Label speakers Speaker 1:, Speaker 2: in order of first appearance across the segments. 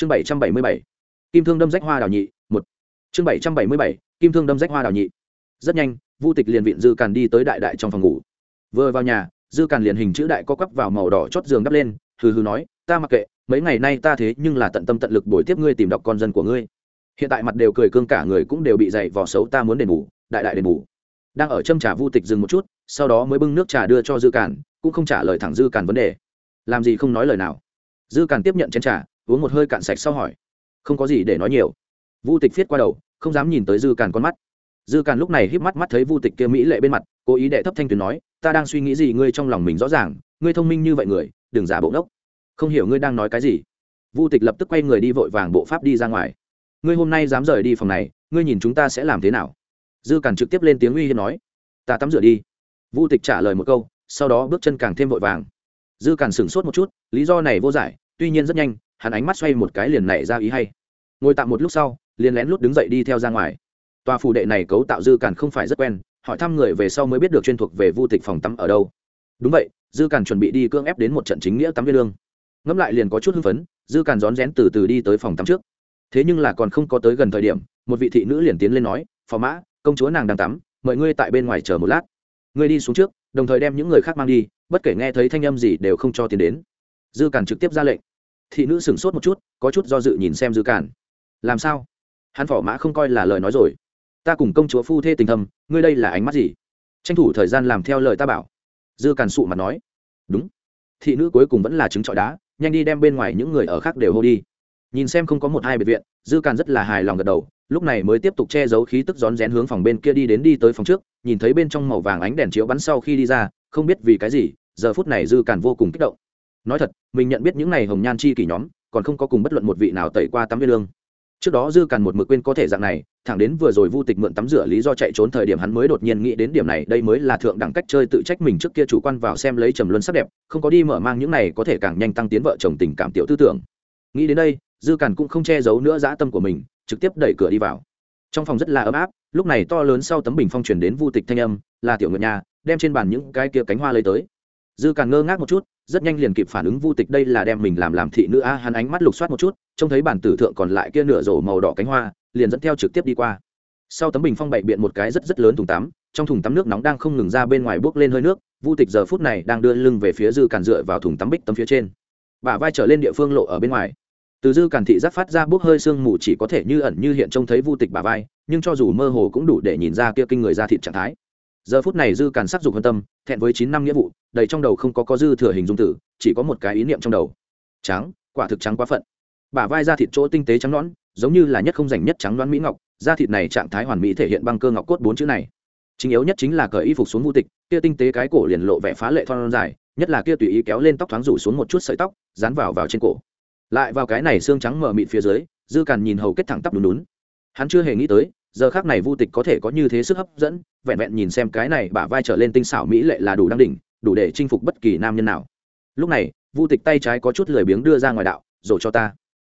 Speaker 1: chương bảy trăm bảy mươi bảy, kim thương đâm rách hoa đào nhị, một. Chương bảy trăm bảy mươi bảy, kim thương đâm rách hoa đào nhị. Rất nhanh, vu tịch liền viện dư càn đi tới đại đại trong phòng ngủ. Vừa vào nhà, dư càn liền hình chữ đại co quắp vào màu đỏ chót giường đắp lên, hừ hừ nói, ta mặc kệ, mấy ngày nay ta thế nhưng là tận tâm tận lực bồi tiếp ngươi tìm đọc con dân của ngươi. Hiện tại mặt đều cười cương cả người cũng đều bị dày vò xấu, ta muốn đền bù, đại đại đền bù. Đang ở châm trà vu tịch dừng một chút, sau đó mới bưng nước trà đưa cho dư càn, cũng không trả lời thẳng dư càn vấn đề. Làm gì không nói lời nào? Dư càn tiếp nhận chén trà uống một hơi cạn sạch sau hỏi. Không có gì để nói nhiều. Vu tịch viết qua đầu, không dám nhìn tới dư càn con mắt. Dư càn lúc này híp mắt mắt thấy vu tịch kia mỹ lệ bên mặt, cố ý đệ thấp thanh tuyền nói, ta đang suy nghĩ gì ngươi trong lòng mình rõ ràng, ngươi thông minh như vậy người, đừng giả bộ đốc không hiểu ngươi đang nói cái gì. Vu tịch lập tức quay người đi vội vàng bộ pháp đi ra ngoài. Ngươi hôm nay dám rời đi phòng này, ngươi nhìn chúng ta sẽ làm thế nào? Dư càn trực tiếp lên tiếng uy hiếp nói. Ta tắm rửa đi. Vu tịch trả lời một câu, sau đó bước chân càng thêm vội vàng. Dư càn sửng sốt một chút, lý do này vô giải, tuy nhiên rất nhanh hắn ánh mắt xoay một cái liền nảy ra ý hay. Ngồi tạm một lúc sau, liền lén lút đứng dậy đi theo ra ngoài. Tòa phủ đệ này cấu tạo dư càn không phải rất quen, hỏi thăm người về sau mới biết được chuyên thuộc về vu tịch phòng tắm ở đâu. Đúng vậy, dư càn chuẩn bị đi cưỡng ép đến một trận chính nghĩa tắm viên lương. Ngẫm lại liền có chút hưng phấn, dư càn rón rén từ từ đi tới phòng tắm trước. Thế nhưng là còn không có tới gần thời điểm, một vị thị nữ liền tiến lên nói, phò mã, công chúa nàng đang tắm, mời ngươi tại bên ngoài chờ một lát. Ngươi đi xuống trước, đồng thời đem những người khác mang đi, bất kể nghe thấy thanh âm gì đều không cho tiền đến. Dư càn trực tiếp ra lệnh thị nữ sửng sốt một chút, có chút do dự nhìn xem dư càn làm sao? Hắn phỏ mã không coi là lời nói rồi. Ta cùng công chúa phu thê tình thầm, ngươi đây là ánh mắt gì? Tranh thủ thời gian làm theo lời ta bảo. Dư càn sụ mặt nói. Đúng. Thị nữ cuối cùng vẫn là trứng trọi đá, nhanh đi đem bên ngoài những người ở khác đều hô đi. Nhìn xem không có một hai biệt viện, dư càn rất là hài lòng gật đầu, lúc này mới tiếp tục che giấu khí tức rón rén hướng phòng bên kia đi đến đi tới phòng trước, nhìn thấy bên trong màu vàng ánh đèn chiếu bắn sau khi đi ra, không biết vì cái gì, giờ phút này dư càn vô cùng kích động nói thật, mình nhận biết những n à y hồng nhan chi kỷ nhóm, còn không có cùng bất luận một vị nào tẩy qua tắm viên lương. Trước đó dư càn một mực quên có thể dạng này, thẳng đến vừa rồi vu tịch mượn tắm rửa lý do chạy trốn thời điểm hắn mới đột nhiên nghĩ đến điểm này, đây mới là thượng đẳng cách chơi tự trách mình trước kia chủ quan vào xem lấy trầm luân sắc đẹp, không có đi mở mang những này có thể càng nhanh tăng tiến vợ chồng tình cảm tiểu tư tưởng. Nghĩ đến đây, dư càn cũng không che giấu nữa dã tâm của mình, trực tiếp đẩy cửa đi vào. Trong phòng rất là ấm áp, lúc này to lớn sau tấm bình phong truyền đến vu tịch thanh âm, là tiểu ngựa nhà, đem trên bàn những cái kia cánh hoa lấy tới dư càn ngơ ngác một chút, rất nhanh liền kịp phản ứng vu tịch đây là đem mình làm làm thị nữ a, hắn ánh mắt lục soát một chút, trông thấy bản tử thượng còn lại kia nửa rổ màu đỏ cánh hoa, liền dẫn theo trực tiếp đi qua. Sau tấm bình phong bậy biện một cái rất rất lớn thùng tắm, trong thùng tắm nước nóng đang không ngừng ra bên ngoài bước lên hơi nước, vu tịch giờ phút này đang đưa lưng về phía dư càn dựa vào thùng tắm bích tấm phía trên. Bả vai trở lên địa phương lộ ở bên ngoài. Từ dư càn thị giác phát ra bốc hơi sương mù chỉ có thể như ẩn như hiện trông thấy vu tịch bả vai, nhưng cho dù mơ hồ cũng đủ để nhìn ra kia kinh người ra thịt trạng thái giờ phút này dư càn sắc dục hân tâm, thẹn với chín năm nghĩa vụ, đầy trong đầu không có có dư thừa hình dung tử, chỉ có một cái ý niệm trong đầu. Trắng, quả thực trắng quá phận. Bả vai da thịt chỗ tinh tế trắng nõn, giống như là nhất không dành nhất trắng đoán mỹ ngọc, da thịt này trạng thái hoàn mỹ thể hiện băng cơ ngọc cốt bốn chữ này. Chính yếu nhất chính là cởi y phục xuống vô tịch, kia tinh tế cái cổ liền lộ vẻ phá lệ thon dài, nhất là kia tùy ý kéo lên tóc thoáng rủ xuống một chút sợi tóc, dán vào vào trên cổ. Lại vào cái này xương trắng mờ mịt phía dưới, dư càn nhìn hầu kết thẳng tắp đùn đún. Hắn chưa hề nghĩ tới giờ khác này vu tịch có thể có như thế sức hấp dẫn, vẹn vẹn nhìn xem cái này bả vai trở lên tinh xảo mỹ lệ là đủ đăng đỉnh, đủ để chinh phục bất kỳ nam nhân nào. Lúc này, vu tịch tay trái có chút lười biếng đưa ra ngoài đạo rổ cho ta.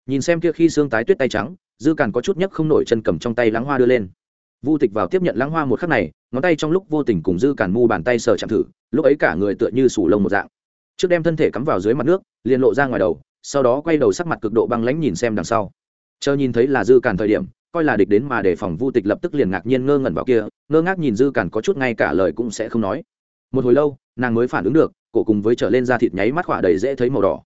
Speaker 1: Nhìn xem kia khi xương tái tuyết tay trắng, dư càn có chút nhấc không nổi chân cầm trong tay lãng hoa đưa lên. Vu tịch vào tiếp nhận lãng hoa một khắc này, ngón tay trong lúc vô tình cùng dư càn mu bàn tay sờ chạm thử, lúc ấy cả người tựa như sủ lông một dạng. Trước đem thân thể cắm vào dưới mặt nước, liền lộ ra ngoài đầu, sau đó quay đầu sắc mặt cực độ băng lãnh nhìn xem đằng sau. Chờ nhìn thấy là dư càn thời điểm coi là địch đến mà để phòng vu tịch lập tức liền ngạc nhiên ngơ ngẩn vào kia, ngơ ngác nhìn dư cản có chút ngay cả lời cũng sẽ không nói. Một hồi lâu, nàng mới phản ứng được, cổ cùng với trở lên da thịt nháy mắt khỏa đầy dễ thấy màu đỏ.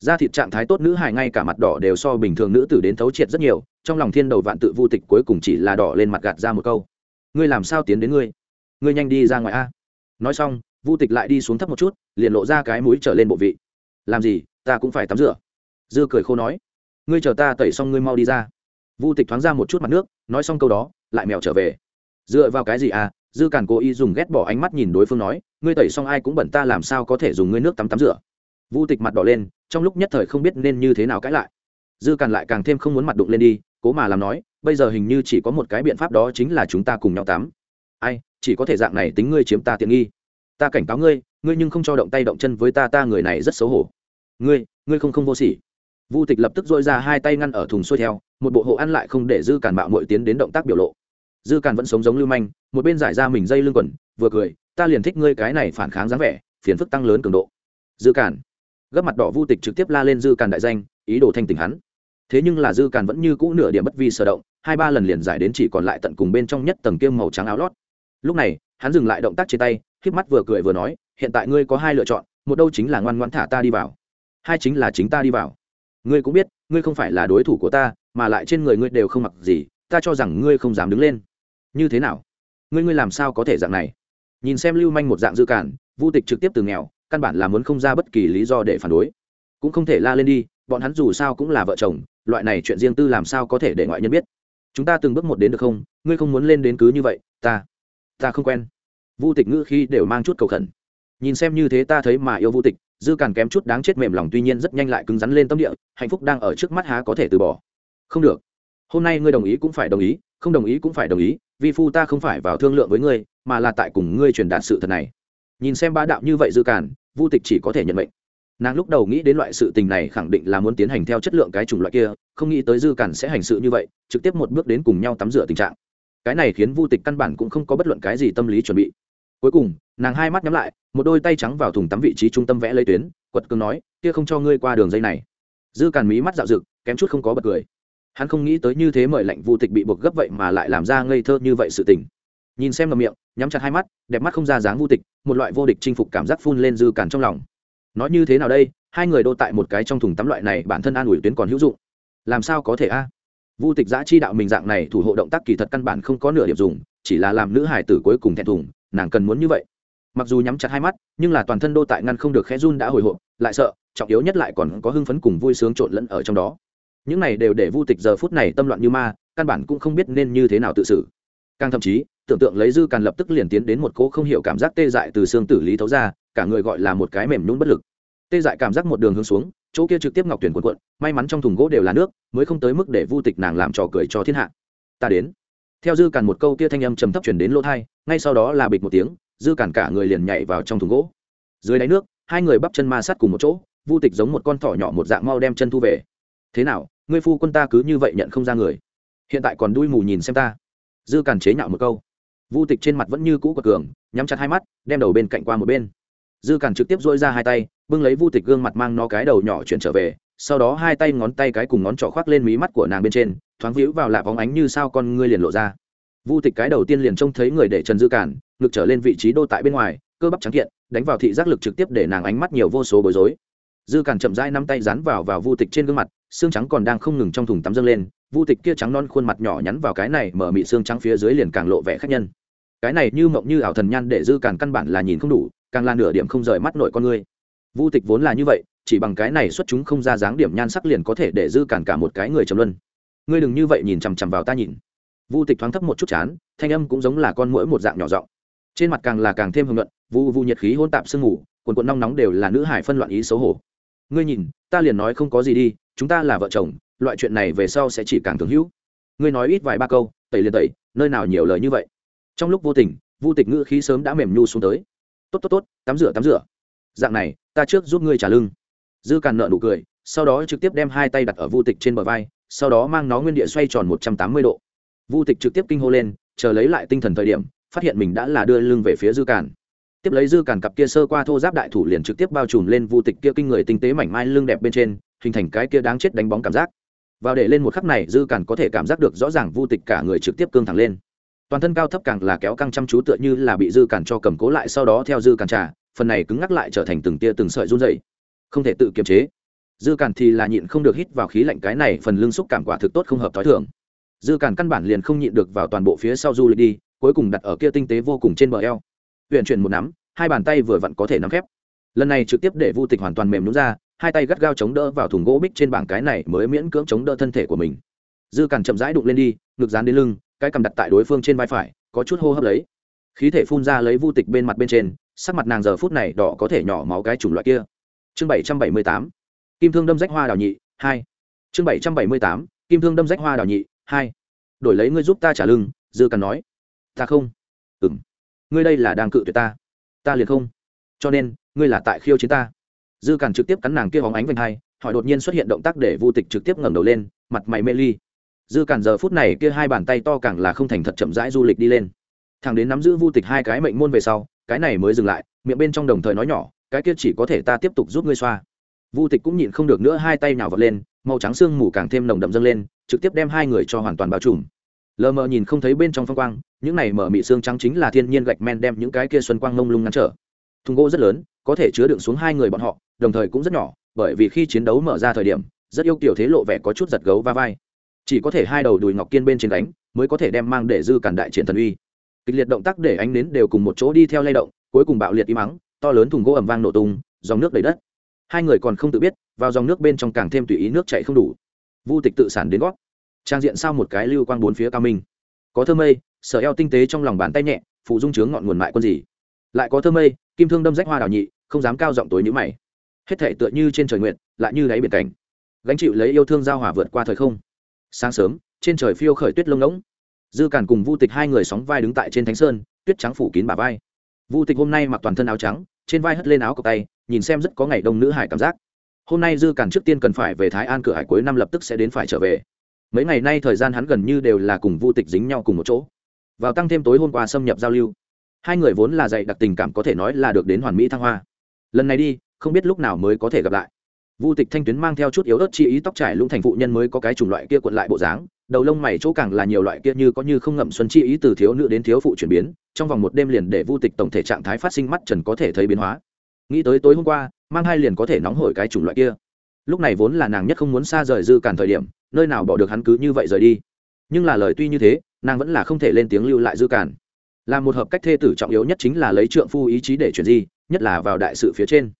Speaker 1: Da thịt trạng thái tốt nữ hài ngay cả mặt đỏ đều so bình thường nữ tử đến thấu triệt rất nhiều, trong lòng thiên đầu vạn tự vu tịch cuối cùng chỉ là đỏ lên mặt gạt ra một câu. Ngươi làm sao tiến đến ngươi? Ngươi nhanh đi ra ngoài a. Nói xong, vu tịch lại đi xuống thấp một chút, liền lộ ra cái mũi trở lên bộ vị. Làm gì, ta cũng phải tắm rửa. Dư cười khô nói. Ngươi chờ ta tẩy xong ngươi mau đi ra vu tịch thoáng ra một chút mặt nước, nói xong câu đó, lại mèo trở về. Dựa vào cái gì à? Dư càn cố ý dùng ghét bỏ ánh mắt nhìn đối phương nói, ngươi tẩy xong ai cũng bẩn ta làm sao có thể dùng ngươi nước tắm tắm rửa? Vu tịch mặt đỏ lên, trong lúc nhất thời không biết nên như thế nào cãi lại. Dư càn lại càng thêm không muốn mặt đụng lên đi, cố mà làm nói, bây giờ hình như chỉ có một cái biện pháp đó chính là chúng ta cùng nhau tắm. Ai, chỉ có thể dạng này tính ngươi chiếm ta tiện nghi. Ta cảnh cáo ngươi ngươi nhưng không cho động tay động chân với ta ta người này rất xấu hổ. Ngươi ngươi không không vô sỉ vu tịch lập tức dội ra hai tay ngăn ở thùng xuôi theo, một bộ hộ ăn lại không để dư càn mạo mội tiến đến động tác biểu lộ. Dư càn vẫn sống giống lưu manh, một bên giải ra mình dây lưng quần, vừa cười, ta liền thích ngươi cái này phản kháng dáng vẻ, phiền phức tăng lớn cường độ. Dư càn gấp mặt đỏ vu tịch trực tiếp la lên dư càn đại danh, ý đồ thanh tỉnh hắn. Thế nhưng là dư càn vẫn như cũ nửa điểm bất vi sở động, hai ba lần liền giải đến chỉ còn lại tận cùng bên trong nhất tầng kiêm màu trắng áo lót. Lúc này, hắn dừng lại động tác trên tay k mắt vừa cười vừa nói, hiện tại ngươi có hai lựa chọn, một đâu chính là ngoan ngoãn thả ta đi vào, hai chính là chính ta đi vào ngươi cũng biết, ngươi không phải là đối thủ của ta, mà lại trên người ngươi đều không mặc gì, ta cho rằng ngươi không dám đứng lên. Như thế nào? Ngươi ngươi làm sao có thể dạng này? Nhìn xem lưu manh một dạng dư cản, vu tịch trực tiếp từ nghèo, căn bản là muốn không ra bất kỳ lý do để phản đối. Cũng không thể la lên đi, bọn hắn dù sao cũng là vợ chồng, loại này chuyện riêng tư làm sao có thể để ngoại nhân biết? Chúng ta từng bước một đến được không? Ngươi không muốn lên đến cứ như vậy, ta ta không quen. Vu tịch ngữ khi đều mang chút cầu khẩn. Nhìn xem như thế ta thấy mà yêu vu tịch dư càn kém chút đáng chết mềm lòng tuy nhiên rất nhanh lại cứng rắn lên tâm địa, hạnh phúc đang ở trước mắt há có thể từ bỏ. Không được. Hôm nay ngươi đồng ý cũng phải đồng ý, không đồng ý cũng phải đồng ý, vì phu ta không phải vào thương lượng với ngươi, mà là tại cùng ngươi truyền đạt sự thật này. Nhìn xem ba đạo như vậy dư càn, vu tịch chỉ có thể nhận mệnh. Nàng lúc đầu nghĩ đến loại sự tình này khẳng định là muốn tiến hành theo chất lượng cái chủng loại kia, không nghĩ tới dư càn sẽ hành sự như vậy, trực tiếp một bước đến cùng nhau tắm rửa tình trạng. Cái này khiến vu tịch căn bản cũng không có bất luận cái gì tâm lý chuẩn bị cuối cùng, nàng hai mắt nhắm lại, một đôi tay trắng vào thùng tắm vị trí trung tâm vẽ lấy tuyến, quật cường nói, kia không cho ngươi qua đường dây này. Dư càn mí mắt dạo rực kém chút không có bật cười. Hắn không nghĩ tới như thế mời lệnh vu tịch bị buộc gấp vậy mà lại làm ra ngây thơ như vậy sự tình. Nhìn xem ngầm miệng, nhắm chặt hai mắt, đẹp mắt không ra dáng vu tịch, một loại vô địch chinh phục cảm giác phun lên dư càn trong lòng. Nói như thế nào đây, hai người đô tại một cái trong thùng tắm loại này bản thân an ủi tuyến còn hữu dụng. Làm sao có thể a? Vu tịch giã chi đạo mình dạng này thủ hộ động tác kỳ thật căn bản không có nửa điểm dùng, chỉ là làm nữ hải tử cuối cùng thẹn thùng nàng cần muốn như vậy. Mặc dù nhắm chặt hai mắt, nhưng là toàn thân đô tại ngăn không được khẽ run đã hồi hộp, lại sợ, trọng yếu nhất lại còn có hưng phấn cùng vui sướng trộn lẫn ở trong đó. Những này đều để vu tịch giờ phút này tâm loạn như ma, căn bản cũng không biết nên như thế nào tự xử. Càng thậm chí, tưởng tượng lấy dư càn lập tức liền tiến đến một cỗ không hiểu cảm giác tê dại từ xương tử lý thấu ra, cả người gọi là một cái mềm nhún bất lực. Tê dại cảm giác một đường hướng xuống, chỗ kia trực tiếp ngọc tuyển quần quận may mắn trong thùng gỗ đều là nước, mới không tới mức để vu tịch nàng làm trò cười cho thiên hạ. Ta đến theo dư càn một câu kia thanh âm trầm thấp chuyển đến lỗ thai, ngay sau đó là bịch một tiếng, dư càn cả người liền nhảy vào trong thùng gỗ. Dưới đáy nước, hai người bắp chân ma sát cùng một chỗ, vu tịch giống một con thỏ nhỏ một dạng mau đem chân thu về. Thế nào, ngươi phu quân ta cứ như vậy nhận không ra người? Hiện tại còn đuôi mù nhìn xem ta. Dư càn chế nhạo một câu. Vu tịch trên mặt vẫn như cũ quật cường, nhắm chặt hai mắt, đem đầu bên cạnh qua một bên. Dư càn trực tiếp dỗi ra hai tay, bưng lấy vu tịch gương mặt mang nó cái đầu nhỏ chuyển trở về sau đó hai tay ngón tay cái cùng ngón trỏ khoác lên mí mắt của nàng bên trên, thoáng víu vào lạ bóng ánh như sao con ngươi liền lộ ra. Vu tịch cái đầu tiên liền trông thấy người để trần dư cản, ngực trở lên vị trí đô tại bên ngoài, cơ bắp trắng kiện, đánh vào thị giác lực trực tiếp để nàng ánh mắt nhiều vô số bối rối. Dư cản chậm rãi nắm tay dán vào vào vu tịch trên gương mặt, xương trắng còn đang không ngừng trong thùng tắm dâng lên, vu tịch kia trắng non khuôn mặt nhỏ nhắn vào cái này mở mị xương trắng phía dưới liền càng lộ vẻ khách nhân. Cái này như mộng như ảo thần nhan để dư cản căn bản là nhìn không đủ, càng là nửa điểm không rời mắt nội con ngươi vu tịch vốn là như vậy chỉ bằng cái này xuất chúng không ra dáng điểm nhan sắc liền có thể để dư cản cả một cái người trầm luân. Ngươi đừng như vậy nhìn chằm chằm vào ta nhìn. Vu tịch thoáng thấp một chút chán, thanh âm cũng giống là con mũi một dạng nhỏ giọng. Trên mặt càng là càng thêm hưng luận, vu vu nhiệt khí hôn tạp sương ngủ quần quần nóng nóng đều là nữ hải phân loạn ý xấu hổ. Ngươi nhìn, ta liền nói không có gì đi, chúng ta là vợ chồng, loại chuyện này về sau sẽ chỉ càng thường hữu. Ngươi nói ít vài ba câu, tẩy liền tẩy, nơi nào nhiều lời như vậy. Trong lúc vô tình, vu tịch ngữ khí sớm đã mềm nhu xuống tới. Tốt tốt tốt, tắm rửa tắm rửa. Dạng này, ta trước giúp ngươi trả lưng dư càn nợ nụ cười sau đó trực tiếp đem hai tay đặt ở vu tịch trên bờ vai sau đó mang nó nguyên địa xoay tròn một trăm tám mươi độ. Vu tịch trực tiếp kinh hô lên chờ lấy lại tinh thần thời điểm phát hiện mình đã là đưa lưng về phía dư càn. Tiếp lấy dư càn cặp kia sơ qua thô giáp đại thủ liền trực tiếp bao trùm lên vu tịch kia kinh người tinh tế mảnh mai lưng đẹp bên trên hình thành cái kia đáng chết đánh bóng cảm giác. Vào để lên một khắc này dư càn có thể cảm giác được rõ ràng vu tịch cả người trực tiếp cương thẳng lên. Toàn thân cao thấp càng là kéo căng chăm chú tựa như là bị dư càn cho cầm cố lại sau đó theo dư càn trả, phần này cứng ngắc lại trở thành từng tia từng sợi run dày không thể tự kiềm chế. Dư cản thì là nhịn không được hít vào khí lạnh, cái này phần lưng xúc cảm quả thực tốt không hợp t h ó i thường. Dư cản căn bản liền không nhịn được vào toàn bộ phía sau du lịch đi, cuối cùng đặt ở kia tinh tế vô cùng trên bờ eo. Huyện chuyển một nắm, hai bàn tay vừa vặn có thể nắm khép. Lần này trực tiếp để vu tịch hoàn toàn mềm đúng ra, hai tay gắt gao chống đỡ vào thùng gỗ bích trên bảng cái này mới miễn cưỡng chống đỡ thân thể của mình. Dư cản chậm rãi đụng lên đi, ngực dán đến lưng, cái cầm đặt tại đối phương trên vai phải, có chút hô hấp lấy. Khí thể phun ra lấy vu tịch bên mặt bên trên, sắc mặt nàng giờ phút này đỏ có thể nhỏ máu cái chủng loại kia chương bảy trăm bảy mươi tám, kim thương đâm rách hoa đào nhị, hai. Chương bảy trăm bảy mươi tám, kim thương đâm rách hoa đào nhị, hai. Đổi lấy ngươi giúp ta trả lưng, dư cằn nói. Ta không. Ừ m ngươi đây là đang cự tuyệt ta. Ta liền không. Cho nên, ngươi là tại khiêu chiến ta. Dư cằn trực tiếp cắn nàng kia hóng ánh vành hai, hỏi đột nhiên xuất hiện động tác để vô tịch trực tiếp ngẩng đầu lên, mặt mày mê ly. Dư cằn giờ phút này kia hai bàn tay to càng là không thành thật chậm rãi du lịch đi lên. Thằng đến nắm giữ vô tịch hai cái mệnh môn về sau, cái này mới dừng lại, miệng bên trong đồng thời nói nhỏ cái kia chỉ có thể ta tiếp tục giúp ngươi xoa. Vu tịch cũng nhịn không được nữa, hai tay nào vật lên, màu trắng sương mù càng thêm nồng đậm dâng lên, trực tiếp đem hai người cho hoàn toàn bao trùm. Lờ mờ nhìn không thấy bên trong phong quang, những này mở mị xương trắng chính là thiên nhiên gạch men đem những cái kia xuân quang mông lung ngăn trở. Thùng gỗ rất lớn, có thể chứa đựng xuống hai người bọn họ, đồng thời cũng rất nhỏ, bởi vì khi chiến đấu mở ra thời điểm, rất yêu kiểu thế lộ vẻ có chút giật gấu va vai. Chỉ có thể hai đầu đùi ngọc kiên bên trên đánh mới có thể đem mang để dư cản đại triển thần uy. Kịch liệt động tác để ánh nến đều cùng một chỗ đi theo lay động, cuối cùng bạo liệt im mắng to lớn thùng gỗ ẩm vang nổ tung, dòng nước đầy đất. Hai người còn không tự biết, vào dòng nước bên trong càng thêm tùy ý nước chạy không đủ. Vu tịch tự sản đến gót. Trang diện sau một cái lưu quang bốn phía cao minh. Có thơ mây, sở eo tinh tế trong lòng bàn tay nhẹ, phụ dung chướng ngọn nguồn mại quân gì. Lại có thơ mây, kim thương đâm rách hoa đào nhị, không dám cao giọng tối nhữ mày. Hết thể tựa như trên trời nguyện lại như đáy biển cảnh. Gánh chịu lấy yêu thương giao hòa vượt qua thời không. Sáng sớm, trên trời phiêu khởi tuyết lông ngỗng. Dư càn cùng vu tịch hai người sóng vai đứng tại trên thánh sơn, tuyết trắng phủ kín bà vai vu tịch hôm nay mặc toàn thân áo trắng, trên vai hất lên áo cộc tay, nhìn xem rất có ngày đông nữ hải cảm giác. Hôm nay dư cản trước tiên cần phải về thái an cửa hải cuối năm lập tức sẽ đến phải trở về. Mấy ngày nay thời gian hắn gần như đều là cùng vu tịch dính nhau cùng một chỗ. Vào tăng thêm tối hôm qua xâm nhập giao lưu, hai người vốn là dạy đặc tình cảm có thể nói là được đến hoàn mỹ thăng hoa. Lần này đi, không biết lúc nào mới có thể gặp lại vu tịch thanh tuyến mang theo chút yếu ớt chi ý tóc trải lũng thành phụ nhân mới có cái chủng loại kia cuộn lại bộ dáng, đầu lông mày chỗ càng là nhiều loại kia như có như không ngậm xuân chi ý từ thiếu nữ đến thiếu phụ chuyển biến, trong vòng một đêm liền để vu tịch tổng thể trạng thái phát sinh mắt trần có thể thấy biến hóa. Nghĩ tới tối hôm qua, mang hai liền có thể nóng hổi cái chủng loại kia. Lúc này vốn là nàng nhất không muốn xa rời dư cản thời điểm, nơi nào bỏ được hắn cứ như vậy rời đi. Nhưng là lời tuy như thế, nàng vẫn là không thể lên tiếng lưu lại dư cản. Làm một hợp cách thê tử trọng yếu nhất chính là lấy trượng phu ý chí để chuyển di, nhất là vào đại sự phía trên.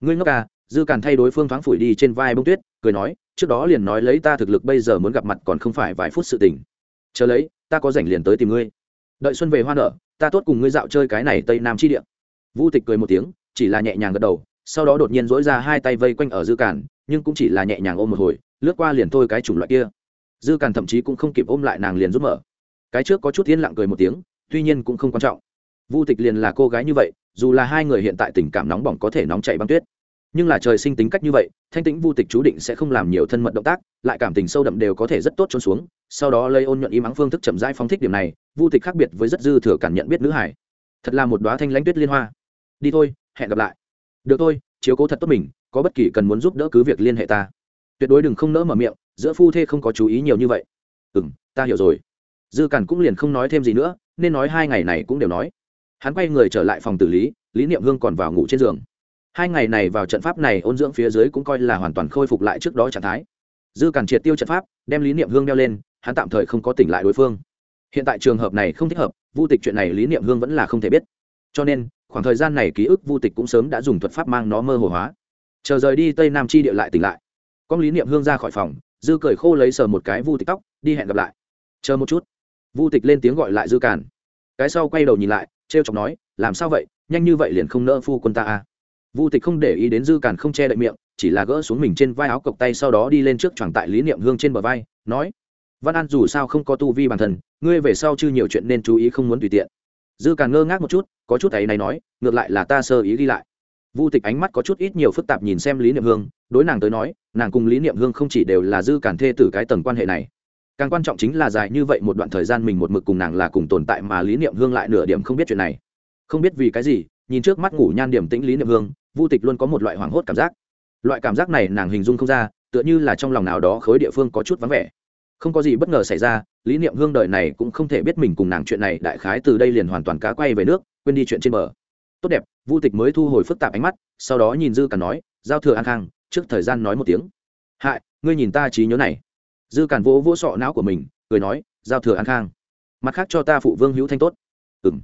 Speaker 1: Ngươi ngốc à dư càn thay đối phương thoáng phủi đi trên vai bông tuyết, cười nói, trước đó liền nói lấy ta thực lực bây giờ muốn gặp mặt còn không phải vài phút sự tình. Chờ lấy, ta có rảnh liền tới tìm ngươi. Đợi xuân về hoa nở, ta tốt cùng ngươi dạo chơi cái này tây nam chi địa. Vu tịch cười một tiếng, chỉ là nhẹ nhàng gật đầu, sau đó đột nhiên dỗi ra hai tay vây quanh ở dư càn, nhưng cũng chỉ là nhẹ nhàng ôm một hồi, lướt qua liền thôi cái chủng loại kia. Dư càn thậm chí cũng không kịp ôm lại nàng liền rút mở. Cái trước có chút yên lặng cười một tiếng, tuy nhiên cũng không quan trọng. Vu tịch liền là cô gái như vậy, dù là hai người hiện tại tình cảm nóng bỏng có thể nóng chảy băng tuyết nhưng là trời sinh tính cách như vậy, thanh tĩnh vu tịch chú định sẽ không làm nhiều thân mật động tác, lại cảm tình sâu đậm đều có thể rất tốt trốn xuống. Sau đó lây ôn nhuận im ắng phương thức chậm rãi phóng thích điểm này vu tịch khác biệt với rất dư thừa cảm nhận biết nữ hải. Thật là một đoá thanh lãnh tuyết liên hoa. Đi thôi, hẹn gặp lại. Được thôi, chiếu cố thật tốt mình, có bất kỳ cần muốn giúp đỡ cứ việc liên hệ ta. Tuyệt đối đừng không nỡ mở miệng, giữa phu thê không có chú ý nhiều như vậy. Ừ m ta hiểu rồi. Dư cản cũng liền không nói thêm gì nữa, nên nói hai ngày này cũng đều nói. Hắn quay người trở lại phòng tử lý lý niệm hương còn vào ngủ trên giường hai ngày này vào trận pháp này ôn dưỡng phía dưới cũng coi là hoàn toàn khôi phục lại trước đó trạng thái. Dư càn triệt tiêu trận pháp, đem lý niệm hương đeo lên, hắn tạm thời không có tỉnh lại đối phương. Hiện tại trường hợp này không thích hợp vô tịch chuyện này lý niệm hương vẫn là không thể biết. Cho nên, khoảng thời gian này ký ức vô tịch cũng sớm đã dùng thuật pháp mang nó mơ hồ hóa. Chờ rời đi tây nam chi địa lại tỉnh lại. Con lý niệm hương ra khỏi phòng, dư cười khô lấy sờ một cái vu tịch tóc, đi hẹn gặp lại. Chờ một chút. Vu tịch lên tiếng gọi lại dư càn. Cái sau quay đầu nhìn lại t r e o chọc nói, làm sao vậy? Nhanh như vậy liền không nỡ phu quân ta à? Vu tịch không để ý đến dư càn không che đậy miệng, chỉ là gỡ xuống mình trên vai áo cộc tay sau đó đi lên trước choàng tại lý niệm hương trên bờ vai, nói, văn an dù sao không có tu vi bản thân, ngươi về sau chưa nhiều chuyện nên chú ý không muốn tùy tiện. Dư càn ngơ ngác một chút, có chút ấy này nói, ngược lại là ta sơ ý ghi lại. Vu tịch ánh mắt có chút ít nhiều phức tạp nhìn xem lý niệm hương, đối nàng tới nói, nàng cùng lý niệm hương không chỉ đều là dư cản thê tử cái tầng quan hệ này. Càng quan trọng chính là dài như vậy một đoạn thời gian mình một mực cùng nàng là cùng tồn tại mà lý niệm hương lại nửa điểm không biết chuyện này. Không biết vì cái gì, nhìn trước mắt ngủ nhan điểm tĩnh lý niệm hương vu tịch luôn có một loại hoảng hốt cảm giác. Loại cảm giác này nàng hình dung không ra, tựa như là trong lòng nào đó khối địa phương có chút vắng vẻ. Không có gì bất ngờ xảy ra, lý niệm hương đời này cũng không thể biết mình cùng nàng chuyện này đại khái từ đây liền hoàn toàn cá quay về nước, quên đi chuyện trên bờ. Tốt đẹp, vu tịch mới thu hồi phức tạp ánh mắt, sau đó nhìn dư càn nói, giao thừa an khang, trước thời gian nói một tiếng. Hại, ngươi nhìn ta trí nhớ này. Dư càn vỗ vỗ sọ não của mình, cười nói, giao thừa an khang, mặt khác cho ta phụ vương hữu thanh tốt. Ừ m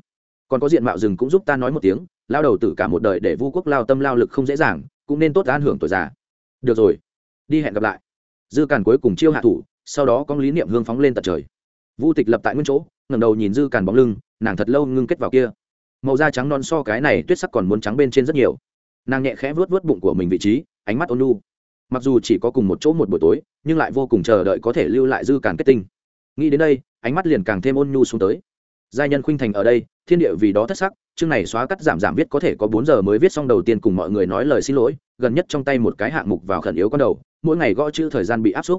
Speaker 1: còn có diện mạo rừng cũng giúp ta nói một tiếng lao đầu tử cả một đời để vu quốc lao tâm lao lực không dễ dàng, cũng nên tốt an hưởng tuổi già. Được rồi, đi hẹn gặp lại. Dư càn cuối cùng chiêu hạ thủ, sau đó con lý niệm hương phóng lên tận trời. Vu tịch lập tại nguyên chỗ, ngẩng đầu nhìn dư càn bóng lưng, nàng thật lâu ngưng kết vào kia. Màu da trắng non so cái này tuyết sắc còn muốn trắng bên trên rất nhiều. Nàng nhẹ khẽ vuốt vuốt bụng của mình vị trí, ánh mắt ôn nu mặc dù chỉ có cùng một chỗ một buổi tối, nhưng lại vô cùng chờ đợi có thể lưu lại dư càn kết tinh. Nghĩ đến đây, ánh mắt liền càng thêm ôn nhu xuống tới. Giai nhân khuynh thành ở đây, thiên địa vì đó thất sắc chương này xóa cắt giảm giảm viết có thể có bốn giờ mới viết xong đầu tiên cùng mọi người nói lời xin lỗi, gần nhất trong tay một cái hạng mục vào khẩn yếu con đầu, mỗi ngày gõ chữ thời gian bị áp suất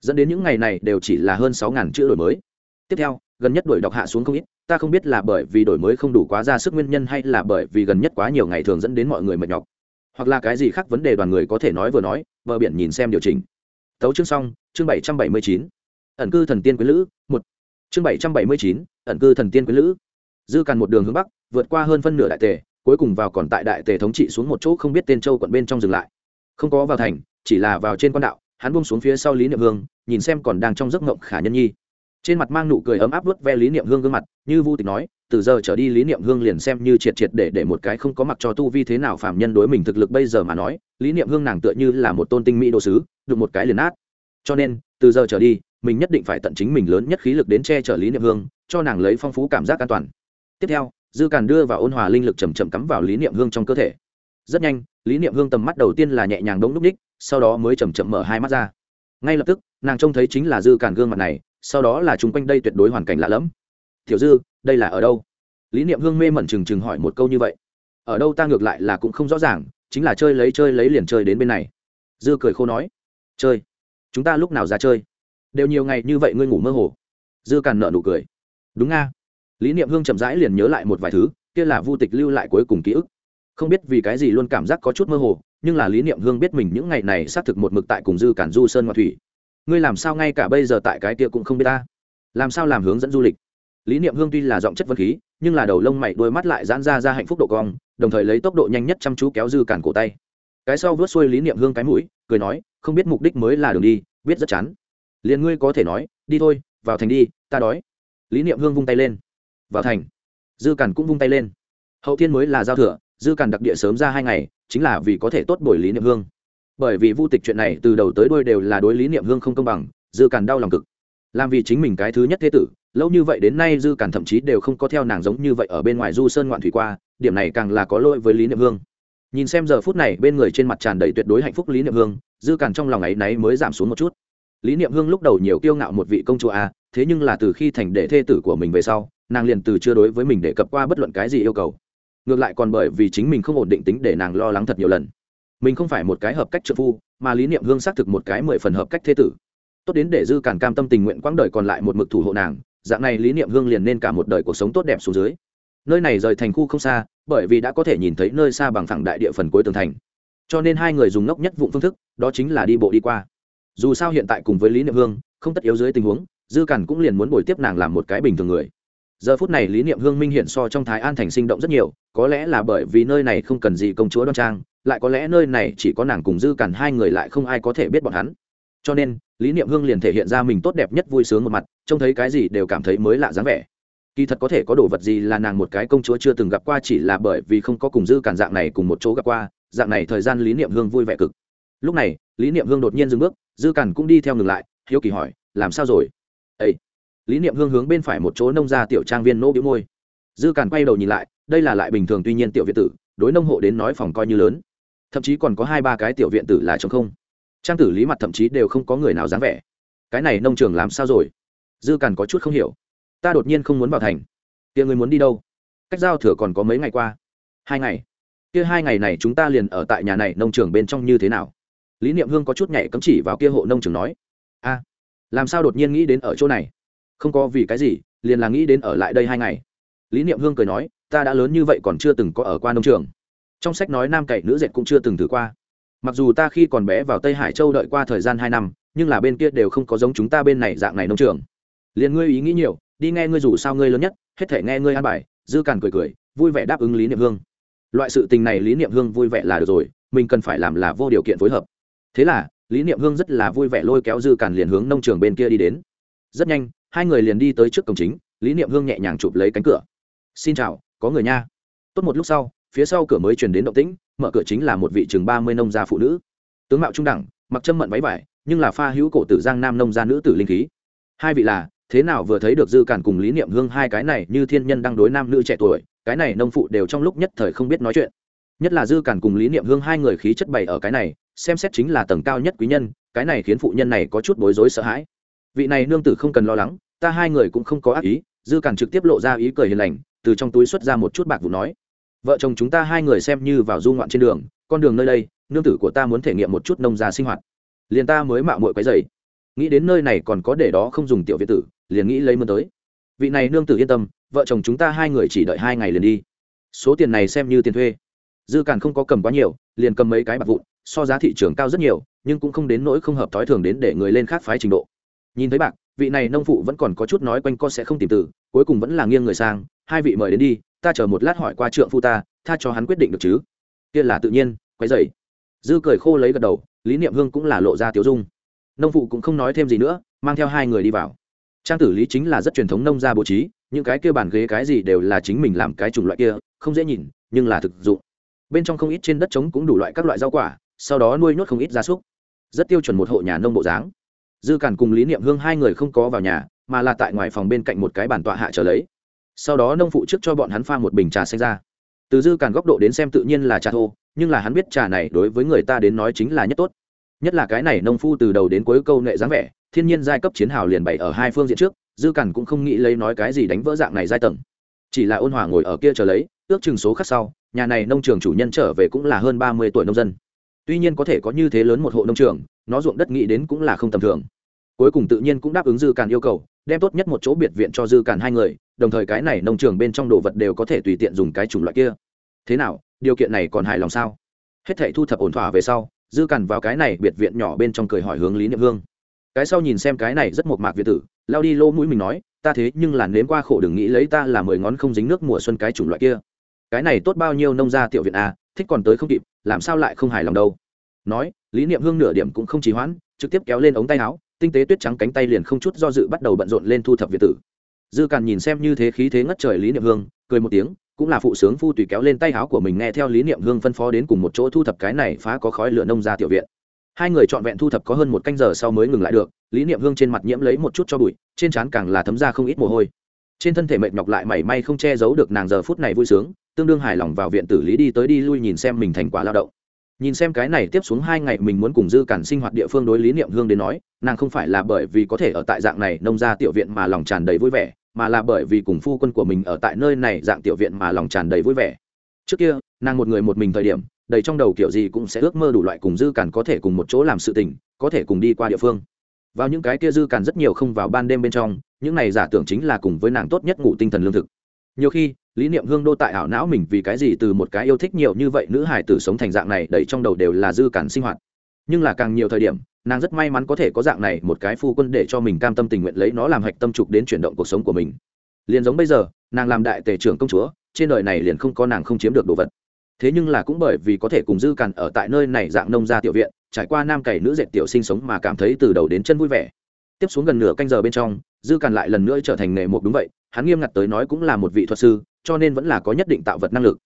Speaker 1: dẫn đến những ngày này đều chỉ là hơn sáu ngàn chữ đổi mới. Tiếp theo, gần nhất đổi đọc hạ xuống không ít, ta không biết là bởi vì đổi mới không đủ quá ra sức nguyên nhân hay là bởi vì gần nhất quá nhiều ngày thường dẫn đến mọi người mệt nhọc. Hoặc là cái gì khác vấn đề đoàn người có thể nói vừa nói, bờ biển nhìn xem điều chỉnh. Tấu chương xong, chương bảy trăm bảy mươi chín. Ẩn cư thần tiên quý lữ, một. Chương bảy trăm bảy mươi chín, ẩn cư thần tiên quý lữ. Dư càn một đường hướng bắc vượt qua hơn phân nửa đại tề, cuối cùng vào còn tại đại tề thống trị xuống một chỗ không biết tên châu quận bên trong dừng lại. Không có vào thành, chỉ là vào trên con đạo, hắn buông xuống phía sau lý niệm hương, nhìn xem còn đang trong giấc ngộng khả nhân nhi. Trên mặt mang nụ cười ấm áp vớt ve lý niệm hương gương mặt, như vu tịch nói, từ giờ trở đi lý niệm hương liền xem như triệt triệt để để một cái không có mặc cho tu vi thế nào phạm nhân đối mình thực lực bây giờ mà nói, lý niệm hương nàng tựa như là một tôn tinh mỹ đồ sứ được một cái liền át cho nên, từ giờ trở đi, mình nhất định phải tận chính mình lớn nhất khí lực đến che chở lý niệm hương, cho nàng lấy phong phú cảm giác an toàn. Tiếp theo dư càn đưa vào ôn hòa linh lực chầm chậm cắm vào lý niệm hương trong cơ thể. Rất nhanh, lý niệm hương tầm mắt đầu tiên là nhẹ nhàng đống núp ních, sau đó mới chầm chậm mở hai mắt ra. Ngay lập tức, nàng trông thấy chính là dư càn gương mặt này, sau đó là chung quanh đây tuyệt đối hoàn cảnh lạ lẫm. Tiểu dư, đây là ở đâu? Lý niệm hương mê mẩn trừng trừng hỏi một câu như vậy. Ở đâu ta ngược lại là cũng không rõ ràng, chính là chơi lấy chơi lấy liền chơi đến bên này. Dư cười khô nói. Chơi? Chúng ta lúc nào ra chơi? Đều nhiều ngày như vậy ngươi ngủ mơ hồ. Dư càn nợ nụ cười. Đúng nga lý niệm hương chậm rãi liền nhớ lại một vài thứ, kia là vu tịch lưu lại cuối cùng ký ức. Không biết vì cái gì luôn cảm giác có chút mơ hồ, nhưng là lý niệm hương biết mình những ngày này xác thực một mực tại cùng dư cản du sơn ngoại thủy. Ngươi làm sao ngay cả bây giờ tại cái kia cũng không biết ta? Làm sao làm hướng dẫn du lịch? Lý niệm hương tuy là giọng chất vật khí, nhưng là đầu lông mày đôi mắt lại giãn ra ra hạnh phúc độ cong, đồng thời lấy tốc độ nhanh nhất chăm chú kéo dư cản cổ tay. Cái sau vớt xuôi lý niệm hương cái mũi, cười nói, không biết mục đích mới là đường đi, biết rất chán. Liền ngươi có thể nói, đi thôi, vào thành đi, ta đói. Lý niệm hương vung tay lên vào thành. Dư cản cũng vung tay lên. Hậu thiên mới là giao thừa, dư cản đặc địa sớm ra hai ngày, chính là vì có thể tốt bồi lý niệm hương. Bởi vì vu tịch chuyện này từ đầu tới đuôi đều là đối lý niệm hương không công bằng, dư cản đau lòng cực. Làm vì chính mình cái thứ nhất thế tử, lâu như vậy đến nay dư cản thậm chí đều không có theo nàng giống như vậy ở bên ngoài du sơn ngoạn thủy qua, điểm này càng là có lỗi với lý niệm hương. Nhìn xem giờ phút này bên người trên mặt tràn đầy tuyệt đối hạnh phúc lý niệm hương, dư cản trong lòng ấy náy mới giảm xuống một chút. Lý niệm hương lúc đầu nhiều kiêu ngạo một vị công chúa a thế nhưng là từ khi thành đệ thê tử của mình về sau, nàng liền từ chưa đối với mình để cập qua bất luận cái gì yêu cầu. Ngược lại còn bởi vì chính mình không ổn định tính để nàng lo lắng thật nhiều lần. Mình không phải một cái hợp cách trợ phu, mà lý niệm hương xác thực một cái mười phần hợp cách thế tử. Tốt đến để dư càn cam tâm tình nguyện quãng đời còn lại một mực thủ hộ nàng, dạng này lý niệm hương liền nên cả một đời cuộc sống tốt đẹp xuống dưới. Nơi này rời thành khu không xa, bởi vì đã có thể nhìn thấy nơi xa bằng thẳng đại địa phần cuối tường thành. Cho nên hai người dùng ngốc nhất vụ phương thức, đó chính là đi bộ đi qua. Dù sao hiện tại cùng với lý niệm hương, không tất yếu dưới tình huống dư cản cũng liền muốn bồi tiếp nàng làm một cái bình thường người. Giờ phút này lý niệm hương minh hiện so trong thái an thành sinh động rất nhiều, có lẽ là bởi vì nơi này không cần gì công chúa đoan trang, lại có lẽ nơi này chỉ có nàng cùng dư cản hai người lại không ai có thể biết bọn hắn. Cho nên, lý niệm hương liền thể hiện ra mình tốt đẹp nhất vui sướng một mặt, trông thấy cái gì đều cảm thấy mới lạ dáng vẻ. Kỳ thật có thể có đồ vật gì là nàng một cái công chúa chưa từng gặp qua chỉ là bởi vì không có cùng dư cản dạng này cùng một chỗ gặp qua, dạng này thời gian lý niệm hương vui vẻ cực. Lúc này, lý niệm hương đột nhiên dừng bước, dư cản cũng đi theo ngừng lại, hiếu kỳ hỏi, làm sao rồi? Ây lý niệm hương hướng bên phải một chỗ nông gia tiểu trang viên nỗ bĩu môi. Dư càn quay đầu nhìn lại, đây là lại bình thường tuy nhiên tiểu viện tử, đối nông hộ đến nói phòng coi như lớn. Thậm chí còn có hai ba cái tiểu viện tử là chống không. Trang tử lý mặt thậm chí đều không có người nào dáng vẻ. Cái này nông trường làm sao rồi? Dư càn có chút không hiểu. Ta đột nhiên không muốn vào thành. Kia người muốn đi đâu? Cách giao thừa còn có mấy ngày qua? Hai ngày. Kia hai ngày này chúng ta liền ở tại nhà này nông trường bên trong như thế nào? Lý niệm hương có chút nhảy cấm chỉ vào kia hộ nông trường nói. A! Làm sao đột nhiên nghĩ đến ở chỗ này? Không có vì cái gì, liền là nghĩ đến ở lại đây hai ngày. Lý niệm hương cười nói, ta đã lớn như vậy còn chưa từng có ở qua nông trường. Trong sách nói nam cậy nữ dệt cũng chưa từng thử qua. Mặc dù ta khi còn bé vào tây hải châu đợi qua thời gian hai năm, nhưng là bên kia đều không có giống chúng ta bên này dạng này nông trường. Liền ngươi ý nghĩ nhiều, đi nghe ngươi dù sao ngươi lớn nhất, hết thể nghe ngươi an bài. Dư càn cười cười, vui vẻ đáp ứng lý niệm hương. Loại sự tình này lý niệm hương vui vẻ là được rồi, mình cần phải làm là vô điều kiện phối hợp. Thế là lý niệm hương rất là vui vẻ lôi kéo dư càn liền hướng nông trường bên kia đi đến. Rất nhanh, hai người liền đi tới trước cổng chính, lý niệm hương nhẹ nhàng chụp lấy cánh cửa. Xin chào, có người nha. Tốt một lúc sau, phía sau cửa mới truyền đến động tĩnh, mở cửa chính là một vị chừng ba mươi nông gia phụ nữ. Tướng mạo trung đẳng, mặc châm mận váy vải, nhưng là pha hữu cổ tử giang nam nông gia nữ tử linh khí. Hai vị là, thế nào vừa thấy được dư cản cùng lý niệm hương hai cái này như thiên nhân đang đối nam nữ trẻ tuổi, cái này nông phụ đều trong lúc nhất thời không biết nói chuyện. Nhất là dư cản cùng lý niệm hương hai người khí chất bày ở cái này xem xét chính là tầng cao nhất quý nhân, cái này khiến phụ nhân này có chút bối rối sợ hãi. Vị này nương tử không cần lo lắng, ta hai người cũng không có ác ý, dư càn trực tiếp lộ ra ý cười hiền lành, từ trong túi xuất ra một chút bạc vụ nói. Vợ chồng chúng ta hai người xem như vào du ngoạn trên đường, con đường nơi đây, nương tử của ta muốn thể nghiệm một chút nông gia sinh hoạt. Liền ta mới mạo muội quấy dày nghĩ đến nơi này còn có để đó không dùng tiểu viện tử, liền nghĩ lấy mơn tới. Vị này nương tử yên tâm, vợ chồng chúng ta hai người chỉ đợi hai ngày liền đi. Số tiền này xem như tiền thuê. Dư càn không có cầm quá nhiều, liền cầm mấy cái bạc vụn so giá thị trường cao rất nhiều, nhưng cũng không đến nỗi không hợp thói thường đến để người lên khác phái trình độ. Nhìn thấy bạc, vị này nông phụ vẫn còn có chút nói quanh co sẽ không tìm từ, cuối cùng vẫn là nghiêng người sang, hai vị mời đến đi, ta chờ một lát hỏi qua trượng phu ta, tha cho hắn quyết định được chứ. Kia là tự nhiên quay dậy dư cười khô lấy gật đầu, lý niệm hương cũng là lộ ra tiểu dung. Nông phụ cũng không nói thêm gì nữa, mang theo hai người đi vào. Trang tử lý chính là rất truyền thống nông gia bố trí, những cái kia bàn ghế cái gì đều là chính mình làm cái chủng loại kia, không dễ nhìn, nhưng là thực dụng. Bên trong không ít trên đất trống cũng đủ loại các loại rau quả sau đó nuôi nhốt không ít gia súc. Rất tiêu chuẩn một hộ nhà nông bộ dáng. Dư cản cùng lý niệm hương hai người không có vào nhà, mà là tại ngoài phòng bên cạnh một cái bàn tọa hạ trở lấy. Sau đó nông phụ trước cho bọn hắn pha một bình trà xanh ra. Từ dư cản góc độ đến xem tự nhiên là trà thô, nhưng là hắn biết trà này đối với người ta đến nói chính là nhất tốt. Nhất là cái này nông phu từ đầu đến cuối câu nghệ dáng vẻ, thiên nhiên giai cấp chiến hào liền bày ở hai phương diện trước, dư cản cũng không nghĩ lấy nói cái gì đánh vỡ dạng này giai tầng. Chỉ là ôn hòa ngồi ở kia chờ lấy, ước chừng số khắc sau, nhà này nông trường chủ nhân trở về cũng là hơn ba mươi tuổi nông dân tuy nhiên có thể có như thế lớn một hộ nông trường, nó ruộng đất nghĩ đến cũng là không tầm thường. Cuối cùng tự nhiên cũng đáp ứng dư càn yêu cầu, đem tốt nhất một chỗ biệt viện cho dư càn hai người, đồng thời cái này nông trường bên trong đồ vật đều có thể tùy tiện dùng cái chủng loại kia. Thế nào, điều kiện này còn hài lòng sao? Hết thảy thu thập ổn thỏa về sau, dư càn vào cái này biệt viện nhỏ bên trong cười hỏi hướng lý niệm hương. Cái sau nhìn xem cái này rất một mạc việt tử, lao đi lô mũi mình nói, ta thế nhưng là nếm qua khổ đừng nghĩ lấy ta là mười ngón không dính nước mùa xuân cái chủng loại kia cái này tốt bao nhiêu nông gia tiểu viện à thích còn tới không kịp, làm sao lại không hài lòng đâu. Nói, lý niệm hương nửa điểm cũng không trì hoãn, trực tiếp kéo lên ống tay áo, tinh tế tuyết trắng cánh tay liền không chút do dự bắt đầu bận rộn lên thu thập việt tử. Dư càn nhìn xem như thế khí thế ngất trời lý niệm hương, cười một tiếng, cũng là phụ sướng phu tùy kéo lên tay áo của mình nghe theo lý niệm hương phân phó đến cùng một chỗ thu thập cái này phá có khói lửa nông gia tiểu viện. Hai người trọn vẹn thu thập có hơn một canh giờ sau mới ngừng lại được, lý niệm hương trên mặt nhiễm lấy một chút cho bụi, trên trán càng là thấm ra không ít mồ hôi. Trên thân thể mệt nhọc lại mảy may không che giấu được nàng giờ phút này vui sướng tương đương hài lòng vào viện tử lý đi tới đi lui nhìn xem mình thành quả lao động. Nhìn xem cái này tiếp xuống hai ngày mình muốn cùng dư cản sinh hoạt địa phương đối lý niệm hương đến nói, nàng không phải là bởi vì có thể ở tại dạng này nông gia tiểu viện mà lòng tràn đầy vui vẻ, mà là bởi vì cùng phu quân của mình ở tại nơi này dạng tiểu viện mà lòng tràn đầy vui vẻ. Trước kia, nàng một người một mình thời điểm, đầy trong đầu kiểu gì cũng sẽ ước mơ đủ loại cùng dư cản có thể cùng một chỗ làm sự tình, có thể cùng đi qua địa phương. Vào những cái kia dư cản rất nhiều không vào ban đêm bên trong, những này giả tưởng chính là cùng với nàng tốt nhất ngủ tinh thần lương thực nhiều khi, lý niệm hương đô tại ảo não mình vì cái gì từ một cái yêu thích nhiều như vậy nữ hải tử sống thành dạng này, đầy trong đầu đều là dư cản sinh hoạt. Nhưng là càng nhiều thời điểm, nàng rất may mắn có thể có dạng này một cái phu quân để cho mình cam tâm tình nguyện lấy nó làm hạch tâm trục đến chuyển động cuộc sống của mình. Liền giống bây giờ, nàng làm đại tể trưởng công chúa, trên đời này liền không có nàng không chiếm được đồ vật. Thế nhưng là cũng bởi vì có thể cùng dư cản ở tại nơi này dạng nông gia tiểu viện, trải qua nam cày nữ dệt tiểu sinh sống mà cảm thấy từ đầu đến chân vui vẻ. Tiếp xuống gần nửa canh giờ bên trong dư càn lại lần nữa trở thành nghề một đúng vậy, hắn nghiêm ngặt tới nói cũng là một vị thuật sư, cho nên vẫn là có nhất định tạo vật năng lực.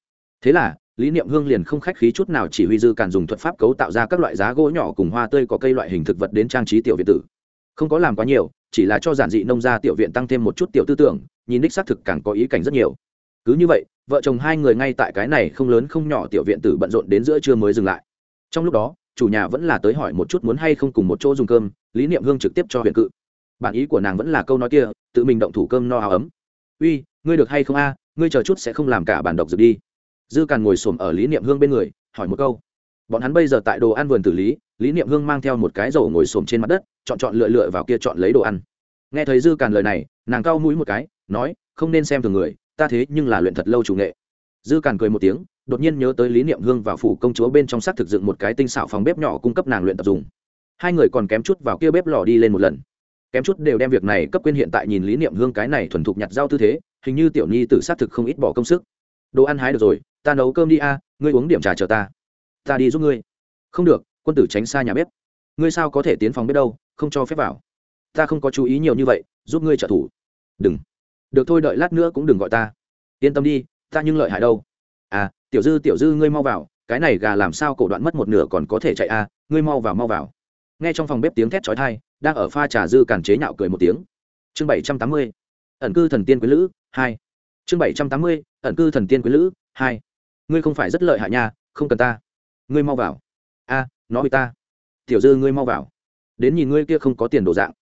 Speaker 1: Thế là, lý niệm hương liền không khách khí chút nào chỉ huy dư càn dùng thuật pháp cấu tạo ra các loại giá gỗ nhỏ cùng hoa tươi có cây loại hình thực vật đến trang trí tiểu viện tử. Không có làm quá nhiều, chỉ là cho giản dị nông gia tiểu viện tăng thêm một chút tiểu tư tưởng, nhìn đích xác thực càng có ý cảnh rất nhiều. Cứ như vậy, vợ chồng hai người ngay tại cái này không lớn không nhỏ tiểu viện tử bận rộn đến giữa trưa mới dừng lại. Trong lúc đó, chủ nhà vẫn là tới hỏi một chút muốn hay không cùng một chỗ dùng cơm, lý niệm hương trực tiếp cho huyện cự bản ý của nàng vẫn là câu nói kia, tự mình động thủ cơm no áo ấm. Uy, ngươi được hay không a? Ngươi chờ chút sẽ không làm cả bản độc dược đi. Dư càn ngồi xổm ở lý niệm hương bên người, hỏi một câu. Bọn hắn bây giờ tại đồ ăn vườn tử lý lý niệm hương mang theo một cái dầu ngồi xổm trên mặt đất, chọn chọn lựa lựa vào kia chọn lấy đồ ăn. Nghe thấy dư càn lời này, nàng cau mũi một cái, nói, không nên xem thường người, ta thế nhưng là luyện thật lâu chủ nghệ. Dư càn cười một tiếng, đột nhiên nhớ tới lý niệm hương và phủ công chúa bên trong xác thực dựng một cái tinh xảo phòng bếp nhỏ cung cấp nàng luyện tập dùng. Hai người còn kém chút vào kia bếp lò đi lên một lần kém chút đều đem việc này cấp quên hiện tại nhìn lý niệm hương cái này thuần thục nhặt rau tư thế, hình như tiểu nhi tử sát thực không ít bỏ công sức. Đồ ăn hái được rồi, ta nấu cơm đi a, ngươi uống điểm trà chờ ta. Ta đi giúp ngươi. Không được, quân tử tránh xa nhà bếp. Ngươi sao có thể tiến phòng bếp đâu, không cho phép vào. Ta không có chú ý nhiều như vậy, giúp ngươi trợ thủ. Đừng. Được thôi đợi lát nữa cũng đừng gọi ta. Yên tâm đi, ta nhưng lợi hại đâu. À tiểu dư tiểu dư, ngươi mau vào, cái này gà làm sao cổ đoạn mất một nửa còn có thể chạy a, ngươi mau vào mau vào. Nghe trong phòng bếp tiếng thét chói tai đang ở pha trà dư cản chế nhạo cười một tiếng. Chương bảy trăm tám mươi, ẩn cư thần tiên quý lữ, hai. Chương bảy trăm tám mươi, ẩn cư thần tiên quý lữ, hai. Ngươi không phải rất lợi hại nha, không cần ta. Ngươi mau vào. A, nó bị ta. Tiểu dư ngươi mau vào. Đến nhìn ngươi kia không có tiền đồ dạng.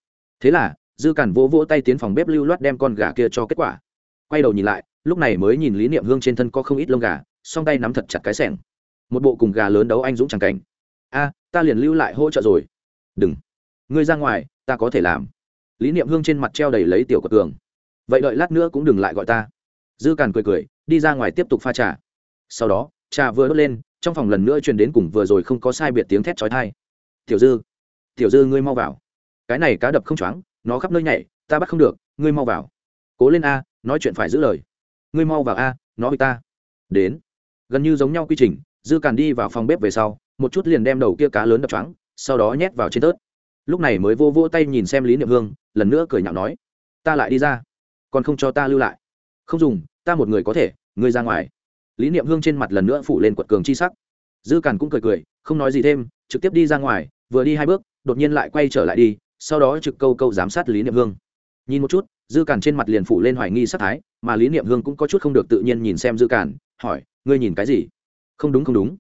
Speaker 1: Thế là, dư cản vỗ vỗ tay tiến phòng bếp lưu loát đem con gà kia cho kết quả. Quay đầu nhìn lại, lúc này mới nhìn lý niệm hương trên thân có không ít lông gà, song tay nắm thật chặt cái sẻng. Một bộ cùng gà lớn đấu anh dũng c cảnh. A, ta liền lưu lại hỗ trợ rồi. Đừng ngươi ra ngoài, ta có thể làm. Lý niệm hương trên mặt treo đầy lấy tiểu của tường vậy đợi lát nữa cũng đừng lại gọi ta. Dư càn cười cười, đi ra ngoài tiếp tục pha trà. Sau đó, trà vừa đốt lên, trong phòng lần nữa truyền đến cùng vừa rồi không có sai biệt tiếng thét chói tai. Tiểu dư tiểu dư ngươi mau vào. Cái này cá đập không choáng, nó khắp nơi nhảy, ta bắt không được, ngươi mau vào. Cố lên a, nói chuyện phải giữ lời. Ngươi mau vào a, nó bị ta. Đến. Gần như giống nhau quy trình, dư càn đi vào phòng bếp về sau, một chút liền đem đầu kia cá lớn đập choáng, sau đó nhét vào trên tớt lúc này mới vô vô tay nhìn xem lý niệm hương, lần nữa cười nhạo nói, ta lại đi ra, còn không cho ta lưu lại. Không dùng, ta một người có thể, ngươi ra ngoài. Lý niệm hương trên mặt lần nữa phủ lên quật cường chi sắc. Dư càn cũng cười cười, không nói gì thêm, trực tiếp đi ra ngoài, vừa đi hai bước, đột nhiên lại quay trở lại đi, sau đó trực câu câu giám sát lý niệm hương. Nhìn một chút, dư càn trên mặt liền phủ lên hoài nghi sắc thái, mà lý niệm hương cũng có chút không được tự nhiên nhìn xem dư càn, hỏi, ngươi nhìn cái gì? Không đúng không đúng.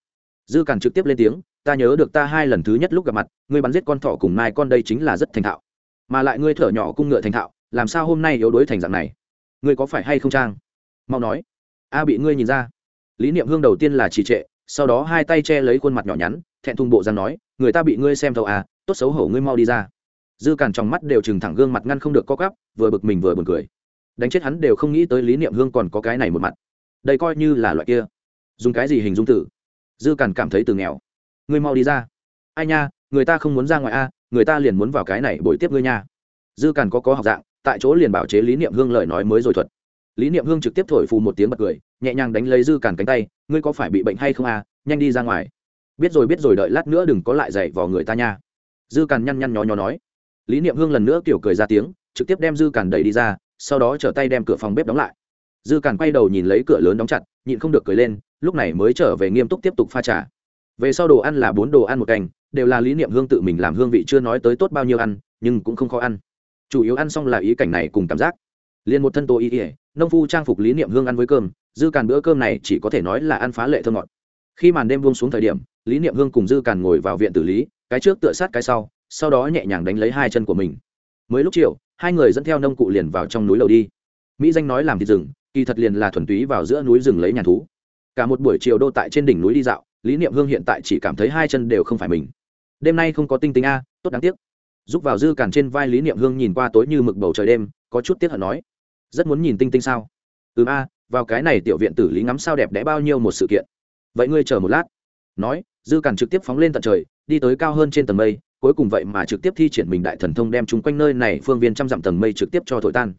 Speaker 1: Dư càn trực tiếp lên tiếng ta nhớ được ta hai lần thứ nhất lúc gặp mặt, ngươi bắn giết con thỏ cùng mai con đây chính là rất thành thạo. Mà lại ngươi thở nhỏ cung ngựa thành thạo, làm sao hôm nay yếu đuối thành dạng này? Ngươi có phải hay không trang? Mau nói. A bị ngươi nhìn ra. Lý niệm hương đầu tiên là trì trệ, sau đó hai tay che lấy khuôn mặt nhỏ nhắn, thẹn thùng bộ ra nói, người ta bị ngươi xem thầu à tốt xấu hổ ngươi mau đi ra. Dư càn trong mắt đều chừng thẳng gương mặt ngăn không được co cắp vừa bực mình vừa buồn cười. Đánh chết hắn đều không nghĩ tới lý niệm hương còn có cái này một mặt. Đây coi như là loại kia. Dùng cái gì hình dung tử? Dư càn cảm thấy từ nghèo ngươi mau đi ra. Ai nha, người ta không muốn ra ngoài a, người ta liền muốn vào cái này bồi tiếp ngươi nha. Dư càn có có học dạng, tại chỗ liền bảo chế lý niệm hương lời nói mới rồi thuật. Lý niệm hương trực tiếp thổi phù một tiếng bật cười, nhẹ nhàng đánh lấy dư càn cánh tay, ngươi có phải bị bệnh hay không à nhanh đi ra ngoài. Biết rồi biết rồi, đợi lát nữa đừng có lại dậy vào người ta nha. Dư càn nhăn nhăn nhó nhó nói. Lý niệm hương lần nữa kiểu cười ra tiếng, trực tiếp đem dư càn đẩy đi ra, sau đó trở tay đem cửa phòng bếp đóng lại. Dư càn quay đầu nhìn lấy cửa lớn đóng chặt, nhịn không được cười lên, lúc này mới trở về nghiêm túc tiếp tục pha trà về sau đồ ăn là bốn đồ ăn một cành, đều là lý niệm hương tự mình làm hương vị chưa nói tới tốt bao nhiêu ăn, nhưng cũng không khó ăn. Chủ yếu ăn xong là ý cảnh này cùng cảm giác. Liền một thân tô ý ỉa nông phu trang phục lý niệm hương ăn với cơm, dư càn bữa cơm này chỉ có thể nói là ăn phá lệ thơ ngọt. Khi màn đêm buông xuống thời điểm, lý niệm hương cùng dư càn ngồi vào viện tử lý, cái trước tựa sát cái sau sau đó nhẹ nhàng đánh lấy hai chân của mình. Mới lúc chiều, hai người dẫn theo nông cụ liền vào trong núi lầu đi. Mỹ danh nói làm thịt rừng, kỳ thật liền là thuần túy vào giữa núi rừng lấy nhà thú. Cả một buổi chiều đô tại trên đỉnh núi đi dạo lý niệm hương hiện tại chỉ cảm thấy hai chân đều không phải mình. Đêm nay không có tinh tinh a, tốt đáng tiếc. Giúp vào dư cản trên vai lý niệm hương nhìn qua tối như mực bầu trời đêm, có chút tiếc hận nói. Rất muốn nhìn tinh tinh sao? Ừ a, vào cái này tiểu viện tử lý ngắm sao đẹp đẽ bao nhiêu một sự kiện. Vậy ngươi chờ một lát. Nói, dư cản trực tiếp phóng lên tận trời, đi tới cao hơn trên tầng mây, cuối cùng vậy mà trực tiếp thi triển mình đại thần thông đem chúng quanh nơi này phương viên trăm dặm tầng mây trực tiếp cho thổi tan.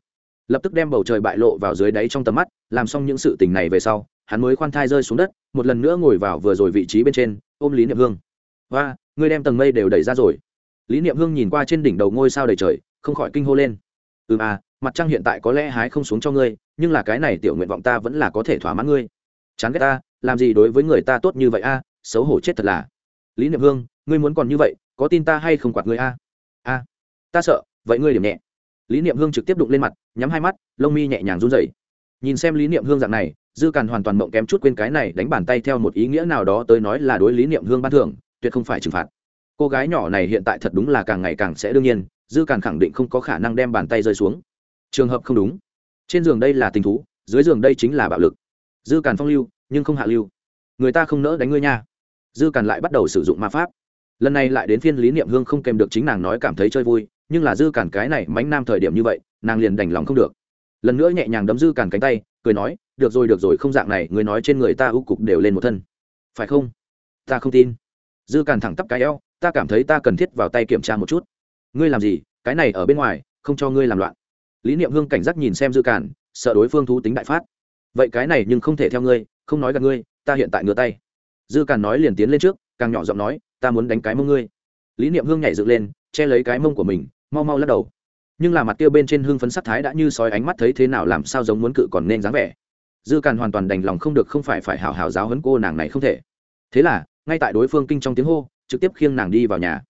Speaker 1: Lập tức đem bầu trời bại lộ vào dưới đáy trong tầm mắt, làm xong những sự tình này về sau hắn mới khoan thai rơi xuống đất, một lần nữa ngồi vào vừa rồi vị trí bên trên, ôm lý niệm hương. Và ngươi đem tầng mây đều đẩy ra rồi. Lý niệm hương nhìn qua trên đỉnh đầu ngôi sao đầy trời, không khỏi kinh hô lên. Ừ à mặt trăng hiện tại có lẽ hái không xuống cho ngươi, nhưng là cái này tiểu nguyện vọng ta vẫn là có thể thỏa mãn ngươi. Chán ghét ta, làm gì đối với người ta tốt như vậy a, xấu hổ chết thật là. Lý niệm hương, ngươi muốn còn như vậy, có tin ta hay không quạt ngươi a? A, ta sợ, vậy ngươi điểm nhẹ. Lý niệm hương trực tiếp đụng lên mặt, nhắm hai mắt, lông mi nhẹ nhàng run rẩy. Nhìn xem lý niệm hương dạng này dư càn hoàn toàn mộng kém chút quên cái này đánh bàn tay theo một ý nghĩa nào đó tới nói là đối lý niệm hương ban thưởng, tuyệt không phải trừng phạt. Cô gái nhỏ này hiện tại thật đúng là càng ngày càng sẽ đương nhiên, dư càn khẳng định không có khả năng đem bàn tay rơi xuống. Trường hợp không đúng. Trên giường đây là tình thú, dưới giường đây chính là bạo lực. Dư càn phong lưu, nhưng không hạ lưu. Người ta không nỡ đánh ngươi nha. Dư càn lại bắt đầu sử dụng ma pháp. Lần này lại đến phiên lý niệm hương không kèm được chính nàng nói cảm thấy chơi vui, nhưng là dư càn cái này mánh nam thời điểm như vậy, nàng liền đành lòng không được lần nữa nhẹ nhàng đấm dư càn cánh tay, cười nói, được rồi được rồi, không dạng này, người nói trên người ta ưu cục đều lên một thân. Phải không? Ta không tin. Dư càn thẳng tắp cái eo, ta cảm thấy ta cần thiết vào tay kiểm tra một chút. Ngươi làm gì? Cái này ở bên ngoài, không cho ngươi làm loạn. Lý niệm hương cảnh giác nhìn xem dư càn, sợ đối phương thú tính đại phát. Vậy cái này nhưng không thể theo ngươi, không nói gặp ngươi, ta hiện tại ngửa tay. Dư càn nói liền tiến lên trước, càng nhỏ giọng nói, ta muốn đánh cái mông ngươi. Lý niệm hương nhảy dựng lên, che lấy cái mông của mình, mau mau lắc đầu nhưng là mặt kia bên trên hương phấn sắc thái đã như sói ánh mắt thấy thế nào làm sao giống muốn cự còn nên dáng vẻ. Dư càn hoàn toàn đành lòng không được không phải phải hào hào giáo hấn cô nàng này không thể. Thế là, ngay tại đối phương kinh trong tiếng hô, trực tiếp khiêng nàng đi vào nhà.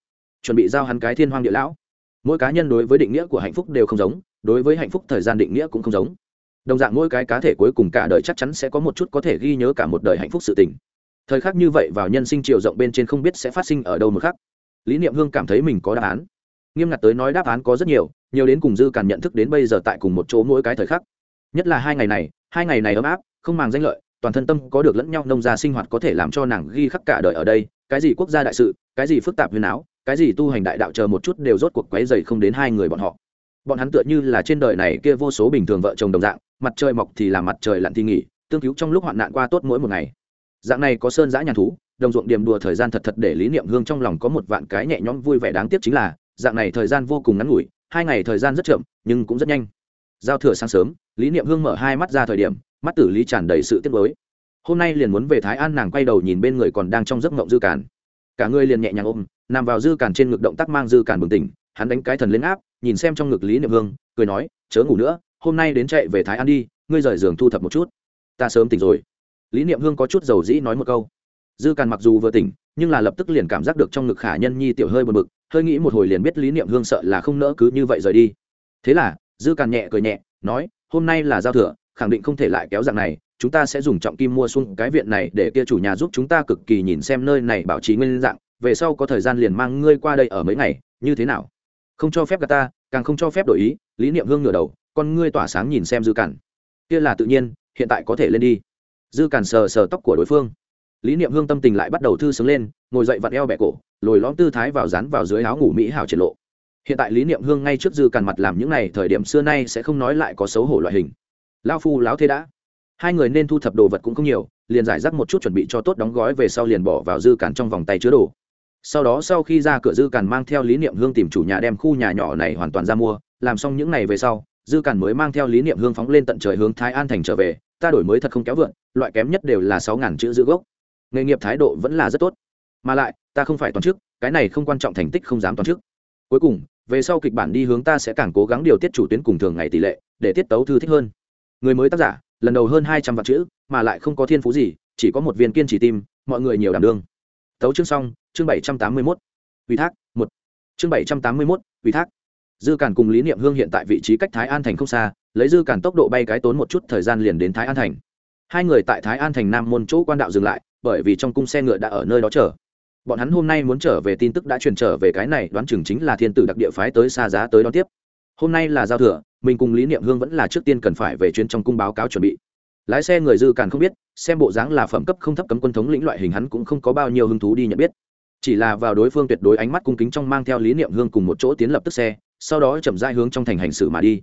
Speaker 1: Chuẩn bị giao hắn cái thiên hoang địa lão. Mỗi cá nhân đối với định nghĩa của hạnh phúc đều không giống, đối với hạnh phúc thời gian định nghĩa cũng không giống. Đồng dạng mỗi cái cá thể cuối cùng cả đời chắc chắn sẽ có một chút có thể ghi nhớ cả một đời hạnh phúc sự tình. Thời khắc như vậy vào nhân sinh chiều rộng bên trên không biết sẽ phát sinh ở đâu một khắc. Lý niệm hương cảm thấy mình có đáp án nghiêm ngặt tới nói đáp án có rất nhiều nhiều đến cùng dư càn nhận thức đến bây giờ tại cùng một chỗ mỗi cái thời khắc. Nhất là hai ngày này, hai ngày này ấm áp, không màng danh lợi, toàn thân tâm có được lẫn nhau nông gia sinh hoạt có thể làm cho nàng ghi khắc cả đời ở đây, cái gì quốc gia đại sự, cái gì phức tạp huyền áo, cái gì tu hành đại đạo chờ một chút đều rốt cuộc quấy dày không đến hai người bọn họ. Bọn hắn tựa như là trên đời này kia vô số bình thường vợ chồng đồng dạng, mặt trời mọc thì là mặt trời lặn thì nghỉ, tương cứu trong lúc hoạn nạn qua tốt mỗi một ngày. Dạng này có sơn giã nhàn thú, đồng ruộng điểm đùa thời gian thật thật để lý niệm hương trong lòng có một vạn cái nhẹ nhõm vui vẻ đáng tiếc chính là dạng này thời gian vô cùng ngắn ngủi, hai ngày thời gian rất chậm, nhưng cũng rất nhanh. Giao thừa sáng sớm, lý niệm hương mở hai mắt ra thời điểm, mắt tử lý tràn đầy sự tiếc mới hôm nay liền muốn về thái an nàng quay đầu nhìn bên người còn đang trong giấc mộng dư càn. Cả người liền nhẹ nhàng ôm, nằm vào dư càn trên ngực động tác mang dư càn bừng tỉnh, hắn đánh cái thần lên áp, nhìn xem trong ngực lý niệm hương, cười nói, chớ ngủ nữa, hôm nay đến chạy về thái an đi, ngươi rời giường thu thập một chút. Ta sớm tỉnh rồi. Lý niệm hương có chút dầu dĩ nói một câu. Dư càn mặc dù vừa tỉnh, nhưng là lập tức liền cảm giác được trong ngực khả nhân nhi tiểu hơi bật bực hơi nghĩ một hồi liền biết lý niệm hương sợ là không nỡ cứ như vậy rời đi. Thế là, dư càn nhẹ cười nhẹ, nói, hôm nay là giao thừa, khẳng định không thể lại kéo dạng này, chúng ta sẽ dùng trọng kim mua xuống cái viện này để kia chủ nhà giúp chúng ta cực kỳ nhìn xem nơi này bảo trì nguyên dạng, về sau có thời gian liền mang ngươi qua đây ở mấy ngày, như thế nào? Không cho phép gà ta, càng không cho phép đổi ý, lý niệm hương ngửa đầu, con ngươi tỏa sáng nhìn xem dư cản kia là tự nhiên, hiện tại có thể lên đi. Dư cản sờ sờ tóc của đối phương lý niệm hương tâm tình lại bắt đầu thư sướng lên, ngồi dậy vặn eo bẹ cổ, lồi lõm tư thái vào dán vào dưới áo ngủ mỹ hảo triển lộ. Hiện tại lý niệm hương ngay trước dư cản mặt làm những này, thời điểm xưa nay sẽ không nói lại có xấu hổ loại hình. Lao phu láo thế đã. Hai người nên thu thập đồ vật cũng không nhiều, liền giải rác một chút chuẩn bị cho tốt đóng gói về sau liền bỏ vào dư cản trong vòng tay chứa đồ. Sau đó sau khi ra cửa dư cản mang theo lý niệm hương tìm chủ nhà đem khu nhà nhỏ này hoàn toàn ra mua, làm xong những này về sau, dư cản mới mang theo lý niệm hương phóng lên tận trời hướng thái an thành trở về. Ta đổi mới thật không kéo vượn, loại kém nhất đều là sáu ngàn chữ giữ gốc nghề nghiệp thái độ vẫn là rất tốt. Mà lại, ta không phải toàn chức, cái này không quan trọng thành tích không dám toàn chức. Cuối cùng, về sau kịch bản đi hướng ta sẽ càng cố gắng điều tiết chủ tuyến cùng thường ngày tỷ lệ, để tiết tấu thư thích hơn. Người mới tác giả, lần đầu hơn hai trăm vạn chữ, mà lại không có thiên phú gì, chỉ có một viên kiên trì tim, mọi người nhiều đảm đương. Tấu chương xong, chương bảy trăm tám mươi mốt. Ủy thác, một. Chương bảy trăm tám mươi mốt, ủy thác. Dư càn cùng lý niệm hương hiện tại vị trí cách thái an thành không xa, lấy dư càn tốc độ bay cái tốn một chút thời gian liền đến thái an thành. Hai người tại thái an thành nam môn chỗ quan đạo dừng lại bởi vì trong cung xe ngựa đã ở nơi đó chờ. Bọn hắn hôm nay muốn trở về, tin tức đã truyền trở về cái này, đoán chừng chính là thiên tử đặc địa phái tới xa giá tới đón tiếp. Hôm nay là giao thừa, mình cùng lý niệm hương vẫn là trước tiên cần phải về chuyến trong cung báo cáo chuẩn bị. Lái xe người dư càn không biết, xem bộ dáng là phẩm cấp không thấp cấm quân thống lĩnh loại hình hắn cũng không có bao nhiêu hứng thú đi nhận biết. Chỉ là vào đối phương tuyệt đối ánh mắt cung kính trong mang theo lý niệm hương cùng một chỗ tiến lập tức xe, sau đó chậm dai hướng trong thành hành xử mà đi.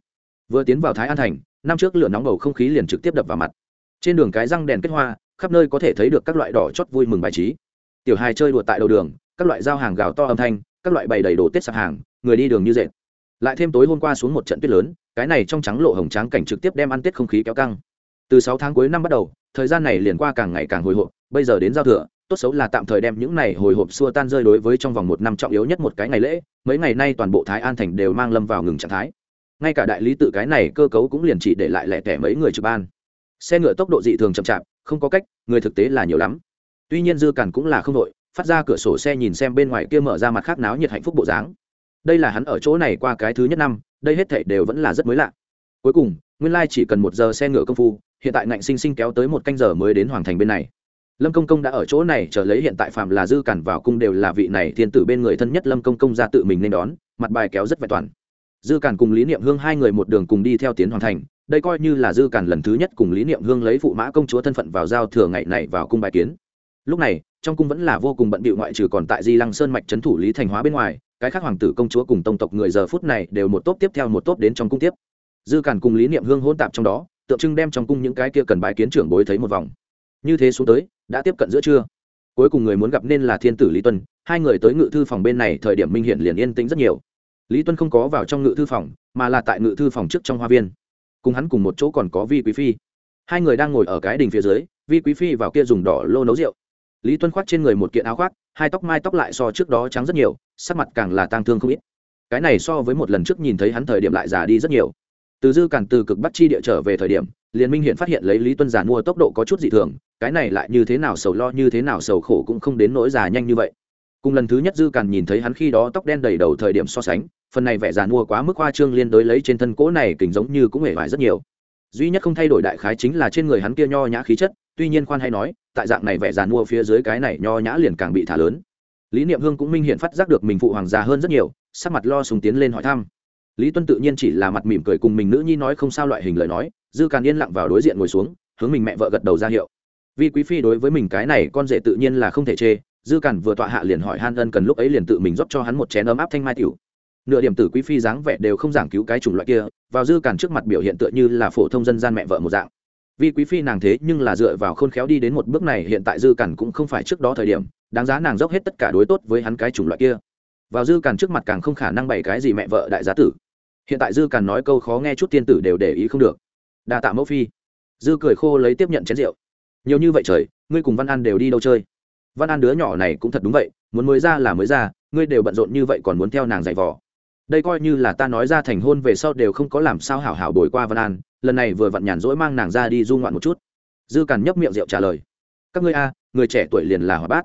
Speaker 1: Vừa tiến vào thái an thành, năm trước lửa nóng bầu không khí liền trực tiếp đập vào mặt. Trên đường cái răng đèn kết hoa khắp nơi có thể thấy được các loại đỏ chót vui mừng bài trí. Tiểu hài chơi đùa tại đầu đường, các loại giao hàng gào to âm thanh, các loại bày đầy đồ tết sạp hàng, người đi đường như dệt. Lại thêm tối hôm qua xuống một trận tuyết lớn, cái này trong trắng lộ hồng tráng cảnh trực tiếp đem ăn tết không khí kéo căng. Từ sáu tháng cuối năm bắt đầu, thời gian này liền qua càng ngày càng hồi hộp, bây giờ đến giao thừa, tốt xấu là tạm thời đem những này hồi hộp xua tan rơi đối với trong vòng một năm trọng yếu nhất một cái ngày lễ, mấy ngày nay toàn bộ thái an thành đều mang lâm vào ngừng trạng thái. Ngay cả đại lý tự cái này cơ cấu cũng liền chỉ để lại lẻ tẻ mấy người trực ban. Xe ngựa tốc độ dị thường chậm chạp không có cách, người thực tế là nhiều lắm. Tuy nhiên dư cản cũng là không đội phát ra cửa sổ xe nhìn xem bên ngoài kia mở ra mặt khác náo nhiệt hạnh phúc bộ dáng. Đây là hắn ở chỗ này qua cái thứ nhất năm, đây hết thảy đều vẫn là rất mới lạ. Cuối cùng, nguyên lai chỉ cần một giờ xe ngựa công phu, hiện tại ngạnh sinh sinh kéo tới một canh giờ mới đến hoàng thành bên này. Lâm công công đã ở chỗ này, chờ lấy hiện tại phạm là dư cản vào cung đều là vị này thiên tử bên người thân nhất lâm công công ra tự mình nên đón, mặt bài kéo rất vẹn toàn. Dư cản cùng lý niệm hương hai người một đường cùng đi theo tiến hoàng thành đây coi như là dư cản lần thứ nhất cùng lý niệm hương lấy phụ mã công chúa thân phận vào giao thừa ngày này vào cung bài kiến. Lúc này, trong cung vẫn là vô cùng bận bịu ngoại trừ còn tại di lăng sơn mạch trấn thủ lý thành hóa bên ngoài, cái khác hoàng tử công chúa cùng tông tộc người giờ phút này đều một tốp tiếp theo một tốp đến trong cung tiếp. Dư cản cùng lý niệm hương hôn tạp trong đó, tượng trưng đem trong cung những cái kia cần bài kiến trưởng bối thấy một vòng. Như thế xuống tới, đã tiếp cận giữa trưa. Cuối cùng người muốn gặp nên là thiên tử lý tuân, hai người tới ngự thư phòng bên này thời điểm minh hiện liền yên tĩnh rất nhiều. Lý tuân không có vào trong ngự thư phòng, mà là tại ngự thư phòng trước trong hoa viên cùng hắn cùng một chỗ còn có vi quý phi. Hai người đang ngồi ở cái đình phía dưới, vi quý phi vào kia dùng đỏ lô nấu rượu. Lý tuân khoác trên người một kiện áo khoác, hai tóc mai tóc lại so trước đó trắng rất nhiều, sắc mặt càng là tang thương không ít. Cái này so với một lần trước nhìn thấy hắn thời điểm lại già đi rất nhiều. Từ dư càn từ cực bắc chi địa trở về thời điểm liền minh hiện phát hiện lấy lý tuân giàn mua tốc độ có chút dị thường, cái này lại như thế nào sầu lo, như thế nào sầu khổ cũng không đến nỗi già nhanh như vậy. Cùng lần thứ nhất dư càn nhìn thấy hắn khi đó tóc đen đầy đầu thời điểm so sánh phần này vẻ giàn mua quá mức hoa trương liên đối lấy trên thân cỗ này kình giống như cũng hề vải rất nhiều. Duy nhất không thay đổi đại khái chính là trên người hắn kia nho nhã khí chất, tuy nhiên khoan hay nói, tại dạng này vẻ giàn mua phía dưới cái này nho nhã liền càng bị thả lớn. Lý niệm hương cũng minh hiện phát giác được mình phụ hoàng già hơn rất nhiều, sắc mặt lo sùng tiến lên hỏi thăm. Lý tuân tự nhiên chỉ là mặt mỉm cười cùng mình nữ nhi nói không sao loại hình lời nói, dư càn yên lặng vào đối diện ngồi xuống, hướng mình mẹ vợ gật đầu ra hiệu. Vì quý phi đối với mình cái này con rể tự nhiên là không thể chê, dư càn vừa tọa hạ liền hỏi han ân cần lúc ấy liền tự mình rót cho hắn một chén ấm áp thanh mai tiểu nửa điểm tử quý phi dáng vẻ đều không giảng cứu cái chủng loại kia, vào dư cản trước mặt biểu hiện tựa như là phổ thông dân gian mẹ vợ một dạng. Vì quý phi nàng thế nhưng là dựa vào khôn khéo đi đến một bước này, hiện tại dư cản cũng không phải trước đó thời điểm, đáng giá nàng dốc hết tất cả đối tốt với hắn cái chủng loại kia. Vào dư cản trước mặt càng không khả năng bày cái gì mẹ vợ đại giá tử. Hiện tại dư cản nói câu khó nghe chút tiên tử đều để ý không được. Đa tạ mẫu phi. Dư cười khô lấy tiếp nhận chén rượu. Nhiều như vậy trời, ngươi cùng văn an đều đi đâu chơi? Văn an đứa nhỏ này cũng thật đúng vậy, muốn mới ra là mới ra, ngươi đều bận rộn như vậy còn muốn theo nàng dạy vò đây coi như là ta nói ra thành hôn về sau đều không có làm sao hảo hảo đổi qua văn an, lần này vừa vặn nhàn rỗi mang nàng ra đi du ngoạn một chút. Dư càn nhấp miệng rượu trả lời, các ngươi a, người trẻ tuổi liền là hòa bát.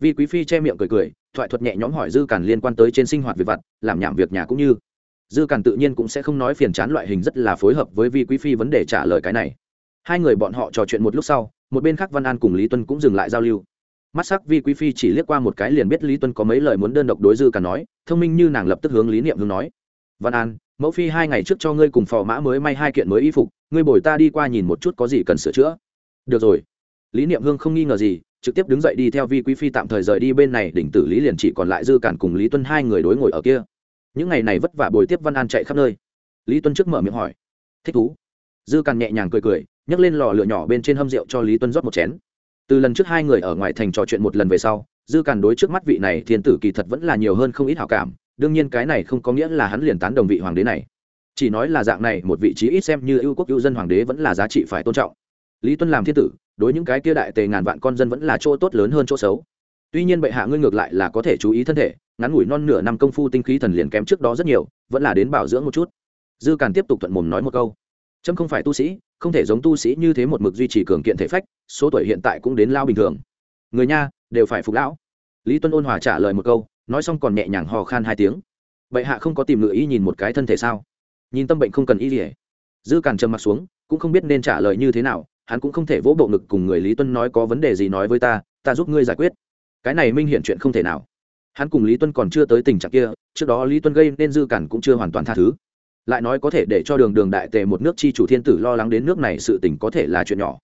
Speaker 1: Vi quý phi che miệng cười cười, thoại thuật nhẹ nhõm hỏi dư càn liên quan tới trên sinh hoạt việc vặt, làm nhảm việc nhà cũng như. Dư càn tự nhiên cũng sẽ không nói phiền chán loại hình rất là phối hợp với vi quý phi vấn đề trả lời cái này. Hai người bọn họ trò chuyện một lúc sau, một bên khác văn an cùng lý tuân cũng dừng lại giao lưu mắt sắc vi quý phi chỉ liếc qua một cái liền biết lý tuân có mấy lời muốn đơn độc đối dư cả nói, thông minh như nàng lập tức hướng lý niệm hướng nói. Văn an, mẫu phi hai ngày trước cho ngươi cùng phò mã mới may hai kiện mới y phục, ngươi bồi ta đi qua nhìn một chút có gì cần sửa chữa. Được rồi. Lý niệm hương không nghi ngờ gì, trực tiếp đứng dậy đi theo vi quý phi tạm thời rời đi bên này, đỉnh tử lý liền chỉ còn lại dư cản cùng lý tuân hai người đối ngồi ở kia. Những ngày này vất vả bồi tiếp văn an chạy khắp nơi. Lý tuân trước mở miệng hỏi, thích thú? Dư cản nhẹ nhàng cười cười, nhấc lên lò lửa nhỏ bên trên hâm rượu cho lý tuân rót một chén từ lần trước hai người ở ngoài thành trò chuyện một lần về sau, dư càn đối trước mắt vị này thiên tử kỳ thật vẫn là nhiều hơn không ít hảo cảm, đương nhiên cái này không có nghĩa là hắn liền tán đồng vị hoàng đế này. Chỉ nói là dạng này, một vị trí ít xem như ưu quốc ưu dân hoàng đế vẫn là giá trị phải tôn trọng. Lý tuân làm thiên tử, đối những cái kia đại tề ngàn vạn con dân vẫn là chỗ tốt lớn hơn chỗ xấu. Tuy nhiên bệ hạ ngươi ngược lại là có thể chú ý thân thể, ngắn ngủi non nửa năm công phu tinh khí thần liền kém trước đó rất nhiều, vẫn là đến bảo dưỡng một chút. Dư càn tiếp tục thuận mồm nói một câu. Trâm không phải tu sĩ không thể giống tu sĩ như thế một mực duy trì cường kiện thể phách, số tuổi hiện tại cũng đến lao bình thường. Người nha, đều phải phục lão. Lý tuân ôn hòa trả lời một câu, nói xong còn nhẹ nhàng hò khan hai tiếng. Bệ hạ không có tìm ngựa ý nhìn một cái thân thể sao? Nhìn tâm bệnh không cần ý gì dư càn trầm mặt xuống, cũng không biết nên trả lời như thế nào, hắn cũng không thể vỗ bộ ngực cùng người lý tuân nói có vấn đề gì nói với ta ta giúp ngươi giải quyết. Cái này minh hiện chuyện không thể nào. Hắn cùng lý tuân còn chưa tới tình trạng kia, trước đó lý tuân gây nên dư cản cũng chưa hoàn toàn tha thứ lại nói có thể để cho đường đường đại tề một nước chi chủ thiên tử lo lắng đến nước này sự tình có thể là chuyện nhỏ.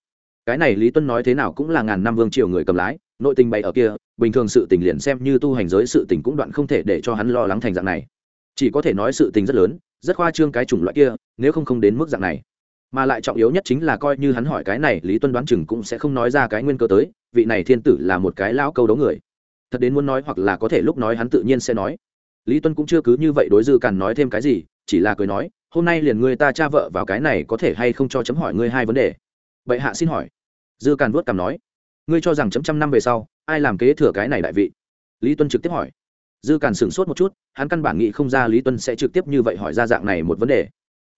Speaker 1: Cái này lý tuân nói thế nào cũng là ngàn năm vương triều người cầm lái, nội tình bày ở kia, bình thường sự tình liền xem như tu hành giới sự tình cũng đoạn không thể để cho hắn lo lắng thành dạng này. Chỉ có thể nói sự tình rất lớn, rất khoa trương cái chủng loại kia, nếu không không đến mức dạng này. Mà lại trọng yếu nhất chính là coi như hắn hỏi cái này, lý tuân đoán chừng cũng sẽ không nói ra cái nguyên cơ tới, vị này thiên tử là một cái lão câu đấu người. Thật đến muốn nói hoặc là có thể lúc nói hắn tự nhiên sẽ nói. Lý tuân cũng chưa cứ như vậy đối dư càn nói thêm cái gì chỉ là cười nói, hôm nay liền ngươi ta cha vợ vào cái này có thể hay không cho chấm hỏi ngươi hai vấn đề? Bệ hạ xin hỏi. Dư càn vuốt cằm nói, ngươi cho rằng chấm trăm năm về sau, ai làm kế thừa cái này đại vị? Lý tuân trực tiếp hỏi. Dư càn sửng sốt một chút, hắn căn bản nghĩ không ra lý tuân sẽ trực tiếp như vậy hỏi ra dạng này một vấn đề.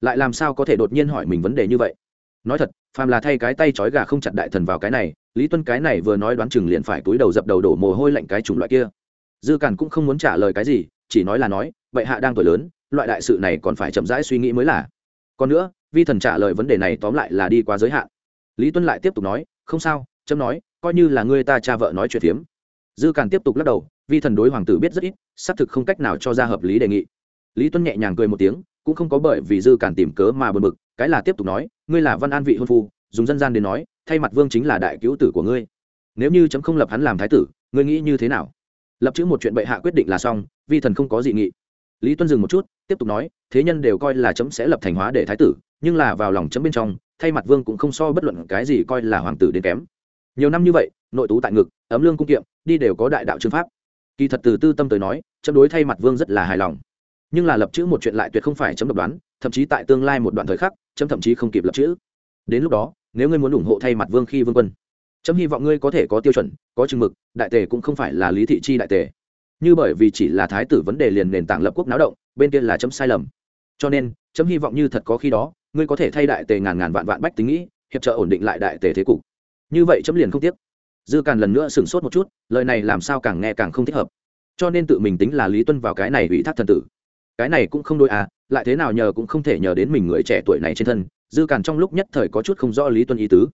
Speaker 1: Lại làm sao có thể đột nhiên hỏi mình vấn đề như vậy? Nói thật, phàm là thay cái tay trói gà không chặt đại thần vào cái này, lý tuân cái này vừa nói đoán chừng liền phải túi đầu dập đầu đổ mồ hôi lạnh cái chủng loại kia. Dư càn cũng không muốn trả lời cái gì, chỉ nói là nói, bệ hạ đang tuổi lớn loại đại sự này còn phải chậm rãi suy nghĩ mới là. Còn nữa, vi thần trả lời vấn đề này tóm lại là đi quá giới hạn. Lý tuân lại tiếp tục nói, không sao, chấm nói, coi như là ngươi ta cha vợ nói chuyện phiếm. Dư càn tiếp tục lắc đầu, vi thần đối hoàng tử biết rất ít, xác thực không cách nào cho ra hợp lý đề nghị. Lý tuân nhẹ nhàng cười một tiếng, cũng không có bởi vì dư càn tìm cớ mà bật mực cái là tiếp tục nói, ngươi là văn an vị hôn phu, dùng dân gian đến nói, thay mặt vương chính là đại cứu tử của ngươi. Nếu như chấm không lập hắn làm thái tử, ngươi nghĩ như thế nào? Lập chữ một chuyện bệ hạ quyết định là xong, vi thần không có dị nghị lý tuân dừng một chút, tiếp tục nói, thế nhân đều coi là chấm sẽ lập thành hóa để thái tử, nhưng là vào lòng chấm bên trong, thay mặt vương cũng không so bất luận cái gì coi là hoàng tử đến kém. Nhiều năm như vậy, nội tú tại ngực, ấm lương cung kiệm, đi đều có đại đạo chương pháp. Kỳ thật từ tư tâm tới nói, chấm đối thay mặt vương rất là hài lòng. Nhưng là lập chữ một chuyện lại tuyệt không phải chấm độc đoán, thậm chí tại tương lai một đoạn thời khắc, chấm thậm chí không kịp lập chữ. Đến lúc đó, nếu ngươi muốn ủng hộ thay mặt vương khi vương quân, chấm hy vọng ngươi có thể có tiêu chuẩn, có chừng mực, đại tề cũng không phải là lý thị chi đại tề như bởi vì chỉ là thái tử vấn đề liền nền tảng lập quốc náo động, bên kia là chấm sai lầm. Cho nên, chấm hy vọng như thật có khi đó, ngươi có thể thay đại tề ngàn ngàn vạn vạn bách tính nghĩ, hiệp trợ ổn định lại đại tề thế cục. Như vậy chấm liền không tiếc. Dư càn lần nữa sửng sốt một chút, lời này làm sao càng nghe càng không thích hợp. Cho nên tự mình tính là lý tuân vào cái này ủy thác thần tử. Cái này cũng không đôi à lại thế nào nhờ cũng không thể nhờ đến mình người trẻ tuổi này trên thân, dư càn trong lúc nhất thời có chút không rõ lý tuân ý tứ.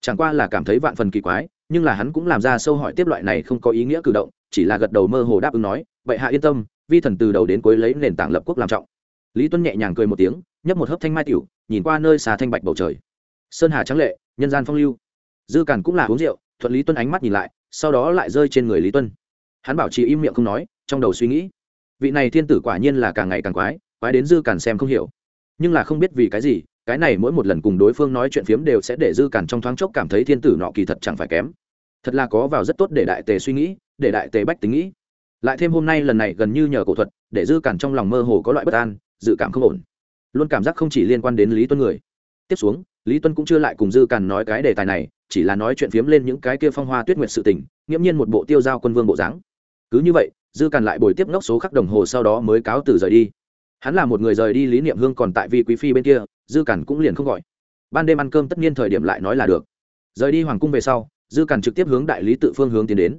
Speaker 1: Chẳng qua là cảm thấy vạn phần kỳ quái, nhưng là hắn cũng làm ra sâu hỏi tiếp loại này không có ý nghĩa cử động chỉ là gật đầu mơ hồ đáp ứng nói vậy hạ yên tâm, vi thần từ đầu đến cuối lấy nền tảng lập quốc làm trọng. Lý tuân nhẹ nhàng cười một tiếng, nhấp một hớp thanh mai tiểu, nhìn qua nơi xà thanh bạch bầu trời. Sơn hà trắng lệ, nhân gian phong lưu. Dư càn cũng là uống rượu, thuận lý tuân ánh mắt nhìn lại, sau đó lại rơi trên người lý tuân hắn bảo trì im miệng không nói, trong đầu suy nghĩ. Vị này thiên tử quả nhiên là càng ngày càng quái quái đến dư càn xem không hiểu. Nhưng là không biết vì cái gì, cái này mỗi một lần cùng đối phương nói chuyện phiếm đều sẽ để dư cản trong thoáng chốc cảm thấy thiên tử nọ kỳ thật chẳng phải kém. Thật là có vào rất tốt để đại tề suy nghĩ để đại tề bách tính nghĩ. Lại thêm hôm nay lần này gần như nhờ cổ thuật, để dư cản trong lòng mơ hồ có loại bất an, dự cảm không ổn. Luôn cảm giác không chỉ liên quan đến lý tuân người. Tiếp xuống, lý tuân cũng chưa lại cùng dư cản nói cái đề tài này, chỉ là nói chuyện phiếm lên những cái kia phong hoa tuyết nguyệt sự tình, nghiễm nhiên một bộ tiêu giao quân vương bộ dáng. Cứ như vậy, dư cản lại bồi tiếp ngốc số khắc đồng hồ sau đó mới cáo từ rời đi. Hắn là một người rời đi lý niệm hương còn tại vi quý phi bên kia, dư cản cũng liền không gọi. Ban đêm ăn cơm tất nhiên thời điểm lại nói là được. Rời đi hoàng cung về sau, dư cản trực tiếp hướng đại lý tự phương hướng tiến đến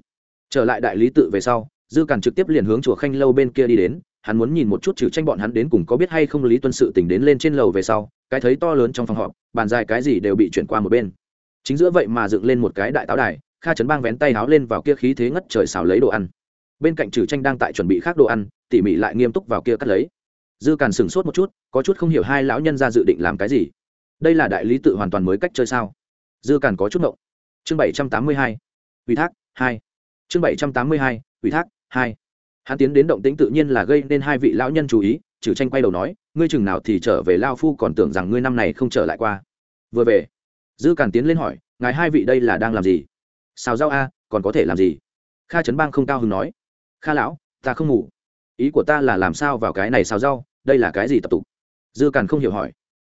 Speaker 1: trở lại đại lý tự về sau, dư càn trực tiếp liền hướng chùa khanh lâu bên kia đi đến, hắn muốn nhìn một chút trừ tranh bọn hắn đến cùng có biết hay không lý tuân sự tình đến lên trên lầu về sau, cái thấy to lớn trong phòng họp, bàn dài cái gì đều bị chuyển qua một bên. Chính giữa vậy mà dựng lên một cái đại táo đài, kha chấn bang vén tay háo lên vào kia khí thế ngất trời xào lấy đồ ăn. Bên cạnh trừ tranh đang tại chuẩn bị khác đồ ăn, tỉ mỉ lại nghiêm túc vào kia cắt lấy. Dư càn sửng sốt một chút, có chút không hiểu hai lão nhân ra dự định làm cái gì. Đây là đại lý tự hoàn toàn mới cách chơi sao? Dư càn có chút ngộng. Chương bảy trăm tám mươi hai. Ủy thác, hai chương bảy trăm tám mươi hai, ủy thác, hai. Hắn tiến đến động tĩnh tự nhiên là gây nên hai vị lão nhân chú ý trừ tranh quay đầu nói, ngươi chừng nào thì trở về lao phu còn tưởng rằng ngươi năm này không trở lại qua. Vừa về, dư càn tiến lên hỏi, ngài hai vị đây là đang làm gì? Xào rau a, còn có thể làm gì? Kha trấn bang không cao hứng nói, kha lão, ta không ngủ. Ý của ta là làm sao vào cái này xào rau, đây là cái gì tập tục? Dư càn không hiểu hỏi,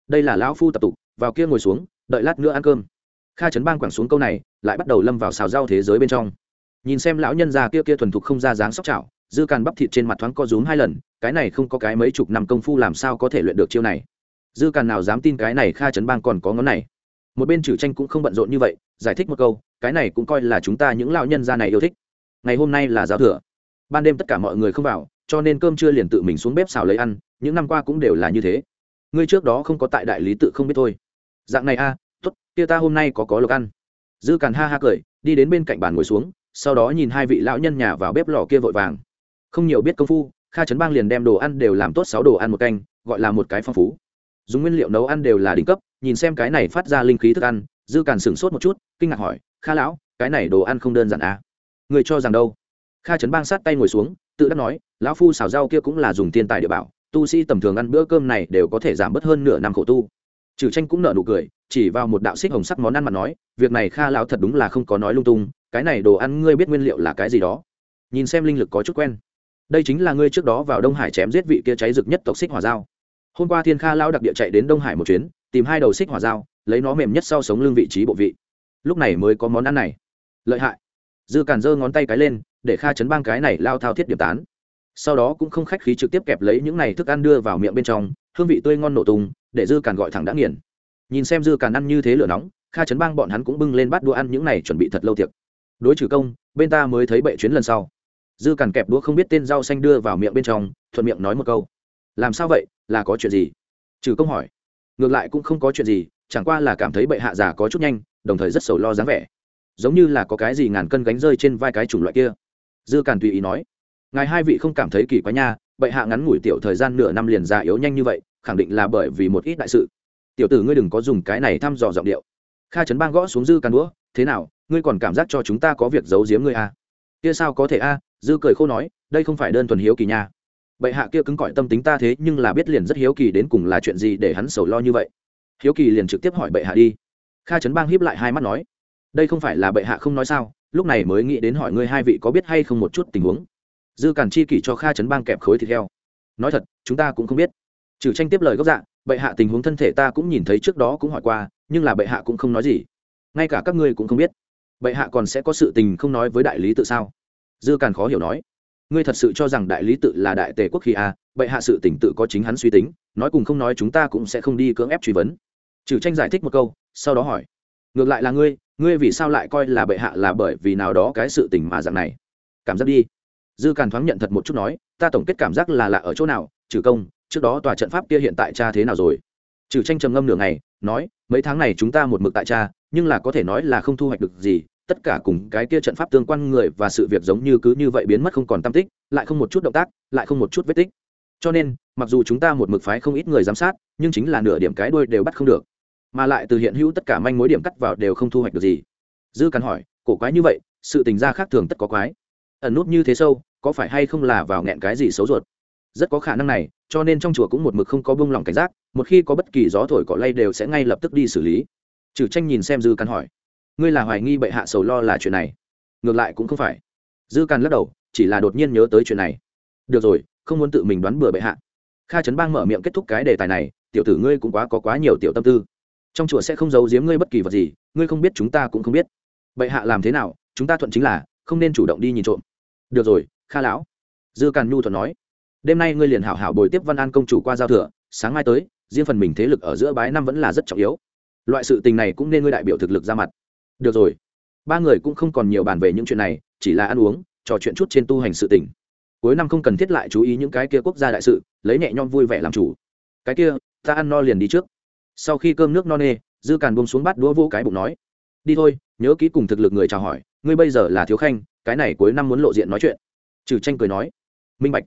Speaker 1: đây là lão phu tập tục, vào kia ngồi xuống, đợi lát nữa ăn cơm. Kha trấn bang quẳng xuống câu này, lại bắt đầu lâm vào xào rau thế giới bên trong nhìn xem lão nhân già kia kia thuần thục không ra dáng sóc chảo dư càn bắp thịt trên mặt thoáng co rúm hai lần cái này không có cái mấy chục năm công phu làm sao có thể luyện được chiêu này. Dư càn nào dám tin cái này kha trấn bang còn có ngón này. Một bên trừ tranh cũng không bận rộn như vậy giải thích một câu cái này cũng coi là chúng ta những lão nhân gia này yêu thích. Ngày hôm nay là giáo thừa. Ban đêm tất cả mọi người không vào cho nên cơm trưa liền tự mình xuống bếp xào lấy ăn những năm qua cũng đều là như thế. Ngươi trước đó không có tại đại lý tự không biết thôi. Dạng này a à, t ố t kia ta hôm nay có có lộc ăn. Dư càn ha ha cười đi đến bên cạnh bàn ngồi xuống sau đó nhìn hai vị lão nhân nhà vào bếp lò kia vội vàng. Không nhiều biết công phu, kha trấn bang liền đem đồ ăn đều làm tốt sáu đồ ăn một canh, gọi là một cái phong phú. Dùng nguyên liệu nấu ăn đều là đỉnh cấp, nhìn xem cái này phát ra linh khí thức ăn, dư càn sửng sốt một chút, kinh ngạc hỏi, kha lão, cái này đồ ăn không đơn giản à? Người cho rằng đâu? Kha trấn bang sát tay ngồi xuống, tự đắc nói, lão phu xào rau kia cũng là dùng tiền tài địa bảo, tu sĩ tầm thường ăn bữa cơm này đều có thể giảm bớt hơn nửa năm khổ tu. Trừ tranh cũng nở nụ cười, chỉ vào một đạo xích hồng sắc món ăn mà nói, việc này kha lão thật đúng là không có nói lung tung cái này đồ ăn ngươi biết nguyên liệu là cái gì đó. Nhìn xem linh lực có chút quen. Đây chính là ngươi trước đó vào đông hải chém giết vị kia cháy rực nhất tộc xích hỏa dao hôm qua thiên kha lão đặc địa chạy đến đông hải một chuyến, tìm hai đầu xích hỏa dao lấy nó mềm nhất sau sống lưng vị trí bộ vị. Lúc này mới có món ăn này. Lợi hại. Dư càn giơ ngón tay cái lên, để kha chấn bang cái này lao thao thiết điểm tán. Sau đó cũng không khách khí trực tiếp kẹp lấy những này thức ăn đưa vào miệng bên trong, hương vị tươi ngon nổ tung, để dư càn gọi thẳng đã nghiền. Nhìn xem dư càn ăn như thế lửa nóng, kha chấn bang bọn hắn cũng bưng lên bắt đua ăn những này chuẩn bị thật lâu tiệc đối trừ công, bên ta mới thấy bệ chuyến lần sau. Dư càn kẹp đũa không biết tên rau xanh đưa vào miệng bên trong, thuận miệng nói một câu. Làm sao vậy, là có chuyện gì? Trừ công hỏi. Ngược lại cũng không có chuyện gì, chẳng qua là cảm thấy bệ hạ già có chút nhanh, đồng thời rất sầu lo dáng vẻ. Giống như là có cái gì ngàn cân gánh rơi trên vai cái chủng loại kia. Dư càn tùy ý nói. Ngài hai vị không cảm thấy kỳ quái nha, bệ hạ ngắn ngủi tiểu thời gian nửa năm liền già yếu nhanh như vậy, khẳng định là bởi vì một ít đại sự. Tiểu tử ngươi đừng có dùng cái này thăm dò giọng điệu. Kha trấn bang gõ xuống dư càn đũa, thế nào ngươi còn cảm giác cho chúng ta có việc giấu giếm ngươi à? kia sao có thể a dư cười khô nói, đây không phải đơn thuần hiếu kỳ nha. Bệ hạ kia cứng cỏi tâm tính ta thế nhưng là biết liền rất hiếu kỳ đến cùng là chuyện gì để hắn sầu lo như vậy. Hiếu kỳ liền trực tiếp hỏi bệ hạ đi. Kha trấn bang hiếp lại hai mắt nói, đây không phải là bệ hạ không nói sao, lúc này mới nghĩ đến hỏi ngươi hai vị có biết hay không một chút tình huống. Dư cản chi kỷ cho kha trấn bang kẹp khối thịt heo. Nói thật, chúng ta cũng không biết. Trừ tranh tiếp lời gốc dạ bệ hạ tình huống thân thể ta cũng nhìn thấy trước đó cũng hỏi qua, nhưng là bệ hạ cũng không nói gì. Ngay cả các ngươi cũng không biết bệ hạ còn sẽ có sự tình không nói với đại lý tự sao? Dư càn khó hiểu nói. Ngươi thật sự cho rằng đại lý tự là đại tề quốc khi à, bệ hạ sự tỉnh tự có chính hắn suy tính nói cùng không nói chúng ta cũng sẽ không đi cưỡng ép truy vấn. Trừ tranh giải thích một câu sau đó hỏi. Ngược lại là ngươi ngươi vì sao lại coi là bệ hạ là bởi vì nào đó cái sự tình mà dạng này? Cảm giác đi. Dư càn thoáng nhận thật một chút nói ta tổng kết cảm giác là lạ ở chỗ nào? Trừ công trước đó tòa trận pháp kia hiện tại cha thế nào rồi? Trừ tranh trầm ngâm nửa ngày nói mấy tháng này chúng ta một mực tại cha nhưng là có thể nói là không thu hoạch được gì, tất cả cùng cái kia trận pháp tương quan người và sự việc giống như cứ như vậy biến mất không còn tam tích, lại không một chút động tác, lại không một chút vết tích. Cho nên, mặc dù chúng ta một mực phái không ít người giám sát, nhưng chính là nửa điểm cái đuôi đều bắt không được. Mà lại từ hiện hữu tất cả manh mối điểm cắt vào đều không thu hoạch được gì. Dư cắn hỏi, cổ quái như vậy, sự tình gia khác thường tất có quái. Ẩn nút như thế sâu, có phải hay không là vào nghẹn cái gì xấu ruột? Rất có khả năng này cho nên trong chùa cũng một mực không có bông lòng cảnh giác, một khi có bất kỳ gió thổi cỏ lay đều sẽ ngay lập tức đi xử lý. Trừ tranh nhìn xem dư càn hỏi, ngươi là hoài nghi bệ hạ sầu lo là chuyện này? Ngược lại cũng không phải. Dư càn lắc đầu, chỉ là đột nhiên nhớ tới chuyện này. Được rồi, không muốn tự mình đoán bừa bệ hạ. Kha trấn bang mở miệng kết thúc cái đề tài này, tiểu tử ngươi cũng quá có quá nhiều tiểu tâm tư. Trong chùa sẽ không giấu giếm ngươi bất kỳ vật gì, ngươi không biết chúng ta cũng không biết. Bệ hạ làm thế nào, chúng ta thuận chính là, không nên chủ động đi nhìn trộm. Được rồi, kha lão. Dư càn nhu thuận nói đêm nay ngươi liền hảo hảo bồi tiếp văn an công chủ qua giao thừa, sáng mai tới, riêng phần mình thế lực ở giữa bái năm vẫn là rất trọng yếu. Loại sự tình này cũng nên ngươi đại biểu thực lực ra mặt. Được rồi. Ba người cũng không còn nhiều bàn về những chuyện này, chỉ là ăn uống, trò chuyện chút trên tu hành sự tình. Cuối năm không cần thiết lại chú ý những cái kia quốc gia đại sự, lấy nhẹ nhom vui vẻ làm chủ. Cái kia, ta ăn no liền đi trước. Sau khi cơm nước no nê, dư càn bông xuống bát đũa vô cái bụng nói. Đi thôi, nhớ kỹ cùng thực lực người chào hỏi, ngươi bây giờ là thiếu khanh, cái này cuối năm muốn lộ diện nói chuyện. Trừ tranh cười nói. Minh bạch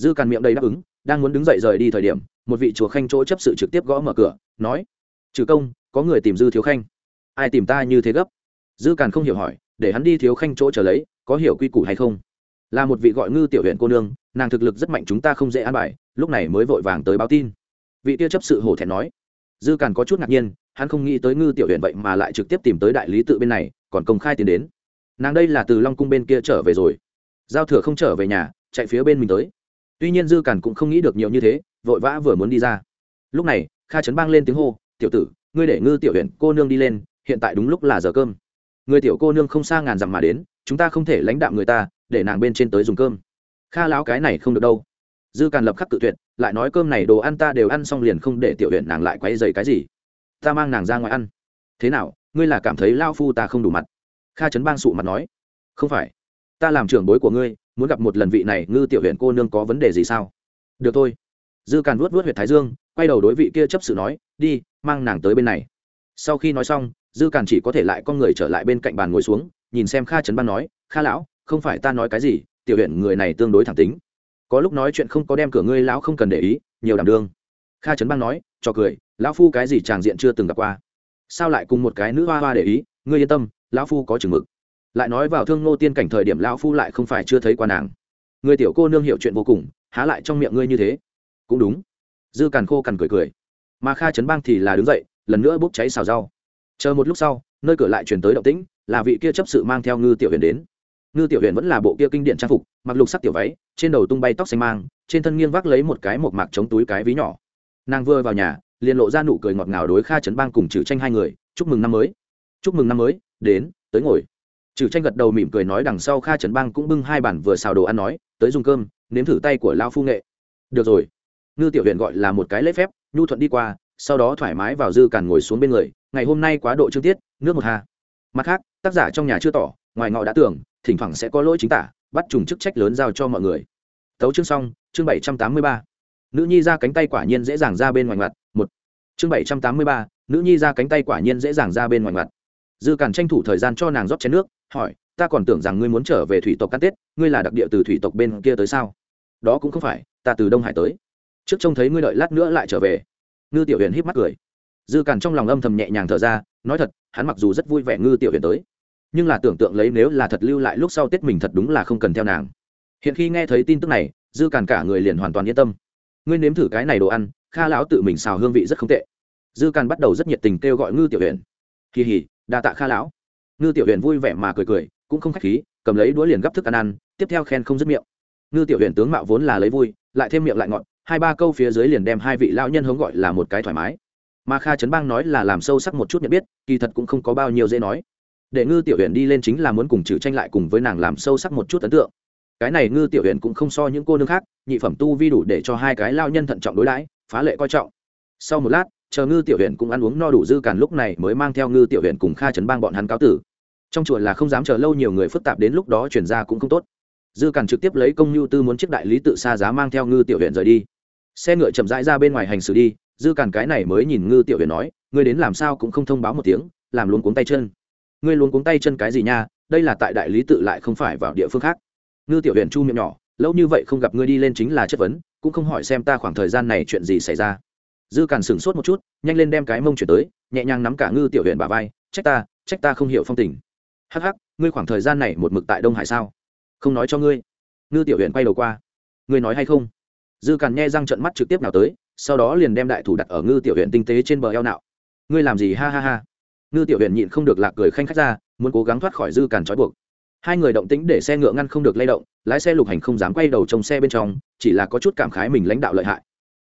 Speaker 1: dư càn miệng đầy đáp ứng, đang muốn đứng dậy rời đi thời điểm, một vị chùa khanh chỗ chấp sự trực tiếp gõ mở cửa, nói, trừ công, có người tìm dư thiếu khanh. Ai tìm ta như thế gấp? Dư càn không hiểu hỏi, để hắn đi thiếu khanh chỗ trở lấy, có hiểu quy củ hay không? Là một vị gọi ngư tiểu huyện cô nương, nàng thực lực rất mạnh chúng ta không dễ an bài, lúc này mới vội vàng tới báo tin. Vị tiêu chấp sự hổ thẹn nói, dư càn có chút ngạc nhiên, hắn không nghĩ tới ngư tiểu huyện vậy mà lại trực tiếp tìm tới đại lý tự bên này, còn công khai tiến đến. Nàng đây là từ long cung bên kia trở về rồi. Giao thừa không trở về nhà, chạy phía bên mình tới tuy nhiên dư càn cũng không nghĩ được nhiều như thế, vội vã vừa muốn đi ra. Lúc này, kha trấn bang lên tiếng hô, tiểu tử, ngươi để ngư tiểu huyện cô nương đi lên, hiện tại đúng lúc là giờ cơm. Người tiểu cô nương không xa ngàn dặm mà đến, chúng ta không thể lãnh đạo người ta, để nàng bên trên tới dùng cơm. Kha lão cái này không được đâu. Dư càn lập khắc tự tuyệt, lại nói cơm này đồ ăn ta đều ăn xong liền không để tiểu huyện nàng lại quay dày cái gì. Ta mang nàng ra ngoài ăn. Thế nào, ngươi là cảm thấy lao phu ta không đủ mặt? Kha trấn bang sụ mặt nói, không phải. Ta làm trưởng bối của ngươi muốn gặp một lần vị này ngư tiểu huyện cô nương có vấn đề gì sao? Được thôi. Dư càn vuốt vuốt huyệt thái dương, quay đầu đối vị kia chấp sự nói, đi, mang nàng tới bên này. Sau khi nói xong, dư càn chỉ có thể lại con người trở lại bên cạnh bàn ngồi xuống, nhìn xem kha trấn bang nói, kha lão, không phải ta nói cái gì, tiểu huyện người này tương đối thẳng tính. Có lúc nói chuyện không có đem cửa ngươi lão không cần để ý, nhiều đảm đương. Kha trấn bang nói, cho cười, lão phu cái gì tràng diện chưa từng gặp qua. Sao lại cùng một cái nữ hoa hoa để ý? Ngươi yên tâm, lão phu có chừng mực lại nói vào thương ngô tiên cảnh thời điểm lão phu lại không phải chưa thấy qua nàng. Người tiểu cô nương hiểu chuyện vô cùng, há lại trong miệng ngươi như thế. Cũng đúng. Dư càn khô cằn cười cười. Mà kha trấn bang thì là đứng dậy, lần nữa bốc cháy xào rau. Chờ một lúc sau, nơi cửa lại chuyển tới động tĩnh, là vị kia chấp sự mang theo ngư tiểu huyền đến. Ngư tiểu huyền vẫn là bộ kia kinh điện trang phục, mặc lục sắc tiểu váy, trên đầu tung bay tóc xanh mang, trên thân nghiêng vác lấy một cái một mạc chống túi cái ví nhỏ. Nàng vừa vào nhà, liền lộ ra nụ cười ngọt ngào đối kha trấn bang cùng trừ tranh hai người, chúc mừng năm mới. Chúc mừng năm mới. Đến, tới ngồi trừ tranh gật đầu mỉm cười nói đằng sau kha trấn bang cũng bưng hai bản vừa xào đồ ăn nói, tới dùng cơm, nếm thử tay của lao phu nghệ. Được rồi. Ngư tiểu huyện gọi là một cái lễ phép, nhu thuận đi qua, sau đó thoải mái vào dư càn ngồi xuống bên người, ngày hôm nay quá độ trương tiết, nước một hà. Mặt khác, tác giả trong nhà chưa tỏ, ngoài ngọ đã tưởng, thỉnh thoảng sẽ có lỗi chính tả, bắt trùng chức trách lớn giao cho mọi người. Tấu chương xong, chương bảy trăm tám mươi ba. Nữ nhi ra cánh tay quả nhiên dễ dàng ra bên ngoài mặt, một. Chương bảy trăm tám mươi ba, nữ nhi ra cánh tay quả nhiên dễ dàng ra bên ngoài mặt dư càn tranh thủ thời gian cho nàng rót chén nước, hỏi, ta còn tưởng rằng ngươi muốn trở về thủy tộc cắt tết, ngươi là đặc địa từ thủy tộc bên kia tới sao? Đó cũng không phải, ta từ đông hải tới. Trước trông thấy ngươi đợi lát nữa lại trở về. Ngư tiểu huyền híp mắt cười. Dư càn trong lòng âm thầm nhẹ nhàng thở ra, nói thật, hắn mặc dù rất vui vẻ ngư tiểu huyền tới, nhưng là tưởng tượng lấy nếu là thật lưu lại lúc sau tết mình thật đúng là không cần theo nàng. Hiện khi nghe thấy tin tức này, dư càn cả người liền hoàn toàn yên tâm. Ngươi nếm thử cái này đồ ăn, kha lão tự mình xào hương vị rất không tệ. Dư càn bắt đầu rất nhiệt tình kêu gọi ngư tiểu huyền kỳ hỉ đa tạ kha lão. Ngư tiểu huyền vui vẻ mà cười cười, cũng không khách khí, cầm lấy đũa liền gấp thức ăn ăn, tiếp theo khen không dứt miệng. Ngư tiểu huyền tướng mạo vốn là lấy vui, lại thêm miệng lại ngọt, hai ba câu phía dưới liền đem hai vị lão nhân hống gọi là một cái thoải mái. Mà kha trấn bang nói là làm sâu sắc một chút nhận biết, kỳ thật cũng không có bao nhiêu dễ nói. Để ngư tiểu huyền đi lên chính là muốn cùng trừ tranh lại cùng với nàng làm sâu sắc một chút ấn tượng. Cái này ngư tiểu huyền cũng không so những cô nương khác, nhị phẩm tu vi đủ để cho hai cái lao nhân thận trọng đối đãi, phá lệ coi trọng. Sau một lát chờ ngư tiểu huyện cũng ăn uống no đủ dư càn lúc này mới mang theo ngư tiểu huyện cùng kha trấn bang bọn hắn cáo tử. Trong chùa là không dám chờ lâu nhiều người phức tạp đến lúc đó chuyển ra cũng không tốt. Dư càn trực tiếp lấy công nhu tư muốn chiếc đại lý tự xa giá mang theo ngư tiểu huyện rời đi. Xe ngựa chậm rãi ra bên ngoài hành xử đi, dư càn cái này mới nhìn ngư tiểu huyện nói, ngươi đến làm sao cũng không thông báo một tiếng, làm luôn cuống tay chân. Ngươi luôn cuống tay chân cái gì nha, đây là tại đại lý tự lại không phải vào địa phương khác. Ngư tiểu huyện chu miệng nhỏ, lâu như vậy không gặp ngươi đi lên chính là chất vấn, cũng không hỏi xem ta khoảng thời gian này chuyện gì xảy ra dư càn sửng sốt một chút, nhanh lên đem cái mông chuyển tới, nhẹ nhàng nắm cả ngư tiểu huyện bà vai, trách ta trách ta không hiểu phong tình. Hắc hắc, ngươi khoảng thời gian này một mực tại đông hải sao? Không nói cho ngươi. Ngư tiểu huyện quay đầu qua. Ngươi nói hay không? Dư càn nghe răng trận mắt trực tiếp nào tới, sau đó liền đem đại thủ đặt ở ngư tiểu huyện tinh tế trên bờ eo nạo. Ngươi làm gì? Ha ha ha. Ngư tiểu huyện nhịn không được lạc cười khanh khách ra, muốn cố gắng thoát khỏi dư càn trói buộc. Hai người động tĩnh để xe ngựa ngăn không được lay động, lái xe lục hành không dám quay đầu trong xe bên trong, chỉ là có chút cảm khái mình lãnh đạo lợi hại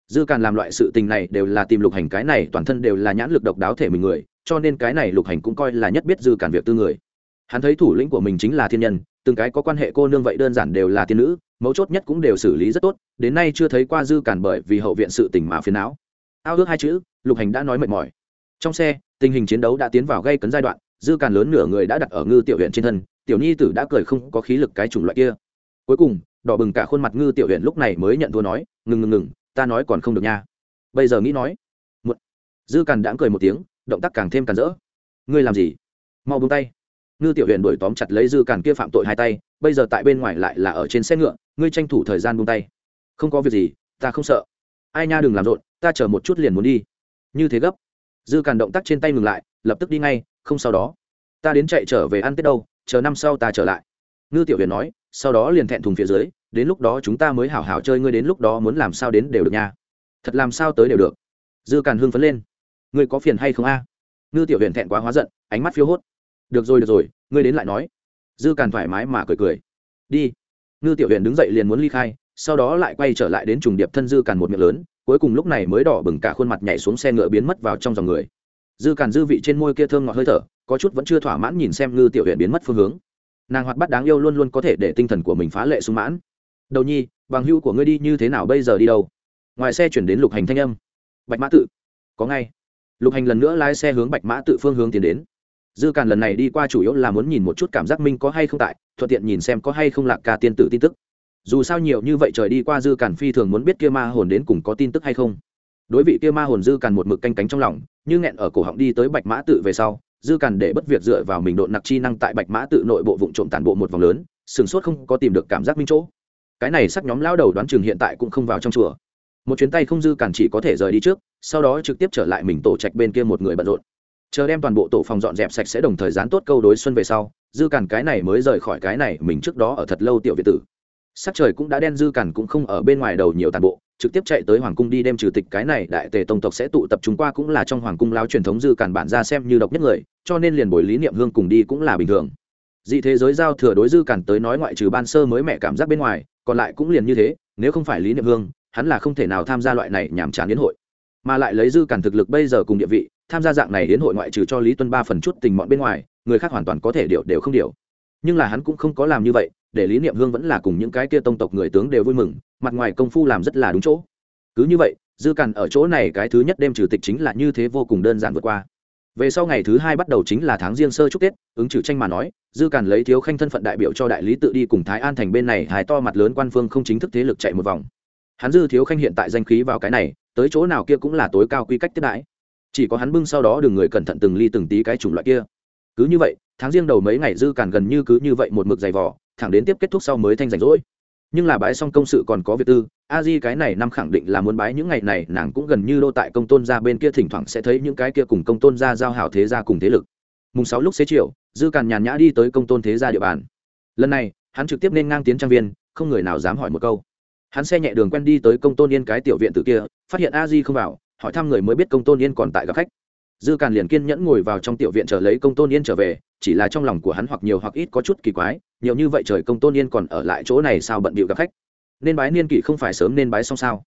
Speaker 1: dư càn làm loại sự tình này đều là tìm lục hành cái này, toàn thân đều là nhãn lực độc đáo thể mình người, cho nên cái này lục hành cũng coi là nhất biết dư càn việc tư người. Hắn thấy thủ lĩnh của mình chính là thiên nhân, từng cái có quan hệ cô nương vậy đơn giản đều là thiên nữ, mấu chốt nhất cũng đều xử lý rất tốt, đến nay chưa thấy qua dư càn bởi vì hậu viện sự tình mà phiền não. Ao ước hai chữ, lục hành đã nói mệt mỏi. Trong xe, tình hình chiến đấu đã tiến vào gây cấn giai đoạn, dư càn lớn nửa người đã đặt ở ngư tiểu huyện trên thân, tiểu nhi tử đã cười không có khí lực cái chủng loại kia. Cuối cùng, đỏ bừng cả khuôn mặt ngư tiểu huyện lúc này mới nhận thua nói, ngừng ngừng ngừng ta nói còn không được nha. Bây giờ nghĩ nói. Một dư càn đãng cười một tiếng, động tác càng thêm càn rỡ. Ngươi làm gì? Mau buông tay. Ngư tiểu huyện đuổi tóm chặt lấy dư càn kia phạm tội hai tay, bây giờ tại bên ngoài lại là ở trên xe ngựa, ngươi tranh thủ thời gian buông tay. Không có việc gì, ta không sợ. Ai nha đừng làm rộn, ta chờ một chút liền muốn đi. Như thế gấp. Dư càn động tác trên tay ngừng lại, lập tức đi ngay, không sau đó. Ta đến chạy trở về ăn tết đâu, chờ năm sau ta trở lại. Ngư tiểu huyền nói, sau đó liền thẹn thùng phía dưới đến lúc đó chúng ta mới hảo hảo chơi, ngươi đến lúc đó muốn làm sao đến đều được nha. Thật làm sao tới đều được. Dư càn hưng phấn lên. Ngươi có phiền hay không a? Ngư tiểu huyền thẹn quá hóa giận, ánh mắt phiêu hốt. Được rồi được rồi, ngươi đến lại nói. Dư càn thoải mái mà cười cười. Đi. Ngư tiểu huyền đứng dậy liền muốn ly khai, sau đó lại quay trở lại đến trùng điệp thân dư càn một miệng lớn, cuối cùng lúc này mới đỏ bừng cả khuôn mặt nhảy xuống xe ngựa biến mất vào trong dòng người. Dư càn dư vị trên môi kia thơm ngọt hơi thở, có chút vẫn chưa thỏa mãn nhìn xem ngư tiểu huyện biến mất phương hướng. Nàng hoạt bắt đáng yêu luôn luôn có thể để tinh thần của mình phá lệ sung mãn đầu nhi, bằng hưu của ngươi đi, như thế nào bây giờ đi đâu? Ngoài xe chuyển đến lục hành thanh âm. Bạch mã tự. Có ngay. Lục hành lần nữa lái xe hướng bạch mã tự phương hướng tiến đến. Dư càn lần này đi qua chủ yếu là muốn nhìn một chút cảm giác minh có hay không tại, thuận tiện nhìn xem có hay không lạc ca tiên tử tin tức. Dù sao nhiều như vậy trời đi qua dư càn phi thường muốn biết kia ma hồn đến cùng có tin tức hay không. Đối vị kia ma hồn dư càn một mực canh cánh trong lòng, như nghẹn ở cổ họng đi tới bạch mã tự về sau, dư càn để bất việc dựa vào mình độn nặc chi năng tại bạch mã tự nội bộ vụ trộm tàn bộ một vòng lớn sửng sốt không có tìm được cảm giác minh chỗ cái này sắc nhóm lao đầu đoán chừng hiện tại cũng không vào trong chùa. Một chuyến tay không dư cản chỉ có thể rời đi trước, sau đó trực tiếp trở lại mình tổ trạch bên kia một người bận rộn. Chờ đem toàn bộ tổ phòng dọn dẹp sạch sẽ đồng thời dán tốt câu đối xuân về sau, dư cản cái này mới rời khỏi cái này mình trước đó ở thật lâu tiểu việt tử. Sắc trời cũng đã đen, dư cản cũng không ở bên ngoài đầu nhiều tàn bộ, trực tiếp chạy tới hoàng cung đi đem trừ tịch cái này đại tề tông tộc sẽ tụ tập chúng qua cũng là trong hoàng cung lao truyền thống dư cản bản ra xem như độc nhất người, cho nên liền bồi lý niệm hương cùng đi cũng là bình thường dị thế giới giao thừa đối dư càn tới nói ngoại trừ ban sơ mới mẹ cảm giác bên ngoài, còn lại cũng liền như thế, nếu không phải lý niệm hương, hắn là không thể nào tham gia loại này nhàm chán đến hội. Mà lại lấy dư càn thực lực bây giờ cùng địa vị, tham gia dạng này đến hội ngoại trừ cho lý tuân ba phần chút tình mọn bên ngoài, người khác hoàn toàn có thể điều đều không điều. Nhưng là hắn cũng không có làm như vậy, để lý niệm hương vẫn là cùng những cái kia tông tộc người tướng đều vui mừng, mặt ngoài công phu làm rất là đúng chỗ. Cứ như vậy, dư càn ở chỗ này cái thứ nhất đêm trừ tịch chính là như thế vô cùng đơn giản vượt qua về sau ngày thứ hai bắt đầu chính là tháng riêng sơ chúc tết, ứng trừ tranh mà nói, dư càn lấy thiếu khanh thân phận đại biểu cho đại lý tự đi cùng thái an thành bên này hài to mặt lớn quan phương không chính thức thế lực chạy một vòng. Hắn dư thiếu khanh hiện tại danh khí vào cái này, tới chỗ nào kia cũng là tối cao quy cách tiếp đãi. Chỉ có hắn bưng sau đó đừng người cẩn thận từng ly từng tí cái chủng loại kia. Cứ như vậy, tháng riêng đầu mấy ngày dư càn gần như cứ như vậy một mực dày vỏ thẳng đến tiếp kết thúc sau mới thanh rảnh rỗi. Nhưng là bãi xong công sự còn có việc tư a di cái này năm khẳng định là muốn bái những ngày này, nàng cũng gần như đô tại công tôn gia bên kia, thỉnh thoảng sẽ thấy những cái kia cùng công tôn gia giao hảo thế gia cùng thế lực. Mùng sáu lúc xế chiều, dư càn nhàn nhã đi tới công tôn thế gia địa bàn. Lần này, hắn trực tiếp nên ngang tiến trang viên, không người nào dám hỏi một câu. Hắn xe nhẹ đường quen đi tới công tôn yên cái tiểu viện từ kia, phát hiện a di không vào, hỏi thăm người mới biết công tôn yên còn tại gặp khách. Dư càn liền kiên nhẫn ngồi vào trong tiểu viện chờ lấy công tôn yên trở về, chỉ là trong lòng của hắn hoặc nhiều hoặc ít có chút kỳ quái, nhiều như vậy trời công tôn yên còn ở lại chỗ này sao bận bịu gặp khách nên bái niên kỷ không phải sớm nên bái xong sao?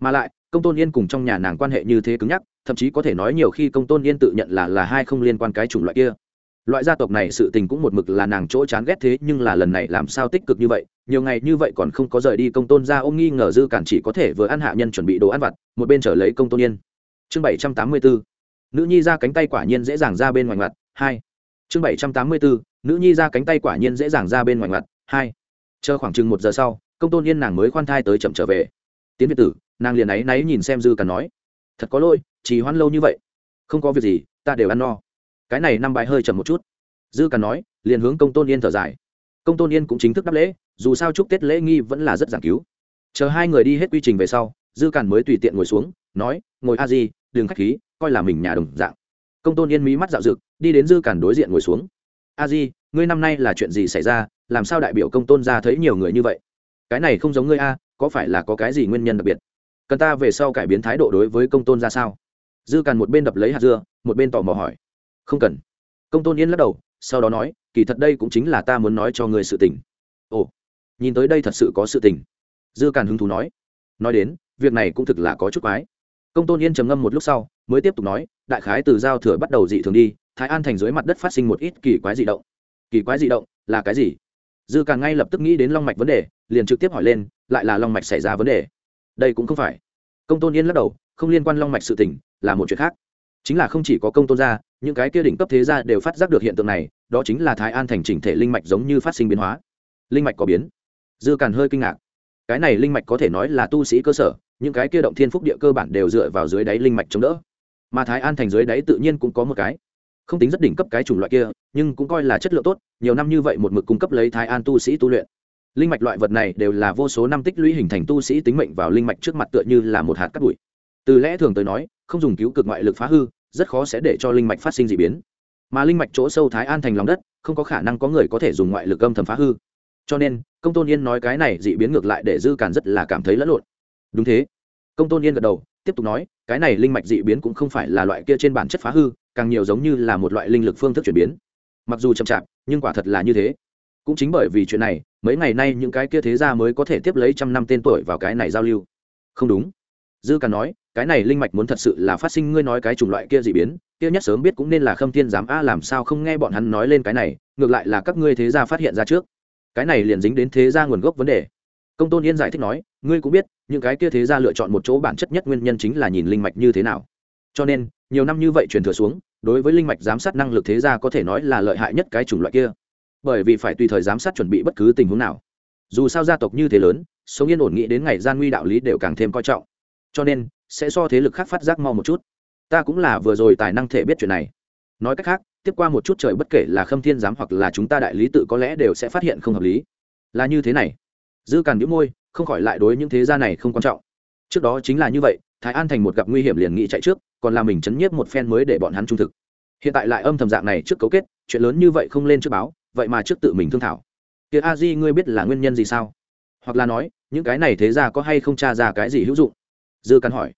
Speaker 1: Mà lại, công tôn yên cùng trong nhà nàng quan hệ như thế cứng nhắc, thậm chí có thể nói nhiều khi công tôn yên tự nhận là là hai không liên quan cái chủng loại kia. Loại gia tộc này sự tình cũng một mực là nàng chỗ chán ghét thế, nhưng là lần này làm sao tích cực như vậy, nhiều ngày như vậy còn không có rời đi, công tôn ra ôm nghi ngờ dư cản chỉ có thể vừa ăn hạ nhân chuẩn bị đồ ăn vặt, một bên trở lấy công tôn yên. Chương bảy trăm tám mươi bốn nữ nhi ra cánh tay quả nhiên dễ dàng ra bên ngoài mặt hai. Chương bảy trăm tám mươi bốn nữ nhi ra cánh tay quả nhiên dễ dàng ra bên ngoài mặt hai. Chờ khoảng chừng một giờ sau công tôn yên nàng mới khoan thai tới chậm trở về. Tiến việt tử, nàng liền áy náy nhìn xem dư càn nói, thật có lỗi chỉ hoan lâu như vậy, không có việc gì, ta đều ăn no. Cái này năm bài hơi chậm một chút. Dư càn nói, liền hướng công tôn yên thở dài. Công tôn yên cũng chính thức đáp lễ, dù sao chúc tết lễ nghi vẫn là rất giảng cứu. Chờ hai người đi hết quy trình về sau, dư càn mới tùy tiện ngồi xuống, nói, ngồi a di, đừng k h á c h khí, coi là mình nhà đồng dạng. Công tôn yên mí mắt dạo rực đi đến dư càn đối diện ngồi xuống. A di, ngươi năm nay là chuyện gì xảy ra? Làm sao đại biểu công tôn ra thấy nhiều người như vậy? Cái này không giống ngươi a, có phải là có cái gì nguyên nhân đặc biệt? Cần ta về sau cải biến thái độ đối với công tôn ra sao? Dư càn một bên đập lấy hạt dưa, một bên tò mò hỏi. Không cần. Công tôn yên lắc đầu, sau đó nói, kỳ thật đây cũng chính là ta muốn nói cho người sự tình. Ồ, nhìn tới đây thật sự có sự tình. Dư càn hứng thú nói. Nói đến, việc này cũng thực là có chút quái. Công tôn yên trầm ngâm một lúc sau, mới tiếp tục nói, đại khái từ giao thừa bắt đầu dị thường đi, thái an thành dưới mặt đất phát sinh một ít kỳ quái dị động. Kỳ quái dị động là cái gì? Dư càng ngay lập tức nghĩ đến long mạch vấn đề, liền trực tiếp hỏi lên, lại là long mạch xảy ra vấn đề. Đây cũng không phải. Công tôn yên lắc đầu, không liên quan long mạch sự tỉnh là một chuyện khác. Chính là không chỉ có công tôn gia, những cái kia đỉnh cấp thế gia đều phát giác được hiện tượng này, đó chính là thái an thành chỉnh thể linh mạch giống như phát sinh biến hóa. Linh mạch có biến. Dư càn hơi kinh ngạc. Cái này linh mạch có thể nói là tu sĩ cơ sở, những cái kia động thiên phúc địa cơ bản đều dựa vào dưới đáy linh mạch chống đỡ. Mà thái an thành dưới đáy tự nhiên cũng có một cái không tính rất đỉnh cấp cái chủng loại kia, nhưng cũng coi là chất lượng tốt, nhiều năm như vậy một mực cung cấp lấy thái an tu sĩ tu luyện. Linh mạch loại vật này đều là vô số năm tích lũy hình thành tu sĩ tính mệnh vào linh mạch trước mặt tựa như là một hạt cát bụi. Từ lẽ thường tới nói, không dùng cứu cực ngoại lực phá hư, rất khó sẽ để cho linh mạch phát sinh d ị biến. Mà linh mạch chỗ sâu thái an thành lòng đất, không có khả năng có người có thể dùng ngoại lực âm thầm phá hư. Cho nên, công tôn yên nói cái này d ị biến ngược lại để dư càn rất là cảm thấy lẫn lộn. Đúng thế. Công tôn yên gật đầu tiếp tục nói, cái này linh mạch dị biến cũng không phải là loại kia trên bản chất phá hư, càng nhiều giống như là một loại linh lực phương thức chuyển biến. Mặc dù chậm chạp, nhưng quả thật là như thế. Cũng chính bởi vì chuyện này, mấy ngày nay những cái kia thế gia mới có thể tiếp lấy trăm năm tên tuổi vào cái này giao lưu. Không đúng. Dư càn nói, cái này linh mạch muốn thật sự là phát sinh, ngươi nói cái chủng loại kia dị biến, kia nhất sớm biết cũng nên là khâm thiên giám a, làm sao không nghe bọn hắn nói lên cái này, ngược lại là các ngươi thế gia phát hiện ra trước. Cái này liền dính đến thế gia nguồn gốc vấn đề. Công tôn yên giải thích nói, ngươi cũng biết những cái kia thế gia lựa chọn một chỗ bản chất nhất nguyên nhân chính là nhìn linh mạch như thế nào. Cho nên, nhiều năm như vậy truyền thừa xuống, đối với linh mạch giám sát năng lực thế gia có thể nói là lợi hại nhất cái chủng loại kia. Bởi vì phải tùy thời giám sát chuẩn bị bất cứ tình huống nào. Dù sao gia tộc như thế lớn, sống yên ổn nghĩ đến ngày gian nguy đạo lý đều càng thêm coi trọng. Cho nên, sẽ so thế lực khác phát giác mau một chút. Ta cũng là vừa rồi tài năng thể biết chuyện này. Nói cách khác, tiếp qua một chút trời bất kể là khâm thiên giám hoặc là chúng ta đại lý tự có lẽ đều sẽ phát hiện không hợp lý. Là như thế này. Dư càn đĩu môi không khỏi lại đối những thế gia này không quan trọng. Trước đó chính là như vậy, thái an thành một gặp nguy hiểm liền nghĩ chạy trước, còn là mình chấn nhiếp một phen mới để bọn hắn trung thực. Hiện tại lại âm thầm dạng này trước cấu kết, chuyện lớn như vậy không lên trước báo, vậy mà trước tự mình thương thảo. Kia a di, ngươi biết là nguyên nhân gì sao? Hoặc là nói, những cái này thế ra có hay không tra ra cái gì hữu dụng? Dư cắn hỏi.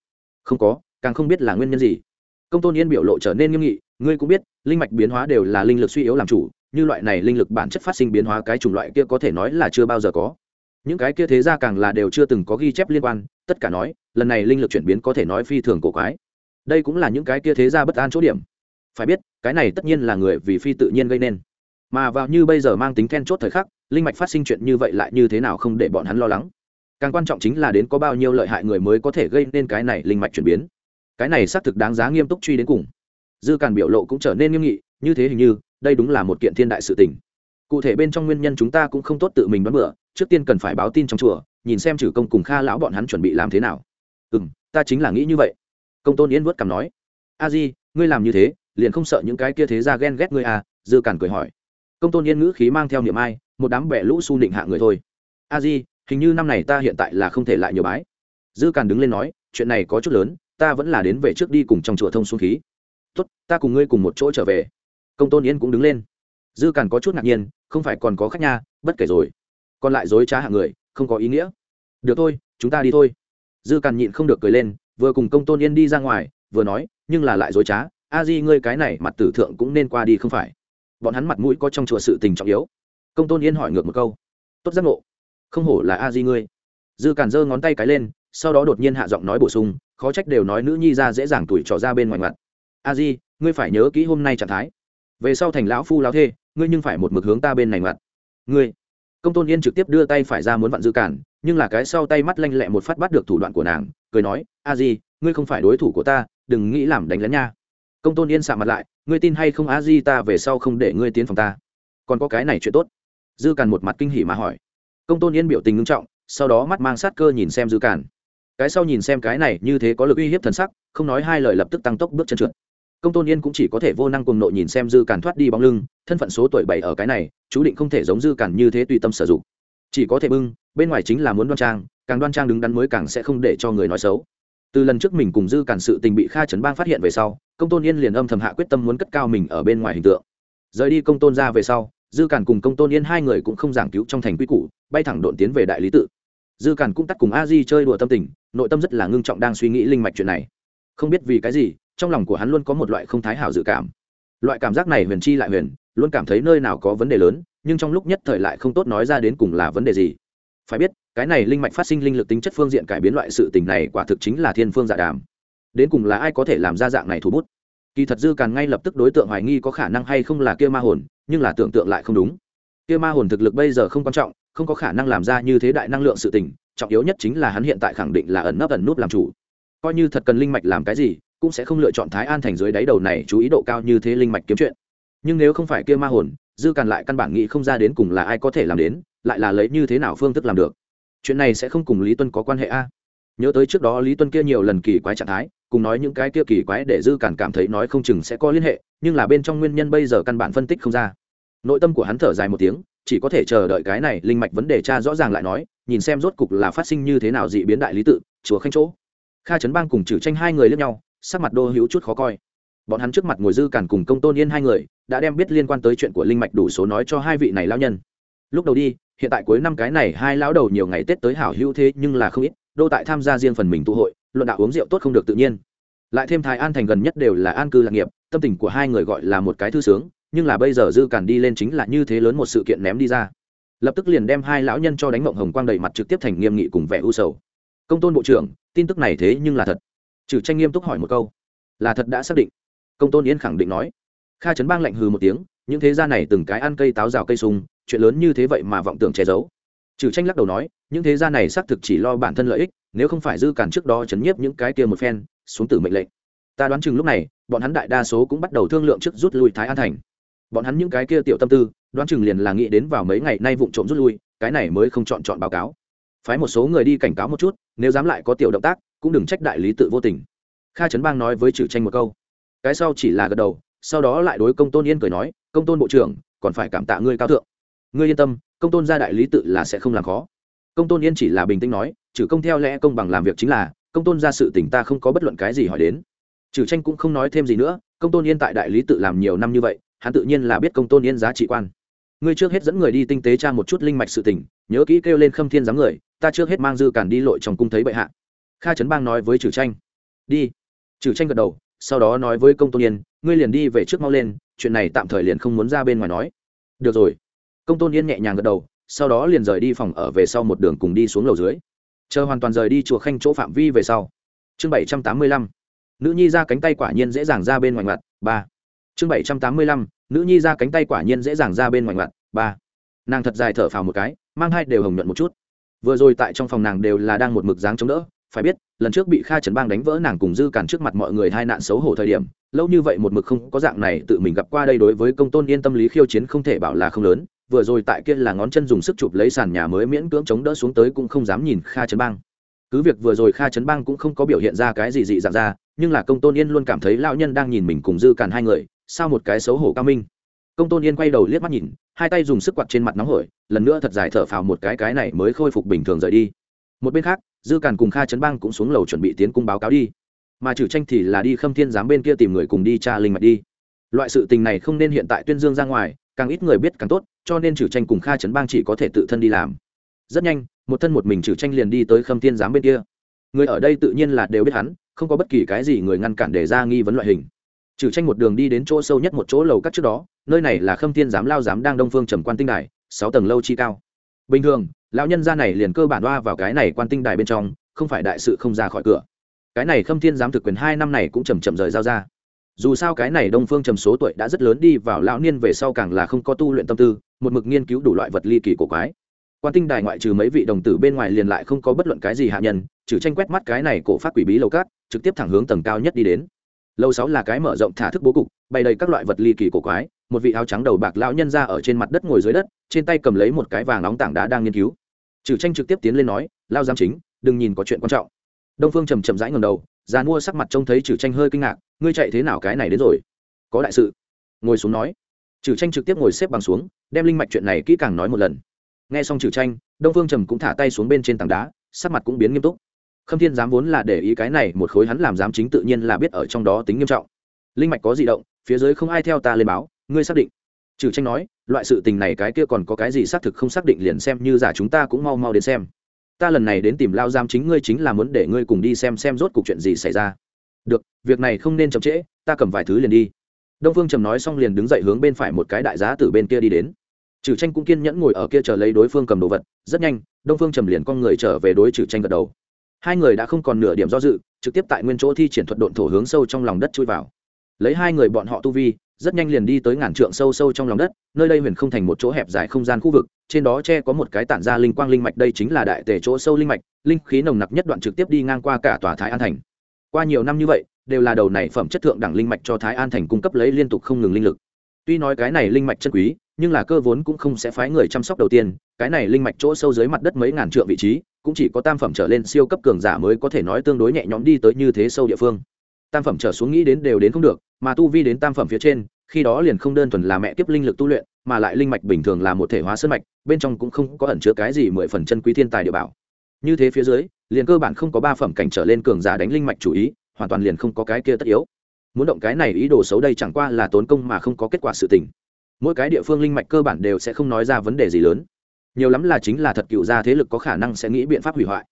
Speaker 1: Không có, càng không biết là nguyên nhân gì. Công tôn yên biểu lộ trở nên nghiêm nghị, ngươi cũng biết, linh mạch biến hóa đều là linh lực suy yếu làm chủ, như loại này linh lực bản chất phát sinh biến hóa cái chủng loại kia có thể nói là chưa bao giờ có những cái kia thế ra càng là đều chưa từng có ghi chép liên quan, tất cả nói, lần này linh lực chuyển biến có thể nói phi thường cổ quái. Đây cũng là những cái kia thế ra bất an chỗ điểm. Phải biết, cái này tất nhiên là người vì phi tự nhiên gây nên. Mà vào như bây giờ mang tính then chốt thời khắc, linh mạch phát sinh chuyện như vậy lại như thế nào không để bọn hắn lo lắng. Càng quan trọng chính là đến có bao nhiêu lợi hại người mới có thể gây nên cái này linh mạch chuyển biến. Cái này xác thực đáng giá nghiêm túc truy đến cùng. Dư càn biểu lộ cũng trở nên nghiêm nghị, như thế hình như, đây đúng là một kiện thiên đại sự tình cụ thể bên trong nguyên nhân chúng ta cũng không tốt tự mình đoán bữa trước tiên cần phải báo tin trong chùa, nhìn xem trừ công cùng kha lão bọn hắn chuẩn bị làm thế nào. Ừ m ta chính là nghĩ như vậy. Công tôn yến vớt cằm nói. A di, ngươi làm như thế, liền không sợ những cái kia thế ra ghen ghét ngươi à? Dư càn cười hỏi. Công tôn yên ngữ khí mang theo niệm ai, một đám bẻ lũ su định hạ người thôi. A di, hình như năm này ta hiện tại là không thể lại nhiều bái. Dư càn đứng lên nói, chuyện này có chút lớn, ta vẫn là đến về trước đi cùng trong chùa thông xuống khí. Tốt, ta cùng ngươi cùng một chỗ trở về. Công tôn yên cũng đứng lên dư càn có chút ngạc nhiên, không phải còn có khách nha, bất kể rồi. Còn lại dối trá hạng người, không có ý nghĩa. Được thôi, chúng ta đi thôi. Dư càn nhịn không được cười lên, vừa cùng công tôn yên đi ra ngoài, vừa nói, nhưng là lại dối trá, a di ngươi cái này mặt tử thượng cũng nên qua đi không phải. Bọn hắn mặt mũi có trong chùa sự tình trọng yếu. Công tôn yên hỏi ngược một câu. Tốt giác ngộ. Không hổ là a di ngươi. Dư càn giơ ngón tay cái lên, sau đó đột nhiên hạ giọng nói bổ sung, khó trách đều nói nữ nhi ra dễ dàng tuổi trò ra bên ngoài mặt. A di, ngươi phải nhớ kỹ hôm nay trạng thái. Về sau thành lão phu lão thê ngươi nhưng phải một mực hướng ta bên này mặt ngươi. Công tôn yên trực tiếp đưa tay phải ra muốn vặn dư cản nhưng là cái sau tay mắt lanh lẹ một phát bắt được thủ đoạn của nàng cười nói a di ngươi không phải đối thủ của ta đừng nghĩ làm đánh lén nha. Công tôn yên sạ mặt lại ngươi tin hay không a di ta về sau không để ngươi tiến phòng ta? Còn có cái này chuyện tốt. Dư cản một mặt kinh hỉ mà hỏi. Công tôn yên biểu tình ngưng trọng sau đó mắt mang sát cơ nhìn xem dư cản, cái sau nhìn xem cái này như thế có lực uy hiếp thần sắc không nói hai lời lập tức tăng tốc bước chân trượt. Công tôn yên cũng chỉ có thể vô năng cùng nội nhìn xem dư cản thoát đi bóng lưng thân phận số tuổi bảy ở cái này, chú định không thể giống dư cản như thế tùy tâm sử dụng. Chỉ có thể bưng, bên ngoài chính là muốn đoan trang, càng đoan trang đứng đắn mới càng sẽ không để cho người nói xấu. Từ lần trước mình cùng dư cản sự tình bị kha trấn bang phát hiện về sau, công tôn yên liền âm thầm hạ quyết tâm muốn cất cao mình ở bên ngoài hình tượng. Rời đi công tôn ra về sau, dư cản cùng công tôn yên hai người cũng không giảng cứu trong thành quy củ, bay thẳng độn tiến về đại lý tự. Dư cản cũng tắt cùng a di chơi đùa tâm tình, nội tâm rất là ngưng trọng đang suy nghĩ linh mạch chuyện này. Không biết vì cái gì, trong lòng của hắn luôn có một loại không thái hảo dự cảm. Loại cảm giác này huyền chi lại huyền luôn cảm thấy nơi nào có vấn đề lớn, nhưng trong lúc nhất thời lại không tốt nói ra đến cùng là vấn đề gì. Phải biết, cái này linh mạch phát sinh linh lực tính chất phương diện cải biến loại sự tình này quả thực chính là thiên phương dạ đàm. Đến cùng là ai có thể làm ra dạng này thủ bút? Kỳ thật dư càn ngay lập tức đối tượng hoài nghi có khả năng hay không là kia ma hồn, nhưng là tưởng tượng lại không đúng. Kia ma hồn thực lực bây giờ không quan trọng, không có khả năng làm ra như thế đại năng lượng sự tình, trọng yếu nhất chính là hắn hiện tại khẳng định là ẩn nấp ẩn nút làm chủ. Coi như thật cần linh mạch làm cái gì, cũng sẽ không lựa chọn thái an thành dưới đáy đầu này chú ý độ cao như thế linh mạch kiếm chuyện nhưng nếu không phải kia ma hồn, dư càn lại căn bản nghĩ không ra đến cùng là ai có thể làm đến, lại là lấy như thế nào phương thức làm được. Chuyện này sẽ không cùng lý tuân có quan hệ a? Nhớ tới trước đó lý tuân kia nhiều lần kỳ quái trạng thái, cùng nói những cái kia kỳ quái để dư càn cảm thấy nói không chừng sẽ có liên hệ, nhưng là bên trong nguyên nhân bây giờ căn bản phân tích không ra. Nội tâm của hắn thở dài một tiếng, chỉ có thể chờ đợi cái này linh mạch vấn đề cha rõ ràng lại nói, nhìn xem rốt cục là phát sinh như thế nào dị biến đại lý tự, chùa khanh chỗ. Kha trấn bang cùng trừ tranh hai người lẫn nhau, sắc mặt đô hữu chút khó coi bọn hắn trước mặt ngồi dư càn cùng công tôn yên hai người, đã đem biết liên quan tới chuyện của linh mạch đủ số nói cho hai vị này lao nhân. Lúc đầu đi, hiện tại cuối năm cái này hai lão đầu nhiều ngày tết tới hảo hữu thế nhưng là không ít, đô tại tham gia riêng phần mình tụ hội, luận đạo uống rượu tốt không được tự nhiên. Lại thêm thái an thành gần nhất đều là an cư lạc nghiệp, tâm tình của hai người gọi là một cái thư sướng, nhưng là bây giờ dư càn đi lên chính là như thế lớn một sự kiện ném đi ra. Lập tức liền đem hai lão nhân cho đánh mộng hồng quang đầy mặt trực tiếp thành nghiêm nghị cùng vẻ u sầu. Công tôn bộ trưởng, tin tức này thế nhưng là thật. Trừ tranh nghiêm túc hỏi một câu, là thật đã xác định công tôn yên khẳng định nói. Kha trấn bang lạnh hừ một tiếng, những thế gia này từng cái ăn cây táo rào cây sung, chuyện lớn như thế vậy mà vọng tưởng che giấu. Trừ tranh lắc đầu nói, những thế gia này xác thực chỉ lo bản thân lợi ích, nếu không phải dư cản trước đó chấn nhiếp những cái kia một phen, xuống tử mệnh lệnh. Ta đoán chừng lúc này, bọn hắn đại đa số cũng bắt đầu thương lượng trước rút lui thái an thành. Bọn hắn những cái kia tiểu tâm tư, đoán chừng liền là nghĩ đến vào mấy ngày nay vụ trộm rút lui, cái này mới không chọn chọn báo cáo. Phái một số người đi cảnh cáo một chút, nếu dám lại có tiểu động tác, cũng đừng trách đại lý tự vô tình. Kha trấn bang nói với trừ tranh một câu cái sau chỉ là gật đầu, sau đó lại đối công tôn yên cười nói, công tôn bộ trưởng, còn phải cảm tạ ngươi cao thượng. Ngươi yên tâm, công tôn gia đại lý tự là sẽ không làm khó. Công tôn yên chỉ là bình tĩnh nói, trừ công theo lẽ công bằng làm việc chính là, công tôn ra sự tỉnh ta không có bất luận cái gì hỏi đến. Trừ tranh cũng không nói thêm gì nữa, công tôn yên tại đại lý tự làm nhiều năm như vậy, hắn tự nhiên là biết công tôn yên giá trị quan. Ngươi trước hết dẫn người đi tinh tế tra một chút linh mạch sự tỉnh nhớ kỹ kêu lên khâm thiên giám người, ta trước hết mang dư cản đi lội trong cung thấy bệ hạ. Kha trấn bang nói với trừ tranh, đi. Trừ tranh gật đầu sau đó nói với công tôn yên, ngươi liền đi về trước mau lên, chuyện này tạm thời liền không muốn ra bên ngoài nói. Được rồi. Công tôn yên nhẹ nhàng gật đầu, sau đó liền rời đi phòng ở về sau một đường cùng đi xuống lầu dưới. Chờ hoàn toàn rời đi chùa khanh chỗ phạm vi về sau. Chương bảy trăm tám mươi lăm. Nữ nhi ra cánh tay quả nhiên dễ dàng ra bên ngoài mặt ba. Chương bảy trăm tám mươi lăm. Nữ nhi ra cánh tay quả nhiên dễ dàng ra bên ngoài mặt ba. Nàng thật dài thở phào một cái, mang hai đều hồng nhuận một chút. Vừa rồi tại trong phòng nàng đều là đang một mực dáng chống đỡ phải biết, lần trước bị kha trấn bang đánh vỡ nàng cùng dư cản trước mặt mọi người hai nạn xấu hổ thời điểm, lâu như vậy một mực không có dạng này tự mình gặp qua đây đối với công tôn yên tâm lý khiêu chiến không thể bảo là không lớn, vừa rồi tại kia là ngón chân dùng sức chụp lấy sàn nhà mới miễn cưỡng chống đỡ xuống tới cũng không dám nhìn kha trấn bang. Cứ việc vừa rồi kha trấn bang cũng không có biểu hiện ra cái gì dị dạng ra, nhưng là công tôn yên luôn cảm thấy lão nhân đang nhìn mình cùng dư cản hai người, sao một cái xấu hổ cao minh. Công tôn yên quay đầu liếc mắt nhìn, hai tay dùng sức quạt trên mặt nóng hổi, lần nữa thật dài thở phào một cái cái này mới khôi phục bình thường rời đi một bên khác, dư càn cùng kha trấn bang cũng xuống lầu chuẩn bị tiến cung báo cáo đi. Mà trừ tranh thì là đi khâm thiên giám bên kia tìm người cùng đi tra linh mạch đi. Loại sự tình này không nên hiện tại tuyên dương ra ngoài, càng ít người biết càng tốt, cho nên trừ tranh cùng kha trấn bang chỉ có thể tự thân đi làm. Rất nhanh, một thân một mình trừ tranh liền đi tới khâm thiên giám bên kia. Người ở đây tự nhiên là đều biết hắn, không có bất kỳ cái gì người ngăn cản để ra nghi vấn loại hình. Trừ tranh một đường đi đến chỗ sâu nhất một chỗ lầu cắt trước đó, nơi này là khâm thiên giám lao giám đang đông phương trầm quan tinh đài, sáu tầng lâu chi cao. Bình thường lão nhân gia này liền cơ bản đoa vào cái này quan tinh đài bên trong, không phải đại sự không ra khỏi cửa. Cái này khâm thiên giám thực quyền hai năm này cũng chầm chậm rời giao ra. Dù sao cái này đông phương trầm số tuổi đã rất lớn đi vào lão niên về sau càng là không có tu luyện tâm tư, một mực nghiên cứu đủ loại vật ly kỳ cổ quái. Quan tinh đài ngoại trừ mấy vị đồng tử bên ngoài liền lại không có bất luận cái gì hạ nhân, trừ tranh quét mắt cái này cổ phát quỷ bí lầu cát, trực tiếp thẳng hướng tầng cao nhất đi đến. Lâu sáu là cái mở rộng thả thức bố cục, bày đầy các loại vật ly kỳ cổ quái một vị áo trắng đầu bạc lão nhân ra ở trên mặt đất ngồi dưới đất, trên tay cầm lấy một cái vàng nóng tảng đá đang nghiên cứu. Trừ tranh trực tiếp tiến lên nói lao giam chính, đừng nhìn có chuyện quan trọng. Đông phương trầm chậm rãi ngầm đầu, già mua sắc mặt trông thấy trừ tranh hơi kinh ngạc, ngươi chạy thế nào cái này đến rồi? Có đại sự. Ngồi xuống nói. Trừ tranh trực tiếp ngồi xếp bằng xuống, đem linh mạch chuyện này kỹ càng nói một lần. Nghe xong trừ tranh, đông phương trầm cũng thả tay xuống bên trên tảng đá, sắc mặt cũng biến nghiêm túc. Khâm thiên dám vốn là để ý cái này, một khối hắn làm giám chính tự nhiên là biết ở trong đó tính nghiêm trọng. Linh mạch có di động, phía dưới không ai theo ta lên báo ngươi xác định. Trừ tranh nói, loại sự tình này cái kia còn có cái gì xác thực không xác định liền xem như giả chúng ta cũng mau mau đến xem. Ta lần này đến tìm lao giam chính ngươi chính là muốn để ngươi cùng đi xem xem rốt cuộc chuyện gì xảy ra. Được, việc này không nên chậm trễ, ta cầm vài thứ liền đi. Đông phương trầm nói xong liền đứng dậy hướng bên phải một cái đại giá từ bên kia đi đến. Trừ tranh cũng kiên nhẫn ngồi ở kia chờ lấy đối phương cầm đồ vật, rất nhanh, đông phương trầm liền con người trở về đối trừ tranh gật đầu. Hai người đã không còn nửa điểm do dự, trực tiếp tại nguyên chỗ thi triển thuật độn thổ hướng sâu trong lòng đất chui vào. Lấy hai người bọn họ tu vi rất nhanh liền đi tới ngàn trượng sâu sâu trong lòng đất, nơi đây huyền không thành một chỗ hẹp dài không gian khu vực, trên đó che có một cái tản ra linh quang linh mạch, đây chính là đại tề chỗ sâu linh mạch, linh khí nồng nặc nhất đoạn trực tiếp đi ngang qua cả tòa thái an thành. Qua nhiều năm như vậy, đều là đầu này phẩm chất thượng đẳng linh mạch cho thái an thành cung cấp lấy liên tục không ngừng linh lực. Tuy nói cái này linh mạch chân quý, nhưng là cơ vốn cũng không sẽ phái người chăm sóc đầu tiên, cái này linh mạch chỗ sâu dưới mặt đất mấy ngàn trượng vị trí, cũng chỉ có tam phẩm trở lên siêu cấp cường giả mới có thể nói tương đối nhẹ nhõm đi tới như thế sâu địa phương tam phẩm trở xuống nghĩ đến đều đến không được, mà tu vi đến tam phẩm phía trên, khi đó liền không đơn thuần là mẹ tiếp linh lực tu luyện, mà lại linh mạch bình thường là một thể hóa sơn mạch, bên trong cũng không có ẩn chứa cái gì mười phần chân quý thiên tài địa bảo. Như thế phía dưới, liền cơ bản không có ba phẩm cảnh trở lên cường giả đánh linh mạch chủ ý, hoàn toàn liền không có cái kia tất yếu. Muốn động cái này ý đồ xấu đây chẳng qua là tốn công mà không có kết quả sự tình. Mỗi cái địa phương linh mạch cơ bản đều sẽ không nói ra vấn đề gì lớn. Nhiều lắm là chính là thật cựu gia thế lực có khả năng sẽ nghĩ biện pháp hủy hoại.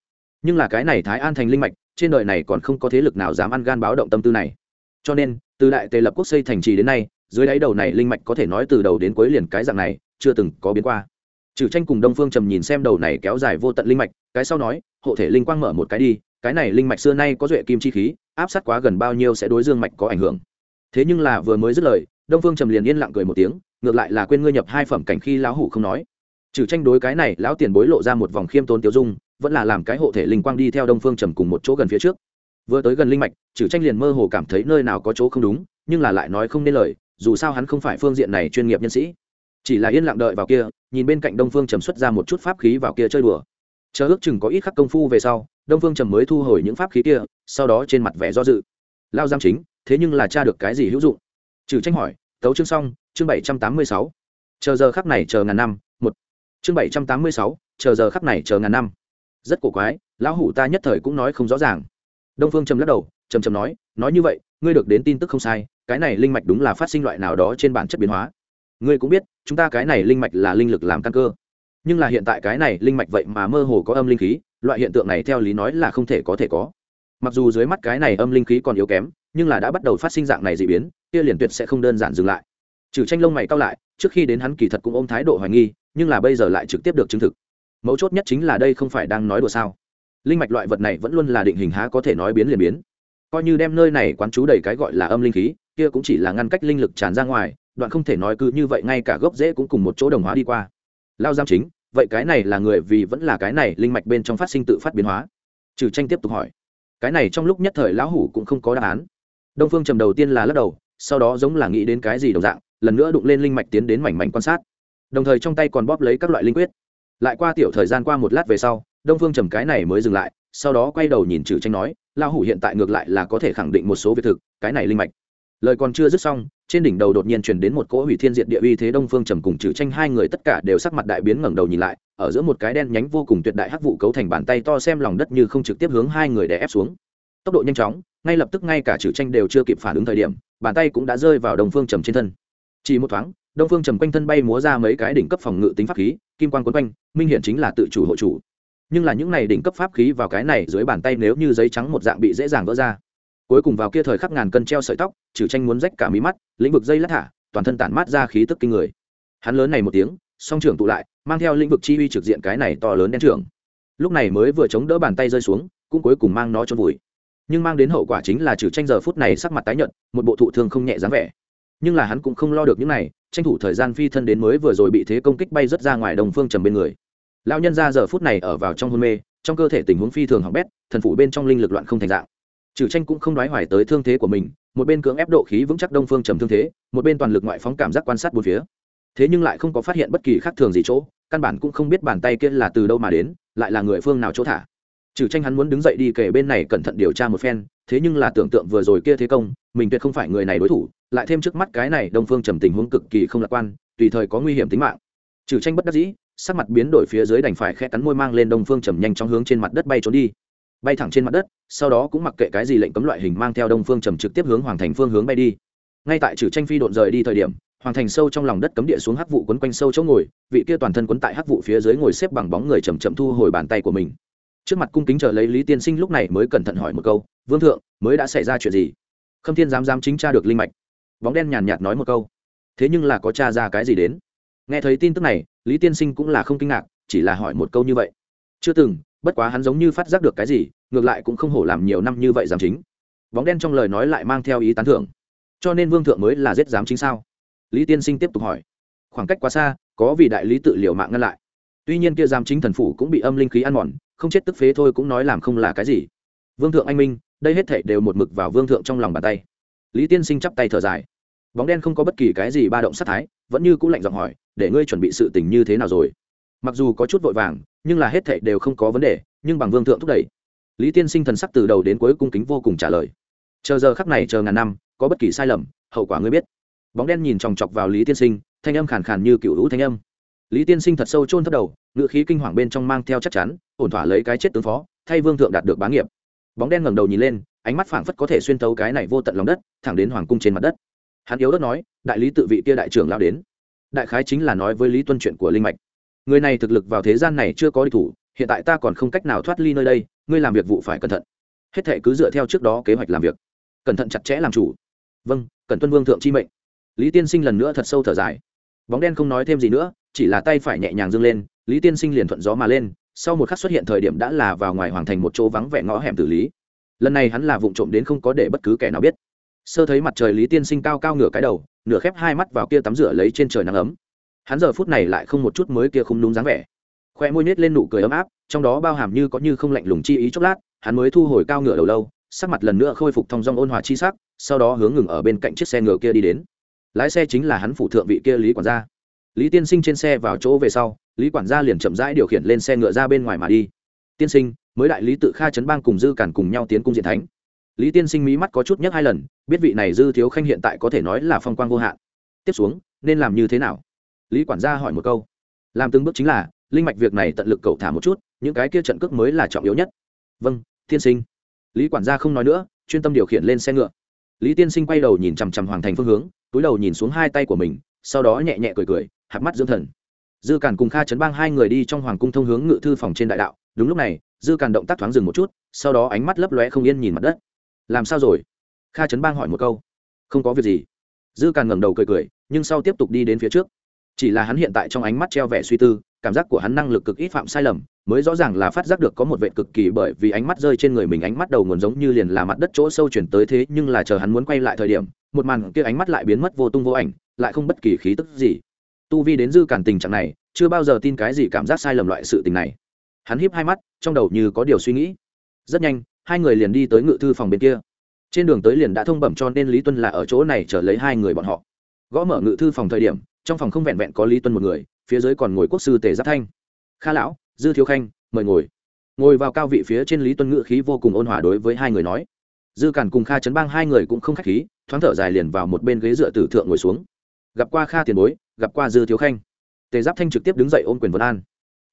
Speaker 1: Nhưng là cái này thái an thành linh mạch trên đời này còn không có thế lực nào dám ăn gan báo động tâm tư này. Cho nên, từ đại tề lập quốc xây thành trì đến nay, dưới đáy đầu này linh mạch có thể nói từ đầu đến cuối liền cái dạng này, chưa từng có biến qua. Trừ tranh cùng đông phương trầm nhìn xem đầu này kéo dài vô tận linh mạch, cái sau nói, hộ thể linh quang mở một cái đi, cái này linh mạch xưa nay có duệ kim chi khí, áp sát quá gần bao nhiêu sẽ đối dương mạch có ảnh hưởng. Thế nhưng là vừa mới dứt lời, đông phương trầm liền yên lặng cười một tiếng, ngược lại là quên ngươi nhập hai phẩm cảnh khi lão hủ không nói. Trừ tranh đối cái này, lão tiền bối lộ ra một vòng khiêm tốn tiêu dung vẫn là làm cái hộ thể linh quang đi theo đông phương trầm cùng một chỗ gần phía trước. Vừa tới gần linh mạch trừ tranh liền mơ hồ cảm thấy nơi nào có chỗ không đúng, nhưng là lại nói không nên lời, dù sao hắn không phải phương diện này chuyên nghiệp nhân sĩ. Chỉ là yên lặng đợi vào kia, nhìn bên cạnh đông phương trầm xuất ra một chút pháp khí vào kia chơi đùa. Chờ ước chừng có ít khắc công phu về sau, đông phương trầm mới thu hồi những pháp khí kia, sau đó trên mặt vẻ do dự. Lao giam chính, thế nhưng là cha được cái gì hữu dụng? Trừ tranh hỏi, tấu chương xong, chương bảy trăm tám mươi sáu. Chờ giờ khắc này chờ ngàn năm, một. Chương bảy trăm tám mươi sáu, chờ giờ khắc này chờ ngàn năm rất cổ quái, lão hủ ta nhất thời cũng nói không rõ ràng. Đông phương trầm lắc đầu, trầm trầm nói nói như vậy, ngươi được đến tin tức không sai, cái này linh mạch đúng là phát sinh loại nào đó trên bản chất biến hóa. Ngươi cũng biết, chúng ta cái này linh mạch là linh lực làm căn cơ. Nhưng là hiện tại cái này linh mạch vậy mà mơ hồ có âm linh khí, loại hiện tượng này theo lý nói là không thể có thể có. Mặc dù dưới mắt cái này âm linh khí còn yếu kém, nhưng là đã bắt đầu phát sinh dạng này d ị biến, kia liền tuyệt sẽ không đơn giản dừng lại. Trừ tranh lông mày cao lại, trước khi đến hắn kỳ thật cũng ôm thái độ hoài nghi, nhưng là bây giờ lại trực tiếp được chứng thực mấu chốt nhất chính là đây không phải đang nói đùa sao? Linh mạch loại vật này vẫn luôn là định hình há có thể nói biến liền biến. Coi như đem nơi này quán chú đầy cái gọi là âm linh khí, kia cũng chỉ là ngăn cách linh lực tràn ra ngoài, đoạn không thể nói cứ như vậy ngay cả gốc rễ cũng cùng một chỗ đồng hóa đi qua. Lao giam chính, vậy cái này là người vì vẫn là cái này linh mạch bên trong phát sinh tự phát biến hóa? Trừ tranh tiếp tục hỏi. Cái này trong lúc nhất thời lão hủ cũng không có đáp án. Đông phương trầm đầu tiên là lắc đầu, sau đó giống là nghĩ đến cái gì đồng dạng, lần nữa đụng lên linh mạch tiến đến mảnh mảnh quan sát. Đồng thời trong tay còn bóp lấy các loại linh quyết lại qua tiểu thời gian qua một lát về sau, đông phương trầm cái này mới dừng lại, sau đó quay đầu nhìn trừ tranh nói lao hủ hiện tại ngược lại là có thể khẳng định một số việc thực, cái này linh mạch. Lời còn chưa dứt xong, trên đỉnh đầu đột nhiên truyền đến một cỗ hủy thiên diện địa uy thế đông phương trầm cùng trừ tranh hai người tất cả đều sắc mặt đại biến ngẩng đầu nhìn lại, ở giữa một cái đen nhánh vô cùng tuyệt đại hắc vụ cấu thành bàn tay to xem lòng đất như không trực tiếp hướng hai người đè ép xuống. Tốc độ nhanh chóng, ngay lập tức ngay cả trừ tranh đều chưa kịp phản ứng thời điểm, bàn tay cũng đã rơi vào đông phương trầm trên thân. Chỉ một thoáng đông phương trầm quanh thân bay múa ra mấy cái đỉnh cấp phòng ngự tính pháp khí, kim quan quấn quanh, minh Hiển chính là tự chủ hộ chủ. Nhưng là những này đỉnh cấp pháp khí vào cái này dưới bàn tay nếu như giấy trắng một dạng bị dễ dàng vỡ ra. Cuối cùng vào kia thời khắc ngàn cân treo sợi tóc trừ tranh muốn rách cả mí mắt, lĩnh vực dây lát thả, toàn thân tản mát ra khí tức kinh người. Hắn lớn này một tiếng, song trưởng tụ lại, mang theo lĩnh vực chi uy trực diện cái này to lớn đen trưởng. Lúc này mới vừa chống đỡ bàn tay rơi xuống, cũng cuối cùng mang nó cho vùi. Nhưng mang đến hậu quả chính là trừ tranh giờ phút này sắc mặt tái nhợt, một bộ thụ thương không nhẹ dáng vẻ nhưng là hắn cũng không lo được những này, tranh thủ thời gian phi thân đến mới vừa rồi bị thế công kích bay rất ra ngoài đồng phương trầm bên người. Lão nhân ra giờ phút này ở vào trong hôn mê, trong cơ thể tình huống phi thường hỏng bét, thần phủ bên trong linh lực loạn không thành dạng. Trừ tranh cũng không đoái hoài tới thương thế của mình, một bên cưỡng ép độ khí vững chắc đông phương trầm thương thế, một bên toàn lực ngoại phóng cảm giác quan sát bốn phía. Thế nhưng lại không có phát hiện bất kỳ khác thường gì chỗ, căn bản cũng không biết bàn tay kia là từ đâu mà đến, lại là người phương nào chỗ thả. Trừ tranh hắn muốn đứng dậy đi kể bên này cẩn thận điều tra một phen, thế nhưng là tưởng tượng vừa rồi kia thế công mình tuyệt không phải người này đối thủ, lại thêm trước mắt cái này đông phương trầm tình huống cực kỳ không lạc quan, tùy thời có nguy hiểm tính mạng. Trừ tranh bất đắc dĩ, sắc mặt biến đổi phía dưới đành phải khẽ cắn môi mang lên đông phương trầm nhanh trong hướng trên mặt đất bay trốn đi. Bay thẳng trên mặt đất, sau đó cũng mặc kệ cái gì lệnh cấm loại hình mang theo đông phương trầm trực tiếp hướng hoàng thành phương hướng bay đi. Ngay tại trừ tranh phi độn rời đi thời điểm, hoàng thành sâu trong lòng đất cấm địa xuống hắc vụ quấn quanh sâu chỗ ngồi, vị kia toàn thân quấn tại hắc vụ phía dưới ngồi xếp bằng bóng người chầm chậm thu hồi bàn tay của mình. Trước mặt cung kính chờ lấy lý tiên sinh lúc này mới cẩn thận hỏi một câu, vương thượng, mới đã xảy ra chuyện gì? Khâm thiên dám dám chính tra được linh mạch. Bóng đen nhàn nhạt nói một câu. Thế nhưng là có t ra cái gì đến? Nghe thấy tin tức này, lý tiên sinh cũng là không kinh ngạc, chỉ là hỏi một câu như vậy. Chưa từng, bất quá hắn giống như phát giác được cái gì, ngược lại cũng không hổ làm nhiều năm như vậy giám chính. Bóng đen trong lời nói lại mang theo ý tán thưởng. Cho nên vương thượng mới là giết giám chính sao? Lý tiên sinh tiếp tục hỏi. Khoảng cách quá xa, có vì đại lý tự liệu mạng ngăn lại. Tuy nhiên kia giám chính thần phủ cũng bị âm linh khí ăn mòn, không chết tức phế thôi cũng nói làm không là cái gì. Vương thượng anh minh đây hết thảy đều một mực vào vương thượng trong lòng bàn tay. Lý tiên sinh chắp tay thở dài. Bóng đen không có bất kỳ cái gì ba động sát thái, vẫn như cũng lạnh giọng hỏi, để ngươi chuẩn bị sự tình như thế nào rồi? Mặc dù có chút vội vàng, nhưng là hết thảy đều không có vấn đề, nhưng bằng vương thượng thúc đẩy. Lý tiên sinh thần sắc từ đầu đến cuối cung kính vô cùng trả lời. Chờ giờ khắc này chờ ngàn năm, có bất kỳ sai lầm, hậu quả ngươi biết. Bóng đen nhìn chòng chọc vào lý tiên sinh, thanh âm khàn khàn như cựu hữu thanh âm. Lý tiên sinh thật sâu chôn thấp đầu, ngựa khí kinh hoàng bên trong mang theo chắc chắn, ổn thỏa lấy cái chết tướng phó, thay vương thượng đạt được bá nghiệp bóng đen ngẩng đầu nhìn lên, ánh mắt phảng phất có thể xuyên tấu cái này vô tận lòng đất, thẳng đến hoàng cung trên mặt đất. Hắn yếu đất nói, đại lý tự vị kia đại trưởng lao đến. Đại khái chính là nói với lý tuân chuyện của linh mạch. Người này thực lực vào thế gian này chưa có đi thủ, hiện tại ta còn không cách nào thoát ly nơi đây, ngươi làm việc vụ phải cẩn thận. Hết thệ cứ dựa theo trước đó kế hoạch làm việc. Cẩn thận chặt chẽ làm chủ. Vâng cần tuân vương thượng chi mệnh. Lý tiên sinh lần nữa thật sâu thở dài. Bóng đen không nói thêm gì nữa, chỉ là tay phải nhẹ nhàng dâng lên, lý tiên sinh liền thuận gió mà lên sau một khắc xuất hiện thời điểm đã là vào ngoài hoàng thành một chỗ vắng vẻ ngõ hẻm tử lý. Lần này hắn là vụng trộm đến không có để bất cứ kẻ nào biết. Sơ thấy mặt trời lý tiên sinh cao cao ngửa cái đầu, nửa khép hai mắt vào kia tắm rửa lấy trên trời nắng ấm. Hắn giờ phút này lại không một chút mới kia không đúng dáng vẻ. Khoe môi nhét lên nụ cười ấm áp, trong đó bao hàm như có như không lạnh lùng chi ý chốc lát, hắn mới thu hồi cao ngựa đầu lâu, sắc mặt lần nữa khôi phục thong dong ôn hòa chi sắc, sau đó hướng ngừng ở bên cạnh chiếc xe ngựa kia đi đến. Lái xe chính là hắn phủ thượng vị kia lý quản gia lý tiên sinh trên xe vào chỗ về sau, lý quản gia liền chậm rãi điều khiển lên xe ngựa ra bên ngoài mà đi. Tiên sinh, mới đại lý tự kha trấn bang cùng dư cản cùng nhau tiến cung diện thánh. Lý tiên sinh mí mắt có chút nhắc hai lần, biết vị này dư thiếu khanh hiện tại có thể nói là phong quang vô hạn. Tiếp xuống, nên làm như thế nào? Lý quản gia hỏi một câu. Làm từng bước chính là, linh mạch việc này tận lực cầu thả một chút, những cái kia trận cước mới là trọng yếu nhất. Vâng tiên sinh. Lý quản gia không nói nữa, chuyên tâm điều khiển lên xe ngựa. Lý tiên sinh quay đầu nhìn chằm chằm hoàng thành phương hướng, túi đầu nhìn xuống hai tay của mình, sau đó nhẹ nhẹ cười cười hạp mắt dưỡng thần. Dư càn cùng kha chấn bang hai người đi trong hoàng cung thông hướng ngự thư phòng trên đại đạo. Đúng lúc này, dư càn động tác thoáng dừng một chút, sau đó ánh mắt lấp lóe không yên nhìn mặt đất. Làm sao rồi? Kha chấn bang hỏi một câu. Không có việc gì. Dư càn ngẩng đầu cười cười, nhưng sau tiếp tục đi đến phía trước. Chỉ là hắn hiện tại trong ánh mắt treo vẻ suy tư, cảm giác của hắn năng lực cực ít phạm sai lầm, mới rõ ràng là phát giác được có một vệ cực kỳ bởi vì ánh mắt rơi trên người mình ánh mắt đầu nguồn giống như liền là mặt đất chỗ sâu chuyển tới thế nhưng là chờ hắn muốn quay lại thời điểm, một màn kia ánh mắt lại biến mất vô tung vô ảnh, lại không bất kỳ khí tức gì tu vi đến dư cản tình trạng này, chưa bao giờ tin cái gì cảm giác sai lầm loại sự tình này. Hắn híp hai mắt, trong đầu như có điều suy nghĩ. Rất nhanh, hai người liền đi tới ngự thư phòng bên kia. Trên đường tới liền đã thông bẩm cho nên lý tuân là ở chỗ này chờ lấy hai người bọn họ. Gõ mở ngự thư phòng thời điểm, trong phòng không vẹn vẹn có lý tuân một người, phía dưới còn ngồi quốc sư tề giáp thanh. Kha lão, dư thiếu khanh, mời ngồi. Ngồi vào cao vị phía trên lý tuân ngự khí vô cùng ôn hòa đối với hai người nói. Dư cản cùng kha chấn bang hai người cũng không khách khí, thoáng thở dài liền vào một bên ghế dựa tử thượng ngồi xuống. Gặp qua kha tiền bối gặp qua dư thiếu khanh tề giáp thanh trực tiếp đứng dậy ôm quyền vân an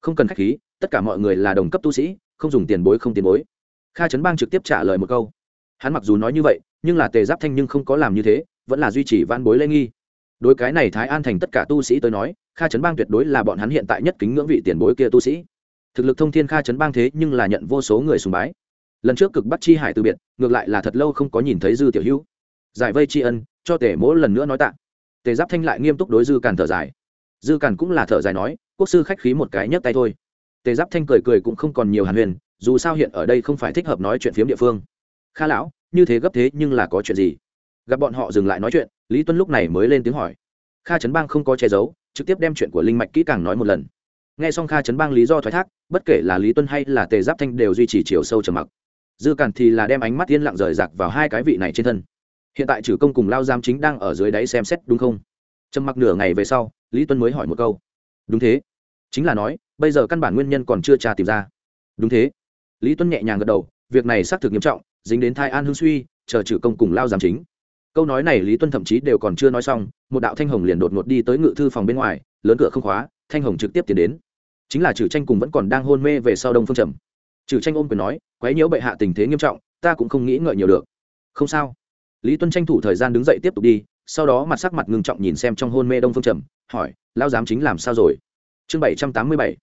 Speaker 1: không cần khách khí tất cả mọi người là đồng cấp tu sĩ không dùng tiền bối không tiền bối kha trấn bang trực tiếp trả lời một câu hắn mặc dù nói như vậy nhưng là tề giáp thanh nhưng không có làm như thế vẫn là duy trì van bối lễ nghi đối cái này thái an thành tất cả tu sĩ tới nói kha trấn bang tuyệt đối là bọn hắn hiện tại nhất kính ngưỡng vị tiền bối kia tu sĩ thực lực thông thiên kha trấn bang thế nhưng là nhận vô số người sùng bái lần trước cực bắt chi hải từ biệt ngược lại là thật lâu không có nhìn thấy dư tiểu hữu giải vây tri ân cho tề mỗi lần nữa nói tạ tề giáp thanh lại nghiêm túc đối dư càn thở dài. Dư càn cũng là thở dài nói, quốc sư khách khí một cái nhấc tay thôi. Tề giáp thanh cười cười cũng không còn nhiều hàn huyền, dù sao hiện ở đây không phải thích hợp nói chuyện phiếm địa phương. Kha lão, như thế gấp thế nhưng là có chuyện gì? Gặp bọn họ dừng lại nói chuyện, lý tuân lúc này mới lên tiếng hỏi. Kha trấn bang không có che giấu, trực tiếp đem chuyện của linh mạch kỹ càng nói một lần. N g h e xong kha trấn bang lý do thoái thác, bất kể là lý tuân hay là tề giáp thanh đều duy trì chiều sâu trầm mặc. Dư càn thì là đem ánh mắt yên lặng rời rạc vào hai cái vị này trên thân hiện tại trừ công cùng lao giam chính đang ở dưới đáy xem xét, đúng không? Trầm mặc nửa ngày về sau, lý tuân mới hỏi một câu. Đúng thế. Chính là nói, bây giờ căn bản nguyên nhân còn chưa tra tìm ra. Đúng thế. Lý tuân nhẹ nhàng gật đầu, việc này xác thực nghiêm trọng, dính đến thai an hương suy, chờ trừ công cùng lao giám chính. Câu nói này lý tuân thậm chí đều còn chưa nói xong, một đạo thanh hồng liền đột ngột đi tới ngự thư phòng bên ngoài, lớn cửa không khóa, thanh hồng trực tiếp tiến đến. Chính là trừ tranh cùng vẫn còn đang hôn mê về sau đông phương trầm. Trừ tranh ôm quyền nói, quấy nhiễu bệ hạ tình thế nghiêm trọng, ta cũng không nghĩ ngợi nhiều được. Không sao lý tuân tranh thủ thời gian đứng dậy tiếp tục đi, sau đó mặt sắc mặt ngưng trọng nhìn xem trong hôn mê đông phương trầm, hỏi lao giám chính làm sao rồi? Chương bảy trăm tám mươi bảy.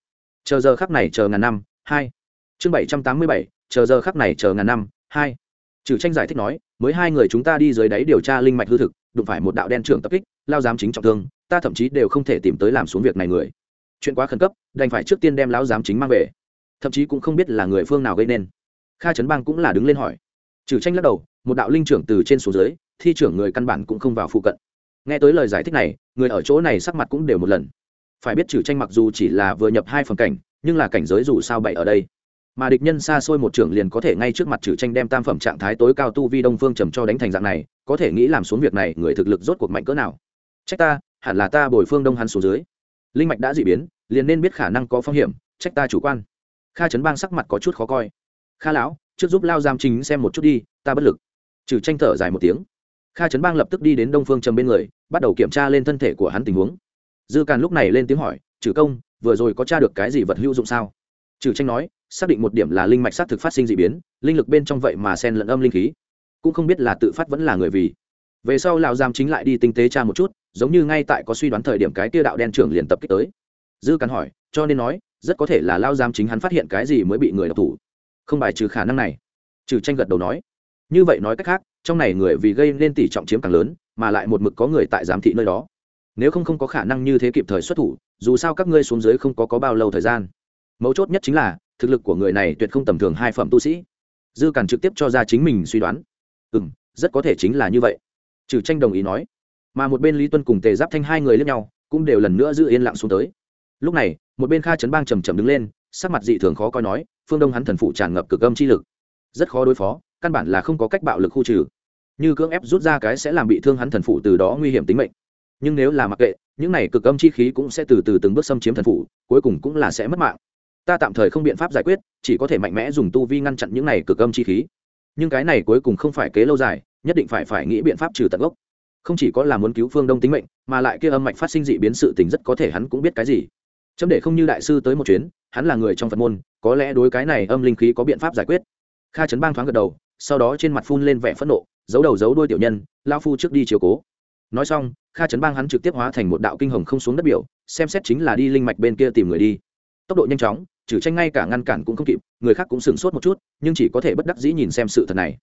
Speaker 1: Chờ giờ khắc này chờ ngàn năm, hai. Chương bảy trăm tám mươi bảy. Chờ giờ khắc này chờ ngàn năm, hai. Trừ tranh giải thích nói, mới hai người chúng ta đi dưới đáy điều tra linh mạch hư thực, đụng phải một đạo đen trưởng tập kích lao giám chính trọng thương, ta thậm chí đều không thể tìm tới làm xuống việc này người. Chuyện quá khẩn cấp, đành phải trước tiên đem lão giám chính mang về. Thậm chí cũng không biết là người phương nào gây nên. Kha trấn bang cũng là đứng lên hỏi trừ tranh lắc đầu, một đạo linh trưởng từ trên xuống dưới, thi trưởng người căn bản cũng không vào phụ cận. Nghe tới lời giải thích này, người ở chỗ này sắc mặt cũng đều một lần. Phải biết trừ tranh mặc dù chỉ là vừa nhập hai phần cảnh, nhưng là cảnh giới dù sao bậy ở đây. Mà địch nhân xa xôi một trưởng liền có thể ngay trước mặt trừ tranh đem tam phẩm trạng thái tối cao tu vi đông phương trầm cho đánh thành dạng này, có thể nghĩ làm xuống việc này, người thực lực rốt cuộc mạnh cỡ nào. Trách ta, hẳn là ta bồi phương đông hắn xuống dưới. Linh mạch đã dị biến, liền nên biết khả năng có phong hiểm, trách ta chủ quan. Kha trấn bang sắc mặt có chút khó coi. Kha lão trước giúp lao giam chính xem một chút đi, ta bất lực. Trừ tranh thở dài một tiếng, kha trấn bang lập tức đi đến đông phương trầm bên người, bắt đầu kiểm tra lên thân thể của hắn tình huống. Dư càn lúc này lên tiếng hỏi, trừ công, vừa rồi có t r a được cái gì vật hữu dụng sao? Trừ tranh nói, xác định một điểm là linh mạch xác thực phát sinh d ị biến, linh lực bên trong vậy mà sen lẫn âm linh khí. Cũng không biết là tự phát vẫn là người vì. Về sau lão giam chính lại đi tinh tế tra một chút, giống như ngay tại có suy đoán thời điểm cái tia đạo đen trưởng liền tập kích tới. Dư càn hỏi, cho nên nói, rất có thể là lao giam chính hắn phát hiện cái gì mới bị người đọc thủ? Không bài trừ khả năng này. Trừ tranh gật đầu nói. Như vậy nói cách khác, trong này người vì gây nên tỷ trọng chiếm càng lớn, mà lại một mực có người tại giám thị nơi đó. Nếu không không có khả năng như thế kịp thời xuất thủ, dù sao các ngươi xuống dưới không có có bao lâu thời gian. Mấu chốt nhất chính là, thực lực của người này tuyệt không tầm thường hai phẩm tu sĩ. Dư càn trực tiếp cho ra chính mình suy đoán. Ừ m rất có thể chính là như vậy. Trừ tranh đồng ý nói. Mà một bên lý tuân cùng tề giáp thanh hai người lướt nhau, cũng đều lần nữa giữ yên lặng xuống tới. Lúc này, một bên kha trấn bang trầm trầm đứng lên, sắc mặt dị thường khó coi nói phương đông hắn thần phụ tràn ngập cực âm chi lực. Rất khó đối phó, căn bản là không có cách bạo lực khu trừ. Như cưỡng ép rút ra cái sẽ làm bị thương hắn thần phụ từ đó nguy hiểm tính mệnh. Nhưng nếu là mặc kệ, những này cực âm chi khí cũng sẽ từ từ từng bước xâm chiếm thần phụ, cuối cùng cũng là sẽ mất mạng. Ta tạm thời không biện pháp giải quyết, chỉ có thể mạnh mẽ dùng tu vi ngăn chặn những này cực âm chi khí. Nhưng cái này cuối cùng không phải kế lâu dài, nhất định phải phải nghĩ biện pháp trừ tận gốc. Không chỉ có là muốn cứu phương đông tính mệnh, mà lại kia âm mạch phát sinh dị biến sự tình rất có thể hắn cũng biết cái gì. Chấm để không như đại sư tới một chuyến, hắn là người trong phật môn có lẽ đối cái này âm linh khí có biện pháp giải quyết. Kha trấn bang thoáng gật đầu, sau đó trên mặt phun lên vẻ phẫn nộ, giấu đầu giấu đuôi tiểu nhân, lao phu trước đi chiều cố. Nói xong, kha trấn bang hắn trực tiếp hóa thành một đạo kinh hồng không xuống đất biểu, xem xét chính là đi linh mạch bên kia tìm người đi. Tốc độ nhanh chóng, trừ tranh ngay cả ngăn cản cũng không kịp, người khác cũng sửng sốt một chút, nhưng chỉ có thể bất đắc dĩ nhìn xem sự thật này.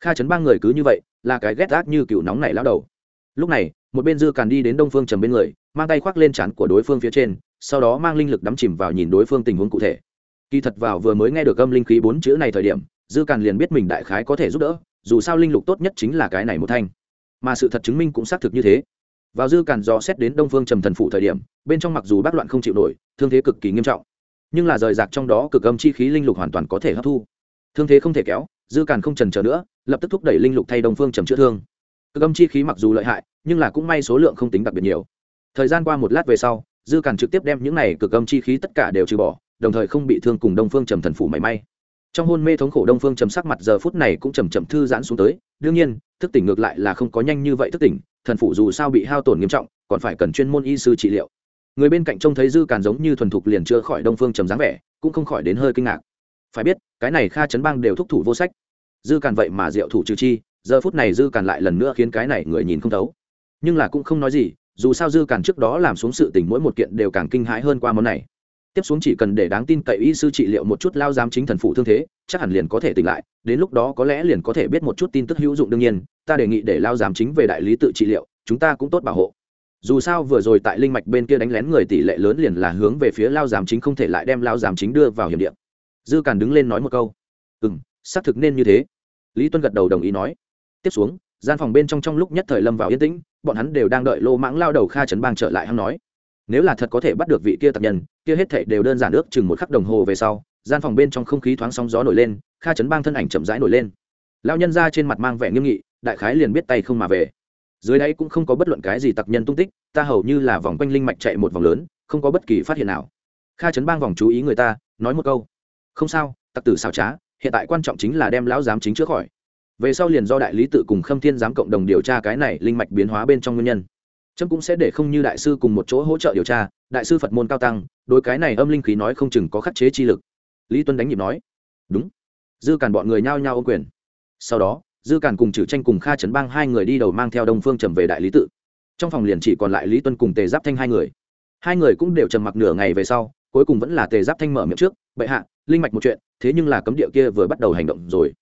Speaker 1: Kha trấn bang người cứ như vậy, là cái ghét ác như cựu nóng này lao đầu. Lúc này, một bên dư càn đi đến đông phương trầm bên người, mang tay khoác lên chắn của đối phương phía trên, sau đó mang linh lực đắm chìm vào nhìn đối phương tình huống cụ thể kỳ thật vào vừa mới nghe được âm linh khí bốn chữ này thời điểm, dư càn liền biết mình đại khái có thể giúp đỡ, dù sao linh lục tốt nhất chính là cái này một thanh. Mà sự thật chứng minh cũng xác thực như thế. Vào dư càn do xét đến đông phương trầm thần phụ thời điểm, bên trong mặc dù bác loạn không chịu nổi, thương thế cực kỳ nghiêm trọng. Nhưng là rời rạc trong đó cực âm chi khí linh lục hoàn toàn có thể hấp thu. Thương thế không thể kéo, dư càn không trần chờ nữa, lập tức thúc đẩy linh lục thay đông phương trầm chữa thương. Cực âm chi khí mặc dù lợi hại, nhưng là cũng may số lượng không tính đặc biệt nhiều. Thời gian qua một lát về sau, dư càn trực tiếp đem những này cực âm chi khí tất cả đều trừ bỏ đồng thời không bị thương cùng đông phương trầm thần phủ mảy may. Trong hôn mê thống khổ đông phương trầm sắc mặt giờ phút này cũng chầm chậm thư giãn xuống tới, đương nhiên, thức tỉnh ngược lại là không có nhanh như vậy thức tỉnh, thần phủ dù sao bị hao tổn nghiêm trọng, còn phải cần chuyên môn y sư trị liệu. Người bên cạnh trông thấy dư càn giống như thuần thục liền chữa khỏi đông phương trầm dáng vẻ, cũng không khỏi đến hơi kinh ngạc. Phải biết, cái này kha chấn bang đều thúc thủ vô sách. Dư càn vậy mà diệu thủ trừ chi, giờ phút này dư càn lại lần nữa khiến cái này người nhìn không thấu. Nhưng là cũng không nói gì, dù sao dư càn trước đó làm xuống sự tình mỗi một kiện đều càng kinh hãi hơn qua món này tiếp xuống chỉ cần để đáng tin cậy y sư trị liệu một chút lao giám chính thần phụ thương thế, chắc hẳn liền có thể tỉnh lại, đến lúc đó có lẽ liền có thể biết một chút tin tức hữu dụng đương nhiên, ta đề nghị để lao giám chính về đại lý tự trị liệu, chúng ta cũng tốt bảo hộ. Dù sao vừa rồi tại linh mạch bên kia đánh lén người tỷ lệ lớn liền là hướng về phía lao giám chính không thể lại đem lao giám chính đưa vào hiểm điện dư càn đứng lên nói một câu. Ừ m xác thực nên như thế. Lý tuân gật đầu đồng ý nói. Tiếp xuống, gian phòng bên trong trong lúc nhất thời lâm vào yên tĩnh, bọn hắn đều đang đợi lô mãng lao đầu kha trấn bang trở lại hắn nói nếu là thật có thể bắt được vị kia tập nhân, kia hết thảy đều đơn giản ước chừng một khắc đồng hồ về sau, gian phòng bên trong không khí thoáng sóng gió nổi lên, kha chấn bang thân ảnh chậm rãi nổi lên. Lao nhân ra trên mặt mang vẻ nghiêm nghị, đại khái liền biết tay không mà về. Dưới đáy cũng không có bất luận cái gì tặc nhân tung tích, ta hầu như là vòng quanh linh mạch chạy một vòng lớn, không có bất kỳ phát hiện nào. Kha chấn bang vòng chú ý người ta, nói một câu. Không sao, tặc tử xào trá, hiện tại quan trọng chính là đem lão giám chính chữa khỏi. Về sau liền do đại lý tự cùng khâm thiên giám cộng đồng điều tra cái này linh mạch biến hóa bên trong nguyên nhân trâm cũng sẽ để không như đại sư cùng một chỗ hỗ trợ điều tra, đại sư phật môn cao tăng, đối cái này âm linh khí nói không chừng có khắc chế chi lực. Lý tuân đánh nhịp nói, đúng. Dư cản bọn người nhao nhao ô quyền. Sau đó, dư cản cùng trừ tranh cùng kha trấn bang hai người đi đầu mang theo đông phương trầm về đại lý tự. Trong phòng liền chỉ còn lại lý tuân cùng tề giáp thanh hai người. Hai người cũng đều trầm mặc nửa ngày về sau, cuối cùng vẫn là tề giáp thanh mở miệng trước, bệ hạ, linh mạch một chuyện, thế nhưng là cấm địa kia vừa bắt đầu hành động rồi.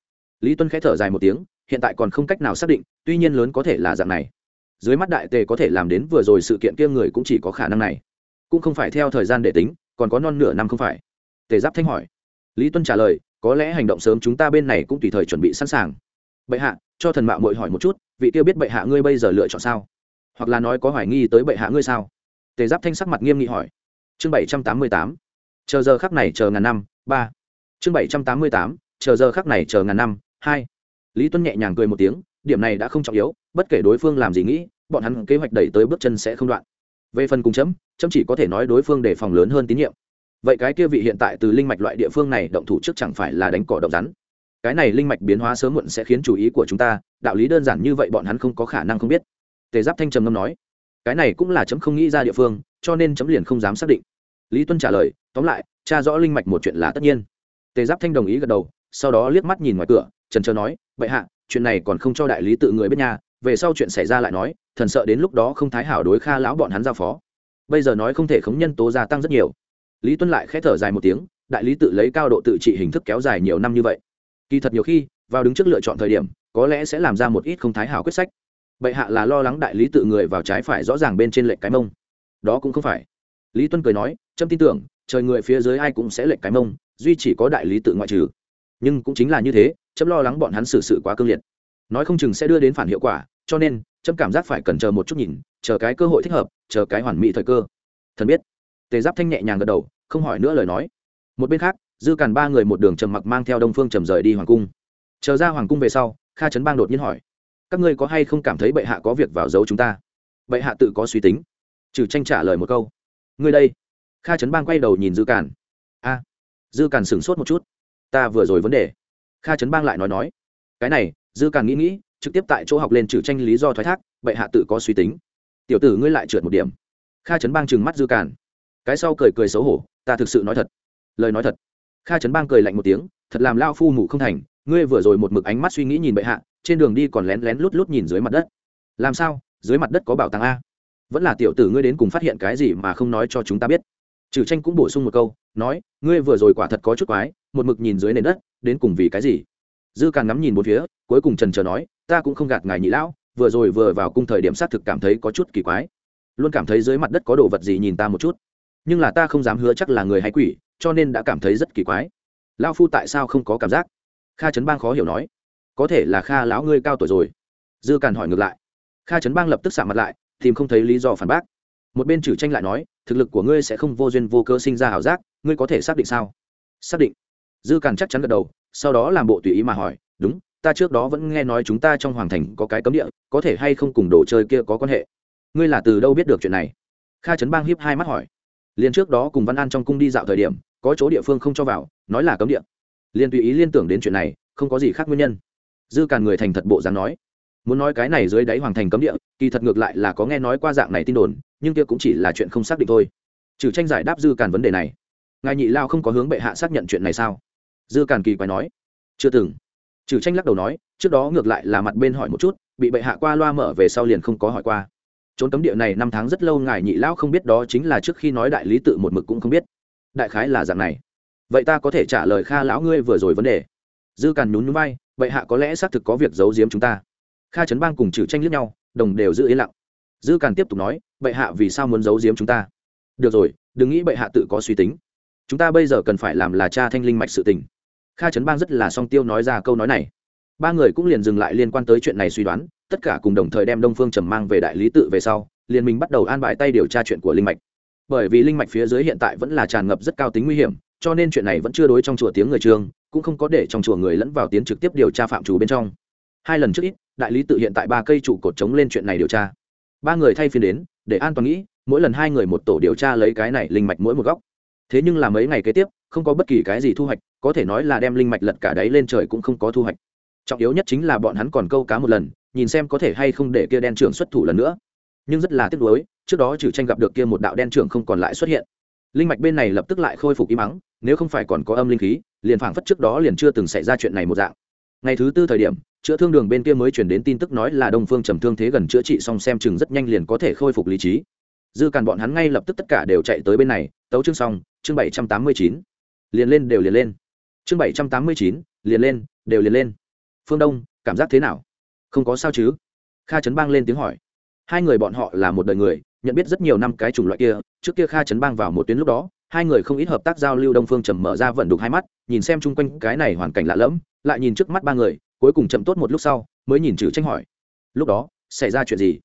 Speaker 1: Lý tuân khẽ thở dài một tiếng, hiện tại còn không cách nào xác định, tuy nhiên lớn có thể là dạng này dưới mắt đại tề có thể làm đến vừa rồi sự kiện kia người cũng chỉ có khả năng này. Cũng không phải theo thời gian để tính, còn có non nửa năm không phải. Tề giáp thanh hỏi. Lý tuân trả lời, có lẽ hành động sớm chúng ta bên này cũng tùy thời chuẩn bị sẵn sàng. Bệ hạ, cho thần mạo mội hỏi một chút, vị tiêu biết bệ hạ ngươi bây giờ lựa chọn sao? Hoặc là nói có hoài nghi tới bệ hạ ngươi sao? Tề giáp thanh sắc mặt nghiêm nghị hỏi. Chương bảy trăm tám mươi tám. Chờ giờ khắc này chờ ngàn năm, ba. Chương bảy trăm tám mươi tám. Chờ giờ khắc này chờ ngàn năm, hai. Lý tuân nhẹ nhàng cười một tiếng điểm này đã không trọng yếu, bất kể đối phương làm gì nghĩ, bọn hắn kế hoạch đẩy tới bước chân sẽ không đoạn. Về phần cùng chấm chấm chỉ có thể nói đối phương đề phòng lớn hơn tín nhiệm. Vậy cái kia vị hiện tại từ linh mạch loại địa phương này động thủ trước chẳng phải là đánh cỏ động rắn? Cái này linh mạch biến hóa sớm muộn sẽ khiến chú ý của chúng ta, đạo lý đơn giản như vậy bọn hắn không có khả năng không biết. Tề giáp thanh trầm ngâm nói, cái này cũng là chấm không nghĩ ra địa phương, cho nên chấm liền không dám xác định. Lý tuân trả lời, tóm lại cha rõ linh mạch một chuyện là tất nhiên. Tề giáp thanh đồng ý gật đầu, sau đó liếc mắt nhìn ngoài cửa, trần trờ nói vậy hạ chuyện này còn không cho đại lý tự người biết nhà về sau chuyện xảy ra lại nói, thần sợ đến lúc đó không thái hảo đối kha lão bọn hắn giao phó. Bây giờ nói không thể khống nhân tố gia tăng rất nhiều. Lý tuân lại khẽ thở dài một tiếng, đại lý tự lấy cao độ tự trị hình thức kéo dài nhiều năm như vậy. Kỳ thật nhiều khi, vào đứng trước lựa chọn thời điểm, có lẽ sẽ làm ra một ít không thái hảo quyết sách. Bệ hạ là lo lắng đại lý tự người vào trái phải rõ ràng bên trên lệnh cái mông. Đó cũng không phải. Lý tuân cười nói trâm tin tưởng, trời người phía dưới ai cũng sẽ lệnh cái mông, duy chỉ có đại lý tự ngoại trừ. Nhưng cũng chính là như thế chấm lo lắng bọn hắn xử sự quá cương liệt. Nói không chừng sẽ đưa đến phản hiệu quả, cho nên, chấm cảm giác phải cần chờ một chút nhìn, chờ cái cơ hội thích hợp, chờ cái hoàn mỹ thời cơ. Thần biết. Tề giáp thanh nhẹ nhàng gật đầu, không hỏi nữa lời nói. Một bên khác, dư càn ba người một đường trầm mặc mang theo đông phương trầm rời đi hoàng cung. Chờ ra hoàng cung về sau, kha trấn bang đột nhiên hỏi, các ngươi có hay không cảm thấy bệ hạ có việc vào giấu chúng ta? Bệ hạ tự có suy tính. Trừ tranh trả lời một câu, ngươi đây. Kha trấn bang quay đầu nhìn dư càn. A. Dư càn sửng sốt một chút. Ta vừa rồi vấn đề kha trấn bang lại nói nói, cái này, dư càng nghĩ nghĩ, trực tiếp tại chỗ học lên trừ tranh lý do thoái thác, bệ hạ tự có suy tính. Tiểu tử ngươi lại trượt một điểm. Kha trấn bang trừng mắt dư càn cái sau cười cười xấu hổ, ta thực sự nói thật. Lời nói thật. Kha trấn bang cười lạnh một tiếng, thật làm lao phu mù không thành, ngươi vừa rồi một mực ánh mắt suy nghĩ nhìn bệ hạ, trên đường đi còn lén lén lút lút nhìn dưới mặt đất. Làm sao? Dưới mặt đất có bảo tàng a? Vẫn là tiểu tử ngươi đến cùng phát hiện cái gì mà không nói cho chúng ta biết. Trừ tranh cũng bổ sung một câu, nói, ngươi vừa rồi quả thật có chút quái, một mực nhìn dưới nền đất đến cùng vì cái gì? Dư càng ngắm nhìn một phía, cuối cùng trần trờ nói, ta cũng không gạt ngài nhị lão, vừa rồi vừa vào cung thời điểm xác thực cảm thấy có chút kỳ quái. Luôn cảm thấy dưới mặt đất có đồ vật gì nhìn ta một chút. Nhưng là ta không dám hứa chắc là người hay quỷ, cho nên đã cảm thấy rất kỳ quái. Lao phu tại sao không có cảm giác? Kha trấn bang khó hiểu nói. Có thể là kha lão ngươi cao tuổi rồi. Dư càn hỏi ngược lại. Kha trấn bang lập tức xạ mặt lại, tìm không thấy lý do phản bác. Một bên chử tranh lại nói, thực lực của ngươi sẽ không vô duyên vô cơ sinh ra ảo giác, ngươi có thể xác định sao? Xác định dư càn chắc chắn gật đầu, sau đó làm bộ tùy ý mà hỏi, đúng, ta trước đó vẫn nghe nói chúng ta trong hoàng thành có cái cấm địa, có thể hay không cùng đồ chơi kia có quan hệ? Ngươi là từ đâu biết được chuyện này? Kha trấn bang hiếp hai mắt hỏi. Liền trước đó cùng văn an trong cung đi dạo thời điểm, có chỗ địa phương không cho vào, nói là cấm địa. Liền tùy ý liên tưởng đến chuyện này, không có gì khác nguyên nhân. Dư càn người thành thật bộ dáng nói, muốn nói cái này dưới đáy hoàng thành cấm địa, kỳ thật ngược lại là có nghe nói qua dạng này tin đồn, nhưng kia cũng chỉ là chuyện không xác định thôi. Trừ tranh giải đáp dư càn vấn đề này, ngài nhị lao không có hướng bệ hạ xác nhận chuyện này sao? Dư càn kỳ quái nói. Chưa từng. Trừ tranh lắc đầu nói, trước đó ngược lại là mặt bên hỏi một chút, bị bệ hạ qua loa mở về sau liền không có hỏi qua. Trốn cấm địa này năm tháng rất lâu ngài nhị lão không biết đó chính là trước khi nói đại lý tự một mực cũng không biết. Đại khái là dạng này. Vậy ta có thể trả lời kha lão ngươi vừa rồi vấn đề. Dư càn nhún nhún vai, bệ hạ có lẽ xác thực có việc giấu giếm chúng ta. Kha trấn bang cùng trừ tranh lướt nhau, đồng đều giữ yên lặng. Dư càn tiếp tục nói, bệ hạ vì sao muốn giấu giếm chúng ta? Được rồi, đừng nghĩ bệ hạ tự có suy tính. Chúng ta bây giờ cần phải làm là cha thanh linh mạch sự tình kha trấn bang rất là song tiêu nói ra câu nói này. Ba người cũng liền dừng lại liên quan tới chuyện này suy đoán, tất cả cùng đồng thời đem đông phương trầm mang về đại lý tự về sau, liền mình bắt đầu an bài tay điều tra chuyện của linh mạch. Bởi vì linh mạch phía dưới hiện tại vẫn là tràn ngập rất cao tính nguy hiểm, cho nên chuyện này vẫn chưa đối trong chùa tiếng người trường, cũng không có để trong chùa người lẫn vào tiến trực tiếp điều tra phạm chủ bên trong. Hai lần trước ít, đại lý tự hiện tại ba cây trụ cột chống lên chuyện này điều tra. Ba người thay phiên đến, để an toàn nghĩ, mỗi lần hai người một tổ điều tra lấy cái này linh mạch mỗi một góc thế nhưng là mấy ngày kế tiếp, không có bất kỳ cái gì thu hoạch, có thể nói là đem linh mạch lật cả đáy lên trời cũng không có thu hoạch. Trọng yếu nhất chính là bọn hắn còn câu cá một lần, nhìn xem có thể hay không để kia đen trưởng xuất thủ lần nữa. Nhưng rất là tiếc nuối, trước đó trừ tranh gặp được kia một đạo đen trưởng không còn lại xuất hiện. Linh mạch bên này lập tức lại khôi phục im mắng nếu không phải còn có âm linh khí, liền phảng phất trước đó liền chưa từng xảy ra chuyện này một dạng. Ngày thứ tư thời điểm, chữa thương đường bên kia mới chuyển đến tin tức nói là đông phương trầm thương thế gần chữa trị xong xem chừng rất nhanh liền có thể khôi phục lý trí dư càn bọn hắn ngay lập tức tất cả đều chạy tới bên này, tấu chương xong, chương bảy trăm tám mươi chín. Liền lên đều liền lên. Chương bảy trăm tám mươi chín, liền lên, đều liền lên. Phương đông, cảm giác thế nào? Không có sao chứ? Kha trấn bang lên tiếng hỏi. Hai người bọn họ là một đời người, nhận biết rất nhiều năm cái chủng loại kia, trước kia kha trấn bang vào một tuyến lúc đó, hai người không ít hợp tác giao lưu đông phương trầm mở ra vận đục hai mắt, nhìn xem chung quanh cái này hoàn cảnh lạ lẫm, lại nhìn trước mắt ba người, cuối cùng chậm tốt một lúc sau, mới nhìn trừ tranh hỏi. Lúc đó, xảy ra chuyện gì?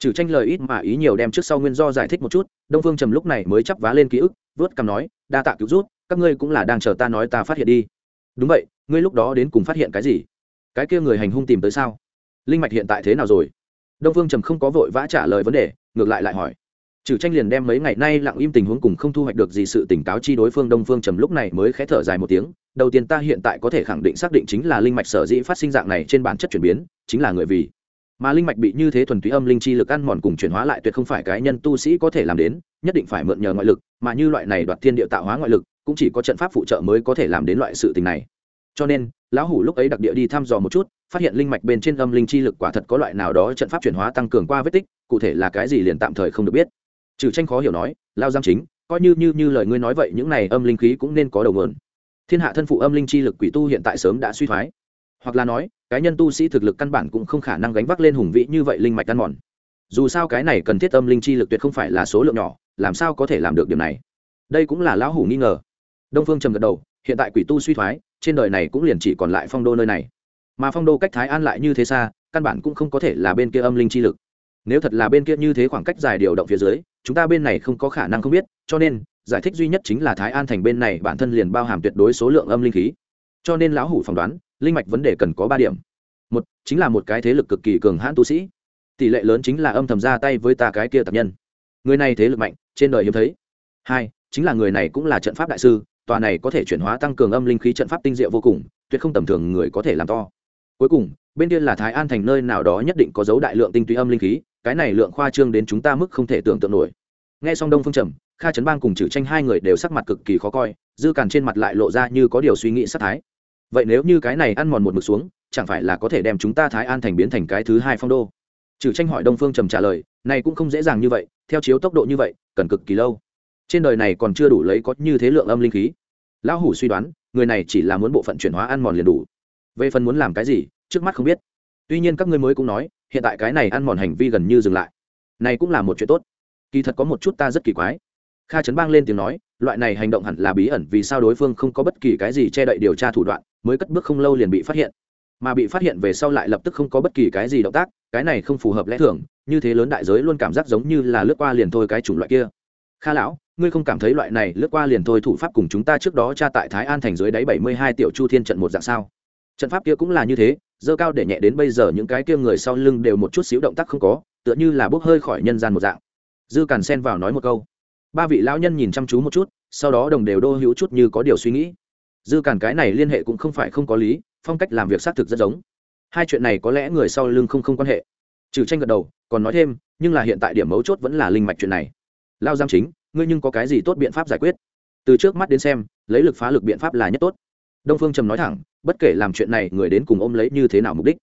Speaker 1: Trừ tranh lời ít mà ý nhiều đem trước sau nguyên do giải thích một chút, đông phương trầm lúc này mới chắp vá lên ký ức, vớt cằm nói, đa tạ cứu rút các ngươi cũng là đang chờ ta nói ta phát hiện đi. Đúng vậy, ngươi lúc đó đến cùng phát hiện cái gì? Cái kia người hành hung tìm tới sao? Linh mạch hiện tại thế nào rồi? Đông phương trầm không có vội vã trả lời vấn đề, ngược lại lại hỏi. Trừ tranh liền đem mấy ngày nay lặng im tình huống cùng không thu hoạch được gì sự tỉnh cáo chi đối phương, đông phương trầm lúc này mới khé thở dài một tiếng, đầu tiên ta hiện tại có thể khẳng định xác định chính là linh mạch sở dĩ phát sinh dạng này trên bản chất chuyển biến, chính là người vì mà linh mạch bị như thế thuần túy âm linh chi lực ăn mòn cùng chuyển hóa lại tuyệt không phải cái nhân tu sĩ có thể làm đến, nhất định phải mượn nhờ ngoại lực, mà như loại này đoạt thiên địa tạo hóa ngoại lực, cũng chỉ có trận pháp phụ trợ mới có thể làm đến loại sự tình này. Cho nên, lão hủ lúc ấy đặc địa đi thăm dò một chút, phát hiện linh mạch bên trên âm linh chi lực quả thật có loại nào đó trận pháp chuyển hóa tăng cường qua vết tích, cụ thể là cái gì liền tạm thời không được biết. Trừ tranh khó hiểu nói lao giam chính, coi như như như lời ngươi nói vậy, những này âm linh khí cũng nên có đầu mượn thiên hạ thân phụ âm linh chi lực quỷ tu hiện tại sớm đã suy thoái. Hoặc là nói cái nhân tu sĩ thực lực căn bản cũng không khả năng gánh vác lên hùng vĩ như vậy linh mạch ăn mòn. Dù sao cái này cần thiết âm linh chi lực tuyệt không phải là số lượng nhỏ, làm sao có thể làm được điều này? Đây cũng là lão hủ nghi ngờ. Đông phương trầm gật đầu, hiện tại quỷ tu suy thoái, trên đời này cũng liền chỉ còn lại phong đô nơi này. Mà phong đô cách thái an lại như thế xa, căn bản cũng không có thể là bên kia âm linh chi lực. Nếu thật là bên kia như thế khoảng cách dài điều động phía dưới, chúng ta bên này không có khả năng không biết, cho nên, giải thích duy nhất chính là thái an thành bên này bản thân liền bao hàm tuyệt đối số lượng âm linh khí. Cho nên lão hủ phỏng đoán linh mạch vấn đề cần có ba điểm. Một, chính là một cái thế lực cực kỳ cường hãn tu sĩ. Tỷ lệ lớn chính là âm thầm ra tay với ta cái kia tập nhân. Người này thế lực mạnh, trên đời hiếm thấy. Hai, chính là người này cũng là trận pháp đại sư, tòa này có thể chuyển hóa tăng cường âm linh khí trận pháp tinh diệu vô cùng, tuyệt không tầm thường người có thể làm to. Cuối cùng, bên kia là thái an thành nơi nào đó nhất định có dấu đại lượng tinh túy âm linh khí, cái này lượng khoa trương đến chúng ta mức không thể tưởng tượng nổi. Nghe xong đông phương trầm, kha trấn bang cùng chử tranh hai người đều sắc mặt cực kỳ khó coi, dư càn trên mặt lại lộ ra như có điều suy nghĩ sát thái vậy nếu như cái này ăn mòn một mực xuống, chẳng phải là có thể đem chúng ta thái an thành biến thành cái thứ hai phong đô? Trừ tranh hỏi đông phương trầm trả lời, này cũng không dễ dàng như vậy, theo chiếu tốc độ như vậy, cần cực kỳ lâu. Trên đời này còn chưa đủ lấy có như thế lượng âm linh khí. Lão hủ suy đoán, người này chỉ là muốn bộ phận chuyển hóa ăn mòn liền đủ. Về phần muốn làm cái gì, trước mắt không biết. Tuy nhiên các ngươi mới cũng nói, hiện tại cái này ăn mòn hành vi gần như dừng lại. Này cũng là một chuyện tốt. Kỳ thật có một chút ta rất kỳ quái. Kha trấn bang lên tiếng nói, loại này hành động hẳn là bí ẩn vì sao đối phương không có bất kỳ cái gì che đậy điều tra thủ đoạn mới cất bước không lâu liền bị phát hiện. Mà bị phát hiện về sau lại lập tức không có bất kỳ cái gì động tác, cái này không phù hợp lẽ thường, như thế lớn đại giới luôn cảm giác giống như là lướt qua liền thôi cái chủng loại kia. Kha lão, ngươi không cảm thấy loại này lướt qua liền thôi thủ pháp cùng chúng ta trước đó tra tại thái an thành dưới đáy bảy mươi hai tiểu chu thiên trận một dạng sao? Trận pháp kia cũng là như thế dơ cao để nhẹ đến bây giờ những cái kia người sau lưng đều một chút xíu động tác không có, tựa như là bốc hơi khỏi nhân gian một dạng. Dư càn xen vào nói một câu. Ba vị lão nhân nhìn chăm chú một chút, sau đó đồng đều đô hữu chút như có điều suy nghĩ dư càn cái này liên hệ cũng không phải không có lý, phong cách làm việc xác thực rất giống. Hai chuyện này có lẽ người sau lưng không không quan hệ. Trừ tranh gật đầu, còn nói thêm, nhưng là hiện tại điểm mấu chốt vẫn là linh mạch chuyện này. Lao giam chính, ngươi nhưng có cái gì tốt biện pháp giải quyết? Từ trước mắt đến xem, lấy lực phá lực biện pháp là nhất tốt. Đông phương trầm nói thẳng, bất kể làm chuyện này người đến cùng ôm lấy như thế nào mục đích,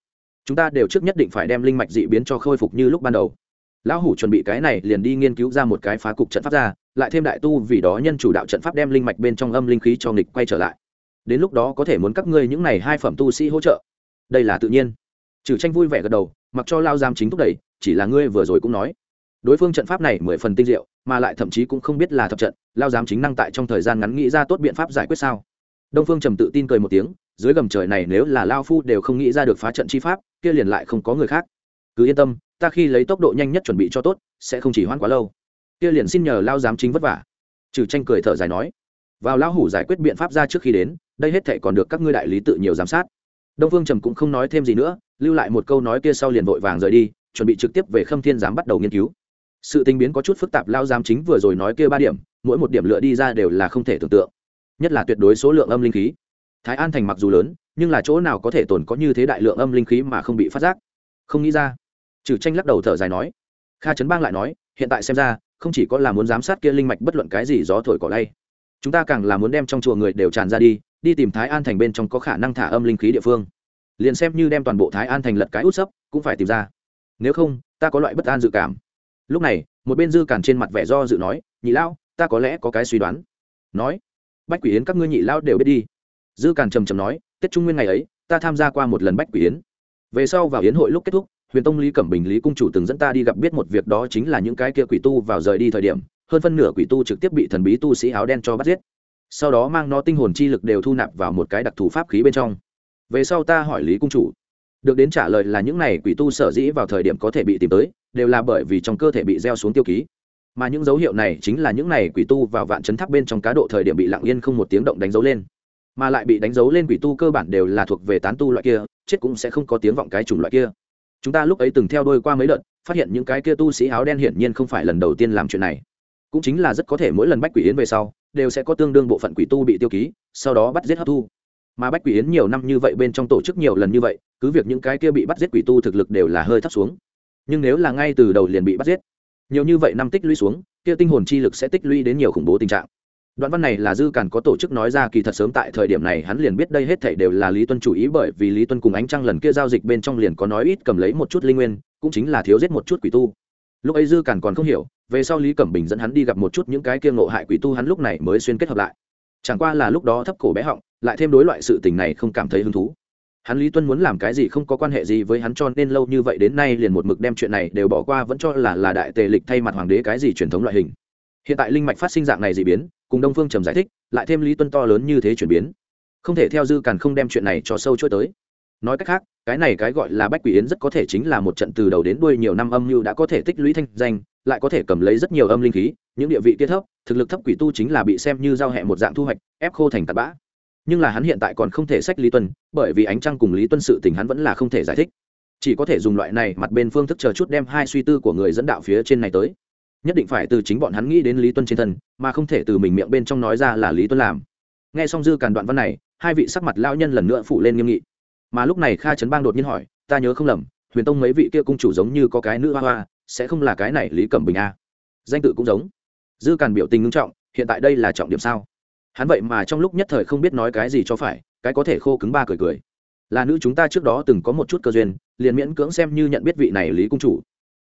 Speaker 1: chúng ta đều trước nhất định phải đem linh mạch dị biến cho khôi phục như lúc ban đầu. Lão hủ chuẩn bị cái này liền đi nghiên cứu ra một cái phá cục trận pháp ra, lại thêm đại tu vì đó nhân chủ đạo trận pháp đem linh mạch bên trong âm linh khí cho nghịch quay trở lại đến lúc đó có thể muốn các ngươi những này hai phẩm tu sĩ hỗ trợ. Đây là tự nhiên. Trừ tranh vui vẻ gật đầu, mặc cho lao giam chính thúc đẩy, chỉ là ngươi vừa rồi cũng nói. Đối phương trận pháp này mười phần tinh diệu, mà lại thậm chí cũng không biết là thập trận, lao giám chính năng tại trong thời gian ngắn nghĩ ra tốt biện pháp giải quyết sao? Đông phương trầm tự tin cười một tiếng, dưới gầm trời này nếu là lao phu đều không nghĩ ra được phá trận chi pháp, kia liền lại không có người khác. Cứ yên tâm, ta khi lấy tốc độ nhanh nhất chuẩn bị cho tốt, sẽ không chỉ hoãn quá lâu. Kia liền xin nhờ lao giám chính vất vả. Trừ tranh cười thở dài nói, vào lao hủ giải quyết biện pháp ra trước khi đến đây hết thệ còn được các ngươi đại lý tự nhiều giám sát. Đông phương trầm cũng không nói thêm gì nữa, lưu lại một câu nói kia sau liền vội vàng rời đi, chuẩn bị trực tiếp về khâm thiên giám bắt đầu nghiên cứu. Sự tình biến có chút phức tạp, lao giám chính vừa rồi nói kia ba điểm, mỗi một điểm lựa đi ra đều là không thể tưởng tượng. Nhất là tuyệt đối số lượng âm linh khí. Thái an thành mặc dù lớn, nhưng là chỗ nào có thể tồn có như thế đại lượng âm linh khí mà không bị phát giác? Không nghĩ ra. Trừ tranh lắc đầu thở dài nói. Kha trấn bang lại nói, hiện tại xem ra, không chỉ có là muốn giám sát kia linh mạch bất luận cái gì gió thổi cỏ lay chúng ta càng là muốn đem trong chùa người đều tràn ra đi đi tìm thái an thành bên trong có khả năng thả âm linh khí địa phương. Liền xem như đem toàn bộ thái an thành lật cái út sấp, cũng phải tìm ra. Nếu không, ta có loại bất an dự cảm. Lúc này, một bên dư càn trên mặt vẻ do dự nói, nhị lão, ta có lẽ có cái suy đoán. Nói, bách quỷ yến các ngươi nhị lão đều biết đi. Dư càn trầm trầm nói, tết trung nguyên ngày ấy, ta tham gia qua một lần bách quỷ yến. Về sau vào yến hội lúc kết thúc, huyền tông lý cẩm bình lý cung chủ từng dẫn ta đi gặp biết một việc đó chính là những cái kia quỷ tu vào rời đi thời điểm hơn phân nửa quỷ tu trực tiếp bị thần bí tu sĩ áo đen cho bắt giết. Sau đó mang nó tinh hồn chi lực đều thu nạp vào một cái đặc thù pháp khí bên trong. Về sau ta hỏi lý cung chủ. Được đến trả lời là những này quỷ tu sở dĩ vào thời điểm có thể bị tìm tới, đều là bởi vì trong cơ thể bị gieo xuống tiêu ký. Mà những dấu hiệu này chính là những này quỷ tu vào vạn chấn tháp bên trong cá độ thời điểm bị lặng yên không một tiếng động đánh dấu lên. Mà lại bị đánh dấu lên quỷ tu cơ bản đều là thuộc về tán tu loại kia, chết cũng sẽ không có tiếng vọng cái chủng loại kia. Chúng ta lúc ấy từng theo đôi qua mấy đợt, phát hiện những cái kia tu sĩ áo đen hiển nhiên không phải lần đầu tiên làm chuyện này cũng chính là rất có thể mỗi lần bách quỷ yến về sau, đều sẽ có tương đương bộ phận quỷ tu bị tiêu ký, sau đó bắt giết hấp thu. Mà bách quỷ yến nhiều năm như vậy bên trong tổ chức nhiều lần như vậy, cứ việc những cái kia bị bắt giết quỷ tu thực lực đều là hơi thấp xuống. Nhưng nếu là ngay từ đầu liền bị bắt giết, nhiều như vậy năm tích lũy xuống, kia tinh hồn chi lực sẽ tích lũy đến nhiều khủng bố tình trạng. Đoạn văn này là dư càn có tổ chức nói ra kỳ thật sớm tại thời điểm này hắn liền biết đây hết thảy đều là lý tuân chủ ý bởi vì lý tuân cùng ánh trăng lần kia giao dịch bên trong liền có nói ít cầm lấy một chút linh nguyên, cũng chính là thiếu giết một chút quỷ tu. Lúc ấy dư càn còn không hiểu về sau lý cẩm bình dẫn hắn đi gặp một chút những cái kia ngộ hại quỷ tu hắn lúc này mới xuyên kết hợp lại. Chẳng qua là lúc đó thấp cổ bé họng, lại thêm đối loại sự tình này không cảm thấy hứng thú. Hắn lý tuân muốn làm cái gì không có quan hệ gì với hắn cho nên lâu như vậy đến nay liền một mực đem chuyện này đều bỏ qua vẫn cho là là đại tề lịch thay mặt hoàng đế cái gì truyền thống loại hình. Hiện tại linh mạch phát sinh dạng này dị biến, cùng đông phương trầm giải thích, lại thêm lý tuân to lớn như thế chuyển biến. Không thể theo dư càn không đem chuyện này cho sâu chối tới. Nói cách khác, cái này cái gọi là bách quỷ yến rất có thể chính là một trận từ đầu đến đuôi nhiều năm âm mưu đã có thể tích lũy thanh danh lại có thể cầm lấy rất nhiều âm linh khí, những địa vị kia thấp, thực lực thấp quỷ tu chính là bị xem như giao hẹ một dạng thu hoạch, ép khô thành tạt bã. Nhưng là hắn hiện tại còn không thể sách lý tuân, bởi vì ánh trăng cùng lý tuân sự tình hắn vẫn là không thể giải thích. Chỉ có thể dùng loại này mặt bên phương thức chờ chút đem hai suy tư của người dẫn đạo phía trên này tới. Nhất định phải từ chính bọn hắn nghĩ đến lý tuân trên thân, mà không thể từ mình miệng bên trong nói ra là lý tuân làm. Nghe xong dư càn đoạn văn này, hai vị sắc mặt lao nhân lần nữa phụ lên nghiêm nghị. Mà lúc này kha trấn bang đột nhiên hỏi, ta nhớ không lầm, huyền tông mấy vị kia cung chủ giống như có cái nữ hoa hoa sẽ không là cái này lý cẩm bình a. Danh tự cũng giống. Dư càn biểu tình ngưng trọng, hiện tại đây là trọng điểm sao? Hắn vậy mà trong lúc nhất thời không biết nói cái gì cho phải, cái có thể khô cứng ba cười cười. Là nữ chúng ta trước đó từng có một chút cơ duyên, liền miễn cưỡng xem như nhận biết vị này lý cung chủ.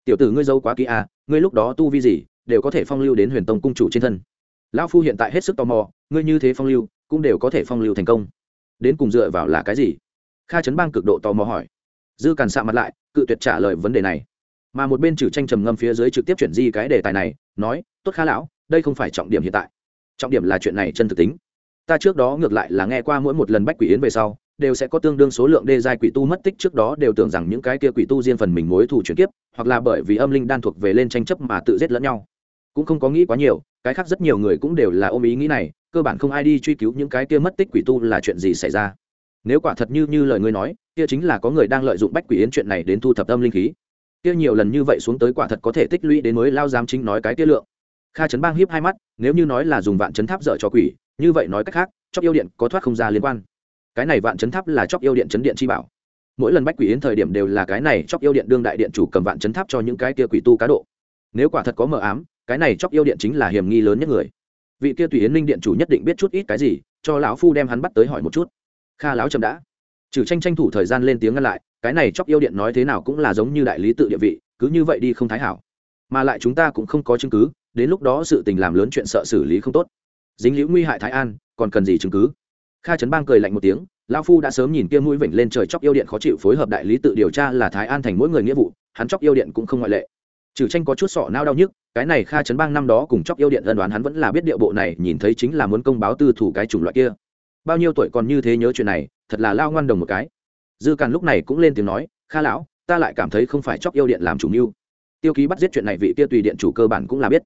Speaker 1: Tiểu tử ngươi dâu quá kỹ a, ngươi lúc đó tu vi gì, đều có thể phong lưu đến huyền tông cung chủ trên thân. Lão phu hiện tại hết sức tò mò, ngươi như thế phong lưu, cũng đều có thể phong lưu thành công. Đến cùng dựa vào là cái gì? Kha chấn bang cực độ tò mò hỏi. Dư càn xạ mặt lại, cự tuyệt trả lời vấn đề này mà một bên trừ tranh trầm ngâm phía dưới trực tiếp chuyển di cái đề tài này, nói, tốt khá lão, đây không phải trọng điểm hiện tại. Trọng điểm là chuyện này chân thực tính. Ta trước đó ngược lại là nghe qua mỗi một lần bách quỷ yến về sau, đều sẽ có tương đương số lượng đê giai quỷ tu mất tích trước đó đều tưởng rằng những cái kia quỷ tu riêng phần mình mối thù chuyển kiếp, hoặc là bởi vì âm linh đan thuộc về lên tranh chấp mà tự giết lẫn nhau. Cũng không có nghĩ quá nhiều, cái khác rất nhiều người cũng đều là ôm ý nghĩ này, cơ bản không ai đi truy cứu những cái kia mất tích quỷ tu là chuyện gì xảy ra. Nếu quả thật như như lời ngươi nói, kia chính là có người đang lợi dụng bách quỷ yến chuyện này đến thu thập âm linh khí kia nhiều lần như vậy xuống tới quả thật có thể tích lũy đến mới lao giám chính nói cái kia lượng. Kha trấn bang hiếp hai mắt, nếu như nói là dùng vạn chấn tháp dở cho quỷ, như vậy nói cách khác chóc yêu điện có thoát không ra liên quan. Cái này vạn chấn tháp là chóc yêu điện chấn điện chi bảo. Mỗi lần bách quỷ yến thời điểm đều là cái này chóc yêu điện đương đại điện chủ cầm vạn chấn tháp cho những cái kia quỷ tu cá độ. Nếu quả thật có mờ ám, cái này chóc yêu điện chính là hiểm nghi lớn nhất người. Vị kia tùy yến linh điện chủ nhất định biết chút ít cái gì, cho lão phu đem hắn bắt tới hỏi một chút. Kha lão chậm đã. Trừ tranh tranh thủ thời gian lên tiếng ngăn lại cái này chóc yêu điện nói thế nào cũng là giống như đại lý tự địa vị, cứ như vậy đi không thái hảo. Mà lại chúng ta cũng không có chứng cứ, đến lúc đó sự tình làm lớn chuyện sợ xử lý không tốt. Dính liễu nguy hại thái an, còn cần gì chứng cứ? Kha trấn bang cười lạnh một tiếng, lão phu đã sớm nhìn kia mũi vểnh lên trời chóc yêu điện khó chịu phối hợp đại lý tự điều tra là thái an thành mỗi người nghĩa vụ, hắn chóc yêu điện cũng không ngoại lệ. Trừ tranh có chút sọ nao đau nhức, cái này kha trấn bang năm đó cùng chóc yêu điện ân đoán hắn vẫn là biết điệu bộ này, nhìn thấy chính là muốn công báo tư thủ cái chủng loại kia. Bao nhiêu tuổi còn như thế nhớ chuyện này, thật là lao ngoan đồng một cái dư càn lúc này cũng lên tiếng nói, kha lão, ta lại cảm thấy không phải chóc yêu điện làm chủ mưu. Tiêu ký bắt giết chuyện này vị kia tùy điện chủ cơ bản cũng là biết.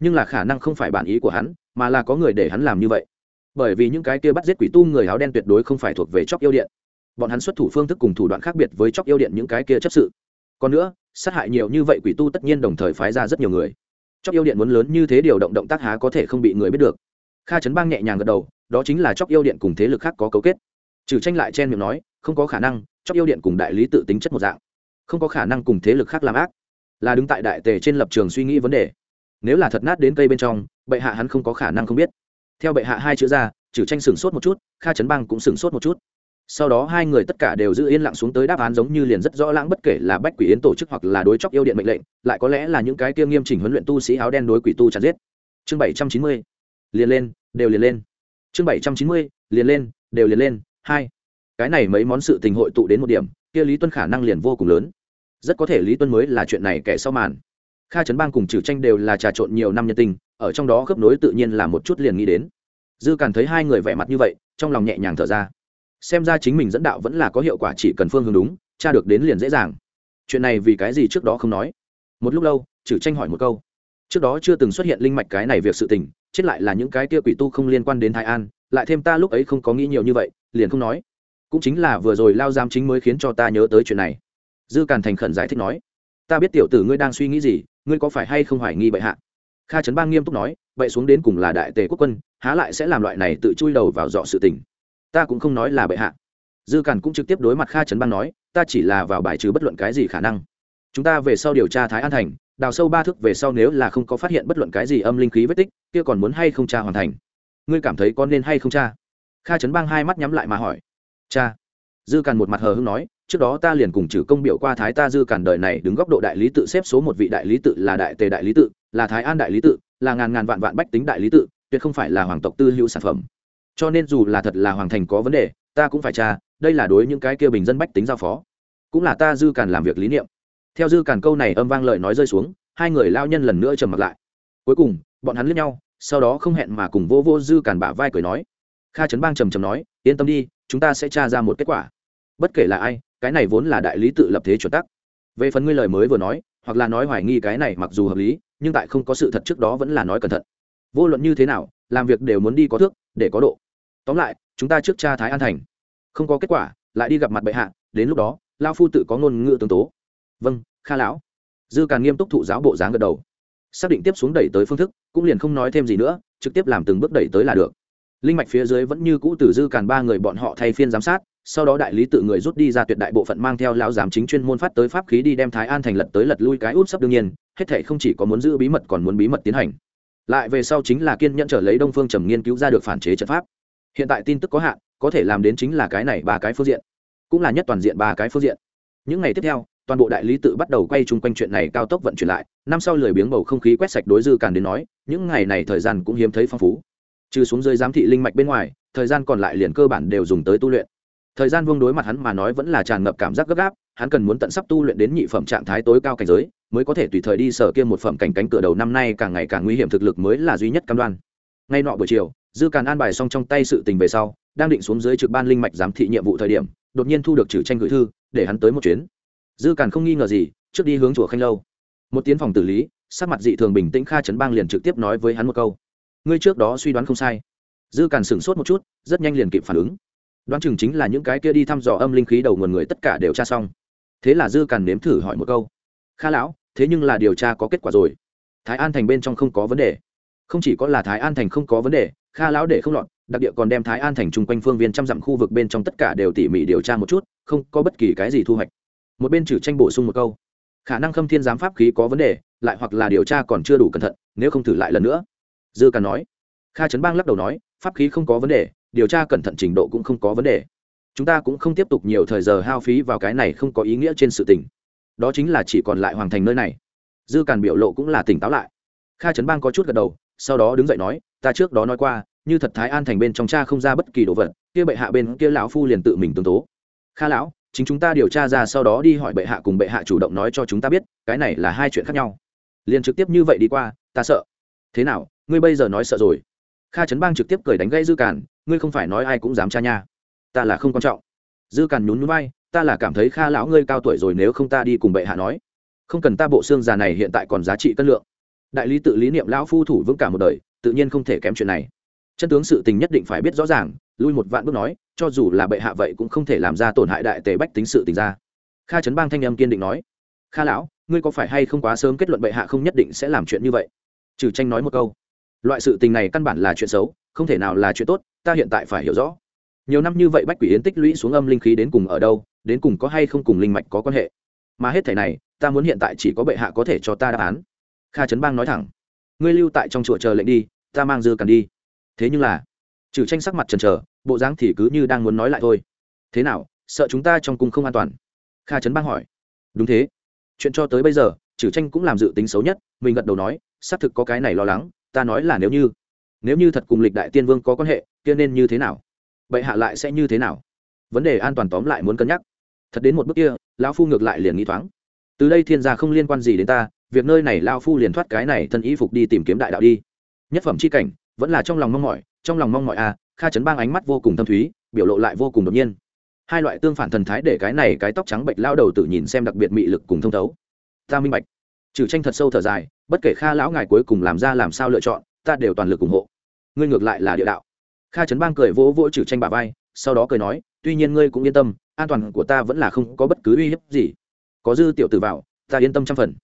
Speaker 1: Nhưng là khả năng không phải bản ý của hắn, mà là có người để hắn làm như vậy. Bởi vì những cái kia bắt giết quỷ tu người áo đen tuyệt đối không phải thuộc về chóc yêu điện. Bọn hắn xuất thủ phương thức cùng thủ đoạn khác biệt với chóc yêu điện những cái kia chấp sự. Còn nữa, sát hại nhiều như vậy quỷ tu tất nhiên đồng thời phái ra rất nhiều người. Chóc yêu điện muốn lớn như thế điều động động tác há có thể không bị người biết được. Kha trấn bang nhẹ nhàng gật đầu, đó chính là chóc yêu điện cùng thế lực khác có cấu kết trừ tranh lại chen miệng nói, không có khả năng, chóc yêu điện cùng đại lý tự tính chất một dạng. Không có khả năng cùng thế lực khác làm ác. Là đứng tại đại tề trên lập trường suy nghĩ vấn đề. Nếu là thật nát đến cây bên trong, bệ hạ hắn không có khả năng không biết. Theo bệ hạ hai chữ ra, trừ tranh sửng sốt một chút, kha trấn bang cũng sửng sốt một chút. Sau đó hai người tất cả đều giữ yên lặng xuống tới đáp án giống như liền rất rõ lãng bất kể là bách quỷ yến tổ chức hoặc là đối chóc yêu điện mệnh lệnh, lại có lẽ là những cái kia nghiêm chỉnh huấn luyện tu sĩ áo đen đối quỷ tu chặt giết. Chương bảy trăm chín mươi. Liền lên, đều liền lên. Chương bảy trăm chín mươi. Liền lên, đều liền lên hai, cái này mấy món sự tình hội tụ đến một điểm, kia lý tuân khả năng liền vô cùng lớn. Rất có thể lý tuân mới là chuyện này kẻ sau màn. Kha trấn bang cùng trừ tranh đều là trà trộn nhiều năm nhân tình, ở trong đó khớp nối tự nhiên là một chút liền nghĩ đến. Dư càn thấy hai người vẻ mặt như vậy, trong lòng nhẹ nhàng thở ra. Xem ra chính mình dẫn đạo vẫn là có hiệu quả chỉ cần phương hướng đúng cha được đến liền dễ dàng. Chuyện này vì cái gì trước đó không nói? Một lúc lâu trừ tranh hỏi một câu. Trước đó chưa từng xuất hiện linh mạch cái này việc sự tình, chết lại là những cái kia quỷ tu không liên quan đến thái an, lại thêm ta lúc ấy không có nghĩ nhiều như vậy liền không nói. Cũng chính là vừa rồi lao giam chính mới khiến cho ta nhớ tới chuyện này. Dư càn thành khẩn giải thích nói, ta biết tiểu tử ngươi đang suy nghĩ gì, ngươi có phải hay không hoài nghi bệ hạ? Kha trấn bang nghiêm túc nói vậy xuống đến cùng là đại tề quốc quân, há lại sẽ làm loại này tự chui đầu vào dọ sự tình. Ta cũng không nói là bệ hạ. Dư càn cũng trực tiếp đối mặt kha trấn bang nói, ta chỉ là vào bài trừ bất luận cái gì khả năng. Chúng ta về sau điều tra thái an thành, đào sâu ba thước về sau nếu là không có phát hiện bất luận cái gì âm linh khí vết tích, kia còn muốn hay không cha hoàn thành? Ngươi cảm thấy con nên hay không cha kha trấn bang hai mắt nhắm lại mà hỏi. Cha. Dư càn một mặt hờ hưng nói, trước đó ta liền cùng trừ công biểu qua thái ta dư càn đời này đứng góc độ đại lý tự xếp số một vị đại lý tự là đại tề đại lý tự, là thái an đại lý tự, là ngàn ngàn vạn vạn bách tính đại lý tự, tuyệt không phải là hoàng tộc tư hữu sản phẩm. Cho nên dù là thật là hoàng thành có vấn đề, ta cũng phải tra, đây là đối những cái kia bình dân bách tính giao phó. Cũng là ta dư càn làm việc lý niệm. Theo dư càn câu này âm vang lời nói rơi xuống, hai người lao nhân lần nữa trầm mặt lại. Cuối cùng, bọn hắn lướt nhau, sau đó không hẹn mà cùng vô vô dư càn bả vai cười nói kha trấn bang trầm trầm nói, yên tâm đi, chúng ta sẽ tra ra một kết quả. Bất kể là ai, cái này vốn là đại lý tự lập thế chuẩn tắc. Về phần ngươi lời mới vừa nói, hoặc là nói hoài nghi cái này mặc dù hợp lý, nhưng tại không có sự thật trước đó vẫn là nói cẩn thận. Vô luận như thế nào, làm việc đều muốn đi có thước, để có độ. Tóm lại, chúng ta trước cha thái an thành. Không có kết quả, lại đi gặp mặt bệ hạ, đến lúc đó lao phu tự có ngôn ngữ tương tố. Vâng kha lão. Dư càng nghiêm túc thụ giáo bộ dáng gật đầu. Xác định tiếp xuống đẩy tới phương thức, cũng liền không nói thêm gì nữa, trực tiếp làm từng bước đẩy tới là được linh mạch phía dưới vẫn như cũ tử dư càn ba người bọn họ thay phiên giám sát, sau đó đại lý tự người rút đi ra tuyệt đại bộ phận mang theo lão giám chính chuyên môn phát tới pháp khí đi đem thái an thành lật tới lật lui cái út sắp đương nhiên, hết thể không chỉ có muốn giữ bí mật còn muốn bí mật tiến hành. Lại về sau chính là kiên nhẫn trở lấy đông phương trầm nghiên cứu ra được phản chế trận pháp. Hiện tại tin tức có hạn, có thể làm đến chính là cái này ba cái phương diện, cũng là nhất toàn diện ba cái phương diện. Những ngày tiếp theo, toàn bộ đại lý tự bắt đầu quay chung quanh chuyện này cao tốc vận chuyển lại, năm sau lười biếng bầu không khí quét sạch đối dư càn đến nói, những ngày này thời gian cũng hiếm thấy phong phú trừ xuống dưới giám thị linh mạch bên ngoài, thời gian còn lại liền cơ bản đều dùng tới tu luyện. Thời gian vương đối mặt hắn mà nói vẫn là tràn ngập cảm giác gấp gáp, hắn cần muốn tận sắp tu luyện đến nhị phẩm trạng thái tối cao cảnh giới, mới có thể tùy thời đi sở kia một phẩm cảnh cánh cửa đầu năm nay càng ngày càng nguy hiểm thực lực mới là duy nhất cam đoan. Ngay nọ buổi chiều, dư càn an bài xong trong tay sự tình về sau, đang định xuống dưới trực ban linh mạch giám thị nhiệm vụ thời điểm, đột nhiên thu được trừ tranh gửi thư, để hắn tới một chuyến. Dư càn không nghi ngờ gì, trước đi hướng chùa khanh lâu. Một tiến phòng tử lý, sắc mặt dị thường bình tĩnh kha trấn bang liền trực tiếp nói với hắn một câu ngươi trước đó suy đoán không sai. Dư càn sửng sốt một chút, rất nhanh liền kịp phản ứng. Đoán chừng chính là những cái kia đi thăm dò âm linh khí đầu nguồn người tất cả đều tra xong. Thế là dư càn nếm thử hỏi một câu. Kha lão, thế nhưng là điều tra có kết quả rồi. Thái an thành bên trong không có vấn đề. Không chỉ có là thái an thành không có vấn đề, kha lão để không lọt, đặc địa còn đem thái an thành chung quanh phương viên trăm dặm khu vực bên trong tất cả đều tỉ mỉ điều tra một chút, không có bất kỳ cái gì thu hoạch. Một bên trừ tranh bổ sung một câu. Khả năng khâm thiên giám pháp khí có vấn đề, lại hoặc là điều tra còn chưa đủ cẩn thận, nếu không thử lại lần nữa dư càn nói. Kha trấn bang lắc đầu nói, pháp khí không có vấn đề, điều tra cẩn thận trình độ cũng không có vấn đề. Chúng ta cũng không tiếp tục nhiều thời giờ hao phí vào cái này không có ý nghĩa trên sự tình. Đó chính là chỉ còn lại hoàng thành nơi này. Dư càn biểu lộ cũng là tỉnh táo lại. Kha trấn bang có chút gật đầu, sau đó đứng dậy nói, ta trước đó nói qua, như thật thái an thành bên trong cha không ra bất kỳ đồ vật, kia bệ hạ bên kia lão phu liền tự mình tương tố. Kha lão, chính chúng ta điều tra ra sau đó đi hỏi bệ hạ cùng bệ hạ chủ động nói cho chúng ta biết, cái này là hai chuyện khác nhau. Liền trực tiếp như vậy đi qua, ta sợ. Thế nào ngươi bây giờ nói sợ rồi. Kha trấn bang trực tiếp cười đánh gây dư càn, ngươi không phải nói ai cũng dám tra nha. Ta là không quan trọng. Dư càn nhún núi bay ta là cảm thấy kha lão ngươi cao tuổi rồi nếu không ta đi cùng bệ hạ nói. Không cần ta bộ xương già này hiện tại còn giá trị cân lượng. Đại lý tự lý niệm lão phu thủ vững cả một đời, tự nhiên không thể kém chuyện này. Chân tướng sự tình nhất định phải biết rõ ràng, lui một vạn bước nói, cho dù là bệ hạ vậy cũng không thể làm ra tổn hại đại tề bách tính sự tình ra. Kha trấn bang thanh âm kiên định nói, kha lão, ngươi có phải hay không quá sớm kết luận bệ hạ không nhất định sẽ làm chuyện như vậy? Trừ tranh nói một câu loại sự tình này căn bản là chuyện xấu, không thể nào là chuyện tốt, ta hiện tại phải hiểu rõ. Nhiều năm như vậy bách quỷ yến tích lũy xuống âm linh khí đến cùng ở đâu, đến cùng có hay không cùng linh mạch có quan hệ. Mà hết thể này, ta muốn hiện tại chỉ có bệ hạ có thể cho ta đáp án. Kha trấn bang nói thẳng. Ngươi lưu tại trong chùa chờ lệnh đi, ta mang dư cằn đi. Thế nhưng là, trừ tranh sắc mặt trần trờ bộ dáng thì cứ như đang muốn nói lại thôi. Thế nào, sợ chúng ta trong cung không an toàn? Kha trấn bang hỏi. Đúng thế. Chuyện cho tới bây giờ, trừ tranh cũng làm dự tính xấu nhất. Mình gật đầu nói, xác thực có cái này lo lắng ta nói là nếu như nếu như thật cùng lịch đại tiên vương có quan hệ kia nên như thế nào? Vậy hạ lại sẽ như thế nào? Vấn đề an toàn tóm lại muốn cân nhắc. Thật đến một bước kia lão phu ngược lại liền nghĩ thoáng. Từ đây thiên gia không liên quan gì đến ta việc nơi này lao phu liền thoát cái này thân y phục đi tìm kiếm đại đạo đi. Nhất phẩm c h i cảnh vẫn là trong lòng mong mỏi trong lòng mong mỏi a à, kha chấn bang ánh mắt vô cùng thâm thúy biểu lộ lại vô cùng đột nhiên. Hai loại tương phản thần thái để cái này cái tóc trắng bệnh lao đầu tự nhìn xem đặc biệt mị lực cùng thông thấu. Ta minh bạch trừ tranh thật sâu thở dài, bất kể kha lão ngài cuối cùng làm ra làm sao lựa chọn, ta đều toàn lực ủng hộ. Ngươi ngược lại là địa đạo. Kha trấn bang cười vỗ vỗ trừ tranh bà vai, sau đó cười nói, tuy nhiên ngươi cũng yên tâm, an toàn của ta vẫn là không có bất cứ uy hiếp gì. Có dư tiểu tử vào, ta yên tâm trăm phần.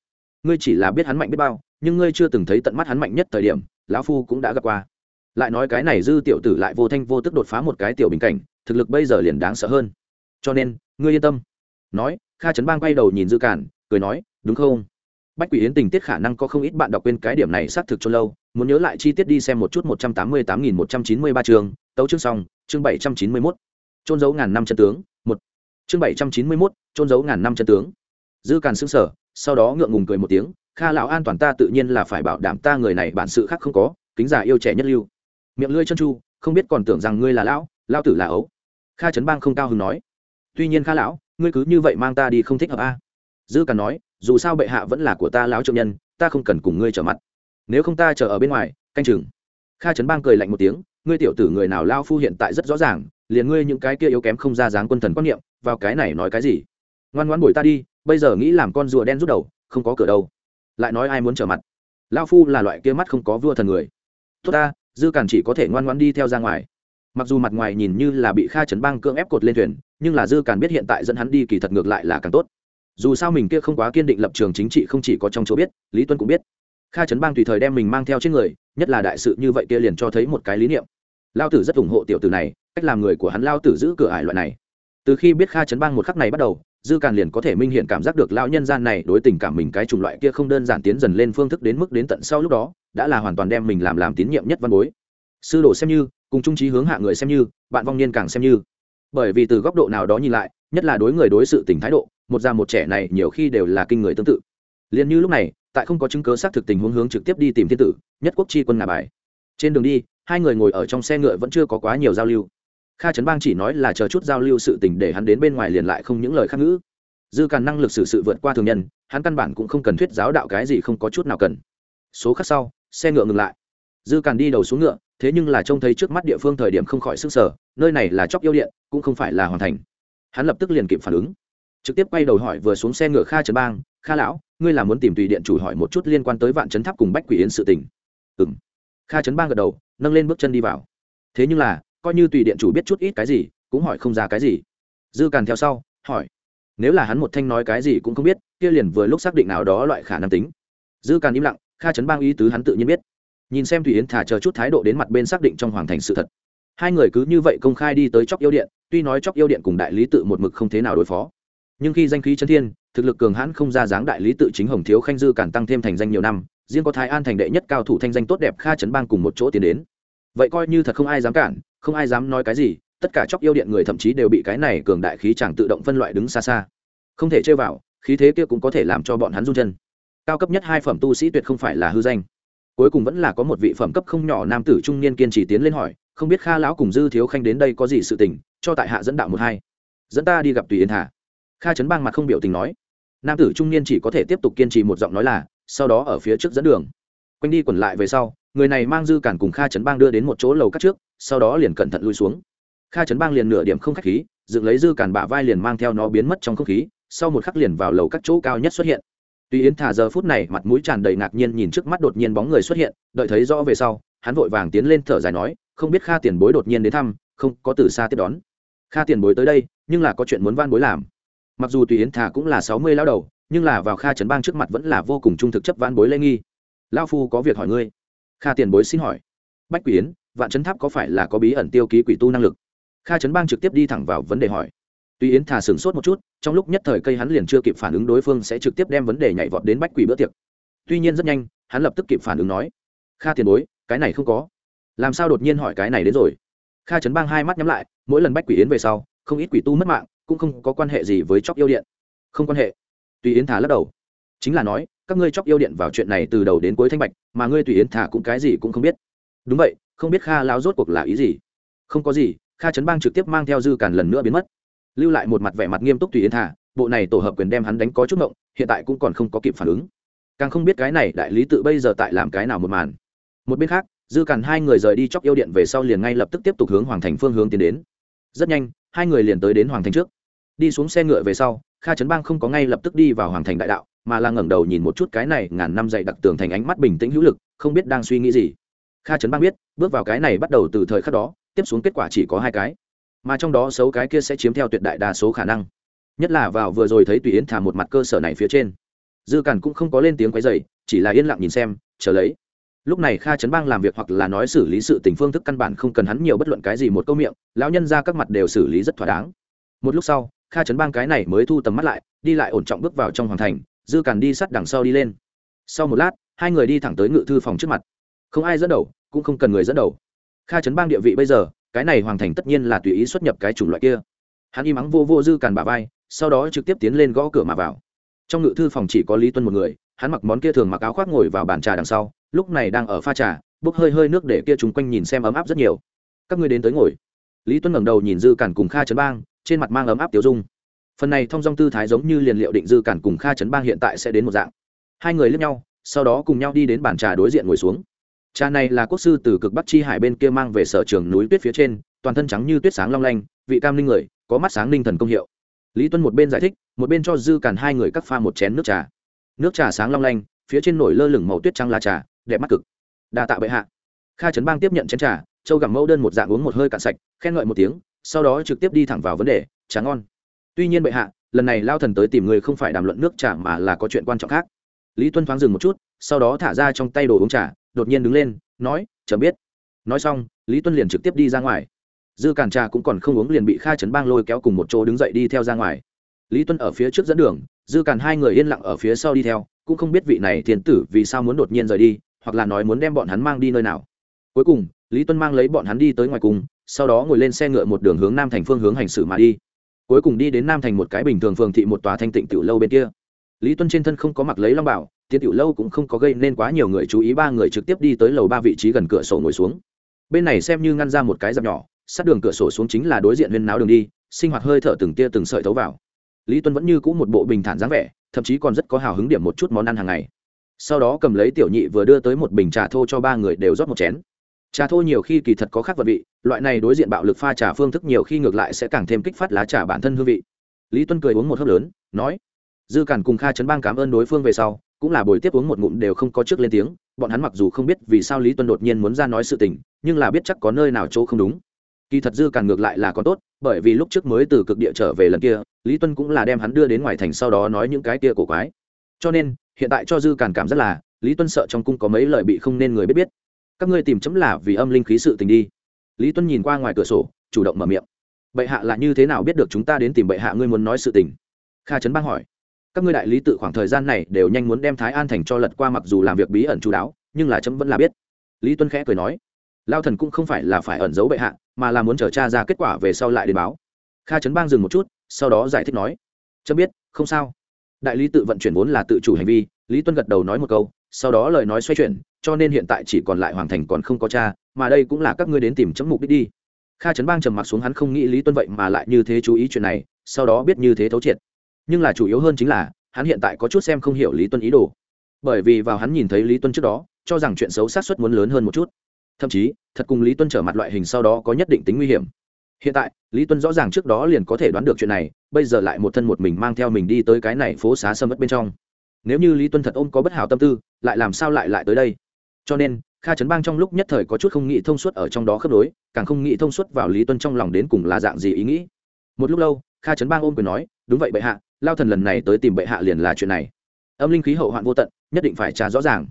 Speaker 1: Ngươi chỉ là biết hắn mạnh biết bao, nhưng ngươi chưa từng thấy tận mắt hắn mạnh nhất thời điểm, lão phu cũng đã gặp qua. Lại nói cái này dư tiểu tử lại vô thanh vô tức đột phá một cái tiểu bình cảnh, thực lực bây giờ liền đáng sợ hơn. Cho nên, ngươi yên tâm. Nói, kha trấn bang quay đầu nhìn dư cản, cười nói, đúng không? Bách quỷ yến tình tiết khả năng có không ít bạn đọc quên cái điểm này xác thực cho lâu, muốn nhớ lại chi tiết đi xem một chút một trăm tám mươi tám nghìn một trăm chín mươi ba chương, tấu chương xong, chương bảy trăm chín mươi mốt. Trôn giấu ngàn năm chân tướng, một. Chương bảy trăm chín mươi mốt trôn giấu ngàn năm chân tướng. Dư càn xương sở sau đó ngượng ngùng cười một tiếng, kha lão an toàn ta tự nhiên là phải bảo đảm ta người này bản sự khác không có, kính già yêu trẻ nhất lưu. Miệng lưỡi chân chu, không biết còn tưởng rằng ngươi là lão lao tử là ấu. Kha trấn bang không cao hứng nói, tuy nhiên kha lão, ngươi cứ như vậy mang ta đi không thích hợp a? Dư càn nói, dù sao bệ hạ vẫn là của ta lão trượng nhân, ta không cần cùng ngươi trở mặt. Nếu không ta chờ ở bên ngoài, canh chừng. Kha trấn bang cười lạnh một tiếng, ngươi tiểu tử người nào lao phu hiện tại rất rõ ràng, liền ngươi những cái kia yếu kém không ra dáng quân thần quan niệm, vào cái này nói cái gì? Ngoan ngoan bồi ta đi, bây giờ nghĩ làm con rùa đen rút đầu, không có cửa đâu. Lại nói ai muốn trở mặt? Lao phu là loại kia mắt không có vua thần người. Tốt ta, dư càn chỉ có thể ngoan ngoan đi theo ra ngoài. Mặc dù mặt ngoài nhìn như là bị kha trấn bang cưỡng ép cột lên thuyền, nhưng là dư càn biết hiện tại dẫn hắn đi kỳ thật ngược lại là càng tốt dù sao mình kia không quá kiên định lập trường chính trị không chỉ có trong chỗ biết, lý tuân cũng biết. Kha trấn bang tùy thời đem mình mang theo trên người, nhất là đại sự như vậy kia liền cho thấy một cái lý niệm. Lao tử rất ủng hộ tiểu tử này, cách làm người của hắn lao tử giữ cửa ải loại này. Từ khi biết kha trấn bang một khắc này bắt đầu, dư càn liền có thể minh hiện cảm giác được lão nhân gian này đối tình cảm mình cái chủng loại kia không đơn giản tiến dần lên phương thức đến mức đến tận sau lúc đó, đã là hoàn toàn đem mình làm làm tín nhiệm nhất văn bối. Sư đồ xem như, cùng trung trí hướng hạ người xem như, bạn vong niên càng xem như. Bởi vì từ góc độ nào đó nhìn lại, nhất là đối người đối sự tình thái độ một già một trẻ này nhiều khi đều là kinh người tương tự. Liền như lúc này, tại không có chứng cớ xác thực tình huống hướng trực tiếp đi tìm thiên tử, nhất quốc chi quân ngà bài. Trên đường đi, hai người ngồi ở trong xe ngựa vẫn chưa có quá nhiều giao lưu. Kha trấn bang chỉ nói là chờ chút giao lưu sự tình để hắn đến bên ngoài liền lại không những lời khác ngữ. Dư càn năng lực xử sự vượt qua thường nhân, hắn căn bản cũng không cần thuyết giáo đạo cái gì không có chút nào cần. Số khắc sau, xe ngựa ngừng lại. Dư càn đi đầu xuống ngựa, thế nhưng là trông thấy trước mắt địa phương thời điểm không khỏi sức sở nơi này là chóc yêu điện, cũng không phải là hoàn thành. Hắn lập tức liền kịp phản ứng trực tiếp quay đầu hỏi vừa xuống xe ngựa kha trấn bang, kha lão, ngươi là muốn tìm tùy điện chủ hỏi một chút liên quan tới vạn trấn tháp cùng bách quỷ yến sự tình. Ừ m kha trấn bang gật đầu, nâng lên bước chân đi vào. Thế nhưng là, coi như tùy điện chủ biết chút ít cái gì, cũng hỏi không ra cái gì. Dư càn theo sau, hỏi, nếu là hắn một thanh nói cái gì cũng không biết, kia liền vừa lúc xác định nào đó loại khả năng tính. Dư càn im lặng, kha trấn bang ý tứ hắn tự nhiên biết. Nhìn xem thủy yến thả chờ chút thái độ đến mặt bên xác định trong hoàng thành sự thật. Hai người cứ như vậy công khai đi tới chóc yêu điện, tuy nói chóc yêu điện cùng đại lý tự một mực không thế nào đối phó nhưng khi danh khí chân thiên, thực lực cường hãn không ra dáng đại lý tự chính hồng thiếu khanh dư càng tăng thêm thành danh nhiều năm, riêng có thái an thành đệ nhất cao thủ thanh danh tốt đẹp kha trấn bang cùng một chỗ tiến đến. Vậy coi như thật không ai dám cản, không ai dám nói cái gì, tất cả chóc yêu điện người thậm chí đều bị cái này cường đại khí chẳng tự động phân loại đứng xa xa. Không thể chơi vào, khí thế kia cũng có thể làm cho bọn hắn run chân. Cao cấp nhất hai phẩm tu sĩ tuyệt không phải là hư danh. Cuối cùng vẫn là có một vị phẩm cấp không nhỏ nam tử trung niên kiên trì tiến lên hỏi, không biết kha lão cùng dư thiếu khanh đến đây có gì sự tình, cho tại hạ dẫn đạo một hai. Dẫn ta đi gặp tùy yên hà kha trấn bang mặt không biểu tình nói. Nam tử trung niên chỉ có thể tiếp tục kiên trì một giọng nói là, sau đó ở phía trước dẫn đường. Quanh đi quẩn lại về sau, người này mang dư cản cùng kha trấn bang đưa đến một chỗ lầu cắt trước, sau đó liền cẩn thận lui xuống. Kha trấn bang liền nửa điểm không k h á c h khí, dựng lấy dư cản bả vai liền mang theo nó biến mất trong không khí, sau một khắc liền vào lầu các chỗ cao nhất xuất hiện. Tuy yến thả giờ phút này mặt mũi tràn đầy ngạc nhiên nhìn trước mắt đột nhiên bóng người xuất hiện, đợi thấy rõ về sau, hắn vội vàng tiến lên thở dài nói, không biết kha tiền bối đột nhiên đến thăm, không có từ xa tiếp đón. Kha tiền bối tới đây, nhưng là có chuyện muốn van bối làm mặc dù tùy yến thà cũng là sáu mươi lao đầu, nhưng là vào kha trấn bang trước mặt vẫn là vô cùng trung thực chấp vãn bối lễ nghi. Lao phu có việc hỏi ngươi. Kha tiền bối xin hỏi. Bách quỷ yến, vạn trấn tháp có phải là có bí ẩn tiêu ký quỷ tu năng lực? Kha trấn bang trực tiếp đi thẳng vào vấn đề hỏi. Tuy yến thà sửng sốt một chút, trong lúc nhất thời cây hắn liền chưa kịp phản ứng đối phương sẽ trực tiếp đem vấn đề nhảy vọt đến bách quỷ bữa tiệc. Tuy nhiên rất nhanh, hắn lập tức kịp phản ứng nói, kha tiền bối, cái này không có. Làm sao đột nhiên hỏi cái này đến rồi? Kha trấn bang hai mắt nhắm lại, mỗi lần bách quỷ yến về sau, không ít quỷ tu mất mạng cũng không có quan hệ gì với chóc yêu điện. Không quan hệ. Tùy yến thả lắc đầu. Chính là nói, các ngươi chóc yêu điện vào chuyện này từ đầu đến cuối thanh bạch, mà ngươi tùy yến thả cũng cái gì cũng không biết. Đúng vậy, không biết kha lao rốt cuộc là ý gì. Không có gì, kha trấn bang trực tiếp mang theo dư càn lần nữa biến mất. Lưu lại một mặt vẻ mặt nghiêm túc tùy yến thả bộ này tổ hợp quyền đem hắn đánh có chút ngộng, hiện tại cũng còn không có kịp phản ứng. Càng không biết cái này đại lý tự bây giờ tại làm cái nào một màn. Một bên khác, dư càn hai người rời đi chóc yêu điện về sau liền ngay lập tức tiếp tục hướng hoàng thành phương hướng tiến đến. Rất nhanh, hai người liền tới đến hoàng thành trước đi xuống xe ngựa về sau, kha trấn bang không có ngay lập tức đi vào hoàng thành đại đạo, mà là ngẩng đầu nhìn một chút cái này ngàn năm dày đặc tường thành ánh mắt bình tĩnh hữu lực, không biết đang suy nghĩ gì. Kha trấn bang biết, bước vào cái này bắt đầu từ thời khắc đó, tiếp xuống kết quả chỉ có hai cái. Mà trong đó xấu cái kia sẽ chiếm theo tuyệt đại đa số khả năng. Nhất là vào vừa rồi thấy tùy yến thả một mặt cơ sở này phía trên. Dư cản cũng không có lên tiếng quấy dày chỉ là yên lặng nhìn xem, chờ lấy. Lúc này kha trấn bang làm việc hoặc là nói xử lý sự tình phương thức căn bản không cần hắn nhiều bất luận cái gì một câu miệng, lão nhân ra các mặt đều xử lý rất thỏa đáng. Một lúc sau kha trấn bang cái này mới thu tầm mắt lại, đi lại ổn trọng bước vào trong hoàng thành, dư càn đi sắt đằng sau đi lên. Sau một lát, hai người đi thẳng tới ngự thư phòng trước mặt. Không ai dẫn đầu, cũng không cần người dẫn đầu. Kha trấn bang địa vị bây giờ, cái này hoàng thành tất nhiên là tùy ý xuất nhập cái chủng loại kia. Hắn im mắng vô vô dư càn bà vai, sau đó trực tiếp tiến lên gõ cửa mà vào. Trong ngự thư phòng chỉ có lý tuân một người, hắn mặc món kia thường mặc áo khoác ngồi vào bàn trà đằng sau, lúc này đang ở pha trà, bốc hơi hơi nước để kia chúng quanh nhìn xem ấm áp rất nhiều. Các ngươi đến tới ngồi. Lý tuân ngẩng đầu nhìn dư càn cùng kha trấn bang trên mặt mang ấm áp tiêu dung. Phần này thông dong tư thái giống như liền liệu định dư cản cùng kha trấn bang hiện tại sẽ đến một dạng. Hai người lướt nhau, sau đó cùng nhau đi đến bàn trà đối diện ngồi xuống. Trà này là quốc sư từ cực bắc chi hải bên kia mang về sở trường núi tuyết phía trên, toàn thân trắng như tuyết sáng long lanh, vị cam linh người, có mắt sáng linh thần công hiệu. Lý tuân một bên giải thích, một bên cho dư cản hai người cắt pha một chén nước trà. Nước trà sáng long lanh, phía trên nổi lơ lửng màu tuyết trắng lá trà, đẹp mắt cực. Đa tạ bệ hạ. Kha trấn bang tiếp nhận chén trà, châu gặm mẫu đơn một dạng uống một hơi cạn sạch, khen ngợi một tiếng sau đó trực tiếp đi thẳng vào vấn đề, trà ngon. Tuy nhiên bệ hạ, lần này lao thần tới tìm người không phải đàm luận nước trà mà là có chuyện quan trọng khác. Lý tuân thoáng dừng một chút, sau đó thả ra trong tay đồ uống trà, đột nhiên đứng lên, nói, chấm biết. Nói xong, lý tuân liền trực tiếp đi ra ngoài. Dư càn trà cũng còn không uống liền bị kha trấn bang lôi kéo cùng một chỗ đứng dậy đi theo ra ngoài. Lý tuân ở phía trước dẫn đường, dư càn hai người yên lặng ở phía sau đi theo, cũng không biết vị này thiên tử vì sao muốn đột nhiên rời đi, hoặc là nói muốn đem bọn hắn mang đi nơi nào. Cuối cùng, lý tuân mang lấy bọn hắn đi tới ngoài cùng sau đó ngồi lên xe ngựa một đường hướng nam thành phương hướng hành xử mà đi. Cuối cùng đi đến nam thành một cái bình thường phường thị một tòa thanh tịnh tiểu lâu bên kia. Lý tuân trên thân không có mặc lấy long bảo tiến tiểu lâu cũng không có gây nên quá nhiều người chú ý, ba người trực tiếp đi tới lầu ba vị trí gần cửa sổ ngồi xuống. Bên này xem như ngăn ra một cái dạp nhỏ, sát đường cửa sổ xuống chính là đối diện huyên náo đường đi, sinh hoạt hơi thở từng tia từng sợi thấu vào. Lý tuân vẫn như cũ một bộ bình thản dáng vẻ, thậm chí còn rất có hào hứng điểm một chút món ăn hàng ngày. Sau đó cầm lấy tiểu nhị vừa đưa tới một bình trà thô cho ba người đều rót một chén trà thô nhiều khi kỳ thật có khác vật vị, loại này đối diện bạo lực pha trà phương thức nhiều khi ngược lại sẽ càng thêm kích phát lá trà bản thân hương vị. Lý tuân cười uống một hớp lớn, nói, dư càn cùng kha chấn bang cảm ơn đối phương về sau, cũng là buổi tiếp uống một ngụm đều không có trước lên tiếng, bọn hắn mặc dù không biết vì sao lý tuân đột nhiên muốn ra nói sự tình, nhưng là biết chắc có nơi nào chỗ không đúng. Kỳ thật dư càn ngược lại là có tốt, bởi vì lúc trước mới từ cực địa trở về lần kia, lý tuân cũng là đem hắn đưa đến ngoài thành sau đó nói những cái kia cổ quái. Cho nên, hiện tại cho dư càn cảm rất là, lý tuân sợ trong cung có mấy lời bị không nên người biết biết các ngươi tìm chấm là vì âm linh khí sự tình đi. Lý tuân nhìn qua ngoài cửa sổ, chủ động mở miệng. Bệ hạ là như thế nào biết được chúng ta đến tìm bệ hạ ngươi muốn nói sự tình? Kha trấn bang hỏi. Các ngươi đại lý tự khoảng thời gian này đều nhanh muốn đem thái an thành cho lật qua mặc dù làm việc bí ẩn chú đáo, nhưng là chấm vẫn là biết. Lý tuân khẽ cười nói. Lao thần cũng không phải là phải ẩn giấu bệ hạ, mà là muốn chờ tra ra kết quả về sau lại đến báo. Kha trấn bang dừng một chút, sau đó giải thích nói. Chấm biết, không sao. Đại lý tự vận chuyển vốn là tự chủ hành vi, lý tuân gật đầu nói một câu sau đó lời nói xoay chuyển, cho nên hiện tại chỉ còn lại hoàng thành còn không có cha, mà đây cũng là các ngươi đến tìm chấm mục đích đi. Kha trấn bang trầm mặc xuống hắn không nghĩ lý tuân vậy mà lại như thế chú ý chuyện này, sau đó biết như thế thấu triệt. Nhưng là chủ yếu hơn chính là, hắn hiện tại có chút xem không hiểu lý tuân ý đồ. Bởi vì vào hắn nhìn thấy lý tuân trước đó, cho rằng chuyện xấu sát xuất muốn lớn hơn một chút. Thậm chí, thật cùng lý tuân trở mặt loại hình sau đó có nhất định tính nguy hiểm. Hiện tại, lý tuân rõ ràng trước đó liền có thể đoán được chuyện này, bây giờ lại một thân một mình mang theo mình đi tới cái này phố xá sâm mất bên trong nếu như lý tuân thật ôm có bất hảo tâm tư, lại làm sao lại lại tới đây? Cho nên, kha trấn bang trong lúc nhất thời có chút không nghĩ thông suốt ở trong đó khớp đối càng không nghĩ thông suốt vào lý tuân trong lòng đến cùng là dạng gì ý nghĩ. Một lúc lâu, kha trấn bang ôm quyền nói, đúng vậy bệ hạ, lao thần lần này tới tìm bệ hạ liền là chuyện này. Âm linh khí hậu hoạn vô tận, nhất định phải trả rõ ràng.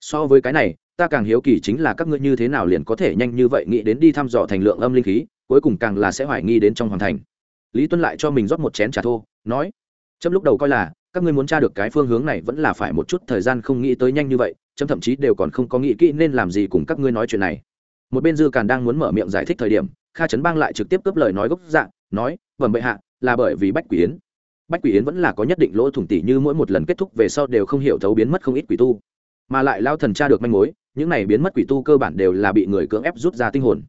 Speaker 1: So với cái này, ta càng hiếu kỳ chính là các ngươi như thế nào liền có thể nhanh như vậy nghĩ đến đi thăm dò thành lượng âm linh khí, cuối cùng càng là sẽ hoài nghi đến trong hoàng thành. Lý tuân lại cho mình rót một chén trà thô, nói, chấm lúc đầu coi là các ngươi muốn tra được cái phương hướng này vẫn là phải một chút thời gian không nghĩ tới nhanh như vậy, chấm thậm chí đều còn không có nghĩ kỹ nên làm gì cùng các ngươi nói chuyện này. Một bên dư càn đang muốn mở miệng giải thích thời điểm, kha trấn bang lại trực tiếp cướp lời nói gốc dạng, nói vẩm bệ hạ, là bởi vì bách quỷ yến. Bách quỷ yến vẫn là có nhất định lỗ thủng tỷ như mỗi một lần kết thúc về sau đều không hiểu thấu biến mất không ít quỷ tu. Mà lại lao thần tra được manh mối, những này biến mất quỷ tu cơ bản đều là bị người cưỡng ép rút ra tinh hồn.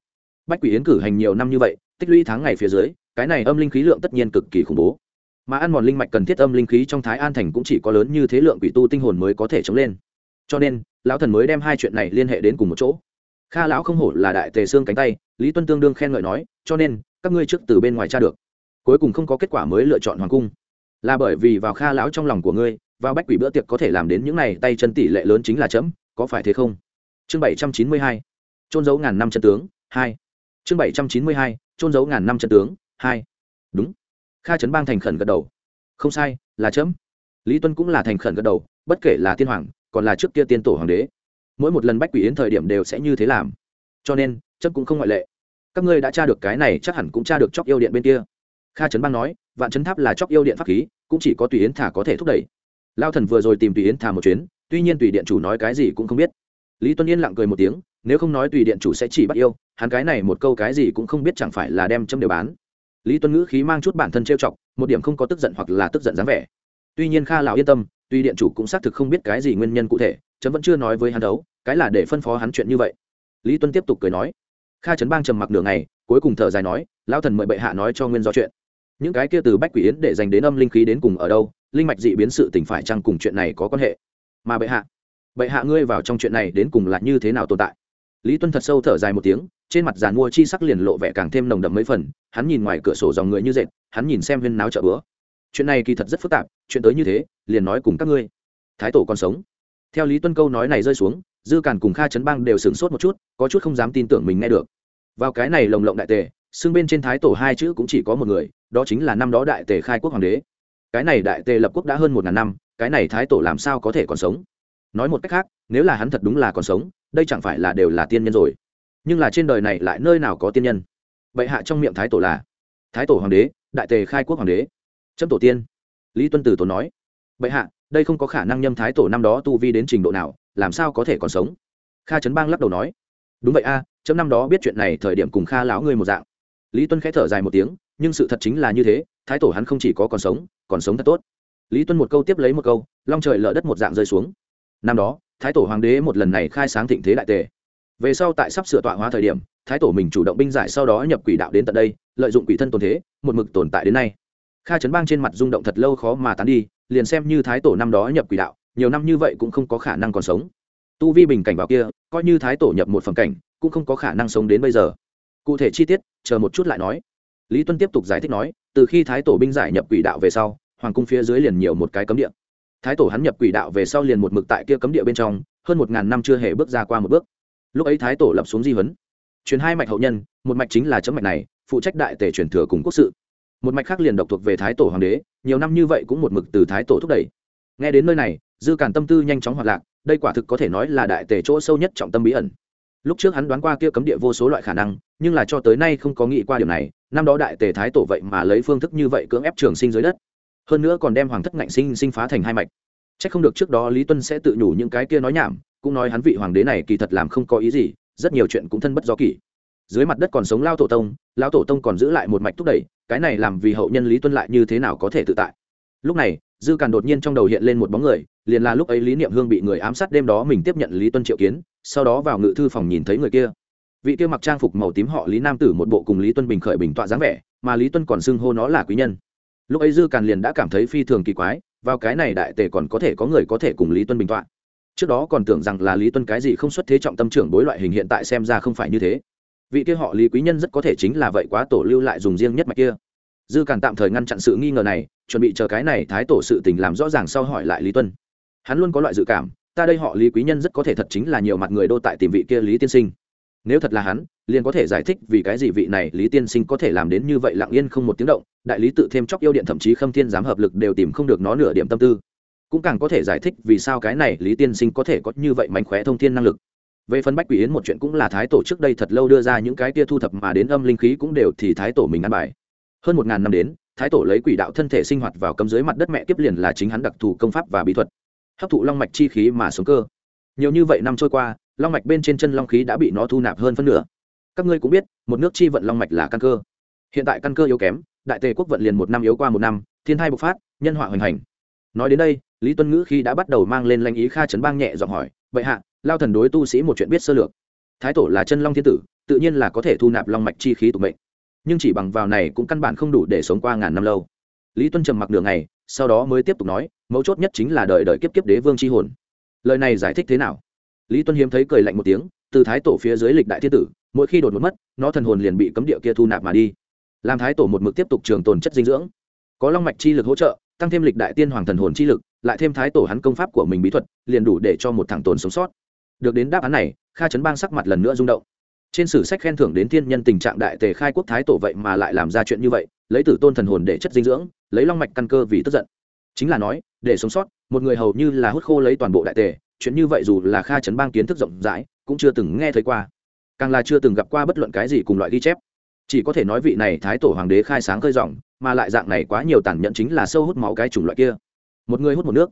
Speaker 1: Bách quỷ yến cử hành nhiều năm như vậy, tích lũy tháng ngày phía dưới, cái này âm linh khí lượng tất nhiên cực kỳ khủng bố mà ăn mòn linh mạch cần thiết âm linh khí trong thái an thành cũng chỉ có lớn như thế lượng quỷ tu tinh hồn mới có thể chống lên. Cho nên, lão thần mới đem hai chuyện này liên hệ đến cùng một chỗ. Kha lão không hổ là đại tề xương cánh tay, lý tuân tương đương khen ngợi nói, cho nên, các ngươi trước từ bên ngoài tra được. Cuối cùng không có kết quả mới lựa chọn hoàng cung. Là bởi vì vào kha lão trong lòng của ngươi, vào bách quỷ bữa tiệc có thể làm đến những này tay chân tỷ lệ lớn chính là chấm, có phải thế không? Chương bảy trăm chín mươi hai. Trôn giấu ngàn năm chân tướng, hai. Chương bảy trăm chín mươi hai. Trôn giấu ngàn năm chân tướng, hai. Đúng kha trấn bang thành khẩn gật đầu. Không sai, là chấm. Lý tuân cũng là thành khẩn gật đầu, bất kể là tiên hoàng, còn là trước kia tiên tổ hoàng đế. Mỗi một lần bách quỷ yến thời điểm đều sẽ như thế làm. Cho nên, chấm cũng không ngoại lệ. Các ngươi đã tra được cái này, chắc hẳn cũng tra được chóc yêu điện bên kia. Kha trấn bang nói, vạn trấn tháp là chóc yêu điện pháp khí, cũng chỉ có tùy yến thả có thể thúc đẩy. Lao thần vừa rồi tìm tùy yến thả một chuyến, tuy nhiên tùy điện chủ nói cái gì cũng không biết. Lý tuân yên lặng cười một tiếng, nếu không nói tùy điện chủ sẽ chỉ bắt yêu, hắn cái này một câu cái gì cũng không biết chẳng phải là đem châm đều bán lý tuân ngữ khí mang chút bản thân trêu chọc, một điểm không có tức giận hoặc là tức giận dáng vẻ. tuy nhiên kha lão yên tâm, tuy điện chủ cũng xác thực không biết cái gì nguyên nhân cụ thể, chấm vẫn chưa nói với hắn đấu, cái là để phân phó hắn chuyện như vậy. lý tuân tiếp tục cười nói. kha trấn bang trầm mặc nửa ngày, cuối cùng thở dài nói, lão thần mời bệ hạ nói cho nguyên do chuyện. những cái kia từ bách quỷ yến để dành đến âm linh khí đến cùng ở đâu, linh mạch dị biến sự tình phải chăng cùng chuyện này có quan hệ? mà bệ hạ bệ hạ ngươi vào trong chuyện này đến cùng là như thế nào tồn tại? Lý tuân thật sâu thở dài một tiếng, trên mặt giàn mua chi sắc liền lộ vẻ càng thêm nồng đậm mấy phần, hắn nhìn ngoài cửa sổ dòng người như dệt, hắn nhìn xem huyên náo chợ bữa. Chuyện này kỳ thật rất phức tạp, chuyện tới như thế, liền nói cùng các ngươi. Thái tổ còn sống. Theo lý tuân câu nói này rơi xuống, dư càn cùng kha trấn bang đều sửng sốt một chút, có chút không dám tin tưởng mình nghe được. Vào cái này lồng lộng đại tề, xưng bên trên thái tổ hai chữ cũng chỉ có một người, đó chính là năm đó đại tề khai quốc hoàng đế. Cái này đại tề lập quốc đã hơn một ngàn năm, cái này thái tổ làm sao có thể còn sống? Nói một cách khác, nếu là hắn thật đúng là còn sống đây chẳng phải là đều là tiên nhân rồi. Nhưng là trên đời này lại nơi nào có tiên nhân? Bệ hạ trong miệng thái tổ là? Thái tổ hoàng đế đại tề khai quốc hoàng đế. Trâm tổ tiên. Lý tuân tử tổ nói. Bệ hạ đây không có khả năng nhâm thái tổ năm đó tu vi đến trình độ nào làm sao có thể còn sống? Kha trấn bang lắc đầu nói. Đúng vậy a à, chấm năm đó biết chuyện này thời điểm cùng kha lão ngươi một dạng. Lý tuân khẽ thở dài một tiếng nhưng sự thật chính là như thế thái tổ hắn không chỉ có còn sống còn sống thật tốt. Lý tuân một câu tiếp lấy một câu long trời lở đất một dạng rơi xuống. Năm đó thái tổ hoàng đế một lần này khai sáng thịnh thế đại tề. Về sau tại sắp sửa tọa hóa thời điểm, thái tổ mình chủ động binh giải sau đó nhập quỷ đạo đến tận đây, lợi dụng quỷ thân tồn thế, một mực tồn tại đến nay. Kha trấn bang trên mặt rung động thật lâu khó mà tán đi, liền xem như thái tổ năm đó nhập quỷ đạo, nhiều năm như vậy cũng không có khả năng còn sống. Tu vi bình cảnh vào kia, coi như thái tổ nhập một phần cảnh, cũng không có khả năng sống đến bây giờ. Cụ thể chi tiết, chờ một chút lại nói. Lý tuân tiếp tục giải thích nói, từ khi thái tổ binh giải nhập quỷ đạo về sau, hoàng cung phía dưới liền nhiều một cái cấm địa thái tổ hắn nhập quỷ đạo về sau liền một mực tại kia cấm địa bên trong, hơn một ngàn năm chưa hề bước ra qua một bước. Lúc ấy thái tổ lập xuống di huấn. Truyền hai mạch hậu nhân, một mạch chính là chấm mạch này, phụ trách đại tể truyền thừa cùng quốc sự. Một mạch khác liền độc thuộc về thái tổ hoàng đế, nhiều năm như vậy cũng một mực từ thái tổ thúc đẩy. Nghe đến nơi này, dư cản tâm tư nhanh chóng hoạt lạc, đây quả thực có thể nói là đại tể chỗ sâu nhất trọng tâm bí ẩn. Lúc trước hắn đoán qua kia cấm địa vô số loại khả năng, nhưng là cho tới nay không có nghĩ qua điều này, năm đó đại tề thái tổ vậy mà lấy phương thức như vậy cưỡng ép trường sinh dưới đất hơn nữa còn đem hoàng thất ngạnh sinh sinh phá thành hai mạch. C h ắ c không được trước đó lý tuân sẽ tự nhủ những cái kia nói nhảm, cũng nói hắn vị hoàng đế này kỳ thật làm không có ý gì, rất nhiều chuyện cũng thân bất do kỳ dưới mặt đất còn sống lao tổ tông lao tổ tông còn giữ lại một mạch thúc đẩy, cái này làm vì hậu nhân lý tuân lại như thế nào có thể tự tại. Lúc này, dư càn đột nhiên trong đầu hiện lên một bóng người, liền là lúc ấy lý niệm hương bị người ám sát đêm đó mình tiếp nhận lý tuân triệu kiến, sau đó vào ngự thư phòng nhìn thấy người kia. Vị kia mặc trang phục màu tím họ lý nam tử một bộ cùng lý tuân bình khởi bình tọa dáng vẻ, mà lý tuân còn xưng hô nó là quý nhân lúc ấy dư càn liền đã cảm thấy phi thường kỳ quái, vào cái này đại tề còn có thể có người có thể cùng lý tuân bình tọa. Trước đó còn tưởng rằng là lý tuân cái gì không xuất thế trọng tâm trưởng bối loại hình hiện tại xem ra không phải như thế. Vị kia họ lý quý nhân rất có thể chính là vậy quá tổ lưu lại dùng riêng nhất mạch kia. Dư càn tạm thời ngăn chặn sự nghi ngờ này, chuẩn bị chờ cái này thái tổ sự tình làm rõ ràng sau hỏi lại lý tuân. Hắn luôn có loại dự cảm, ta đây họ lý quý nhân rất có thể thật chính là nhiều mặt người đô tại tìm vị kia lý tiên sinh nếu thật là hắn, liền có thể giải thích vì cái gì vị này lý tiên sinh có thể làm đến như vậy lặng yên không một tiếng động, đại lý tự thêm chóc yêu điện thậm chí khâm thiên giám hợp lực đều tìm không được nó nửa điểm tâm tư. Cũng càng có thể giải thích vì sao cái này lý tiên sinh có thể có như vậy mánh khóe thông thiên năng lực. Về phân bách quỷ yến một chuyện cũng là thái tổ trước đây thật lâu đưa ra những cái kia thu thập mà đến âm linh khí cũng đều thì thái tổ mình ăn bài. Hơn một ngàn năm đến, thái tổ lấy quỷ đạo thân thể sinh hoạt vào cấm dưới mặt đất mẹ tiếp liền là chính hắn đặc thù công pháp và bí thuật. Hấp thụ long mạch chi khí mà sống cơ nhiều như vậy năm trôi qua, long mạch bên trên chân long khí đã bị nó thu nạp hơn phân nửa. Các ngươi cũng biết, một nước chi vận long mạch là căn cơ. Hiện tại căn cơ yếu kém, đại tề quốc vận liền một năm yếu qua một năm, thiên thai bộc phát, nhân họa hoành hành. Nói đến đây, lý tuân ngữ khi đã bắt đầu mang lên lãnh ý kha trấn bang nhẹ giọng hỏi, vậy hạ, lao thần đối tu sĩ một chuyện biết sơ lược. Thái tổ là chân long thiên tử, tự nhiên là có thể thu nạp long mạch chi khí tục mệnh. Nhưng chỉ bằng vào này cũng căn bản không đủ để sống qua ngàn năm lâu. Lý tuân trầm mặc đường này sau đó mới tiếp tục nói, mấu chốt nhất chính là đợi đợi kiếp kiếp đế vương c h i hồn lời này giải thích thế nào? Lý tuân hiếm thấy cười lạnh một tiếng, từ thái tổ phía dưới lịch đại thiên tử, mỗi khi đột một mất, nó thần hồn liền bị cấm địa kia thu nạp mà đi. Làm thái tổ một mực tiếp tục trường tồn chất dinh dưỡng. Có long mạch chi lực hỗ trợ, tăng thêm lịch đại tiên hoàng thần hồn chi lực, lại thêm thái tổ hắn công pháp của mình bí thuật, liền đủ để cho một thằng tồn sống sót. Được đến đáp án này, kha chấn bang sắc mặt lần nữa rung động. Trên sử sách khen thưởng đến thiên nhân tình trạng đại tề khai quốc thái tổ vậy mà lại làm ra chuyện như vậy, lấy tử tôn thần hồn để chất dinh dưỡng, lấy long mạch căn cơ vì tức giận chính là nói, để sống sót, một người hầu như là hút khô lấy toàn bộ đại tề, chuyện như vậy dù là kha chấn bang kiến thức rộng rãi, cũng chưa từng nghe thấy qua. Càng là chưa từng gặp qua bất luận cái gì cùng loại ghi chép. Chỉ có thể nói vị này thái tổ hoàng đế khai sáng khơi rộng mà lại dạng này quá nhiều tàn nhẫn chính là sâu hút máu cái chủng loại kia. Một người hút một nước.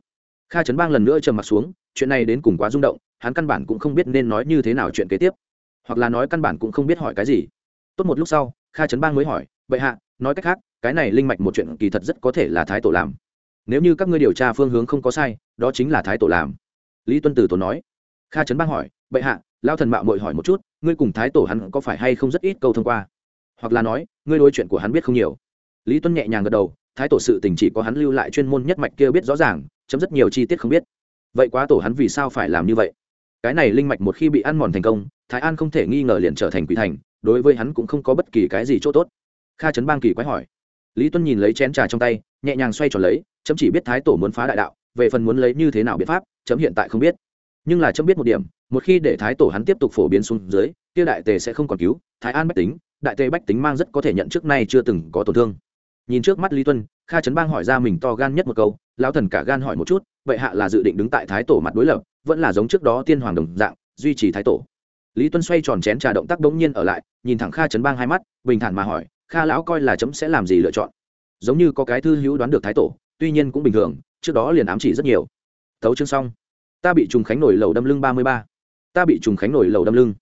Speaker 1: Kha chấn bang lần nữa trầm mặt xuống, chuyện này đến cùng quá rung động, hắn căn bản cũng không biết nên nói như thế nào chuyện kế tiếp. Hoặc là nói căn bản cũng không biết hỏi cái gì. Tốt một lúc sau, kha chấn bang mới hỏi vậy hạ, nói cách khác, cái này linh mạch một chuyện kỳ thật rất có thể là thái tổ làm nếu như các ngươi điều tra phương hướng không có sai, đó chính là thái tổ làm. Lý tuân tử tổ nói. Kha trấn bang hỏi, bệ hạ lao thần mạo mội hỏi một chút, ngươi cùng thái tổ hắn có phải hay không rất ít câu thông qua? Hoặc là nói, ngươi đôi chuyện của hắn biết không nhiều. Lý tuân nhẹ nhàng gật đầu, thái tổ sự tình chỉ có hắn lưu lại chuyên môn nhất mạch kia biết rõ ràng, chấm rất nhiều chi tiết không biết. Vậy quá tổ hắn vì sao phải làm như vậy? Cái này linh mạch một khi bị ăn mòn thành công, thái an không thể nghi ngờ liền trở thành quỷ thành, đối với hắn cũng không có bất kỳ cái gì chỗ tốt. Kha trấn bang kỳ quái hỏi. Lý tuân nhìn lấy chén trà trong tay, nhẹ nhàng xoay tròn lấy chấm chỉ biết thái tổ muốn phá đại đạo, về phần muốn lấy như thế nào biện pháp, chấm hiện tại không biết. Nhưng là chấm biết một điểm, một khi để thái tổ hắn tiếp tục phổ biến xuống dưới, kia đại tề sẽ không còn cứu, thái an bách tính, đại tề bách tính mang rất có thể nhận trước nay chưa từng có tổn thương. Nhìn trước mắt lý tuân, kha trấn bang hỏi ra mình to gan nhất một câu, lão thần cả gan hỏi một chút, vậy hạ là dự định đứng tại thái tổ mặt đối lập, vẫn là giống trước đó tiên hoàng đồng dạng, duy trì thái tổ. Lý tuân xoay tròn chén trà động tác bỗng nhiên ở lại, nhìn thẳng kha Trấn bang hai mắt, bình thản mà hỏi, kha lão coi là chấm sẽ làm gì lựa chọn? Giống như có cái thư hữu đoán được thái tổ tuy nhiên cũng bình thường, trước đó liền ám chỉ rất nhiều. Tấu chương xong. Ta bị trùng khánh nổi lầu đâm lưng ba mươi ba. Ta bị trùng khánh nổi lầu đâm lưng.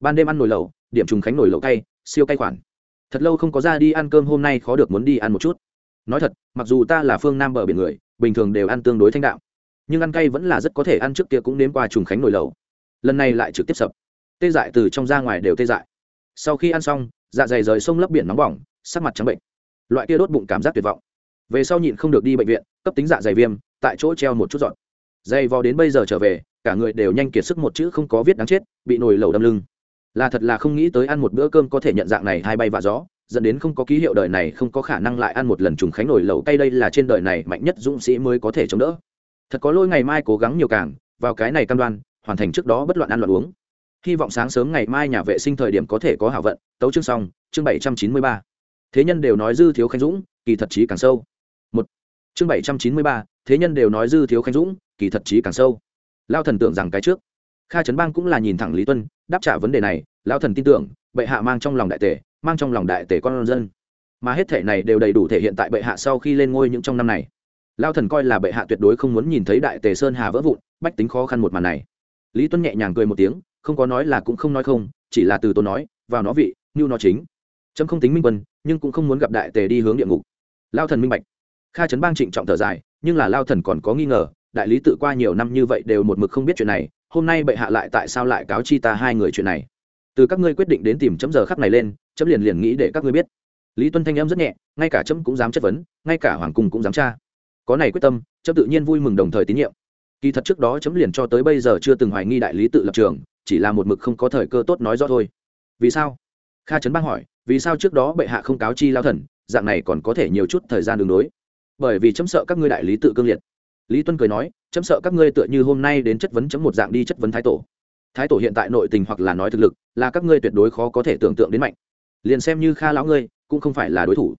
Speaker 1: Ban đêm ăn nổi lầu điểm trùng khánh nổi lầu cay, siêu cay khoản. Thật lâu không có ra đi ăn cơm hôm nay khó được muốn đi ăn một chút. Nói thật, mặc dù ta là phương nam bờ biển người, bình thường đều ăn tương đối thanh đạm. Nhưng ăn cay vẫn là rất có thể ăn trước kia cũng nếm qua trùng khánh nổi lầu lần này lại trực tiếp sập. Tê dại từ trong ra ngoài đều tê dại. Sau khi ăn xong dạ dày rời sông lấp biển nóng bỏng, sắc mặt trắng bệnh. Loại kia đốt bụng cảm giác tuyệt vọng về sau nhịn không được đi bệnh viện, cấp tính dạ dày viêm, tại chỗ treo một chút dọn. Dày vò đến bây giờ trở về, cả người đều nhanh kiệt sức một chữ không có viết đáng chết, bị nồi lẩu đâm lưng. Là thật là không nghĩ tới ăn một bữa cơm có thể nhận dạng này hai bay và gió, dẫn đến không có ký hiệu đời này không có khả năng lại ăn một lần trùng khánh nổi lẩu cay đây là trên đời này mạnh nhất dũng sĩ mới có thể chống đỡ. Thật có lỗi ngày mai cố gắng nhiều càng, vào cái này cam đoan, hoàn thành trước đó bất loạn ăn loạn uống. Hy vọng sáng sớm ngày mai nhà vệ sinh thời điểm có thể có hảo vận. Tấu chương xong, chương bảy trăm chín mươi ba. Thế nhân đều nói dư thiếu khánh dũng, kỳ thật trí càng sâu chương bảy trăm chín mươi ba, thế nhân đều nói dư thiếu khánh dũng, kỳ thật trí càng sâu. Lao thần tưởng rằng cái trước. Kha trấn bang cũng là nhìn thẳng lý tuân, đáp trả vấn đề này lao thần tin tưởng, bệ hạ mang trong lòng đại tể, mang trong lòng đại tể con dân. Mà hết thể này đều đầy đủ thể hiện tại bệ hạ sau khi lên ngôi những trong năm này. Lao thần coi là bệ hạ tuyệt đối không muốn nhìn thấy đại tề sơn hà vỡ vụn, bách tính khó khăn một màn này. Lý tuân nhẹ nhàng cười một tiếng, không có nói là cũng không nói không, chỉ là từ tôi nói, vào nó vị, như nó chính. Trâm không tính minh quân, nhưng cũng không muốn gặp đại tề đi hướng địa ngục. Lao thần minh bạch kha trấn bang trịnh trọng thở dài, nhưng là lao thần còn có nghi ngờ, đại lý tự qua nhiều năm như vậy đều một mực không biết chuyện này, hôm nay bệ hạ lại tại sao lại cáo chi ta hai người chuyện này? Từ các ngươi quyết định đến tìm chấm giờ khắc này lên, chấm liền liền nghĩ để các ngươi biết. Lý tuân thanh em rất nhẹ, ngay cả chấm cũng dám chất vấn, ngay cả hoàng cung cũng dám tra. Có này quyết tâm, chấm tự nhiên vui mừng đồng thời tín nhiệm. Kỳ thật trước đó chấm liền cho tới bây giờ chưa từng hoài nghi đại lý tự lập trường, chỉ là một mực không có thời cơ tốt nói rõ thôi. Vì sao? Kha trấn bang hỏi, vì sao trước đó bệ hạ không cáo chi lao thần, dạng này còn có thể nhiều chút thời gian đường đối? Bởi vì chấm sợ các ngươi đại lý tự cương liệt. Lý tuân cười nói, chấm sợ các ngươi tựa như hôm nay đến chất vấn chấm một dạng đi chất vấn thái tổ. Thái tổ hiện tại nội tình hoặc là nói thực lực, là các ngươi tuyệt đối khó có thể tưởng tượng đến mạnh. Liền xem như kha lão ngươi, cũng không phải là đối thủ.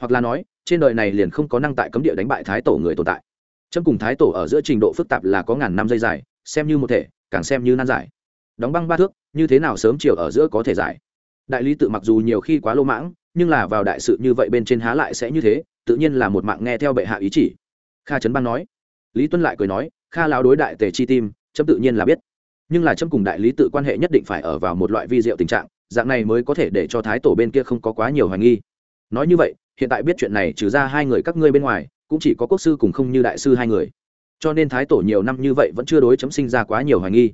Speaker 1: Hoặc là nói, trên đời này liền không có năng tại cấm địa đánh bại thái tổ người tồn tại. Chấm cùng thái tổ ở giữa trình độ phức tạp là có ngàn năm dây dài, xem như một thể, càng xem như nan giải. Đóng băng ba thước, như thế nào sớm chiều ở giữa có thể giải? Đại lý tự mặc dù nhiều khi quá lô mãng nhưng là vào đại sự như vậy bên trên há lại sẽ như thế, tự nhiên là một mạng nghe theo bệ hạ ý chỉ. Kha trấn bang nói. Lý tuân lại cười nói, kha lao đối đại tề chi tim, chấm tự nhiên là biết. Nhưng là chấm cùng đại lý tự quan hệ nhất định phải ở vào một loại vi diệu tình trạng, dạng này mới có thể để cho thái tổ bên kia không có quá nhiều hoài nghi. Nói như vậy, hiện tại biết chuyện này trừ ra hai người các ngươi bên ngoài, cũng chỉ có quốc sư cùng không như đại sư hai người. Cho nên thái tổ nhiều năm như vậy vẫn chưa đối chấm sinh ra quá nhiều hoài nghi.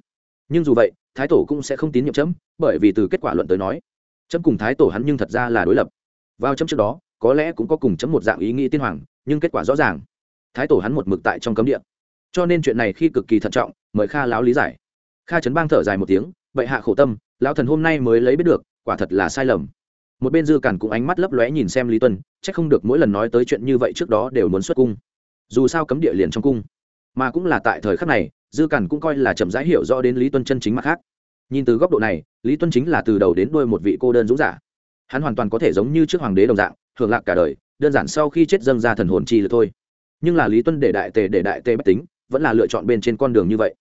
Speaker 1: Nhưng dù vậy, thái tổ cũng sẽ không tín nhiệm chấm, bởi vì từ kết quả luận tới nói chấm cùng thái tổ hắn nhưng thật ra là đối lập. Vào chấm trước đó, có lẽ cũng có cùng chấm một dạng ý nghĩ tiên hoàng, nhưng kết quả rõ ràng. Thái tổ hắn một mực tại trong cấm địa. Cho nên chuyện này khi cực kỳ thận trọng, mời kha láo lý giải. Kha trấn bang thở dài một tiếng, bệ hạ khổ tâm, lão thần hôm nay mới lấy biết được, quả thật là sai lầm. Một bên dư cản cũng ánh mắt lấp lóe nhìn xem lý tuân, chắc không được mỗi lần nói tới chuyện như vậy trước đó đều muốn xuất cung. Dù sao cấm địa liền trong cung. Mà cũng là tại thời khắc này, dư cản cũng coi là chậm rãi hiểu rõ đến lý tuân chân chính mặt khác nhìn từ góc độ này, lý tuân chính là từ đầu đến đuôi một vị cô đơn dũng giả. Hắn hoàn toàn có thể giống như trước hoàng đế đồng dạng, hưởng lạc cả đời, đơn giản sau khi chết dâng ra thần hồn chi là thôi. Nhưng là lý tuân để đại tề, để đại tề bất tính, vẫn là lựa chọn bên trên con đường như vậy.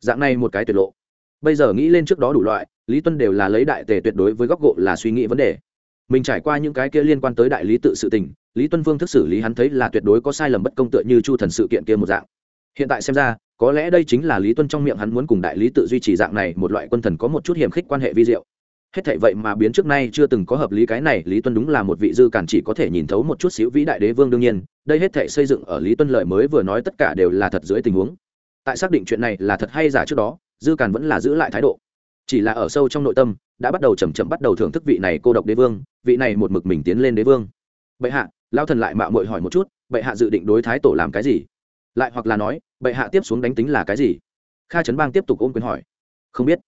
Speaker 1: Dạng này một cái tuyệt lộ. Bây giờ nghĩ lên trước đó đủ loại, lý tuân đều là lấy đại tề tuyệt đối với góc độ là suy nghĩ vấn đề. Mình trải qua những cái kia liên quan tới đại lý tự sự tình, lý tuân vương thức xử lý hắn thấy là tuyệt đối có sai lầm bất công tựa như chu thần sự kiện kia một dạng. Hiện tại xem ra có lẽ đây chính là lý tuân trong miệng hắn muốn cùng đại lý tự duy trì dạng này một loại quân thần có một chút hiểm khích quan hệ vi diệu. Hết thảy vậy mà biến trước nay chưa từng có hợp lý cái này, lý tuân đúng là một vị dư cản chỉ có thể nhìn thấu một chút xíu vĩ đại đế vương đương nhiên, đây hết thảy xây dựng ở lý tuân lợi mới vừa nói tất cả đều là thật dưới tình huống. Tại xác định chuyện này là thật hay giả trước đó, dư cản vẫn là giữ lại thái độ. Chỉ là ở sâu trong nội tâm, đã bắt đầu chậm chậm bắt đầu thưởng thức vị này cô độc đế vương, vị này một mực mình tiến lên đế vương. Bệ hạ lao thần lại mạo muội hỏi một chút, bệ hạ dự định đối thái tổ làm cái gì? Lại hoặc là nói bệ hạ tiếp xuống đánh tính là cái gì? Kha trấn bang tiếp tục ôm quyền hỏi. Không biết.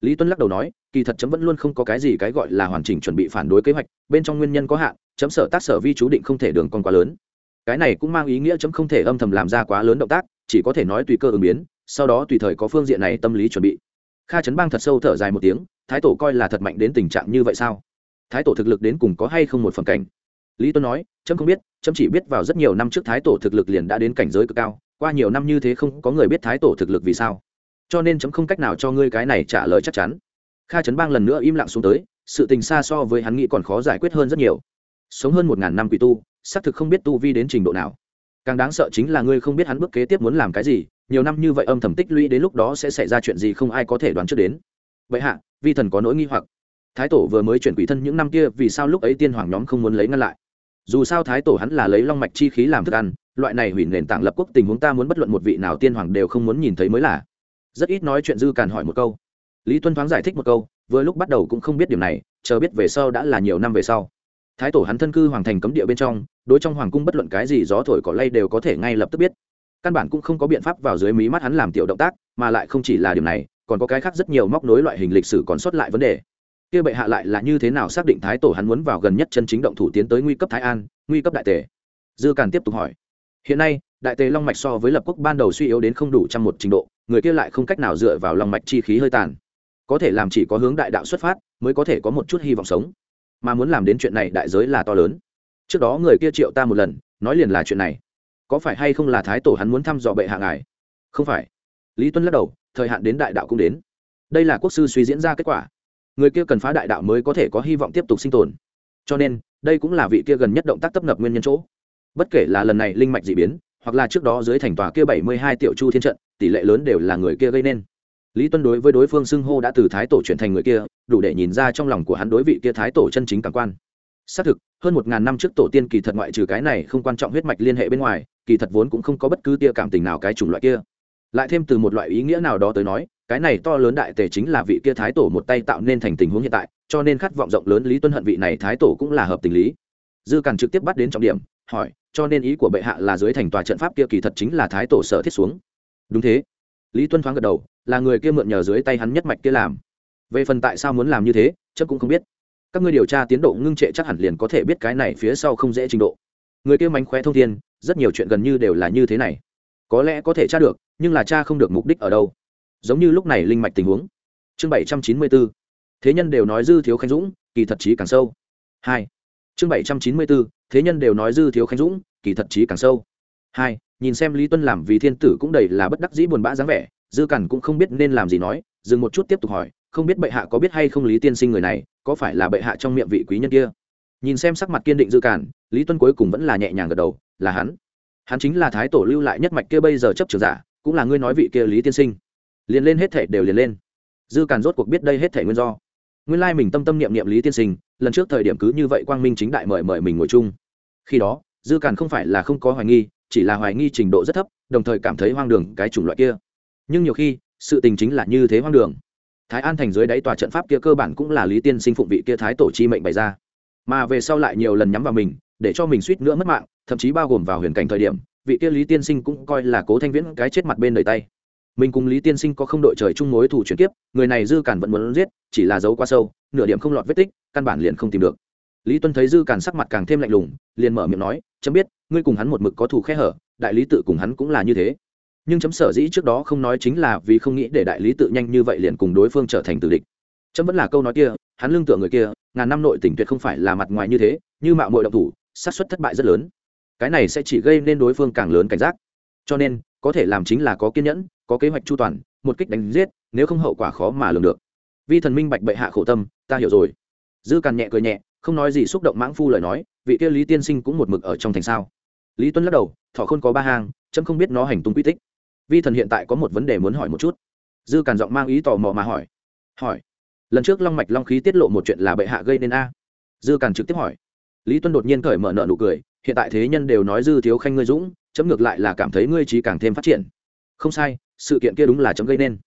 Speaker 1: Lý tuân lắc đầu nói, kỳ thật chấm vẫn luôn không có cái gì cái gọi là hoàn chỉnh chuẩn bị phản đối kế hoạch, bên trong nguyên nhân có hạn, chấm sở tác sở vi chú định không thể đường con quá lớn. Cái này cũng mang ý nghĩa chấm không thể âm thầm làm ra quá lớn động tác, chỉ có thể nói tùy cơ ứng biến, sau đó tùy thời có phương diện này tâm lý chuẩn bị. Kha trấn bang thật sâu thở dài một tiếng, thái tổ coi là thật mạnh đến tình trạng như vậy sao? Thái tổ thực lực đến cùng có hay không một phần cảnh? Lý tuân nói trâm không biết trâm chỉ biết vào rất nhiều năm trước thái tổ thực lực liền đã đến cảnh giới cực cao qua nhiều năm như thế không có người biết thái tổ thực lực vì sao. Cho nên chấm không cách nào cho ngươi cái này trả lời chắc chắn. Kha trấn bang lần nữa im lặng xuống tới, sự tình xa so với hắn nghĩ còn khó giải quyết hơn rất nhiều. Sống hơn một ngàn năm quỷ tu, xác thực không biết tu vi đến trình độ nào. Càng đáng sợ chính là ngươi không biết hắn bước kế tiếp muốn làm cái gì, nhiều năm như vậy âm thầm tích lũy đến lúc đó sẽ xảy ra chuyện gì không ai có thể đoán trước đến. Vậy hạ, vi thần có nỗi nghi hoặc. Thái tổ vừa mới chuyển quỷ thân những năm kia vì sao lúc ấy tiên hoàng nhóm không muốn lấy ngăn lại? Dù sao thái tổ hắn là lấy long mạch chi khí làm thức ăn loại này hủy nền tảng lập quốc tình huống ta muốn bất luận một vị nào tiên hoàng đều không muốn nhìn thấy mới là. Rất ít nói chuyện dư càn hỏi một câu. Lý tuân thoáng giải thích một câu, vừa lúc bắt đầu cũng không biết điểm này, chờ biết về sau đã là nhiều năm về sau. Thái tổ hắn thân cư hoàng thành cấm địa bên trong, đối trong hoàng cung bất luận cái gì gió thổi cỏ lay đều có thể ngay lập tức biết. Căn bản cũng không có biện pháp vào dưới mí mắt hắn làm tiểu động tác, mà lại không chỉ là điều này, còn có cái khác rất nhiều móc nối loại hình lịch sử còn sót lại vấn đề. Kia bệ hạ lại là như thế nào xác định thái tổ hắn muốn vào gần nhất chân chính động thủ tiến tới nguy cấp thái an, nguy cấp đại tề dư càn tiếp tục hỏi hiện nay, đại tề long mạch so với lập quốc ban đầu suy yếu đến không đủ trăm một trình độ, người kia lại không cách nào dựa vào long mạch chi khí hơi tàn. Có thể làm chỉ có hướng đại đạo xuất phát, mới có thể có một chút hy vọng sống. Mà muốn làm đến chuyện này đại giới là to lớn. Trước đó người kia triệu ta một lần, nói liền là chuyện này. Có phải hay không là thái tổ hắn muốn thăm dò bệ hạ ngài? Không phải. Lý tuân lắc đầu, thời hạn đến đại đạo cũng đến. Đây là quốc sư suy diễn ra kết quả. Người kia cần phá đại đạo mới có thể có hy vọng tiếp tục sinh tồn. Cho nên, đây cũng là vị kia gần nhất động tác tấp nập nguyên nhân chỗ bất kể là lần này linh mạch d ị biến, hoặc là trước đó dưới thành tòa kia bảy mươi hai tiểu chu thiên trận, tỷ lệ lớn đều là người kia gây nên. Lý tuân đối với đối phương xưng hô đã từ thái tổ chuyển thành người kia, đủ để nhìn ra trong lòng của hắn đối vị kia thái tổ chân chính cảm quan. Xác thực, hơn một ngàn năm trước tổ tiên kỳ thật ngoại trừ cái này không quan trọng huyết mạch liên hệ bên ngoài, kỳ thật vốn cũng không có bất cứ tia cảm tình nào cái chủng loại kia. Lại thêm từ một loại ý nghĩa nào đó tới nói, cái này to lớn đại tề chính là vị kia thái tổ một tay tạo nên thành tình huống hiện tại, cho nên khát vọng rộng lớn lý tuân hận vị này thái tổ cũng là hợp tình lý. Dư càn trực tiếp bắt đến trọng điểm, hỏi cho nên ý của bệ hạ là dưới thành tòa trận pháp kia kỳ thật chính là thái tổ sở thiết xuống. Đúng thế. Lý tuân thoáng gật đầu, là người kia mượn nhờ dưới tay hắn nhất mạch kia làm. Về phần tại sao muốn làm như thế chấp cũng không biết. Các ngươi điều tra tiến độ ngưng trệ chắc hẳn liền có thể biết cái này phía sau không dễ trình độ. Người kia mánh khóe thông thiên, rất nhiều chuyện gần như đều là như thế này. Có lẽ có thể tra được, nhưng là cha không được mục đích ở đâu. Giống như lúc này linh mạch tình huống. Chương bảy trăm chín mươi bốn thế nhân đều nói dư thiếu khánh dũng, kỳ thật chí càng sâu. Hai. Chương bảy trăm chín mươi bốn thế nhân đều nói dư thiếu khánh dũng, kỳ thật trí càng sâu. Hai, nhìn xem lý tuân làm vì thiên tử cũng đầy là bất đắc dĩ buồn bã dáng vẻ, dư cằn cũng không biết nên làm gì nói, dừng một chút tiếp tục hỏi, không biết bệ hạ có biết hay không lý tiên sinh người này, có phải là bệ hạ trong miệng vị quý nhân kia? Nhìn xem sắc mặt kiên định dư cản, lý tuân cuối cùng vẫn là nhẹ nhàng gật đầu, là hắn. Hắn chính là thái tổ lưu lại nhất mạch kia bây giờ chấp trường giả, cũng là ngươi nói vị kia lý tiên sinh. Liền lên hết thể đều liền lên. Dư cản rốt cuộc biết đây hết thể nguyên do. Nguyên lai mình tâm tâm niệm niệm lý tiên sinh lần trước thời điểm cứ như vậy quang minh chính đại mời mời mình ngồi chung. Khi đó, dư càn không phải là không có hoài nghi, chỉ là hoài nghi trình độ rất thấp, đồng thời cảm thấy hoang đường cái chủng loại kia. Nhưng nhiều khi, sự tình chính là như thế hoang đường. Thái an thành dưới đáy tòa trận pháp kia cơ bản cũng là lý tiên sinh phụng vị kia thái tổ chi mệnh bày ra. Mà về sau lại nhiều lần nhắm vào mình, để cho mình suýt nữa mất mạng, thậm chí bao gồm vào huyền cảnh thời điểm, vị kia lý tiên sinh cũng coi là cố thanh viễn cái chết mặt bên đời tay. Mình cùng lý tiên sinh có không đội trời chung mối thủ chuyển kiếp, người này dư cản vẫn muốn giết, chỉ là giấu quá sâu, nửa điểm không lọt vết tích căn bản liền không tìm được. Lý tuân thấy dư cản sắc mặt càng thêm lạnh lùng, liền mở miệng nói, chấm biết, ngươi cùng hắn một mực có thù khe hở, đại lý tự cùng hắn cũng là như thế. Nhưng chấm sở dĩ trước đó không nói chính là vì không nghĩ để đại lý tự nhanh như vậy liền cùng đối phương trở thành tử địch. Chấm vẫn là câu nói kia, hắn lương tựa người kia, ngàn năm nội tỉnh tuyệt không phải là mặt ngoài như thế, như mạo mội động thủ, xác suất thất bại rất lớn. Cái này sẽ chỉ gây nên đối phương càng lớn cảnh giác. Cho nên, có thể làm chính là có kiên nhẫn, có kế hoạch chu toàn, một kích đánh giết, nếu không hậu quả khó mà lường được. Vi thần minh bạch bệ hạ khổ tâm, ta hiểu rồi dư càn nhẹ cười nhẹ, không nói gì xúc động mãng phu lời nói, vị kia lý tiên sinh cũng một mực ở trong thành sao. Lý tuân lắc đầu, thọ khôn có ba hang trâm không biết nó hành tung quy tích. Vi thần hiện tại có một vấn đề muốn hỏi một chút. Dư càn giọng mang ý tò mò mà hỏi. Hỏi. Lần trước long mạch long khí tiết lộ một chuyện là bệ hạ gây nên a? Dư càn trực tiếp hỏi. Lý tuân đột nhiên cởi mở nợ nụ cười, hiện tại thế nhân đều nói dư thiếu khanh ngươi dũng, chấm ngược lại là cảm thấy ngươi trí càng thêm phát triển. Không sai, sự kiện kia đúng là chấm gây nên.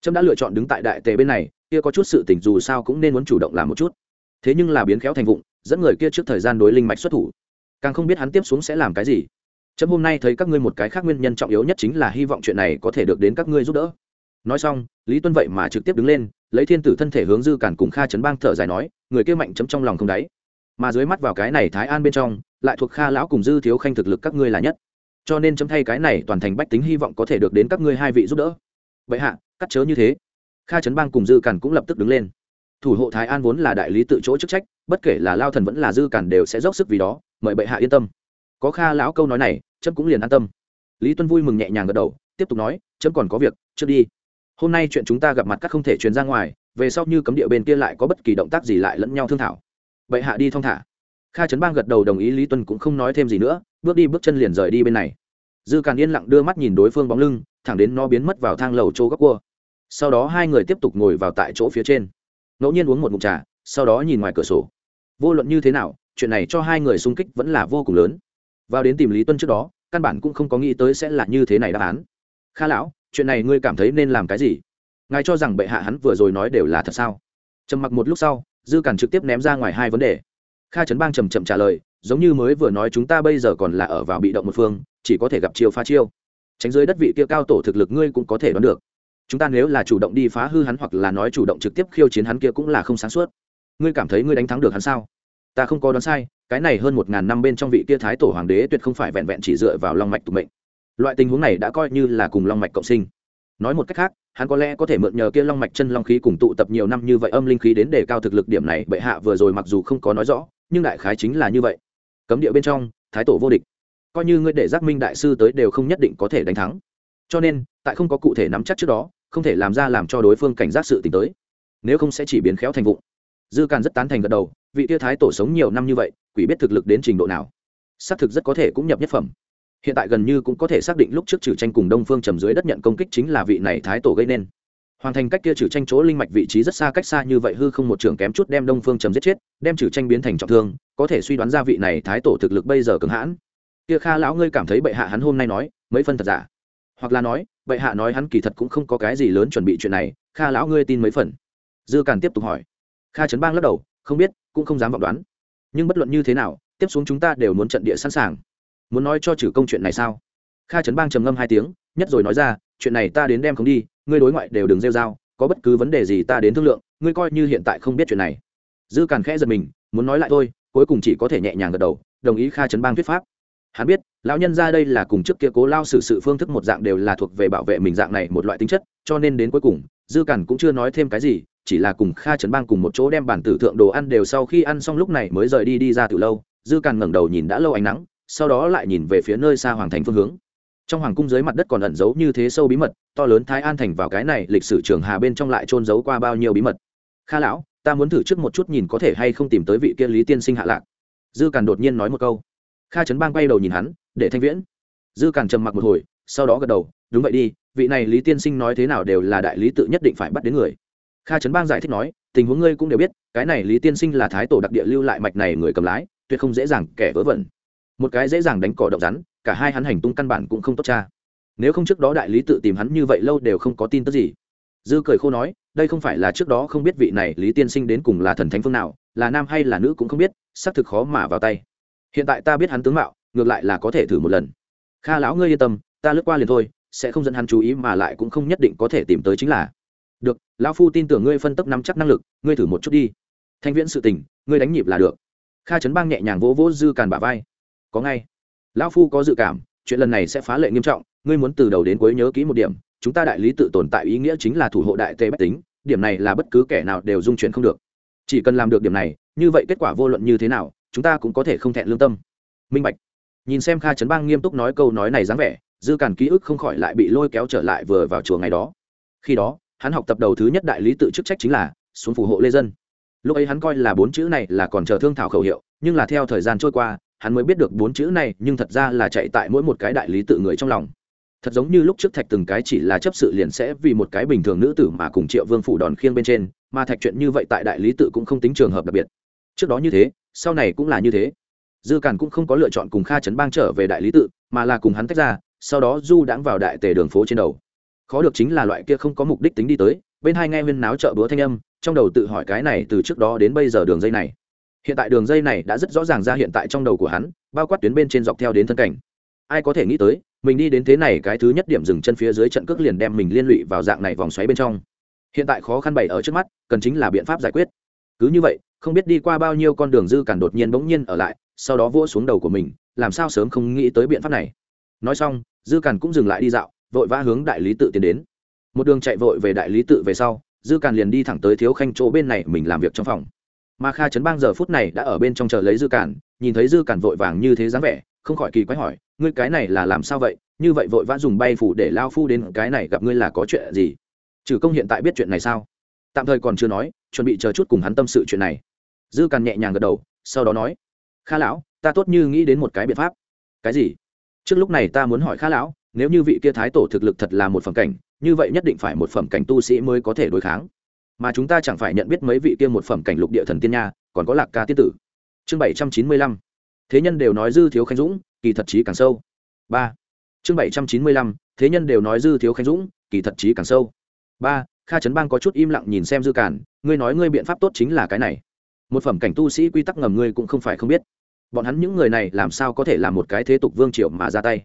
Speaker 1: Chấm đã lựa chọn đứng tại đại tề bên này, kia có chút sự tỉnh dù sao cũng nên muốn chủ động làm một chút thế nhưng là biến khéo thành vụng, dẫn người kia trước thời gian đối linh mạch xuất thủ. Càng không biết hắn tiếp xuống sẽ làm cái gì. Chấm hôm nay thấy các ngươi một cái khác nguyên nhân trọng yếu nhất chính là hy vọng chuyện này có thể được đến các ngươi giúp đỡ. Nói xong, lý tuân vậy mà trực tiếp đứng lên, lấy thiên tử thân thể hướng dư cản cùng kha chấn bang thở dài nói, người kia mạnh chấm trong lòng không đáy. Mà dưới mắt vào cái này thái an bên trong, lại thuộc kha lão cùng dư thiếu khanh thực lực các ngươi là nhất. Cho nên chấm thay cái này toàn thành bách tính hy vọng có thể được đến các ngươi hai vị giúp đỡ. Vậy hạ, cắt chớ như thế. Kha trấn bang cùng dư cản cũng lập tức đứng lên thủ hộ thái an vốn là đại lý tự chỗ chức trách, bất kể là lao thần vẫn là dư cản đều sẽ dốc sức vì đó, mời bệ hạ yên tâm. Có kha lão câu nói này chấm cũng liền an tâm. Lý tuân vui mừng nhẹ nhàng gật đầu, tiếp tục nói chấm còn có việc, trước đi. Hôm nay chuyện chúng ta gặp mặt các không thể truyền ra ngoài, về sau như cấm địa bên kia lại có bất kỳ động tác gì lại lẫn nhau thương thảo. Bệ hạ đi thong thả. Kha trấn bang gật đầu đồng ý, lý tuân cũng không nói thêm gì nữa, bước đi bước chân liền rời đi bên này. Dư càn yên lặng đưa mắt nhìn đối phương bóng lưng, thẳng đến nó biến mất vào thang lầu chỗ góc cua. Sau đó hai người tiếp tục ngồi vào tại chỗ phía trên ngẫu nhiên uống một mụn trà, sau đó nhìn ngoài cửa sổ. Vô luận như thế nào, chuyện này cho hai người xung kích vẫn là vô cùng lớn. Vào đến tìm lý tuân trước đó, căn bản cũng không có nghĩ tới sẽ là như thế này đáp án. Kha lão, chuyện này ngươi cảm thấy nên làm cái gì? Ngài cho rằng bệ hạ hắn vừa rồi nói đều là thật sao? Trầm mặc một lúc sau, dư cản trực tiếp ném ra ngoài hai vấn đề. Kha trấn bang trầm chậm trả lời, giống như mới vừa nói chúng ta bây giờ còn là ở vào bị động một phương, chỉ có thể gặp chiêu phá chiêu. Tránh dưới đất vị kia cao tổ thực lực ngươi cũng có thể đoán được chúng ta nếu là chủ động đi phá hư hắn hoặc là nói chủ động trực tiếp khiêu chiến hắn kia cũng là không sáng suốt. Ngươi cảm thấy ngươi đánh thắng được hắn sao? Ta không có đoán sai, cái này hơn một ngàn năm bên trong vị kia thái tổ hoàng đế tuyệt không phải vẹn vẹn chỉ dựa vào long mạch tục mệnh. Loại tình huống này đã coi như là cùng long mạch cộng sinh. Nói một cách khác, hắn có lẽ có thể mượn nhờ kia long mạch chân long khí cùng tụ tập nhiều năm như vậy âm linh khí đến để cao thực lực điểm này, bệ hạ vừa rồi mặc dù không có nói rõ, nhưng đại khái chính là như vậy. Cấm địa bên trong, thái tổ vô địch. Coi như ngươi để giác minh đại sư tới đều không nhất định có thể đánh thắng cho nên, tại không có cụ thể nắm chắc trước đó, không thể làm ra làm cho đối phương cảnh giác sự t tới. Nếu không sẽ chỉ biến khéo thành vụng. Dư càn rất tán thành gật đầu, vị tia thái tổ sống nhiều năm như vậy, quỷ biết thực lực đến trình độ nào. Xác thực rất có thể cũng nhập nhất phẩm. Hiện tại gần như cũng có thể xác định lúc trước trừ tranh cùng đông phương trầm dưới đất nhận công kích chính là vị này thái tổ gây nên. Hoàn thành cách kia trừ tranh chỗ linh mạch vị trí rất xa cách xa như vậy hư không một trường kém chút đem đông phương trầm giết chết, đem trừ tranh biến thành trọng thương, có thể suy đoán ra vị này thái tổ thực lực bây giờ cường hãn. Kia kha lão ngươi cảm thấy bệ hạ hắn hôm nay nói, mấy phân thật giả? Hoặc là nói, vậy hạ nói hắn kỳ thật cũng không có cái gì lớn chuẩn bị chuyện này, kha lão ngươi tin mấy phần? Dư càn tiếp tục hỏi. Kha trấn bang lắc đầu, không biết, cũng không dám vọng đoán. Nhưng bất luận như thế nào, tiếp xuống chúng ta đều muốn trận địa sẵn sàng. Muốn nói cho trừ công chuyện này sao? Kha trấn bang trầm ngâm hai tiếng, nhất rồi nói ra, chuyện này ta đến đem không đi, ngươi đối ngoại đều đừng rêu r a o có bất cứ vấn đề gì ta đến thương lượng, ngươi coi như hiện tại không biết chuyện này. Dư càn khẽ giật mình, muốn nói lại thôi, cuối cùng chỉ có thể nhẹ nhàng gật đầu, đồng ý kha trấn bang thuyết pháp hắn biết, lão nhân ra đây là cùng trước kia cố lao xử sự phương thức một dạng đều là thuộc về bảo vệ mình dạng này một loại tính chất, cho nên đến cuối cùng, dư cản cũng chưa nói thêm cái gì, chỉ là cùng kha trấn bang cùng một chỗ đem bản tử thượng đồ ăn đều sau khi ăn xong lúc này mới rời đi đi ra từ lâu, dư cản ngẩng đầu nhìn đã lâu ánh nắng, sau đó lại nhìn về phía nơi xa hoàng thành phương hướng. Trong hoàng cung dưới mặt đất còn ẩn giấu như thế sâu bí mật, to lớn thái an thành vào cái này lịch sử trường hà bên trong lại trôn giấu qua bao nhiêu bí mật. Kha lão, ta muốn thử trước một chút nhìn có thể hay không tìm tới vị kia lý tiên sinh hạ lạc. Dư càn đột nhiên nói một câu kha trấn bang bay đầu nhìn hắn, để thanh viễn. Dư càn trầm mặc một hồi, sau đó gật đầu, đúng vậy đi, vị này lý tiên sinh nói thế nào đều là đại lý tự nhất định phải bắt đến người. Kha trấn bang giải thích nói, tình huống ngươi cũng đều biết, cái này lý tiên sinh là thái tổ đặc địa lưu lại mạch này người cầm lái, tuyệt không dễ dàng kẻ vớ vẩn. Một cái dễ dàng đánh cỏ động rắn, cả hai hắn hành tung căn bản cũng không tốt cha nếu không trước đó đại lý tự tìm hắn như vậy lâu đều không có tin tức gì. Dư cười khô nói, đây không phải là trước đó không biết vị này lý tiên sinh đến cùng là thần thánh phương nào, là nam hay là nữ cũng không biết, xác thực khó mà vào tay hiện tại ta biết hắn tướng mạo, ngược lại là có thể thử một lần. Kha lão ngươi yên tâm, ta lướt qua liền thôi, sẽ không dẫn hắn chú ý mà lại cũng không nhất định có thể tìm tới chính là. Được, lão phu tin tưởng ngươi phân tốc nắm chắc năng lực, ngươi thử một chút đi. Thanh viễn sự tình, ngươi đánh nhịp là được. Kha trấn bang nhẹ nhàng vỗ vỗ dư càn bả vai. Có ngay. Lão phu có dự cảm, chuyện lần này sẽ phá lệ nghiêm trọng, ngươi muốn từ đầu đến cuối nhớ kỹ một điểm, chúng ta đại lý tự tồn tại ý nghĩa chính là thủ hộ đại tê bách tính, điểm này là bất cứ kẻ nào đều dung chuyển không được. Chỉ cần làm được điểm này, như vậy kết quả vô luận như thế nào chúng ta cũng có thể không thẹn lương tâm. Minh bạch. Nhìn xem kha trấn bang nghiêm túc nói câu nói này dáng vẻ, dư cản ký ức không khỏi lại bị lôi kéo trở lại vừa vào chùa ngày đó. Khi đó, hắn học tập đầu thứ nhất đại lý tự chức trách chính là xuống phù hộ lê dân. Lúc ấy hắn coi là bốn chữ này là còn chờ thương thảo khẩu hiệu, nhưng là theo thời gian trôi qua, hắn mới biết được bốn chữ này nhưng thật ra là chạy tại mỗi một cái đại lý tự người trong lòng. Thật giống như lúc trước thạch từng cái chỉ là chấp sự liền sẽ vì một cái bình thường nữ tử mà cùng triệu vương phủ đòn khiêng bên trên, mà thạch chuyện như vậy tại đại lý tự cũng không tính trường hợp đặc biệt. Trước đó như thế sau này cũng là như thế. Dư càn cũng không có lựa chọn cùng kha trấn bang trở về đại lý tự, mà là cùng hắn tách ra, sau đó du đãng vào đại tề đường phố trên đầu. Khó được chính là loại kia không có mục đích tính đi tới, bên hai nghe viên náo chợ búa thanh âm, trong đầu tự hỏi cái này từ trước đó đến bây giờ đường dây này. Hiện tại đường dây này đã rất rõ ràng ra hiện tại trong đầu của hắn, bao quát tuyến bên trên dọc theo đến thân cảnh. Ai có thể nghĩ tới, mình đi đến thế này cái thứ nhất điểm dừng chân phía dưới trận cước liền đem mình liên lụy vào dạng này vòng xoáy bên trong. Hiện tại khó khăn bày ở trước mắt, cần chính là biện pháp giải quyết. Cứ như vậy không biết đi qua bao nhiêu con đường dư cản đột nhiên bỗng nhiên ở lại, sau đó vỗ xuống đầu của mình, làm sao sớm không nghĩ tới biện pháp này. Nói xong, dư cản cũng dừng lại đi dạo, vội vã hướng đại lý tự tiến đến. Một đường chạy vội về đại lý tự về sau, dư cản liền đi thẳng tới thiếu khanh chỗ bên này mình làm việc trong phòng. Mà kha trấn bang giờ phút này đã ở bên trong chờ lấy dư cản, nhìn thấy dư cản vội vàng như thế dáng vẻ, không khỏi kỳ quái hỏi, ngươi cái này là làm sao vậy? Như vậy vội vã dùng bay phủ để lao phu đến cái này gặp ngươi là có chuyện gì? Trừ công hiện tại biết chuyện này sao? Tạm thời còn chưa nói, chuẩn bị chờ chút cùng hắn tâm sự chuyện này dư càn nhẹ nhàng gật đầu, sau đó nói, kha lão, ta tốt như nghĩ đến một cái biện pháp. Cái gì? Trước lúc này ta muốn hỏi kha lão, nếu như vị kia thái tổ thực lực thật là một phẩm cảnh, như vậy nhất định phải một phẩm cảnh tu sĩ mới có thể đối kháng. Mà chúng ta chẳng phải nhận biết mấy vị kia một phẩm cảnh lục địa thần tiên nha, còn có lạc ca tiết tử. Chương bảy trăm chín mươi lăm. Thế nhân đều nói dư thiếu khánh dũng, kỳ thật trí càng sâu. Ba. Chương bảy trăm chín mươi lăm. Thế nhân đều nói dư thiếu khánh dũng, kỳ thật trí càng sâu. Ba. Kha trấn bang có chút im lặng nhìn xem dư cản ngươi nói ngươi biện pháp tốt chính là cái này một phẩm cảnh tu sĩ quy tắc ngầm ngươi cũng không phải không biết. Bọn hắn những người này làm sao có thể làm một cái thế tục vương triều mà ra tay?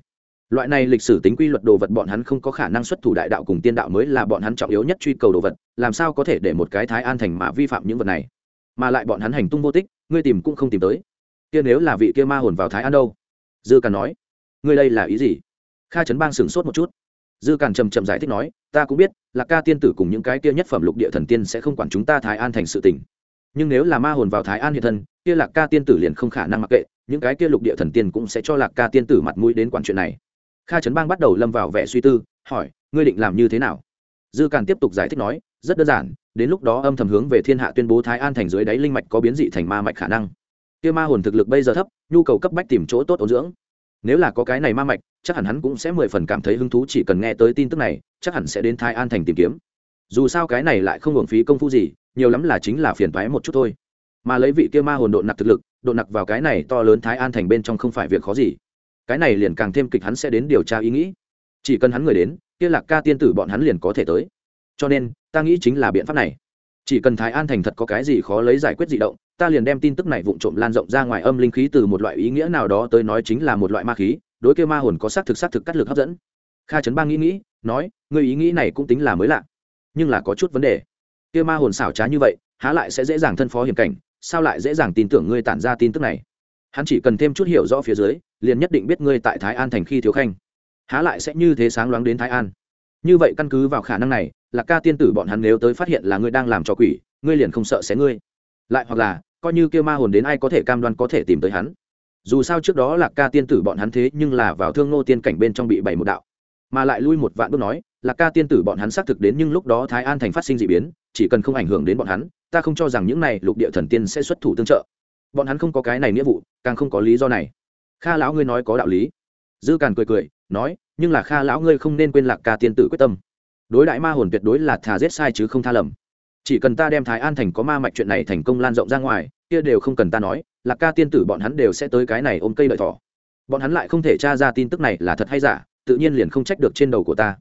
Speaker 1: Loại này lịch sử tính quy luật đồ vật bọn hắn không có khả năng xuất thủ đại đạo cùng tiên đạo mới là bọn hắn trọng yếu nhất truy cầu đồ vật, làm sao có thể để một cái thái an thành mà vi phạm những vật này? Mà lại bọn hắn hành tung vô tích, ngươi tìm cũng không tìm tới. Kia nếu là vị kia ma hồn vào thái an đâu? Dư càn nói. Ngươi đây là ý gì? Kha trấn bang sửng sốt một chút. Dư càn trầm trầm giải thích nói, ta cũng biết là ca tiên tử cùng những cái kia nhất phẩm lục địa thần tiên sẽ không quản chúng ta thái an thành sự tình nhưng nếu là ma hồn vào thái an hiện thân, kia lạc ca tiên tử liền không khả năng mặc kệ, những cái kia lục địa thần tiên cũng sẽ cho lạc ca tiên tử mặt mũi đến quản chuyện này. Kha trấn bang bắt đầu lâm vào vẻ suy tư, hỏi, ngươi định làm như thế nào? Dư càn tiếp tục giải thích nói, rất đơn giản, đến lúc đó âm thầm hướng về thiên hạ tuyên bố thái an thành dưới đáy linh mạch có biến dị thành ma mạch khả năng. Kia ma hồn thực lực bây giờ thấp, nhu cầu cấp bách tìm chỗ tốt ô dưỡng. Nếu là có cái này ma mạch, chắc hẳn hắn cũng sẽ mười phần cảm thấy hứng thú chỉ cần nghe tới tin tức này, chắc hẳn sẽ đến thái an thành tìm kiếm dù sao cái này lại không hưởng phí công phu gì, nhiều lắm là chính là phiền thoái một chút thôi. Mà lấy vị kia ma hồn độn nặc thực lực, độn nặc vào cái này to lớn thái an thành bên trong không phải việc khó gì. Cái này liền càng thêm kịch hắn sẽ đến điều tra ý nghĩ. Chỉ cần hắn người đến, kia lạc ca tiên tử bọn hắn liền có thể tới. Cho nên, ta nghĩ chính là biện pháp này. Chỉ cần thái an thành thật có cái gì khó lấy giải quyết di động, ta liền đem tin tức này vụng trộm lan rộng ra ngoài âm linh khí từ một loại ý nghĩa nào đó tới nói chính là một loại ma khí, đối kia ma hồn có xác thực xác thực cắt lực hấp dẫn. Kha trấn ba nghĩ nghĩ, nói người ý nghĩ này cũng tính là mới lạ nhưng là có chút vấn đề. Kia ma hồn xảo trá như vậy, há lại sẽ dễ dàng thân phó hiểm cảnh, sao lại dễ dàng tin tưởng ngươi tản ra tin tức này? Hắn chỉ cần thêm chút hiểu rõ phía dưới, liền nhất định biết ngươi tại thái an thành khi thiếu khanh. Há lại sẽ như thế sáng loáng đến thái an. Như vậy căn cứ vào khả năng này là ca tiên tử bọn hắn nếu tới phát hiện là ngươi đang làm cho quỷ, ngươi liền không sợ xé ngươi. Lại hoặc là, coi như kêu ma hồn đến ai có thể cam đoan có thể tìm tới hắn. Dù sao trước đó là ca tiên tử bọn hắn thế nhưng là vào thương nô tiên cảnh bên trong bị bày một đạo. Mà lại lui một vạn bước nói là ca tiên tử bọn hắn xác thực đến nhưng lúc đó thái an thành phát sinh d ị biến, chỉ cần không ảnh hưởng đến bọn hắn, ta không cho rằng những này lục địa thần tiên sẽ xuất thủ tương trợ. Bọn hắn không có cái này nghĩa vụ, càng không có lý do này. Kha lão ngươi nói có đạo lý. Dư càn cười cười, nói, nhưng là kha lão ngươi không nên quên lạc ca tiên tử quyết tâm. Đối đại ma hồn tuyệt đối là thà giết sai chứ không tha lầm. Chỉ cần ta đem thái an thành có ma mạch chuyện này thành công lan rộng ra ngoài, kia đều không cần ta nói, lạc ca tiên tử bọn hắn đều sẽ tới cái này ôm cây lợi thỏ. Bọn hắn lại không thể tra ra tin tức này là thật hay giả, tự nhiên liền không trách được trên đầu của ta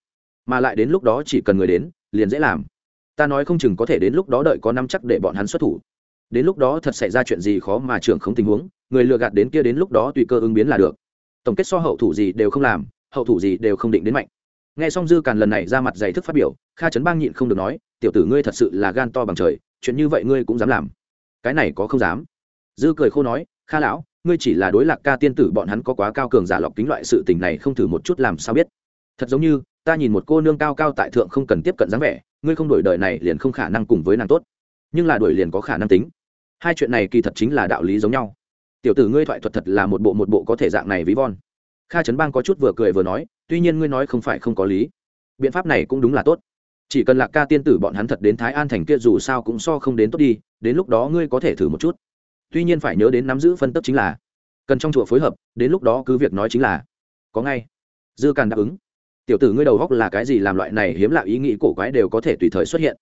Speaker 1: mà lại đến lúc đó chỉ cần người đến, liền dễ làm. Ta nói không chừng có thể đến lúc đó đợi có năm chắc để bọn hắn xuất thủ. Đến lúc đó thật xảy ra chuyện gì khó mà trưởng không tình huống, người lừa gạt đến kia đến lúc đó tùy cơ ứng biến là được. Tổng kết so hậu thủ gì đều không làm, hậu thủ gì đều không định đến mạnh. Nghe xong dư càn lần này ra mặt dày thức phát biểu, kha trấn bang nhịn không được nói, tiểu tử ngươi thật sự là gan to bằng trời, chuyện như vậy ngươi cũng dám làm. Cái này có không dám. Dư cười khô nói, kha lão, ngươi chỉ là đối lạc ca tiên tử bọn hắn có quá cao cường giả lọc kính loại sự tình này không thử một chút làm sao biết. Thật giống như ta nhìn một cô nương cao cao tại thượng không cần tiếp cận dáng vẻ, ngươi không đổi đời này liền không khả năng cùng với nàng tốt. Nhưng là đổi liền có khả năng tính. Hai chuyện này kỳ thật chính là đạo lý giống nhau. Tiểu tử ngươi thoại thuật thật là một bộ một bộ có thể dạng này ví von. Kha trấn bang có chút vừa cười vừa nói, tuy nhiên ngươi nói không phải không có lý. Biện pháp này cũng đúng là tốt. Chỉ cần lạc ca tiên tử bọn hắn thật đến thái an thành kia dù sao cũng so không đến tốt đi, đến lúc đó ngươi có thể thử một chút. Tuy nhiên phải nhớ đến nắm giữ phân tấp chính là cần trong chùa phối hợp, đến lúc đó cứ việc nói chính là, có ngay. Dư càn đáp ứng tiểu tử ngươi đầu góc là cái gì làm loại này hiếm lạ ý nghĩ cổ quái đều có thể tùy thời xuất hiện.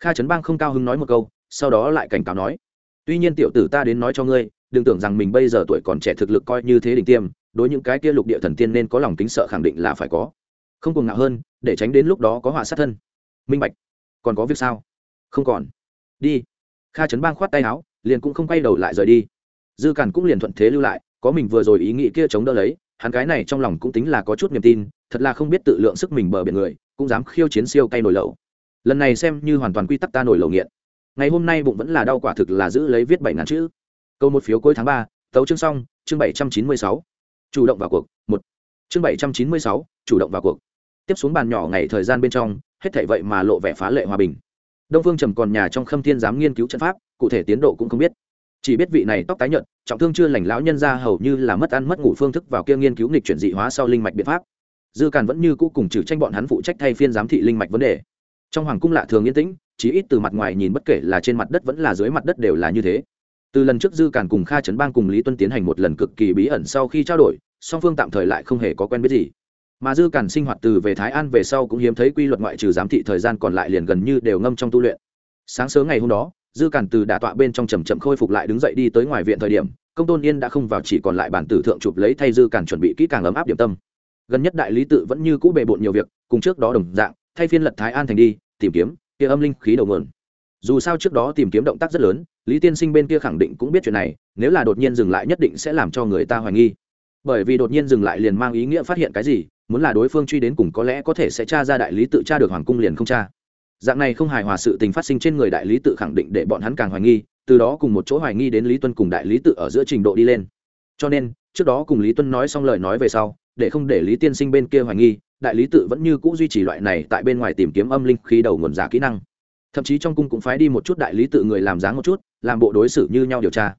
Speaker 1: Kha trấn bang không cao hứng nói một câu, sau đó lại cảnh cáo nói, tuy nhiên tiểu tử ta đến nói cho ngươi, đừng tưởng rằng mình bây giờ tuổi còn trẻ thực lực coi như thế đỉnh tiêm, đối những cái kia lục địa thần tiên nên có lòng kính sợ khẳng định là phải có. Không cùng ngạo hơn, để tránh đến lúc đó có họa sát thân. Minh bạch, còn có việc sao? Không còn. Đi. Kha trấn bang khoát tay áo, liền cũng không quay đầu lại rời đi. Dư cản cũng liền thuận thế lưu lại, có mình vừa rồi ý nghĩ kia chống đỡ lấy hắn cái này trong lòng cũng tính là có chút niềm tin, thật là không biết tự lượng sức mình bờ biển người, cũng dám khiêu chiến siêu cay nổi lẩu. Lần này xem như hoàn toàn quy tắc ta nổi lẩu nghiện. Ngày hôm nay bụng vẫn là đau quả thực là giữ lấy viết bảy ngàn chữ. Câu một phiếu cuối tháng ba, tấu chương xong, chương bảy trăm chín mươi sáu. Chủ động vào cuộc, một. Chương bảy trăm chín mươi sáu, chủ động vào cuộc. Tiếp xuống bàn nhỏ ngày thời gian bên trong, hết thảy vậy mà lộ vẻ phá lệ hòa bình. Đông phương trầm còn nhà trong khâm thiên giám nghiên cứu trận pháp, cụ thể tiến độ cũng không biết chỉ biết vị này tóc tái nhợt, trọng thương chưa lành lão nhân ra hầu như là mất ăn mất ngủ phương thức vào kia nghiên cứu nghịch chuyển dị hóa sau linh mạch biện pháp. Dư càn vẫn như cũ cùng trừ tranh bọn hắn phụ trách thay phiên giám thị linh mạch vấn đề. Trong hoàng cung lạ thường yên tĩnh chỉ ít từ mặt ngoài nhìn bất kể là trên mặt đất vẫn là dưới mặt đất đều là như thế. Từ lần trước dư càn cùng kha trấn bang cùng lý tuân tiến hành một lần cực kỳ bí ẩn sau khi trao đổi, song phương tạm thời lại không hề có quen biết gì. Mà dư càn sinh hoạt từ về thái an về sau cũng hiếm thấy quy luật ngoại trừ giám thị thời gian còn lại liền gần như đều ngâm trong tu luyện. Sáng sớm ngày hôm đó dư cản từ đả tọa bên trong chầm chậm khôi phục lại đứng dậy đi tới ngoài viện thời điểm, công tôn yên đã không vào chỉ còn lại bản tử thượng chụp lấy thay dư cản chuẩn bị kỹ càng ấm áp điểm tâm. Gần nhất đại lý tự vẫn như cũ bề bộn nhiều việc, cùng trước đó đồng dạng, thay phiên lật thái an thành đi, tìm kiếm, kia âm linh khí đầu nguồn. Dù sao trước đó tìm kiếm động tác rất lớn, lý tiên sinh bên kia khẳng định cũng biết chuyện này, nếu là đột nhiên dừng lại nhất định sẽ làm cho người ta hoài nghi. Bởi vì đột nhiên dừng lại liền mang ý nghĩa phát hiện cái gì, muốn là đối phương truy đến cùng có lẽ có thể sẽ tra ra đại lý tự tra được hoàng cung liền không tra dạng này không hài hòa sự tình phát sinh trên người đại lý tự khẳng định để bọn hắn càng hoài nghi, từ đó cùng một chỗ hoài nghi đến lý tuân cùng đại lý tự ở giữa trình độ đi lên. Cho nên, trước đó cùng lý tuân nói xong lời nói về sau, để không để lý tiên sinh bên kia hoài nghi, đại lý tự vẫn như c ũ duy trì loại này tại bên ngoài tìm kiếm âm linh khí đầu nguồn giả kỹ năng. Thậm chí trong cung cũng phái đi một chút đại lý tự người làm dáng một chút, làm bộ đối xử như nhau điều tra.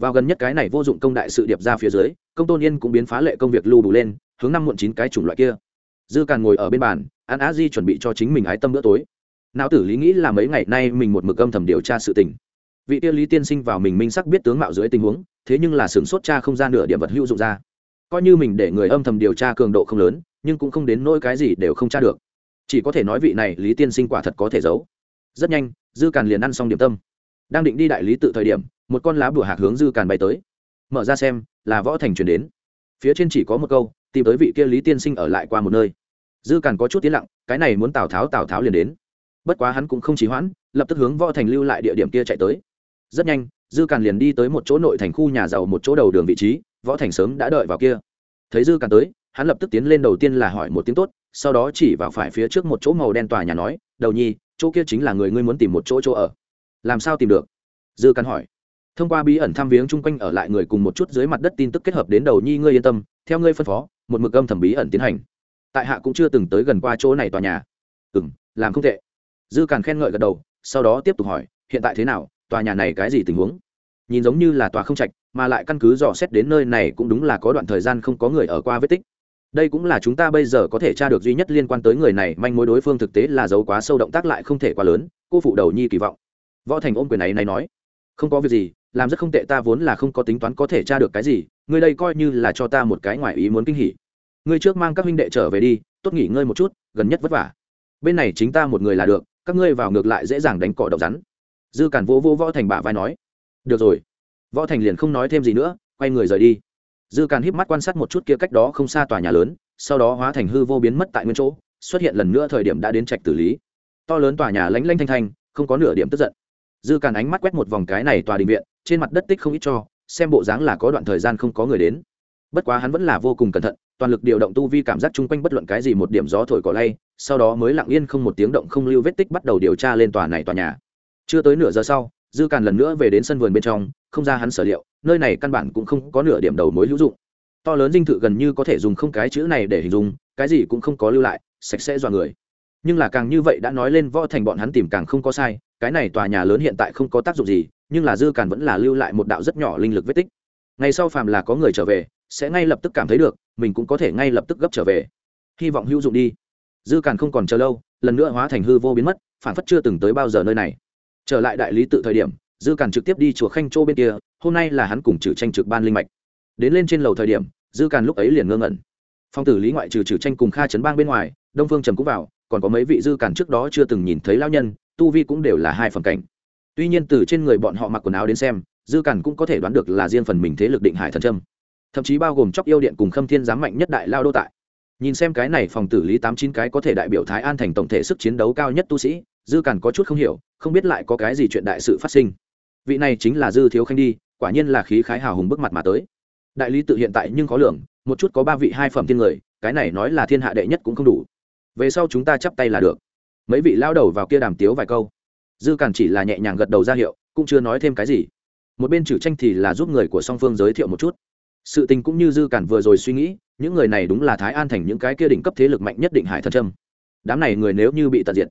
Speaker 1: Vào gần nhất cái này vô dụng công đại sự điệp ra phía dưới, công tôn yên cũng biến phá lệ công việc lưu đủ lên, hướng năm muộn chín cái chủng loại kia. Dư càn ngồi ở bên bàn ăn á di chuẩn bị cho chính mình ái tâm bữa tối não tử lý nghĩ là mấy ngày nay mình một mực âm thầm điều tra sự tình. Vị tiên lý tiên sinh vào mình minh sắc biết tướng mạo dưới tình huống, thế nhưng là sửng sốt cha không ra nửa điểm vật hữu dụng ra. Coi như mình để người âm thầm điều tra cường độ không lớn, nhưng cũng không đến nỗi cái gì đều không tra được. Chỉ có thể nói vị này lý tiên sinh quả thật có thể giấu. Rất nhanh, dư càn liền ăn xong điểm tâm. Đang định đi đại lý tự thời điểm, một con lá bùa hạc hướng dư càn bay tới. Mở ra xem, là võ thành chuyển đến. Phía trên chỉ có một câu, tìm tới vị kia lý tiên sinh ở lại qua một nơi. Dư càn có chút tiến lặng, cái này muốn tào tháo tào tháo liền đến bất quá hắn cũng không trì hoãn, lập tức hướng võ thành lưu lại địa điểm kia chạy tới. Rất nhanh, dư càn liền đi tới một chỗ nội thành khu nhà giàu một chỗ đầu đường vị trí, võ thành sớm đã đợi vào kia. Thấy dư càn tới, hắn lập tức tiến lên đầu tiên là hỏi một tiếng tốt, sau đó chỉ vào phải phía trước một chỗ màu đen tòa nhà nói, đầu nhi, chỗ kia chính là người ngươi muốn tìm một chỗ chỗ ở. Làm sao tìm được? Dư càn hỏi. Thông qua bí ẩn thăm viếng chung quanh ở lại người cùng một chút dưới mặt đất tin tức kết hợp đến đầu nhi ngươi yên tâm, theo ngươi phân phó, một mực âm thầm bí ẩn tiến hành. Tại hạ cũng chưa từng tới gần qua chỗ này tòa nhà. Ừ m làm không tệ dư càn khen ngợi gật đầu, sau đó tiếp tục hỏi, hiện tại thế nào? Tòa nhà này cái gì tình huống? Nhìn giống như là tòa không trạch, mà lại căn cứ dò xét đến nơi này cũng đúng là có đoạn thời gian không có người ở qua vết tích. Đây cũng là chúng ta bây giờ có thể tra được duy nhất liên quan tới người này, manh mối đối phương thực tế là giấu quá sâu động tác lại không thể quá lớn, cô phụ đầu nhi kỳ vọng. Võ thành ôm quyền này này nói, không có việc gì, làm rất không tệ, ta vốn là không có tính toán có thể tra được cái gì ngươi đây coi như là cho ta một cái ngoài ý muốn kinh hỉ. Ngươi trước mang các huynh đệ trở về đi, tốt nghỉ ngơi một chút, gần nhất vất vả. Bên này chính ta một người là được các ngươi vào ngược lại dễ dàng đánh cỏ độc rắn. Dư cản vô vô võ thành bả vai nói, được rồi. Võ thành liền không nói thêm gì nữa, quay người rời đi. Dư càn híp mắt quan sát một chút kia cách đó không xa tòa nhà lớn, sau đó hóa thành hư vô biến mất tại nguyên chỗ, xuất hiện lần nữa thời điểm đã đến trạch tử lý. To lớn tòa nhà lánh lanh thanh thanh, không có nửa điểm tức giận. Dư càn ánh mắt quét một vòng cái này tòa đình viện, trên mặt đất tích không ít cho, xem bộ dáng là có đoạn thời gian không có người đến bất quá hắn vẫn là vô cùng cẩn thận, toàn lực điều động tu vi cảm giác chung quanh bất luận cái gì một điểm gió thổi cỏ lay, sau đó mới lặng yên không một tiếng động không lưu vết tích bắt đầu điều tra lên tòa này tòa nhà. Chưa tới nửa giờ sau, dư càn lần nữa về đến sân vườn bên trong, không ra hắn sở liệu, nơi này căn bản cũng không có nửa điểm đầu mối hữu dụng. To lớn dinh thự gần như có thể dùng không cái chữ này để hình dung, cái gì cũng không có lưu lại, sạch sẽ dọa người. Nhưng là càng như vậy đã nói lên võ thành bọn hắn tìm càng không có sai, cái này tòa nhà lớn hiện tại không có tác dụng gì, nhưng là dư càn vẫn là lưu lại một đạo rất nhỏ linh lực vết tích. Ngày sau phàm là có người trở về sẽ ngay lập tức cảm thấy được, mình cũng có thể ngay lập tức gấp trở về. Hy vọng hữu dụng đi. Dư càn không còn chờ lâu, lần nữa hóa thành hư vô biến mất, phản phất chưa từng tới bao giờ nơi này. Trở lại đại lý tự thời điểm, dư càn trực tiếp đi chùa khanh châu bên kia, hôm nay là hắn cùng trừ tranh trực ban linh mạch. Đến lên trên lầu thời điểm, dư càn lúc ấy liền ngơ ngẩn. Phong tử lý ngoại trừ trừ tranh cùng kha trấn bang bên ngoài, đông phương trầm cũng vào, còn có mấy vị dư càn trước đó chưa từng nhìn thấy lao nhân, tu vi cũng đều là hai phần cảnh. Tuy nhiên từ trên người bọn họ mặc quần áo đến xem, dư càn cũng có thể đoán được là riêng phần mình thế lực định hải thần trâm thậm chí bao gồm chóc yêu điện cùng khâm thiên giám mạnh nhất đại lao đô tại. Nhìn xem cái này phòng tử lý tám chín cái có thể đại biểu thái an thành tổng thể sức chiến đấu cao nhất tu sĩ, dư càn có chút không hiểu, không biết lại có cái gì chuyện đại sự phát sinh. Vị này chính là dư thiếu khanh đi, quả nhiên là khí khái hào hùng bước mặt mà tới. Đại lý tự hiện tại nhưng có lượng một chút có ba vị hai phẩm thiên người, cái này nói là thiên hạ đệ nhất cũng không đủ. Về sau chúng ta chắp tay là được. Mấy vị lao đầu vào kia đàm tiếu vài câu. Dư càn chỉ là nhẹ nhàng gật đầu ra hiệu, cũng chưa nói thêm cái gì. Một bên chử tranh thì là giúp người của song phương giới thiệu một chút sự tình cũng như dư cản vừa rồi suy nghĩ, những người này đúng là thái an thành những cái kia đỉnh cấp thế lực mạnh nhất định hải thần trâm. Đám này người nếu như bị tận diệt,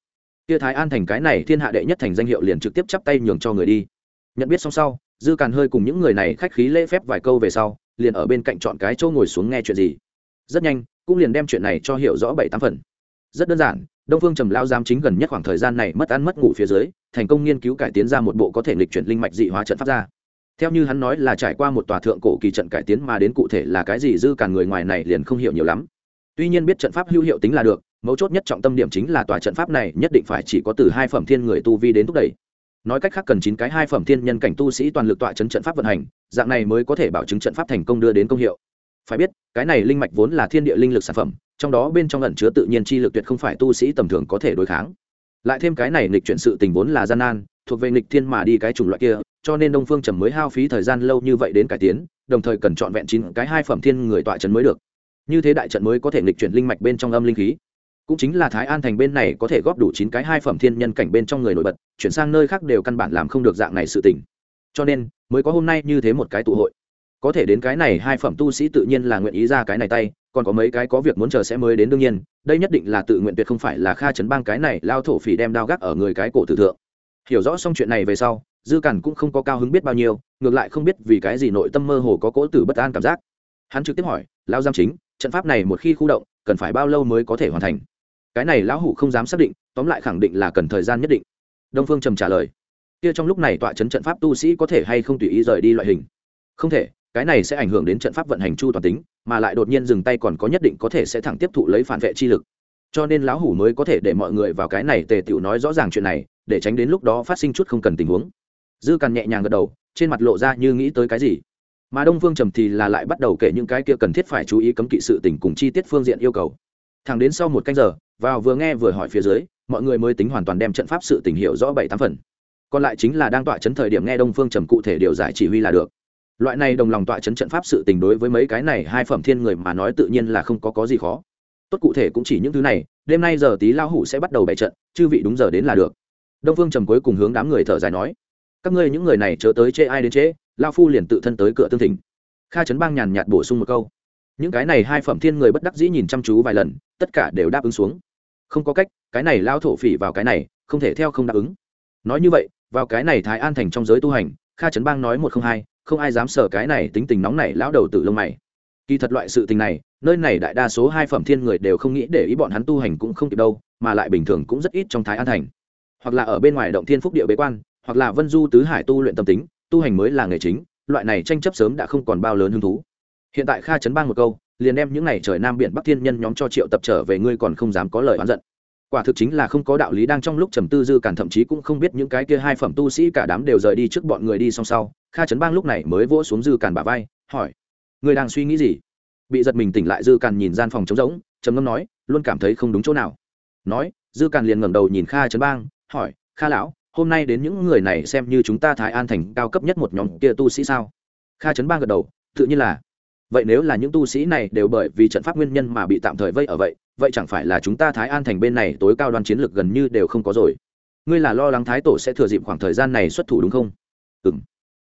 Speaker 1: kia thái an thành cái này thiên hạ đệ nhất thành danh hiệu liền trực tiếp chắp tay nhường cho người đi. Nhận biết xong sau, dư càn hơi cùng những người này khách khí lễ phép vài câu về sau, liền ở bên cạnh chọn cái chỗ ngồi xuống nghe chuyện gì. Rất nhanh, cũng liền đem chuyện này cho hiểu rõ bảy tám phần. Rất đơn giản, đông phương trầm lao giám chính gần nhất khoảng thời gian này mất ăn mất ngủ phía dưới, thành công nghiên cứu cải tiến ra một bộ có thể lịch chuyển linh mạch dị hóa trận pháp ra theo như hắn nói là trải qua một tòa thượng cổ kỳ trận cải tiến mà đến cụ thể là cái gì dư cả người ngoài này liền không hiểu nhiều lắm. Tuy nhiên biết trận pháp hữu hiệu tính là được, mấu chốt nhất trọng tâm điểm chính là tòa trận pháp này nhất định phải chỉ có từ hai phẩm thiên người tu vi đến thúc đẩy. Nói cách khác cần chín cái hai phẩm thiên nhân cảnh tu sĩ toàn lực tọa chấn trận pháp vận hành, dạng này mới có thể bảo chứng trận pháp thành công đưa đến công hiệu. Phải biết, cái này linh mạch vốn là thiên địa linh lực sản phẩm, trong đó bên trong ẩn chứa tự nhiên chi lực tuyệt không phải tu sĩ tầm thường có thể đối kháng. Lại thêm cái này nghịch chuyển sự tình vốn là gian nan, thuộc về nghịch thiên mà đi cái chủng loại kia cho nên đông phương trầm mới hao phí thời gian lâu như vậy đến cải tiến, đồng thời cần chọn vẹn chín cái hai phẩm thiên người tọa trận mới được. Như thế đại trận mới có thể nghịch chuyển linh mạch bên trong âm linh khí. Cũng chính là thái an thành bên này có thể góp đủ chín cái hai phẩm thiên nhân cảnh bên trong người nổi bật, chuyển sang nơi khác đều căn bản làm không được dạng này sự tình. Cho nên, mới có hôm nay như thế một cái tụ hội. Có thể đến cái này hai phẩm tu sĩ tự nhiên là nguyện ý ra cái này tay, còn có mấy cái có việc muốn chờ sẽ mới đến đương nhiên, đây nhất định là tự nguyện tuyệt không phải là kha chấn bang cái này lao thổ phỉ đem đao gác ở người cái cổ tử thượng. Hiểu rõ xong chuyện này về sau dư cản cũng không có cao hứng biết bao nhiêu, ngược lại không biết vì cái gì nội tâm mơ hồ có cỗ tử bất an cảm giác. Hắn trực tiếp hỏi lao giam chính, trận pháp này một khi khu động, cần phải bao lâu mới có thể hoàn thành? Cái này lão hủ không dám xác định, tóm lại khẳng định là cần thời gian nhất định. Đông phương trầm trả lời, kia trong lúc này tọa chấn trận pháp tu sĩ có thể hay không tùy ý rời đi loại hình? Không thể, cái này sẽ ảnh hưởng đến trận pháp vận hành chu toàn tính, mà lại đột nhiên dừng tay còn có nhất định có thể sẽ thẳng tiếp thụ lấy phản vệ chi lực. Cho nên lão hủ mới có thể để mọi người vào cái này tề tiểu nói rõ ràng chuyện này, để tránh đến lúc đó phát sinh chút không cần tình huống dư càn nhẹ nhàng gật đầu, trên mặt lộ ra như nghĩ tới cái gì. Mà đông phương trầm thì là lại bắt đầu kể những cái kia cần thiết phải chú ý cấm kỵ sự tình cùng chi tiết phương diện yêu cầu. Thẳng đến sau một canh giờ, vào vừa nghe vừa hỏi phía dưới, mọi người mới tính hoàn toàn đem trận pháp sự tình hiểu rõ bảy tám phần. Còn lại chính là đang tọa chấn thời điểm nghe đông phương trầm cụ thể điều giải chỉ huy là được. Loại này đồng lòng tọa chấn trận pháp sự tình đối với mấy cái này hai phẩm thiên người mà nói tự nhiên là không có có gì khó. Tốt cụ thể cũng chỉ những thứ này, đêm nay giờ tí lao hủ sẽ bắt đầu bày trận, chư vị đúng giờ đến là được. Đông phương trầm cuối cùng hướng đám người thở dài nói các ngươi những người này chớ tới chê ai đến chê lao phu liền tự thân tới cửa tương thỉnh. Kha trấn bang nhàn nhạt bổ sung một câu. Những cái này hai phẩm thiên người bất đắc dĩ nhìn chăm chú vài lần, tất cả đều đáp ứng xuống. Không có cách, cái này lao thổ phỉ vào cái này, không thể theo không đáp ứng. Nói như vậy, vào cái này thái an thành trong giới tu hành, kha trấn bang nói một không hai, không ai dám sở cái này tính tình nóng này lão đầu tử lông mày. Kỳ thật loại sự tình này, nơi này đại đa số hai phẩm thiên người đều không nghĩ để ý bọn hắn tu hành cũng không kịp đâu, mà lại bình thường cũng rất ít trong thái an thành. Hoặc là ở bên ngoài động thiên phúc địa bế quan hoặc là vân du tứ hải tu luyện tâm tính, tu hành mới là nghề chính, loại này tranh chấp sớm đã không còn bao lớn hứng thú. Hiện tại kha chấn bang một câu, liền đem những n à y trời nam biển bắc thiên nhân nhóm cho triệu tập trở về ngươi còn không dám có lời oán giận. Quả thực chính là không có đạo lý, đang trong lúc trầm tư dư cản thậm chí cũng không biết những cái kia hai phẩm tu sĩ cả đám đều rời đi trước bọn người đi song sau, kha chấn bang lúc này mới vỗ xuống dư cản bà vai, hỏi, ngươi đang suy nghĩ gì? Bị giật mình tỉnh lại, dư cản nhìn gian phòng trống rỗng, trầm ngâm nói, luôn cảm thấy không đúng chỗ nào. Nói, dư cản liền ngẩng đầu nhìn kha chấn bang, hỏi, kha lão hôm nay đến những người này xem như chúng ta thái an thành cao cấp nhất một nhóm kia tu sĩ sao? Kha trấn Ba gật đầu, tự nhiên là. Vậy nếu là những tu sĩ này đều bởi vì trận pháp nguyên nhân mà bị tạm thời vây ở vậy vậy chẳng phải là chúng ta thái an thành bên này tối cao đoan chiến lược gần như đều không có rồi? Ngươi là lo lắng thái tổ sẽ thừa dịp khoảng thời gian này xuất thủ đúng không? Ừ m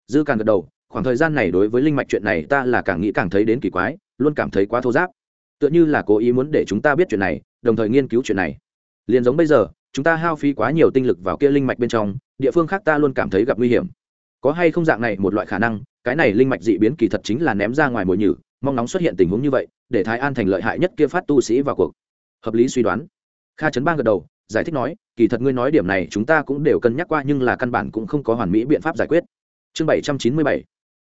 Speaker 1: dư càng gật đầu, khoảng thời gian này đối với linh mạch chuyện này ta là càng nghĩ càng thấy đến kỳ quái, luôn cảm thấy quá thô giáp. Tựa như là cố ý muốn để chúng ta biết chuyện này, đồng thời nghiên cứu chuyện này. Liền giống bây giờ chúng ta hao phí quá nhiều tinh lực vào kia linh mạch bên trong, địa phương khác ta luôn cảm thấy gặp nguy hiểm. Có hay không dạng này một loại khả năng, cái này linh mạch dị biến kỳ thật chính là ném ra ngoài mồi nhử, mong nóng xuất hiện tình huống như vậy, để thái an thành lợi hại nhất kia phát tu sĩ vào cuộc. Hợp lý suy đoán. Kha trấn bang gật đầu, giải thích nói, kỳ thật ngươi nói điểm này chúng ta cũng đều cân nhắc qua nhưng là căn bản cũng không có hoàn mỹ biện pháp giải quyết. Chương bảy trăm chín mươi bảy.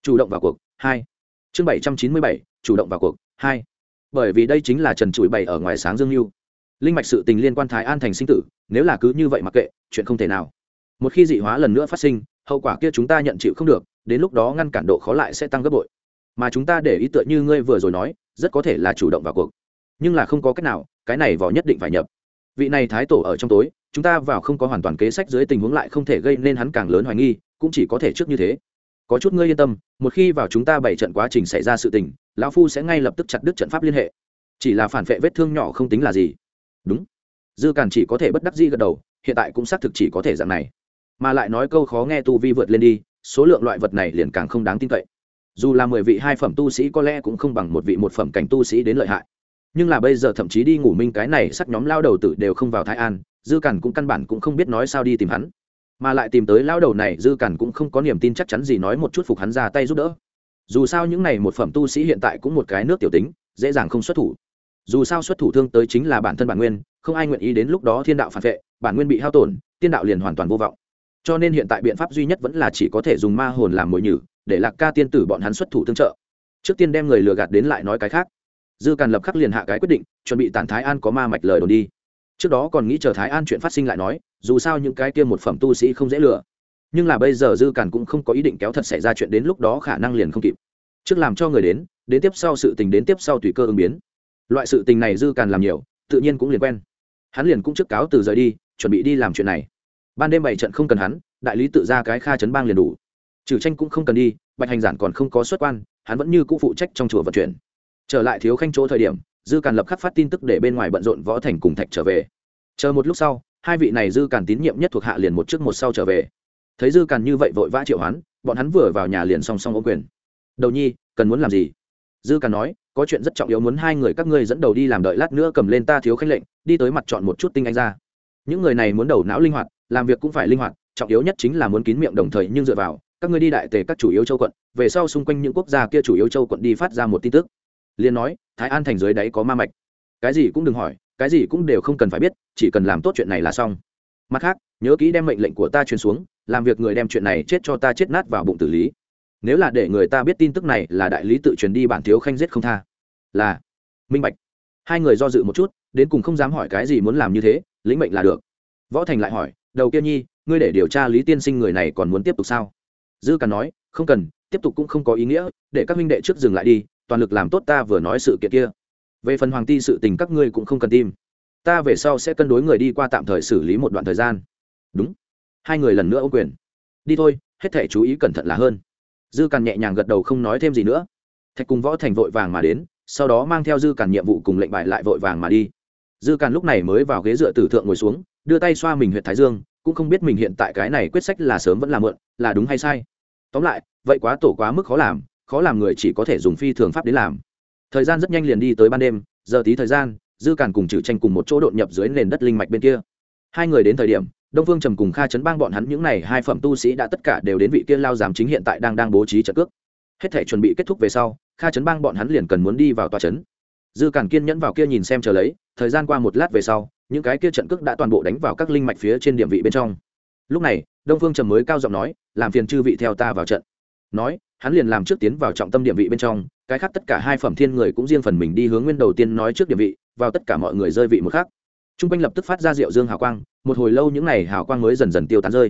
Speaker 1: Chủ động vào cuộc, hai. Chương bảy trăm chín mươi bảy. Chủ động vào cuộc, hai. Bởi vì đây chính là trần trụi bày ở ngoài sáng dương mưu linh mạch sự tình liên quan thái an thành sinh tử nếu là cứ như vậy mặc kệ, chuyện không thể nào. Một khi dị hóa lần nữa phát sinh, hậu quả kia chúng ta nhận chịu không được, đến lúc đó ngăn cản độ khó lại sẽ tăng gấp bội. Mà chúng ta để ý tựa như ngươi vừa rồi nói, rất có thể là chủ động vào cuộc. Nhưng là không có cách nào, cái này vỏ nhất định phải nhập. Vị này thái tổ ở trong tối, chúng ta vào không có hoàn toàn kế sách dưới tình huống lại không thể gây nên hắn càng lớn hoài nghi, cũng chỉ có thể trước như thế. Có chút ngươi yên tâm, một khi vào chúng ta bảy trận quá trình xảy ra sự tình, lão phu sẽ ngay lập tức chặt đứt trận pháp liên hệ. Chỉ là phản vệ vết thương nhỏ không tính là gì. Đúng dư càn chỉ có thể bất đắc dĩ gật đầu, hiện tại cũng xác thực chỉ có thể dạng này. Mà lại nói câu khó nghe tu vi vượt lên đi, số lượng loại vật này liền càng không đáng tin cậy. Dù là mười vị hai phẩm tu sĩ có lẽ cũng không bằng một vị một phẩm cảnh tu sĩ đến lợi hại. Nhưng là bây giờ thậm chí đi ngủ minh cái này sắc nhóm lao đầu tử đều không vào thái an, dư càn cũng căn bản cũng không biết nói sao đi tìm hắn. Mà lại tìm tới lao đầu này, dư càn cũng không có niềm tin chắc chắn gì nói một chút phục hắn ra tay giúp đỡ. Dù sao những này một phẩm tu sĩ hiện tại cũng một cái nước tiểu tính, dễ dàng không xuất thủ. Dù sao xuất thủ thương tới chính là bản thân bản nguyên không ai nguyện ý đến lúc đó thiên đạo phản vệ, bản nguyên bị hao tổn, tiên đạo liền hoàn toàn vô vọng. Cho nên hiện tại biện pháp duy nhất vẫn là chỉ có thể dùng ma hồn làm mồi nhử, để lạc ca tiên tử bọn hắn xuất thủ tương trợ. Trước tiên đem người lừa gạt đến lại nói cái khác. Dư càn lập khắc liền hạ cái quyết định, chuẩn bị tản thái an có ma mạch lời đồn đi. Trước đó còn nghĩ chờ thái an chuyện phát sinh lại nói, dù sao những cái kia một phẩm tu sĩ không dễ lừa. Nhưng là bây giờ dư càn cũng không có ý định kéo thật xảy ra chuyện đến lúc đó khả năng liền không kịp. Trước làm cho người đến đến tiếp sau sự tình đến tiếp sau tùy cơ ứng biến. Loại sự tình này dư càn làm nhiều, tự nhiên cũng liền quen hắn liền cũng trước cáo từ rời đi, chuẩn bị đi làm chuyện này. Ban đêm bảy trận không cần hắn, đại lý tự ra cái kha chấn bang liền đủ. Trừ tranh cũng không cần đi, bạch hành giản còn không có xuất quan, hắn vẫn như cũ phụ trách trong chùa vận chuyển. Trở lại thiếu khanh chỗ thời điểm, dư càn lập khắc phát tin tức để bên ngoài bận rộn võ thành cùng thạch trở về. Chờ một lúc sau, hai vị này dư càn tín nhiệm nhất thuộc hạ liền một trước một sau trở về. Thấy dư càn như vậy vội vã triệu hắn bọn hắn vừa vào nhà liền song song ô quyền. Đầu nhi, cần muốn làm gì? Dư càn nói, có chuyện rất trọng yếu muốn hai người các ngươi dẫn đầu đi làm đợi lát nữa cầm lên ta thiếu khanh lệnh, đi tới mặt chọn một chút tinh anh ra. Những người này muốn đầu não linh hoạt, làm việc cũng phải linh hoạt, trọng yếu nhất chính là muốn kín miệng đồng thời nhưng dựa vào, các ngươi đi đại tề các chủ yếu châu quận, về sau xung quanh những quốc gia kia chủ yếu châu quận đi phát ra một tin tức. Liên nói, thái an thành dưới đáy có ma mạch. Cái gì cũng đừng hỏi, cái gì cũng đều không cần phải biết, chỉ cần làm tốt chuyện này là xong. Mặt khác, nhớ kỹ đem mệnh lệnh của ta truyền xuống, làm việc người đem chuyện này chết cho ta chết nát vào bụng tử lý nếu là để người ta biết tin tức này là đại lý tự truyền đi bản thiếu khanh giết không tha. Là, minh bạch. Hai người do dự một chút, đến cùng không dám hỏi cái gì muốn làm như thế, lĩnh mệnh là được. Võ thành lại hỏi, đầu kia nhi, ngươi để điều tra lý tiên sinh người này còn muốn tiếp tục sao? Dư càn nói, không cần, tiếp tục cũng không có ý nghĩa, để các minh đệ trước dừng lại đi, toàn lực làm tốt ta vừa nói sự kiện kia. Về phần hoàng ti sự tình các ngươi cũng không cần tim ta về sau sẽ cân đối người đi qua tạm thời xử lý một đoạn thời gian. Đúng. Hai người lần nữa ô quyền. Đi thôi, hết thể chú ý cẩn thận là hơn dư càn nhẹ nhàng gật đầu không nói thêm gì nữa. Thạch cùng võ thành vội vàng mà đến, sau đó mang theo dư càn nhiệm vụ cùng lệnh bài lại vội vàng mà đi. Dư càn lúc này mới vào ghế dựa tử thượng ngồi xuống, đưa tay xoa mình huyện thái dương, cũng không biết mình hiện tại cái này quyết sách là sớm vẫn là mượn là đúng hay sai. Tóm lại, vậy quá tổ quá mức khó làm khó làm người chỉ có thể dùng phi thường pháp đến làm. Thời gian rất nhanh liền đi tới ban đêm, giờ tí thời gian, dư càn cùng trừ tranh cùng một chỗ đột nhập dưới nền đất linh mạch bên kia hai người đến thời điểm, đông phương trầm cùng kha chấn bang bọn hắn những n à y hai phẩm tu sĩ đã tất cả đều đến vị kia lao giám chính hiện tại đang đang bố trí trận cước. Hết thể chuẩn bị kết thúc về sau, kha chấn bang bọn hắn liền cần muốn đi vào tòa trấn dư cản kiên nhẫn vào kia nhìn xem chờ lấy, thời gian qua một lát về sau, những cái kia trận cước đã toàn bộ đánh vào các linh mạch phía trên điểm vị bên trong. Lúc này, đông phương trầm mới cao giọng nói, làm phiền chư vị theo ta vào trận. Nói, hắn liền làm trước tiến vào trọng tâm điểm vị bên trong, cái khác tất cả hai phẩm thiên người cũng riêng phần mình đi hướng nguyên đầu tiên nói trước điểm vị, vào tất cả mọi người rơi vị một khác t r u n g quanh lập tức phát ra rượu dương hào quang, một hồi lâu những n à y hào quang mới dần dần tiêu tán rơi.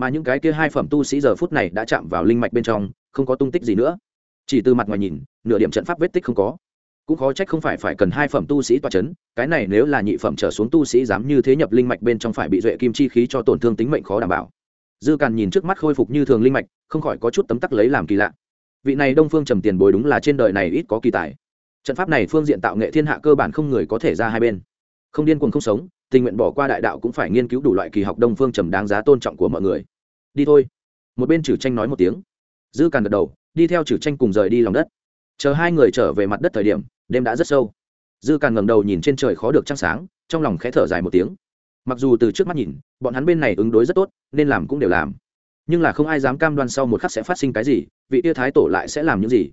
Speaker 1: Mà những cái kia hai phẩm tu sĩ giờ phút này đã chạm vào linh mạch bên trong, không có tung tích gì nữa. Chỉ từ mặt ngoài nhìn, nửa điểm trận pháp vết tích không có. Cũng khó trách không phải phải cần hai phẩm tu sĩ toa c h ấ n cái này nếu là nhị phẩm trở xuống tu sĩ dám như thế nhập linh mạch bên trong phải bị duệ kim chi khí cho tổn thương tính mệnh khó đảm bảo. Dư càn nhìn trước mắt khôi phục như thường linh mạch, không khỏi có chút tấm tắc lấy làm kỳ lạ. Vị này đông phương trầm tiền bồi đúng là trên đời này ít có kỳ tài. Trận pháp này phương diện tạo nghệ thiên hạ cơ bản không người có thể ra hai bên không điên cuồng không sống, tình nguyện bỏ qua đại đạo cũng phải nghiên cứu đủ loại kỳ học đông phương trầm đáng giá tôn trọng của mọi người. Đi thôi. Một bên trừ tranh nói một tiếng. Dư càn gật đầu, đi theo trừ tranh cùng rời đi lòng đất. Chờ hai người trở về mặt đất thời điểm, đêm đã rất sâu. Dư càn ngẩng đầu nhìn trên trời khó được trăng sáng, trong lòng khẽ thở dài một tiếng. Mặc dù từ trước mắt nhìn, bọn hắn bên này ứng đối rất tốt, nên làm cũng đều làm. Nhưng là không ai dám cam đoan sau một khắc sẽ phát sinh cái gì, vị tia thái tổ lại sẽ làm những gì.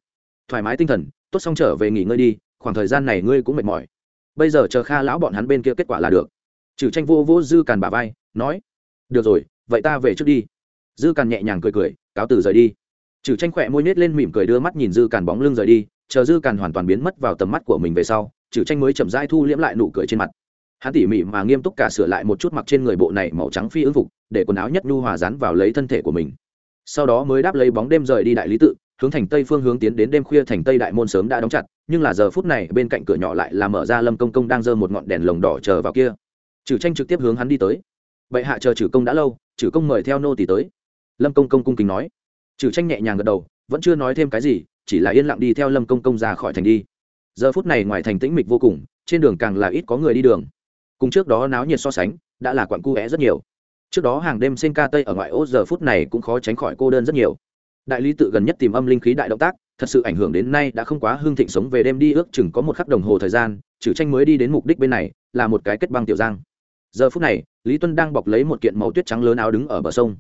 Speaker 1: Thoải mái tinh thần, tốt xong trở về nghỉ ngơi đi, khoảng thời gian này ngươi cũng mệt mỏi bây giờ chờ kha lão bọn hắn bên kia kết quả là được. Trừ tranh vô vô dư càn bà vai, nói, được rồi, vậy ta về trước đi. Dư càn nhẹ nhàng cười cười, cáo từ rời đi. Trừ tranh khỏe môi nết lên mỉm cười đưa mắt nhìn dư càn bóng lưng rời đi, chờ dư càn hoàn toàn biến mất vào tầm mắt của mình về sau, trừ tranh mới chậm rãi thu liễm lại nụ cười trên mặt. Hắn tỉ mỉ mà nghiêm túc cả sửa lại một chút mặc trên người bộ này màu trắng phi ứng phục, để quần áo nhất nhu hòa dán vào lấy thân thể của mình. Sau đó mới đáp lấy bóng đêm rời đi đại lý tự hướng thành tây phương hướng tiến đến đêm khuya thành tây đại môn sớm đã đóng chặt, nhưng là giờ phút này bên cạnh cửa nhỏ lại là mở ra lâm công công đang giơ một ngọn đèn lồng đỏ chờ vào kia. Trừ tranh trực tiếp hướng hắn đi tới. Bệ hạ chờ trừ công đã lâu trừ công mời theo nô tỷ tới. Lâm công công cung kính nói. Trừ tranh nhẹ nhàng gật đầu, vẫn chưa nói thêm cái gì, chỉ là yên lặng đi theo lâm công công ra khỏi thành đi. Giờ phút này ngoài thành tĩnh mịch vô cùng, trên đường càng là ít có người đi đường. Cùng trước đó náo nhiệt so sánh, đã là quặn cu vẽ rất nhiều. Trước đó hàng đêm sen ca tây ở ngoại ô giờ phút này cũng khó tránh khỏi cô đơn rất nhiều đại lý tự gần nhất tìm âm linh khí đại động tác, thật sự ảnh hưởng đến nay đã không quá hương thịnh sống về đêm đi ước chừng có một khắc đồng hồ thời gian, trừ tranh mới đi đến mục đích bên này, là một cái kết băng tiểu giang. Giờ phút này, lý tuân đang bọc lấy một kiện màu tuyết trắng lớn áo đứng ở bờ sông.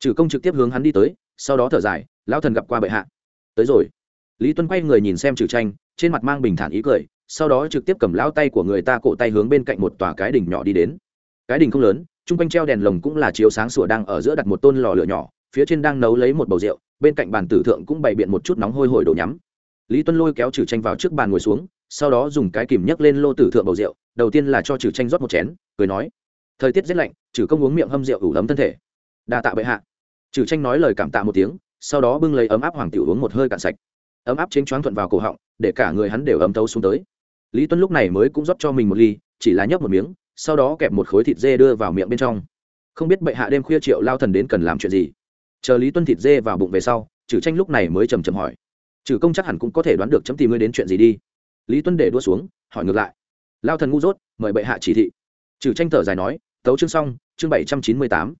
Speaker 1: Trừ công trực tiếp hướng hắn đi tới, sau đó thở dài, lão thần gặp qua bệ hạ. Tới rồi. Lý tuân quay người nhìn xem trừ tranh, trên mặt mang bình thản ý cười, sau đó trực tiếp cầm lao tay của người ta cổ tay hướng bên cạnh một tòa cái đỉnh nhỏ đi đến. Cái đỉnh không lớn, chung quanh treo đèn lồng cũng là chiếu sáng sủa đang ở giữa đặt một tôn lò lửa nhỏ, phía trên đang nấu lấy một bầu rượu bên cạnh bàn tử thượng cũng bày biện một chút nóng hôi hổi đổ nhắm. Lý tuân lôi kéo trừ tranh vào trước bàn ngồi xuống, sau đó dùng cái kìm nhấc lên lô tử thượng bầu rượu, đầu tiên là cho trừ tranh rót một chén, cười nói, thời tiết rét lạnh, trừ công uống miệng hâm rượu ủ ấm thân thể. Đa tạ bệ hạ. Trừ tranh nói lời cảm tạ một tiếng, sau đó bưng lấy ấm áp hoàng tiểu uống một hơi cạn sạch. Ấm áp chênh choáng thuận vào cổ họng, để cả người hắn đều ấm tấu xuống tới. Lý tuân lúc này mới cũng rót cho mình một ly, chỉ là nhấp một miếng, sau đó kẹp một khối thịt dê đưa vào miệng bên trong. Không biết bệ hạ đêm khuya triệu lao thần đến cần làm chuyện gì chờ lý tuân thịt dê vào bụng về sau chử tranh lúc này mới trầm trầm hỏi. Chử công chắc hẳn cũng có thể đoán được chấm tìm ngươi đến chuyện gì đi. Lý tuân để đua xuống, hỏi ngược lại. Lao thần ngu dốt, mời bệ hạ chỉ thị. Chử tranh thở dài nói, tấu chương xong, chương bảy trăm chín mươi tám.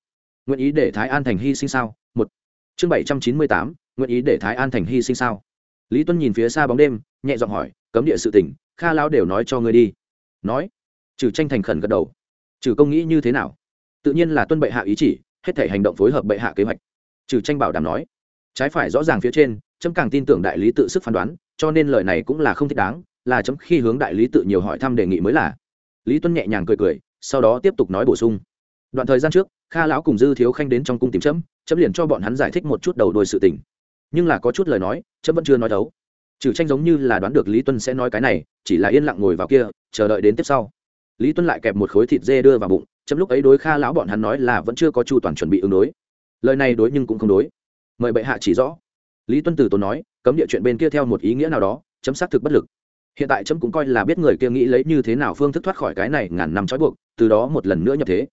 Speaker 1: Nguyện ý để thái an thành hy sinh sao? Một. Chương bảy trăm chín mươi tám, nguyện ý để thái an thành hy sinh sao? Lý tuân nhìn phía xa bóng đêm, nhẹ giọng hỏi, cấm địa sự tỉnh kha lao đều nói cho ngươi đi. Nói. Trừ tranh thành khẩn gật đầu. Trừ công nghĩ như thế nào? Tự nhiên là tuân bệ hạ ý chỉ, hết thể hành động phối hợp bệ hạ kế hoạch trừ tranh bảo đảm nói, trái phải rõ ràng phía trên, chấm càng tin tưởng đại lý tự sức phán đoán, cho nên lời này cũng là không thích đáng, là chấm khi hướng đại lý tự nhiều hỏi thăm đề nghị mới là. Lý tuân nhẹ nhàng cười cười, sau đó tiếp tục nói bổ sung. Đoạn thời gian trước, kha lão cùng dư thiếu khanh đến trong cung tìm chấm chấm liền cho bọn hắn giải thích một chút đầu đuôi sự tình. Nhưng là có chút lời nói, chấm vẫn chưa nói đấu trừ tranh giống như là đoán được lý tuân sẽ nói cái này, chỉ là yên lặng ngồi vào kia, chờ đợi đến tiếp sau. Lý tuân lại kẹp một khối thịt dê đưa vào bụng, chấm lúc ấy đối kha lão bọn hắn nói là vẫn chưa có chu toàn chuẩn bị ứng đối lời này đối nhưng cũng không đối. Mời bệ hạ chỉ rõ. Lý tuân từ tốn nói, cấm địa chuyện bên kia theo một ý nghĩa nào đó, chấm xác thực bất lực. Hiện tại chấm cũng coi là biết người kia nghĩ lấy như thế nào phương thức thoát khỏi cái này ngàn năm trói buộc, từ đó một lần nữa nhập thế.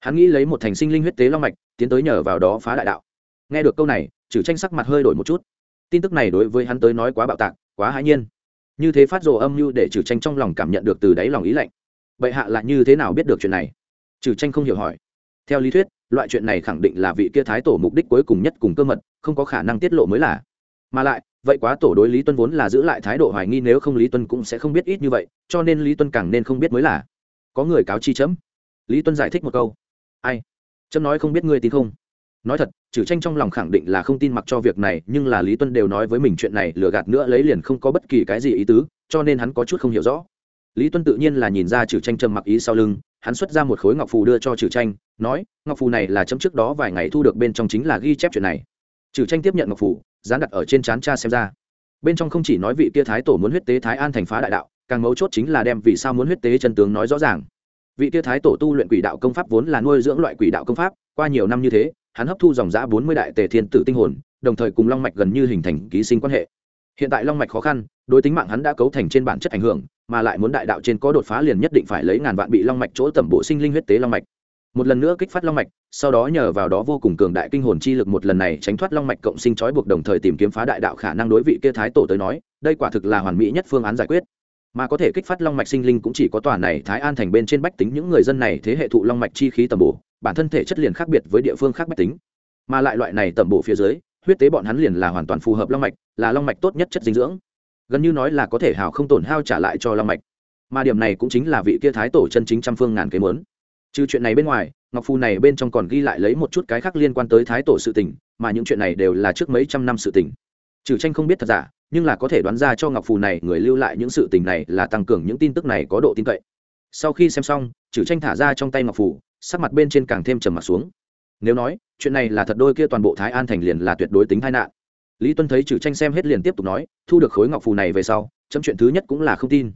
Speaker 1: Hắn nghĩ lấy một thành sinh linh huyết tế long mạch, tiến tới nhờ vào đó phá đại đạo. Nghe được câu này, trừ tranh sắc mặt hơi đổi một chút. Tin tức này đối với hắn tới nói quá bạo tạc, quá hãi nhiên. Như thế phát rồ âm mưu để trừ tranh trong lòng cảm nhận được từ đáy lòng ý lạnh. Bệ hạ là như thế nào biết được chuyện này? Trừ tranh không hiểu hỏi. Theo lý thuyết loại chuyện này khẳng định là vị kia thái tổ mục đích cuối cùng nhất cùng cơ mật, không có khả năng tiết lộ mới là. Mà lại, vậy quá tổ đối lý tuân vốn là giữ lại thái độ hoài nghi nếu không lý tuân cũng sẽ không biết ít như vậy, cho nên lý tuân càng nên không biết mới là. Có người cáo chi chấm. Lý tuân giải thích một câu. Ai? Chấm nói không biết ngươi tin không? Nói thật, trừ tranh trong lòng khẳng định là không tin mặc cho việc này, nhưng là lý tuân đều nói với mình chuyện này, lừa gạt nữa lấy liền không có bất kỳ cái gì ý tứ, cho nên hắn có chút không hiểu rõ lý tuân tự nhiên là nhìn ra trừ tranh trầm mặc ý sau lưng, hắn xuất ra một khối ngọc phù đưa cho trừ tranh, nói, ngọc phù này là chấm trước đó vài ngày thu được bên trong chính là ghi chép chuyện này. Trừ tranh tiếp nhận ngọc phù, dán đặt ở trên trán cha xem ra. Bên trong không chỉ nói vị kia thái tổ muốn huyết tế thái an thành phá đại đạo, càng mấu chốt chính là đem vì sao muốn huyết tế chân tướng nói rõ ràng. Vị kia thái tổ tu luyện quỷ đạo công pháp vốn là nuôi dưỡng loại quỷ đạo công pháp, qua nhiều năm như thế, hắn hấp thu dòng giã bốn mươi đại tề thiên tử tinh hồn, đồng thời cùng long mạch gần như hình thành ký sinh quan hệ. Hiện tại long mạch khó khăn, đối tính mạng hắn đã cấu thành trên bản chất ảnh hưởng mà lại muốn đại đạo trên có đột phá liền nhất định phải lấy ngàn vạn bị long mạch chỗ tẩm bộ sinh linh huyết tế long mạch. Một lần nữa kích phát long mạch, sau đó nhờ vào đó vô cùng cường đại kinh hồn chi lực một lần này tránh thoát long mạch cộng sinh trói buộc đồng thời tìm kiếm phá đại đạo khả năng đối vị kia thái tổ tới nói, đây quả thực là hoàn mỹ nhất phương án giải quyết. Mà có thể kích phát long mạch sinh linh cũng chỉ có tòa này thái an thành bên trên bách tính những người dân này thế hệ thụ long mạch chi khí tầm bổ, bản thân thể chất liền khác biệt với địa phương khác bách tính. Mà lại loại này tầm bổ phía dưới, huyết tế bọn hắn liền là hoàn toàn phù hợp long mạch, là long mạch tốt nhất chất dinh dưỡng gần như nói là có thể hào không tổn hao trả lại cho long mạch. Mà điểm này cũng chính là vị kia thái tổ chân chính trăm phương ngàn kế mớn trừ chuyện này bên ngoài, ngọc phù này bên trong còn ghi lại lấy một chút cái khác liên quan tới thái tổ sự tình, mà những chuyện này đều là trước mấy trăm năm sự tình. Trừ tranh không biết thật giả, nhưng là có thể đoán ra cho ngọc phù này người lưu lại những sự tình này là tăng cường những tin tức này có độ tin cậy. Sau khi xem xong, trừ tranh thả ra trong tay ngọc phù, sắc mặt bên trên càng thêm trầm mặt xuống. Nếu nói, chuyện này là thật đôi kia toàn bộ thái an thành liền là tuyệt đối tính tai nạn lý tuân thấy trừ tranh xem hết liền tiếp tục nói, thu được khối ngọc phù này về sau, chấm chuyện thứ nhất cũng là không tin.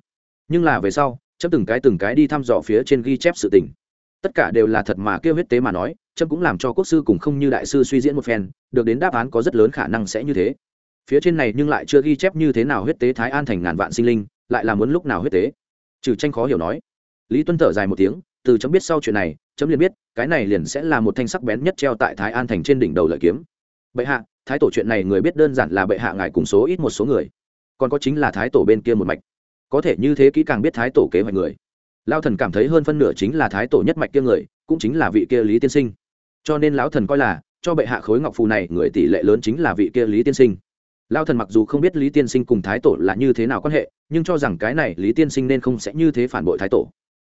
Speaker 1: Nhưng là về sau, chấm từng cái từng cái đi thăm dò phía trên ghi chép sự tình. Tất cả đều là thật mà kêu huyết tế mà nói, chấm cũng làm cho quốc sư cùng không như đại sư suy diễn một phen, được đến đáp án có rất lớn khả năng sẽ như thế. Phía trên này nhưng lại chưa ghi chép như thế nào huyết tế thái an thành ngàn vạn sinh linh, lại là muốn lúc nào huyết tế? Trừ tranh khó hiểu nói. Lý tuân thở dài một tiếng, từ chấm biết sau chuyện này, chấm liền biết, cái này liền sẽ là một thanh sắc bén nhất treo tại thái an thành trên đỉnh đầu lợi kiếm. Bệ hạ thái tổ chuyện này người biết đơn giản là bệ hạ ngài cùng số ít một số người. Còn có chính là thái tổ bên kia một mạch. Có thể như thế kỹ càng biết thái tổ kế hoạch người. Lao thần cảm thấy hơn phân nửa chính là thái tổ nhất mạch kia người, cũng chính là vị kia lý tiên sinh. Cho nên lão thần coi là, cho bệ hạ khối ngọc phù này người tỷ lệ lớn chính là vị kia lý tiên sinh. Lao thần mặc dù không biết lý tiên sinh cùng thái tổ là như thế nào quan hệ, nhưng cho rằng cái này lý tiên sinh nên không sẽ như thế phản bội thái tổ.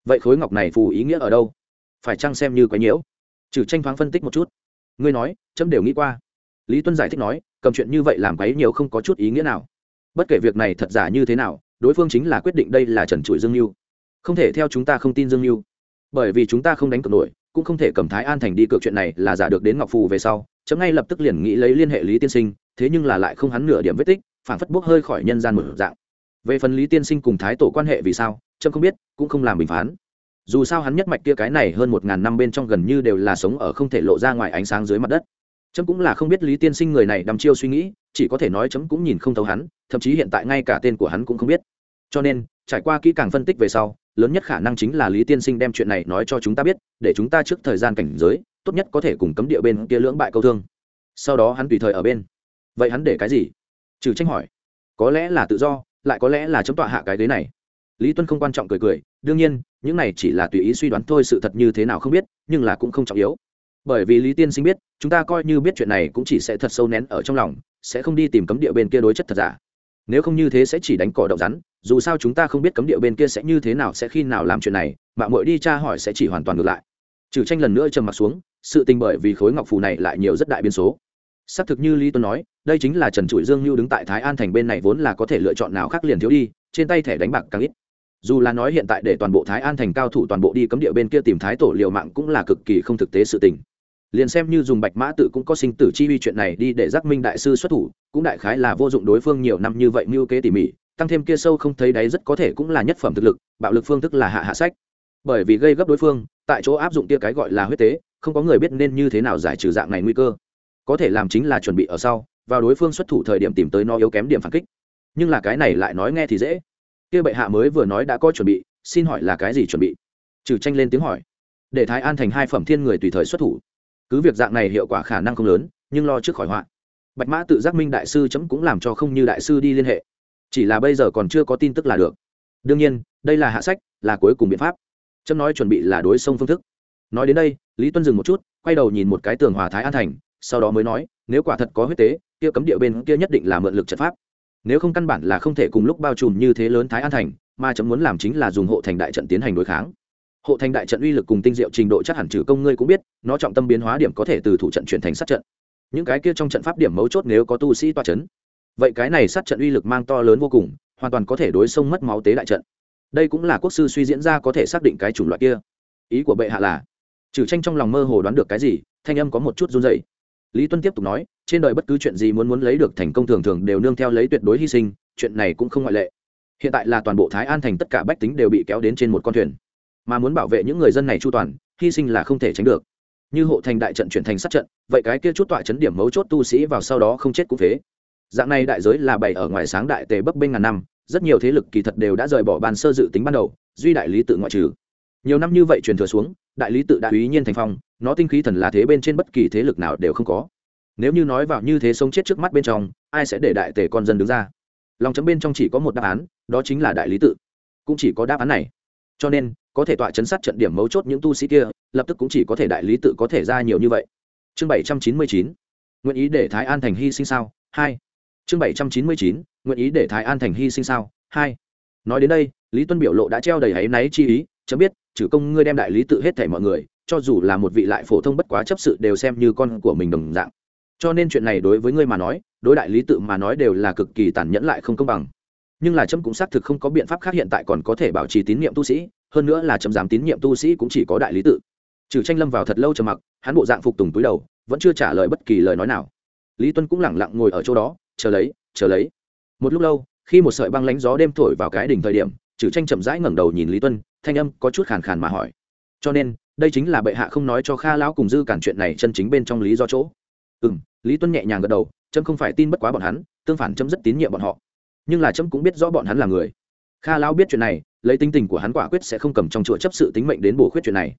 Speaker 1: Vậy khối ngọc này phù ý nghĩa ở đâu? Phải chăng xem như quái nhiễu? Trừ tranh thoáng phân tích một chút. Ngươi nói, chấm đều nghĩ qua lý tuân giải thích nói, cầm chuyện như vậy làm quấy nhiều không có chút ý nghĩa nào. Bất kể việc này thật giả như thế nào, đối phương chính là quyết định đây là trần trụi dương mưu không thể theo chúng ta không tin dương mưu bởi vì chúng ta không đánh cược nổi, cũng không thể cầm thái an thành đi cược chuyện này là giả được đến ngọc phù về sau, chấm ngay lập tức liền nghĩ lấy liên hệ lý tiên sinh, thế nhưng là lại không hắn nửa điểm vết tích phản phất bốc hơi khỏi nhân gian một dạng. Về phần lý tiên sinh cùng thái tổ quan hệ vì sao trâm không biết, cũng không làm bình phán. Dù sao hắn nhất mạch kia cái này hơn một ngàn năm bên trong gần như đều là sống ở không thể lộ ra ngoài ánh sáng dưới mặt đất chấm cũng là không biết lý tiên sinh người này đắm chiêu suy nghĩ, chỉ có thể nói chấm cũng nhìn không thấu hắn, thậm chí hiện tại ngay cả tên của hắn cũng không biết. Cho nên, trải qua kỹ càng phân tích về sau, lớn nhất khả năng chính là lý tiên sinh đem chuyện này nói cho chúng ta biết, để chúng ta trước thời gian cảnh giới, tốt nhất có thể cùng cấm địa bên kia lưỡng bại câu thương. Sau đó hắn tùy thời ở bên. Vậy hắn để cái gì? Trừ tranh hỏi. Có lẽ là tự do, lại có lẽ là chấm tọa hạ cái ghế này. Lý tuân không quan trọng cười cười, đương nhiên, những này chỉ là tùy ý suy đoán thôi sự thật như thế nào không biết, nhưng là cũng không trọng yếu bởi vì lý tiên sinh biết, chúng ta coi như biết chuyện này cũng chỉ sẽ thật sâu nén ở trong lòng, sẽ không đi tìm cấm địa bên kia đối chất thật giả. Nếu không như thế sẽ chỉ đánh cỏ động rắn, dù sao chúng ta không biết cấm địa bên kia sẽ như thế nào, sẽ khi nào làm chuyện này mạng mội đi tra hỏi sẽ chỉ hoàn toàn ngược lại. Trừ tranh lần nữa trầm m ặ t xuống, sự tình bởi vì khối ngọc phù này lại nhiều rất đại biên số. Xác thực như lý tuấn nói, đây chính là trần trụi dương lưu đứng tại thái an thành bên này vốn là có thể lựa chọn nào khác liền thiếu đi, trên tay thẻ đánh bạc càng ít. Dù là nói hiện tại để toàn bộ thái an thành cao thủ toàn bộ đi cấm địa bên kia tìm thái tổ liều mạng cũng là cực kỳ không thực tế sự tình liền xem như dùng bạch mã tự cũng có sinh tử chi vi chuyện này đi để giác minh đại sư xuất thủ, cũng đại khái là vô dụng đối phương nhiều năm như vậy mưu kế tỉ mỉ, tăng thêm kia sâu không thấy đáy rất có thể cũng là nhất phẩm thực lực, bạo lực phương thức là hạ hạ sách. Bởi vì gây gấp đối phương, tại chỗ áp dụng kia cái gọi là huyết tế, không có người biết nên như thế nào giải trừ dạng này nguy cơ. Có thể làm chính là chuẩn bị ở sau, vào đối phương xuất thủ thời điểm tìm tới nó yếu kém điểm phản kích. Nhưng là cái này lại nói nghe thì dễ. Kia bệ hạ mới vừa nói đã có chuẩn bị, xin hỏi là cái gì chuẩn bị? Trừ tranh lên tiếng hỏi. Để thái an thành hai phẩm thiên người tùy thời xuất thủ cứ việc dạng này hiệu quả khả năng không lớn, nhưng lo trước khỏi họa. Bạch mã tự giác minh đại sư chấm cũng làm cho không như đại sư đi liên hệ. Chỉ là bây giờ còn chưa có tin tức là được. Đương nhiên, đây là hạ sách, là cuối cùng biện pháp. Chấm nói chuẩn bị là đối sông phương thức. Nói đến đây, lý tuân dừng một chút, quay đầu nhìn một cái tường hòa thái an thành, sau đó mới nói, nếu quả thật có huyết tế, kia cấm địa bên kia nhất định là mượn lực trận pháp. Nếu không căn bản là không thể cùng lúc bao trùm như thế lớn thái an thành, mà chấm muốn làm chính là dùng hộ thành đại trận tiến hành đối kháng hộ thành đại trận uy lực cùng tinh diệu trình độ chắc hẳn trừ công ngươi cũng biết, nó trọng tâm biến hóa điểm có thể từ thủ trận chuyển thành sát trận. Những cái kia trong trận pháp điểm mấu chốt nếu có tu sĩ toa c h ấ n vậy cái này sát trận uy lực mang to lớn vô cùng, hoàn toàn có thể đối xông mất máu tế đại trận. Đây cũng là quốc sư suy diễn ra có thể xác định cái chủng loại kia. Ý của bệ hạ là, trừ tranh trong lòng mơ hồ đoán được cái gì, thanh âm có một chút run dày lý tuân tiếp tục nói, trên đời bất cứ chuyện gì muốn muốn lấy được thành công thường thường đều nương theo lấy tuyệt đối hy sinh, chuyện này cũng không ngoại lệ. Hiện tại là toàn bộ thái an thành tất cả bách tính đều bị kéo đến trên một con thuyền mà muốn bảo vệ những người dân này chu toàn, hy sinh là không thể tránh được. Như hộ thành đại trận chuyển thành sát trận, vậy cái kia chút tọa chấn điểm mấu chốt tu sĩ vào sau đó không chết cũng thế. dạng này đại giới là bày ở ngoài sáng đại tề bấp bênh ngàn năm, rất nhiều thế lực kỳ thật đều đã rời bỏ ban sơ dự tính ban đầu, duy đại lý tự ngoại trừ. Nhiều năm như vậy truyền thừa xuống, đại lý tự đã úy nhiên thành phong, nó tinh khí thần là thế bên trên bất kỳ thế lực nào đều không có. Nếu như nói vào như thế sống chết trước mắt bên trong, ai sẽ để đại tề con dân đứng ra? Lòng chấm bên trong chỉ có một đáp án, đó chính là đại lý tự. Cũng chỉ có đáp án này cho nên, có thể tọa chấn sát trận điểm mấu chốt những tu sĩ kia, lập tức cũng chỉ có thể đại lý tự có thể ra nhiều như vậy. Chương bảy trăm chín mươi chín, nguyện ý để thái an thành hy sinh sao? Hai. Chương bảy trăm chín mươi chín, nguyện ý để thái an thành hy sinh sao? Hai. Nói đến đây, lý tuân biểu lộ đã treo đầy áy náy chi ý, chấm biết, trừ công ngươi đem đại lý tự hết thảy mọi người, cho dù là một vị lại phổ thông bất quá chấp sự đều xem như con của mình đồng dạng. Cho nên chuyện này đối với ngươi mà nói, đối đại lý tự mà nói đều là cực kỳ tàn nhẫn lại không công bằng nhưng là chấm cũng xác thực không có biện pháp khác hiện tại còn có thể bảo trì tín nhiệm tu sĩ, hơn nữa là chấm dám tín nhiệm tu sĩ cũng chỉ có đại lý tự. Trừ tranh lâm vào thật lâu trầm mặc, hắn bộ dạng phục tùng túi đầu, vẫn chưa trả lời bất kỳ lời nói nào. Lý tuân cũng lẳng lặng ngồi ở chỗ đó, chờ lấy chờ lấy. Một lúc lâu, khi một sợi băng lánh gió đêm thổi vào cái đỉnh thời điểm, trừ tranh chậm rãi ngẩng đầu nhìn lý tuân, thanh âm có chút khàn khàn mà hỏi. Cho nên, đây chính là bệ hạ không nói cho kha lão cùng dư cản chuyện này chân chính bên trong lý do chỗ. Ừ m lý tuân nhẹ nhàng gật đầu trâm không phải tin bất quá bọn hắn, tương phản trâm rất tín nhiệm bọn họ nhưng là trẫm cũng biết rõ bọn hắn là người. Kha lão biết chuyện này, lấy tính tình của hắn quả quyết sẽ không cầm trong chùa chấp sự tính mệnh đến bổ khuyết chuyện này.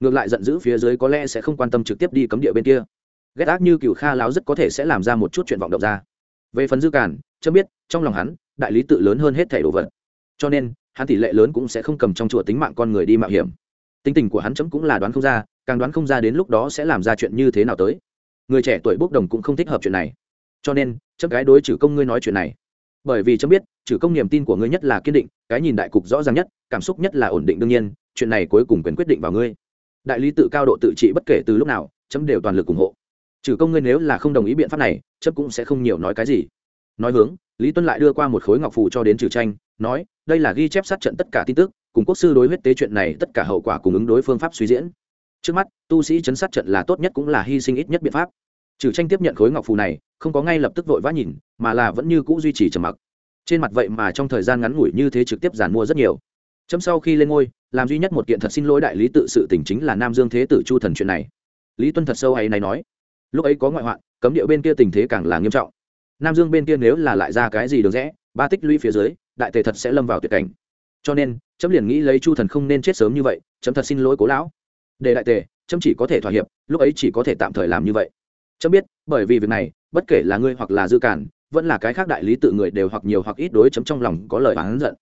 Speaker 1: Ngược lại giận dữ phía dưới có lẽ sẽ không quan tâm trực tiếp đi cấm địa bên kia. Ghét ác như cựu kha lão rất có thể sẽ làm ra một chút chuyện vọng động ra. Về phần dư cản chấm biết, trong lòng hắn, đại lý tự lớn hơn hết thẻ đồ vật. Cho nên, hắn tỷ lệ lớn cũng sẽ không cầm trong chùa tính mạng con người đi mạo hiểm. Tính tình của hắn chấm cũng là đoán không ra, càng đoán không ra đến lúc đó sẽ làm ra chuyện như thế nào tới. Người trẻ tuổi bốc đồng cũng không thích hợp chuyện này. Cho nên chấm cái đối trừ công ngươi nói chuyện này bởi vì chấm biết, trừ công niềm tin của ngươi nhất là kiên định, cái nhìn đại cục rõ ràng nhất, cảm xúc nhất là ổn định đương nhiên, chuyện này cuối cùng quyền quyết định vào ngươi. Đại lý tự cao độ tự trị bất kể từ lúc nào, chấm đều toàn lực ủng hộ. Trừ công ngươi nếu là không đồng ý biện pháp này, chấm cũng sẽ không nhiều nói cái gì. Nói hướng, lý tuân lại đưa qua một khối ngọc phù cho đến trừ tranh, nói, đây là ghi chép sát trận tất cả tin tức, cùng quốc sư đối huyết tế chuyện này tất cả hậu quả cùng ứng đối phương pháp suy diễn. Trước mắt, tu sĩ chấn sát trận là tốt nhất cũng là hy sinh ít nhất biện pháp trừ tranh tiếp nhận khối ngọc phù này, không có ngay lập tức vội vã nhìn, mà là vẫn như cũ duy trì trầm mặc. Trên mặt vậy mà trong thời gian ngắn ngủi như thế trực tiếp giàn mua rất nhiều. Chấm sau khi lên ngôi, làm duy nhất một kiện thật xin lỗi đại lý tự sự tình chính là nam dương thế tử chu thần chuyện này. Lý tuân thật sâu hay này nói. Lúc ấy có ngoại hoạn, cấm điệu bên kia tình thế càng là nghiêm trọng. Nam dương bên kia nếu là lại ra cái gì được rẽ ba tích lũy phía dưới, đại tề thật sẽ lâm vào tuyệt cảnh. Cho nên, chấm liền nghĩ lấy chu thần không nên chết sớm như vậy, chấm thật xin lỗi cố lão. Để đại tề, chấm chỉ có thể thỏa hiệp, lúc ấy chỉ có thể tạm thời làm như vậy chấm biết, bởi vì việc này, bất kể là ngươi hoặc là dư cản, vẫn là cái khác đại lý tự người đều hoặc nhiều hoặc ít đối chấm trong lòng có lời oán giận.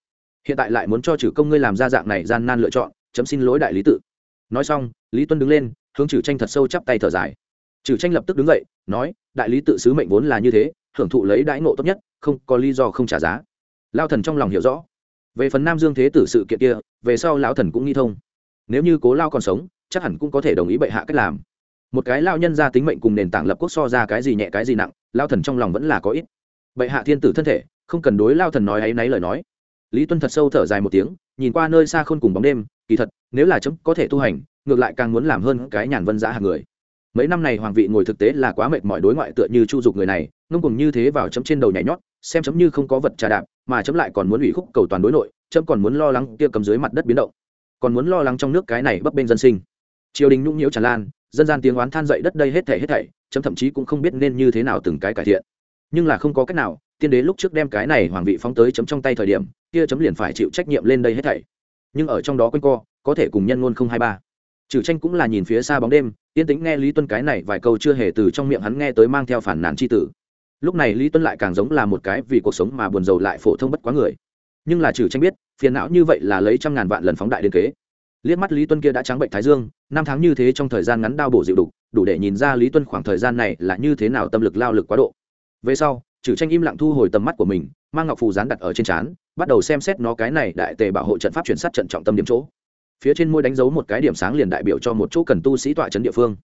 Speaker 1: Hiện tại lại muốn cho trừ công ngươi làm ra dạng này gian nan lựa chọn, chấm xin lỗi đại lý tự. Nói xong, lý tuân đứng lên, hướng trừ tranh thật sâu chắp tay thở dài. Trừ tranh lập tức đứng dậy, nói, đại lý tự sứ mệnh vốn là như thế, hưởng thụ lấy đãi ngộ tốt nhất, không có lý do không trả giá. Lao thần trong lòng hiểu rõ. Về phần nam dương thế tử sự kiện kia, về sau lão thần cũng nghi thông. Nếu như cố lao còn sống, chắc hẳn cũng có thể đồng ý bệ hạ cách làm một cái lao nhân ra tính mệnh cùng nền tảng lập quốc so ra cái gì nhẹ cái gì nặng, lao thần trong lòng vẫn là có ít. Bệ hạ thiên tử thân thể, không cần đối lao thần nói ấy náy lời nói. Lý tuân thật sâu thở dài một tiếng, nhìn qua nơi xa khôn cùng bóng đêm, kỳ thật, nếu là chấm có thể tu hành, ngược lại càng muốn làm hơn cái nhàn vân giã hàng người. Mấy năm này hoàng vị ngồi thực tế là quá mệt mỏi đối ngoại tựa như chu dục người này, ngông cùng như thế vào chấm trên đầu nhảy nhót, xem chấm như không có vật trà đạp, mà chấm lại còn muốn ủy khúc cầu toàn đối nội, chấm còn muốn lo lắng kia cầm dưới mặt đất biến động, còn muốn lo lắng trong nước cái này bấp bênh dân sinh. Triều đình nhũng nhiễu tràn lan dân gian tiếng oán than dậy đất đây hết thảy hết thảy, chấm thậm chí cũng không biết nên như thế nào từng cái cải thiện. Nhưng là không có cách nào, tiên đế lúc trước đem cái này hoàng vị phóng tới chấm trong tay thời điểm, kia chấm liền phải chịu trách nhiệm lên đây hết thảy. Nhưng ở trong đó quanh co, có thể cùng nhân ngôn không hai ba. Trừ tranh cũng là nhìn phía xa bóng đêm, yên tĩnh nghe lý tuân cái này vài câu chưa hề từ trong miệng hắn nghe tới mang theo phản nàn c h i tử. Lúc này lý tuân lại càng giống là một cái vì cuộc sống mà buồn rầu lại phổ thông bất quá người. Nhưng là trừ tranh biết, phiền não như vậy là lấy trăm ngàn vạn lần phóng đại đến kế liếc mắt lý tuân kia đã trắng bệnh thái dương, năm tháng như thế trong thời gian ngắn đau bổ dịu đục, đủ để nhìn ra lý tuân khoảng thời gian này là như thế nào tâm lực lao lực quá độ. Về sau trừ tranh im lặng thu hồi tầm mắt của mình, mang ngọc phù dán đặt ở trên trán, bắt đầu xem xét nó cái này đại tề bảo hộ trận pháp chuyển sát trận trọng tâm điểm chỗ. Phía trên môi đánh dấu một cái điểm sáng liền đại biểu cho một chỗ cần tu sĩ tọa trấn địa phương.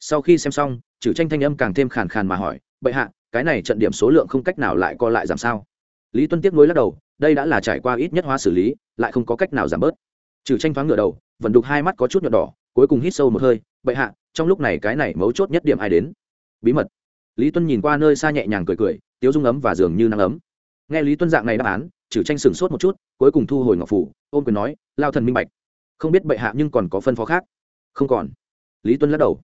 Speaker 1: Sau khi xem xong trừ tranh thanh âm càng thêm khàn khàn mà hỏi, bệ hạ, cái này trận điểm số lượng không cách nào lại co lại giảm sao? Lý tuân tiếp nối lắc đầu, đây đã là trải qua ít nhất hóa xử lý, lại không có cách nào giảm bớt trừ tranh thoáng ngửa đầu vận đục hai mắt có chút nhợt đỏ, cuối cùng hít sâu một hơi, bệ hạ, trong lúc này cái này mấu chốt nhất điểm ai đến? Bí mật. Lý tuân nhìn qua nơi xa nhẹ nhàng cười cười, tiếu dung ấm và dường như nắng ấm. Nghe lý tuân dạng này đáp án, trừ tranh sửng sốt một chút, cuối cùng thu hồi ngọc phủ ôm quyền nói, lao thần minh bạch. Không biết bệ hạ nhưng còn có phân phó khác. Không còn. Lý tuân lắc đầu.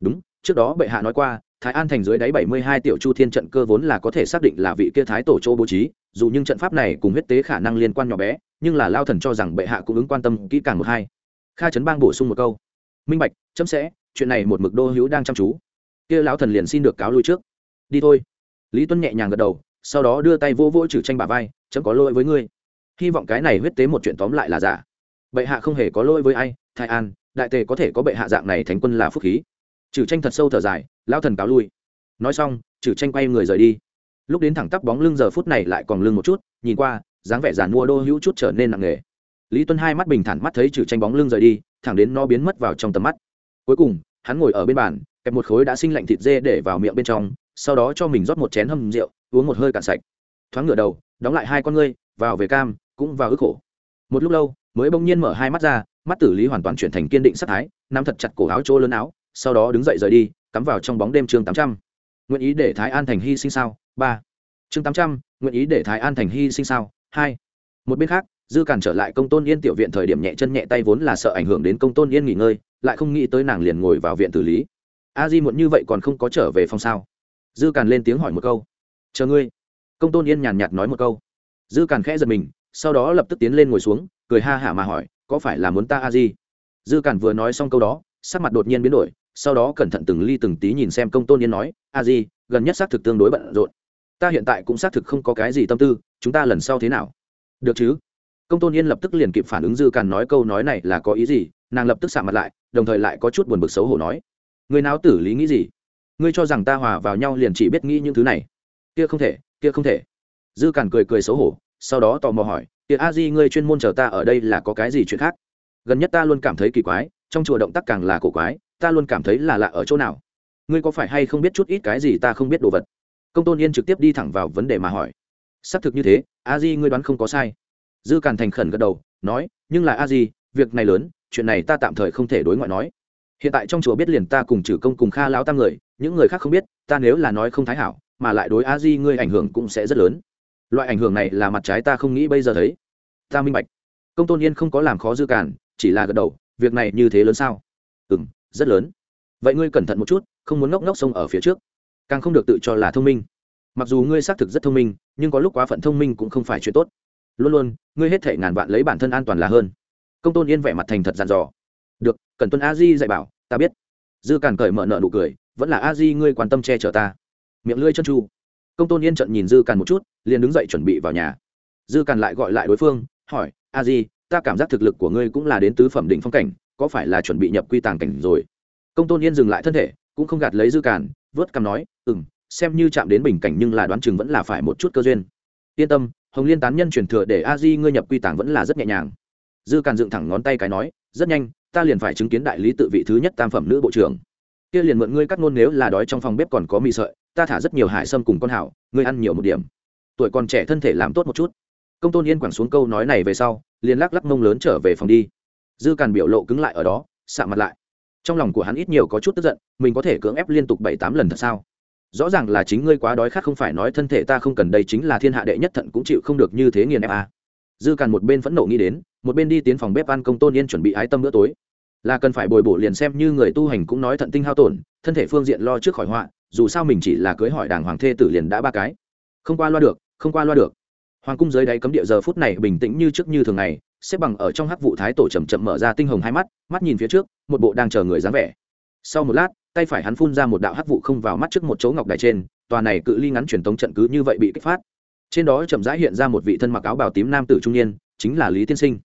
Speaker 1: Đúng, trước đó bệ hạ nói qua thái an thành dưới đáy bảy mươi hai tiểu chu thiên trận cơ vốn là có thể xác định là vị kia thái tổ châu bố trí, dù nhưng trận pháp này cùng huyết tế khả năng liên quan nhỏ bé, nhưng là lao thần cho rằng bệ hạ cũng ứng quan tâm kỹ càng một hai. Kha trấn bang bổ sung một câu. Minh bạch, chấm sẽ, chuyện này một mực đô hữu đang chăm chú. Kia lão thần liền xin được cáo lui trước. Đi thôi. Lý tuân nhẹ nhàng gật đầu, sau đó đưa tay vô vỗ trừ tranh bà vai, chấm có lỗi với ngươi. Hy vọng cái này huyết tế một chuyện tóm lại là giả. Bệ hạ không hề có lỗi với ai, thái an, đại tề có thể có bệ hạ dạng này thánh quân là phúc khí trừ tranh thật sâu thở dài lao thần cáo lui. Nói xong trừ tranh quay người rời đi. Lúc đến thẳng tắp bóng lưng giờ phút này lại còn lưng một chút, nhìn qua, dáng vẻ giàn mua đô hữu chút trở nên nặng nề. Lý tuân hai mắt bình thản mắt thấy trừ tranh bóng lưng rời đi, thẳng đến nó biến mất vào trong tầm mắt. Cuối cùng, hắn ngồi ở bên bàn, kẹp một khối đã sinh lạnh thịt dê để vào miệng bên trong, sau đó cho mình rót một chén hâm rượu, uống một hơi cạn sạch. Thoáng ngửa đầu, đóng lại hai con ngươi, vào về cam, cũng vào ức khổ. Một lúc lâu, mới bỗng nhiên mở hai mắt ra, mắt tử lý hoàn toàn chuyển thành kiên định sắc thái, nắm thật chặt cổ áo chỗ lớn áo sau đó đứng dậy rời đi, cắm vào trong bóng đêm chương tám trăm. Nguyện ý để thái an thành hy sinh sao? Ba. Chương tám trăm, nguyện ý để thái an thành hy sinh sao? Hai. Một bên khác, dư cản trở lại công tôn yên tiểu viện thời điểm nhẹ chân nhẹ tay vốn là sợ ảnh hưởng đến công tôn yên nghỉ ngơi, lại không nghĩ tới nàng liền ngồi vào viện tử lý. A di muộn như vậy còn không có trở về phòng sao? Dư cản lên tiếng hỏi một câu. Chờ ngươi. Công tôn yên nhàn nhạt nói một câu. Dư cản khẽ giật mình, sau đó lập tức tiến lên ngồi xuống, cười ha hả mà hỏi, có phải là muốn ta a di? Dư cản vừa nói xong câu đó, sắc mặt đột nhiên biến đổi sau đó cẩn thận từng ly từng tí nhìn xem công tôn yên nói, a di, gần nhất xác thực tương đối bận rộn. Ta hiện tại cũng xác thực không có cái gì tâm tư, chúng ta lần sau thế nào? Được chứ. Công tôn yên lập tức liền kịp phản ứng dư càn nói câu nói này là có ý gì, nàng lập tức xạ mặt lại, đồng thời lại có chút buồn bực xấu hổ nói, người nào tử lý nghĩ gì? Ngươi cho rằng ta hòa vào nhau liền chỉ biết nghĩ những thứ này. Kia không thể, kia không thể. Dư càn cười cười xấu hổ, sau đó tò mò hỏi kia a di, ngươi chuyên môn chờ ta ở đây là có cái gì chuyện khác? Gần nhất ta luôn cảm thấy kỳ quái, trong chùa động tác càng là cổ quái ta luôn cảm thấy là lạ ở chỗ nào. Ngươi có phải hay không biết chút ít cái gì ta không biết đồ vật? Công tôn yên trực tiếp đi thẳng vào vấn đề mà hỏi. Xác thực như thế a di ngươi đoán không có sai. Dư càn thành khẩn gật đầu nói nhưng là a di việc này lớn chuyện này ta tạm thời không thể đối ngoại nói. Hiện tại trong chùa biết liền ta cùng trừ công cùng kha lão tam người những người khác không biết ta nếu là nói không thái hảo mà lại đối a di ngươi ảnh hưởng cũng sẽ rất lớn. Loại ảnh hưởng này là mặt trái ta không nghĩ bây giờ thấy. Ta minh bạch. Công tôn yên không có làm khó dư càn, chỉ là gật đầu việc này như thế lớn sao? Ừ m rất lớn. Vậy ngươi cẩn thận một chút, không muốn ngốc ngốc sông ở phía trước. Càng không được tự cho là thông minh. Mặc dù ngươi xác thực rất thông minh, nhưng có lúc quá phận thông minh cũng không phải chuyện tốt. Luôn luôn, ngươi hết thể ngàn vạn lấy bản thân an toàn là hơn. Công tôn yên vẻ mặt thành thật dàn dò. Được, cần tuân a di dạy bảo, ta biết. Dư càn cởi mở nợ nụ cười, vẫn là a di ngươi quan tâm che chở ta. Miệng lưỡi chân chu. Công tôn yên trận nhìn dư càn một chút, liền đứng dậy chuẩn bị vào nhà. Dư càn lại gọi lại đối phương, hỏi, a di, ta cảm giác thực lực của ngươi cũng là đến tứ phẩm định phong cảnh có phải là chuẩn bị nhập quy tàng cảnh rồi? Công tôn yên dừng lại thân thể, cũng không gạt lấy dư càn, vớt cằm nói ừ m xem như chạm đến bình cảnh nhưng là đoán chừng vẫn là phải một chút cơ duyên. Yên tâm, hồng liên tán nhân truyền thừa để a di ngươi nhập quy tàng vẫn là rất nhẹ nhàng. Dư càn dựng thẳng ngón tay cái nói, rất nhanh, ta liền phải chứng kiến đại lý tự vị thứ nhất tam phẩm nữ bộ trưởng. Kia liền mượn ngươi cắt ngôn nếu là đói trong phòng bếp còn có mì sợi, ta thả rất nhiều hải sâm cùng con hảo, ngươi ăn nhiều một điểm. Tuổi còn trẻ thân thể làm tốt một chút. Công tôn yên quẳng xuống câu nói này về sau, liền lắc lắc mông lớn trở về phòng đi dư càn biểu lộ cứng lại ở đó sạ mặt lại. Trong lòng của hắn ít nhiều có chút tức giận, mình có thể cưỡng ép liên tục bảy tám lần thật sao? Rõ ràng là chính ngươi quá đói khát không phải nói thân thể ta không cần đây chính là thiên hạ đệ nhất thận cũng chịu không được như thế nghiền ép à? dư càn một bên phẫn nộ nghĩ đến, một bên đi tiến phòng bếp ăn công tôn yên chuẩn bị ái tâm bữa tối. Là cần phải bồi bổ liền xem như người tu hành cũng nói thận tinh hao tổn, thân thể phương diện lo trước khỏi họa, dù sao mình chỉ là cưới hỏi đàng hoàng thê tử liền đã ba cái. Không qua loa được, không qua loa được. Hoàng cung dưới đáy cấm địa giờ phút này bình tĩnh như trước như thường ngày xếp bằng ở trong hắc vụ thái tổ chậm chậm mở ra tinh hồng hai mắt mắt nhìn phía trước, một bộ đang chờ người dáng vẻ. Sau một lát, tay phải hắn phun ra một đạo hắc vụ không vào mắt trước một chỗ ngọc đài trên, tòa này cự ly ngắn truyền tống trận cứ như vậy bị kích phát. Trên đó chậm rãi hiện ra một vị thân mặc áo bào tím nam tử trung niên, chính là lý tiên sinh.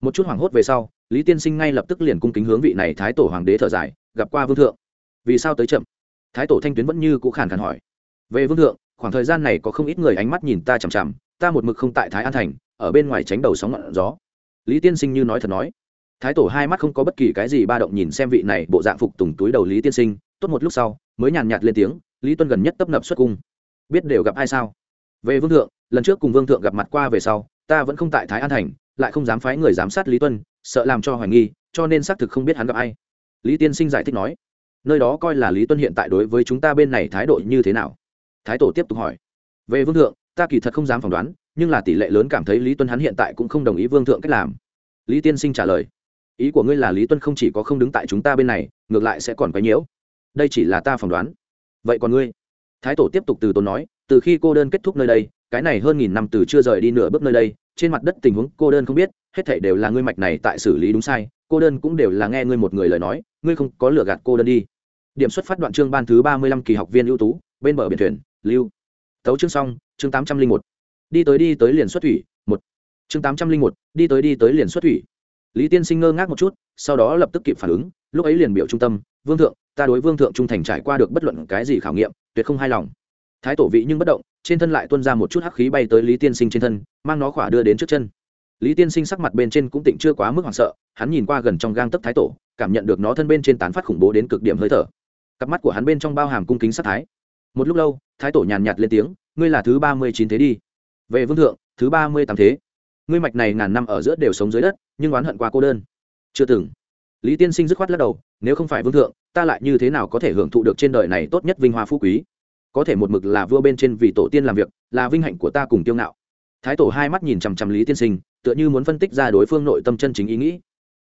Speaker 1: Một chút hoảng hốt về sau, lý tiên sinh ngay lập tức liền cung kính hướng vị này thái tổ hoàng đế thở dài, gặp qua vương thượng. Vì sao tới chậm? Thái tổ thanh tuyến vẫn như cũ khàn khàn hỏi. Về vương thượng, khoảng thời gian này có không ít người ánh mắt nhìn ta chằm chằm, ta một mực không tại thái an thành, ở bên ngoài tránh đầu sóng ngọn gió lý tiên sinh như nói thật nói. Thái tổ hai mắt không có bất kỳ cái gì ba động nhìn xem vị này bộ dạng phục tùng túi đầu lý tiên sinh, tốt một lúc sau, mới nhàn nhạt lên tiếng, lý tuân gần nhất tấp nập xuất cung. Biết đều gặp ai sao? Về vương thượng, lần trước cùng vương thượng gặp mặt qua về sau, ta vẫn không tại thái an thành, lại không dám phái người giám sát lý tuân, sợ làm cho hoài nghi, cho nên xác thực không biết hắn gặp ai. Lý tiên sinh giải thích nói. Nơi đó coi là lý tuân hiện tại đối với chúng ta bên này thái độ như thế nào? Thái tổ tiếp tục hỏi. Về vương thượng ta kỳ thật không dám phỏng đoán, nhưng là tỷ lệ lớn cảm thấy lý tuân hắn hiện tại cũng không đồng ý vương thượng cách làm. Lý tiên sinh trả lời, ý của ngươi là lý tuân không chỉ có không đứng tại chúng ta bên này, ngược lại sẽ còn quấy nhiễu. Đây chỉ là ta phỏng đoán. Vậy còn ngươi? Thái tổ tiếp tục từ tốn nói, từ khi cô đơn kết thúc nơi đây, cái này hơn nghìn năm từ chưa rời đi nửa bước nơi đây, trên mặt đất tình huống cô đơn không biết, hết thảy đều là ngươi mạch này tại xử lý đúng sai, cô đơn cũng đều là nghe ngươi một người lời nói, ngươi không có lừa gạt cô đơn đi. Điểm xuất phát đoạn chương ban thứ ba mươi lăm kỳ học viên ưu tú, bên bờ biển thuyền, lưu. Tấu chương xong chương tám trăm linh một. Đi tới đi tới liền xuất thủy, một. Chương tám trăm linh một, đi tới đi tới liền xuất thủy. Lý tiên sinh ngơ ngác một chút, sau đó lập tức kịp phản ứng, lúc ấy liền biểu trung tâm, vương thượng, ta đối vương thượng trung thành trải qua được bất luận cái gì khảo nghiệm, tuyệt không hài lòng. Thái tổ vị nhưng bất động, trên thân lại tuôn ra một chút hắc khí bay tới lý tiên sinh trên thân, mang nó khỏa đưa đến trước chân. Lý tiên sinh sắc mặt bên trên cũng tịnh chưa quá mức hoảng sợ, hắn nhìn qua gần trong gang tấc thái tổ, cảm nhận được nó thân bên trên tán phát khủng bố đến cực điểm hơi thở. Cặp mắt của hắn bên trong bao hàm cung kính sát thái. Một lúc lâu, thái tổ nhàn nhạt lên tiếng ngươi là thứ ba mươi chín thế đi. Về vương thượng, thứ ba mươi tám thế. Ngươi mạch này ngàn năm ở giữa đều sống dưới đất, nhưng oán hận qua cô đơn. Chưa từng. Lý tiên sinh dứt khoát lắc đầu, nếu không phải vương thượng, ta lại như thế nào có thể hưởng thụ được trên đời này tốt nhất vinh hoa phú quý? Có thể một mực là vua bên trên vì tổ tiên làm việc, là vinh hạnh của ta cùng tiêu ngạo. Thái tổ hai mắt nhìn chằm chằm lý tiên sinh, tựa như muốn phân tích ra đối phương nội tâm chân chính ý nghĩ.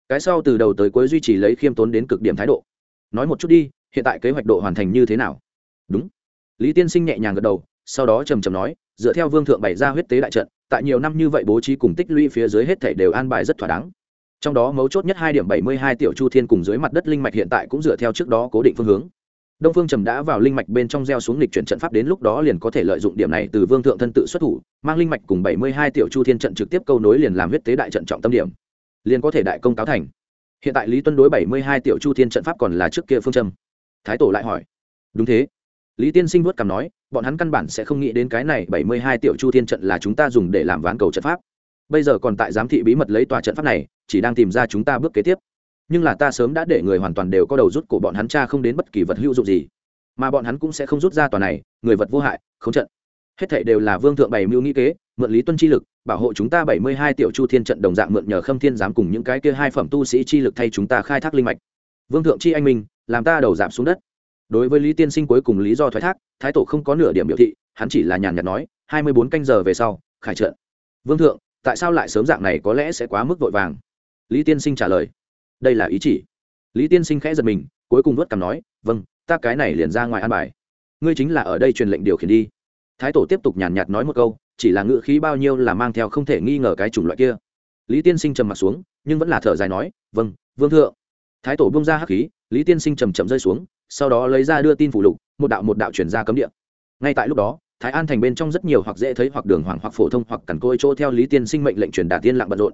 Speaker 1: Cái sau từ đầu tới cuối duy trì lấy khiêm tốn đến cực điểm thái độ. Nói một chút đi, hiện tại kế hoạch độ hoàn thành như thế nào? Đúng. Lý tiên sinh nhẹ nhàng gật đầu sau đó trầm trầm nói, dựa theo vương thượng bày ra huyết tế đại trận, tại nhiều năm như vậy bố trí cùng tích lũy phía dưới hết thể đều an bài rất thỏa đáng. Trong đó mấu chốt nhất hai điểm bảy mươi hai tiểu chu thiên cùng dưới mặt đất linh mạch hiện tại cũng dựa theo trước đó cố định phương hướng. Đông phương trầm đã vào linh mạch bên trong gieo xuống lịch chuyển trận pháp đến lúc đó liền có thể lợi dụng điểm này từ vương thượng thân tự xuất thủ, mang linh mạch cùng bảy mươi hai tiểu chu thiên trận trực tiếp câu nối liền làm huyết tế đại trận trọng tâm điểm. Liền có thể đại công cáo thành. Hiện tại lý tuân đối bảy mươi hai tiểu chu thiên trận pháp còn là trước kia phương Trầm. thái tổ lại hỏi, đúng thế lý tiên sinh vuốt cằm nói, bọn hắn căn bản sẽ không nghĩ đến cái này bảy mươi hai tiểu chu thiên trận là chúng ta dùng để làm ván cầu trận pháp. Bây giờ còn tại giám thị bí mật lấy tòa trận pháp này, chỉ đang tìm ra chúng ta bước kế tiếp. Nhưng là ta sớm đã để người hoàn toàn đều có đầu rút cổ bọn hắn cha không đến bất kỳ vật hữu dụng gì. Mà bọn hắn cũng sẽ không rút ra tòa này, người vật vô hại không trận. Hết thảy đều là vương thượng bày mưu nghĩ kế, mượn lý tuân chi lực, bảo hộ chúng ta bảy mươi hai tiểu chu thiên trận đồng dạng mượn nhờ khâm thiên giám cùng những cái kia hai phẩm tu sĩ chi lực thay chúng ta khai thác linh mạch. Vương thượng chi anh minh, làm ta đầu giảm xuống đất đối với lý tiên sinh cuối cùng lý do thoái thác, thái tổ không có nửa điểm biểu thị, hắn chỉ là nhàn nhạt nói, hai mươi bốn canh giờ về sau, khải trận. Vương thượng, tại sao lại sớm dạng này có lẽ sẽ quá mức vội vàng? Lý tiên sinh trả lời. Đây là ý chỉ. Lý tiên sinh khẽ giật mình, cuối cùng vớt cằm nói vâng ta cái này liền ra ngoài an bài. Ngươi chính là ở đây truyền lệnh điều khiển đi. Thái tổ tiếp tục nhàn nhạt nói một câu, chỉ là ngự khí bao nhiêu là mang theo không thể nghi ngờ cái chủng loại kia. Lý tiên sinh trầm m ặ t xuống, nhưng vẫn là thở dài nói vâng vương thượng. Thái tổ bông ra hắc khí, lý tiên sinh trầm trầm rơi xuống sau đó lấy ra đưa tin phủ lục, một đạo một đạo chuyển ra cấm địa. Ngay tại lúc đó, thái an thành bên trong rất nhiều hoặc dễ thấy hoặc đường hoàng hoặc phổ thông hoặc cằn côi chỗ theo lý tiên sinh mệnh lệnh truyền đạt tiên lặng bận rộn.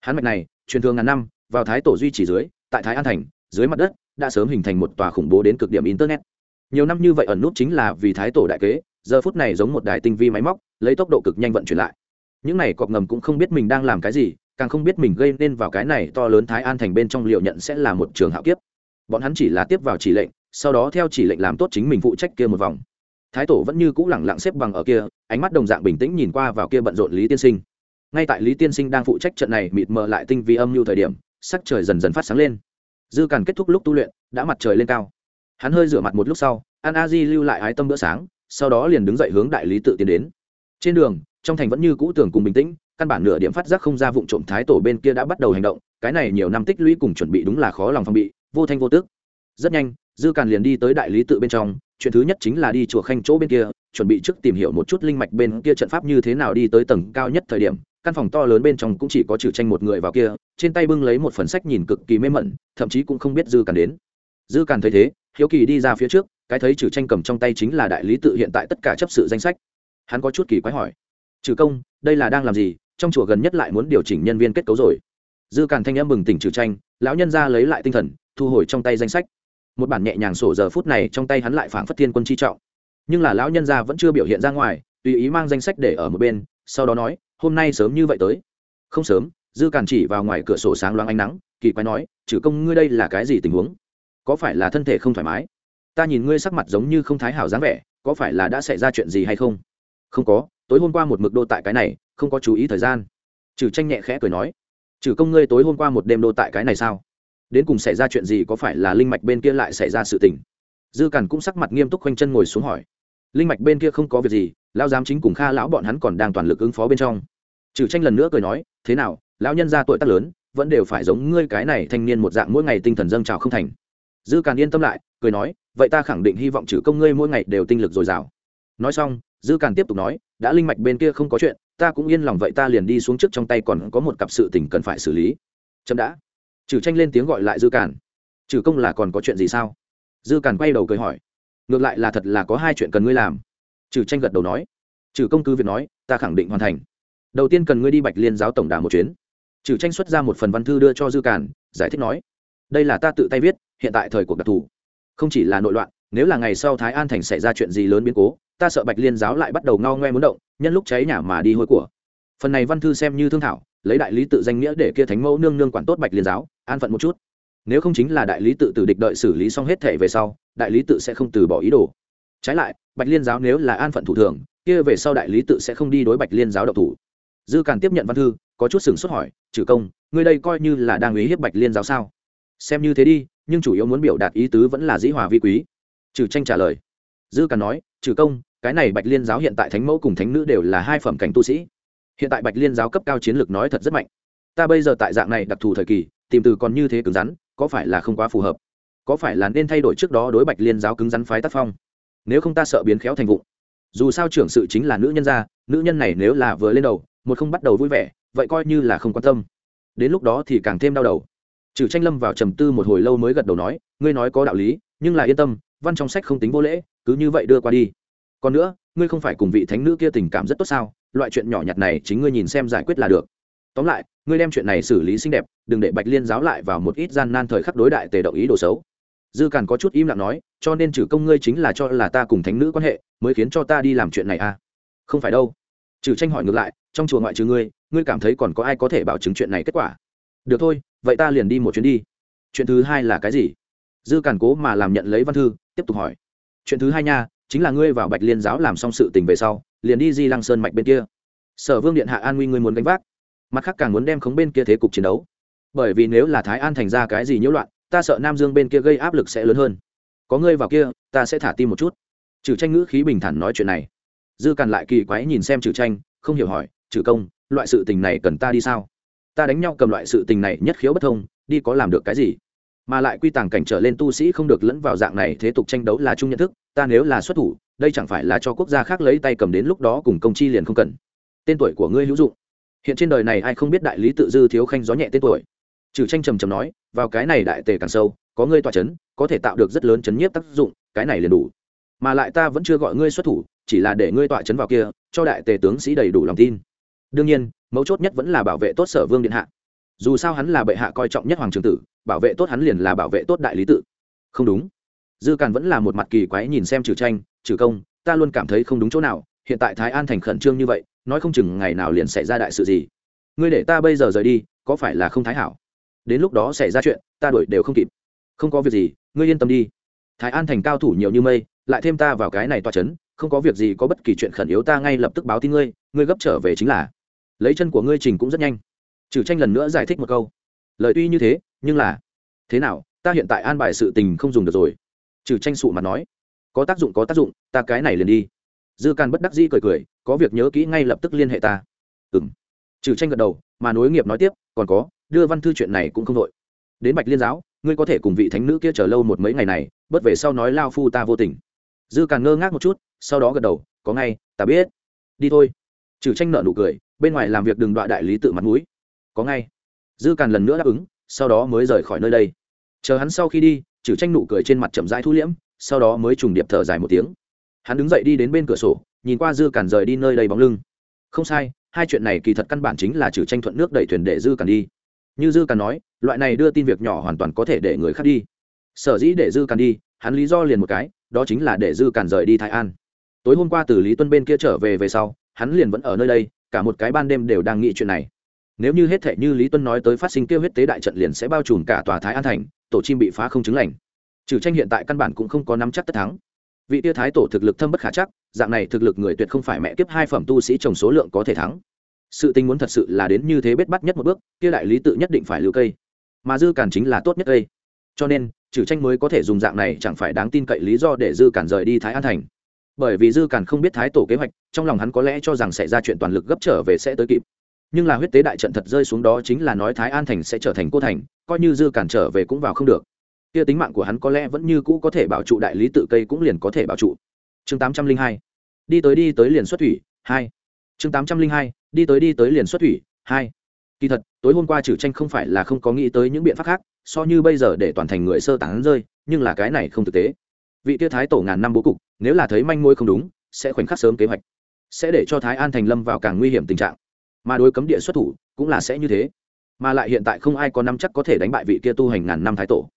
Speaker 1: Hắn mạch này, truyền thường ngàn năm, vào thái tổ duy trì dưới, tại thái an thành, dưới mặt đất, đã sớm hình thành một tòa khủng bố đến cực điểm internet. Nhiều năm như vậy ẩn nút chính là vì thái tổ đại kế, giờ phút này giống một đài tinh vi máy móc, lấy tốc độ cực nhanh vận chuyển lại. Những này cọp ngầm cũng không biết mình đang làm cái gì, càng không biết mình gây nên vào cái này to lớn thái an thành bên trong liệu nhận sẽ là một trường hạo kiếp. Bọn hắn chỉ là tiếp vào chỉ lệnh sau đó theo chỉ lệnh làm tốt chính mình phụ trách kia một vòng. Thái tổ vẫn như cũ lẳng lặng xếp bằng ở kia, ánh mắt đồng dạng bình tĩnh nhìn qua vào kia bận rộn lý tiên sinh. Ngay tại lý tiên sinh đang phụ trách trận này mịt mờ lại tinh vi âm lưu thời điểm, sắc trời dần dần phát sáng lên. Dư càn kết thúc lúc tu luyện, đã mặt trời lên cao. Hắn hơi rửa mặt một lúc sau, an a di lưu lại ái tâm bữa sáng, sau đó liền đứng dậy hướng đại lý tự tiến đến. Trên đường, trong thành vẫn như cũ tưởng cùng bình tĩnh, căn bản nửa điểm phát giác không ra vụ trộm thái tổ bên kia đã bắt đầu hành động, cái này nhiều năm tích lũy cùng chuẩn bị đúng là khó lòng phòng bị, vô thanh vô tức. Rất nhanh dư càn liền đi tới đại lý tự bên trong, chuyện thứ nhất chính là đi chùa khanh chỗ bên kia, chuẩn bị trước tìm hiểu một chút linh mạch bên kia trận pháp như thế nào đi tới tầng cao nhất thời điểm, căn phòng to lớn bên trong cũng chỉ có trừ tranh một người vào kia, trên tay bưng lấy một phần sách nhìn cực kỳ mê mẩn, thậm chí cũng không biết dư càn đến. Dư càn thấy thế, hiếu kỳ đi ra phía trước, cái thấy trừ tranh cầm trong tay chính là đại lý tự hiện tại tất cả chấp sự danh sách. Hắn có chút kỳ quái hỏi, trừ công, đây là đang làm gì? Trong chùa gần nhất lại muốn điều chỉnh nhân viên kết cấu rồi. Dư càn thanh em bừng tỉnh trừ tranh, lão nhân ra lấy lại tinh thần, thu hồi trong tay danh sách một bản nhẹ nhàng sổ giờ phút này trong tay hắn lại phảng phất thiên quân chi trọng. Nhưng là lão nhân gia vẫn chưa biểu hiện ra ngoài, tùy ý mang danh sách để ở một bên, sau đó nói, hôm nay sớm như vậy tới. Không sớm. Dư càn chỉ vào ngoài cửa sổ sáng loáng ánh nắng, kỳ quái nói chử công ngươi đây là cái gì tình huống? Có phải là thân thể không thoải mái? Ta nhìn ngươi sắc mặt giống như không thái hảo dáng vẻ, có phải là đã xảy ra chuyện gì hay không? Không có, tối hôm qua một mực đô tại cái này, không có chú ý thời gian. Trừ tranh nhẹ khẽ cười nói, trừ công ngươi tối hôm qua một đêm đô tại cái này sao? Đến cùng xảy ra chuyện gì có phải là linh mạch bên kia lại xảy ra sự tình? Dư càn cũng sắc mặt nghiêm túc khoanh chân ngồi xuống hỏi. Linh mạch bên kia không có việc gì, lão giám chính cùng kha lão bọn hắn còn đang toàn lực ứng phó bên trong. Trừ tranh lần nữa cười nói, thế nào, lão nhân ra tuổi tác lớn, vẫn đều phải giống ngươi cái này thanh niên một dạng mỗi ngày tinh thần dâng trào không thành. Dư càn yên tâm lại, cười nói, vậy ta khẳng định hy vọng trừ công ngươi mỗi ngày đều tinh lực dồi dào. Nói xong, dư càn tiếp tục nói, đã linh mạch bên kia không có chuyện, ta cũng yên lòng vậy ta liền đi xuống trước trong tay còn có một cặp sự tình cần phải xử lý. Chậm đã trừ tranh lên tiếng gọi lại dư càn. Trừ công là còn có chuyện gì sao? Dư càn quay đầu cười hỏi. Ngược lại là thật là có hai chuyện cần ngươi làm. Trừ tranh gật đầu nói. Trừ công cứ việc nói, ta khẳng định hoàn thành. Đầu tiên cần ngươi đi bạch liên giáo tổng đà một chuyến. Trừ tranh xuất ra một phần văn thư đưa cho dư càn, giải thích nói. Đây là ta tự tay viết, hiện tại thời cuộc đặc thù. Không chỉ là nội loạn, nếu là ngày sau thái an thành xảy ra chuyện gì lớn biến cố, ta sợ bạch liên giáo lại bắt đầu ngao ngoe muốn động, nhân lúc cháy nhà mà đi hôi của. Phần này văn thư xem như thương thảo, lấy đại lý tự danh nghĩa để kia thánh mẫu nương nương quản tốt bạch liên giáo an phận một chút. Nếu không chính là đại lý tự từ địch đợi xử lý xong hết thể về sau, đại lý tự sẽ không từ bỏ ý đồ. Trái lại, bạch liên giáo nếu là an phận thủ thường, kia về sau đại lý tự sẽ không đi đối bạch liên giáo độc thủ. Dư càn tiếp nhận văn thư, có chút sừng xuất hỏi, trừ công, ngươi đây coi như là đang ý hiếp bạch liên giáo sao? Xem như thế đi, nhưng chủ yếu muốn biểu đạt ý tứ vẫn là dĩ hòa vi quý. Trừ tranh trả lời. Dư càn nói, trừ công, cái này bạch liên giáo hiện tại thánh mẫu cùng thánh nữ đều là hai phẩm cảnh tu sĩ. Hiện tại bạch liên giáo cấp cao chiến lược nói thật rất mạnh. Ta bây giờ tại dạng này đặc thù thời kỳ tìm từ còn như thế cứng rắn, có phải là không quá phù hợp? Có phải là nên thay đổi trước đó đối bạch liên giáo cứng rắn phái tác phong? Nếu không ta sợ biến khéo thành vụ. dù sao trưởng sự chính là nữ nhân gia, nữ nhân này nếu là vừa lên đầu, một không bắt đầu vui vẻ, vậy coi như là không quan tâm. Đến lúc đó thì càng thêm đau đầu. Trừ tranh lâm vào trầm tư một hồi lâu mới gật đầu nói, ngươi nói có đạo lý, nhưng là yên tâm, văn trong sách không tính vô lễ, cứ như vậy đưa qua đi. Còn nữa, ngươi không phải cùng vị thánh nữ kia tình cảm rất tốt sao? Loại chuyện nhỏ nhặt này chính ngươi nhìn xem giải quyết là được tóm lại, ngươi đem chuyện này xử lý xinh đẹp, đừng để bạch liên giáo lại vào một ít gian nan thời khắc đối đại tề động ý đồ xấu. Dư càn có chút im lặng nói, cho nên trừ công ngươi chính là cho là ta cùng thánh nữ quan hệ, mới khiến cho ta đi làm chuyện này à? Không phải đâu. Trừ tranh hỏi ngược lại, trong chùa ngoại trừ ngươi ngươi cảm thấy còn có ai có thể bảo chứng chuyện này kết quả? Được thôi, vậy ta liền đi một chuyến đi. Chuyện thứ hai là cái gì? Dư càn cố mà làm nhận lấy văn thư, tiếp tục hỏi. Chuyện thứ hai nha, chính là ngươi vào bạch liên giáo làm xong sự tình về sau, liền đi di lăng sơn mạch bên kia. Sở vương điện hạ an nguy ngươi muốn gánh vác mặt khác càng muốn đem khống bên kia thế cục chiến đấu. Bởi vì nếu là thái an thành ra cái gì nhiễu loạn, ta sợ nam dương bên kia gây áp lực sẽ lớn hơn. Có ngươi vào kia, ta sẽ thả tim một chút. Trừ tranh ngữ khí bình thản nói chuyện này. Dư càn lại kỳ quái nhìn xem trừ tranh, không hiểu hỏi, trừ công, loại sự tình này cần ta đi sao? Ta đánh nhau cầm loại sự tình này nhất khiếu bất thông, đi có làm được cái gì? Mà lại quy tàng cảnh trở lên tu sĩ không được lẫn vào dạng này thế tục tranh đấu là chung nhận thức, ta nếu là xuất thủ, đây chẳng phải là cho quốc gia khác lấy tay cầm đến lúc đó cùng công chi liền không cần. Tên tuổi của ngươi hữu dụng hiện trên đời này ai không biết đại lý tự dư thiếu khanh gió nhẹ tên tuổi. Trừ tranh trầm trầm nói, vào cái này đại tề càng sâu, có ngươi tỏa chấn, có thể tạo được rất lớn chấn nhiếp tác dụng, cái này liền đủ. Mà lại ta vẫn chưa gọi ngươi xuất thủ, chỉ là để ngươi tỏa chấn vào kia, cho đại tề tướng sĩ đầy đủ lòng tin. Đương nhiên, mấu chốt nhất vẫn là bảo vệ tốt sở vương điện hạ. Dù sao hắn là bệ hạ coi trọng nhất hoàng trường tử, bảo vệ tốt hắn liền là bảo vệ tốt đại lý tự. Không đúng. Dư càn vẫn là một mặt kỳ quái nhìn xem trừ tranh, trừ công, ta luôn cảm thấy không đúng chỗ nào hiện tại thái an thành khẩn trương như vậy, nói không chừng ngày nào liền xảy ra đại sự gì. Ngươi để ta bây giờ rời đi, có phải là không thái hảo? Đến lúc đó xảy ra chuyện, ta đuổi đều không kịp. Không có việc gì, ngươi yên tâm đi. Thái an thành cao thủ nhiều như mây, lại thêm ta vào cái này toa c h ấ n không có việc gì có bất kỳ chuyện khẩn yếu ta ngay lập tức báo tin ngươi ngươi gấp trở về chính là. Lấy chân của ngươi trình cũng rất nhanh. Trừ tranh lần nữa giải thích một câu. Lời tuy như thế, nhưng là, thế nào, ta hiện tại an bài sự tình không dùng được rồi. Trừ tranh sụ mặt nói, có tác dụng, có tác dụng, ta cái này liền đi dư càn bất đắc dĩ cười cười, có việc nhớ kỹ ngay lập tức liên hệ ta. Ừ m trừ tranh gật đầu, mà nối nghiệp nói tiếp, còn có, đưa văn thư chuyện này cũng không đội đến bạch liên giáo, ngươi có thể cùng vị thánh nữ kia chờ lâu một mấy ngày này bất về sau nói lao phu ta vô tình. Dư Càn ngơ ngác một chút, sau đó gật đầu, có ngay, ta biết. Đi thôi. Trừ tranh nợ nụ cười, bên ngoài làm việc đừng đọa đại lý tự mặt mũi. Có ngay. Dư càn lần nữa đáp ứng, sau đó mới rời khỏi nơi đây. Chờ hắn sau khi đi, trừ tranh nụ cười trên mặt chậm rãi thu liễm, sau đó mới trùng điệp thở dài một tiếng hắn đứng dậy đi đến bên cửa sổ, nhìn qua dư cản rời đi nơi đây bóng lưng. Không sai, hai chuyện này kỳ thật căn bản chính là trừ tranh thuận nước đẩy thuyền để dư cản đi. Như dư cản nói, loại này đưa tin việc nhỏ hoàn toàn có thể để người khác đi. Sở dĩ để dư cản đi, hắn lý do liền một cái, đó chính là để dư cản rời đi thái an. Tối hôm qua từ lý tuân bên kia trở về về sau, hắn liền vẫn ở nơi đây, cả một cái ban đêm đều đang nghĩ chuyện này. Nếu như hết thể như lý tuân nói tới phát sinh kêu huyết tế đại trận liền sẽ bao trùm cả tòa thái an thành, tổ chim bị phá không chứng lành. Trừ tranh hiện tại căn bản cũng không có nắm chắc tất thắng vị tia thái tổ thực lực thâm bất khả chắc, dạng này thực lực người tuyệt không phải mẹ kiếp hai phẩm tu sĩ trồng số lượng có thể thắng. Sự tình muốn thật sự là đến như thế bết bắt nhất một bước, kia đại lý tự nhất định phải lưu cây. Mà dư cản chính là tốt nhất cây. Cho nên, trừ tranh mới có thể dùng dạng này chẳng phải đáng tin cậy lý do để dư cản rời đi thái an thành. Bởi vì dư cản không biết thái tổ kế hoạch, trong lòng hắn có lẽ cho rằng xảy ra chuyện toàn lực gấp trở về sẽ tới kịp. Nhưng là huyết tế đại trận thật rơi xuống đó chính là nói thái an thành sẽ trở thành cô thành, coi như dư cản trở về cũng vào không được kia tính mạng của hắn có lẽ vẫn như cũ có thể bảo trụ đại lý tự cây cũng liền có thể bảo trụ. Chương tám trăm linh hai. Đi tới đi tới liền xuất thủy, hai. Chương tám trăm linh hai. Đi tới đi tới liền xuất thủy, hai. Kỳ thật, tối hôm qua trừ tranh không phải là không có nghĩ tới những biện pháp khác, so như bây giờ để toàn thành người sơ tán rơi, nhưng là cái này không thực tế. Vị kia thái tổ ngàn năm bố cục, nếu là thấy manh mối không đúng, sẽ khoảnh khắc sớm kế hoạch. Sẽ để cho thái an thành lâm vào càng nguy hiểm tình trạng. Mà đối cấm địa xuất thủ, cũng là sẽ như thế. Mà lại hiện tại không ai có năm chắc có thể đánh bại vị kia tu hành ngàn năm thái tổ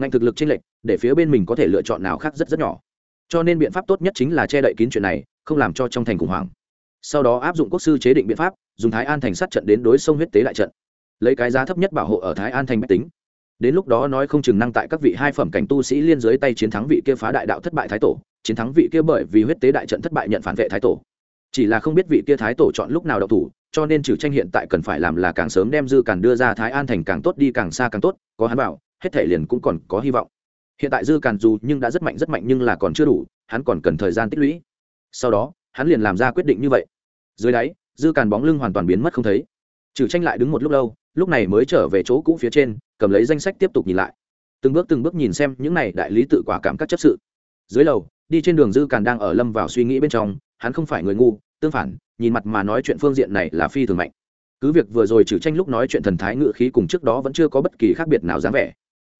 Speaker 1: ngành thực lực chênh lệch, để phía bên mình có thể lựa chọn nào khác rất rất nhỏ. Cho nên biện pháp tốt nhất chính là che đậy kín chuyện này, không làm cho trong thành khủng hoảng. Sau đó áp dụng quốc sư chế định biện pháp, dùng thái an thành sát trận đến đối sông huyết tế đại trận. Lấy cái giá thấp nhất bảo hộ ở thái an thành bách tính. Đến lúc đó nói không chừng năng tại các vị hai phẩm cảnh tu sĩ liên dưới tay chiến thắng vị kia phá đại đạo thất bại thái tổ, chiến thắng vị kia bởi vì huyết tế đại trận thất bại nhận phản vệ thái tổ. Chỉ là không biết vị kia thái tổ chọn lúc nào đậu thủ cho nên trừ tranh hiện tại cần phải làm là càng sớm đem dư càn đưa ra thái an thành càng tốt, đi càng xa càng tốt, có hắn bảo, hết thể liền cũng còn có hy vọng. Hiện tại dư càn dù nhưng đã rất mạnh rất mạnh nhưng là còn chưa đủ, hắn còn cần thời gian tích lũy. Sau đó, hắn liền làm ra quyết định như vậy. Dưới đáy, dư càn bóng lưng hoàn toàn biến mất không thấy. Trừ tranh lại đứng một lúc lâu, lúc này mới trở về chỗ cũ phía trên, cầm lấy danh sách tiếp tục nhìn lại. Từng bước từng bước nhìn xem những này đại lý tự quả cảm các chấp sự. Dưới lầu, đi trên đường dư càn đang ở lâm vào suy nghĩ bên trong hắn không phải người ngu, tương phản, nhìn mặt mà nói chuyện phương diện này là phi thường mạnh. Cứ việc vừa rồi trừ tranh lúc nói chuyện thần thái ngự khí cùng trước đó vẫn chưa có bất kỳ khác biệt nào dáng vẻ.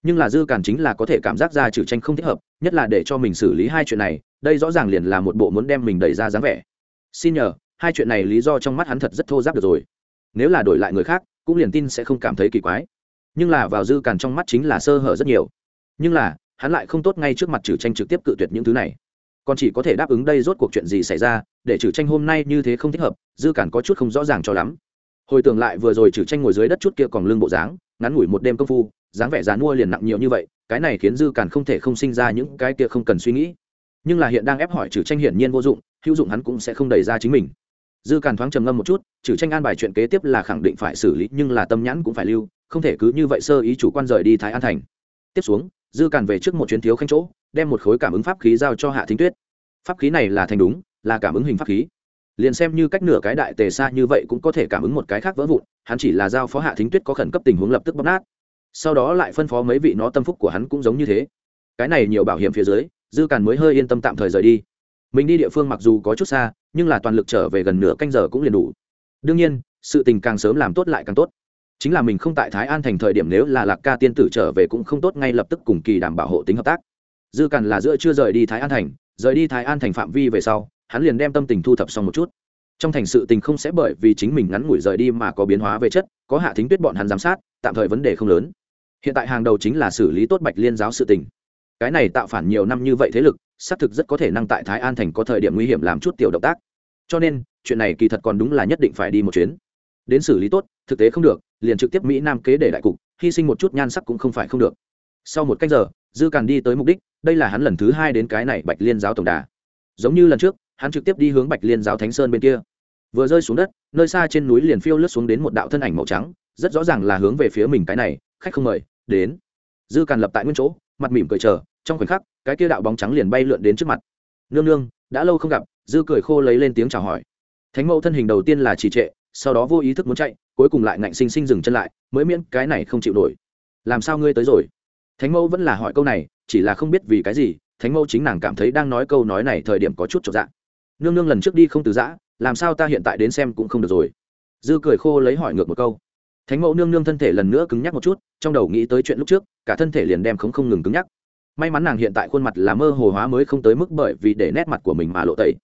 Speaker 1: Nhưng là dư càn chính là có thể cảm giác ra trừ tranh không thích hợp, nhất là để cho mình xử lý hai chuyện này, đây rõ ràng liền là một bộ muốn đem mình đẩy ra dáng vẻ. Xin nhờ, hai chuyện này lý do trong mắt hắn thật rất thô giáp được rồi. Nếu là đổi lại người khác, cũng liền tin sẽ không cảm thấy kỳ quái. Nhưng là vào dư càn trong mắt chính là sơ hở rất nhiều. Nhưng là, hắn lại không tốt ngay trước mặt trừ tranh trực tiếp cự tuyệt những thứ này còn chỉ có thể đáp ứng đây rốt cuộc chuyện gì xảy ra, để trừ tranh hôm nay như thế không thích hợp, dư cản có chút không rõ ràng cho lắm. Hồi tưởng lại vừa rồi trừ tranh ngồi dưới đất chút kia còn lương bộ dáng, ngắn ngủi một đêm công phu, dáng vẻ dán mua liền nặng nhiều như vậy, cái này khiến dư cản không thể không sinh ra những cái kia không cần suy nghĩ. Nhưng là hiện đang ép hỏi trừ tranh hiển nhiên vô dụng, hữu dụng hắn cũng sẽ không đẩy ra chính mình. Dư cản thoáng trầm ngâm một chút, trừ tranh an bài chuyện kế tiếp là khẳng định phải xử lý, nhưng là tâm nhãn cũng phải lưu, không thể cứ như vậy sơ ý chủ quan rời đi thái an thành. Tiếp xuống, dư cản về trước một chuyến thiếu khanh chỗ đem một khối cảm ứng pháp khí giao cho hạ thính tuyết. Pháp khí này là thành đúng, là cảm ứng hình pháp khí. Liền xem như cách nửa cái đại tề xa như vậy cũng có thể cảm ứng một cái khác vỡ vụn, hắn chỉ là giao phó hạ thính tuyết có khẩn cấp tình huống lập tức bóc nát. Sau đó lại phân phó mấy vị nó tâm phúc của hắn cũng giống như thế. Cái này nhiều bảo hiểm phía dưới, dư càn mới hơi yên tâm tạm thời rời đi. Mình đi địa phương mặc dù có chút xa, nhưng là toàn lực trở về gần nửa canh giờ cũng liền đủ. Đương nhiên, sự tình càng sớm làm tốt lại càng tốt. Chính là mình không tại thái an thành thời điểm nếu là lạc ca tiên tử trở về cũng không tốt ngay lập tức cùng kỳ đảm bảo hộ tính hợp tác dư càn là giữa chưa rời đi thái an thành, rời đi thái an thành phạm vi về sau, hắn liền đem tâm tình thu thập xong một chút. Trong thành sự tình không sẽ bởi vì chính mình ngắn ngủi rời đi mà có biến hóa về chất, có hạ thính tuyết bọn hắn giám sát, tạm thời vấn đề không lớn. Hiện tại hàng đầu chính là xử lý tốt bạch liên giáo sự tình. Cái này tạo phản nhiều năm như vậy thế lực, xác thực rất có thể năng tại thái an thành có thời điểm nguy hiểm làm chút tiểu động tác. Cho nên, chuyện này kỳ thật còn đúng là nhất định phải đi một chuyến. Đến xử lý tốt, thực tế không được, liền trực tiếp mỹ nam kế để đại cục, hy sinh một chút nhan sắc cũng không phải không được. Sau một cách giờ dư càn đi tới mục đích, đây là hắn lần thứ hai đến cái này bạch liên giáo tổng đà. Giống như lần trước, hắn trực tiếp đi hướng bạch liên giáo thánh sơn bên kia. Vừa rơi xuống đất, nơi xa trên núi liền phiêu lướt xuống đến một đạo thân ảnh màu trắng, rất rõ ràng là hướng về phía mình cái này, khách không mời, đến. Dư càn lập tại nguyên chỗ, mặt mỉm cười chờ, trong khoảnh khắc, cái kia đạo bóng trắng liền bay lượn đến trước mặt. Nương nương, đã lâu không gặp. Dư cười khô lấy lên tiếng chào hỏi. Thánh mẫu thân hình đầu tiên là trì trệ, sau đó vô ý thức muốn chạy, cuối cùng lại ngạnh sinh sinh dừng chân lại, mới miễn cái này không chịu nổi. Làm sao ngươi tới rồi? Thánh mẫu vẫn là hỏi câu này, chỉ là không biết vì cái gì, thánh mẫu chính nàng cảm thấy đang nói câu nói này thời điểm có chút trọn dạng nương nương lần trước đi không từ giã, làm sao ta hiện tại đến xem cũng không được rồi. Dư cười khô lấy hỏi ngược một câu. Thánh mẫu nương nương thân thể lần nữa cứng nhắc một chút, trong đầu nghĩ tới chuyện lúc trước, cả thân thể liền đem không không ngừng cứng nhắc. May mắn nàng hiện tại khuôn mặt là mơ hồ hóa mới không tới mức bởi vì để nét mặt của mình mà lộ tẩy.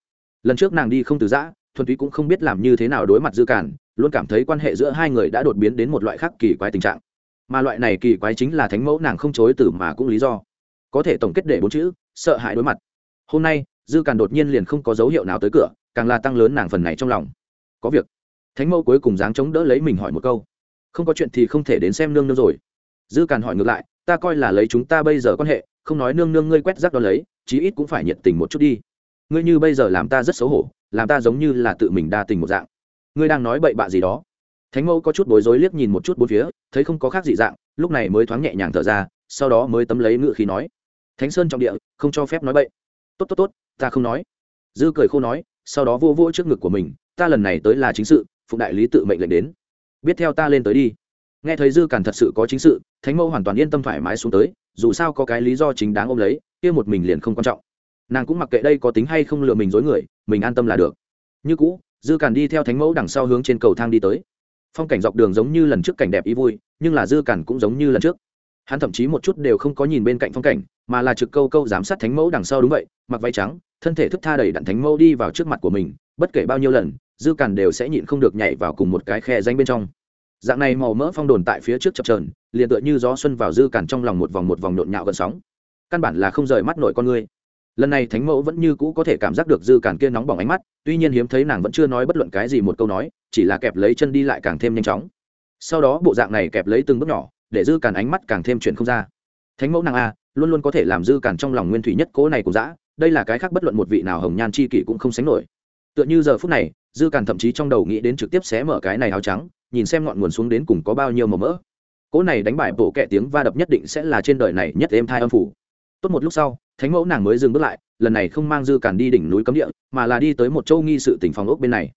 Speaker 1: Lần trước nàng đi không từ giã, thuần túy cũng không biết làm như thế nào đối mặt dư cản luôn cảm thấy quan hệ giữa hai người đã đột biến đến một loại khác kỳ quái tình trạng mà loại này kỳ quái chính là thánh mẫu nàng không chối từ mà cũng lý do. Có thể tổng kết để bốn chữ, sợ hãi đối mặt. Hôm nay, dư càn đột nhiên liền không có dấu hiệu nào tới cửa, càng là tăng lớn nàng phần này trong lòng. Có việc. Thánh mẫu cuối cùng dáng chống đỡ lấy mình hỏi một câu. Không có chuyện thì không thể đến xem nương nương rồi. Dư càn hỏi ngược lại, ta coi là lấy chúng ta bây giờ quan hệ, không nói nương nương ngươi quét rác đó lấy, chí ít cũng phải nhiệt tình một chút đi. Ngươi như bây giờ làm ta rất xấu hổ, làm ta giống như là tự mình đa tình một dạng. Ngươi đang nói bậy bạ gì đó thánh mẫu có chút bối rối liếc nhìn một chút bốn phía, thấy không có khác dị dạng, lúc này mới thoáng nhẹ nhàng thở ra, sau đó mới tấm lấy ngự khí nói. Thánh sơn trong địa, không cho phép nói bậy. Tốt tốt tốt, ta không nói. Dư cười khô nói, sau đó vô vô trước ngực của mình, ta lần này tới là chính sự, phụng đại lý tự mệnh lệnh đến. Biết theo ta lên tới đi. Nghe thấy dư càn thật sự có chính sự, thánh mẫu hoàn toàn yên tâm thoải mái xuống tới, dù sao có cái lý do chính đáng ôm lấy, kia một mình liền không quan trọng. Nàng cũng mặc kệ đây có tính hay không lừa mình dối người, mình an tâm là được. Như cũ, dư càn đi theo thánh mẫu đằng sau hướng trên cầu thang đi tới phong cảnh dọc đường giống như lần trước cảnh đẹp ý vui, nhưng là dư cản cũng giống như lần trước. Hắn thậm chí một chút đều không có nhìn bên cạnh phong cảnh, mà là trực câu câu giám sát thánh mẫu đằng sau đúng vậy, mặc váy trắng, thân thể thức tha đầy đặn thánh mẫu đi vào trước mặt của mình, bất kể bao nhiêu lần, dư cản đều sẽ nhịn không được nhảy vào cùng một cái khe danh bên trong. Dạng này màu mỡ phong đồn tại phía trước chập trờn liền tựa như gió xuân vào dư cản trong lòng một vòng một vòng nhộn nhạo gần sóng. Căn bản là không rời mắt nổi con ngươi lần này thánh mẫu vẫn như cũ có thể cảm giác được dư cản kia nóng bỏng ánh mắt, tuy nhiên hiếm thấy nàng vẫn chưa nói bất luận cái gì một câu nói chỉ là kẹp lấy chân đi lại càng thêm nhanh chóng. Sau đó bộ dạng này kẹp lấy từng bước nhỏ, để dư càn ánh mắt càng thêm chuyển không ra. Thánh mẫu nàng a, luôn luôn có thể làm dư càn trong lòng nguyên thủy nhất cố này cũng dã, đây là cái khác bất luận một vị nào hồng nhan chi kỷ cũng không sánh nổi. Tựa như giờ phút này, dư càn thậm chí trong đầu nghĩ đến trực tiếp xé mở cái này áo trắng, nhìn xem ngọn nguồn xuống đến cùng có bao nhiêu màu mỡ. Cỗ này đánh bại bộ kẹ tiếng va đập nhất định sẽ là trên đời này nhất êm thai âm phủ. Tốt một lúc sau, thánh mẫu nàng mới dừng bước lại, lần này không mang dư càn đi đỉnh núi cấm địa, mà là đi tới một châu nghi sự tỉnh phòng ốc bên này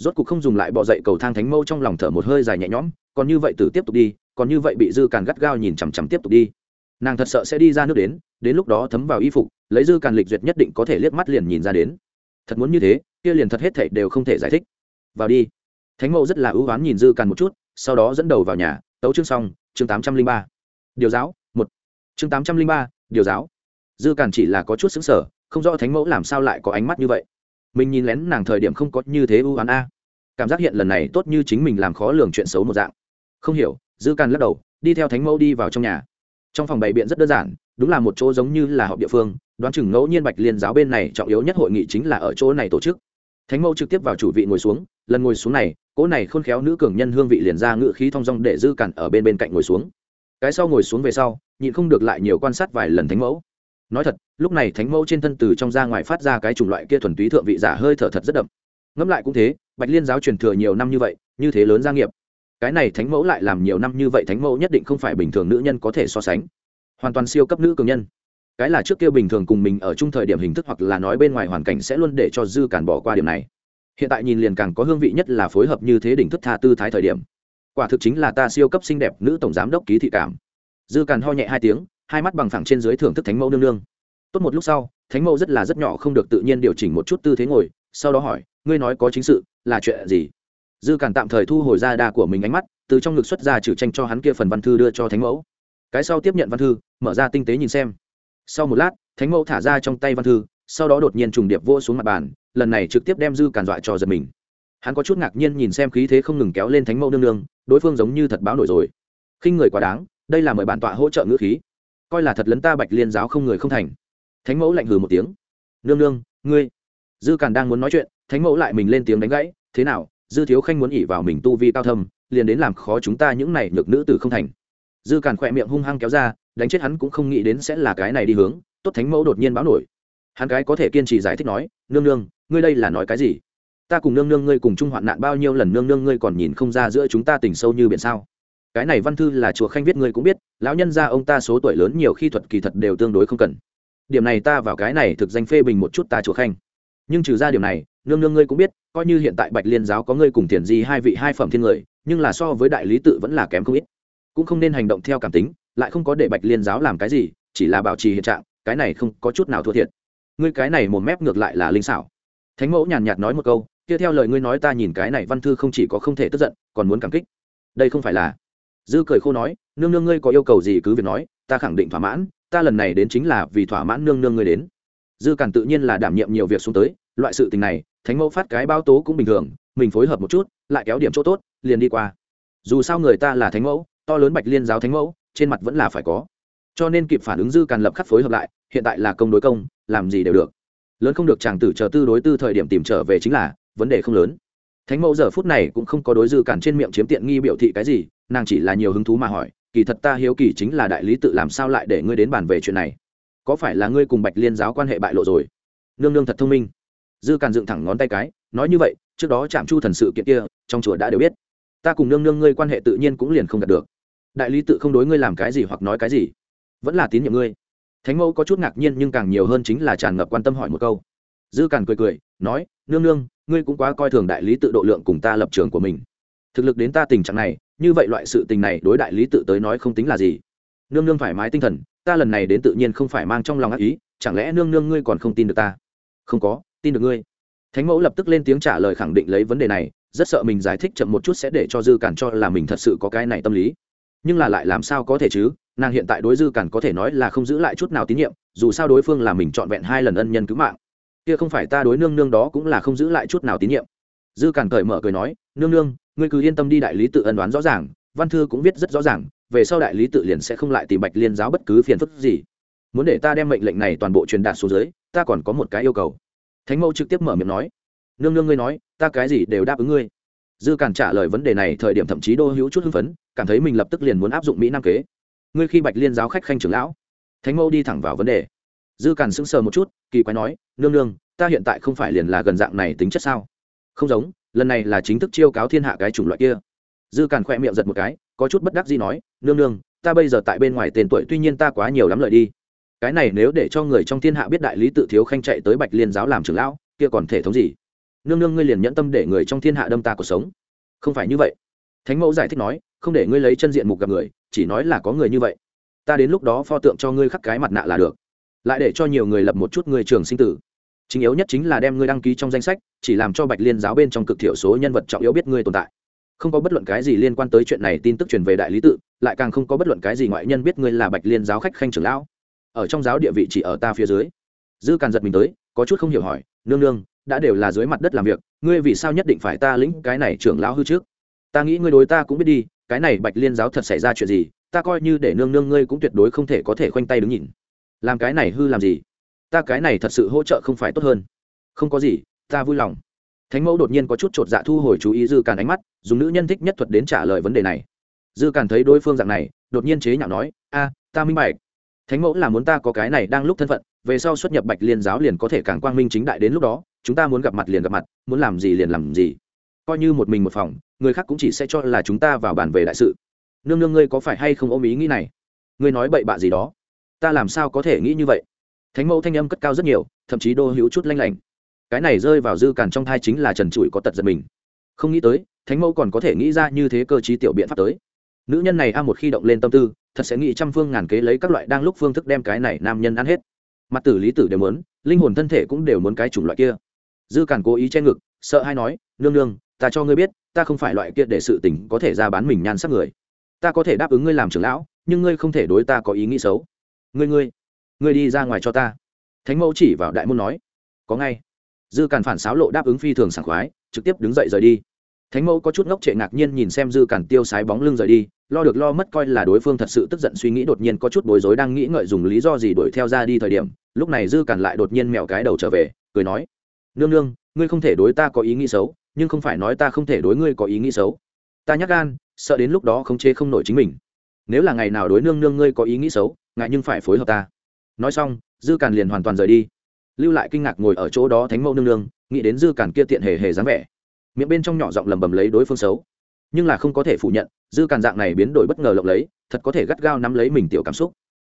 Speaker 1: rốt cục không dùng lại bỏ dậy cầu thang thánh mẫu trong lòng thở một hơi dài nhẹ nhõm, còn như vậy tử tiếp tục đi, còn như vậy bị dư càn gắt gao nhìn chằm chằm tiếp tục đi. Nàng thật sợ sẽ đi ra nước đến đến lúc đó thấm vào y phục, lấy dư càn lịch duyệt nhất định có thể liếc mắt liền nhìn ra đến. Thật muốn như thế, kia liền thật hết thảy đều không thể giải thích. Vào đi. Thánh mẫu rất là ưu oán nhìn dư càn một chút, sau đó dẫn đầu vào nhà, tấu chương xong, chương tám trăm linh ba. Điều giáo, một. Chương tám trăm linh ba, điều giáo. Dư càn chỉ là có chút xứng sở không rõ thánh mẫu làm sao lại có ánh mắt như vậy mình nhìn lén nàng thời điểm không có như thế ưu oán a. Cảm giác hiện lần này tốt như chính mình làm khó lường chuyện xấu một dạng. Không hiểu, dư càn lắc đầu, đi theo thánh mẫu đi vào trong nhà. Trong phòng bày biện rất đơn giản, đúng là một chỗ giống như là họp địa phương, đoán chừng ngẫu nhiên bạch liên giáo bên này trọng yếu nhất hội nghị chính là ở chỗ này tổ chức. Thánh mẫu trực tiếp vào chủ vị ngồi xuống, lần ngồi xuống này, cỗ này khôn khéo nữ cường nhân hương vị liền ra ngự khí thong dong để dư cản ở bên bên cạnh ngồi xuống. Cái sau ngồi xuống về sau, nhịn không được lại nhiều quan sát vài lần thánh mẫu nói thật, lúc này thánh mẫu trên thân từ trong ra ngoài phát ra cái chủng loại kia thuần túy thượng vị giả hơi thở thật rất đậm. Ngẫm lại cũng thế, bạch liên giáo truyền thừa nhiều năm như vậy, như thế lớn gia nghiệp. Cái này thánh mẫu lại làm nhiều năm như vậy, thánh mẫu nhất định không phải bình thường nữ nhân có thể so sánh. Hoàn toàn siêu cấp nữ cường nhân. Cái là trước kia bình thường cùng mình ở chung thời điểm hình thức hoặc là nói bên ngoài hoàn cảnh sẽ luôn để cho dư cản bỏ qua điểm này. Hiện tại nhìn liền càng có hương vị nhất là phối hợp như thế đỉnh thức tha tư thái thời điểm. Quả thực chính là ta siêu cấp xinh đẹp nữ tổng giám đốc ký thị cảm. Dư càn ho nhẹ hai tiếng hai mắt bằng phẳng trên dưới thưởng thức thánh mẫu nương nương. Tốt một lúc sau, thánh mẫu rất là rất nhỏ không được tự nhiên điều chỉnh một chút tư thế ngồi, sau đó hỏi, ngươi nói có chính sự, là chuyện gì? Dư càn tạm thời thu hồi ra đa của mình ánh mắt, từ trong ngực xuất ra trừ tranh cho hắn kia phần văn thư đưa cho thánh mẫu. Cái sau tiếp nhận văn thư, mở ra tinh tế nhìn xem. Sau một lát, thánh mẫu thả ra trong tay văn thư, sau đó đột nhiên trùng điệp vô xuống mặt bàn, lần này trực tiếp đem dư càn dọa cho giật mình. Hắn có chút ngạc nhiên nhìn xem khí thế không ngừng kéo lên thánh mẫu nương nương, đối phương giống như thật báo nổi rồi. Khinh người quá đáng, đây là mời bản tọa hỗ trợ ngữ khí coi là thật lấn ta bạch liên giáo không người không thành. Thánh mẫu lạnh hừ một tiếng. Nương nương, ngươi. Dư càn đang muốn nói chuyện, thánh mẫu lại mình lên tiếng đánh gãy. Thế nào, dư thiếu khanh muốn ỉ vào mình tu vi cao thâm, liền đến làm khó chúng ta những này nhược nữ từ không thành. Dư càn khỏe miệng hung hăng kéo ra, đánh chết hắn cũng không nghĩ đến sẽ là cái này đi hướng, tốt thánh mẫu đột nhiên báo nổi. Hắn cái có thể kiên trì giải thích nói, nương nương, ngươi đây là nói cái gì? Ta cùng nương nương ngươi cùng chung hoạn nạn bao nhiêu lần, nương nương ngươi còn nhìn không ra giữa chúng ta tình sâu như biển sao? Cái này văn thư là chùa khanh viết, ngươi cũng biết, lão nhân gia ông ta số tuổi lớn nhiều khi thuật kỳ thật đều tương đối không cần. Điểm này ta vào cái này thực danh phê bình một chút ta chùa khanh. Nhưng trừ ra điều này, nương nương ngươi cũng biết, coi như hiện tại bạch liên giáo có ngươi cùng tiền di hai vị hai phẩm thiên người, nhưng là so với đại lý tự vẫn là kém không ít. Cũng không nên hành động theo cảm tính, lại không có để bạch liên giáo làm cái gì, chỉ là bảo trì hiện trạng, cái này không có chút nào thua thiệt. Ngươi cái này một mép ngược lại là linh xảo. Thánh mẫu nhàn nhạt nói một câu, kia theo lời ngươi nói ta nhìn cái này văn thư không chỉ có không thể tức giận, còn muốn cảm kích. Đây không phải là dư cười khô nói, nương nương ngươi có yêu cầu gì cứ việc nói, ta khẳng định thỏa mãn, ta lần này đến chính là vì thỏa mãn nương nương ngươi đến. Dư càn tự nhiên là đảm nhiệm nhiều việc xuống tới, loại sự tình này, thánh mẫu phát cái bao tố cũng bình thường, mình phối hợp một chút, lại kéo điểm chỗ tốt, liền đi qua. Dù sao người ta là thánh mẫu, to lớn bạch liên giáo thánh mẫu, trên mặt vẫn là phải có. Cho nên kịp phản ứng dư càn lập khắc phối hợp lại, hiện tại là công đối công, làm gì đều được. Lớn không được chàng tử chờ tư đối tư thời điểm tìm trở về chính là vấn đề không lớn. Thánh mẫu giờ phút này cũng không có đối dư càn trên miệng chiếm tiện nghi biểu thị cái gì nàng chỉ là nhiều hứng thú mà hỏi, kỳ thật ta hiếu kỳ chính là đại lý tự làm sao lại để ngươi đến bàn về chuyện này? Có phải là ngươi cùng bạch liên giáo quan hệ bại lộ rồi? Nương nương thật thông minh. Dư càn dựng thẳng ngón tay cái, nói như vậy, trước đó trạm chu thần sự kiện kia, trong chùa đã đều biết. Ta cùng nương nương ngươi quan hệ tự nhiên cũng liền không đạt được. Đại lý tự không đối ngươi làm cái gì hoặc nói cái gì, vẫn là tín nhiệm ngươi. Thánh mẫu có chút ngạc nhiên nhưng càng nhiều hơn chính là tràn ngập quan tâm hỏi một câu. Dư càn cười cười, nói, nương nương, ngươi cũng quá coi thường đại lý tự độ lượng cùng ta lập trường của mình. Thực lực đến ta tình trạng này như vậy loại sự tình này đối đại lý tự tới nói không tính là gì. Nương nương thoải mái tinh thần, ta lần này đến tự nhiên không phải mang trong lòng ác ý, chẳng lẽ nương nương ngươi còn không tin được ta? Không có, tin được ngươi. Thánh mẫu lập tức lên tiếng trả lời khẳng định lấy vấn đề này, rất sợ mình giải thích chậm một chút sẽ để cho dư cản cho là mình thật sự có cái này tâm lý. Nhưng là lại làm sao có thể chứ, nàng hiện tại đối dư cản có thể nói là không giữ lại chút nào tín nhiệm, dù sao đối phương là mình trọn vẹn hai lần ân nhân cứu mạng. Kia không phải ta đối nương nương đó cũng là không giữ lại chút nào tín nhiệm. Dư cản cởi mở cười nói, nương nương ngươi cứ yên tâm đi, đại lý tự ân đoán rõ ràng, văn thư cũng viết rất rõ ràng, về sau đại lý tự liền sẽ không lại tìm bạch liên giáo bất cứ phiền phức gì. Muốn để ta đem mệnh lệnh này toàn bộ truyền đạt xuống dưới, ta còn có một cái yêu cầu. Thánh mẫu trực tiếp mở miệng nói. Nương nương ngươi nói, ta cái gì đều đáp ứng ngươi. Dư càn trả lời vấn đề này thời điểm thậm chí đô hữu chút hưng phấn, cảm thấy mình lập tức liền muốn áp dụng mỹ nam kế. Ngươi khi bạch liên giáo khách khanh trưởng lão. Thánh mẫu đi thẳng vào vấn đề. Dư càn sững sờ một chút, kỳ quái nói, nương nương, ta hiện tại không phải liền là gần dạng này tính chất sao? Không giống, lần này là chính thức chiêu cáo thiên hạ cái chủng loại kia. Dư càn khỏe miệng giật một cái, có chút bất đắc gì nói, nương nương, ta bây giờ tại bên ngoài tên tuổi tuy nhiên ta quá nhiều lắm lợi đi. Cái này nếu để cho người trong thiên hạ biết đại lý tự thiếu khanh chạy tới bạch liên giáo làm trưởng lão, kia còn thể thống gì? Nương nương ngươi liền nhẫn tâm để người trong thiên hạ đâm ta cuộc sống. Không phải như vậy. Thánh mẫu giải thích nói, không để ngươi lấy chân diện mục gặp người, chỉ nói là có người như vậy. Ta đến lúc đó pho tượng cho ngươi khắc cái mặt nạ là được. Lại để cho nhiều người lập một chút người trường sinh tử chính yếu nhất chính là đem ngươi đăng ký trong danh sách, chỉ làm cho bạch liên giáo bên trong cực thiểu số nhân vật trọng yếu biết ngươi tồn tại. Không có bất luận cái gì liên quan tới chuyện này tin tức truyền về đại lý tự, lại càng không có bất luận cái gì ngoại nhân biết ngươi là bạch liên giáo khách khanh trưởng lão. Ở trong giáo địa vị chỉ ở ta phía dưới. Dư càn giật mình tới, có chút không hiểu hỏi, nương nương, đã đều là dưới mặt đất làm việc, ngươi vì sao nhất định phải ta lĩnh cái này trưởng lão hư trước? Ta nghĩ ngươi đối ta cũng biết đi, cái này bạch liên giáo thật xảy ra chuyện gì, ta coi như để nương nương ngươi cũng tuyệt đối không thể có thể khoanh tay đứng nhìn. Làm cái này hư làm gì? Ta cái này thật sự hỗ trợ không phải tốt hơn. Không có gì, ta vui lòng. Thánh mẫu đột nhiên có chút t r ộ t dạ thu hồi chú ý dư càn ánh mắt, dùng nữ nhân thích nhất thuật đến trả lời vấn đề này. Dư càn thấy đối phương dạng này, đột nhiên chế nhạo nói, a, ta minh bạch. Thánh mẫu là muốn ta có cái này đang lúc thân phận, về sau xuất nhập bạch liên giáo liền có thể càng quang minh chính đại đến lúc đó, chúng ta muốn gặp mặt liền gặp mặt, muốn làm gì liền làm gì. Coi như một mình một phòng, người khác cũng chỉ sẽ cho là chúng ta vào bàn về đại sự. Nương nương, ngươi có phải hay không ôm ý nghĩ này? Ngươi nói bậy bạ gì đó? Ta làm sao có thể nghĩ như vậy? Thánh mẫu thanh âm cất cao rất nhiều, thậm chí đô hữu chút lanh lảnh. Cái này rơi vào dư càn trong thai chính là trần trụi có tật giật mình. Không nghĩ tới, thánh mẫu còn có thể nghĩ ra như thế cơ chí tiểu biện pháp tới. Nữ nhân này a một khi động lên tâm tư, thật sẽ nghĩ trăm phương ngàn kế lấy các loại đang lúc phương thức đem cái này nam nhân ăn hết. Mặt tử lý tử đều muốn, linh hồn thân thể cũng đều muốn cái chủng loại kia. Dư càn cố ý che ngực, sợ hay nói, nương nương, ta cho ngươi biết, ta không phải loại kia để sự tình có thể ra bán mình nhan sắc người. Ta có thể đáp ứng ngươi làm trưởng lão, nhưng ngươi không thể đối ta có ý nghĩ xấu. Ngươi ngươi ngươi đi ra ngoài cho ta. Thánh mẫu chỉ vào đại môn nói, có ngay. Dư càn phản xáo lộ đáp ứng phi thường sảng khoái, trực tiếp đứng dậy rời đi. Thánh mẫu có chút ngốc trệ ngạc nhiên nhìn xem dư càn tiêu sái bóng lưng rời đi, lo được lo mất coi là đối phương thật sự tức giận suy nghĩ đột nhiên có chút bối rối đang nghĩ ngợi dùng lý do gì đuổi theo ra đi thời điểm, lúc này dư càn lại đột nhiên mèo cái đầu trở về, cười nói, nương nương, ngươi không thể đối ta có ý nghĩ xấu, nhưng không phải nói ta không thể đối ngươi có ý nghĩ xấu. Ta nhắc gan, sợ đến lúc đó không chế không nổi chính mình. Nếu là ngày nào đối nương nương ngươi có ý nghĩ xấu, ngại nhưng phải phối hợp ta nói xong, dư càn liền hoàn toàn rời đi. Lưu lại kinh ngạc ngồi ở chỗ đó thánh mẫu nương nương, nghĩ đến dư càn kia tiện hề hề dáng vẻ. Miệng bên trong nhỏ giọng lầm bầm lấy đối phương xấu. Nhưng là không có thể phủ nhận, dư càn dạng này biến đổi bất ngờ lộng lấy, thật có thể gắt gao nắm lấy mình tiểu cảm xúc.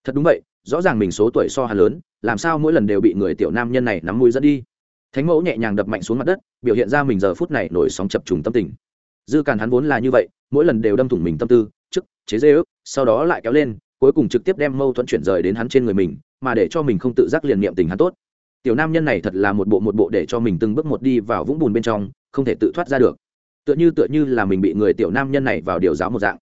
Speaker 1: Thật đúng vậy, rõ ràng mình số tuổi so hà lớn, làm sao mỗi lần đều bị người tiểu nam nhân này nắm mũi dẫn đi. Thánh mẫu nhẹ nhàng đập mạnh xuống mặt đất, biểu hiện ra mình giờ phút này nổi sóng chập trùng tâm tình. Dư càn hắn vốn là như vậy, mỗi lần đều đâm thủng mình tâm tư chức chế dê ức sau đó lại kéo lên, cuối cùng trực tiếp đem mâu thuẫn chuyển rời đến hắn trên người mình mà để cho mình không tự giác liền niệm tình hắn tốt. Tiểu nam nhân này thật là một bộ một bộ để cho mình từng bước một đi vào vũng bùn bên trong, không thể tự thoát ra được. Tựa như tựa như là mình bị người tiểu nam nhân này vào điều giáo một dạng.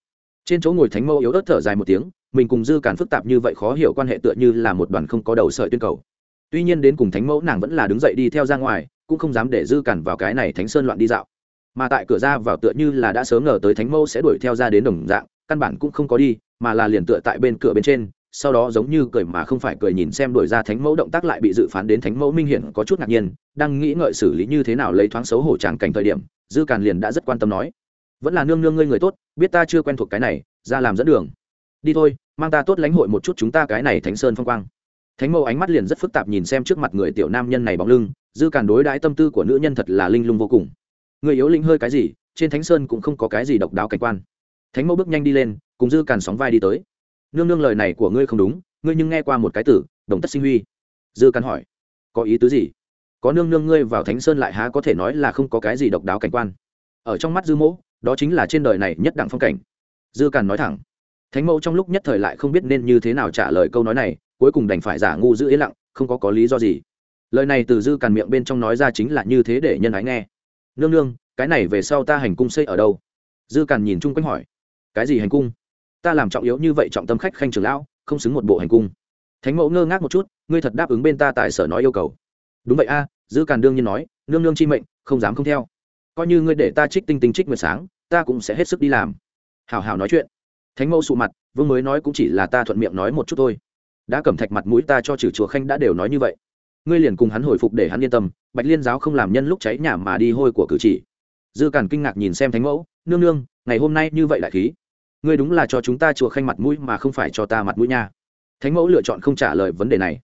Speaker 1: Trên chỗ ngồi thánh mẫu yếu ớt thở dài một tiếng, mình cùng dư càn phức tạp như vậy khó hiểu quan hệ tựa như là một đoàn không có đầu sợi tuyên cầu. Tuy nhiên đến cùng thánh mẫu nàng vẫn là đứng dậy đi theo ra ngoài, cũng không dám để dư cản vào cái này thánh sơn loạn đi dạo. Mà tại cửa ra vào tựa như là đã sớm ngờ tới thánh mẫu sẽ đuổi theo ra đến đồng dạng, căn bản cũng không có đi, mà là liền tựa tại bên cửa bên trên sau đó giống như cười mà không phải cười nhìn xem đuổi ra thánh mẫu động tác lại bị dự phán đến thánh mẫu minh hiển có chút ngạc nhiên, đang nghĩ ngợi xử lý như thế nào lấy thoáng xấu hổ tràng cảnh thời điểm, dư càn liền đã rất quan tâm nói, vẫn là nương nương ngươi người tốt, biết ta chưa quen thuộc cái này, ra làm dẫn đường. Đi thôi, mang ta tốt lãnh hội một chút chúng ta cái này thánh sơn phong quang. Thánh mẫu ánh mắt liền rất phức tạp nhìn xem trước mặt người tiểu nam nhân này bóng lưng, dư càn đối đãi tâm tư của nữ nhân thật là linh lung vô cùng. Người yếu linh hơi cái gì, trên thánh sơn cũng không có cái gì độc đáo cảnh quan. Thánh mẫu bước nhanh đi lên, cùng dư càn sóng vai đi tới nương nương lời này của ngươi không đúng, ngươi nhưng nghe qua một cái tử, đồng tất sinh huy. Dư căn hỏi, có ý tứ gì? Có nương nương ngươi vào thánh sơn lại há có thể nói là không có cái gì độc đáo cảnh quan? Ở trong mắt dư mẫu đó chính là trên đời này nhất đẳng phong cảnh. Dư càn nói thẳng, thánh mẫu trong lúc nhất thời lại không biết nên như thế nào trả lời câu nói này, cuối cùng đành phải giả ngu giữ yên lặng, không có có lý do gì. Lời này từ dư càn miệng bên trong nói ra chính là như thế để nhân ái nghe. Nương nương, cái này về sau ta hành cung xây ở đâu? Dư càn nhìn chung quanh hỏi, cái gì hành cung? Ta làm trọng yếu như vậy trọng tâm khách khanh trưởng lão, không xứng một bộ hành cung. Thánh mẫu ngơ ngác một chút, ngươi thật đáp ứng bên ta tại sở nói yêu cầu. Đúng vậy a, dư càn đương nhiên nói, nương nương chi mệnh, không dám không theo. Coi như ngươi để ta trích tinh tinh trích nguyệt sáng, ta cũng sẽ hết sức đi làm. Hào hào nói chuyện. Thánh mẫu sụ mặt, vương mới nói cũng chỉ là ta thuận miệng nói một chút thôi. Đã cầm thạch mặt mũi ta cho trừ chùa khanh đã đều nói như vậy. Ngươi liền cùng hắn hồi phục để hắn yên tâm, bạch liên giáo không làm nhân lúc cháy nhà mà đi hôi của cử chỉ. Dư càn kinh ngạc nhìn xem thánh mẫu, nương nương, ngày hôm nay như vậy lại khí ngươi đúng là cho chúng ta chùa khanh mặt mũi mà không phải cho ta mặt mũi nha. Thánh mẫu lựa chọn không trả lời vấn đề này.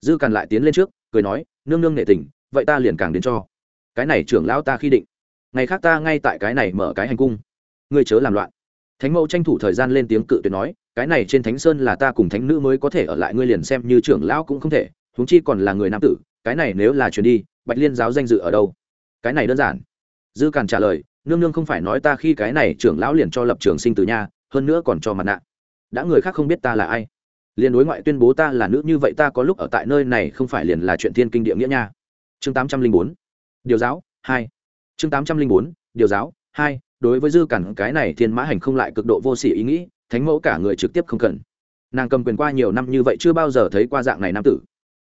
Speaker 1: Dư càn lại tiến lên trước, cười nói, nương nương nệ tình, vậy ta liền càng đến cho. Cái này trưởng lão ta khi định. Ngày khác ta ngay tại cái này mở cái hành cung. Ngươi chớ làm loạn. Thánh mẫu tranh thủ thời gian lên tiếng cự tuyệt nói, cái này trên thánh sơn là ta cùng thánh nữ mới có thể ở lại, ngươi liền xem như trưởng lão cũng không thể, huống chi còn là người nam tử, cái này nếu là chuyển đi, bạch liên giáo danh dự ở đâu? Cái này đơn giản. Dư càn trả lời, nương nương không phải nói ta khi cái này trưởng lão liền cho lập trường sinh từ nha hơn nữa còn cho mặt nạ. Đã người khác không biết ta là ai. Liền đối ngoại tuyên bố ta là nữ như vậy ta có lúc ở tại nơi này không phải liền là chuyện thiên kinh địa nghĩa nha. Chương tám trăm linh bốn. Điều giáo, hai. Chương tám trăm linh bốn. Điều giáo, hai. Đối với dư cản, cái này thiên mã hành không lại cực độ vô sỉ ý nghĩ, thánh mẫu cả người trực tiếp không cần. Nàng cầm quyền qua nhiều năm như vậy chưa bao giờ thấy qua dạng này nam tử.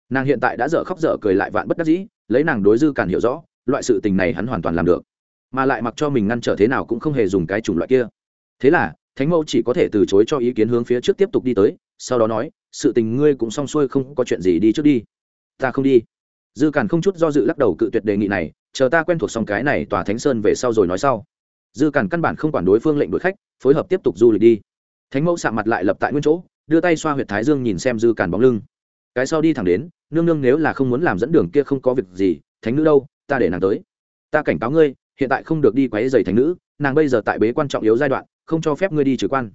Speaker 1: Nàng hiện tại đã dở khóc dở cười lại vạn bất đắc dĩ, lấy nàng đối dư cản hiểu rõ, loại sự tình này hắn hoàn toàn làm được. Mà lại mặc cho mình ngăn trở thế nào cũng không hề dùng cái chủng loại kia. Thế là thánh mẫu chỉ có thể từ chối cho ý kiến hướng phía trước tiếp tục đi tới, sau đó nói, sự tình ngươi cũng xong xuôi, không có chuyện gì đi trước đi. Ta không đi. Dư càn không chút do dự lắc đầu cự tuyệt đề nghị này, chờ ta quen thuộc xong cái này tòa thánh sơn về sau rồi nói sau. Dư càn căn bản không quản đối phương lệnh đuổi khách, phối hợp tiếp tục du lịch đi. Thánh mẫu sạ mặt lại lập tại nguyên chỗ, đưa tay xoa huyệt thái dương nhìn xem dư càn bóng lưng. Cái sau đi thẳng đến, nương nương nếu là không muốn làm dẫn đường kia không có việc gì, thánh nữ đâu, ta để nàng tới. Ta cảnh cáo ngươi, hiện tại không được đi quấy giày thánh nữ, nàng bây giờ tại bế quan trọng yếu giai đoạn không cho phép ngươi đi trừ quan.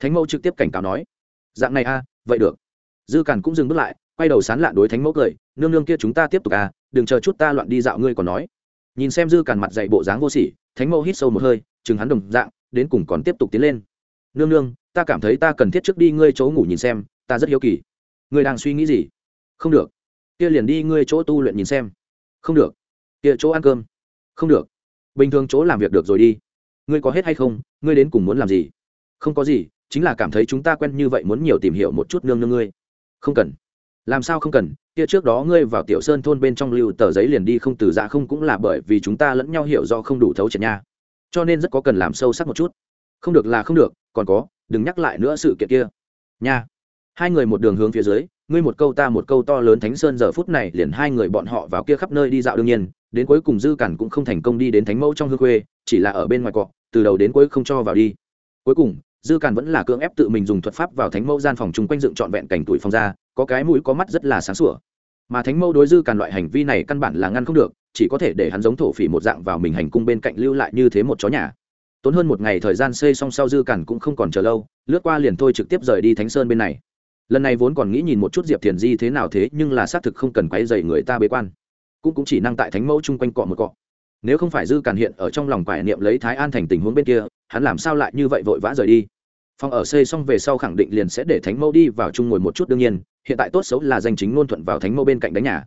Speaker 1: Thánh mẫu trực tiếp cảnh cáo nói. Dạng này a, vậy được. Dư càn cũng dừng bước lại, quay đầu sán lạ đối thánh mẫu cười, nương nương kia chúng ta tiếp tục à đừng chờ chút ta loạn đi dạo ngươi còn nói. Nhìn xem dư càn mặt dạy bộ dáng vô sỉ, thánh mẫu hít sâu một hơi, chừng hắn đồng dạng, đến cùng còn tiếp tục tiến lên. Nương nương, ta cảm thấy ta cần thiết trước đi ngươi chỗ ngủ nhìn xem, ta rất hiếu kỳ. Ngươi đang suy nghĩ gì? Không được. Kia liền đi ngươi chỗ tu luyện nhìn xem. Không được. Kia chỗ ăn cơm. Không được. Bình thường chỗ làm việc được rồi đi ngươi có hết hay không, ngươi đến cùng muốn làm gì? Không có gì, chính là cảm thấy chúng ta quen như vậy muốn nhiều tìm hiểu một chút nương nương ngươi. Không cần. Làm sao không cần? Kia trước đó ngươi vào tiểu sơn thôn bên trong lưu tờ giấy liền đi không từ dạ không cũng là bởi vì chúng ta lẫn nhau hiểu do không đủ thấu triệt nha. Cho nên rất có cần làm sâu sắc một chút. Không được là không được, còn có, đừng nhắc lại nữa sự kiện kia. Nha. Hai người một đường hướng phía dưới, ngươi một câu ta một câu to lớn thánh sơn giờ phút này liền hai người bọn họ vào kia khắp nơi đi dạo đương nhiên, đến cuối cùng dư cản cũng không thành công đi đến thánh mẫu trong hương khuê chỉ là ở bên ngoài cọ từ đầu đến cuối không cho vào đi. Cuối cùng, dư càn vẫn là cưỡng ép tự mình dùng thuật pháp vào thánh mẫu gian phòng chung quanh dựng trọn vẹn cảnh tuổi phong ra, có cái mũi có mắt rất là sáng sủa. Mà thánh mẫu đối dư càn loại hành vi này căn bản là ngăn không được, chỉ có thể để hắn giống thổ phỉ một dạng vào mình hành cung bên cạnh lưu lại như thế một chó nhà. Tốn hơn một ngày thời gian xây xong sau dư càn cũng không còn chờ lâu, lướt qua liền thôi trực tiếp rời đi thánh sơn bên này. Lần này vốn còn nghĩ nhìn một chút diệp thiền di thế nào thế, nhưng là xác thực không cần quấy dày người ta bế quan. Cũng cũng chỉ năng tại thánh mẫu chung quanh cọ một cọ nếu không phải dư càn hiện ở trong lòng quải niệm lấy thái an thành tình huống bên kia, hắn làm sao lại như vậy vội vã rời đi? Phòng ở xây xong về sau khẳng định liền sẽ để thánh mẫu đi vào chung ngồi một chút đương nhiên, hiện tại tốt xấu là danh chính ngôn thuận vào thánh mẫu bên cạnh đánh nhà.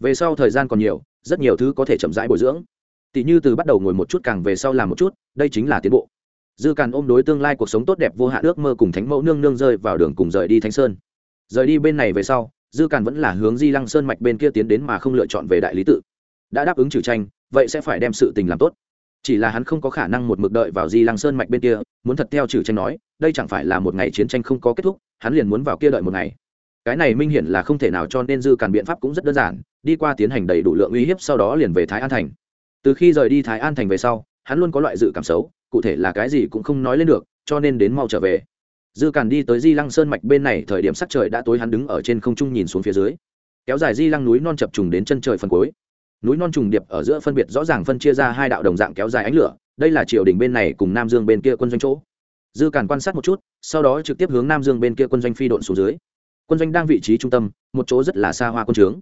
Speaker 1: Về sau thời gian còn nhiều, rất nhiều thứ có thể chậm rãi bồi dưỡng. Tỷ như từ bắt đầu ngồi một chút càng về sau làm một chút, đây chính là tiến bộ. Dư càn ôm đối tương lai cuộc sống tốt đẹp vô hạn ước mơ cùng thánh mẫu nương nương rơi vào đường cùng rời đi thánh sơn. Rời đi bên này về sau, dư càn vẫn là hướng di lăng sơn mạch bên kia tiến đến mà không lựa chọn về đại lý tự. Đã đáp ứng trừ tranh vậy sẽ phải đem sự tình làm tốt. Chỉ là hắn không có khả năng một mực đợi vào di lăng sơn mạch bên kia, muốn thật theo trừ tranh nói, đây chẳng phải là một ngày chiến tranh không có kết thúc, hắn liền muốn vào kia đợi một ngày. Cái này minh hiển là không thể nào cho nên dư càn biện pháp cũng rất đơn giản, đi qua tiến hành đầy đủ lượng uy hiếp sau đó liền về thái an thành. Từ khi rời đi thái an thành về sau, hắn luôn có loại dự cảm xấu, cụ thể là cái gì cũng không nói lên được, cho nên đến mau trở về. Dư càn đi tới di lăng sơn mạch bên này, thời điểm sắc trời đã tối, hắn đứng ở trên không trung nhìn xuống phía dưới. Kéo dài di lăng núi non chập trùng đến chân trời phần cuối núi non trùng điệp ở giữa phân biệt rõ ràng phân chia ra hai đạo đồng dạng kéo dài ánh lửa, đây là triều đình bên này cùng nam dương bên kia quân doanh chỗ. Dư càn quan sát một chút, sau đó trực tiếp hướng nam dương bên kia quân doanh phi độn xuống dưới. Quân doanh đang vị trí trung tâm, một chỗ rất là xa hoa quân trướng.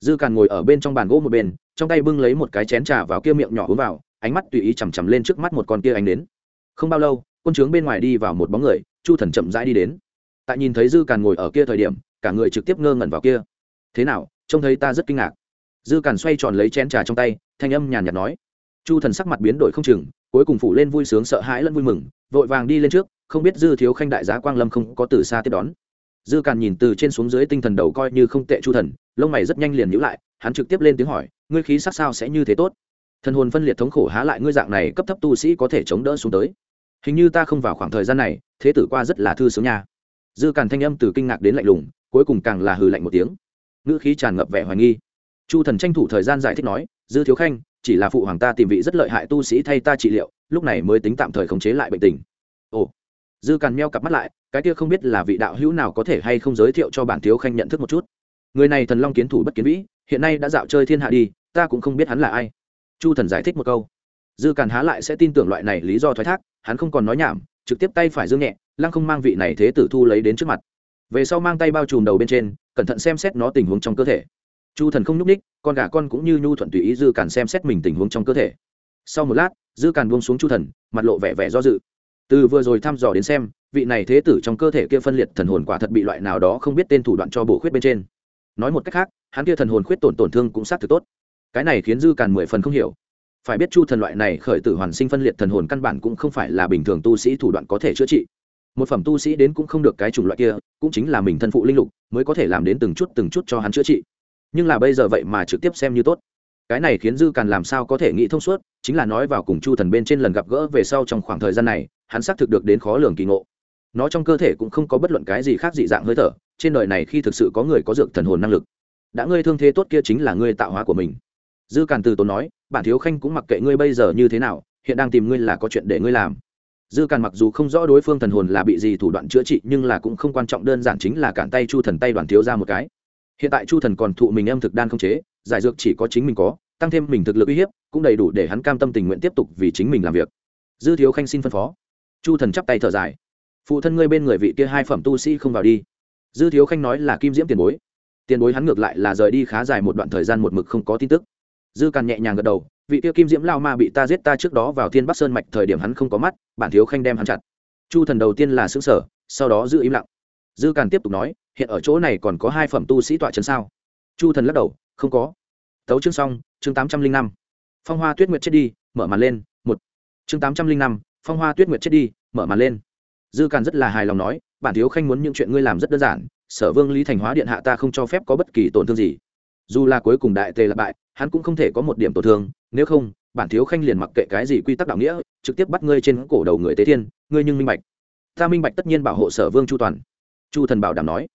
Speaker 1: Dư càn ngồi ở bên trong bàn gỗ một bên, trong tay bưng lấy một cái chén trà vào kia miệng nhỏ uống vào, ánh mắt tùy ý chằm chằm lên trước mắt một con kia ánh đến không bao lâu, quân trướng bên ngoài đi vào một bóng người, chu thần chậm rãi đi đến. Tại nhìn thấy dư càn ngồi ở kia thời điểm, cả người trực tiếp ngơ ngẩn vào kia. Thế nào? Trông thấy ta rất kinh ngạc dư càn xoay tròn lấy chén trà trong tay, thanh âm nhàn nhạt nói. Chu thần sắc mặt biến đổi không chừng, cuối cùng phủ lên vui sướng sợ hãi lẫn vui mừng, vội vàng đi lên trước, không biết dư thiếu khanh đại giá quang lâm không có từ xa tiếp đón. Dư càn nhìn từ trên xuống dưới tinh thần đầu coi như không tệ chu thần, lông mày rất nhanh liền nhữ lại, hắn trực tiếp lên tiếng hỏi, ngươi khí sắc sao sẽ như thế tốt? Thần hồn phân liệt thống khổ há lại ngươi dạng này cấp thấp tu sĩ có thể chống đỡ xuống tới? Hình như ta không vào khoảng thời gian này, thế tử qua rất là thư sướng nha. Dư càn thanh âm từ kinh ngạc đến lạnh lùng, cuối cùng càng là hừ lạnh một tiếng. Ngữ khí tràn ngập vẻ hoài nghi chu thần tranh thủ thời gian giải thích nói, dư thiếu khanh, chỉ là phụ hoàng ta tìm vị rất lợi hại tu sĩ thay ta trị liệu, lúc này mới tính tạm thời khống chế lại bệnh tình. Ồ. Dư càn meo cặp mắt lại, cái kia không biết là vị đạo hữu nào có thể hay không giới thiệu cho bản thiếu khanh nhận thức một chút. Người này thần long kiến thủ bất kiến vĩ, hiện nay đã dạo chơi thiên hạ đi, ta cũng không biết hắn là ai. Chu thần giải thích một câu. Dư càn há lại sẽ tin tưởng loại này lý do thoái thác, hắn không còn nói nhảm, trực tiếp tay phải dương nhẹ, lăng không mang vị này thế tử thu lấy đến trước mặt. Về sau mang tay bao trùm đầu bên trên, cẩn thận xem xét nó tình huống trong cơ thể chu thần không nhúc ních con gà con cũng như nhu thuận tùy ý dư càn xem xét mình tình huống trong cơ thể. Sau một lát, dư càn buông xuống chu thần, mặt lộ vẻ vẻ do dự. Từ vừa rồi thăm dò đến xem, vị này thế tử trong cơ thể kia phân liệt thần hồn quả thật bị loại nào đó không biết tên thủ đoạn cho bổ khuyết bên trên. Nói một cách khác, hắn kia thần hồn khuyết tổn tổn thương cũng sát thực tốt. Cái này khiến dư càn mười phần không hiểu. Phải biết chu thần loại này khởi tử hoàn sinh phân liệt thần hồn căn bản cũng không phải là bình thường tu sĩ thủ đoạn có thể chữa trị. Một phẩm tu sĩ đến cũng không được cái chủng loại kia, cũng chính là mình thân phụ linh lục, mới có thể làm đến từng chút từng chút cho hắn chữa trị nhưng là bây giờ vậy mà trực tiếp xem như tốt. Cái này khiến dư càn làm sao có thể nghĩ thông suốt, chính là nói vào cùng chu thần bên trên lần gặp gỡ về sau trong khoảng thời gian này, hắn xác thực được đến khó lường kỳ ngộ. Nó trong cơ thể cũng không có bất luận cái gì khác dị dạng hơi thở, trên đời này khi thực sự có người có dược thần hồn năng lực, đã ngươi thương thế tốt kia chính là ngươi tạo hóa của mình. Dư càn từ tốn nói, bản thiếu khanh cũng mặc kệ ngươi bây giờ như thế nào, hiện đang tìm ngươi là có chuyện để ngươi làm. Dư càn mặc dù không rõ đối phương thần hồn là bị gì thủ đoạn chữa trị, nhưng là cũng không quan trọng, đơn giản chính là cản tay chu thần tay đoàn thiếu ra một cái hiện tại chu thần còn thụ mình âm thực đan không chế, giải dược chỉ có chính mình có, tăng thêm mình thực lực uy hiếp, cũng đầy đủ để hắn cam tâm tình nguyện tiếp tục vì chính mình làm việc. Dư thiếu khanh xin phân phó. Chu thần chắp tay thở dài. Phụ thân ngươi bên người vị kia hai phẩm tu sĩ không vào đi. Dư thiếu khanh nói là kim diễm tiền bối. Tiền bối hắn ngược lại là rời đi khá dài một đoạn thời gian một mực không có tin tức. Dư càn nhẹ nhàng gật đầu, vị kia kim diễm lao ma bị ta giết ta trước đó vào thiên bắc sơn mạch thời điểm hắn không có mắt, bản thiếu khanh đem hắn chặt. Chu thần đầu tiên là xứng sở sau đó giữ im lặng. Dư càn tiếp tục nói hiện ở chỗ này còn có hai phẩm tu sĩ tọa trấn sao? Chu thần lắc đầu, không có. Tấu chương xong, chương tám trăm linh năm. Phong hoa tuyết nguyệt chết đi, mở màn lên, một. Chương tám trăm linh năm, phong hoa tuyết nguyệt chết đi, mở màn lên. Dư càn rất là hài lòng nói, bản thiếu khanh muốn những chuyện ngươi làm rất đơn giản, sở vương lý thành hóa điện hạ ta không cho phép có bất kỳ tổn thương gì. Dù là cuối cùng đại tề là bại, hắn cũng không thể có một điểm tổn thương, nếu không, bản thiếu khanh liền mặc kệ cái gì quy tắc đạo nghĩa, trực tiếp bắt ngươi trên cổ đầu người tế thiên, ngươi nhưng minh bạch. Ta minh bạch, tất nhiên bảo hộ sở vương chu toàn. Chu thần bảo đảm nói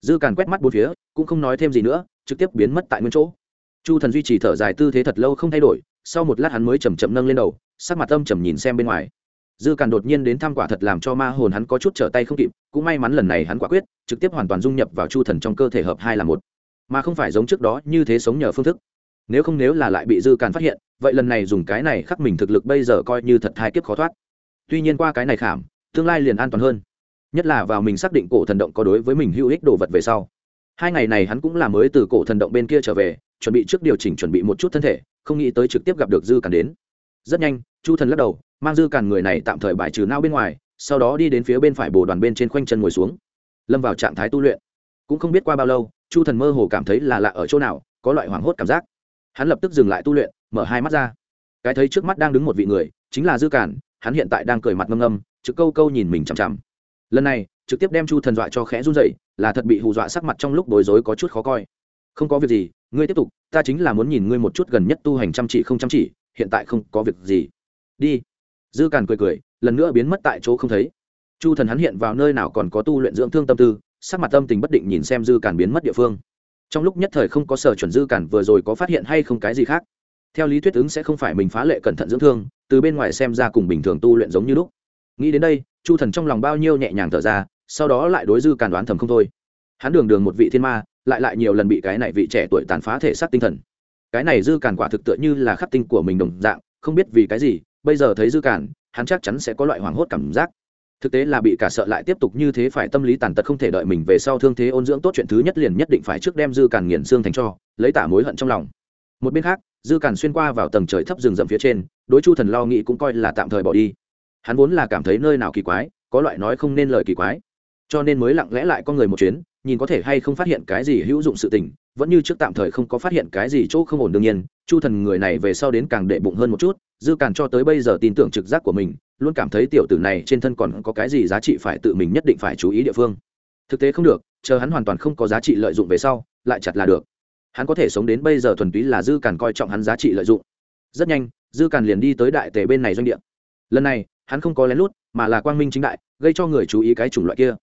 Speaker 1: dư càn quét mắt bốn phía, cũng không nói thêm gì nữa, trực tiếp biến mất tại nguyên chỗ. Chu thần duy trì thở dài tư thế thật lâu không thay đổi, sau một lát hắn mới chầm chậm nâng lên đầu, sắc mặt âm chầm nhìn xem bên ngoài. Dư càn đột nhiên đến thăm quả thật làm cho ma hồn hắn có chút trở tay không kịp, cũng may mắn lần này hắn quả quyết, trực tiếp hoàn toàn dung nhập vào chu thần trong cơ thể hợp hai là một. Mà không phải giống trước đó như thế sống nhờ phương thức. Nếu không nếu là lại bị dư càn phát hiện, vậy lần này dùng cái này khắc mình thực lực bây giờ coi như thật hai kiếp khó thoát. Tuy nhiên qua cái này khảm, tương lai liền an toàn hơn nhất là vào mình xác định cổ thần động có đối với mình hữu ích đồ vật về sau. Hai ngày này hắn cũng là mới từ cổ thần động bên kia trở về, chuẩn bị trước điều chỉnh chuẩn bị một chút thân thể, không nghĩ tới trực tiếp gặp được dư càn đến. Rất nhanh, chu thần lắc đầu, mang dư càn người này tạm thời bài trừ nao bên ngoài, sau đó đi đến phía bên phải bồ đoàn bên trên khoanh chân ngồi xuống. Lâm vào trạng thái tu luyện. Cũng không biết qua bao lâu, chu thần mơ hồ cảm thấy là lạ ở chỗ nào, có loại hoảng hốt cảm giác. Hắn lập tức dừng lại tu luyện, mở hai mắt ra. Cái thấy trước mắt đang đứng một vị người, chính là dư cản hắn hiện tại đang cười mặt ngâm ngâm, trực câu câu nhìn mình chằm chằm lần này, trực tiếp đem chu thần dọa cho khẽ run dậy là thật bị hù dọa sắc mặt trong lúc bối rối có chút khó coi. Không có việc gì, ngươi tiếp tục, ta chính là muốn nhìn ngươi một chút gần nhất tu hành chăm chỉ không chăm chỉ, hiện tại không có việc gì. Đi. Dư càn cười cười, lần nữa biến mất tại chỗ không thấy. Chu thần hắn hiện vào nơi nào còn có tu luyện dưỡng thương tâm tư, sắc mặt tâm tình bất định nhìn xem dư càn biến mất địa phương. Trong lúc nhất thời không có sở chuẩn dư càn vừa rồi có phát hiện hay không cái gì khác. Theo lý thuyết ứng sẽ không phải mình phá lệ cẩn thận dưỡng thương, từ bên ngoài xem ra cùng bình thường tu luyện giống như lúc. Nghĩ đến đây chu thần trong lòng bao nhiêu nhẹ nhàng thở ra, sau đó lại đối dư càn đoán thầm không thôi. Hắn đường đường một vị thiên ma, lại lại nhiều lần bị cái này vị trẻ tuổi tàn phá thể xác tinh thần. Cái này dư càn quả thực tựa như là khắc tinh của mình đồng dạng, không biết vì cái gì, bây giờ thấy dư càn, hắn chắc chắn sẽ có loại hoảng hốt cảm giác. Thực tế là bị cả sợ lại tiếp tục như thế phải tâm lý tàn tật không thể đợi mình về sau thương thế ôn dưỡng tốt chuyện thứ nhất liền nhất định phải trước đem dư càn nghiền xương thành cho, lấy tả mối hận trong lòng. Một bên khác, dư càn xuyên qua vào tầng trời thấp rừng rậm phía trên, đối chu thần lo nghĩ cũng coi là tạm thời bỏ đi hắn vốn là cảm thấy nơi nào kỳ quái, có loại nói không nên lời kỳ quái. Cho nên mới lặng lẽ lại con người một chuyến, nhìn có thể hay không phát hiện cái gì hữu dụng sự tình, vẫn như trước tạm thời không có phát hiện cái gì chỗ không ổn đương nhiên, chu thần người này về sau đến càng đệ bụng hơn một chút, dư càn cho tới bây giờ tin tưởng trực giác của mình, luôn cảm thấy tiểu tử này trên thân còn có cái gì giá trị phải tự mình nhất định phải chú ý địa phương. Thực tế không được, chờ hắn hoàn toàn không có giá trị lợi dụng về sau, lại chặt là được. Hắn có thể sống đến bây giờ thuần túy là dư càn coi trọng hắn giá trị lợi dụng. Rất nhanh, dư càn liền đi tới đại tề bên này doanh địa. Lần này hắn không có lén lút, mà là quang minh chính đại, gây cho người chú ý cái chủng loại kia.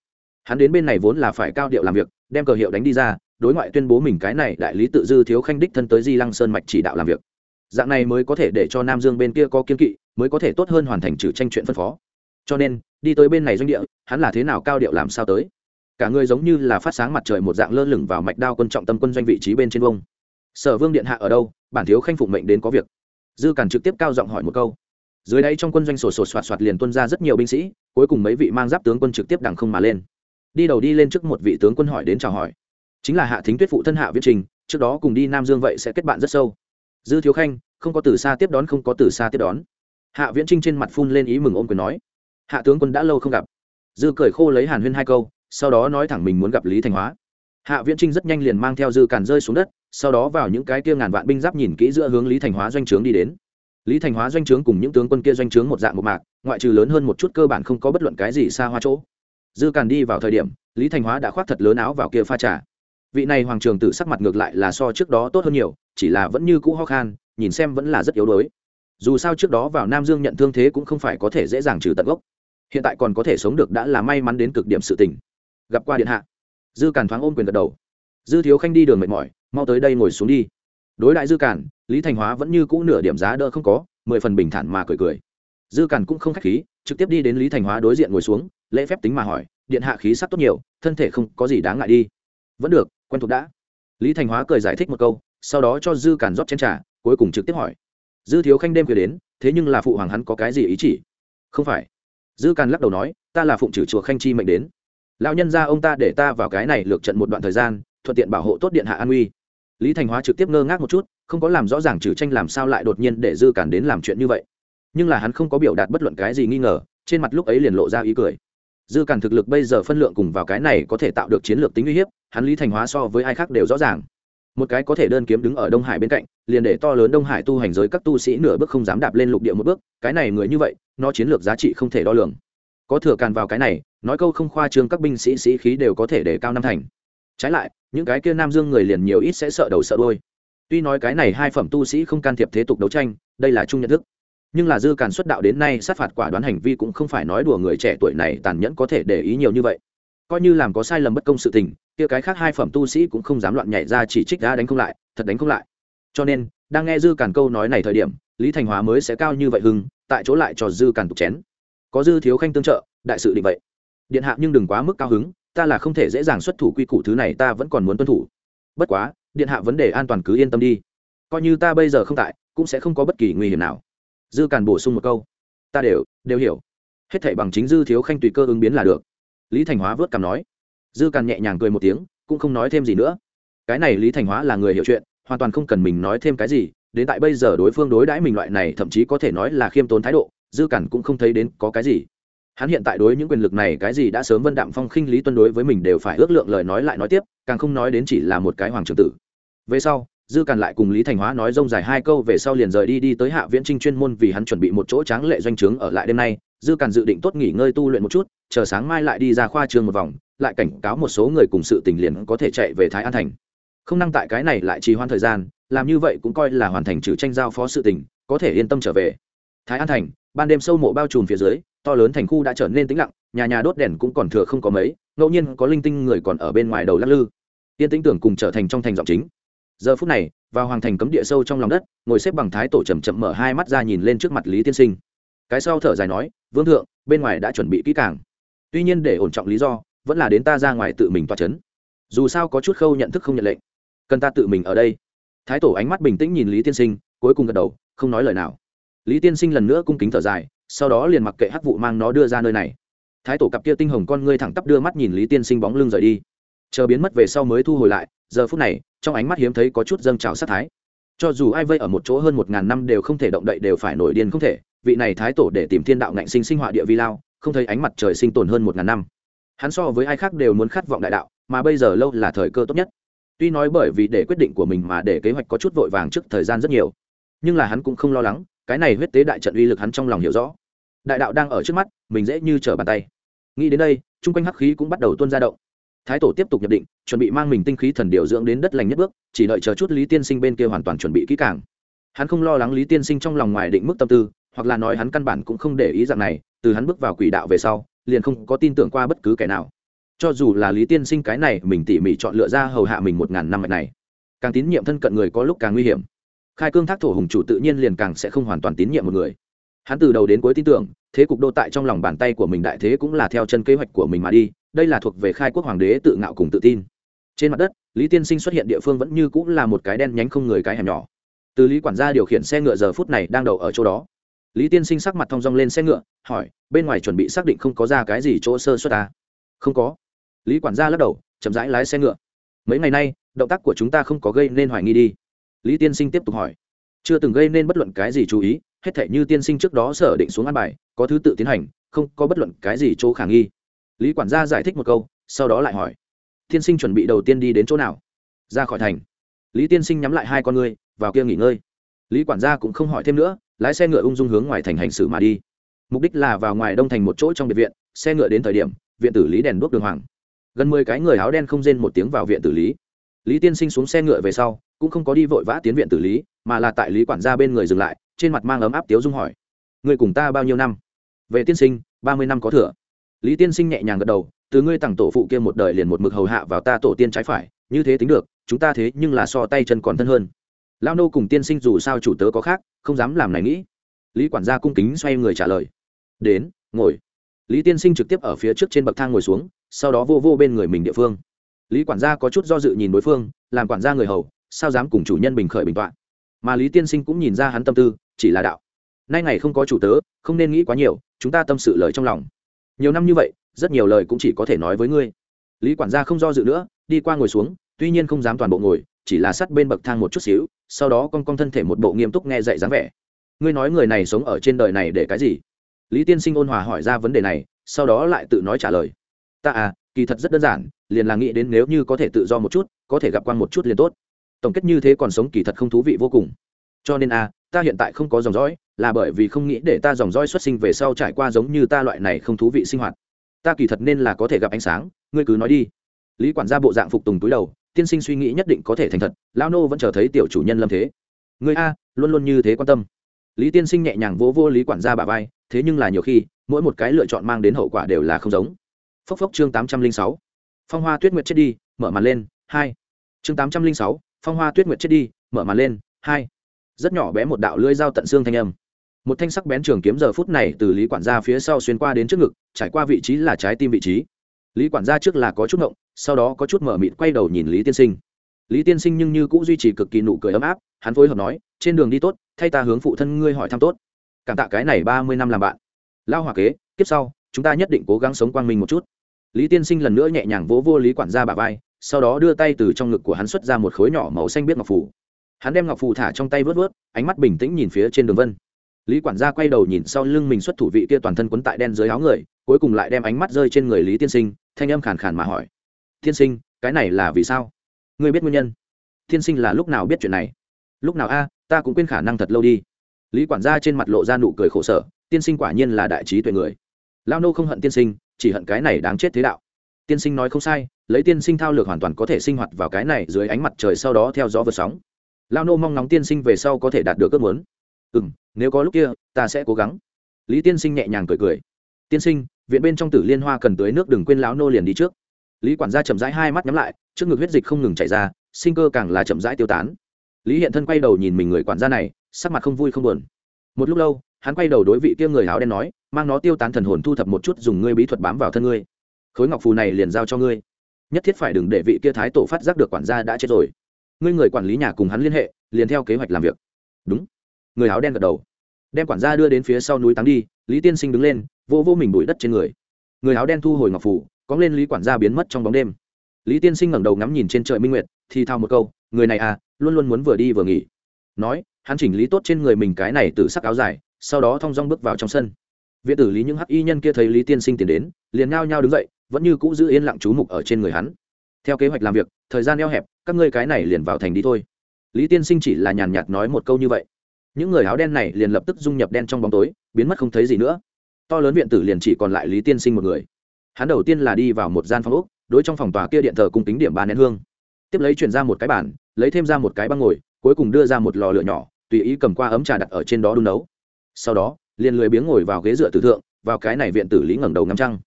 Speaker 1: Hắn đến bên này vốn là phải cao điệu làm việc, đem cờ hiệu đánh đi ra, đối ngoại tuyên bố mình cái này đại lý tự dư thiếu khanh đích thân tới di lăng sơn mạch chỉ đạo làm việc. Dạng này mới có thể để cho nam dương bên kia có kiên kỵ, mới có thể tốt hơn hoàn thành trừ tranh chuyện phân phó. Cho nên, đi tới bên này doanh địa, hắn là thế nào cao điệu làm sao tới? Cả người giống như là phát sáng mặt trời một dạng lơ lửng vào mạch đao quân trọng tâm quân doanh vị trí bên trên vông. Sở vương điện hạ ở đâu? Bản thiếu khanh phụng mệnh đến có việc. Dư cản trực tiếp cao giọng hỏi một câu dưới đây trong quân doanh sổ sổ soạt soạt liền tuân ra rất nhiều binh sĩ, cuối cùng mấy vị mang giáp tướng quân trực tiếp đằng không mà lên. Đi đầu đi lên trước một vị tướng quân hỏi đến chào hỏi. Chính là hạ thính tuyết phụ thân hạ viết trình, trước đó cùng đi nam dương vậy sẽ kết bạn rất sâu. Dư thiếu khanh, không có từ xa tiếp đón, không có từ xa tiếp đón. Hạ viễn trinh trên mặt phun lên ý mừng ôm quyền nói. Hạ tướng quân đã lâu không gặp. Dư cười khô lấy hàn huyên hai câu, sau đó nói thẳng mình muốn gặp lý thành hóa. Hạ viễn trinh rất nhanh liền mang theo dư càn rơi xuống đất, sau đó vào những cái kia ngàn vạn binh giáp nhìn kỹ giữa hướng lý thành hóa doanh trướng đi đến lý thành hóa doanh trướng cùng những tướng quân kia doanh trướng một dạng một mạc, ngoại trừ lớn hơn một chút cơ bản không có bất luận cái gì xa hoa chỗ. Dư càn đi vào thời điểm, lý thành hóa đã khoác thật lớn áo vào kia pha trà. Vị này hoàng trường Tử sắc mặt ngược lại là so trước đó tốt hơn nhiều, chỉ là vẫn như cũ ho khan, nhìn xem vẫn là rất yếu đuối. Dù sao trước đó vào nam dương nhận thương thế cũng không phải có thể dễ dàng trừ tận gốc. Hiện tại còn có thể sống được đã là may mắn đến cực điểm sự tình. Gặp qua điện hạ. Dư càn thoáng ôm quyền gật đầu. Dư thiếu khanh đi đường mệt mỏi, mau tới đây ngồi xuống đi. Đối đại dư càn lý thành hóa vẫn như cũ nửa điểm giá đỡ không có, mười phần bình thản mà cười cười. Dư càn cũng không k h á c h khí, trực tiếp đi đến lý thành hóa đối diện ngồi xuống, lễ phép tính mà hỏi, điện hạ khí sắc tốt nhiều, thân thể không có gì đáng ngại đi. Vẫn được, quen thuộc đã. Lý thành hóa cười giải thích một câu, sau đó cho dư càn rót chén t r à cuối cùng trực tiếp hỏi. Dư thiếu khanh đêm cười đến, thế nhưng là phụ hoàng hắn có cái gì ý chỉ? Không phải. Dư càn lắc đầu nói, ta là phụng trừ chùa khanh chi mệnh đến. Lão nhân ra ông ta để ta vào cái này lược trận một đoạn thời gian, thuận tiện bảo hộ tốt điện hạ an uy lý thành hóa trực tiếp ngơ ngác một chút, không có làm rõ ràng trừ tranh làm sao lại đột nhiên để dư càn đến làm chuyện như vậy. Nhưng là hắn không có biểu đạt bất luận cái gì nghi ngờ, trên mặt lúc ấy liền lộ ra ý cười. Dư càn thực lực bây giờ phân lượng cùng vào cái này có thể tạo được chiến lược tính uy hiếp, hắn lý thành hóa so với ai khác đều rõ ràng. Một cái có thể đơn kiếm đứng ở đông hải bên cạnh, liền để to lớn đông hải tu hành giới các tu sĩ nửa bước không dám đạp lên lục địa một bước, cái này người như vậy, nó chiến lược giá trị không thể đo lường. Có thừa càn vào cái này, nói câu không khoa trương các binh sĩ sĩ khí đều có thể để cao năm thành. Trái lại những cái kia nam dương người liền nhiều ít sẽ sợ đầu sợ đôi tuy nói cái này hai phẩm tu sĩ không can thiệp thế tục đấu tranh, đây là chung nhận thức. Nhưng là dư càn xuất đạo đến nay sát phạt quả đoán hành vi cũng không phải nói đùa người trẻ tuổi này tàn nhẫn có thể để ý nhiều như vậy. Coi như làm có sai lầm bất công sự tình, kia cái khác hai phẩm tu sĩ cũng không dám loạn nhảy ra chỉ trích đã đánh không lại, thật đánh không lại. Cho nên, đang nghe dư càn câu nói này thời điểm, lý thành hóa mới sẽ cao như vậy hưng, tại chỗ lại cho dư càn tục chén. Có dư thiếu khanh tương trợ, đại sự định vậy. Điện hạ nhưng đừng quá mức cao hứng ta là không thể dễ dàng xuất thủ quy củ thứ này ta vẫn còn muốn tuân thủ. Bất quá, điện hạ vấn đề an toàn cứ yên tâm đi. Coi như ta bây giờ không tại, cũng sẽ không có bất kỳ nguy hiểm nào. Dư càn bổ sung một câu. Ta đều đều hiểu. Hết thảy bằng chính dư thiếu khanh tùy cơ ứng biến là được. Lý thành hóa vớt cằm nói. Dư càn nhẹ nhàng cười một tiếng, cũng không nói thêm gì nữa. Cái này lý thành hóa là người hiểu chuyện, hoàn toàn không cần mình nói thêm cái gì, đến tại bây giờ đối phương đối đãi mình loại này thậm chí có thể nói là khiêm tốn thái độ, dư cản cũng không thấy đến có cái gì hắn hiện tại đối những quyền lực này cái gì đã sớm vân đạm phong khinh lý tuân đối với mình đều phải ước lượng lời nói lại nói tiếp, càng không nói đến chỉ là một cái hoàng trưởng tử. Về sau, dư càn lại cùng lý thành hóa nói rông dài hai câu về sau liền rời đi đi tới hạ viễn trinh chuyên môn vì hắn chuẩn bị một chỗ tráng lệ doanh trướng ở lại đêm nay. Dư càn dự định tốt nghỉ ngơi tu luyện một chút, chờ sáng mai lại đi ra khoa trường một vòng, lại cảnh cáo một số người cùng sự tình liền có thể chạy về thái an thành. Không năng tại cái này lại trì hoãn thời gian, làm như vậy cũng coi là hoàn thành trừ tranh giao phó sự tình, có thể yên tâm trở về. Thái an thành, ban đêm sâu mộ bao trùm phía dưới to lớn thành khu đã trở nên tĩnh lặng, nhà nhà đốt đèn cũng còn thừa không có mấy, ngẫu nhiên có linh tinh người còn ở bên ngoài đầu lắc lư. Tiên tĩnh tưởng cùng trở thành trong thành giọng chính. Giờ phút này, vào hoàng thành cấm địa sâu trong lòng đất, ngồi xếp bằng thái tổ chầm chậm mở hai mắt ra nhìn lên trước mặt lý tiên sinh. Cái sau thở dài nói, vương thượng, bên ngoài đã chuẩn bị kỹ càng. Tuy nhiên để ổn trọng lý do, vẫn là đến ta ra ngoài tự mình toa c h ấ n dù sao có chút khâu nhận thức không nhận lệnh. Cần ta tự mình ở đây. Thái tổ ánh mắt bình tĩnh nhìn lý tiên sinh, cuối cùng gật đầu, không nói lời nào. Lý tiên sinh lần nữa cung kính thở dài sau đó liền mặc kệ hắc vụ mang nó đưa ra nơi này. Thái tổ cặp kia tinh hồng con ngươi thẳng tắp đưa mắt nhìn lý tiên sinh bóng lưng rời đi. Chờ biến mất về sau mới thu hồi lại, giờ phút này, trong ánh mắt hiếm thấy có chút dâng trào sát thái. Cho dù ai vây ở một chỗ hơn một ngàn năm đều không thể động đậy đều phải nổi điên không thể, vị này thái tổ để tìm thiên đạo ngạnh sinh sinh họa địa vi lao, không thấy ánh mặt trời sinh tồn hơn một ngàn năm. Hắn so với ai khác đều muốn khát vọng đại đạo, mà bây giờ lâu là thời cơ tốt nhất. Tuy nói bởi vì để quyết định của mình mà để kế hoạch có chút vội vàng trước thời gian rất nhiều, nhưng là hắn cũng không lo lắng cái này huyết tế đại trận uy lực hắn trong lòng hiểu rõ. Đại đạo đang ở trước mắt, mình dễ như trở bàn tay. Nghĩ đến đây, chung quanh hắc khí cũng bắt đầu tuôn ra động. Thái tổ tiếp tục nhập định, chuẩn bị mang mình tinh khí thần điều dưỡng đến đất lành nhất bước, chỉ đợi chờ chút lý tiên sinh bên kia hoàn toàn chuẩn bị kỹ càng. Hắn không lo lắng lý tiên sinh trong lòng ngoài định mức tâm tư, hoặc là nói hắn căn bản cũng không để ý dạng này, từ hắn bước vào quỷ đạo về sau, liền không có tin tưởng qua bất cứ kẻ nào. Cho dù là lý tiên sinh cái này mình tỉ mỉ chọn lựa ra hầu hạ mình một ngàn năm mạch này, càng tín nhiệm thân cận người có lúc càng nguy hiểm khai cương thác thổ hùng chủ tự nhiên liền càng sẽ không hoàn toàn tín nhiệm một người. Hắn từ đầu đến cuối tin tưởng, thế cục đô tại trong lòng bàn tay của mình đại thế cũng là theo chân kế hoạch của mình mà đi, đây là thuộc về khai quốc hoàng đế tự ngạo cùng tự tin. Trên mặt đất, lý tiên sinh xuất hiện địa phương vẫn như cũng là một cái đen nhánh không người cái hẻm nhỏ. Từ lý quản gia điều khiển xe ngựa giờ phút này đang đậu ở chỗ đó. Lý tiên sinh sắc mặt thong dong lên xe ngựa, hỏi, bên ngoài chuẩn bị xác định không có ra cái gì chỗ sơ xuất ta à? không có. Lý quản gia lắc đầu, chậm rãi lái xe ngựa. Mấy ngày nay, động tác của chúng ta không có gây nên hoài nghi đi lý tiên sinh tiếp tục hỏi. Chưa từng gây nên bất luận cái gì chú ý, hết thể như tiên sinh trước đó sở định xuống ăn bài, có thứ tự tiến hành, không có bất luận cái gì chỗ khả nghi. Lý quản gia giải thích một câu, sau đó lại hỏi. Tiên sinh chuẩn bị đầu tiên đi đến chỗ nào? Ra khỏi thành. Lý tiên sinh nhắm lại hai con ngươi, vào kia nghỉ ngơi. Lý quản gia cũng không hỏi thêm nữa, lái xe ngựa ung dung hướng ngoài thành hành xử mà đi. Mục đích là vào ngoài đông thành một chỗ trong biệt viện, xe ngựa đến thời điểm, viện tử lý đèn đuốc đường hoàng. Gần mười cái người áo đen không rên một tiếng vào viện tử lý. Lý tiên sinh xuống xe ngựa về sau cũng không có đi vội vã tiến viện tử lý, mà là tại lý quản gia bên người dừng lại, trên mặt mang ấm áp tiếu dung hỏi người cùng ta bao nhiêu năm? Về tiên sinh, ba mươi năm có thừa. Lý tiên sinh nhẹ nhàng gật đầu, từ ngươi tặng tổ phụ kia một đời liền một mực hầu hạ vào ta tổ tiên trái phải, như thế tính được, chúng ta thế nhưng là so tay chân còn thân hơn. Lao nô cùng tiên sinh dù sao chủ tớ có khác, không dám làm này nghĩ. Lý quản gia cung kính xoay người trả lời, đến, ngồi. Lý tiên sinh trực tiếp ở phía trước trên bậc thang ngồi xuống, sau đó vô vô bên người mình địa phương. Lý quản gia có chút do dự nhìn đối phương, làm quản gia người hầu sao dám cùng chủ nhân bình khởi bình tọa? Mà lý tiên sinh cũng nhìn ra hắn tâm tư, chỉ là đạo. Nay ngày không có chủ tớ, không nên nghĩ quá nhiều, chúng ta tâm sự lời trong lòng. Nhiều năm như vậy, rất nhiều lời cũng chỉ có thể nói với ngươi. Lý quản gia không do dự nữa, đi qua ngồi xuống, tuy nhiên không dám toàn bộ ngồi, chỉ là sắt bên bậc thang một chút xíu, sau đó con con thân thể một bộ nghiêm túc nghe dạy dáng vẻ. Ngươi nói người này sống ở trên đời này để cái gì? Lý tiên sinh ôn hòa hỏi ra vấn đề này, sau đó lại tự nói trả lời. Ta à kỳ thật rất đơn giản, liền là nghĩ đến nếu như có thể tự do một chút, có thể gặp quan một chút liền tốt tổng kết như thế còn sống kỳ thật không thú vị vô cùng. Cho nên a, ta hiện tại không có dòng dõi, là bởi vì không nghĩ để ta dòng dõi xuất sinh về sau trải qua giống như ta loại này không thú vị sinh hoạt. Ta kỳ thật nên là có thể gặp ánh sáng, ngươi cứ nói đi. Lý quản gia bộ dạng phục tùng túi đầu, tiên sinh suy nghĩ nhất định có thể thành thật lao nô vẫn chờ thấy tiểu chủ nhân lâm thế. Người a, luôn luôn như thế quan tâm. Lý tiên sinh nhẹ nhàng vỗ vô lý quản gia bà vai, thế nhưng là nhiều khi, mỗi một cái lựa chọn mang đến hậu quả đều là không giống. Phốc phốc chương tám trăm linh sáu. Phong hoa tuyết nguyệt chết đi, mở màn lên, hai. Chương tám trăm linh sáu phong hoa tuyết nguyệt chết đi, mở màn lên, hai. Rất nhỏ bé một đạo lưỡi dao tận xương thanh âm. Một thanh sắc bén trường kiếm giờ phút này từ lý quản gia phía sau xuyên qua đến trước ngực, trải qua vị trí là trái tim vị trí. Lý quản gia trước là có chút ngộng, sau đó có chút mở mịt quay đầu nhìn lý tiên sinh. Lý tiên sinh nhưng như cũng duy trì cực kỳ nụ cười ấm áp, hắn phối hợp nói, trên đường đi tốt, thay ta hướng phụ thân ngươi hỏi thăm tốt. Cảm tạ cái này ba mươi năm làm bạn. Lao hòa kế, kiếp sau, chúng ta nhất định cố gắng sống quang minh một chút. Lý tiên sinh lần nữa nhẹ nhàng vỗ vô lý quản gia bà vai sau đó đưa tay từ trong ngực của hắn xuất ra một khối nhỏ màu xanh biết ngọc phủ hắn đem ngọc phủ thả trong tay vớt vớt, ánh mắt bình tĩnh nhìn phía trên đường vân. Lý quản gia quay đầu nhìn sau lưng mình xuất thủ vị kia toàn thân quấn tại đen dưới áo người, cuối cùng lại đem ánh mắt rơi trên người lý tiên sinh, thanh âm khàn khàn mà hỏi. Tiên sinh, cái này là vì sao? Ngươi biết nguyên nhân? Tiên sinh là lúc nào biết chuyện này? Lúc nào a, ta cũng quên khả năng thật lâu đi. Lý quản gia trên mặt lộ ra nụ cười khổ sở, tiên sinh quả nhiên là đại trí tuệ người. Lao nô không hận tiên sinh, chỉ hận cái này đáng chết thế đạo. Tiên sinh nói không sai lấy tiên sinh thao lược hoàn toàn có thể sinh hoạt vào cái này dưới ánh mặt trời sau đó theo gió vượt sóng. Lao nô mong ngóng tiên sinh về sau có thể đạt được ước muốn. Ừ m nếu có lúc kia, ta sẽ cố gắng. Lý tiên sinh nhẹ nhàng cười cười. Tiên sinh, viện bên trong tử liên hoa cần tưới nước đừng quên lão nô liền đi trước. Lý quản gia chậm rãi hai mắt nhắm lại, trước ngực huyết dịch không ngừng chảy ra, sinh cơ càng là chậm rãi tiêu tán. Lý hiện thân quay đầu nhìn mình người quản gia này, sắc mặt không vui không buồn. Một lúc lâu, hắn quay đầu đối vị kia người áo đen nói, mang nó tiêu tán thần hồn thu thập một chút, dùng ngươi bí thuật bám vào thân ngươi. Khối ngọc phù này liền giao cho ngươi nhất thiết phải đừng để vị kia thái tổ phát giác được quản gia đã chết rồi. Ngươi người quản lý nhà cùng hắn liên hệ, liền theo kế hoạch làm việc. Đúng. Người áo đen gật đầu. Đem quản gia đưa đến phía sau núi táng đi, lý tiên sinh đứng lên, vô vô mình bụi đất trên người. Người áo đen thu hồi ngọc phủ cóng lên lý quản gia biến mất trong bóng đêm. Lý tiên sinh ngẩng đầu ngắm nhìn trên trời minh nguyệt, thì thao một câu, người này à luôn luôn muốn vừa đi vừa nghỉ. Nói, hắn chỉnh lý tốt trên người mình cái này từ sắc áo dài, sau đó thong dong bước vào trong sân. Viện tử lý những hắc y nhân kia thấy lý tiên sinh tiến đến, liền ngao nhau đứng dậy vẫn như cũ giữ yên lặng chú mục ở trên người hắn. Theo kế hoạch làm việc, thời gian eo hẹp, các ngươi cái này liền vào thành đi thôi. Lý tiên sinh chỉ là nhàn nhạt nói một câu như vậy. Những người áo đen này liền lập tức dung nhập đen trong bóng tối, biến mất không thấy gì nữa. To lớn viện tử liền chỉ còn lại lý tiên sinh một người. Hắn đầu tiên là đi vào một gian phòng úc đối trong phòng tòa kia điện thờ cung kính điểm ba nén hương. Tiếp lấy chuyển ra một cái bàn, lấy thêm ra một cái băng ngồi, cuối cùng đưa ra một lò lửa nhỏ, tùy ý cầm qua ấm trà đặt ở trên đó đun nấu. Sau đó, liền lười biếng ngồi vào ghế dựa tử thượng, vào cái này viện tử lý ngẩng đầu ngắm trăng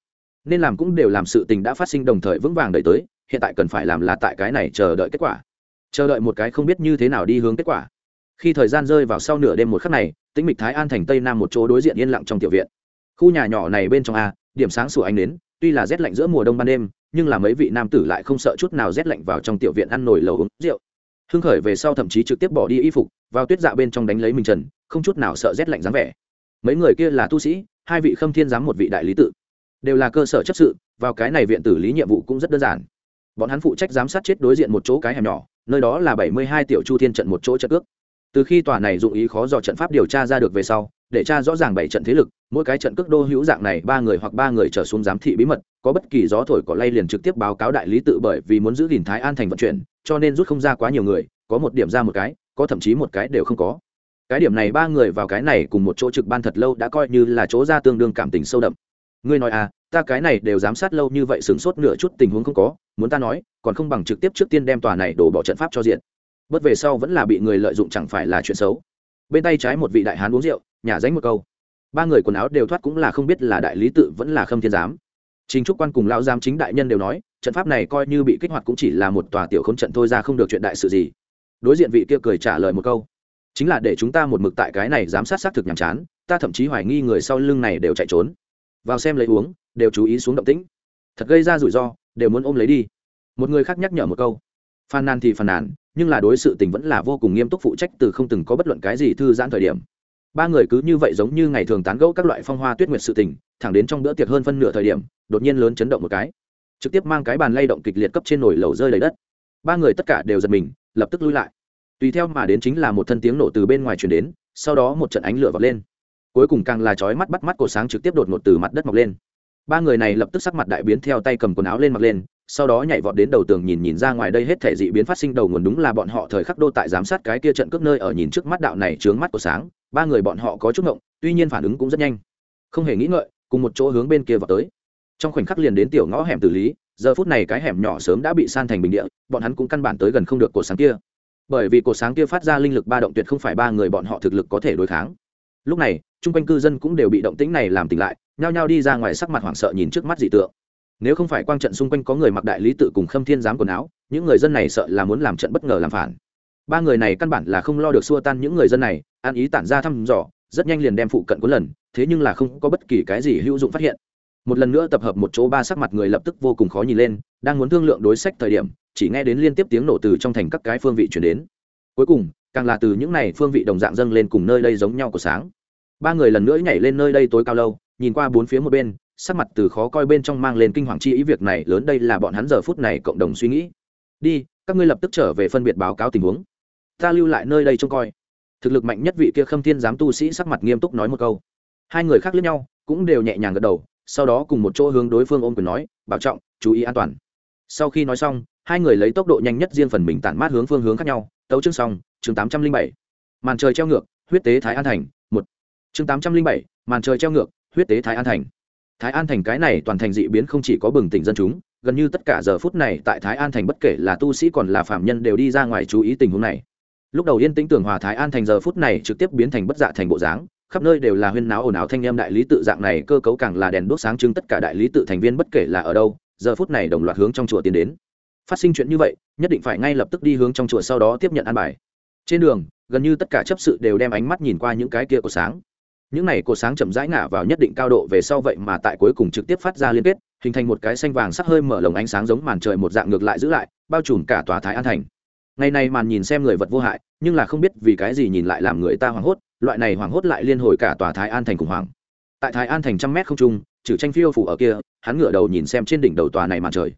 Speaker 1: nên làm cũng đều làm sự tình đã phát sinh đồng thời vững vàng đợi tới, hiện tại cần phải làm là tại cái này chờ đợi kết quả. Chờ đợi một cái không biết như thế nào đi hướng kết quả. Khi thời gian rơi vào sau nửa đêm một khắc này, tĩnh mịch thái an thành tây nam một chỗ đối diện yên lặng trong tiểu viện. Khu nhà nhỏ này bên trong a, điểm sáng sủa ánh đến tuy là rét lạnh giữa mùa đông ban đêm, nhưng là mấy vị nam tử lại không sợ chút nào rét lạnh vào trong tiểu viện ăn nồi lầu uống rượu. Hưng khởi về sau thậm chí trực tiếp bỏ đi y phục, vào tuyết dạ bên trong đánh lấy mình trần, không chút nào sợ rét lạnh dáng vẻ. Mấy người kia là tu sĩ, hai vị khâm thiên giám một vị đại lý tự đều là cơ sở chấp sự, vào cái này viện tử lý nhiệm vụ cũng rất đơn giản. Bọn hắn phụ trách giám sát chết đối diện một chỗ cái hẻm nhỏ, nơi đó là bảy mươi hai tiểu chu thiên trận một chỗ trận ước từ khi tòa này dụng ý khó do trận pháp điều tra ra được về sau, để tra rõ ràng bảy trận thế lực, mỗi cái trận cước đô hữu dạng này ba người hoặc ba người trở xuống giám thị bí mật, có bất kỳ gió thổi cỏ lay liền trực tiếp báo cáo đại lý tự bởi vì muốn giữ gìn thái an thành vận chuyển, cho nên rút không ra quá nhiều người, có một điểm ra một cái, có thậm chí một cái đều không có. Cái điểm này ba người vào cái này cùng một chỗ trực ban thật lâu đã coi như là chỗ ra tương đương cảm tình sâu đậm ngươi nói à ta cái này đều giám sát lâu như vậy sửng sốt nửa chút tình huống không có, muốn ta nói, còn không bằng trực tiếp trước tiên đem tòa này đổ bỏ trận pháp cho diện. Bất về sau vẫn là bị người lợi dụng chẳng phải là chuyện xấu. Bên tay trái một vị đại hán uống rượu, nhả dánh một câu. Ba người quần áo đều thoát cũng là không biết là đại lý tự vẫn là khâm thiên giám. Chính trúc quan cùng lão giám chính đại nhân đều nói, trận pháp này coi như bị kích hoạt cũng chỉ là một tòa tiểu không trận thôi ra không được chuyện đại sự gì. Đối diện vị kia cười trả lời một câu. Chính là để chúng ta một mực tại cái này giám sát xác thực nhàm chán, ta thậm chí hoài nghi người sau lưng này đều chạy trốn vào xem lấy uống, đều chú ý xuống động tĩnh. Thật gây ra rủi ro, đều muốn ôm lấy đi. Một người khác nhắc nhở một câu. Phàn nàn thì phàn nàn, nhưng là đối sự tình vẫn là vô cùng nghiêm túc phụ trách từ không từng có bất luận cái gì thư giãn thời điểm. Ba người cứ như vậy giống như ngày thường tán gẫu các loại phong hoa tuyết nguyệt sự tình, thẳng đến trong bữa tiệc hơn phân nửa thời điểm, đột nhiên lớn chấn động một cái. Trực tiếp mang cái bàn lay động kịch liệt cấp trên nồi lầu rơi lấy đất. Ba người tất cả đều giật mình, lập tức lui lại. Tùy theo mà đến chính là một thân tiếng nổ từ bên ngoài truyền đến, sau đó một trận ánh lửa vọt lên cuối cùng càng là chói mắt bắt mắt cổ sáng trực tiếp đột ngột từ mặt đất mọc lên. Ba người này lập tức sắc mặt đại biến theo tay cầm quần áo lên mặc lên, sau đó nhảy vọt đến đầu tường nhìn nhìn ra ngoài đây hết thể dị biến phát sinh đầu nguồn đúng là bọn họ thời khắc đô tại giám sát cái kia trận cướp nơi ở nhìn trước mắt đạo này trướng mắt của sáng, ba người bọn họ có chút ngộng, tuy nhiên phản ứng cũng rất nhanh. Không hề nghĩ ngợi, cùng một chỗ hướng bên kia vào tới. Trong khoảnh khắc liền đến tiểu ngõ hẻm tử lý, giờ phút này cái hẻm nhỏ sớm đã bị san thành bình địa, bọn hắn cũng căn bản tới gần không được cổ sáng kia. Bởi vì cổ sáng kia phát ra linh lực ba động tuyệt không phải ba người bọn họ thực lực có thể đối kháng lúc này, chung quanh cư dân cũng đều bị động tĩnh này làm tỉnh lại, nhao nhao đi ra ngoài sắc mặt hoảng sợ nhìn trước mắt dị tượng. Nếu không phải quang trận xung quanh có người mặc đại lý tự cùng khâm thiên giám quần áo, những người dân này sợ là muốn làm trận bất ngờ làm phản. Ba người này căn bản là không lo được xua tan những người dân này, an ý tản ra thăm dò, rất nhanh liền đem phụ cận cuốn lần, thế nhưng là không có bất kỳ cái gì hữu dụng phát hiện. Một lần nữa tập hợp một chỗ ba sắc mặt người lập tức vô cùng khó nhìn lên, đang muốn thương lượng đối sách thời điểm, chỉ nghe đến liên tiếp tiếng nổ từ trong thành các cái phương vị chuyển đến. Cuối cùng, càng là từ những này phương vị đồng dạng dâng lên cùng nơi đây giống nhau của sáng ba người lần nữa nhảy lên nơi đây tối cao lâu, nhìn qua bốn phía một bên, sắc mặt từ khó coi bên trong mang lên kinh hoàng chi ý việc này lớn đây là bọn hắn giờ phút này cộng đồng suy nghĩ. Đi, các ngươi lập tức trở về phân biệt báo cáo tình huống. Ta lưu lại nơi đây trông coi. Thực lực mạnh nhất vị kia khâm thiên giám tu sĩ sắc mặt nghiêm túc nói một câu. Hai người khác lẫn nhau, cũng đều nhẹ nhàng gật đầu, sau đó cùng một chỗ hướng đối phương ôm quyền nói, bảo trọng, chú ý an toàn. Sau khi nói xong, hai người lấy tốc độ nhanh nhất riêng phần mình tản mát hướng phương hướng khác nhau. Tấu chương xong, chương tám trăm linh bảy. Màn trời treo ngược, huyết tế thái an thành chương tám trăm linh bảy, màn trời treo ngược, huyết tế thái an thành. Thái an thành cái này toàn thành dị biến không chỉ có bừng tỉnh dân chúng, gần như tất cả giờ phút này tại thái an thành bất kể là tu sĩ còn là phạm nhân đều đi ra ngoài chú ý tình huống này. Lúc đầu yên tĩnh tưởng hòa thái an thành giờ phút này trực tiếp biến thành bất dạ thành bộ dáng, khắp nơi đều là huyên náo ồn ào thanh em đại lý tự dạng này, cơ cấu càng là đèn đốt sáng trưng tất cả đại lý tự thành viên bất kể là ở đâu, giờ phút này đồng loạt hướng trong chùa tiến đến. Phát sinh chuyện như vậy, nhất định phải ngay lập tức đi hướng trong chùa sau đó tiếp nhận an bài. Trên đường, gần như tất cả chấp sự đều đem ánh mắt nhìn qua những cái kia của sáng những này cột sáng chậm rãi ngả vào nhất định cao độ về sau vậy mà tại cuối cùng trực tiếp phát ra liên kết, hình thành một cái xanh vàng sắc hơi mở lồng ánh sáng giống màn trời một dạng ngược lại giữ lại, bao trùm cả tòa thái an thành. Ngày này màn nhìn xem người vật vô hại, nhưng là không biết vì cái gì nhìn lại làm người ta hoảng hốt, loại này hoảng hốt lại liên hồi cả tòa thái an thành khủng hoảng. Tại thái an thành trăm mét không trung, trừ tranh phiêu phủ ở kia, hắn ngửa đầu nhìn xem trên đỉnh đầu tòa này màn trời.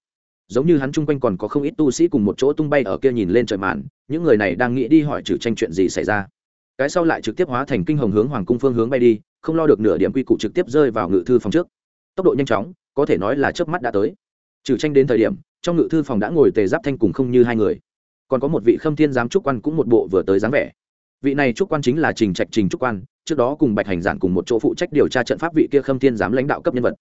Speaker 1: Giống như hắn chung quanh còn có không ít tu sĩ cùng một chỗ tung bay ở kia nhìn lên trời màn, những người này đang nghĩ đi hỏi trừ tranh chuyện gì xảy ra cái sau lại trực tiếp hóa thành kinh hồng hướng hoàng cung phương hướng bay đi, không lo được nửa điểm quy củ trực tiếp rơi vào ngự thư phòng trước. Tốc độ nhanh chóng, có thể nói là chớp mắt đã tới. Trừ tranh đến thời điểm, trong ngự thư phòng đã ngồi tề giáp thanh cùng không như hai người. Còn có một vị khâm thiên giám trúc quan cũng một bộ vừa tới dáng vẻ. Vị này trúc quan chính là trình trạch trình trúc quan, trước đó cùng bạch hành giản cùng một chỗ phụ trách điều tra trận pháp vị kia khâm thiên giám lãnh đạo cấp nhân vật.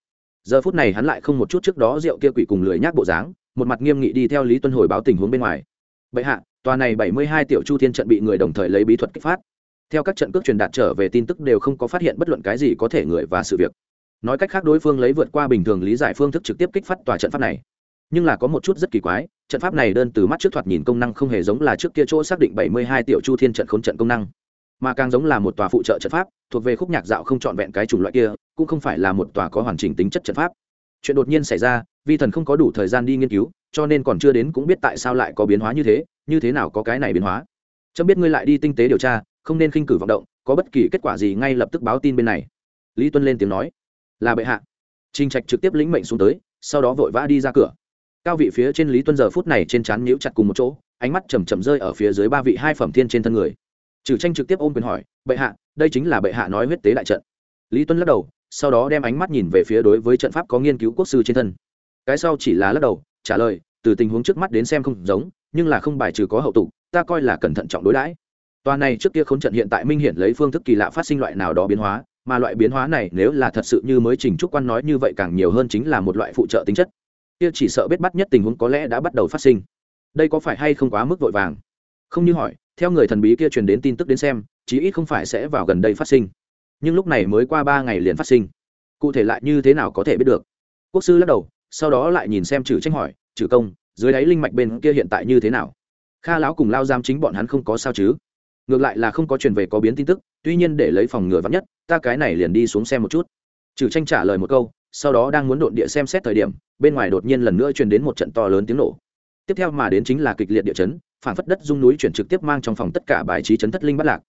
Speaker 1: Giờ phút này hắn lại không một chút trước đó rượu kia quỷ cùng lười nhác bộ dáng, một mặt nghiêm nghị đi theo lý tuân hồi báo tình huống bên ngoài. Bệ hạ, tòa này bảy mươi hai tiểu chu thiên trận bị người đồng thời lấy bí thuật kích phát theo các trận cước truyền đạt trở về tin tức đều không có phát hiện bất luận cái gì có thể người và sự việc. Nói cách khác, đối phương lấy vượt qua bình thường lý giải phương thức trực tiếp kích phát tòa trận pháp này. Nhưng là có một chút rất kỳ quái, trận pháp này đơn từ mắt trước thoạt nhìn công năng không hề giống là trước kia chỗ xác định bảy mươi hai tiểu chu thiên trận khốn trận công năng. Mà càng giống là một tòa phụ trợ trận pháp, thuộc về khúc nhạc dạo không trọn vẹn cái chủng loại kia, cũng không phải là một tòa có hoàn chỉnh tính chất trận pháp. Chuyện đột nhiên xảy ra, vi thần không có đủ thời gian đi nghiên cứu, cho nên còn chưa đến cũng biết tại sao lại có biến hóa như thế như thế nào có cái này biến hóa. Chấm biết ngươi lại đi tinh tế điều tra không nên khinh cử vọng động, có bất kỳ kết quả gì ngay lập tức báo tin bên này. Lý tuân lên tiếng nói. Là bệ hạ. Trinh trạch trực tiếp lĩnh mệnh xuống tới, sau đó vội vã đi ra cửa. Cao vị phía trên lý tuân giờ phút này trên trán nhíu chặt cùng một chỗ, ánh mắt chầm chậm rơi ở phía dưới ba vị hai phẩm thiên trên thân người. Trừ tranh trực tiếp ôm quyền hỏi, bệ hạ, đây chính là bệ hạ nói huyết tế đại trận. Lý tuân lắc đầu, sau đó đem ánh mắt nhìn về phía đối với trận pháp có nghiên cứu quốc sư trên thân. Cái sau chỉ là lắc đầu, trả lời, từ tình huống trước mắt đến xem không giống, nhưng là không bài trừ có hậu tục, ta coi là cẩn thận trọng đối đãi. Toàn này trước kia khốn trận hiện tại minh hiển lấy phương thức kỳ lạ phát sinh loại nào đó biến hóa, mà loại biến hóa này nếu là thật sự như mới trình trúc quan nói như vậy càng nhiều hơn chính là một loại phụ trợ tính chất. Kia chỉ sợ biết bắt nhất tình huống có lẽ đã bắt đầu phát sinh. Đây có phải hay không quá mức vội vàng? Không như hỏi, theo người thần bí kia truyền đến tin tức đến xem, chí ít không phải sẽ vào gần đây phát sinh. Nhưng lúc này mới qua ba ngày liền phát sinh. Cụ thể lại như thế nào có thể biết được? Quốc sư lắc đầu, sau đó lại nhìn xem trừ tranh hỏi, trừ công, dưới đáy linh mạch bên kia hiện tại như thế nào? Kha lão cùng lao giam chính bọn hắn không có sao chứ? Ngược lại là không có truyền về có biến tin tức, tuy nhiên để lấy phòng ngừa vắn nhất, ta cái này liền đi xuống xem một chút. Trừ tranh trả lời một câu, sau đó đang muốn độn địa xem xét thời điểm, bên ngoài đột nhiên lần nữa truyền đến một trận to lớn tiếng nổ. Tiếp theo mà đến chính là kịch liệt địa chấn phản phất đất dung núi chuyển trực tiếp mang trong phòng tất cả bài trí chấn thất linh bắt lạc.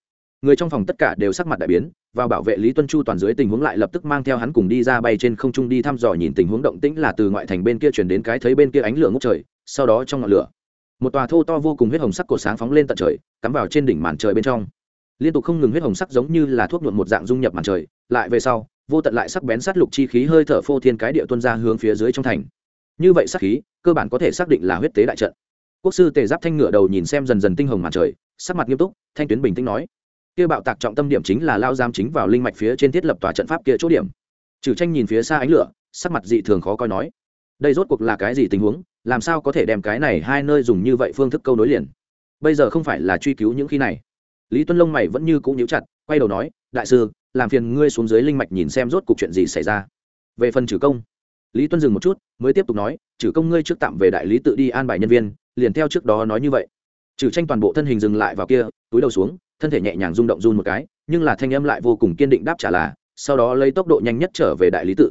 Speaker 1: Người trong phòng tất cả đều sắc mặt đại biến, vào bảo vệ lý tuân chu toàn dưới tình huống lại lập tức mang theo hắn cùng đi ra bay trên không trung đi thăm dò nhìn tình huống động tĩnh là từ ngoại thành bên kia chuyển đến cái thấy bên kia ánh lửa ngốc trời, sau đó trong ngọn lửa một tòa thô to vô cùng huyết hồng sắc cột sáng phóng lên tận trời, cắm vào trên đỉnh màn trời bên trong. Liên tục không ngừng huyết hồng sắc giống như là thuốc nhuộm một dạng dung nhập màn trời, lại về sau, vô tận lại sắc bén sát lục chi khí hơi thở phô thiên cái địa tuân ra hướng phía dưới trong thành. Như vậy sắc khí, cơ bản có thể xác định là huyết tế đại trận. Quốc sư tề giáp thanh ngựa đầu nhìn xem dần dần tinh hồng màn trời, sắc mặt nghiêm túc, thanh tuyến bình tĩnh nói, kia bạo tạc trọng tâm điểm chính là lao giam chính vào linh mạch phía trên thiết lập tòa trận pháp kia chỗ điểm. Trừ tranh nhìn phía xa ánh lửa, sắc mặt dị thường khó coi nói, đây rốt cuộc là cái gì tình huống? Làm sao có thể đem cái này hai nơi dùng như vậy phương thức câu nối liền? Bây giờ không phải là truy cứu những khi này. Lý tuân lông mày vẫn như cũ nhíu chặt, quay đầu nói, đại sư, làm phiền ngươi xuống dưới linh mạch nhìn xem rốt cuộc chuyện gì xảy ra. Về phần trừ công, lý tuân dừng một chút, mới tiếp tục nói trừ công ngươi trước tạm về đại lý tự đi an bài nhân viên, liền theo trước đó nói như vậy. Trừ tranh toàn bộ thân hình dừng lại vào kia, túi đầu xuống, thân thể nhẹ nhàng rung động run một cái, nhưng là thanh âm lại vô cùng kiên định đáp trả là, sau đó lấy tốc độ nhanh nhất trở về đại lý tự.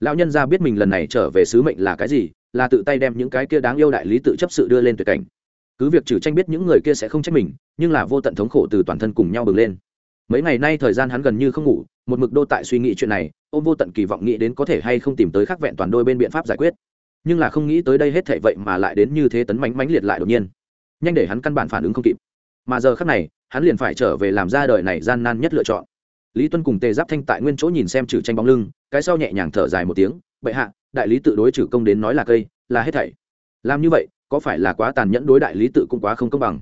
Speaker 1: Lão nhân ra biết mình lần này trở về sứ mệnh là cái gì là tự tay đem những cái kia đáng yêu đại lý tự chấp sự đưa lên tuyệt cảnh. Cứ việc trừ tranh biết những người kia sẽ không trách mình, nhưng là vô tận thống khổ từ toàn thân cùng nhau bừng lên. Mấy ngày nay thời gian hắn gần như không ngủ, một mực đô tại suy nghĩ chuyện này ô vô tận kỳ vọng nghĩ đến có thể hay không tìm tới khắc vẹn toàn đôi bên biện pháp giải quyết. Nhưng là không nghĩ tới đây hết thể vậy mà lại đến như thế tấn mánh mánh liệt lại đột nhiên. Nhanh để hắn căn bản phản ứng không kịp. Mà giờ khắc này, hắn liền phải trở về làm ra đời này gian nan nhất lựa chọn. Lý tuân cùng tề giáp thanh tại nguyên chỗ nhìn xem trừ tranh bóng lưng, cái sau nhẹ nhàng thở dài một tiếng, bệ hạ đại lý tự đối trừ công đến nói là cây, là hết thảy. Làm như vậy, có phải là quá tàn nhẫn đối đại lý tự cũng quá không công bằng?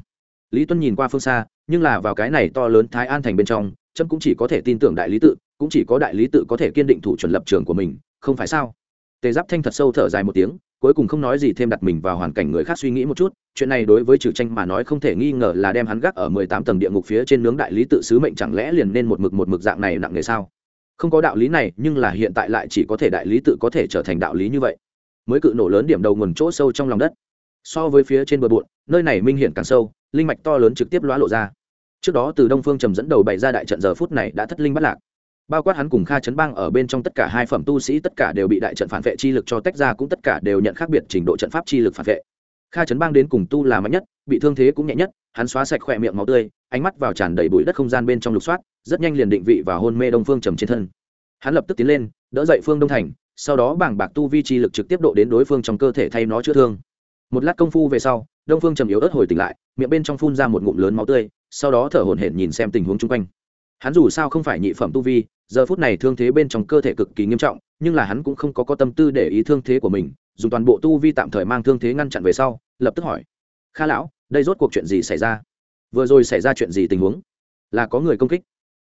Speaker 1: Lý tuân nhìn qua phương xa, nhưng là vào cái này to lớn thái an thành bên trong trâm cũng chỉ có thể tin tưởng đại lý tự, cũng chỉ có đại lý tự có thể kiên định thủ chuẩn lập trường của mình, không phải sao? Tề giáp thanh thật sâu thở dài một tiếng, cuối cùng không nói gì thêm đặt mình vào hoàn cảnh người khác suy nghĩ một chút, chuyện này đối với trừ tranh mà nói không thể nghi ngờ là đem hắn gác ở mười tám tầng địa ngục phía trên nướng đại lý tự sứ mệnh chẳng lẽ liền nên một mực một mực dạng này nặng nề sao? Không có đạo lý này, nhưng là hiện tại lại chỉ có thể đại lý tự có thể trở thành đạo lý như vậy. Mới cự nổ lớn điểm đầu nguồn chỗ sâu trong lòng đất. So với phía trên bờ bộn, nơi này minh hiển càng sâu, linh mạch to lớn trực tiếp lóa lộ ra. Trước đó từ đông phương trầm dẫn đầu bày ra đại trận giờ phút này đã thất linh bắt lạc. Bao quát hắn cùng kha chấn bang ở bên trong tất cả hai phẩm tu sĩ tất cả đều bị đại trận phản vệ chi lực cho tách ra, cũng tất cả đều nhận khác biệt trình độ trận pháp chi lực phản vệ kha chấn bang đến cùng tu là mạnh nhất, bị thương thế cũng nhẹ nhất, hắn xóa sạch khỏe miệng máu tươi, ánh mắt vào tràn đầy bụi đất không gian bên trong lục soát, rất nhanh liền định vị và hôn mê đông phương trầm trên thân. Hắn lập tức tiến lên, đỡ dậy phương đông thành, sau đó bảng bạc tu vi chi lực trực tiếp độ đến đối phương trong cơ thể thay nó chữa thương. Một lát công phu về sau, đông phương trầm yếu ớt hồi tỉnh lại, miệng bên trong phun ra một ngụm lớn máu tươi, sau đó thở hổn hển nhìn xem tình huống chung quanh hắn dù sao không phải nhị phẩm tu vi, giờ phút này thương thế bên trong cơ thể cực kỳ nghiêm trọng, nhưng là hắn cũng không có có tâm tư để ý thương thế của mình, dùng toàn bộ tu vi tạm thời mang thương thế ngăn chặn về sau, lập tức hỏi, kha lão, đây rốt cuộc chuyện gì xảy ra? Vừa rồi xảy ra chuyện gì tình huống? Là có người công kích?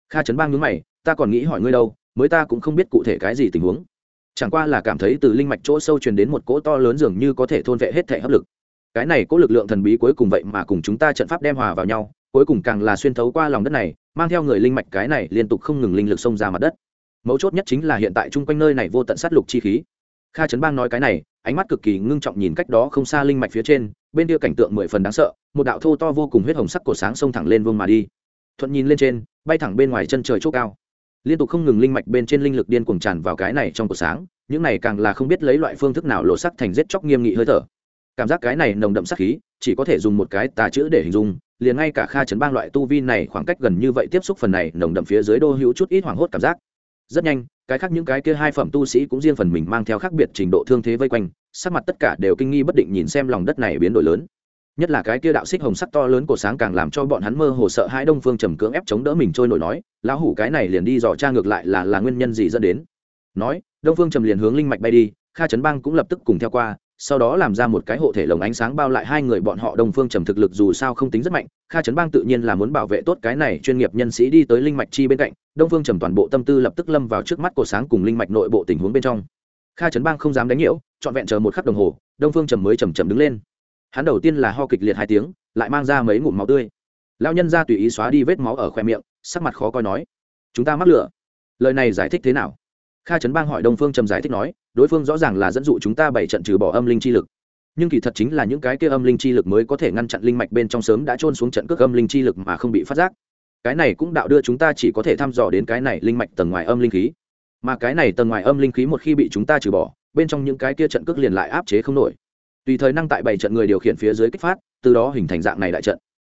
Speaker 1: Kha trấn bang nhướng mày, ta còn nghĩ hỏi ngươi đâu, mới ta cũng không biết cụ thể cái gì tình huống. Chẳng qua là cảm thấy từ linh mạch chỗ sâu truyền đến một cỗ to lớn dường như có thể thôn vệ hết thể hấp lực. Cái này có lực lượng thần bí cuối cùng vậy mà cùng chúng ta trận pháp đem hòa vào nhau cuối cùng càng là xuyên thấu qua lòng đất này, mang theo người linh mạch cái này liên tục không ngừng linh lực xông ra mặt đất. Mấu chốt nhất chính là hiện tại chung quanh nơi này vô tận sát lục chi khí. Kha trấn bang nói cái này, ánh mắt cực kỳ ngưng trọng nhìn cách đó không xa linh mạch phía trên, bên kia cảnh tượng mười phần đáng sợ, một đạo thô to vô cùng huyết hồng sắc cổ sáng xông thẳng lên vương mà đi. Thuận nhìn lên trên, bay thẳng bên ngoài chân trời chỗ cao. Liên tục không ngừng linh mạch bên trên linh lực điên cuồng tràn vào cái này trong cổ sáng, những này càng là không biết lấy loại phương thức nào lộ sắc thành giết chóc nghiêm nghị hơi thở. Cảm giác cái này nồng đậm sắc khí, chỉ có thể dùng một cái tà chữ để hình dung liền ngay cả kha chấn bang loại tu vi này khoảng cách gần như vậy tiếp xúc phần này, nồng đậm phía dưới đô hữu chút ít hoảng hốt cảm giác. Rất nhanh, cái khác những cái kia hai phẩm tu sĩ cũng riêng phần mình mang theo khác biệt trình độ thương thế vây quanh, sắc mặt tất cả đều kinh nghi bất định nhìn xem lòng đất này biến đổi lớn. Nhất là cái kia đạo xích hồng sắc to lớn của sáng càng làm cho bọn hắn mơ hồ sợ hai đông phương trầm cưỡng ép chống đỡ mình trôi nổi nói, lão hủ cái này liền đi dò tra ngược lại là là nguyên nhân gì dẫn đến? Nói, đông phương trầm liền hướng linh mạch bay đi, kha trấn bang cũng lập tức cùng theo qua sau đó làm ra một cái hộ thể lồng ánh sáng bao lại hai người bọn họ đông phương trầm thực lực dù sao không tính rất mạnh, kha trấn bang tự nhiên là muốn bảo vệ tốt cái này chuyên nghiệp nhân sĩ đi tới linh mạch chi bên cạnh, đông phương trầm toàn bộ tâm tư lập tức lâm vào trước mắt của sáng cùng linh mạch nội bộ tình huống bên trong. Kha trấn bang không dám đánh nhiễu, trọn vẹn chờ một khắc đồng hồ, đông phương trầm mới chầm chầm đứng lên. Hắn đầu tiên là ho kịch liệt hai tiếng, lại mang ra mấy ngụm máu tươi. Lao nhân ra tùy ý xóa đi vết máu ở khoe miệng, sắc mặt khó coi nói, chúng ta mắc lửa. Lời này giải thích thế nào? Kha trấn bang hỏi đông phương trầm giải thích nói, đối phương rõ ràng là dẫn dụ chúng ta bảy trận trừ bỏ âm linh chi lực. Nhưng kỳ thật chính là những cái kia âm linh chi lực mới có thể ngăn chặn linh mạch bên trong sớm đã trôn xuống trận cước âm linh chi lực mà không bị phát giác. Cái này cũng đạo đưa chúng ta chỉ có thể thăm dò đến cái này linh mạch tầng ngoài âm linh khí. Mà cái này tầng ngoài âm linh khí một khi bị chúng ta trừ bỏ, bên trong những cái kia trận cước liền lại áp chế không nổi. Tùy thời năng tại bảy trận người điều khiển phía dưới kích phát, từ đó hình thành dạng này đại trận.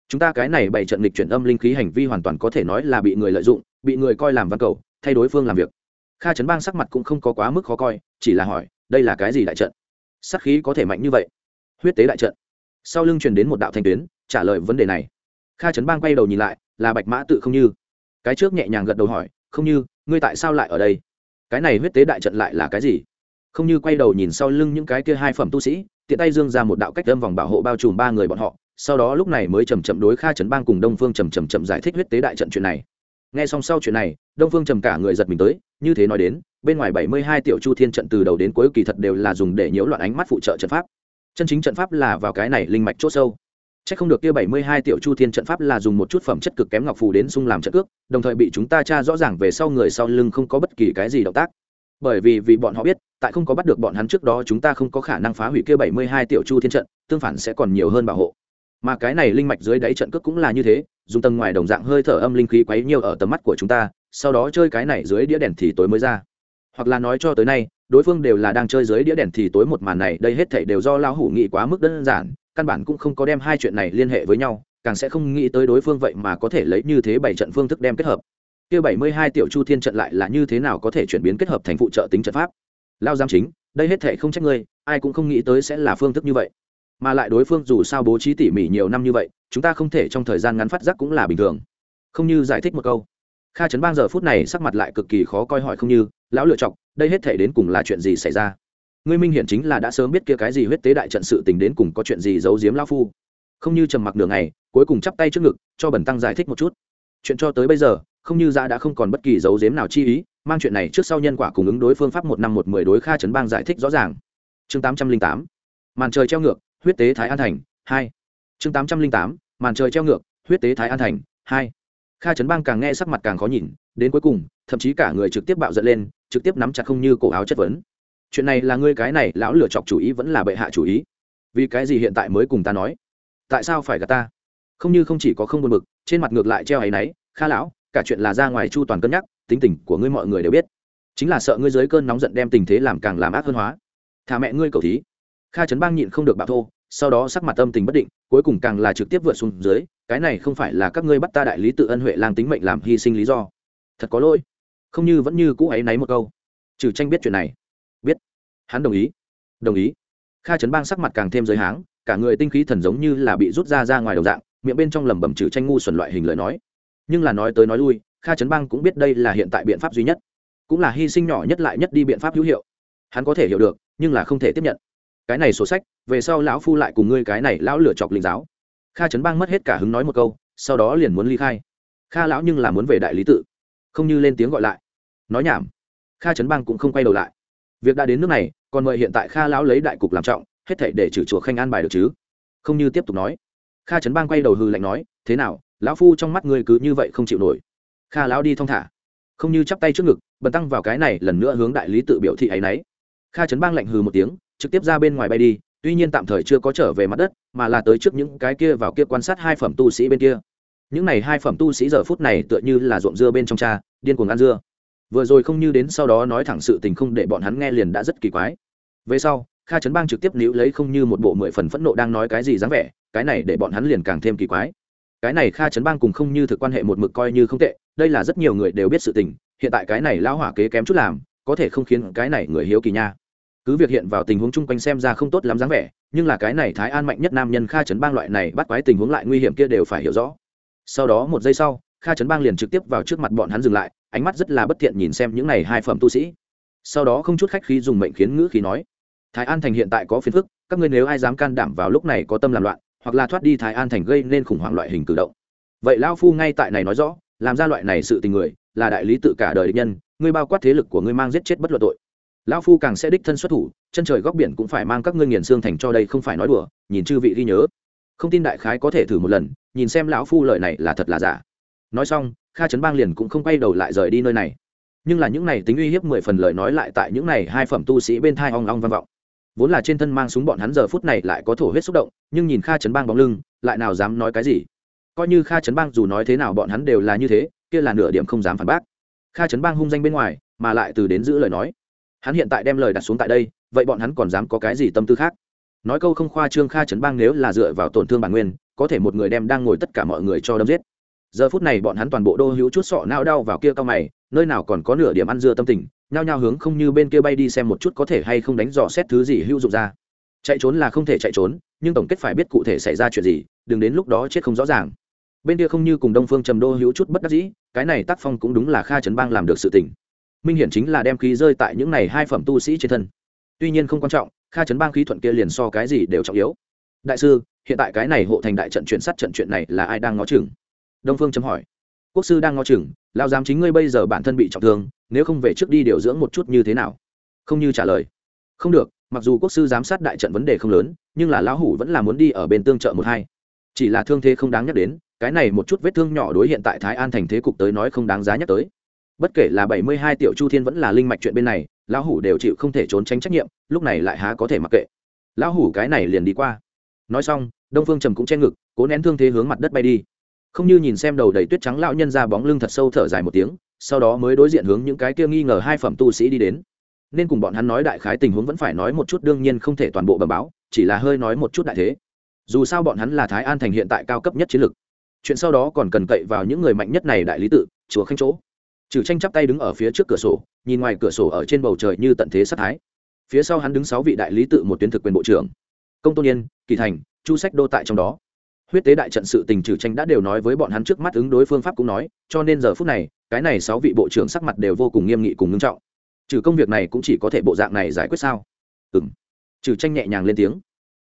Speaker 1: Chúng ta cái này bảy trận lịch chuyển âm linh khí hành vi hoàn toàn có thể nói là bị người lợi dụng, bị người coi làm văn cầu, thay đối phương làm việc kha trấn bang sắc mặt cũng không có quá mức khó coi, chỉ là hỏi, đây là cái gì đại trận? Sắc khí có thể mạnh như vậy? Huyết tế đại trận. Sau lưng truyền đến một đạo thanh tuyến, trả lời vấn đề này. Kha trấn bang quay đầu nhìn lại, là bạch mã tự không như. Cái trước nhẹ nhàng gật đầu hỏi, không như, ngươi tại sao lại ở đây? Cái này huyết tế đại trận lại là cái gì? Không như quay đầu nhìn sau lưng những cái kia hai phẩm tu sĩ, tiện tay dương ra một đạo cách âm vòng bảo hộ bao trùm ba người bọn họ, sau đó lúc này mới chầm chậm đối kha trấn bang cùng đông phương chầm chầm chậm giải thích huyết tế đại trận chuyện này nghe xong sau chuyện này, đông phương trầm cả người giật mình tới, như thế nói đến, bên ngoài bảy mươi hai tiểu chu thiên trận từ đầu đến cuối kỳ thật đều là dùng để nhiễu loạn ánh mắt phụ trợ trận pháp. Chân chính trận pháp là vào cái này linh mạch c h ỗ sâu. C h ắ c không được kia bảy mươi hai tiểu chu thiên trận pháp là dùng một chút phẩm chất cực kém ngọc phù đến sung làm trận cước, đồng thời bị chúng ta tra rõ ràng về sau người sau lưng không có bất kỳ cái gì động tác. Bởi vì vì bọn họ biết, tại không có bắt được bọn hắn trước đó chúng ta không có khả năng phá hủy kia bảy mươi hai tiểu chu thiên trận, tương phản sẽ còn nhiều hơn bảo hộ mà cái này linh mạch dưới đáy trận cước cũng là như thế, dùng tầng ngoài đồng dạng hơi thở âm linh khí quấy nhiều ở tầm mắt của chúng ta, sau đó chơi cái này dưới đĩa đèn thì tối mới ra. Hoặc là nói cho tới nay, đối phương đều là đang chơi dưới đĩa đèn thì tối một màn này, đây hết thảy đều do lão hủ nghĩ quá mức đơn giản, căn bản cũng không có đem hai chuyện này liên hệ với nhau, càng sẽ không nghĩ tới đối phương vậy mà có thể lấy như thế bảy trận phương thức đem kết hợp. Kia bảy mươi hai tiểu chu thiên trận lại là như thế nào có thể chuyển biến kết hợp thành phụ trợ tính trận pháp? Lao giam chính, đây hết thảy không trách ngươi, ai cũng không nghĩ tới sẽ là phương thức như vậy mà lại đối phương dù sao bố trí tỉ mỉ nhiều năm như vậy, chúng ta không thể trong thời gian ngắn phát giác cũng là bình thường. Không như giải thích một câu. Kha trấn bang giờ phút này sắc mặt lại cực kỳ khó coi hỏi không như, lão lựa chọc, đây hết thể đến cùng là chuyện gì xảy ra? Ngươi minh hiển chính là đã sớm biết kia cái gì huyết tế đại trận sự tình đến cùng có chuyện gì giấu giếm lão phu. Không như trầm mặc đường này cuối cùng chắp tay trước ngực, cho bẩn tăng giải thích một chút. Chuyện cho tới bây giờ, không như ra đã không còn bất kỳ giấu giếm nào chi ý, mang chuyện này trước sau nhân quả cùng ứng đối phương pháp một năm một mười đối kha trấn bang giải thích rõ ràng. Chương tám trăm linh tám. Màn trời treo ngược huyết tế thái an thành, hai. Chương tám trăm linh tám, màn trời treo ngược, huyết tế thái an thành, hai. Kha trấn bang càng nghe sắc mặt càng khó nhìn, đến cuối cùng, thậm chí cả người trực tiếp bạo giận lên, trực tiếp nắm chặt không như cổ áo chất vấn. Chuyện này là ngươi cái này, lão lửa chọc chủ ý vẫn là bệ hạ chủ ý. Vì cái gì hiện tại mới cùng ta nói? Tại sao phải gạt ta? Không như không chỉ có không buồn bực, trên mặt ngược lại treo hay náy, kha lão, cả chuyện là ra ngoài chu toàn cân nhắc, tính tình của ngươi mọi người đều biết. Chính là sợ ngươi dưới cơn nóng giận đem tình thế làm càng làm ác hơn hóa. Thả mẹ ngươi cầu thí kha trấn bang nhịn không được bạo thô, sau đó sắc mặt tâm tình bất định, cuối cùng càng là trực tiếp vượt xuống dưới, cái này không phải là các ngươi bắt ta đại lý tự ân huệ lang tính mệnh làm hy sinh lý do. Thật có lỗi. Không như vẫn như cũ ấy náy một câu. Trừ tranh biết chuyện này. Biết. Hắn đồng ý. Đồng ý. Kha trấn bang sắc mặt càng thêm giới háng, cả người tinh khí thần giống như là bị rút ra ra ngoài đồng dạng, miệng bên trong lẩm bẩm trừ tranh ngu xuẩn loại hình lời nói. Nhưng là nói tới nói lui, kha trấn bang cũng biết đây là hiện tại biện pháp duy nhất. Cũng là hy sinh nhỏ nhất lại nhất đi biện pháp hữu hiệu. Hắn có thể hiểu được, nhưng là không thể tiếp nhận cái này sổ sách, về sau lão phu lại cùng ngươi cái này lão lửa chọc linh giáo. Kha trấn bang mất hết cả hứng nói một câu, sau đó liền muốn ly khai. Kha lão nhưng là muốn về đại lý tự, không như lên tiếng gọi lại. Nói nhảm. Kha trấn bang cũng không quay đầu lại. Việc đã đến nước này, còn mời hiện tại kha lão lấy đại cục làm trọng, hết thảy để trừ chùa khanh an bài được chứ? Không như tiếp tục nói. Kha trấn bang quay đầu hư lạnh nói, thế nào, lão phu trong mắt ngươi cứ như vậy không chịu nổi? Kha lão đi thong thả. Không như chắp tay trước ngực, bần tăng vào cái này lần nữa hướng đại lý tự biểu thị ấ y n ấ y kha trấn bang lạnh hừ một tiếng trực tiếp ra bên ngoài bay đi, tuy nhiên tạm thời chưa có trở về mặt đất, mà là tới trước những cái kia vào kia quan sát hai phẩm tu sĩ bên kia. Những này hai phẩm tu sĩ giờ phút này tựa như là ruộng dưa bên trong cha, điên cuồng ăn dưa. Vừa rồi không như đến sau đó nói thẳng sự tình không để bọn hắn nghe liền đã rất kỳ quái. Về sau, kha trấn bang trực tiếp níu lấy không như một bộ mười phần phẫn nộ đang nói cái gì dáng vẻ, cái này để bọn hắn liền càng thêm kỳ quái. Cái này kha trấn bang cùng không như thực quan hệ một mực coi như không tệ, đây là rất nhiều người đều biết sự tình, hiện tại cái này lão hỏa kế kém chút làm, có thể không khiến cái này người hiếu kỳ nha cứ việc hiện vào tình huống chung quanh xem ra không tốt lắm dáng vẻ, nhưng là cái này thái an mạnh nhất nam nhân kha trấn bang loại này bắt quái tình huống lại nguy hiểm kia đều phải hiểu rõ. Sau đó một giây sau, kha trấn bang liền trực tiếp vào trước mặt bọn hắn dừng lại, ánh mắt rất là bất thiện nhìn xem những này hai phẩm tu sĩ. Sau đó không chút khách khí dùng mệnh khiến ngữ khí nói, thái an thành hiện tại có phiền phức, các ngươi nếu ai dám can đảm vào lúc này có tâm làm loạn, hoặc là thoát đi thái an thành gây nên khủng hoảng loại hình cử động. Vậy lao phu ngay tại này nói rõ, làm ra loại này sự tình người, là đại lý tự cả đời địch nhân, ngươi bao quát thế lực của ngươi mang giết chết bất luận tội lão phu càng sẽ đích thân xuất thủ, chân trời góc biển cũng phải mang các ngươi nghiền xương thành cho đây không phải nói đùa, nhìn chư vị ghi nhớ. Không tin đại khái có thể thử một lần, nhìn xem lão phu lời này là thật là giả. Nói xong, kha trấn bang liền cũng không quay đầu lại rời đi nơi này. Nhưng là những này tính uy hiếp mười phần lời nói lại tại những này hai phẩm tu sĩ bên thai ong ong vang vọng. Vốn là trên thân mang súng bọn hắn giờ phút này lại có thổ huyết xúc động, nhưng nhìn kha trấn bang bóng lưng, lại nào dám nói cái gì? Coi như kha trấn bang dù nói thế nào bọn hắn đều là như thế, kia là nửa điểm không dám phản bác. Kha trấn bang hung danh bên ngoài, mà lại từ đến giữ lời nói hắn hiện tại đem lời đặt xuống tại đây, vậy bọn hắn còn dám có cái gì tâm tư khác? Nói câu không khoa trương kha trấn bang nếu là dựa vào tổn thương bản nguyên, có thể một người đem đang ngồi tất cả mọi người cho đâm giết. Giờ phút này bọn hắn toàn bộ đô hữu chút sọ nao đau vào kia cao mày, nơi nào còn có nửa điểm ăn dưa tâm tình, nhao nhao hướng không như bên kia bay đi xem một chút có thể hay không đánh dò xét thứ gì hữu dụng ra. Chạy trốn là không thể chạy trốn, nhưng tổng kết phải biết cụ thể xảy ra chuyện gì, đừng đến lúc đó chết không rõ ràng. Bên kia không như cùng đông phương trầm đô hữu chút bất đắc dĩ, cái này tác phong cũng đúng là kha trấn bang làm được sự tình minh hiển chính là đem khí rơi tại những này hai phẩm tu sĩ trên thân. Tuy nhiên không quan trọng, kha trấn bang khí thuận kia liền so cái gì đều trọng yếu. Đại sư, hiện tại cái này hộ thành đại trận chuyển sát trận chuyện này là ai đang ngó chừng? Đông phương chấm hỏi. Quốc sư đang ngó chừng lao giám chính ngươi bây giờ bản thân bị trọng thương, nếu không về trước đi điều dưỡng một chút như thế nào? Không như trả lời. Không được, mặc dù quốc sư giám sát đại trận vấn đề không lớn, nhưng là lão hủ vẫn là muốn đi ở bên tương trợ một hai. Chỉ là thương thế không đáng nhắc đến, cái này một chút vết thương nhỏ đối hiện tại thái an thành thế cục tới nói không đáng giá nhắc tới bất kể là bảy mươi hai tiểu chu thiên vẫn là linh mạch chuyện bên này, lão hủ đều chịu không thể trốn tránh trách nhiệm, lúc này lại há có thể mặc kệ. Lão hủ cái này liền đi qua. Nói xong, đông phương trầm cũng che ngực, cố nén thương thế hướng mặt đất bay đi. Không như nhìn xem đầu đầy tuyết trắng lão nhân ra bóng lưng thật sâu thở dài một tiếng, sau đó mới đối diện hướng những cái kia nghi ngờ hai phẩm tu sĩ đi đến. Nên cùng bọn hắn nói đại khái tình huống vẫn phải nói một chút, đương nhiên không thể toàn bộ bẩm báo, chỉ là hơi nói một chút đại thế. Dù sao bọn hắn là thái an thành hiện tại cao cấp nhất chiến lược. Chuyện sau đó còn cần cậy vào những người mạnh nhất này đại lý tự, chùa khanh chỗ trừ tranh chắp tay đứng ở phía trước cửa sổ, nhìn ngoài cửa sổ ở trên bầu trời như tận thế sát thái. Phía sau hắn đứng sáu vị đại lý tự một tuyến thực quyền bộ trưởng. Công tôn yên, kỳ thành, chu sách đô tại trong đó. Huyết tế đại trận sự tình trừ tranh đã đều nói với bọn hắn trước mắt ứng đối phương pháp cũng nói, cho nên giờ phút này, cái này sáu vị bộ trưởng sắc mặt đều vô cùng nghiêm nghị cùng ngưng trọng. Trừ công việc này cũng chỉ có thể bộ dạng này giải quyết sao? Ừ m trừ tranh nhẹ nhàng lên tiếng.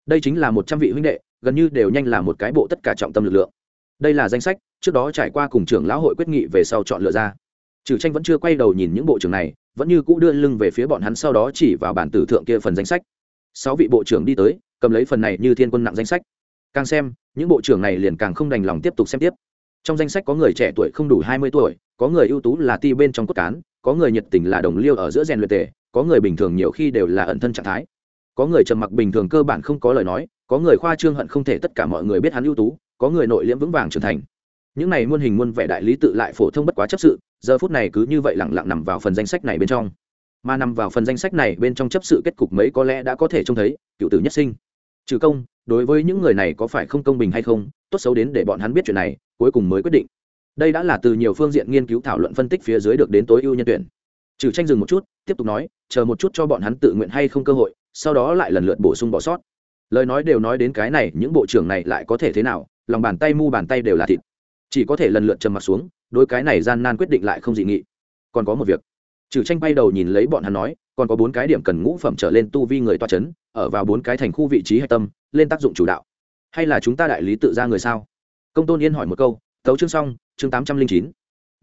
Speaker 1: Đây chính là một trăm vị huynh đệ, gần như đều nhanh là một cái bộ tất cả trọng tâm lực lượng. Đây là danh sách, trước đó trải qua cùng trưởng lão hội quyết nghị về sau chọn lựa ra trừ tranh vẫn chưa quay đầu nhìn những bộ trưởng này, vẫn như cũ đưa lưng về phía bọn hắn sau đó chỉ vào bản tử thượng kia phần danh sách. Sáu vị bộ trưởng đi tới, cầm lấy phần này như thiên quân nặng danh sách. Càng xem, những bộ trưởng này liền càng không đành lòng tiếp tục xem tiếp. Trong danh sách có người trẻ tuổi không đủ hai mươi tuổi, có người ưu tú là ti bên trong cốt cán, có người nhiệt tình là đồng liêu ở giữa rèn luyện tề, có người bình thường nhiều khi đều là ẩn thân trạng thái. Có người trầm mặc bình thường cơ bản không có lời nói, có người khoa trương hận không thể tất cả mọi người biết hắn ưu tú, có người nội liễm vững vàng trưởng thành. Những này muôn hình muôn vẻ đại lý tự lại phổ thông bất quá chấp sự giờ phút này cứ như vậy lẳng lặng nằm vào phần danh sách này bên trong. Mà nằm vào phần danh sách này bên trong chấp sự kết cục mấy có lẽ đã có thể trông thấy, cựu tử nhất sinh. Trừ công, đối với những người này có phải không công bình hay không, tốt xấu đến để bọn hắn biết chuyện này, cuối cùng mới quyết định. Đây đã là từ nhiều phương diện nghiên cứu thảo luận phân tích phía dưới được đến tối ưu nhân tuyển. Trừ tranh dừng một chút, tiếp tục nói, chờ một chút cho bọn hắn tự nguyện hay không cơ hội, sau đó lại lần lượt bổ sung bỏ sót. Lời nói đều nói đến cái này, những bộ trưởng này lại có thể thế nào, lòng bàn tay mu bàn tay đều là thịt. Chỉ có thể lần lượt trầm mặt xuống đôi cái này gian nan quyết định lại không dị nghị. Còn có một việc. Trừ tranh bay đầu nhìn lấy bọn hắn nói, còn có bốn cái điểm cần ngũ phẩm trở lên tu vi người toa c h ấ n ở vào bốn cái thành khu vị trí hạch tâm, lên tác dụng chủ đạo. Hay là chúng ta đại lý tự ra người sao? Công tôn yên hỏi một câu, tấu chương xong, chương tám trăm linh chín.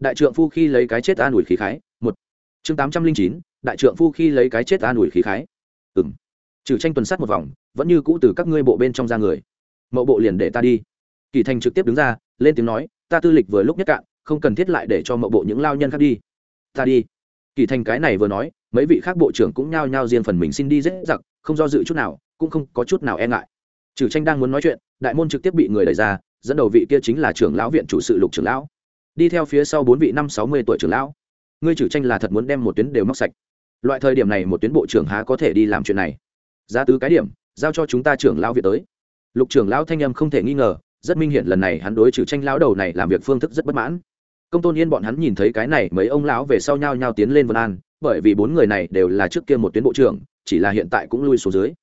Speaker 1: Đại trượng phu khi lấy cái chết an ủi khí khái, một. Chương tám trăm linh chín, đại trượng phu khi lấy cái chết an ủi khí khái. Ừ m trừ tranh tuần sát một vòng, vẫn như cũ từ các ngươi bộ bên trong ra người. Mậu bộ liền để ta đi. Kỳ thành trực tiếp đứng ra, lên tiếng nói, ta tư lịch vừa lúc nhất cạn không cần thiết lại để cho mậu bộ những lao nhân khác đi. Ta đi. Kỳ thành cái này vừa nói, mấy vị khác bộ trưởng cũng nhao nhao riêng phần mình xin đi dễ dặc, không do dự chút nào, cũng không có chút nào e ngại. Trừ tranh đang muốn nói chuyện, đại môn trực tiếp bị người đẩy ra, dẫn đầu vị kia chính là trưởng lão viện chủ sự lục trưởng lão. Đi theo phía sau bốn vị năm sáu mươi tuổi trưởng lão. Ngươi trừ tranh là thật muốn đem một tuyến đều móc sạch. Loại thời điểm này một tuyến bộ trưởng há có thể đi làm chuyện này. Giá tứ cái điểm, giao cho chúng ta trưởng lão viện tới. Lục trưởng lão thanh âm không thể nghi ngờ, rất minh hiển lần này hắn đối trừ tranh lão đầu này làm việc phương thức rất bất mãn công tôn yên bọn hắn nhìn thấy cái này, mấy ông lão về sau nhau nhau tiến lên vân an, bởi vì bốn người này đều là trước kia một tuyến bộ trưởng, chỉ là hiện tại cũng lui xuống dưới.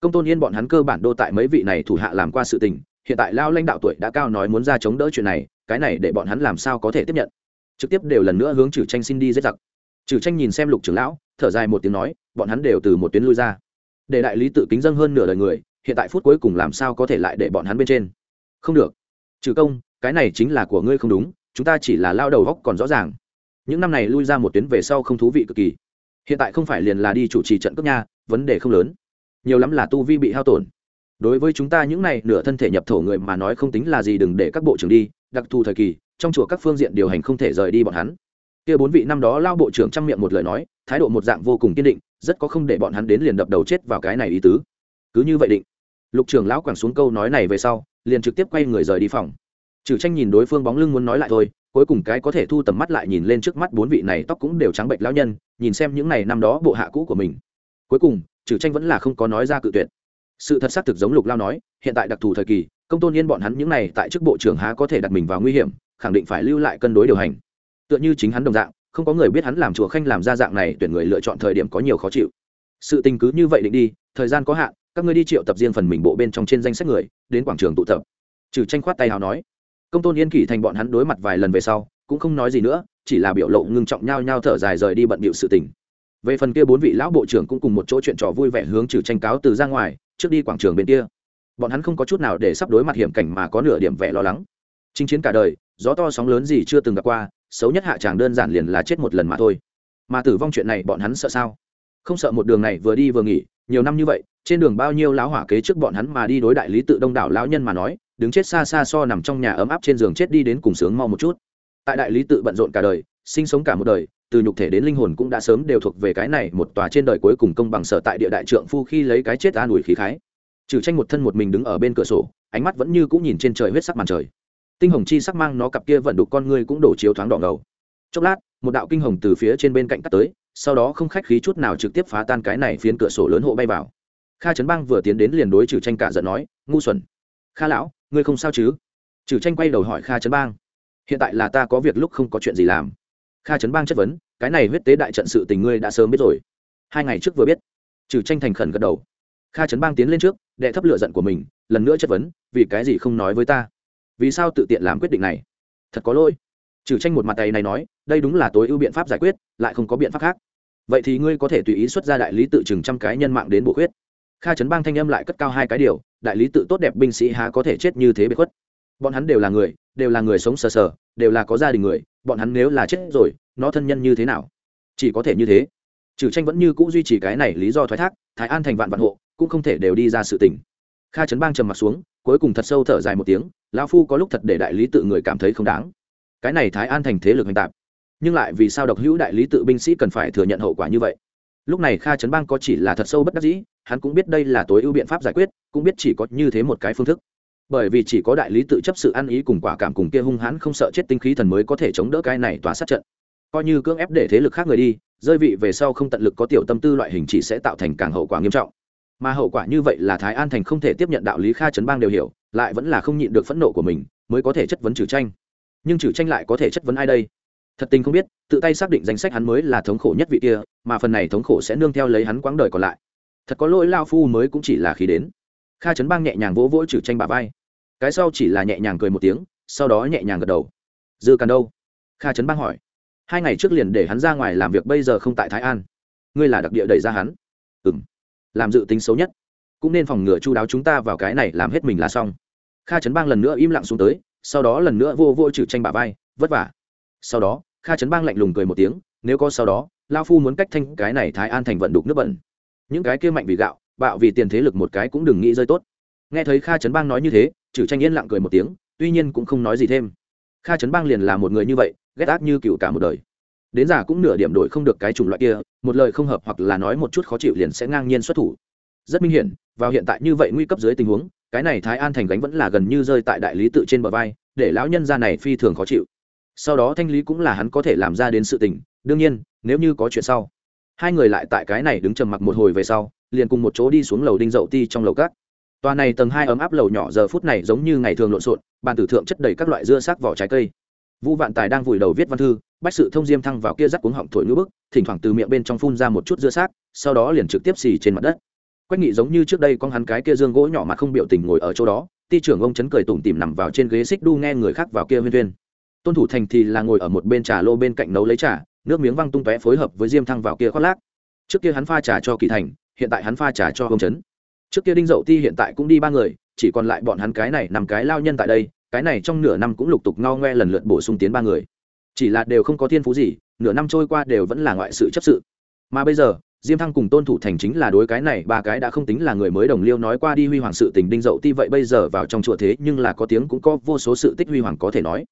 Speaker 1: Công tôn yên bọn hắn cơ bản đô tại mấy vị này thủ hạ làm qua sự tình, hiện tại lao lãnh đạo tuổi đã cao nói muốn ra chống đỡ chuyện này, cái này để bọn hắn làm sao có thể tiếp nhận? Trực tiếp đều lần nữa hướng trừ tranh xin đi giết giặc. Trừ tranh nhìn xem lục trưởng lão, thở dài một tiếng nói, bọn hắn đều từ một tuyến lui ra. Để đại lý tự kính dân hơn nửa đời người, hiện tại phút cuối cùng làm sao có thể lại để bọn hắn bên trên? Không được. Trừ công, cái này chính là của ngươi không đúng chúng ta chỉ là lao đầu góc còn rõ ràng. Những năm này lui ra một tuyến về sau không thú vị cực kỳ. Hiện tại không phải liền là đi chủ trì trận cướp nha, vấn đề không lớn. Nhiều lắm là tu vi bị hao tổn. Đối với chúng ta những này nửa thân thể nhập thổ người mà nói không tính là gì đừng để các bộ trưởng đi, đặc thù thời kỳ, trong chùa các phương diện điều hành không thể rời đi bọn hắn. Kia bốn vị năm đó lao bộ trưởng trang miệng một lời nói, thái độ một dạng vô cùng kiên định, rất có không để bọn hắn đến liền đập đầu chết vào cái này ý tứ. Cứ như vậy định. Lục trưởng lão quẳng xuống câu nói này về sau, liền trực tiếp quay người rời đi phòng trừ tranh nhìn đối phương bóng lưng muốn nói lại thôi, cuối cùng cái có thể thu tầm mắt lại nhìn lên trước mắt bốn vị này tóc cũng đều trắng bệnh lão nhân, nhìn xem những này năm đó bộ hạ cũ của mình. Cuối cùng, trừ tranh vẫn là không có nói ra cự tuyệt. Sự thật xác thực giống lục lao nói, hiện tại đặc thù thời kỳ, công tôn yên bọn hắn những này tại chức bộ trưởng há có thể đặt mình vào nguy hiểm, khẳng định phải lưu lại cân đối điều hành. Tựa như chính hắn đồng dạng, không có người biết hắn làm chùa khanh làm ra dạng này, tuyển người lựa chọn thời điểm có nhiều khó chịu. Sự tình cứ như vậy định đi, thời gian có hạn, các ngươi đi triệu tập riêng phần mình bộ bên trong trên danh sách người, đến quảng trường tụ tập. Trừ tranh khoát tay hào nói công tôn yên kỷ thành bọn hắn đối mặt vài lần về sau, cũng không nói gì nữa, chỉ là biểu lộ ngưng trọng nhau nhau thở dài rời đi bận bịu sự tình. Về phần kia bốn vị lão bộ trưởng cũng cùng một chỗ chuyện trò vui vẻ hướng trừ tranh cáo từ ra ngoài, trước đi quảng trường bên kia. Bọn hắn không có chút nào để sắp đối mặt hiểm cảnh mà có nửa điểm vẻ lo lắng. Chinh chiến cả đời, gió to sóng lớn gì chưa từng gặp qua, xấu nhất hạ tràng đơn giản liền là chết một lần mà thôi. Mà tử vong chuyện này bọn hắn sợ sao? Không sợ một đường này vừa đi vừa nghỉ, nhiều năm như vậy trên đường bao nhiêu lão hỏa kế trước bọn hắn mà đi đối đại lý tự đông đảo lão nhân mà nói, đứng chết xa xa so nằm trong nhà ấm áp trên giường chết đi đến cùng sướng mau một chút. Tại đại lý tự bận rộn cả đời, sinh sống cả một đời, từ nhục thể đến linh hồn cũng đã sớm đều thuộc về cái này một tòa trên đời cuối cùng công bằng sở tại địa đại trượng phu khi lấy cái chết an ủi khí khái. Trừ tranh một thân một mình đứng ở bên cửa sổ, ánh mắt vẫn như cũng nhìn trên trời huyết sắc màn trời. Tinh hồng chi sắc mang nó cặp kia vận đục con ngươi cũng đổ chiếu thoáng đỏ ngầu. Chốc lát, một đạo kinh hồng từ phía trên bên cạnh cắt tới, sau đó không khách khí chút nào trực tiếp phá tan cái này phiến cửa sổ lớn hộ bay vào kha trấn bang vừa tiến đến liền đối trừ tranh cả giận nói, ngu xuẩn! Kha lão, ngươi không sao chứ? Trừ tranh quay đầu hỏi kha trấn bang, hiện tại là ta có việc lúc không có chuyện gì làm. Kha trấn bang chất vấn, cái này huyết tế đại trận sự tình ngươi đã sớm biết rồi. Hai ngày trước vừa biết trừ tranh thành khẩn gật đầu. Kha trấn bang tiến lên trước, đệ thấp lựa giận của mình, lần nữa chất vấn, vì cái gì không nói với ta? Vì sao tự tiện làm quyết định này? Thật có lỗi. Trừ tranh một mặt tay này nói, đây đúng là tối ưu biện pháp giải quyết, lại không có biện pháp khác. Vậy thì ngươi có thể tùy ý xuất ra đại lý tự chừng trăm cái nhân mạng đến bộ khuyết kha trấn bang thanh âm lại cất cao hai cái điều, đại lý tự tốt đẹp binh sĩ há có thể chết như thế bị khuất. Bọn hắn đều là người, đều là người sống sờ sờ, đều là có gia đình người, bọn hắn nếu là chết rồi, nó thân nhân như thế nào? Chỉ có thể như thế. Trừ tranh vẫn như c ũ duy trì cái này lý do thoái thác, thái an thành vạn vạn hộ, cũng không thể đều đi ra sự tình. Kha trấn bang trầm m ặ t xuống, cuối cùng thật sâu thở dài một tiếng, lão phu có lúc thật để đại lý tự người cảm thấy không đáng. Cái này thái an thành thế lực hành tạp. Nhưng lại vì sao độc hữu đại lý tự binh sĩ cần phải thừa nhận hậu quả như vậy? Lúc này kha trấn bang có chỉ là thật sâu bất đắc dĩ hắn cũng biết đây là tối ưu biện pháp giải quyết, cũng biết chỉ có như thế một cái phương thức. Bởi vì chỉ có đại lý tự chấp sự ăn ý cùng quả cảm cùng kia hung hãn không sợ chết tinh khí thần mới có thể chống đỡ cái này tòa sát trận. Coi như cưỡng ép để thế lực khác người đi, rơi vị về sau không tận lực có tiểu tâm tư loại hình chỉ sẽ tạo thành càng hậu quả nghiêm trọng. Mà hậu quả như vậy là thái an thành không thể tiếp nhận đạo lý kha trấn bang đều hiểu, lại vẫn là không nhịn được phẫn nộ của mình, mới có thể chất vấn trừ tranh. Nhưng trừ tranh lại có thể chất vấn ai đây? Thật tình không biết, tự tay xác định danh sách hắn mới là thống khổ nhất vị kia, mà phần này thống khổ sẽ nương theo lấy hắn quãng đời còn lại thật có lỗi lao phu mới cũng chỉ là khí đến. Kha trấn bang nhẹ nhàng vỗ vỗ trừ tranh bà vai. Cái sau chỉ là nhẹ nhàng cười một tiếng, sau đó nhẹ nhàng gật đầu. Dư càn đâu? Kha trấn bang hỏi. Hai ngày trước liền để hắn ra ngoài làm việc, bây giờ không tại thái an. Ngươi là đặc địa đẩy ra hắn. Ừ m làm dự tính xấu nhất. Cũng nên phòng ngừa chu đáo chúng ta vào cái này làm hết mình là xong. Kha trấn bang lần nữa im lặng xuống tới, sau đó lần nữa vô vô trừ tranh bà vai, vất vả. Sau đó, kha trấn bang lạnh lùng cười một tiếng, nếu có sau đó lao phu muốn cách thanh cái này thái an thành vận đục nước bẩn những cái kia mạnh vì gạo, bạo vì tiền thế lực một cái cũng đừng nghĩ rơi tốt. Nghe thấy kha trấn bang nói như thế trừ tranh yên lặng cười một tiếng, tuy nhiên cũng không nói gì thêm. Kha trấn bang liền là một người như vậy, ghét ác như cựu cả một đời. Đến già cũng nửa điểm đổi không được cái chủng loại kia, một lời không hợp hoặc là nói một chút khó chịu liền sẽ ngang nhiên xuất thủ. Rất minh hiển, vào hiện tại như vậy nguy cấp dưới tình huống, cái này thái an thành gánh vẫn là gần như rơi tại đại lý tự trên bờ vai, để lão nhân gia này phi thường khó chịu. Sau đó thanh lý cũng là hắn có thể làm ra đến sự tình, đương nhiên, nếu như có chuyện sau hai người lại tại cái này đứng trầm mặc một hồi về sau, liền cùng một chỗ đi xuống lầu đinh dậu ti trong lầu cát tòa này tầng hai ấm áp lầu nhỏ giờ phút này giống như ngày thường lộn xộn, bàn tử thượng chất đầy các loại dưa xác vỏ trái cây. Vũ vạn tài đang vùi đầu viết văn thư, bách sự thông diêm thăng vào kia rắc cuống họng thổi ngữ bức, thỉnh thoảng từ miệng bên trong phun ra một chút dưa xác sau đó liền trực tiếp xì trên mặt đất. Quách nghị giống như trước đây con hắn cái kia dương gỗ nhỏ mà không biểu tình ngồi ở chỗ đó, ti trưởng ông chấn cười tủm tìm nằm vào trên ghế xích đu nghe người khác vào kia huyên huyên. Tôn thủ thành thì là ngồi ở một bên trà lô bên cạnh nấu lấy trà nước miếng văng tung tóe phối hợp với diêm thăng vào kia khoác lác. Trước kia hắn pha trà cho kỳ thành, hiện tại hắn pha trà cho hồng chấn. Trước kia đinh dậu ti hiện tại cũng đi ba người, chỉ còn lại bọn hắn cái này nằm cái lao nhân tại đây, cái này trong nửa năm cũng lục tục ngao ngoe lần lượt bổ sung tiến ba người. Chỉ là đều không có thiên phú gì, nửa năm trôi qua đều vẫn là ngoại sự chấp sự. Mà bây giờ, diêm thăng cùng tôn thủ thành chính là đối cái này ba cái đã không tính là người mới đồng liêu nói qua đi huy hoàng sự tình đinh dậu ti vậy bây giờ vào trong chùa thế nhưng là có tiếng cũng có vô số sự tích huy hoàng có thể nói.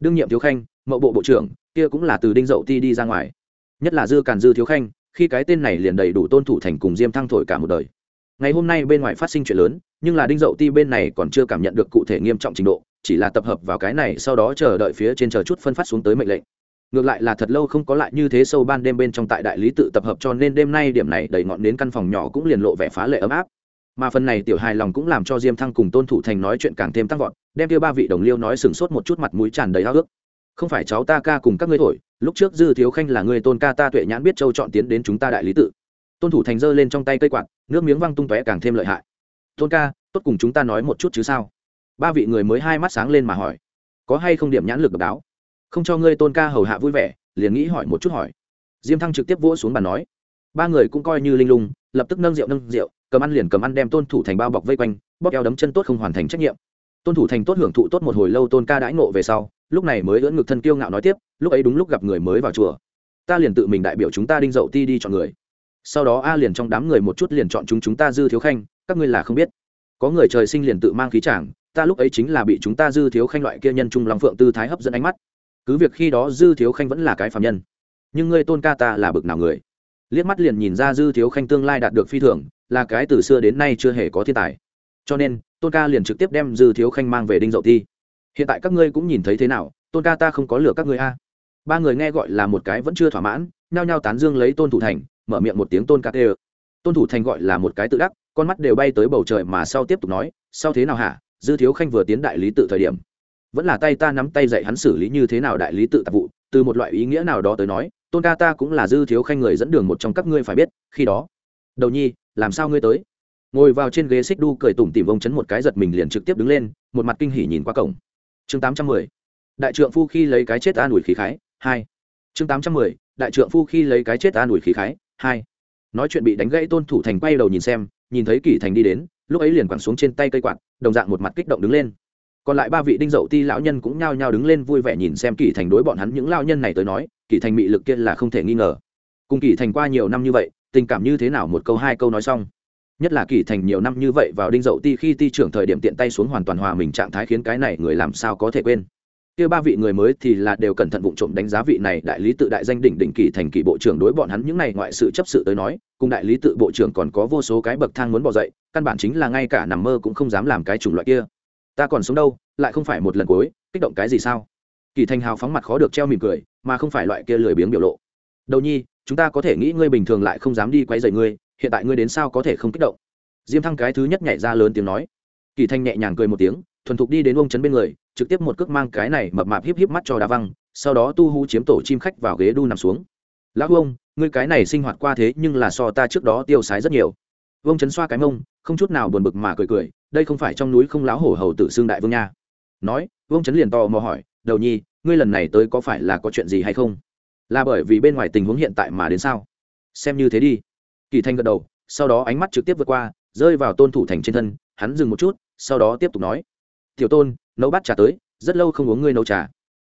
Speaker 1: Đương nhiệm thiếu khanh, mậu bộ bộ trưởng kia cũng là từ đinh dậu ti đi ra ngoài. Nhất là dư càn dư thiếu khanh, khi cái tên này liền đầy đủ tôn thủ thành cùng diêm thăng thổi cả một đời. Ngày hôm nay bên ngoài phát sinh chuyện lớn, nhưng là đinh dậu ti bên này còn chưa cảm nhận được cụ thể nghiêm trọng trình độ, chỉ là tập hợp vào cái này sau đó chờ đợi phía trên chờ chút phân phát xuống tới mệnh lệnh. Ngược lại là thật lâu không có lại như thế sâu ban đêm bên trong tại đại lý tự tập hợp cho nên đêm nay điểm này đầy ngọn đến căn phòng nhỏ cũng liền lộ vẻ phá lệ ấm áp. Mà phần này tiểu hài lòng cũng làm cho diêm thăng cùng tôn thủ thành nói chuyện càng thêm tăng vọt, đem kia ba vị đồng liêu nói sừng sốt một chút mặt mũi tràn đầy háo ước không phải cháu ta ca cùng các ngươi thổi, lúc trước dư thiếu khanh là người tôn ca ta tuệ nhãn biết châu chọn tiến đến chúng ta đại lý tự. Tôn thủ thành giơ lên trong tay cây quạt, nước miếng văng tung tóe càng thêm lợi hại. Tôn ca, tốt cùng chúng ta nói một chút chứ sao? Ba vị người mới hai mắt sáng lên mà hỏi. Có hay không điểm nhãn lực độc đáo? Không cho ngươi tôn ca hầu hạ vui vẻ, liền nghĩ hỏi một chút hỏi. Diêm thăng trực tiếp vỗ xuống bàn nói. Ba người cũng coi như linh lung, lập tức nâng rượu nâng rượu, cầm ăn liền cầm ăn đem tôn thủ thành bao bọc vây quanh, bóp eo đấm chân tốt không hoàn thành trách nhiệm. Tôn thủ thành tốt hưởng thụ tốt một hồi lâu tôn ca đãi ngộ về sau lúc này mới ưỡn ngực thân kiêu ngạo nói tiếp, lúc ấy đúng lúc gặp người mới vào chùa. Ta liền tự mình đại biểu chúng ta đinh dậu ti đi chọn người. Sau đó a liền trong đám người một chút liền chọn chúng chúng ta dư thiếu khanh, các ngươi là không biết. Có người trời sinh liền tự mang khí chàng, ta lúc ấy chính là bị chúng ta dư thiếu khanh loại kia nhân trung long phượng tư thái hấp dẫn ánh mắt. Cứ việc khi đó dư thiếu khanh vẫn là cái phạm nhân, nhưng ngươi tôn ca ta là bực nào người? Liếc mắt liền nhìn ra dư thiếu khanh tương lai đạt được phi thường, là cái từ xưa đến nay chưa hề có thiên tài. Cho nên, tôn ca liền trực tiếp đem dư thiếu khanh mang về đinh dậu thi hiện tại các ngươi cũng nhìn thấy thế nào, tôn ca ta không có lừa các ngươi a. Ba người nghe gọi là một cái vẫn chưa thỏa mãn, nhao nhao tán dương lấy tôn thủ thành, mở miệng một tiếng tôn ca tê ơ. Tôn thủ thành gọi là một cái tự đắc, con mắt đều bay tới bầu trời mà sau tiếp tục nói, sau thế nào hả? Dư thiếu khanh vừa tiến đại lý tự thời điểm, vẫn là tay ta nắm tay dạy hắn xử lý như thế nào đại lý tự tạp vụ, từ một loại ý nghĩa nào đó tới nói, tôn ca ta cũng là dư thiếu khanh người dẫn đường một trong các ngươi phải biết, khi đó, đầu nhi, làm sao ngươi tới? Ngồi vào trên ghế xích đu cười tủm tìm vông chấn một cái giật mình liền trực tiếp đứng lên, một mặt kinh hỉ nhìn qua cổng chương tám trăm mười, đại trượng phu khi lấy cái chết an ủi khí khái, hai. chương tám trăm mười, đại trượng phu khi lấy cái chết an ủi khí khái, hai. nói chuyện bị đánh gãy tôn thủ thành quay đầu nhìn xem, nhìn thấy kỷ thành đi đến, lúc ấy liền quẳng xuống trên tay cây quạt, đồng dạng một mặt kích động đứng lên. còn lại ba vị đinh dậu ti lão nhân cũng nhao nhao đứng lên vui vẻ nhìn xem kỷ thành đối bọn hắn những lao nhân này tới nói, kỷ thành mị lực kia là không thể nghi ngờ. cùng kỷ thành qua nhiều năm như vậy, tình cảm như thế nào một câu hai câu nói xong nhất là kỳ thành nhiều năm như vậy vào đinh dậu ti khi ti trưởng thời điểm tiện tay xuống hoàn toàn hòa mình trạng thái khiến cái này người làm sao có thể quên. Kia ba vị người mới thì là đều cẩn thận vụng trộm đánh giá vị này đại lý tự đại danh đỉnh đỉnh kỳ thành kỳ bộ trưởng đối bọn hắn những này ngoại sự chấp sự tới nói, cùng đại lý tự bộ trưởng còn có vô số cái bậc thang muốn bỏ dậy, căn bản chính là ngay cả nằm mơ cũng không dám làm cái chủng loại kia. Ta còn sống đâu, lại không phải một lần cuối, kích động cái gì sao? Kỳ thành hào phóng mặt khó được treo mỉm cười, mà không phải loại kia lười biếng biểu lộ. Đầu nhi, chúng ta có thể nghĩ ngươi bình thường lại không dám đi quấy rầy ngươi hiện tại ngươi đến sao có thể không kích động? Diêm thăng cái thứ nhất nhảy ra lớn tiếng nói. Kỳ thanh nhẹ nhàng cười một tiếng, thuần thục đi đến ông trấn bên người, trực tiếp một cước mang cái này mập mạp híp híp mắt cho đá văng sau đó tu hú chiếm tổ chim khách vào ghế đu nằm xuống. Lão ông ngươi cái này sinh hoạt qua thế nhưng là so ta trước đó tiêu sái rất nhiều. Vông trấn xoa cái mông, không chút nào buồn bực mà cười cười, đây không phải trong núi không láo hổ hầu tử xương đại vương nha. Nói vương trấn liền to mò hỏi, đầu nhi, ngươi lần này tới có phải là có chuyện gì hay không? Là bởi vì bên ngoài tình huống hiện tại mà đến sao? Xem như thế đi kỳ thanh gật đầu, sau đó ánh mắt trực tiếp vượt qua, rơi vào tôn thủ thành trên thân, hắn dừng một chút, sau đó tiếp tục nói. Tiểu tôn, nấu bát trà tới, rất lâu không uống ngươi nấu trà.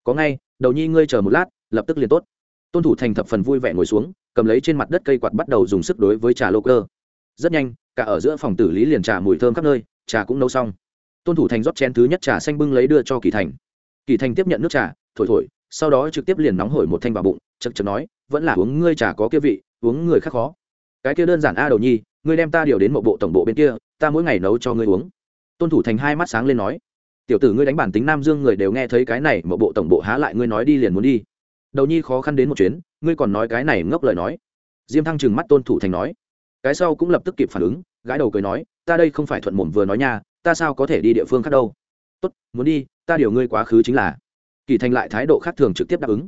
Speaker 1: Có ngay, đầu nhi ngươi chờ một lát, lập tức liền tốt. Tôn thủ thành thập phần vui vẻ ngồi xuống, cầm lấy trên mặt đất cây quạt bắt đầu dùng sức đối với trà lô cơ. Rất nhanh, cả ở giữa phòng tử lý liền trà mùi thơm khắp nơi, trà cũng nấu xong. Tôn thủ thành rót chén thứ nhất trà xanh bưng lấy đưa cho kỳ thành. Kỳ thành tiếp nhận nước trà, thổi thổi, sau đó trực tiếp liền nóng hổi một thanh vào bụng chật chật nói, vẫn là uống ngươi trà có kia vị, uống người khác khó cái kia đơn giản a đầu nhi, ngươi đem ta điều đến một bộ tổng bộ bên kia, ta mỗi ngày nấu cho ngươi uống. Tôn thủ thành hai mắt sáng lên nói, tiểu tử ngươi đánh bản tính nam dương người đều nghe thấy cái này, một bộ tổng bộ há lại ngươi nói đi liền muốn đi. Đầu nhi khó khăn đến một chuyến, ngươi còn nói cái này ngốc lời nói. Diêm thăng trừng mắt tôn thủ thành nói, cái sau cũng lập tức kịp phản ứng gái đầu cười nói, ta đây không phải thuận mồm vừa nói nha, ta sao có thể đi địa phương khác đâu. Tốt, muốn đi, ta điều ngươi quá khứ chính là. Kỳ thành lại thái độ khác thường trực tiếp đáp ứng.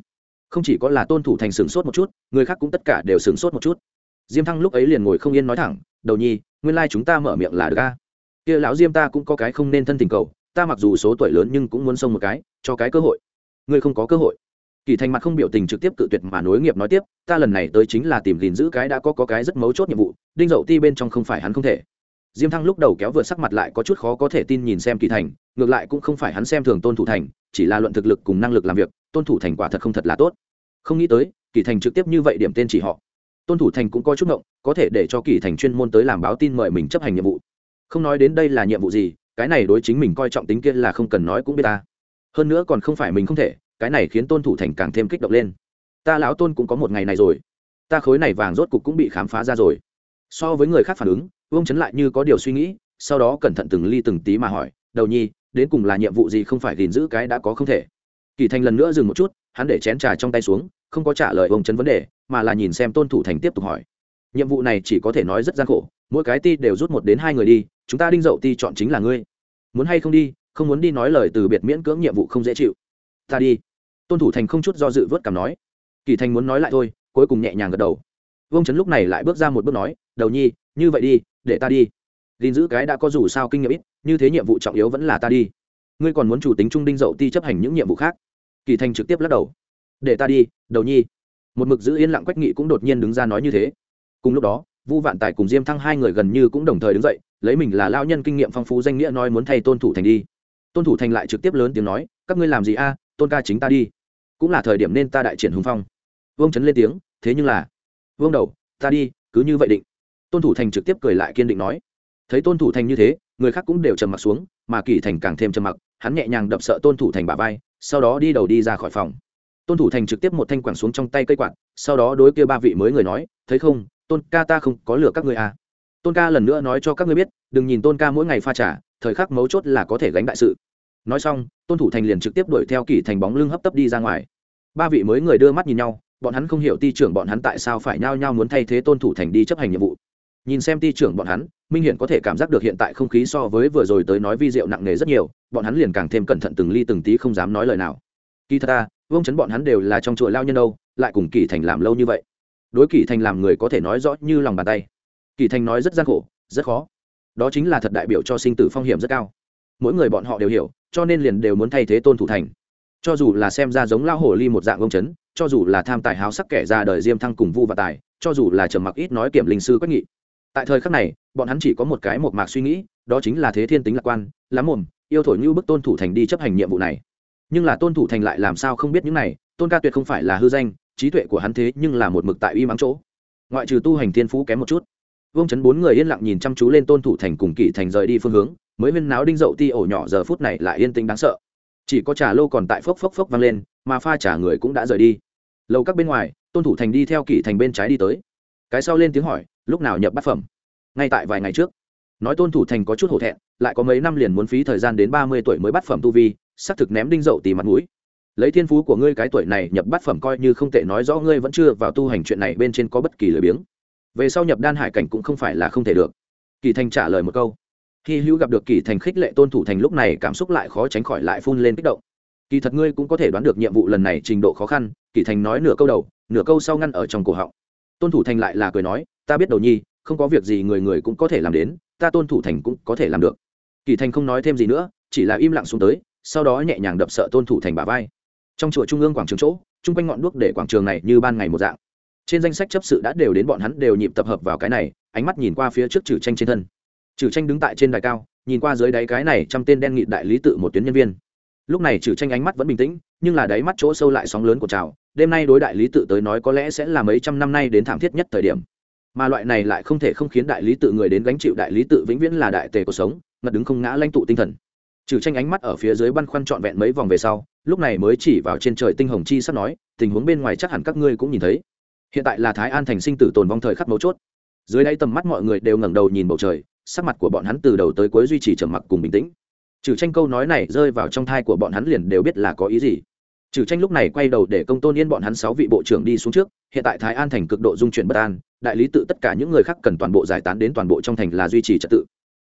Speaker 1: Không chỉ có là tôn thủ thành sửng sốt một chút, người khác cũng tất cả đều sửng sốt một chút diêm thăng lúc ấy liền ngồi không yên nói thẳng đầu nhi nguyên lai chúng ta mở miệng là được ca kia lão diêm ta cũng có cái không nên thân tình cầu ta mặc dù số tuổi lớn nhưng cũng muốn xông một cái cho cái cơ hội. Ngươi không có cơ hội. Kỳ thành mặt không biểu tình trực tiếp cự tuyệt mà nối nghiệp nói tiếp ta lần này tới chính là tìm gìn giữ cái đã có, có cái rất mấu chốt nhiệm vụ đinh dậu ti bên trong không phải hắn không thể. Diêm thăng lúc đầu kéo vừa sắc mặt lại có chút khó có thể tin nhìn xem kỳ thành ngược lại cũng không phải hắn xem thường tôn thủ thành chỉ là luận thực lực cùng năng lực làm việc tôn thủ thành quả thật không thật là tốt. Không nghĩ tới kỳ thành trực tiếp như vậy điểm tên chỉ họ tôn thủ thành cũng có chút ngộng, có thể để cho kỳ thành chuyên môn tới làm báo tin mời mình chấp hành nhiệm vụ. Không nói đến đây là nhiệm vụ gì, cái này đối chính mình coi trọng tính kia là không cần nói cũng biết ta. Hơn nữa còn không phải mình không thể, cái này khiến tôn thủ thành càng thêm kích động lên. Ta lão tôn cũng có một ngày này rồi. Ta khối này vàng rốt cục cũng bị khám phá ra rồi. So với người khác phản ứng, vương chấn lại như có điều suy nghĩ, sau đó cẩn thận từng ly từng tí mà hỏi, đầu nhi, đến cùng là nhiệm vụ gì không phải gìn giữ cái đã có không thể? Kỳ thành lần nữa dừng một chút, hắn để chén trà trong tay xuống không có trả lời ông trấn vấn đề, mà là nhìn xem tôn thủ thành tiếp tục hỏi. Nhiệm vụ này chỉ có thể nói rất gian khổ, mỗi cái ti đều rút một đến hai người đi, chúng ta đinh dậu ti chọn chính là ngươi. Muốn hay không đi, không muốn đi nói lời từ biệt miễn cưỡng nhiệm vụ không dễ chịu. Ta đi. Tôn thủ thành không chút do dự vớt cảm nói. Kỳ thành muốn nói lại thôi, cuối cùng nhẹ nhàng gật đầu. Vương trấn lúc này lại bước ra một bước nói, đầu nhi, như vậy đi, để ta đi. Gìn giữ cái đã có dù sao kinh nghiệm ít, như thế nhiệm vụ trọng yếu vẫn là ta đi. Ngươi còn muốn chủ tính trung đinh dậu ti chấp hành những nhiệm vụ khác? Kỳ thành trực tiếp lắc đầu để ta đi, đầu nhi. Một mực giữ yên lặng quách nghị cũng đột nhiên đứng ra nói như thế. Cùng lúc đó, vu vạn tài cùng diêm thăng hai người gần như cũng đồng thời đứng dậy, lấy mình là lao nhân kinh nghiệm phong phú danh nghĩa nói muốn thay tôn thủ thành đi. Tôn thủ thành lại trực tiếp lớn tiếng nói, các ngươi làm gì a? Tôn ca chính ta đi. Cũng là thời điểm nên ta đại triển hùng phong. Vương chấn lên tiếng, thế nhưng là, vương đầu, ta đi, cứ như vậy định. Tôn thủ thành trực tiếp cười lại kiên định nói. Thấy tôn thủ thành như thế, người khác cũng đều trầm mặc xuống, mà kỳ thành càng thêm trầm mặc, hắn nhẹ nhàng đập sợ tôn thủ thành bà vai, sau đó đi đầu đi ra khỏi phòng tôn thủ thành trực tiếp một thanh quẳng xuống trong tay cây quạt, sau đó đối kia ba vị mới người nói, thấy không, tôn ca ta không có lửa các ngươi à. tôn ca lần nữa nói cho các ngươi biết, đừng nhìn tôn ca mỗi ngày pha trả thời khắc mấu chốt là có thể gánh đại sự. Nói xong, tôn thủ thành liền trực tiếp đuổi theo kỳ thành bóng lưng hấp tấp đi ra ngoài. Ba vị mới người đưa mắt nhìn nhau, bọn hắn không hiểu ti trưởng bọn hắn tại sao phải nhao nhao muốn thay thế tôn thủ thành đi chấp hành nhiệm vụ. Nhìn xem ti trưởng bọn hắn, minh hiển có thể cảm giác được hiện tại không khí so với vừa rồi tới nói vi diệu nặng nề rất nhiều, bọn hắn liền càng thêm cẩn thận từng ly từng tí không dám nói lời nào. Kỳ thật ta vương chấn bọn hắn đều là trong chùa lao nhân đâu, lại cùng kỳ thành làm lâu như vậy. Đối kỳ thành làm người có thể nói rõ như lòng bàn tay. Kỳ thành nói rất gian khổ, rất khó. Đó chính là thật đại biểu cho sinh tử phong hiểm rất cao. Mỗi người bọn họ đều hiểu, cho nên liền đều muốn thay thế tôn thủ thành. Cho dù là xem ra giống lao hổ ly một dạng ông chấn, cho dù là tham tài háo sắc kẻ ra đời diêm thăng cùng vu và tài, cho dù là trầm mặc ít nói kiểm linh sư quách nghị. Tại thời khắc này, bọn hắn chỉ có một cái một mạc suy nghĩ, đó chính là thế thiên tính lạc quan, lắm mồm, yêu thổi như bức tôn thủ thành đi chấp hành nhiệm vụ này nhưng là tôn thủ thành lại làm sao không biết những này, tôn ca tuyệt không phải là hư danh, trí tuệ của hắn thế nhưng là một mực tại uy mắng chỗ. Ngoại trừ tu hành thiên phú kém một chút. Vương chấn bốn người yên lặng nhìn chăm chú lên tôn thủ thành cùng kỵ thành rời đi phương hướng, mới viên náo đinh dậu ti ổ nhỏ giờ phút này lại yên tĩnh đáng sợ. Chỉ có trà lô còn tại phốc phốc phốc vang lên, mà pha trà người cũng đã rời đi. Lâu các bên ngoài, tôn thủ thành đi theo kỷ thành bên trái đi tới. Cái sau lên tiếng hỏi, lúc nào nhập bát phẩm? Ngay tại vài ngày trước. Nói tôn thủ thành có chút hổ thẹn, lại có mấy năm liền muốn phí thời gian đến ba mươi tuổi mới bắt phẩm tu vi xác thực ném đinh dậu tì mặt mũi. Lấy thiên phú của ngươi cái tuổi này nhập bát phẩm coi như không tệ, nói rõ ngươi vẫn chưa vào tu hành chuyện này bên trên có bất kỳ lời biếng. Về sau nhập đan hải cảnh cũng không phải là không thể được. Kỳ thành trả lời một câu. Khi hữu gặp được kỳ thành khích lệ tôn thủ thành lúc này cảm xúc lại khó tránh khỏi lại phun lên kích động. Kỳ thật ngươi cũng có thể đoán được nhiệm vụ lần này trình độ khó khăn, kỳ thành nói nửa câu đầu, nửa câu sau ngăn ở trong cổ họng. Tôn thủ thành lại là cười nói, ta biết đầu nhi, không có việc gì người người cũng có thể làm đến, ta tôn thủ thành cũng có thể làm được. Kỳ thành không nói thêm gì nữa, chỉ là im lặng xuống tới sau đó nhẹ nhàng đập sợ tôn thủ thành bà vai. Trong chùa trung ương quảng trường chỗ, chung quanh ngọn đuốc để quảng trường này như ban ngày một dạng. Trên danh sách chấp sự đã đều đến bọn hắn đều nhịp tập hợp vào cái này, ánh mắt nhìn qua phía trước trừ tranh trên thân. Trừ tranh đứng tại trên đài cao, nhìn qua dưới đáy cái này trăm tên đen nghị đại lý tự một tuyến nhân viên. Lúc này trừ tranh ánh mắt vẫn bình tĩnh, nhưng là đáy mắt chỗ sâu lại sóng lớn của trào. Đêm nay đối đại lý tự tới nói có lẽ sẽ là mấy trăm năm nay đến thảm thiết nhất thời điểm. Mà loại này lại không thể không khiến đại lý tự người đến gánh chịu đại lý tự vĩnh viễn là đại tề cuộc sống, ngật đứng không ngã lãnh tụ tinh thần trừ tranh ánh mắt ở phía dưới băn khoăn trọn vẹn mấy vòng về sau, lúc này mới chỉ vào trên trời tinh hồng chi sắp nói, tình huống bên ngoài chắc hẳn các ngươi cũng nhìn thấy. Hiện tại là thái an thành sinh tử tồn vong thời khắc mấu chốt. Dưới đây tầm mắt mọi người đều ngẩng đầu nhìn bầu trời, sắc mặt của bọn hắn từ đầu tới cuối duy trì trầm mặc cùng bình tĩnh. Trừ tranh câu nói này rơi vào trong thai của bọn hắn liền đều biết là có ý gì. Trừ tranh lúc này quay đầu để công tôn yên bọn hắn sáu vị bộ trưởng đi xuống trước, hiện tại thái an thành cực độ dung chuyển bất an, đại lý tự tất cả những người khác cần toàn bộ giải tán đến toàn bộ trong thành là duy trì trật tự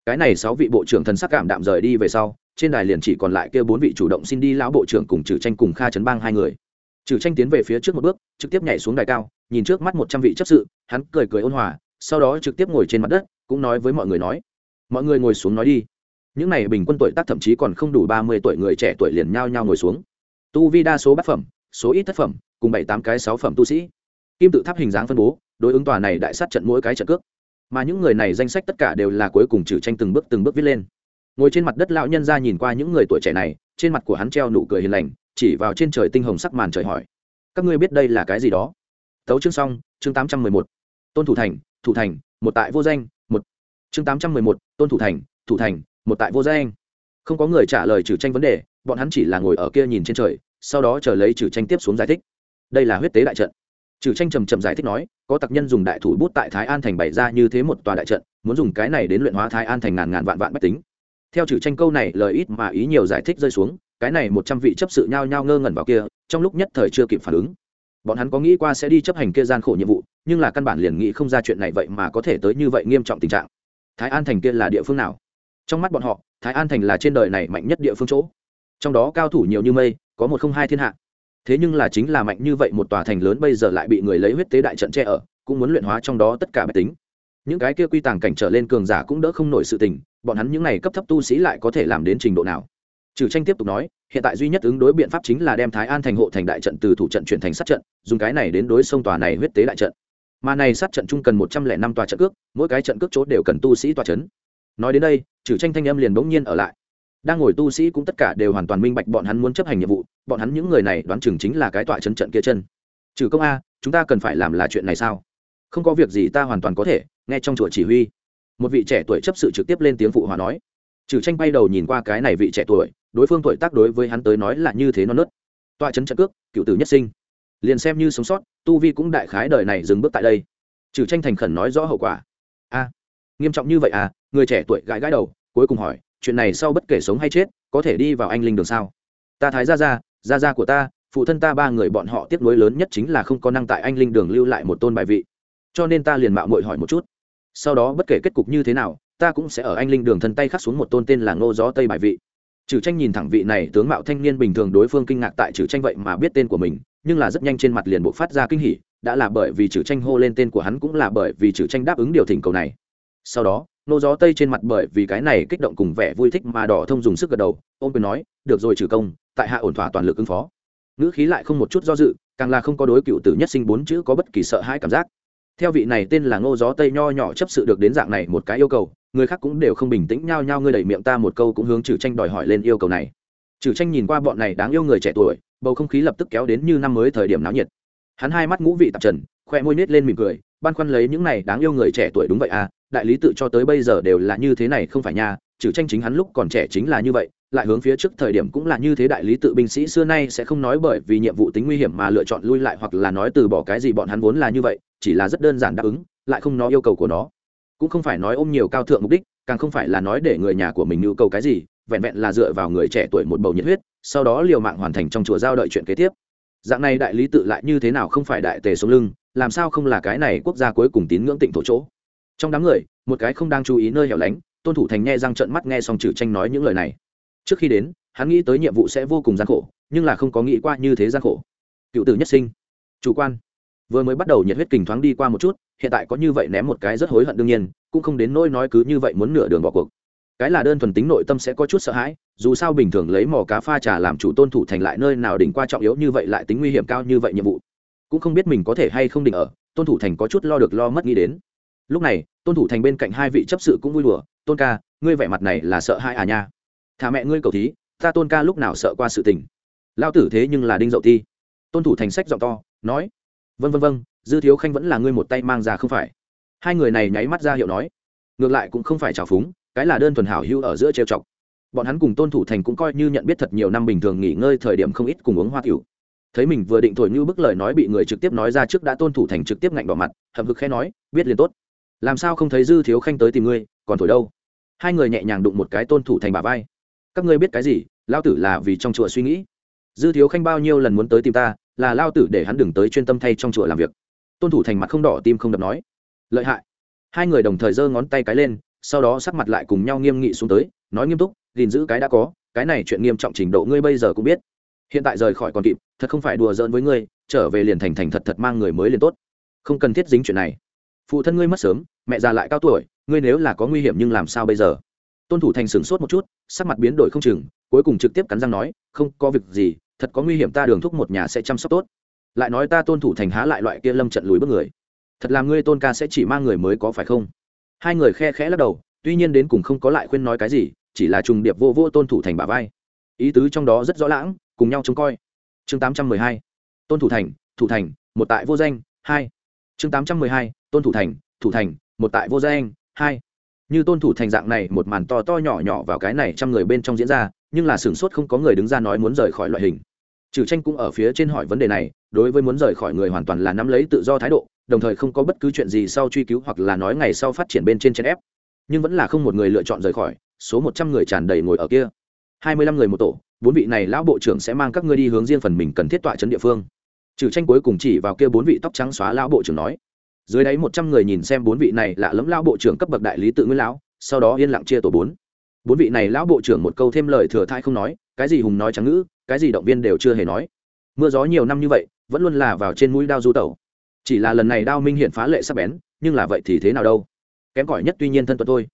Speaker 1: cái này sáu vị bộ trưởng thần sắc cảm đạm rời đi về sau, trên đài liền chỉ còn lại kêu bốn vị chủ động xin đi lão bộ trưởng cùng trừ tranh cùng kha trấn bang hai người. Trừ tranh tiến về phía trước một bước, trực tiếp nhảy xuống đài cao, nhìn trước mắt một trăm vị chấp sự, hắn cười cười ôn hòa, sau đó trực tiếp ngồi trên mặt đất, cũng nói với mọi người nói, mọi người ngồi xuống nói đi. Những này bình quân tuổi tác thậm chí còn không đủ ba mươi tuổi người trẻ tuổi liền nhao nhao ngồi xuống. Tu vi đa số bát phẩm, số ít thất phẩm, cùng bảy tám cái sáu phẩm tu sĩ. Kim tự tháp hình dáng phân bố, đối ứng tòa này đại sát trận mỗi cái trận cước mà những người này danh sách tất cả đều là cuối cùng trừ tranh từng bước từng bước viết lên. Ngồi trên mặt đất lão nhân ra nhìn qua những người tuổi trẻ này, trên mặt của hắn treo nụ cười hiền lành, chỉ vào trên trời tinh hồng sắc màn trời hỏi, các ngươi biết đây là cái gì đó? Tấu chương xong, chương tám trăm mười một. Tôn thủ thành thủ thành, một tại vô danh, một. Chương tám trăm mười một, tôn thủ thành thủ thành, một tại vô danh. Không có người trả lời trừ tranh vấn đề, bọn hắn chỉ là ngồi ở kia nhìn trên trời, sau đó chờ lấy trừ tranh tiếp xuống giải thích. Đây là huyết tế đại trận trừ tranh trầm trầm giải thích nói, có tặc nhân dùng đại thủ bút tại thái an thành bày ra như thế một tòa đại trận, muốn dùng cái này đến luyện hóa thái an thành ngàn ngàn vạn vạn bách tính. Theo trừ tranh câu này, lời ít mà ý nhiều giải thích rơi xuống, cái này một trăm vị chấp sự nhao nhao ngơ ngẩn vào kia, trong lúc nhất thời chưa kịp phản ứng. Bọn hắn có nghĩ qua sẽ đi chấp hành kia gian khổ nhiệm vụ, nhưng là căn bản liền nghĩ không ra chuyện này vậy mà có thể tới như vậy nghiêm trọng tình trạng. Thái an thành kia là địa phương nào? Trong mắt bọn họ, thái an thành là trên đời này mạnh nhất địa phương chỗ. Trong đó cao thủ nhiều như mây, có một không hai thiên hạ thế nhưng là chính là mạnh như vậy một tòa thành lớn bây giờ lại bị người lấy huyết tế đại trận che ở, cũng muốn luyện hóa trong đó tất cả bách tính. Những cái kia quy tàng cảnh trở lên cường giả cũng đỡ không nổi sự tình, bọn hắn những này cấp thấp tu sĩ lại có thể làm đến trình độ nào? Trừ tranh tiếp tục nói, hiện tại duy nhất ứng đối biện pháp chính là đem thái an thành hộ thành đại trận từ thủ trận chuyển thành sát trận, dùng cái này đến đối sông tòa này huyết tế đại trận. Mà này sát trận chung cần một trăm lẻ năm tòa trận cước, mỗi cái trận cước chốt đều cần tu sĩ tòa c nói đến đây, trừ tranh thanh âm liền bỗng nhiên ở lại đang ngồi tu sĩ cũng tất cả đều hoàn toàn minh bạch bọn hắn muốn chấp hành nhiệm vụ, bọn hắn những người này đoán chừng chính là cái tọa chân trận kia chân. Trừ công a, chúng ta cần phải làm là chuyện này sao? Không có việc gì ta hoàn toàn có thể, nghe trong chùa chỉ huy. Một vị trẻ tuổi chấp sự trực tiếp lên tiếng phụ hòa nói. Trừ tranh bay đầu nhìn qua cái này vị trẻ tuổi, đối phương tuổi tác đối với hắn tới nói là như thế non nớt. Tọa chấn trận cước, cựu tử nhất sinh. Liền xem như sống sót, tu vi cũng đại khái đời này dừng bước tại đây. Trừ tranh thành khẩn nói rõ hậu quả. A, nghiêm trọng như vậy à? Người trẻ tuổi gãi gãi đầu, cuối cùng hỏi chuyện này sau bất kể sống hay chết, có thể đi vào anh linh đường sao? Ta thái ra ra ra ra của ta, phụ thân ta ba người bọn họ tiếp nối lớn nhất chính là không có năng tại anh linh đường lưu lại một tôn bài vị. Cho nên ta liền mạo muội hỏi một chút. Sau đó bất kể kết cục như thế nào, ta cũng sẽ ở anh linh đường thân tay khắc xuống một tôn tên là ngô gió tây bài vị. Trừ tranh nhìn thẳng vị này tướng mạo thanh niên bình thường đối phương kinh ngạc tại trừ tranh vậy mà biết tên của mình, nhưng là rất nhanh trên mặt liền buộc phát ra kinh hỉ, đã là bởi vì trừ tranh hô lên tên của hắn cũng là bởi vì trừ tranh đáp ứng điều thỉnh cầu này. Sau đó nô gió tây trên mặt bởi vì cái này kích động cùng vẻ vui thích mà đỏ thông dùng sức gật đầu, ôm quyền nói, được rồi, trừ công, tại hạ ổn thỏa toàn lực ứng phó. Ngữ khí lại không một chút do dự, càng là không có đối cựu tử nhất sinh bốn chữ có bất kỳ sợ hãi cảm giác. Theo vị này tên là ngô gió tây nho nhỏ chấp sự được đến dạng này một cái yêu cầu, người khác cũng đều không bình tĩnh nhao nhao ngươi đẩy miệng ta một câu cũng hướng trừ tranh đòi hỏi lên yêu cầu này. Trừ tranh nhìn qua bọn này đáng yêu người trẻ tuổi, bầu không khí lập tức kéo đến như năm mới thời điểm náo nhiệt. Hắn hai mắt ngũ vị tạp trần, khoe môi nết lên mỉm cười, băn khoăn lấy những này đáng yêu người trẻ tuổi đúng vậy à đại lý tự cho tới bây giờ đều là như thế này không phải nha, trừ tranh chính hắn lúc còn trẻ chính là như vậy, lại hướng phía trước thời điểm cũng là như thế đại lý tự binh sĩ xưa nay sẽ không nói bởi vì nhiệm vụ tính nguy hiểm mà lựa chọn lui lại hoặc là nói từ bỏ cái gì bọn hắn vốn là như vậy, chỉ là rất đơn giản đáp ứng, lại không nói yêu cầu của nó. Cũng không phải nói ôm nhiều cao thượng mục đích, càng không phải là nói để người nhà của mình nhu cầu cái gì, vẹn vẹn là dựa vào người trẻ tuổi một bầu nhiệt huyết, sau đó liều mạng hoàn thành trong chùa giao đợi chuyện kế tiếp. Dạng này đại lý tự lại như thế nào không phải đại tề xuống lưng, làm sao không là cái này quốc gia cuối cùng tín ngưỡng tịnh thổ chỗ? Trong đám người, một cái không đang chú ý nơi hẻo lánh, tôn thủ thành nghe răng trận mắt nghe xong trừ tranh nói những lời này. Trước khi đến, hắn nghĩ tới nhiệm vụ sẽ vô cùng gian khổ, nhưng là không có nghĩ qua như thế gian khổ. Cựu tử nhất sinh. Chủ quan. Vừa mới bắt đầu nhiệt huyết kình thoáng đi qua một chút, hiện tại có như vậy ném một cái rất hối hận đương nhiên, cũng không đến nỗi nói cứ như vậy muốn nửa đường bỏ cuộc. Cái là đơn thuần tính nội tâm sẽ có chút sợ hãi, dù sao bình thường lấy mò cá pha trà làm chủ tôn thủ thành lại nơi nào đỉnh qua trọng yếu như vậy lại tính nguy hiểm cao như vậy nhiệm vụ. Cũng không biết mình có thể hay không định ở, tôn thủ thành có chút lo được lo mất nghĩ đến lúc này, tôn thủ thành bên cạnh hai vị chấp sự cũng vui đùa, tôn ca, ngươi vẻ mặt này là sợ hai à nha? Thả mẹ ngươi cầu thí, ta tôn ca lúc nào sợ qua sự tình? Lao tử thế nhưng là đinh dậu thi. Tôn thủ thành sách giọng to, nói vân vân vân dư thiếu khanh vẫn là ngươi một tay mang ra không phải. Hai người này nháy mắt ra hiệu nói, ngược lại cũng không phải trào phúng, cái là đơn thuần hảo hưu ở giữa trêu chọc. Bọn hắn cùng tôn thủ thành cũng coi như nhận biết thật nhiều năm bình thường nghỉ ngơi thời điểm không ít cùng uống hoa tiểu. Thấy mình vừa định thổi như bức lời nói bị người trực tiếp nói ra trước đã tôn thủ thành trực tiếp ngạnh bỏ mặt, hậm hực khẽ nói, biết liền tốt làm sao không thấy dư thiếu khanh tới tìm ngươi, còn thổi đâu? Hai người nhẹ nhàng đụng một cái tôn thủ thành bà vai. Các ngươi biết cái gì? Lao tử là vì trong chùa suy nghĩ. Dư thiếu khanh bao nhiêu lần muốn tới tìm ta, là lao tử để hắn đừng tới chuyên tâm thay trong chùa làm việc. Tôn thủ thành mặt không đỏ, tim không đập nói. Lợi hại. Hai người đồng thời giơ ngón tay cái lên, sau đó sắc mặt lại cùng nhau nghiêm nghị xuống tới, nói nghiêm túc, gìn giữ cái đã có, cái này chuyện nghiêm trọng trình độ ngươi bây giờ cũng biết. Hiện tại rời khỏi còn kịp, thật không phải đùa giỡn với ngươi, trở về liền thành thành thật thật mang người mới liền tốt. Không cần thiết dính chuyện này phụ thân ngươi mất sớm, mẹ già lại cao tuổi, ngươi nếu là có nguy hiểm nhưng làm sao bây giờ? Tôn thủ thành sửng sốt một chút, sắc mặt biến đổi không chừng, cuối cùng trực tiếp cắn răng nói, không, có việc gì, thật có nguy hiểm ta đường thúc một nhà sẽ chăm sóc tốt. Lại nói ta tôn thủ thành há lại loại kia lâm trận lùi bước người. Thật là ngươi tôn ca sẽ chỉ mang người mới có phải không? Hai người khe khẽ lắc đầu, tuy nhiên đến cùng không có lại khuyên nói cái gì, chỉ là trùng điệp vô vô tôn thủ thành bả vai. Ý tứ trong đó rất rõ lãng, cùng nhau trông coi. Chương tám trăm mười hai. Tôn thủ thành thủ thành, một tại vô danh, hai. Chương tám trăm mười hai tôn thủ thành thủ thành, một tại vô danh hai. Như tôn thủ thành dạng này, một màn to to nhỏ nhỏ vào cái này trăm người bên trong diễn ra, nhưng là sửng sốt không có người đứng ra nói muốn rời khỏi loại hình. Trừ tranh cũng ở phía trên hỏi vấn đề này, đối với muốn rời khỏi người hoàn toàn là nắm lấy tự do thái độ, đồng thời không có bất cứ chuyện gì sau truy cứu hoặc là nói ngày sau phát triển bên trên chèn ép. Nhưng vẫn là không một người lựa chọn rời khỏi, số một trăm người tràn đầy ngồi ở kia. Hai mươi lăm người một tổ, bốn vị này lão bộ trưởng sẽ mang các ngươi đi hướng riêng phần mình cần thiết tọa chấn địa phương. Trừ tranh cuối cùng chỉ vào kia bốn vị tóc trắng xóa lão bộ trưởng nói dưới đáy một trăm người nhìn xem bốn vị này lạ lẫm lão bộ trưởng cấp bậc đại lý tự nguyên lão, sau đó yên lặng chia tổ bốn. Bốn vị này lão bộ trưởng một câu thêm lời thừa thai không nói, cái gì hùng nói trắng ngữ, cái gì động viên đều chưa hề nói. Mưa gió nhiều năm như vậy, vẫn luôn là vào trên mũi đao du tẩu. Chỉ là lần này đao minh hiện phá lệ sắp bén, nhưng là vậy thì thế nào đâu? Kém cỏi nhất tuy nhiên thân tuật thôi.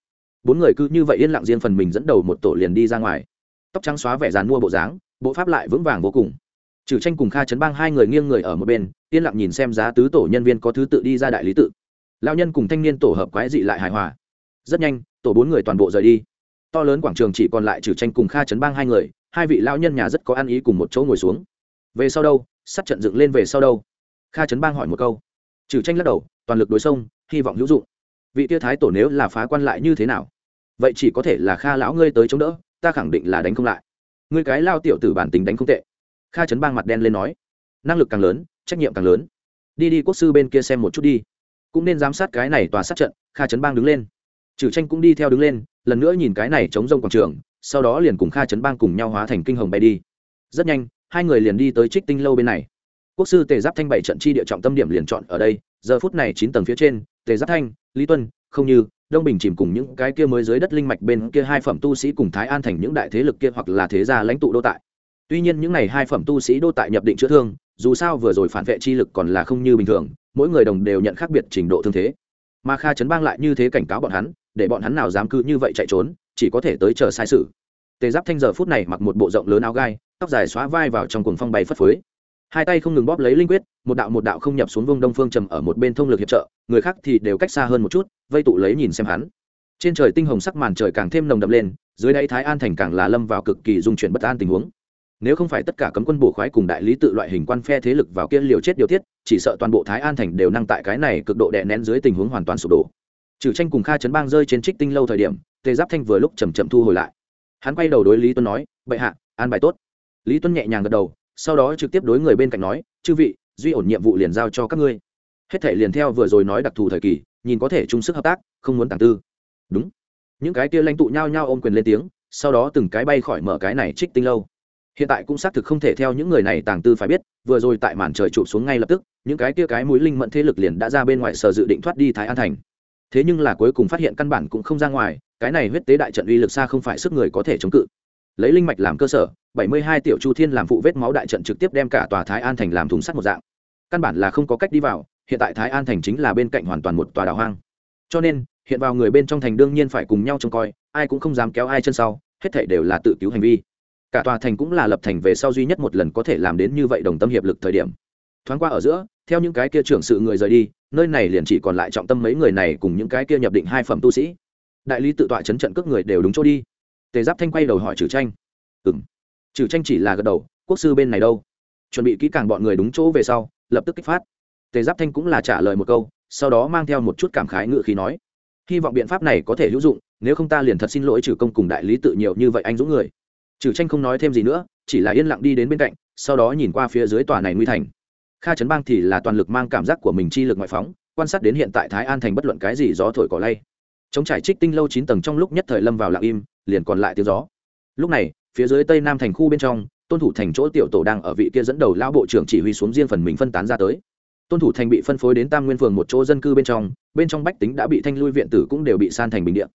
Speaker 1: Bốn người cứ như vậy yên lặng riêng phần mình dẫn đầu một tổ liền đi ra ngoài. Tóc trắng xóa vẻ dàn mua bộ dáng, bộ pháp lại vững vàng vô cùng trừ tranh cùng kha chấn bang hai người nghiêng người ở một bên, yên lặng nhìn xem giá tứ tổ nhân viên có thứ tự đi ra đại lý tự. Lao nhân cùng thanh niên tổ hợp quái dị lại hài hòa. Rất nhanh, tổ bốn người toàn bộ rời đi. To lớn quảng trường chỉ còn lại trừ tranh cùng kha chấn bang hai người, hai vị lao nhân nhà rất có ăn ý cùng một chỗ ngồi xuống. Về sau đâu? Sắt trận dựng lên về sau đâu? Kha chấn bang hỏi một câu. Trừ tranh lắc đầu, toàn lực đối sông, hy vọng hữu dụng. Vị tia thái tổ nếu là phá quan lại như thế nào? Vậy chỉ có thể là kha lão ngươi tới chống đỡ, ta khẳng định là đánh không lại. Ngươi cái lao tiểu tử bản tính đánh không tệ kha chấn bang mặt đen lên nói, năng lực càng lớn, trách nhiệm càng lớn. Đi đi quốc sư bên kia xem một chút đi. Cũng nên giám sát cái này tòa sát trận, kha chấn bang đứng lên. Trừ tranh cũng đi theo đứng lên, lần nữa nhìn cái này chống rông quảng trường, sau đó liền cùng kha chấn bang cùng nhau hóa thành kinh hồng bay đi. Rất nhanh, hai người liền đi tới trích tinh lâu bên này. Quốc sư tề giáp thanh bảy trận chi địa trọng tâm điểm liền chọn ở đây, giờ phút này chín tầng phía trên, tề giáp thanh, lý tuân, không như, đông bình chìm cùng những cái kia mới dưới đất linh mạch bên kia hai phẩm tu sĩ cùng thái an thành những đại thế lực kia hoặc là thế gia lãnh tụ đô tại tuy nhiên những n à y hai phẩm tu sĩ đô tại nhập định chữa thương, dù sao vừa rồi phản vệ chi lực còn là không như bình thường, mỗi người đồng đều nhận khác biệt trình độ thương thế. Mà kha chấn bang lại như thế cảnh cáo bọn hắn, để bọn hắn nào dám cứ như vậy chạy trốn, chỉ có thể tới chờ sai sự. Tề giáp thanh giờ phút này mặc một bộ rộng lớn áo gai, tóc dài xóa vai vào trong cuồng phong bay phất phới. Hai tay không ngừng bóp lấy linh quyết, một đạo một đạo không nhập xuống vông đông phương trầm ở một bên thông lực hiệp trợ, người khác thì đều cách xa hơn một chút, vây tụ lấy nhìn xem hắn. Trên trời tinh hồng sắc màn trời càng thêm nồng đậm lên, dưới đáy thái an thành càng là lâm vào cực kỳ dung chuyển bất an tình huống nếu không phải tất cả cấm quân bổ khoái cùng đại lý tự loại hình quan phe thế lực vào kia liều chết điều tiết, chỉ sợ toàn bộ thái an thành đều năng tại cái này cực độ đè nén dưới tình huống hoàn toàn sụp đổ. Trừ tranh cùng kha chấn bang rơi trên trích tinh lâu thời điểm, tề giáp thanh vừa lúc chầm chậm thu hồi lại. Hắn quay đầu đối lý tuấn nói, bệ hạ, an bài tốt. Lý tuấn nhẹ nhàng gật đầu, sau đó trực tiếp đối người bên cạnh nói, chư vị, duy ổn nhiệm vụ liền giao cho các ngươi. Hết thể liền theo vừa rồi nói đặc thù thời kỳ, nhìn có thể chung sức hợp tác, không muốn tàng tư. Đúng. Những cái kia lãnh tụ nhao nhao ôm quyền lên tiếng, sau đó từng cái bay khỏi mở cái này trích tinh lâu hiện tại cũng xác thực không thể theo những người này tàng tư phải biết, vừa rồi tại màn trời chụp xuống ngay lập tức, những cái kia cái mũi linh mẫn thế lực liền đã ra bên ngoài sở dự định thoát đi thái an thành. Thế nhưng là cuối cùng phát hiện căn bản cũng không ra ngoài, cái này huyết tế đại trận uy lực xa không phải sức người có thể chống cự. Lấy linh mạch làm cơ sở, bảy mươi hai tiểu chu thiên làm phụ vết máu đại trận trực tiếp đem cả tòa thái an thành làm thùng sắt một dạng. Căn bản là không có cách đi vào, hiện tại thái an thành chính là bên cạnh hoàn toàn một tòa đảo hoang. Cho nên, hiện vào người bên trong thành đương nhiên phải cùng nhau trông coi, ai cũng không dám kéo ai chân sau, hết thảy đều là tự cứu hành vi cả tòa thành cũng là lập thành về sau duy nhất một lần có thể làm đến như vậy đồng tâm hiệp lực thời điểm. Thoáng qua ở giữa, theo những cái kia trưởng sự người rời đi, nơi này liền chỉ còn lại trọng tâm mấy người này cùng những cái kia nhập định hai phẩm tu sĩ. Đại lý tự tọa chấn trận cước người đều đúng chỗ đi. Tề giáp thanh quay đầu hỏi trừ tranh. Ừng trừ tranh chỉ là gật đầu, quốc sư bên này đâu? Chuẩn bị kỹ càng bọn người đúng chỗ về sau, lập tức kích phát. Tề giáp thanh cũng là trả lời một câu, sau đó mang theo một chút cảm khái ngự khí nói, hy vọng biện pháp này có thể hữu dụng, nếu không ta liền thật xin lỗi trừ công cùng đại lý tự nhiều như vậy anh dũng người trừ tranh không nói thêm gì nữa, chỉ là yên lặng đi đến bên cạnh, sau đó nhìn qua phía dưới tòa này nguy thành. Kha trấn bang thì là toàn lực mang cảm giác của mình chi lực ngoại phóng, quan sát đến hiện tại thái an thành bất luận cái gì gió thổi cỏ lay. Chống trải trích tinh lâu chín tầng trong lúc nhất thời lâm vào lặng im, liền còn lại tiếng gió. Lúc này, phía dưới tây nam thành khu bên trong, tôn thủ thành chỗ tiểu tổ đang ở vị kia dẫn đầu lão bộ trưởng chỉ huy xuống riêng phần mình phân tán ra tới. Tôn thủ thành bị phân phối đến tam nguyên phường một chỗ dân cư bên trong bên trong bách tính đã bị thanh lui viện tử cũng đều bị san thành bình điện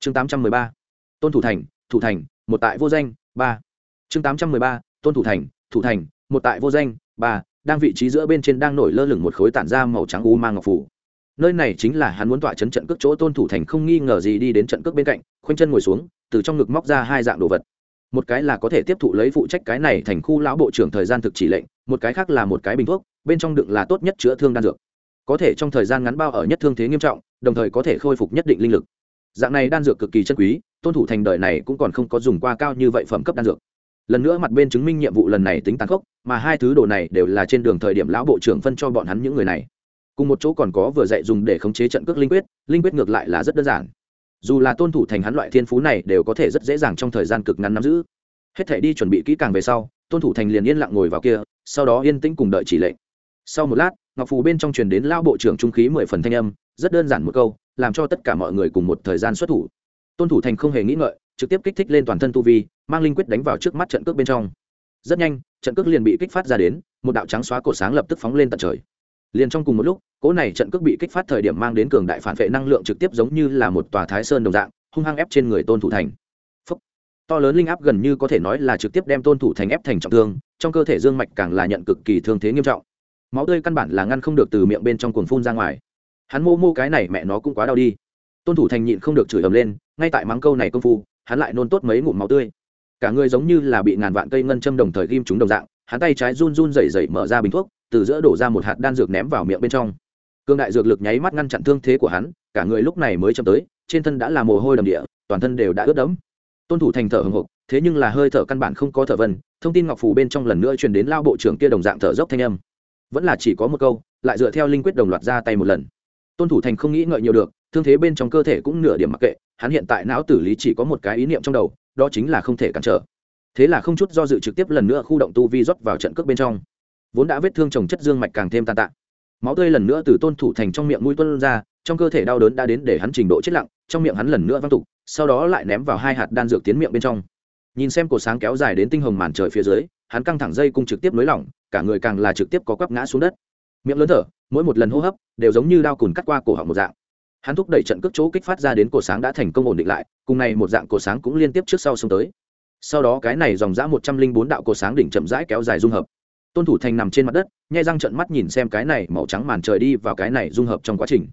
Speaker 1: chương tám trăm mười ba. Tôn thủ thành thủ thành, một tại vô danh ba chương tám trăm mười ba, tôn thủ thành thủ thành, một tại vô danh, ba, đang vị trí giữa bên trên đang nổi lơ lửng một khối tản ra màu trắng u mang ngọc phủ. Nơi này chính là hắn muốn tọa chấn trận cước chỗ tôn thủ thành không nghi ngờ gì đi đến trận cước bên cạnh, khoanh chân ngồi xuống, từ trong ngực móc ra hai dạng đồ vật. Một cái là có thể tiếp thụ lấy phụ trách cái này thành khu lão bộ trưởng thời gian thực chỉ lệnh, một cái khác là một cái bình thuốc, bên trong đựng là tốt nhất chữa thương đan dược. Có thể trong thời gian ngắn bao ở nhất thương thế nghiêm trọng, đồng thời có thể khôi phục nhất định linh lực. Dạng này đan dược cực kỳ chân quý tôn thủ thành đời này cũng còn không có dùng qua cao như vậy phẩm cấp đan dược. Lần nữa mặt bên chứng minh nhiệm vụ lần này tính tàn khốc, mà hai thứ đồ này đều là trên đường thời điểm lão bộ trưởng phân cho bọn hắn những người này. Cùng một chỗ còn có vừa dạy dùng để khống chế trận cước linh quyết linh quyết ngược lại là rất đơn giản. Dù là tôn thủ thành hắn loại thiên phú này đều có thể rất dễ dàng trong thời gian cực ngắn nắm giữ. Hết thể đi chuẩn bị kỹ càng về sau, tôn thủ thành liền yên lặng ngồi vào kia, sau đó yên tĩnh cùng đợi chỉ lệnh. Sau một lát, ngọc phù bên trong truyền đến lao bộ trưởng trung khí mười phần thanh âm, rất đơn giản một câu, làm cho tất cả mọi người cùng một thời gian xuất thủ tôn thủ thành không hề nghĩ ngợi, trực tiếp kích thích lên toàn thân tu vi, mang linh quyết đánh vào trước mắt trận cước bên trong. Rất nhanh, trận cước liền bị kích phát ra đến, một đạo trắng xóa cổ sáng lập tức phóng lên tận trời. Liền trong cùng một lúc, cỗ này trận cước bị kích phát thời điểm mang đến cường đại phản vệ năng lượng trực tiếp giống như là một tòa thái sơn đồng dạng, hung hăng ép trên người tôn thủ thành. Phúc. to lớn linh áp gần như có thể nói là trực tiếp đem tôn thủ thành ép thành trọng thương, trong cơ thể dương mạch càng là nhận cực kỳ thương thế nghiêm trọng. Máu tươi căn bản là ngăn không được từ miệng bên trong cuồng phun ra ngoài. Hắn mô mô cái này mẹ nó cũng quá đau đi. Tôn thủ thành nhịn không được chửi ầm lên ngay tại mắng câu này công phu, hắn lại nôn tốt mấy ngụm máu tươi. Cả người giống như là bị ngàn vạn cây ngân châm đồng thời ghim chúng đồng dạng, hắn tay trái run run rẩy rẩy mở ra bình thuốc, từ giữa đổ ra một hạt đan dược ném vào miệng bên trong. Cương đại dược lực nháy mắt ngăn chặn thương thế của hắn, cả người lúc này mới chậm tới, trên thân đã là mồ hôi đầm địa, toàn thân đều đã ướt đẫm. Tôn thủ thành thở hồng hộc thế nhưng là hơi thở căn bản không có thở vân, thông tin ngọc phù bên trong lần nữa truyền đến lao bộ trưởng kia đồng dạng thở dốc thanh âm. Vẫn là chỉ có một câu, lại dựa theo linh quyết đồng loạt ra tay một lần. Tôn thủ thành không nghĩ ngợi nhiều được, thương thế bên trong cơ thể cũng nửa điểm mặc kệ hắn hiện tại não tử lý chỉ có một cái ý niệm trong đầu, đó chính là không thể cản trở. Thế là không chút do dự trực tiếp lần nữa khu động tu vi rót vào trận cước bên trong. Vốn đã vết thương trồng chất dương mạch càng thêm tàn tạ. Máu tươi lần nữa từ tôn thủ thành trong miệng mũi tuân ra, trong cơ thể đau đớn đã đến để hắn trình độ chết lặng, trong miệng hắn lần nữa văng tục, sau đó lại ném vào hai hạt đan dược tiến miệng bên trong. Nhìn xem cổ sáng kéo dài đến tinh hồng màn trời phía dưới, hắn căng thẳng dây cung trực tiếp nới lỏng, cả người càng là trực tiếp có quắp ngã xuống đất. Miệng lớn thở, mỗi một lần hô hấp đều giống như đao cùn cắt qua cổ họng một dạng hắn thúc đẩy trận cước chỗ kích phát ra đến cổ sáng đã thành công ổn định lại, cùng này một dạng cổ sáng cũng liên tiếp trước sau xông tới. Sau đó cái này dòng dã một trăm linh bốn đạo cổ sáng đỉnh chậm rãi kéo dài dung hợp. Tôn thủ thành nằm trên mặt đất nhai răng trận mắt nhìn xem cái này màu trắng màn trời đi vào cái này dung hợp trong quá trình.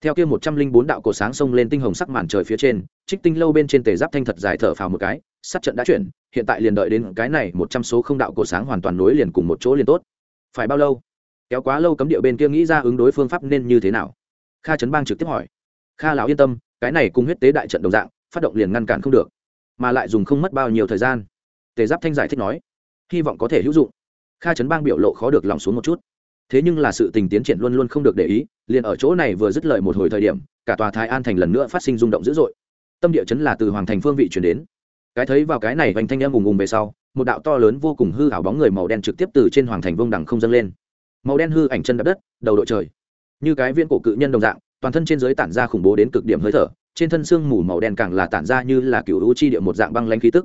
Speaker 1: Theo kia một trăm linh bốn đạo cổ sáng xông lên tinh hồng sắc màn trời phía trên, trích tinh lâu bên trên tề giáp thanh thật dài thở phào một cái, sát trận đã chuyển, hiện tại liền đợi đến cái này một trăm số không đạo cổ sáng hoàn toàn nối liền cùng một chỗ liền tốt. Phải bao lâu? Kéo quá lâu cấm địa bên kia nghĩ ra ứng đối phương pháp nên như thế nào? Kha trấn bang trực tiếp hỏi kha lão yên tâm, cái này cùng huyết tế đại trận đồng dạng, phát động liền ngăn cản không được, mà lại dùng không mất bao nhiêu thời gian. Tề giáp thanh giải thích nói, hy vọng có thể hữu dụng. Kha trấn bang biểu lộ khó được lòng xuống một chút. Thế nhưng là sự tình tiến triển luôn luôn không được để ý, liền ở chỗ này vừa dứt lời một hồi thời điểm, cả tòa thái an thành lần nữa phát sinh rung động dữ dội. Tâm địa chấn là từ hoàng thành phương vị chuyển đến. Cái thấy vào cái này vành thanh em ùng ùng về sau, một đạo to lớn vô cùng hư hảo bóng người màu đen trực tiếp từ trên hoàng thành vương đằng không dâng lên. Màu đen hư ảnh chân đập đất, đầu đội trời. Như cái viên cổ cự nhân đồng dạng toàn thân trên dưới tản ra khủng bố đến cực điểm hơi thở, trên thân xương mù màu đen càng là tản ra như là cựu u chi địa một dạng băng lanh khí tức.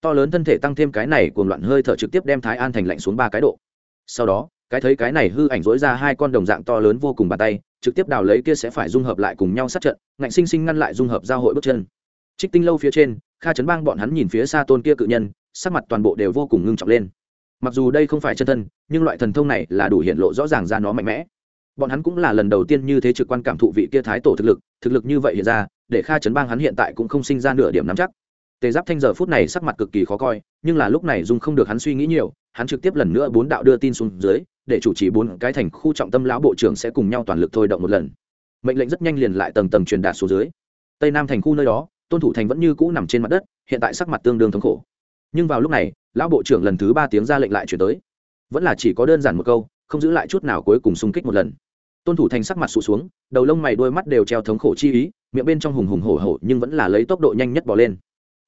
Speaker 1: To lớn thân thể tăng thêm cái này cuồng loạn hơi thở trực tiếp đem thái an thành lạnh xuống ba cái độ. Sau đó, cái thấy cái này hư ảnh dối ra hai con đồng dạng to lớn vô cùng bàn tay, trực tiếp đào lấy kia sẽ phải dung hợp lại cùng nhau sát trận, ngạnh sinh sinh ngăn lại dung hợp giao hội bước chân. Trích tinh lâu phía trên, kha chấn bang bọn hắn nhìn phía xa tôn kia cự nhân, sắc mặt toàn bộ đều vô cùng ngưng trọng lên. Mặc dù đây không phải chân thân, nhưng loại thần thông này là đủ hiện lộ rõ ràng ra nó mạnh mẽ bọn hắn cũng là lần đầu tiên như thế trực quan cảm thụ vị kia thái tổ thực lực thực lực như vậy hiện ra, để kha chấn bang hắn hiện tại cũng không sinh ra nửa điểm nắm chắc. Tề giáp thanh giờ phút này sắc mặt cực kỳ khó coi, nhưng là lúc này dung không được hắn suy nghĩ nhiều, hắn trực tiếp lần nữa bốn đạo đưa tin xuống dưới, để chủ trì bốn cái thành khu trọng tâm lão bộ trưởng sẽ cùng nhau toàn lực thôi động một lần. Mệnh lệnh rất nhanh liền lại tầng tầng truyền đạt xuống dưới. Tây nam thành khu nơi đó, tôn thủ thành vẫn như cũ nằm trên mặt đất, hiện tại sắc mặt tương đương thống khổ. Nhưng vào lúc này, lão bộ trưởng lần thứ ba tiếng ra lệnh lại chuyển tới. Vẫn là chỉ có đơn giản một câu không giữ lại chút nào cuối cùng xung kích một lần. Tôn thủ thành sắc mặt sụt xuống, đầu lông mày đôi mắt đều treo thống khổ chi ý, miệng bên trong hùng hùng hổ hổ nhưng vẫn là lấy tốc độ nhanh nhất bỏ lên.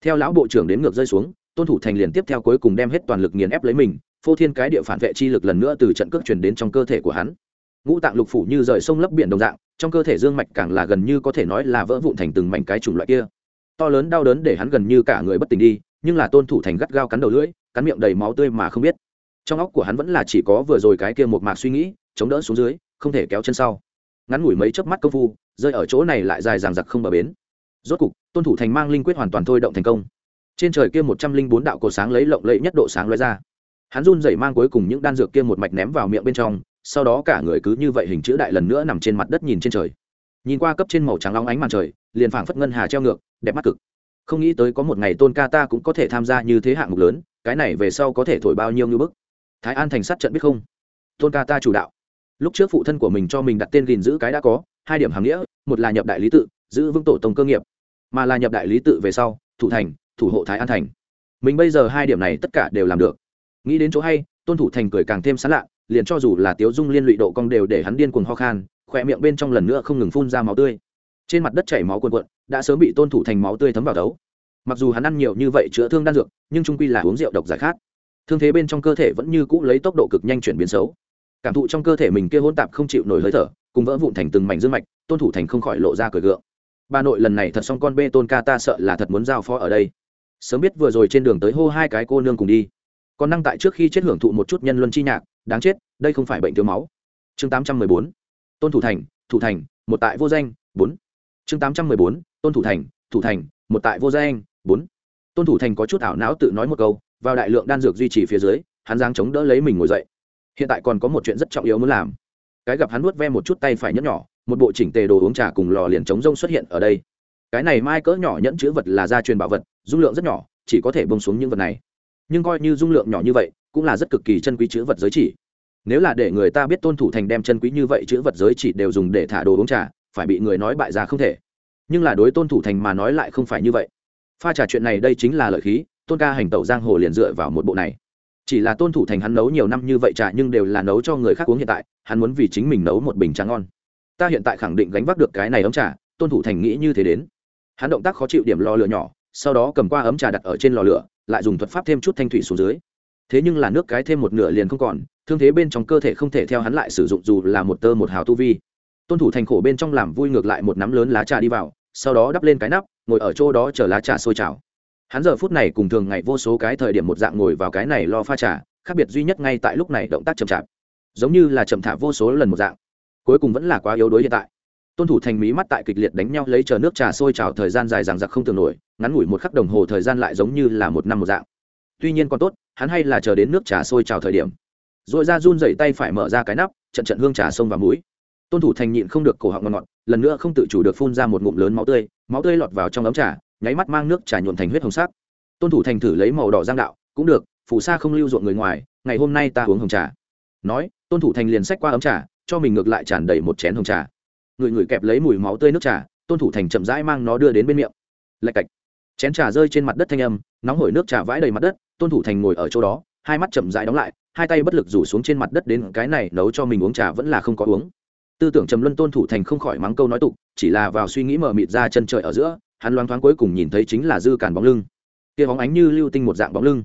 Speaker 1: Theo lão bộ trưởng đến ngược rơi xuống, tôn thủ thành liền tiếp theo cuối cùng đem hết toàn lực nghiền ép lấy mình, phô thiên cái địa phản vệ chi lực lần nữa từ trận cước truyền đến trong cơ thể của hắn. Ngũ tạng lục phủ như rời sông lấp biển đồng dạng, trong cơ thể dương mạch càng là gần như có thể nói là vỡ vụn thành từng mảnh cái chủng loại kia. To lớn đau đớn để hắn gần như cả người bất tỉnh đi, nhưng là tôn thủ thành gắt gao cắn đầu lưỡi, cắn miệng đầy máu tươi mà không biết trong óc của hắn vẫn là chỉ có vừa rồi cái kia một mạc suy nghĩ, chống đỡ xuống dưới, không thể kéo chân sau. Ngắn ngủi mấy chớp mắt công phu, rơi ở chỗ này lại dài dằng dặc không bờ bến. Rốt cục, tôn thủ thành mang linh quyết hoàn toàn thôi động thành công. Trên trời kia một trăm linh bốn đạo cột sáng lấy lộng lẫy nhất độ sáng lóe ra. Hắn run rẩy mang cuối cùng những đan dược kia một mạch ném vào miệng bên trong, sau đó cả người cứ như vậy hình chữ đại lần nữa nằm trên mặt đất nhìn trên trời. Nhìn qua cấp trên màu trắng long ánh màn trời, liền phảng phất ngân hà treo ngược, đẹp mắt cực. Không nghĩ tới có một ngày tôn ca ta cũng có thể tham gia như thế hạng mục lớn, cái này về sau có thể thổi bao nhiêu như bức thái an thành sát trận biết không? Tôn ca ta chủ đạo. Lúc trước phụ thân của mình cho mình đặt tên gìn giữ cái đã có, hai điểm hàm nghĩa, một là nhập đại lý tự, giữ vững tổ tông cơ nghiệp, mà là nhập đại lý tự về sau, thủ thành, thủ hộ thái an thành. Mình bây giờ hai điểm này tất cả đều làm được. Nghĩ đến chỗ hay, tôn thủ thành cười càng thêm sán lạ, liền cho dù là tiếu dung liên lụy độ cong đều để hắn điên cuồng ho khan, khỏe miệng bên trong lần nữa không ngừng phun ra máu tươi. Trên mặt đất chảy máu cuồn cuộn, đã sớm bị tôn thủ thành máu tươi thấm vào tấu. Mặc dù hắn ăn nhiều như vậy chữa thương đan dược, nhưng trung quy là uống rượu độc giải khát thương thế bên trong cơ thể vẫn như cũ lấy tốc độ cực nhanh chuyển biến xấu. Cảm thụ trong cơ thể mình kia hôn tạp không chịu nổi hơi thở, cùng vỡ vụn thành từng mảnh dương mạch, tôn thủ thành không khỏi lộ ra cười gượng. Bà nội lần này thật xong con bê tôn ca ta sợ là thật muốn giao phó ở đây. Sớm biết vừa rồi trên đường tới hô hai cái cô nương cùng đi. Còn năng tại trước khi chết hưởng thụ một chút nhân luân chi nhạc, đáng chết, đây không phải bệnh thiếu máu. Chương tám trăm mười bốn, tôn thủ thành thủ thành, một tại vô danh, bốn. Chương tám trăm mười bốn, tôn thủ thành thủ thành, một tại vô danh, bốn. Tôn thủ thành có chút ảo não tự nói một câu vào đại lượng đan dược duy trì phía dưới, hắn giang chống đỡ lấy mình ngồi dậy. Hiện tại còn có một chuyện rất trọng yếu muốn làm. Cái gặp hắn nuốt ve một chút tay phải nhẫn nhỏ, một bộ chỉnh tề đồ uống trà cùng lò liền chống rông xuất hiện ở đây. Cái này mai cỡ nhỏ nhẫn chữ vật là gia truyền bảo vật, dung lượng rất nhỏ, chỉ có thể bông xuống những vật này. Nhưng coi như dung lượng nhỏ như vậy, cũng là rất cực kỳ chân quý chữ vật giới chỉ. Nếu là để người ta biết tôn thủ thành đem chân quý như vậy chữ vật giới chỉ đều dùng để thả đồ uống trà, phải bị người nói bại ra không thể. Nhưng là đối tôn thủ thành mà nói lại không phải như vậy. Pha trà chuyện này đây chính là lợi khí tôn ca hành tẩu giang hồ liền dựa vào một bộ này. Chỉ là tôn thủ thành hắn nấu nhiều năm như vậy trà nhưng đều là nấu cho người khác uống hiện tại, hắn muốn vì chính mình nấu một bình trà ngon. Ta hiện tại khẳng định gánh vác được cái này ấm trà, tôn thủ thành nghĩ như thế đến. Hắn động tác khó chịu điểm lò lửa nhỏ, sau đó cầm qua ấm trà đặt ở trên lò lửa, lại dùng thuật pháp thêm chút thanh thủy xuống dưới. Thế nhưng là nước cái thêm một nửa liền không còn, thương thế bên trong cơ thể không thể theo hắn lại sử dụng dù là một tơ một hào tu vi. Tôn thủ thành khổ bên trong làm vui ngược lại một nắm lớn lá trà đi vào, sau đó đắp lên cái nắp, ngồi ở chỗ đó chờ lá trà sôi trào hắn giờ phút này cùng thường ngày vô số cái thời điểm một dạng ngồi vào cái này lo pha trà, khác biệt duy nhất ngay tại lúc này động tác chậm chạp. Giống như là chậm thả vô số lần một dạng. Cuối cùng vẫn là quá yếu đuối hiện tại. Tôn thủ thành mí mắt tại kịch liệt đánh nhau lấy chờ nước trà sôi trào thời gian dài dằng giặc không tưởng nổi, ngắn ngủi một khắc đồng hồ thời gian lại giống như là một năm một dạng. Tuy nhiên còn tốt, hắn hay là chờ đến nước trà sôi trào thời điểm. R ồ i ra run dậy tay phải mở ra cái nắp, trận trận hương trà sông vào mũi. Tôn thủ thành nhịn không được cổ họng ngọt ngọt, lần nữa không tự chủ được phun ra một ngụm lớn máu tươi máu tươi lọt vào trong ấm trà nháy mắt mang nước trà nhuộn thành huyết hồng sắc. Tôn thủ thành thử lấy màu đỏ giang đạo, cũng được, phù sa không lưu ruộng người ngoài, ngày hôm nay ta uống hồng trà. Nói, tôn thủ thành liền xách qua ấm trà, cho mình ngược lại tràn đầy một chén hồng trà. Người người kẹp lấy mùi máu tươi nước trà, tôn thủ thành chậm rãi mang nó đưa đến bên miệng. Lạch cạch. Chén trà rơi trên mặt đất thanh âm, nóng hổi nước trà vãi đầy mặt đất, tôn thủ thành ngồi ở chỗ đó, hai mắt chậm rãi đóng lại, hai tay bất lực rủ xuống trên mặt đất đến cái này nấu cho mình uống trà vẫn là không có uống. Tư tưởng trầm luân tôn thủ thành không khỏi mắng câu nói tục, chỉ là vào suy nghĩ mờ mịt ra chân trời ở giữa hắn loáng thoáng cuối cùng nhìn thấy chính là dư cản bóng lưng. Kia bóng ánh như lưu tinh một dạng bóng lưng.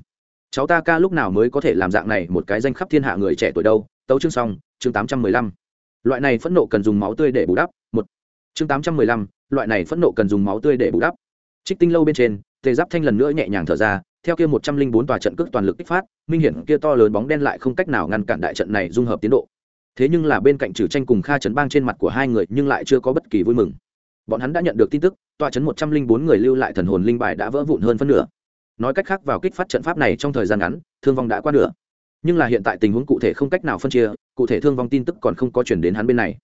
Speaker 1: Cháu ta ca lúc nào mới có thể làm dạng này một cái danh khắp thiên hạ người trẻ tuổi đâu? Tấu chương xong, chương tám trăm mười lăm. Loại này phẫn nộ cần dùng máu tươi để bù đắp. Một. Chương tám trăm mười lăm, loại này phẫn nộ cần dùng máu tươi để bù đắp. Trích tinh lâu bên trên, tề giáp thanh lần nữa nhẹ nhàng thở ra, theo kia một trăm linh bốn tòa trận cước toàn lực kích phát, minh hiển kia to lớn bóng đen lại không cách nào ngăn cản đại trận này dung hợp tiến độ. Thế nhưng là bên cạnh trừ tranh cùng kha trấn bang trên mặt của hai người nhưng lại chưa có bất kỳ vui mừng. Bọn hắn đã nhận được tin tức tọa chấn một trăm linh bốn người lưu lại thần hồn linh bài đã vỡ vụn hơn phân nửa. Nói cách khác, vào kích phát trận pháp này trong thời gian ngắn, thương vong đã qua nửa. Nhưng là hiện tại tình huống cụ thể không cách nào phân chia, cụ thể thương vong tin tức còn không có chuyển đến hắn bên này.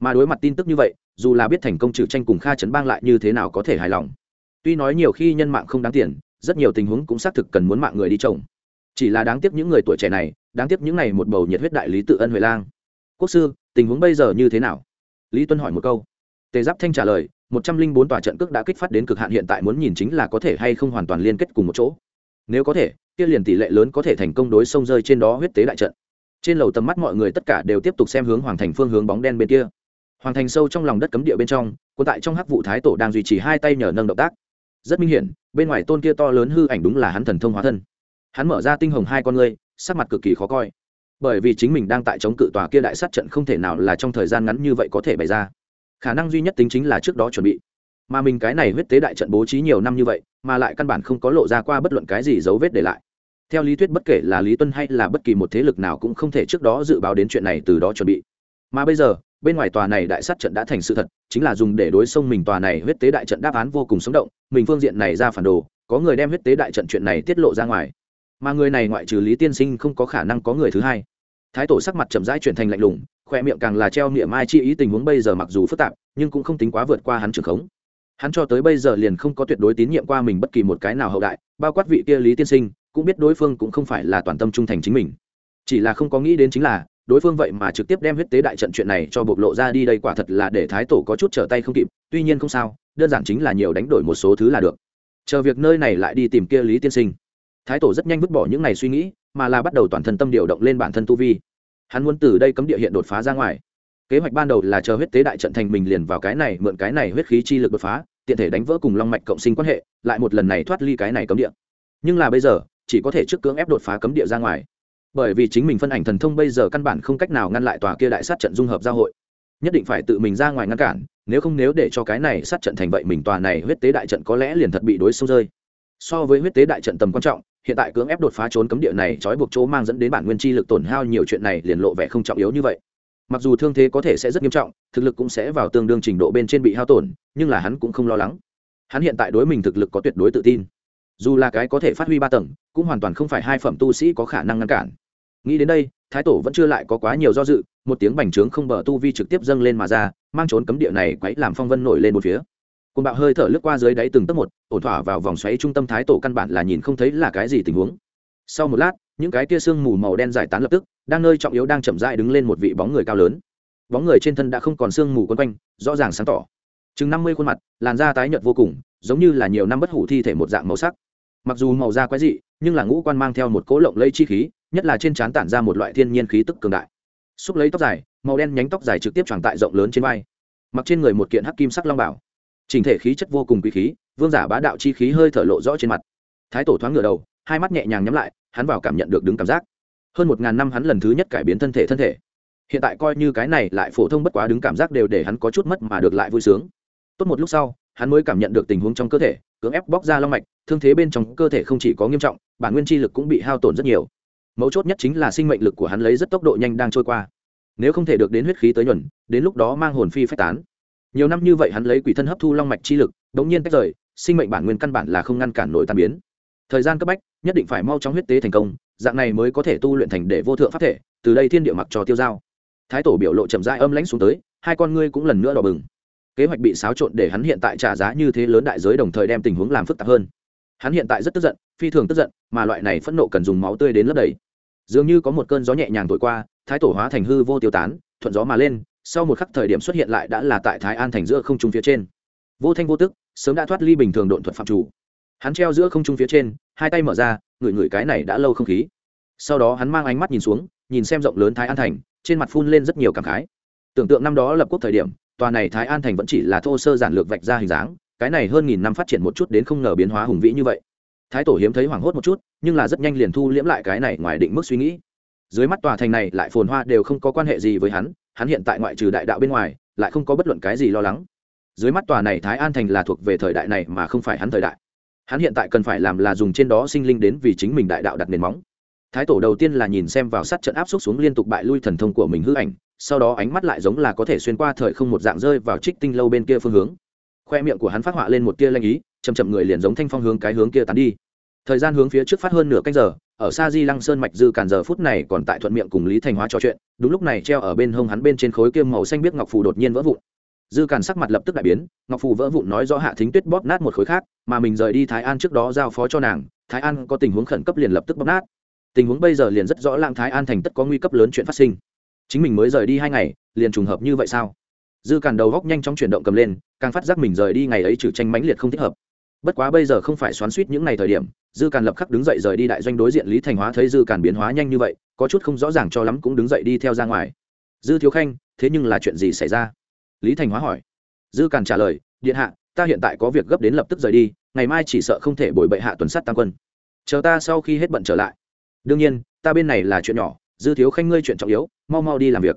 Speaker 1: Mà đối mặt tin tức như vậy, dù là biết thành công trừ tranh cùng kha chấn bang lại như thế nào có thể hài lòng. Tuy nói nhiều khi nhân mạng không đáng tiền, rất nhiều tình huống cũng xác thực cần muốn mạng người đi trồng. Chỉ là đáng tiếc những người tuổi trẻ này, đáng tiếc những này một bầu nhiệt huyết đại lý tự ân huệ lang. Quốc sư, tình huống bây giờ như thế nào? Lý tuân hỏi một câu. Tề giáp thanh trả lời một trăm linh bốn tòa trận cước đã kích phát đến cực hạn hiện tại muốn nhìn chính là có thể hay không hoàn toàn liên kết cùng một chỗ. Nếu có thể, kia liền tỷ lệ lớn có thể thành công đối sông rơi trên đó huyết tế đại trận. Trên lầu tầm mắt mọi người tất cả đều tiếp tục xem hướng hoàng thành phương hướng bóng đen bên kia. Hoàng thành sâu trong lòng đất cấm địa bên trong quân tại trong hắc vụ thái tổ đang duy trì hai tay nhờ nâng động tác. Rất minh hiển, bên ngoài tôn kia to lớn hư ảnh đúng là hắn thần thông hóa thân. Hắn mở ra tinh hồng hai con ngươi, sắc mặt cực kỳ khó coi. Bởi vì chính mình đang tại chống cự tòa kia đại sát trận không thể nào là trong thời gian ngắn như vậy có thể bày ra khả năng duy nhất tính chính là trước đó chuẩn bị. Mà mình cái này huyết tế đại trận bố trí nhiều năm như vậy, mà lại căn bản không có lộ ra qua bất luận cái gì dấu vết để lại. Theo lý thuyết bất kể là lý tuân hay là bất kỳ một thế lực nào cũng không thể trước đó dự báo đến chuyện này từ đó chuẩn bị. Mà bây giờ, bên ngoài tòa này đại sát trận đã thành sự thật, chính là dùng để đối xông mình tòa này huyết tế đại trận đáp án vô cùng sống động, mình phương diện này ra phản đồ, có người đem huyết tế đại trận chuyện này tiết lộ ra ngoài. Mà người này ngoại trừ lý tiên sinh không có khả năng có người thứ hai. Thái tổ sắc mặt chậm rãi chuyển thành lạnh lùng khoe miệng càng là treo niệm mai chi ý tình huống bây giờ mặc dù phức tạp, nhưng cũng không tính quá vượt qua hắn trường khống. Hắn cho tới bây giờ liền không có tuyệt đối tín nhiệm qua mình bất kỳ một cái nào hậu đại, bao quát vị kia lý tiên sinh, cũng biết đối phương cũng không phải là toàn tâm trung thành chính mình. Chỉ là không có nghĩ đến chính là, đối phương vậy mà trực tiếp đem huyết tế đại trận chuyện này cho bộc lộ ra đi đây quả thật là để thái tổ có chút trở tay không kịp, tuy nhiên không sao, đơn giản chính là nhiều đánh đổi một số thứ là được. Chờ việc nơi này lại đi tìm kia lý tiên sinh. Thái tổ rất nhanh vứt bỏ những này suy nghĩ, mà là bắt đầu toàn thân tâm điều động lên bản thân tu vi hắn muốn từ đây cấm địa hiện đột phá ra ngoài. Kế hoạch ban đầu là chờ huyết tế đại trận thành mình liền vào cái này, mượn cái này huyết khí chi lực đột phá, tiện thể đánh vỡ cùng long mạch cộng sinh quan hệ, lại một lần này thoát ly cái này cấm địa. Nhưng là bây giờ, chỉ có thể trước cưỡng ép đột phá cấm địa ra ngoài. Bởi vì chính mình phân ảnh thần thông bây giờ căn bản không cách nào ngăn lại tòa kia đại sát trận dung hợp giao hội. Nhất định phải tự mình ra ngoài ngăn cản, nếu không nếu để cho cái này sát trận thành vậy mình tòa này huyết tế đại trận có lẽ liền thật bị đối xông rơi. So với huyết tế đại trận tầm quan trọng hiện tại cưỡng ép đột phá trốn cấm địa này trói buộc chỗ mang dẫn đến bản nguyên chi lực tổn hao nhiều chuyện này liền lộ vẻ không trọng yếu như vậy. Mặc dù thương thế có thể sẽ rất nghiêm trọng, thực lực cũng sẽ vào tương đương trình độ bên trên bị hao tổn, nhưng là hắn cũng không lo lắng. Hắn hiện tại đối mình thực lực có tuyệt đối tự tin. Dù là cái có thể phát huy ba tầng, cũng hoàn toàn không phải hai phẩm tu sĩ có khả năng ngăn cản. Nghĩ đến đây, thái tổ vẫn chưa lại có quá nhiều do dự, một tiếng bành trướng không bờ tu vi trực tiếp dâng lên mà ra, mang trốn cấm địa này quấy làm phong vân nổi lên một phía côn bạo hơi thở lướt qua dưới đáy từng tấc một, ổn thỏa vào vòng xoáy trung tâm thái tổ căn bản là nhìn không thấy là cái gì tình huống. Sau một lát, những cái kia sương mù màu đen giải tán lập tức, đang nơi trọng yếu đang chậm rãi đứng lên một vị bóng người cao lớn. Bóng người trên thân đã không còn sương mù quấn quanh, rõ ràng sáng tỏ. Chừng năm mươi khuôn mặt, làn da tái nhợt vô cùng, giống như là nhiều năm bất hủ thi thể một dạng màu sắc. Mặc dù màu da quái dị, nhưng là ngũ quan mang theo một cỗ lộng lây chi khí, nhất là trên trán tản ra một loại thiên nhiên khí tức cường đại. Xúc lấy tóc dài, màu đen nhánh tóc dài trực tiếp tròn tại rộng lớn trên vai. Mặc trên người một kiện hắc kim sắc long bảo trình thể khí chất vô cùng quý khí, vương giả bá đạo chi khí hơi thở lộ rõ trên mặt. Thái tổ thoáng ngửa đầu, hai mắt nhẹ nhàng nhắm lại, hắn vào cảm nhận được đứng cảm giác. Hơn một ngàn năm hắn lần thứ nhất cải biến thân thể thân thể. Hiện tại coi như cái này lại phổ thông bất quá đứng cảm giác đều để hắn có chút mất mà được lại vui sướng. Tốt một lúc sau, hắn mới cảm nhận được tình huống trong cơ thể, cưỡng ép bóc ra long mạch, thương thế bên trong cơ thể không chỉ có nghiêm trọng, bản nguyên chi lực cũng bị hao tổn rất nhiều. Mấu chốt nhất chính là sinh mệnh lực của hắn lấy rất tốc độ nhanh đang trôi qua. Nếu không thể được đến huyết khí tới nhuần, đến lúc đó mang hồn phi phách tán nhiều năm như vậy hắn lấy quỷ thân hấp thu long mạch chi lực đ ố n g nhiên tách rời, sinh mệnh bản nguyên căn bản là không ngăn cản nổi tàn biến. Thời gian cấp bách, nhất định phải mau chóng huyết tế thành công, dạng này mới có thể tu luyện thành để vô thượng pháp thể, từ đây thiên địa mặc trò tiêu dao. Thái tổ biểu lộ chậm rãi âm lãnh xuống tới, hai con ngươi cũng lần nữa đỏ bừng. Kế hoạch bị xáo trộn để hắn hiện tại trả giá như thế lớn đại giới đồng thời đem tình huống làm phức tạp hơn. Hắn hiện tại rất tức giận, phi thường tức giận, mà loại này phẫn nộ cần dùng máu tươi đến lấp đầy. Dường như có một cơn gió nhẹ nhàng thổi qua, thái tổ hóa thành hư vô tiêu tán, thuận gió mà lên sau một khắc thời điểm xuất hiện lại đã là tại thái an thành giữa không trung phía trên. Vô thanh vô tức, sớm đã thoát ly bình thường độn thuật phạm chủ. Hắn treo giữa không trung phía trên, hai tay mở ra, ngửi ngửi cái này đã lâu không khí. Sau đó hắn mang ánh mắt nhìn xuống, nhìn xem rộng lớn thái an thành, trên mặt phun lên rất nhiều cảm khái. Tưởng tượng năm đó lập quốc thời điểm, tòa này thái an thành vẫn chỉ là thô sơ giản lược vạch ra hình dáng, cái này hơn nghìn năm phát triển một chút đến không ngờ biến hóa hùng vĩ như vậy. Thái tổ hiếm thấy hoảng hốt một chút, nhưng là rất nhanh liền thu liễm lại cái này ngoài định mức suy nghĩ. Dưới mắt tòa thành này lại phồn hoa đều không có quan hệ gì với hắn hắn hiện tại ngoại trừ đại đạo bên ngoài, lại không có bất luận cái gì lo lắng. Dưới mắt tòa này thái an thành là thuộc về thời đại này mà không phải hắn thời đại. Hắn hiện tại cần phải làm là dùng trên đó sinh linh đến vì chính mình đại đạo đặt nền móng. Thái tổ đầu tiên là nhìn xem vào sát trận áp xúc xuống liên tục bại lui thần thông của mình hư ảnh, sau đó ánh mắt lại giống là có thể xuyên qua thời không một dạng rơi vào trích tinh lâu bên kia phương hướng. Khoe miệng của hắn phát họa lên một tia lanh ý chầm chậm người liền giống thanh phong hướng cái hướng kia tán đi thời gian hướng phía trước phát hơn nửa canh giờ, ở xa di lăng sơn mạch dư cản giờ phút này còn tại thuận miệng cùng lý thành hóa trò chuyện, đúng lúc này treo ở bên hông hắn bên trên khối kiêm màu xanh biết ngọc phù đột nhiên vỡ vụn. Dư cản sắc mặt lập tức đại biến, ngọc phù vỡ vụn nói rõ hạ thính tuyết bóp nát một khối khác, mà mình rời đi thái an trước đó giao phó cho nàng, thái an có tình huống khẩn cấp liền lập tức bóp nát. Tình huống bây giờ liền rất rõ lãng thái an thành tất có nguy cấp lớn chuyện phát sinh. Chính mình mới rời đi hai ngày, liền trùng hợp như vậy sao? Dư cản đầu góc nhanh chóng chuyển động cầm lên, càng phát giác mình rời đi ngày ấy trừ tranh mãnh liệt không thích hợp. Bất quá bây giờ không phải xoắn suýt những ngày thời điểm dư càn lập khắc đứng dậy rời đi đại doanh đối diện lý thành hóa thấy dư càn biến hóa nhanh như vậy, có chút không rõ ràng cho lắm cũng đứng dậy đi theo ra ngoài. Dư thiếu khanh, thế nhưng là chuyện gì xảy ra? Lý thành hóa hỏi. Dư càn trả lời, điện hạ, ta hiện tại có việc gấp đến lập tức rời đi, ngày mai chỉ sợ không thể bồi bệ hạ tuần sắt tăng quân. Chờ ta sau khi hết bận trở lại. Đương nhiên, ta bên này là chuyện nhỏ, dư thiếu khanh ngươi chuyện trọng yếu, mau mau đi làm việc.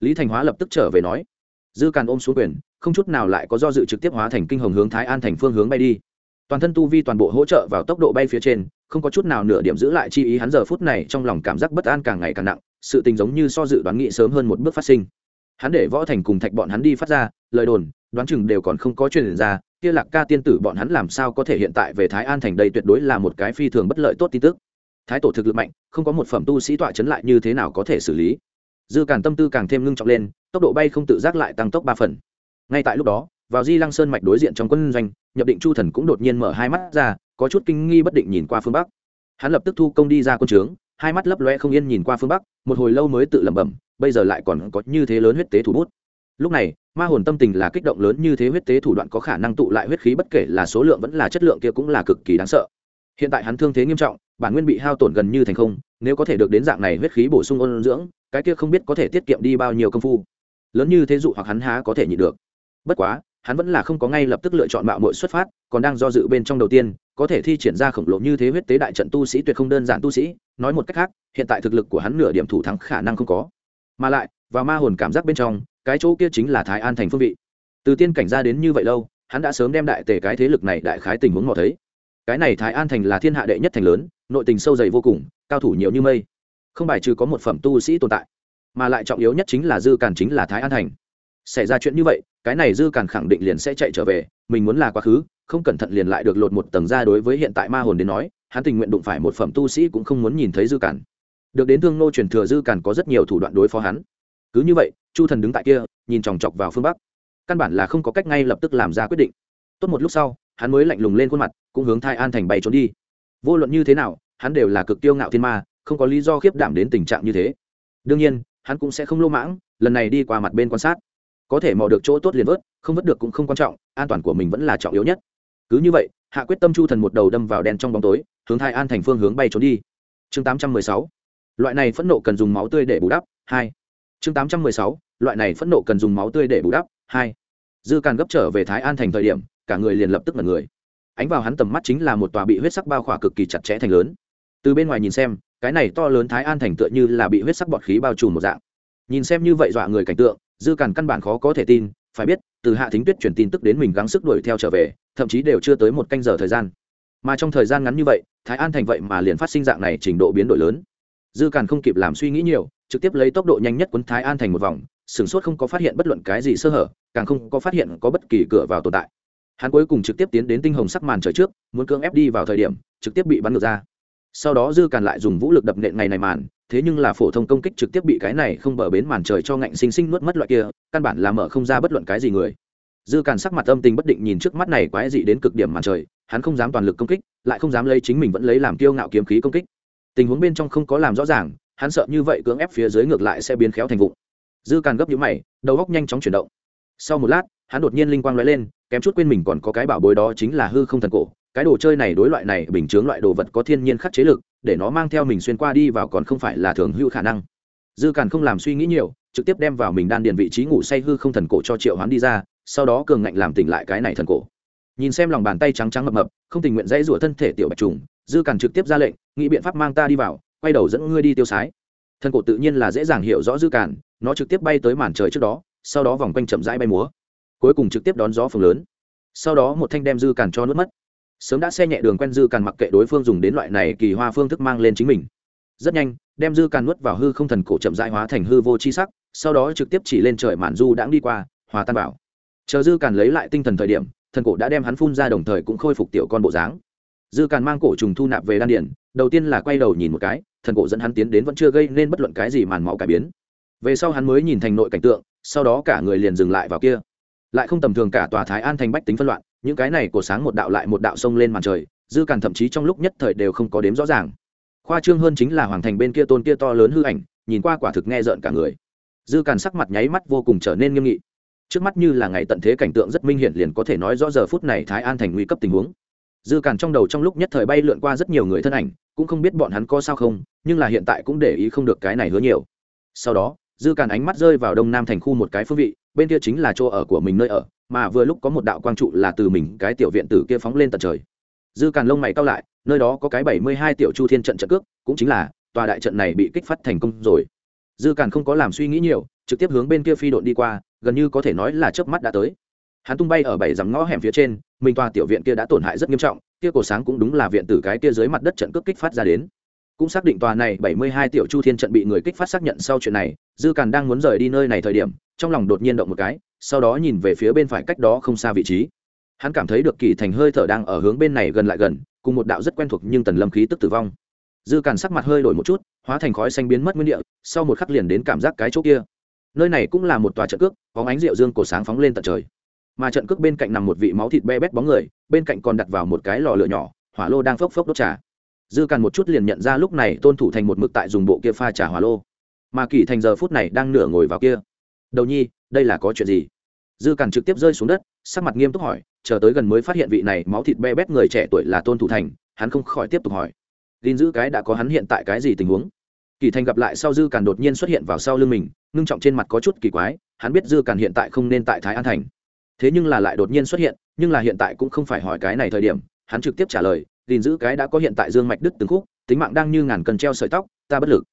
Speaker 1: Lý thành hóa lập tức trở về nói. Dư càn ôm xuống quyền, không chút nào lại có do dự trực tiếp hóa thành kinh hồng hướng thái an thành phương hướng bay đi toàn thân tu vi toàn bộ hỗ trợ vào tốc độ bay phía trên, không có chút nào nửa điểm giữ lại chi ý hắn giờ phút này trong lòng cảm giác bất an càng ngày càng nặng, sự tình giống như so dự đoán nghị sớm hơn một bước phát sinh. Hắn để võ thành cùng thạch bọn hắn đi phát ra, lời đồn, đoán chừng đều còn không có truyền ra, kia lạc ca tiên tử bọn hắn làm sao có thể hiện tại về thái an thành đây tuyệt đối là một cái phi thường bất lợi tốt tin tức. Thái tổ thực lực mạnh, không có một phẩm tu sĩ tọa chấn lại như thế nào có thể xử lý. Dư càng tâm tư càng thêm ngưng trọng lên, tốc độ bay không tự giác lại tăng tốc ba phần. Ngay tại lúc đó vào di lăng sơn mạch đối diện trong quân doanh, nhập định chu thần cũng đột nhiên mở hai mắt ra, có chút kinh nghi bất định nhìn qua phương bắc. Hắn lập tức thu công đi ra quân trướng, hai mắt lấp loe không yên nhìn qua phương bắc, một hồi lâu mới tự lẩm bẩm, bây giờ lại còn có như thế lớn huyết tế thủ bút. Lúc này, ma hồn tâm tình là kích động lớn như thế huyết tế thủ đoạn có khả năng tụ lại huyết khí bất kể là số lượng vẫn là chất lượng kia cũng là cực kỳ đáng sợ. Hiện tại hắn thương thế nghiêm trọng, bản nguyên bị hao tổn gần như thành không, nếu có thể được đến dạng này huyết khí bổ sung ôn dưỡng, cái kia không biết có thể tiết kiệm đi bao nhiêu công phu. Lớn như thế dụ hoặc hắn há có thể nhịn được. Bất quá hắn vẫn là không có ngay lập tức lựa chọn mạo muội xuất phát, còn đang do dự bên trong đầu tiên, có thể thi triển ra khổng lồ như thế huyết tế đại trận tu sĩ tuyệt không đơn giản tu sĩ, nói một cách khác, hiện tại thực lực của hắn nửa điểm thủ thắng khả năng không có. Mà lại và ma hồn cảm giác bên trong, cái chỗ kia chính là thái an thành phương vị. Từ tiên cảnh ra đến như vậy lâu, hắn đã sớm đem đại tề cái thế lực này đại khái tình huống mò thấy. Cái này thái an thành là thiên hạ đệ nhất thành lớn, nội tình sâu dày vô cùng, cao thủ nhiều như mây. Không bài trừ có một phẩm tu sĩ tồn tại, mà lại trọng yếu nhất chính là dư càn chính là thái an thành xảy ra chuyện như vậy, cái này dư càn khẳng định liền sẽ chạy trở về, mình muốn là quá khứ, không cẩn thận liền lại được lột một tầng ra đối với hiện tại ma hồn đến nói, hắn tình nguyện đụng phải một phẩm tu sĩ cũng không muốn nhìn thấy dư càn. Được đến thương nô truyền thừa dư càn có rất nhiều thủ đoạn đối phó hắn. Cứ như vậy, chu thần đứng tại kia, nhìn chòng chọc vào phương bắc. Căn bản là không có cách ngay lập tức làm ra quyết định. Tốt một lúc sau, hắn mới lạnh lùng lên khuôn mặt, cũng hướng thai an thành bay trốn đi. Vô luận như thế nào, hắn đều là cực tiêu ngạo thiên ma, không có lý do khiếp đảm đến tình trạng như thế. Đương nhiên, hắn cũng sẽ không lô mãng, lần này đi qua mặt bên quan sát có thể mò được chỗ tốt liền vớt, không vớt được cũng không quan trọng, an toàn của mình vẫn là trọng yếu nhất. Cứ như vậy, hạ quyết tâm chu thần một đầu đâm vào đen trong bóng tối, hướng thai an thành phương hướng bay trốn đi. Chương tám trăm mười sáu. Loại này phẫn nộ cần dùng máu tươi để bù đắp, hai. Chương tám trăm mười sáu. Loại này phẫn nộ cần dùng máu tươi để bù đắp, hai. Dư càn gấp trở về thái an thành thời điểm, cả người liền lập tức mật người. Ánh vào hắn tầm mắt chính là một tòa bị huyết sắc bao khỏa cực kỳ chặt chẽ thành lớn. Từ bên ngoài nhìn xem, cái này to lớn thái an thành tựa như là bị huyết sắc bọt khí bao trùm một dạng. Nhìn xem như vậy dọa người cảnh tượng dư càn căn bản khó có thể tin, phải biết, từ hạ thính tuyết truyền tin tức đến mình gắng sức đuổi theo trở về, thậm chí đều chưa tới một canh giờ thời gian. Mà trong thời gian ngắn như vậy, thái an thành vậy mà liền phát sinh dạng này trình độ biến đổi lớn. Dư càn không kịp làm suy nghĩ nhiều, trực tiếp lấy tốc độ nhanh nhất quấn thái an thành một vòng, sửng sốt không có phát hiện bất luận cái gì sơ hở, càng không có phát hiện có bất kỳ cửa vào tồn tại. Hắn cuối cùng trực tiếp tiến đến tinh hồng sắc màn trời trước, muốn cưỡng ép đi vào thời điểm, trực tiếp bị bắn ngược ra. Sau đó dư càn lại dùng vũ lực đập nện ngày này màn thế nhưng là phổ thông công kích trực tiếp bị cái này không bờ bến màn trời cho ngạnh sinh sinh nuốt mất loại kia, căn bản là mở không ra bất luận cái gì người. Dư càn sắc mặt âm tình bất định nhìn trước mắt này quái dị đến cực điểm màn trời, hắn không dám toàn lực công kích, lại không dám lấy chính mình vẫn lấy làm kiêu ngạo kiếm khí công kích. Tình huống bên trong không có làm rõ ràng, hắn sợ như vậy cưỡng ép phía dưới ngược lại sẽ biến khéo thành vụn dư càn gấp nhũ mày, đầu góc nhanh chóng chuyển động. Sau một lát, hắn đột nhiên linh quang lóe lên, kém chút quên mình còn có cái bảo bối đó chính là hư không thần cổ. Cái đồ chơi này đối loại này bình chướng loại đồ vật có thiên nhiên khắc chế lực để nó mang theo mình xuyên qua đi vào còn không phải là thường hữu khả năng. Dư càn không làm suy nghĩ nhiều, trực tiếp đem vào mình đan điền vị trí ngủ say hư không thần cổ cho triệu hoán đi ra, sau đó cường ngạnh làm tỉnh lại cái này thần cổ. Nhìn xem lòng bàn tay trắng trắng mập mập, không tình nguyện dãy rủa thân thể tiểu bạch trùng, dư càn trực tiếp ra lệnh, nghĩ biện pháp mang ta đi vào, quay đầu dẫn ngươi đi tiêu sái. Thần cổ tự nhiên là dễ dàng hiểu rõ dư càn, nó trực tiếp bay tới màn trời trước đó, sau đó vòng quanh chậm rãi bay múa, cuối cùng trực tiếp đón gió phường lớn. Sau đó một thanh đem dư càn cho nuốt mất sớm đã xe nhẹ đường quen dư càn mặc kệ đối phương dùng đến loại này kỳ hoa phương thức mang lên chính mình. Rất nhanh, đem dư càn nuốt vào hư không thần cổ chậm rãi hóa thành hư vô chi sắc, sau đó trực tiếp chỉ lên trời mạn du đãng đi qua, hòa tan bảo chờ dư càn lấy lại tinh thần thời điểm, thần cổ đã đem hắn phun ra đồng thời cũng khôi phục tiểu con bộ dáng. Dư càn mang cổ trùng thu nạp về đan điển đầu tiên là quay đầu nhìn một cái, thần cổ dẫn hắn tiến đến vẫn chưa gây nên bất luận cái gì màn máu cải biến. Về sau hắn mới nhìn thành nội cảnh tượng, sau đó cả người liền dừng lại vào kia. Lại không tầm thường cả tòa thái an thành bách tính phân loạn những cái này của sáng một đạo lại một đạo sông lên màn trời, dư càn thậm chí trong lúc nhất thời đều không có đếm rõ ràng. Khoa trương hơn chính là hoàng thành bên kia tôn kia to lớn hư ảnh, nhìn qua quả thực nghe rợn cả người. Dư càn sắc mặt nháy mắt vô cùng trở nên nghiêm nghị. Trước mắt như là ngày tận thế cảnh tượng rất minh hiển liền có thể nói rõ giờ phút này thái an thành nguy cấp tình huống. Dư càn trong đầu trong lúc nhất thời bay lượn qua rất nhiều người thân ảnh, cũng không biết bọn hắn có sao không, nhưng là hiện tại cũng để ý không được cái này hứa nhiều. Sau đó, dư càn ánh mắt rơi vào đông nam thành khu một cái phương vị bên kia chính là chỗ ở của mình nơi ở, mà vừa lúc có một đạo quang trụ là từ mình, cái tiểu viện tử kia phóng lên tận trời. Dư càn lông mày cao lại, nơi đó có cái bảy mươi hai tiểu chu thiên trận trận cước, cũng chính là, tòa đại trận này bị kích phát thành công rồi. Dư càn không có làm suy nghĩ nhiều, trực tiếp hướng bên kia phi đội đi qua, gần như có thể nói là chớp mắt đã tới. Hắn tung bay ở bảy dằm ngõ hẻm phía trên, mình tòa tiểu viện kia đã tổn hại rất nghiêm trọng, kia cổ sáng cũng đúng là viện tử cái kia dưới mặt đất trận cước kích phát ra đến cũng xác định tòa này bảy mươi hai tiểu chu thiên trận bị người kích phát xác nhận sau chuyện này, dư càn đang muốn rời đi nơi này thời điểm, trong lòng đột nhiên động một cái, sau đó nhìn về phía bên phải cách đó không xa vị trí. Hắn cảm thấy được kỳ thành hơi thở đang ở hướng bên này gần lại gần, cùng một đạo rất quen thuộc nhưng tần lâm khí tức tử vong. Dư càn sắc mặt hơi đổi một chút, hóa thành khói xanh biến mất nguyên địa, sau một khắc liền đến cảm giác cái chỗ kia. Nơi này cũng là một tòa trận cước có ánh rượu dương cổ sáng phóng lên tận trời. Mà trận cước bên cạnh nằm một vị máu thịt be bét bóng người, bên cạnh còn đặt vào một cái lò lửa nhỏ, hỏa lô đang phốc phốc đốt trà dư càn một chút liền nhận ra lúc này tôn thủ thành một mực tại dùng bộ kia pha trà hỏa lô. Mà kỳ thành giờ phút này đang nửa ngồi vào kia. Đầu nhi, đây là có chuyện gì? Dư càn trực tiếp rơi xuống đất, sắc mặt nghiêm túc hỏi, chờ tới gần mới phát hiện vị này máu thịt be bét người trẻ tuổi là tôn thủ thành, hắn không khỏi tiếp tục hỏi. Gìn giữ cái đã có hắn hiện tại cái gì tình huống? Kỳ thành gặp lại sau dư càn đột nhiên xuất hiện vào sau lưng mình, ngưng trọng trên mặt có chút kỳ quái, hắn biết dư càn hiện tại không nên tại thái an thành. Thế nhưng là lại đột nhiên xuất hiện, nhưng là hiện tại cũng không phải hỏi cái này thời điểm, hắn trực tiếp trả lời gìn giữ cái đã có hiện tại dương mạch đứt từng khúc, tính mạng đang như ngàn cần treo sợi tóc, ta bất lực.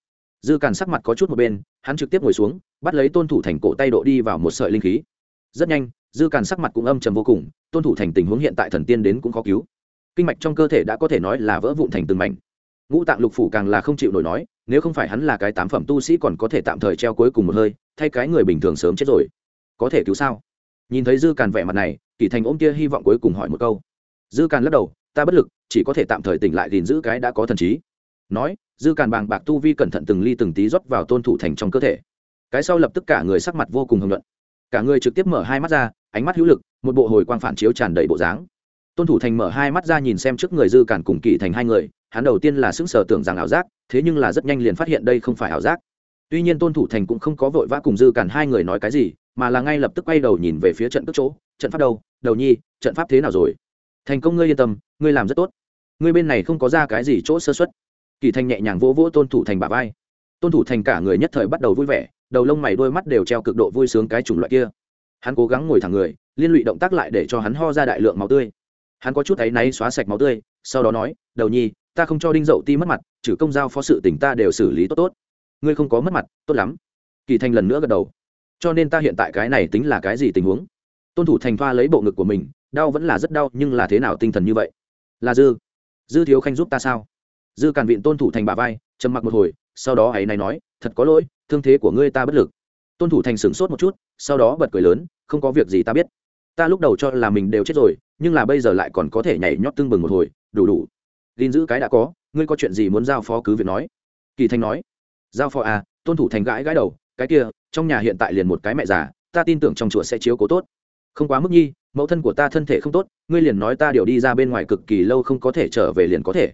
Speaker 1: Dư càn sắc mặt có chút một bên, hắn trực tiếp ngồi xuống, bắt lấy tôn thủ thành cổ tay độ đi vào một sợi linh khí. Rất nhanh, dư càn sắc mặt cũng âm trầm vô cùng, tôn thủ thành tình huống hiện tại thần tiên đến cũng khó cứu. Kinh mạch trong cơ thể đã có thể nói là vỡ vụn thành từng mảnh. Ngũ tạng lục phủ càng là không chịu nổi nói, nếu không phải hắn là cái tám phẩm tu sĩ còn có thể tạm thời treo cuối cùng một hơi, thay cái người bình thường sớm chết rồi. Có thể cứu sao? Nhìn thấy dư càn vẻ mặt này kỷ thành ôm tia hy vọng cuối cùng hỏi một câu. Dư càn lắc đầu, ta bất lực chỉ có thể tạm thời tỉnh lại gìn giữ cái đã có thần trí. Nói, dư càn bàng bạc tu vi cẩn thận từng ly từng tí rót vào tôn thủ thành trong cơ thể. Cái sau lập tức cả người sắc mặt vô cùng hưng luận cả người trực tiếp mở hai mắt ra, ánh mắt hữu lực, một bộ hồi quang phản chiếu tràn đầy bộ dáng. Tôn thủ thành mở hai mắt ra nhìn xem trước người dư càn cùng kỳ thành hai người, hắn đầu tiên là sững sờ tưởng rằng ảo giác, thế nhưng là rất nhanh liền phát hiện đây không phải ảo giác. Tuy nhiên tôn thủ thành cũng không có vội vã cùng dư càn hai người nói cái gì, mà là ngay lập tức quay đầu nhìn về phía trận cất chỗ, trận pháp đâu? Đầu nhi, trận pháp thế nào rồi? Thành công ngươi yên tâm, ngươi làm rất tốt ngươi bên này không có ra cái gì chỗ sơ xuất kỳ thành nhẹ nhàng vỗ vỗ tôn thủ thành bà vai. Tôn thủ thành cả người nhất thời bắt đầu vui vẻ, đầu lông mày đôi mắt đều treo cực độ vui sướng cái chủng loại kia. Hắn cố gắng ngồi thẳng người, liên lụy động tác lại để cho hắn ho ra đại lượng máu tươi. Hắn có chút áy náy xóa sạch máu tươi, sau đó nói, đầu nhi, ta không cho đinh dậu ti mất mặt, trừ công giao phó sự tỉnh ta đều xử lý tốt tốt. Ngươi không có mất mặt, tốt lắm. Kỳ thành lần nữa gật đầu. Cho nên ta hiện tại cái này tính là cái gì tình huống? Tôn thủ thành thoa lấy bộ ngực của mình, đau vẫn là rất đau, nhưng là thế nào tinh thần như vậy? Là dư dư thiếu khanh giúp ta sao? Dư càn vịn tôn thủ thành bà vai, trầm mặc một hồi, sau đó hãy này nói, thật có lỗi, thương thế của ngươi ta bất lực. Tôn thủ thành sửng sốt một chút, sau đó bật cười lớn, không có việc gì ta biết. Ta lúc đầu cho là mình đều chết rồi, nhưng là bây giờ lại còn có thể nhảy nhót tưng bừng một hồi, đủ đủ. Gìn giữ cái đã có, ngươi có chuyện gì muốn giao phó cứ việc nói. Kỳ thanh nói, giao phó à tôn thủ thành gãi gãi đầu, cái kia, trong nhà hiện tại liền một cái mẹ già, ta tin tưởng trong chùa sẽ chiếu cố tốt không quá mức nhi, mẫu thân của ta thân thể không tốt, ngươi liền nói ta điều đi ra bên ngoài cực kỳ lâu không có thể trở về liền có thể.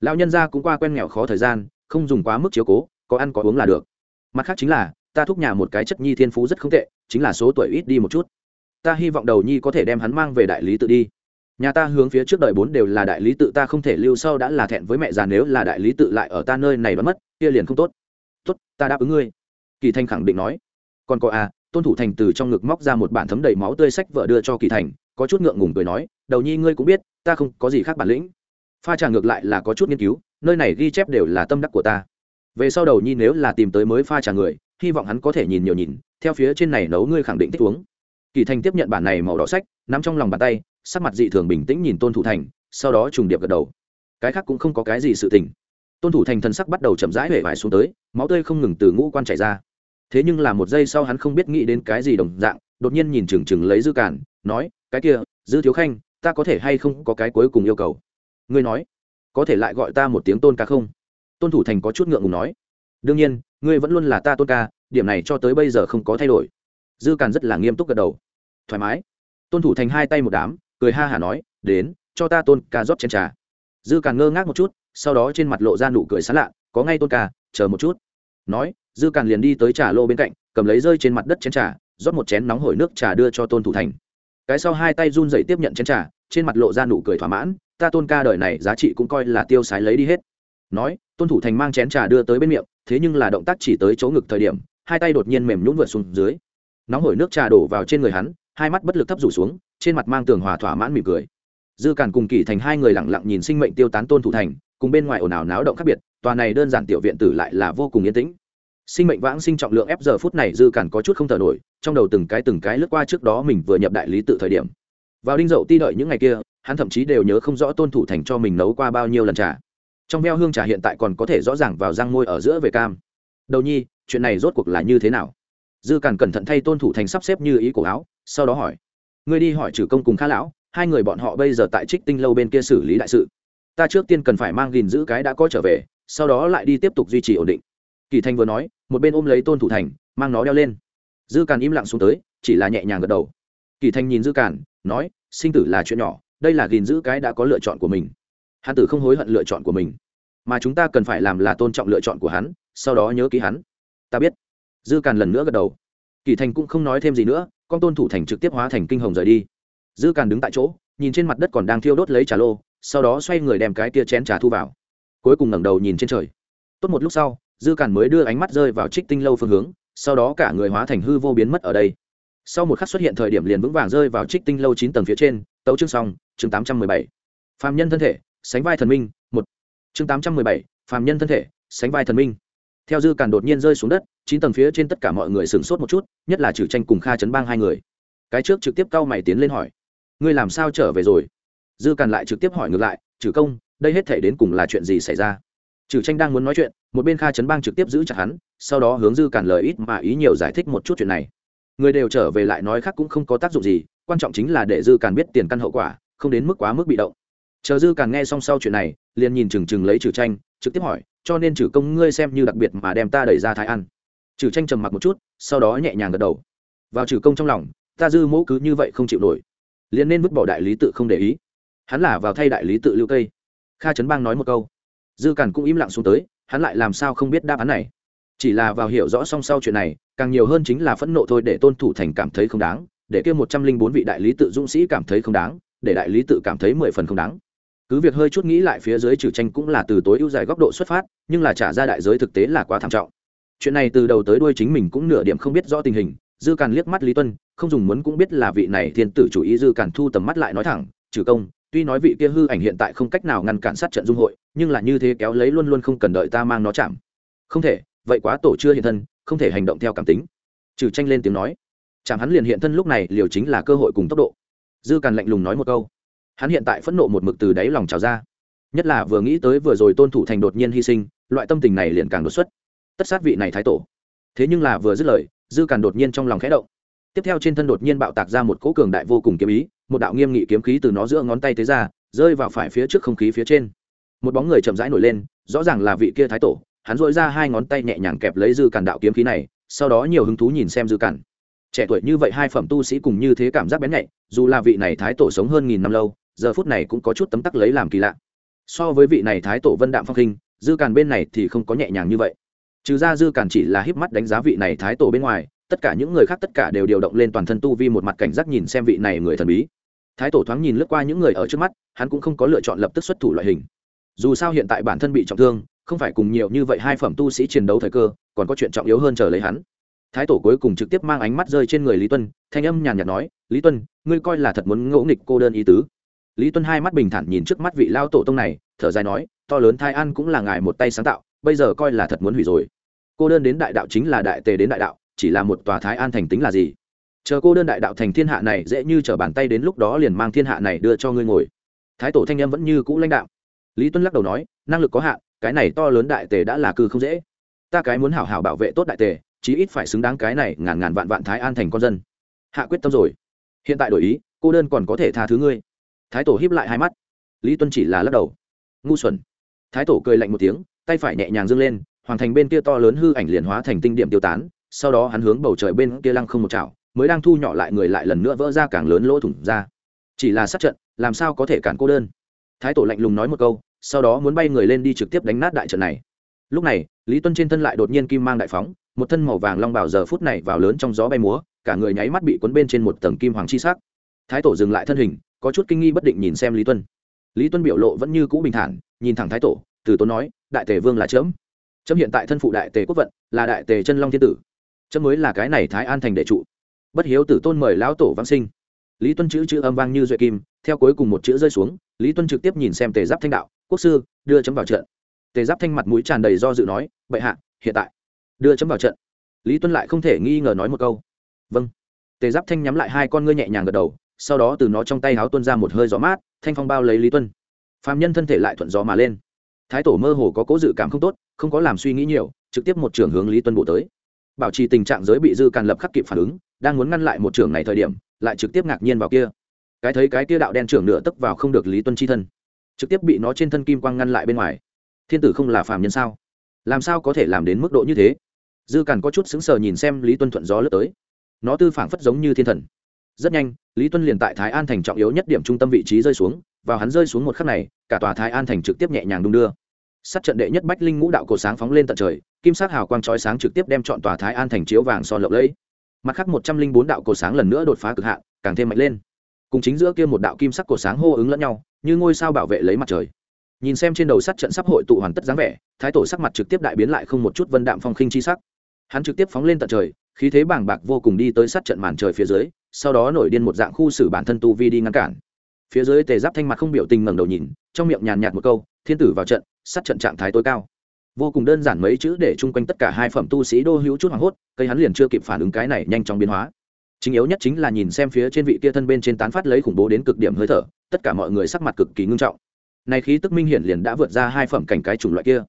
Speaker 1: Lão nhân gia cũng qua quen nghèo khó thời gian, không dùng quá mức chiếu cố, có ăn có uống là được. Mặt khác chính là, ta thúc nhà một cái chất nhi thiên phú rất không tệ, chính là số tuổi ít đi một chút. Ta hy vọng đầu nhi có thể đem hắn mang về đại lý tự đi. Nhà ta hướng phía trước đời bốn đều là đại lý tự, ta không thể lưu sau đã là thẹn với mẹ già nếu là đại lý tự lại ở ta nơi này đoán mất, kia liền không tốt. Tốt, ta đáp ứng ngươi. Kỳ thanh khẳng định nói. Còn có à tôn thủ thành từ trong ngực móc ra một bản thấm đầy máu tươi sách vợ đưa cho kỳ thành, có chút ngượng ngùng cười nói, đầu nhi ngươi cũng biết, ta không có gì khác bản lĩnh. Pha trà ngược lại là có chút nghiên cứu, nơi này ghi chép đều là tâm đắc của ta. Về sau đầu nhi nếu là tìm tới mới pha trà người, hy vọng hắn có thể nhìn nhiều nhìn, theo phía trên này nấu ngươi khẳng định thích uống. Kỳ thành tiếp nhận bản này màu đỏ sách, nắm trong lòng bàn tay, sắc mặt dị thường bình tĩnh nhìn tôn thủ thành, sau đó trùng điệp gật đầu. Cái khác cũng không có cái gì sự tình. Tôn thủ thành thân sắc bắt đầu chậm rãi hể vải xuống tới, máu tươi không ngừng từ ngũ quan chảy ra thế nhưng là một giây sau hắn không biết nghĩ đến cái gì đồng dạng, đột nhiên nhìn chừng chừng lấy dư cản, nói, cái kia, dư thiếu khanh, ta có thể hay không có cái cuối cùng yêu cầu? Ngươi nói, có thể lại gọi ta một tiếng tôn ca không? Tôn thủ thành có chút ngượng ngùng nói, đương nhiên, ngươi vẫn luôn là ta tôn ca, điểm này cho tới bây giờ không có thay đổi. Dư càn rất là nghiêm túc gật đầu. Thoải mái. Tôn thủ thành hai tay một đám, cười ha hả nói, đến, cho ta tôn ca rót chén trà. Dư càn ngơ ngác một chút, sau đó trên mặt lộ ra nụ cười sán lạ, có ngay tôn ca, chờ một chút nói, dư càn liền đi tới trà lô bên cạnh, cầm lấy rơi trên mặt đất chén trà, rót một chén nóng hổi nước trà đưa cho tôn thủ thành. Cái sau hai tay run dậy tiếp nhận chén trà, trên mặt lộ ra nụ cười thỏa mãn, ta tôn ca đời này giá trị cũng coi là tiêu sái lấy đi hết. Nói, tôn thủ thành mang chén trà đưa tới bên miệng, thế nhưng là động tác chỉ tới chỗ ngực thời điểm, hai tay đột nhiên mềm nhún vượt xuống dưới. Nóng hổi nước trà đổ vào trên người hắn, hai mắt bất lực thấp rủ xuống, trên mặt mang tường hòa thỏa mãn mỉm cười. Dư càn cùng kỳ thành hai người lặng lặng nhìn sinh mệnh tiêu tán tôn thủ thành cùng bên ngoài ồn ào náo động khác biệt, tòa này đơn giản tiểu viện tử lại là vô cùng yên tĩnh. Sinh mệnh vãng sinh trọng lượng ép giờ phút này dư càn có chút không thở nổi, trong đầu từng cái từng cái lướt qua trước đó mình vừa nhập đại lý tự thời điểm. Vào đinh dậu ti đợi những ngày kia, hắn thậm chí đều nhớ không rõ tôn thủ thành cho mình nấu qua bao nhiêu lần trà. Trong veo hương trà hiện tại còn có thể rõ ràng vào răng môi ở giữa về cam. Đầu nhi, chuyện này rốt cuộc là như thế nào? Dư càn cẩn thận thay tôn thủ thành sắp xếp như ý cổ áo, sau đó hỏi. Ngươi đi hỏi trừ công cùng khá lão, hai người bọn họ bây giờ tại trích tinh lâu bên kia xử lý đại sự ta trước tiên cần phải mang gìn giữ cái đã có trở về, sau đó lại đi tiếp tục duy trì ổn định. Kỳ thanh vừa nói, một bên ôm lấy tôn thủ thành, mang nó đeo lên. Dư càn im lặng xuống tới, chỉ là nhẹ nhàng gật đầu. Kỳ thanh nhìn dư càn, nói, sinh tử là chuyện nhỏ, đây là gìn giữ cái đã có lựa chọn của mình. Hắn tử không hối hận lựa chọn của mình, mà chúng ta cần phải làm là tôn trọng lựa chọn của hắn, sau đó nhớ ký hắn. Ta biết. Dư càn lần nữa gật đầu. Kỳ thành cũng không nói thêm gì nữa, con tôn thủ thành trực tiếp hóa thành kinh hồng rời đi. Dư càn đứng tại chỗ, nhìn trên mặt đất còn đang thiêu đốt lấy trà lô sau đó xoay người đem cái tia chén trà thu vào. Cuối cùng ngẩng đầu nhìn trên trời. Tốt một lúc sau, dư càn mới đưa ánh mắt rơi vào trích tinh lâu phương hướng, sau đó cả người hóa thành hư vô biến mất ở đây. Sau một khắc xuất hiện thời điểm liền vững vàng rơi vào trích tinh lâu chín tầng phía trên, tấu chương xong, chương tám trăm mười bảy. Phạm nhân thân thể, sánh vai thần minh, một. Chương tám trăm mười bảy phạm nhân thân thể, sánh vai thần minh. Theo dư càn đột nhiên rơi xuống đất, chín tầng phía trên tất cả mọi người sửng sốt một chút, nhất là trừ tranh cùng kha chấn bang hai người. Cái trước trực tiếp cau mày tiến lên hỏi, ngươi làm sao trở về rồi? Dư càn lại trực tiếp hỏi ngược lại trừ công, đây hết thể đến cùng là chuyện gì xảy ra? Trừ tranh đang muốn nói chuyện, một bên kha chấn bang trực tiếp giữ chặt hắn, sau đó hướng dư càn lời ít mà ý nhiều giải thích một chút chuyện này. Người đều trở về lại nói khác cũng không có tác dụng gì, quan trọng chính là để dư càn biết tiền căn hậu quả, không đến mức quá mức bị động. Chờ dư càn nghe xong sau chuyện này, liền nhìn chừng chừng lấy trừ tranh, trực tiếp hỏi, cho nên trừ công ngươi xem như đặc biệt mà đem ta đẩy ra thái ăn trừ tranh trầm mặc một chút, sau đó nhẹ nhàng gật đầu. Vào trừ công trong lòng, ta dư mẫu cứ như vậy không chịu nổi. Liền nên vứt bỏ đại lý tự không để ý hắn là vào thay đại lý tự lưu cây. Kha trấn bang nói một câu. Dư càn cũng im lặng xuống tới, hắn lại làm sao không biết đáp án này? Chỉ là vào hiểu rõ song sau chuyện này, càng nhiều hơn chính là phẫn nộ thôi để tôn thủ thành cảm thấy không đáng, để kêu một trăm linh bốn vị đại lý tự dũng sĩ cảm thấy không đáng, để đại lý tự cảm thấy mười phần không đáng. Cứ việc hơi chút nghĩ lại phía dưới trừ tranh cũng là từ tối ưu dài góc độ xuất phát, nhưng là trả ra đại giới thực tế là quá thảm trọng. Chuyện này từ đầu tới đuôi chính mình cũng nửa điểm không biết rõ tình hình, dư càn liếc mắt lý tuân, không dùng muốn cũng biết là vị này thiên tử chủ ý dư càn thu tầm mắt lại nói thẳng, trừ công tuy nói vị kia hư ảnh hiện tại không cách nào ngăn cản sát trận dung hội, nhưng là như thế kéo lấy luôn luôn không cần đợi ta mang nó chạm. Không thể, vậy quá tổ chưa hiện thân, không thể hành động theo cảm tính. Trừ tranh lên tiếng nói. Chẳng hắn liền hiện thân lúc này, liều chính là cơ hội cùng tốc độ. Dư càn lạnh lùng nói một câu. Hắn hiện tại phẫn nộ một mực từ đáy lòng trào ra. Nhất là vừa nghĩ tới vừa rồi tôn thủ thành đột nhiên hy sinh, loại tâm tình này liền càng đột xuất. Tất sát vị này thái tổ. Thế nhưng là vừa dứt lời, dư càn đột nhiên trong lòng khẽ động tiếp theo trên thân đột nhiên bạo tạc ra một cỗ cường đại vô cùng kiếm ý, một đạo nghiêm nghị kiếm khí từ nó giữa ngón tay thế ra, rơi vào phải phía trước không khí phía trên. Một bóng người chậm rãi nổi lên, rõ ràng là vị kia thái tổ, hắn dội ra hai ngón tay nhẹ nhàng kẹp lấy dư cản đạo kiếm khí này, sau đó nhiều hứng thú nhìn xem dư cản. Trẻ tuổi như vậy hai phẩm tu sĩ cùng như thế cảm giác bén nhạy, dù là vị này thái tổ sống hơn nghìn năm lâu, giờ phút này cũng có chút tấm tắc lấy làm kỳ lạ. So với vị này thái tổ vân đạm phong khinh dư cản bên này thì không có nhẹ nhàng như vậy. Trừ ra dư cản chỉ là híp mắt đánh giá vị này thái tổ bên ngoài tất cả những người khác tất cả đều điều động lên toàn thân tu vi một mặt cảnh giác nhìn xem vị này người thần bí. Thái tổ thoáng nhìn lướt qua những người ở trước mắt, hắn cũng không có lựa chọn lập tức xuất thủ loại hình. Dù sao hiện tại bản thân bị trọng thương, không phải cùng nhiều như vậy hai phẩm tu sĩ chiến đấu thời cơ, còn có chuyện trọng yếu hơn chờ lấy hắn. Thái tổ cuối cùng trực tiếp mang ánh mắt rơi trên người lý tuân, thanh âm nhàn nhạt nói, lý tuân, ngươi coi là thật muốn ngẫu nghịch cô đơn ý tứ. Lý tuân hai mắt bình thản nhìn trước mắt vị lao tổ tông này, thở dài nói, to lớn thai an cũng là ngài một tay sáng tạo, bây giờ coi là thật muốn hủy rồi. Cô đơn đến đại đạo chính là đại tề đến đại đạo chỉ là một tòa thái an thành tính là gì? Chờ cô đơn đại đạo thành thiên hạ này dễ như t bàn tay đến lúc đó liền mang thiên hạ này đưa cho ngươi ngồi. Thái tổ thanh em vẫn như cũ lãnh đạo lý tuân lắc đầu nói, năng lực có hạn, cái này to lớn đại tề đã là cư không dễ. Ta cái muốn hảo hảo bảo vệ tốt đại tề, chí ít phải xứng đáng cái này ngàn ngàn vạn vạn thái an thành con dân. Hạ quyết tâm rồi. Hiện tại đổi ý, cô đơn còn có thể tha thứ ngươi. Thái tổ hiếp lại hai mắt. Lý tuân chỉ là lắc đầu. Ngu xuẩn. Thái tổ cười lạnh một tiếng, tay phải nhẹ nhàng dâng lên, hoàng thành bên kia to lớn hư ảnh liền hóa thành tinh điểm tiêu tán sau đó hắn hướng bầu trời bên kia lăng không một chảo, mới đang thu nhỏ lại người lại lần nữa vỡ ra càng lớn lỗ thủng ra. Chỉ là sát trận, làm sao có thể cản cô đơn? Thái tổ lạnh lùng nói một câu, sau đó muốn bay người lên đi trực tiếp đánh nát đại trận này. Lúc này, lý tuân trên thân lại đột nhiên kim mang đại phóng, một thân màu vàng long bảo giờ phút này vào lớn trong gió bay múa, cả người nháy mắt bị cuốn bên trên một tầng kim hoàng chi sắc. Thái tổ dừng lại thân hình, có chút kinh nghi bất định nhìn xem lý tuân. Lý tuân biểu lộ vẫn như cũ bình thản, nhìn thẳng thái tổ, từ tốn nói, đại tề vương là chớm chấm hiện tại thân phụ đại tề quốc vận, là đại tề chân long thiên tử chấm mới là cái này thái an thành đệ trụ. Bất hiếu tử tôn mời lão tổ vãng sinh. Lý tuân chữ chữ âm vang như duệ kim, theo cuối cùng một chữ rơi xuống, lý tuân trực tiếp nhìn xem tề giáp thanh đạo, quốc sư, đưa chấm vào trận. Tề giáp thanh mặt mũi tràn đầy do dự nói, bệ hạ, hiện tại. Đưa chấm vào trận. Lý tuân lại không thể nghi ngờ nói một câu. Vâng. Tề giáp thanh nhắm lại hai con ngươi nhẹ nhàng gật đầu, sau đó từ nó trong tay háo tuân ra một hơi gió mát, thanh phong bao lấy lý tuân. Phạm nhân thân thể lại thuận gió mà lên. Thái tổ mơ hồ có cố dự cảm không tốt, không có làm suy nghĩ nhiều, trực tiếp một trường hướng lý tuân bộ tới bảo trì tình trạng giới bị dư càn lập khắc kịp phản ứng, đang muốn ngăn lại một trưởng này thời điểm, lại trực tiếp ngạc nhiên vào kia. Cái thấy cái kia đạo đen trưởng nửa tấp vào không được lý tuân chi thân. Trực tiếp bị nó trên thân kim quang ngăn lại bên ngoài. Thiên tử không là phàm nhân sao? Làm sao có thể làm đến mức độ như thế? Dư càn có chút xứng sờ nhìn xem lý tuân thuận gió lướt tới. Nó tư phảng phất giống như thiên thần. Rất nhanh, lý tuân liền tại thái an thành trọng yếu nhất điểm trung tâm vị trí rơi xuống. Vào hắn rơi xuống một khắc này, cả tòa thái an thành trực tiếp nhẹ nhàng đung đưa sát trận đệ nhất bách linh ngũ đạo cổ sáng phóng lên tận trời, kim sắc hào quang chói sáng trực tiếp đem chọn tòa thái an thành chiếu vàng son lộng lẫy. Mặt khác một trăm linh bốn đạo cổ sáng lần nữa đột phá cực hạn, càng thêm mạnh lên. Cùng chính giữa kia một đạo kim sắc cổ sáng hô ứng lẫn nhau, như ngôi sao bảo vệ lấy mặt trời. Nhìn xem trên đầu sát trận sắp hội tụ hoàn tất dáng vẻ, thái tổ sắc mặt trực tiếp đại biến lại không một chút vân đạm phong khinh chi sắc. Hắn trực tiếp phóng lên tận trời, khí thế bàng bạc vô cùng đi tới sát trận màn trời phía dưới, sau đó nổi điên một dạng khu xử bản thân tu vi đi ngăn cản. Phía dưới tề giáp thanh mặt không biểu tình ngẩng đầu nhìn, trong miệng nhàn nhạt một câu thiên tử vào trận, sát trận trạng thái tối cao. Vô cùng đơn giản mấy chữ để chung quanh tất cả hai phẩm tu sĩ đô hữu chút hoảng hốt, cây hắn liền chưa kịp phản ứng cái này nhanh chóng biến hóa. Chính yếu nhất chính là nhìn xem phía trên vị kia thân bên trên tán phát lấy khủng bố đến cực điểm hơi thở, tất cả mọi người sắc mặt cực kỳ ngưng trọng. Này khí tức minh hiển liền đã vượt ra hai phẩm cảnh cái chủng loại kia.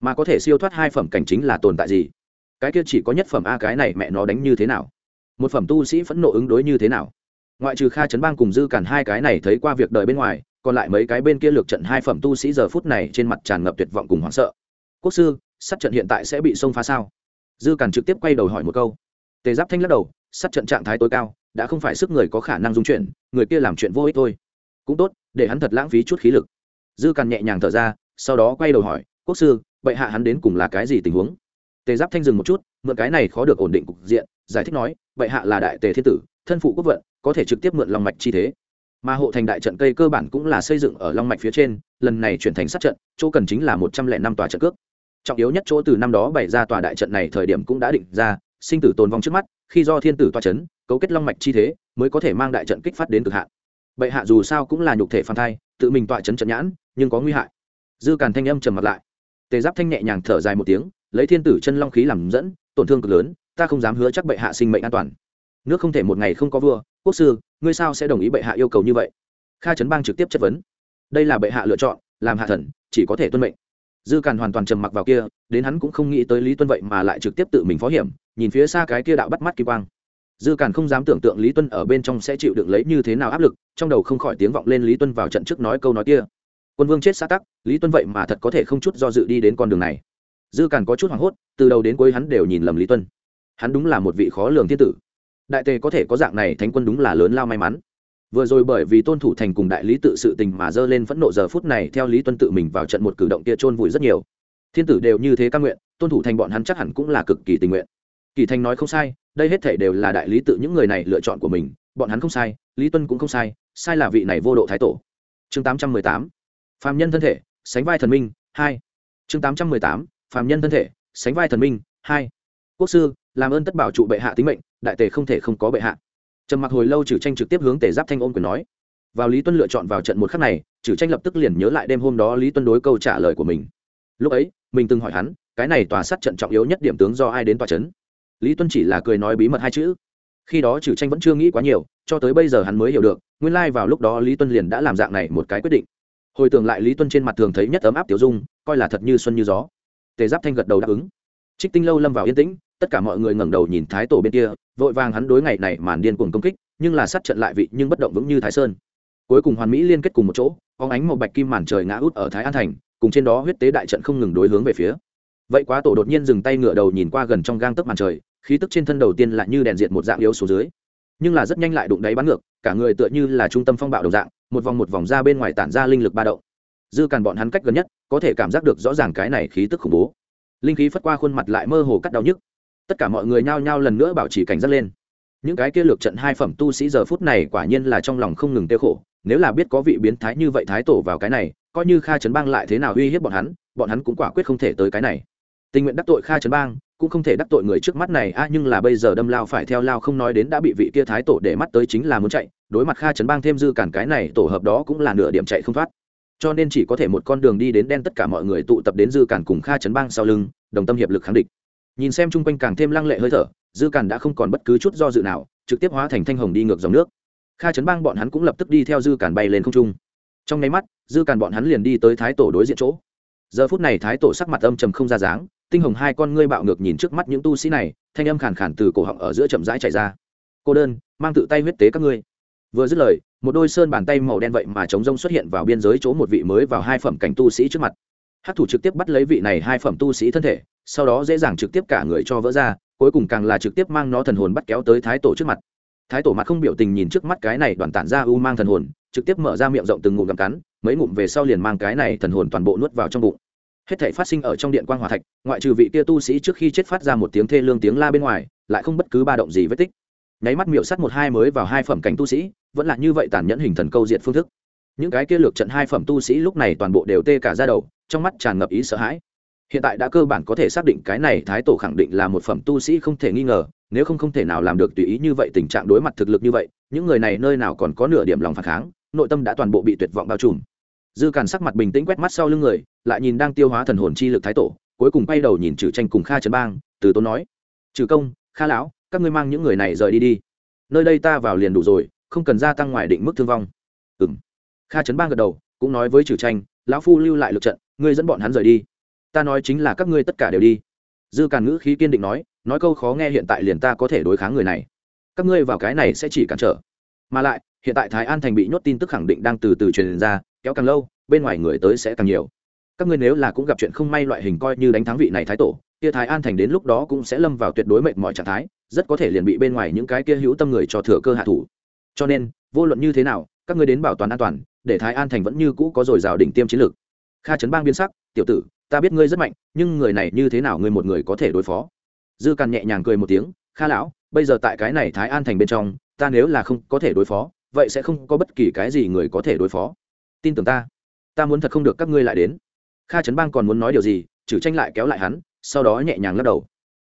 Speaker 1: Mà có thể siêu thoát hai phẩm cảnh chính là tồn tại gì? Cái kia chỉ có nhất phẩm a cái này mẹ nó đánh như thế nào? Một phẩm tu sĩ phẫn nộ ứng đối như thế nào? Ngoại trừ kha chấn bang cùng dư cản hai cái này thấy qua việc đời bên ngoài còn lại mấy cái bên kia lược trận hai phẩm tu sĩ giờ phút này trên mặt tràn ngập tuyệt vọng cùng hoảng sợ. Quốc sư, sát trận hiện tại sẽ bị xông phá sao? Dư càn trực tiếp quay đầu hỏi một câu. Tề giáp thanh lắc đầu, sát trận trạng thái tối cao, đã không phải sức người có khả năng dung chuyển, người kia làm chuyện vô ích thôi. Cũng tốt, để hắn thật lãng phí chút khí lực. Dư càn nhẹ nhàng thở ra, sau đó quay đầu hỏi, quốc sư, bệ hạ hắn đến cùng là cái gì tình huống? Tề giáp thanh dừng một chút, mượn cái này khó được ổn định cục diện, giải thích nói, bệ hạ là đại tề thiên tử, thân phụ quốc vận, có thể trực tiếp mượn lòng mạch chi thế mà hộ thành đại trận cây cơ bản cũng là xây dựng ở long mạch phía trên, lần này chuyển thành sát trận, chỗ cần chính là một trăm lẻ năm tòa trận cước. Trọng yếu nhất chỗ từ năm đó bày ra tòa đại trận này thời điểm cũng đã định ra, sinh tử tồn vong trước mắt, khi do thiên tử toa c h ấ n cấu kết long mạch chi thế, mới có thể mang đại trận kích phát đến cực hạn. Bệ hạ dù sao cũng là nhục thể phan thai, tự mình tọa chấn trận nhãn, nhưng có nguy hại. Dư càn thanh âm trầm mặt lại. Tề giáp thanh nhẹ nhàng thở dài một tiếng, lấy thiên tử chân long khí làm dẫn, tổn thương cực lớn, ta không dám hứa chắc bệ hạ sinh mệnh an toàn. Nước không thể một ngày không có vua quốc sư, ngươi sao sẽ đồng ý bệ hạ yêu cầu như vậy? Kha trấn bang trực tiếp chất vấn. Đây là bệ hạ lựa chọn, làm hạ thần, chỉ có thể tuân mệnh. Dư càn hoàn toàn trầm mặc vào kia, đến hắn cũng không nghĩ tới lý tuân vậy mà lại trực tiếp tự mình phó hiểm, nhìn phía xa cái kia đạo bắt mắt kỳ quang. Dư càn không dám tưởng tượng lý tuân ở bên trong sẽ chịu đựng lấy như thế nào áp lực, trong đầu không khỏi tiếng vọng lên lý tuân vào trận trước nói câu nói kia. Quân vương chết xã tắc, lý tuân vậy mà thật có thể không chút do dự đi đến con đường này. Dư càn có chút hoảng hốt, từ đầu đến cuối hắn đều nhìn lầm lý tuân. Hắn đúng là một vị khó lường thiên tử đại tề có thể có dạng này thánh quân đúng là lớn lao may mắn. Vừa rồi bởi vì tôn thủ thành cùng đại lý tự sự tình mà dơ lên phẫn nộ giờ phút này, theo lý tuân tự mình vào trận một cử động kia trôn vùi rất nhiều. Thiên tử đều như thế căn nguyện, tôn thủ thành bọn hắn chắc hẳn cũng là cực kỳ tình nguyện. Kỳ thành nói không sai, đây hết thể đều là đại lý tự những người này lựa chọn của mình, bọn hắn không sai, lý tuân cũng không sai sai là vị này vô độ thái tổ. Chương tám trăm mười tám phạm nhân thân thể, sánh vai thần minh, hai. Chương tám trăm mười tám phạm nhân thân thể, sánh vai thần minh, hai. Quốc sư làm ơn tất bảo trụ bệ hạ tính mệnh, đại tề không thể không có bệ hạ. Trầm mặc hồi lâu trừ tranh trực tiếp hướng tề giáp thanh ôm quyền nói. Vào lý tuân lựa chọn vào trận một khắc này, trừ tranh lập tức liền nhớ lại đêm hôm đó lý tuân đối câu trả lời của mình. Lúc ấy, mình từng hỏi hắn, cái này tòa sát trận trọng yếu nhất điểm tướng do ai đến tòa trấn lý tuân chỉ là cười nói bí mật hai chữ. Khi đó trừ tranh vẫn chưa nghĩ quá nhiều, cho tới bây giờ hắn mới hiểu được, nguyên lai、like、vào lúc đó lý tuân liền đã làm dạng này một cái quyết định. Hồi tưởng lại lý tuân trên mặt thường thấy nhất ấm áp tiểu dung, coi là thật như xuân như gió. Tề giáp thanh gật đầu đáp ứng. Trích tinh lâu lâm vào yên tĩnh tất cả mọi người ngẩng đầu nhìn thái tổ bên kia, vội vàng hắn đối ngày này màn điên cuồng công kích, nhưng là sát trận lại vị nhưng bất động vững như thái sơn. Cuối cùng hoàn mỹ liên kết cùng một chỗ óng ánh màu bạch kim màn trời ngã út ở thái an thành, cùng trên đó huyết tế đại trận không ngừng đối hướng về phía. Vậy quá tổ đột nhiên dừng tay ngựa đầu nhìn qua gần trong gang tấc màn trời, khí tức trên thân đầu tiên lại như đèn diệt một dạng yếu xuống dưới. Nhưng là rất nhanh lại đụng đáy bắn ngược, cả người tựa như là trung tâm phong bạo đầu dạng, một vòng một vòng ra bên ngoài tản ra linh lực ba động. Dư càn bọn hắn cách gần nhất, có thể cảm giác được rõ ràng cái này khí tức khủng bố. Linh khí phất qua khuôn mặt lại mơ hồ cắt đau nhức tất cả mọi người nhao nhao lần nữa bảo trì cảnh giác lên. Những cái kia lược trận hai phẩm tu sĩ giờ phút này quả nhiên là trong lòng không ngừng tiêu khổ. Nếu là biết có vị biến thái như vậy thái tổ vào cái này, coi như kha trấn bang lại thế nào uy hiếp bọn hắn bọn hắn cũng quả quyết không thể tới cái này. Tình nguyện đắc tội kha trấn bang, cũng không thể đắc tội người trước mắt này. A, nhưng là bây giờ đâm lao phải theo lao không nói đến đã bị vị kia thái tổ để mắt tới chính là muốn chạy. Đối mặt kha trấn bang thêm dư cản cái này, tổ hợp đó cũng là nửa điểm chạy không thoát. Cho nên chỉ có thể một con đường đi đến đen tất cả mọi người tụ tập đến dư cản cùng kha trấn bang sau lưng, đồng tâm hiệp lực kháng địch nhìn xem chung quanh càng thêm lăng lệ hơi thở, dư càn đã không còn bất cứ chút do dự nào, trực tiếp hóa thành thanh hồng đi ngược dòng nước. Kha chấn bang bọn hắn cũng lập tức đi theo dư càn bay lên không trung. Trong nháy mắt, dư càn bọn hắn liền đi tới thái tổ đối diện chỗ. Giờ phút này thái tổ sắc mặt âm trầm không ra dáng, tinh hồng hai con ngươi bạo ngược nhìn trước mắt những tu sĩ này, thanh âm khàn khàn từ cổ họng ở giữa chậm rãi chạy ra. Cô đơn, mang tự tay huyết tế các ngươi. Vừa dứt lời, một đôi sơn bàn tay màu đen vậy mà chống rông xuất hiện vào biên giới chỗ một vị mới vào hai phẩm cảnh tu sĩ trước mặt. Hát thủ trực tiếp bắt lấy vị này hai phẩm tu sĩ thân thể sau đó dễ dàng trực tiếp cả người cho vỡ ra, cuối cùng càng là trực tiếp mang nó thần hồn bắt kéo tới thái tổ trước mặt. Thái tổ mặt không biểu tình nhìn trước mắt cái này đoàn tản ra u mang thần hồn, trực tiếp mở ra miệng rộng từng ngụm gặm cắn, mấy ngụm về sau liền mang cái này thần hồn toàn bộ nuốt vào trong bụng. Hết thể phát sinh ở trong điện quan hòa thạch, ngoại trừ vị kia tu sĩ trước khi chết phát ra một tiếng thê lương tiếng la bên ngoài, lại không bất cứ ba động gì vết tích. Nháy mắt miệu sắt một hai mới vào hai phẩm cảnh tu sĩ, vẫn là như vậy tàn nhẫn hình thần câu diện phương thức. Những cái kia lược trận hai phẩm tu sĩ lúc này toàn bộ đều tê cả ra đầu, trong mắt tràn ngập ý sợ hãi hiện tại đã cơ bản có thể xác định cái này thái tổ khẳng định là một phẩm tu sĩ không thể nghi ngờ, nếu không không thể nào làm được tùy ý như vậy tình trạng đối mặt thực lực như vậy, những người này nơi nào còn có nửa điểm lòng phản kháng, nội tâm đã toàn bộ bị tuyệt vọng bao trùm. Dư càn sắc mặt bình tĩnh quét mắt sau lưng người, lại nhìn đang tiêu hóa thần hồn chi lực thái tổ, cuối cùng bay đầu nhìn trừ tranh cùng kha trấn bang, từ tốn nói, trừ công, kha lão, các ngươi mang những người này rời đi đi. Nơi đây ta vào liền đủ rồi, không cần gia tăng ngoài định mức thương vong. Ừ m kha trấn bang gật đầu, cũng nói với trừ tranh, lão phu lưu lại lực trận, ngươi dẫn bọn hắn rời đi ta nói chính là các ngươi tất cả đều đi. Dư càn ngữ khí kiên định nói nói câu khó nghe hiện tại liền ta có thể đối kháng người này. Các ngươi vào cái này sẽ chỉ cản trở. Mà lại, hiện tại thái an thành bị nhốt tin tức khẳng định đang từ từ truyền ra, kéo càng lâu, bên ngoài người tới sẽ càng nhiều. Các ngươi nếu là cũng gặp chuyện không may loại hình coi như đánh thắng vị này thái tổ, kia thái an thành đến lúc đó cũng sẽ lâm vào tuyệt đối mệnh mọi trạng thái, rất có thể liền bị bên ngoài những cái kia hữu tâm người cho thừa cơ hạ thủ. Cho nên, vô luận như thế nào, các ngươi đến bảo toàn an toàn, để thái an thành vẫn như cũ có dồi dào đỉnh tiêm chiến lược. Kha trấn bang biến sắc, tiểu tử ta biết ngươi rất mạnh, nhưng người này như thế nào ngươi một người có thể đối phó? Dư càn nhẹ nhàng cười một tiếng, kha lão, bây giờ tại cái này thái an thành bên trong, ta nếu là không có thể đối phó, vậy sẽ không có bất kỳ cái gì người có thể đối phó. Tin tưởng ta. Ta muốn thật không được các ngươi lại đến. Kha trấn bang còn muốn nói điều gì chử tranh lại kéo lại hắn, sau đó nhẹ nhàng lắc đầu.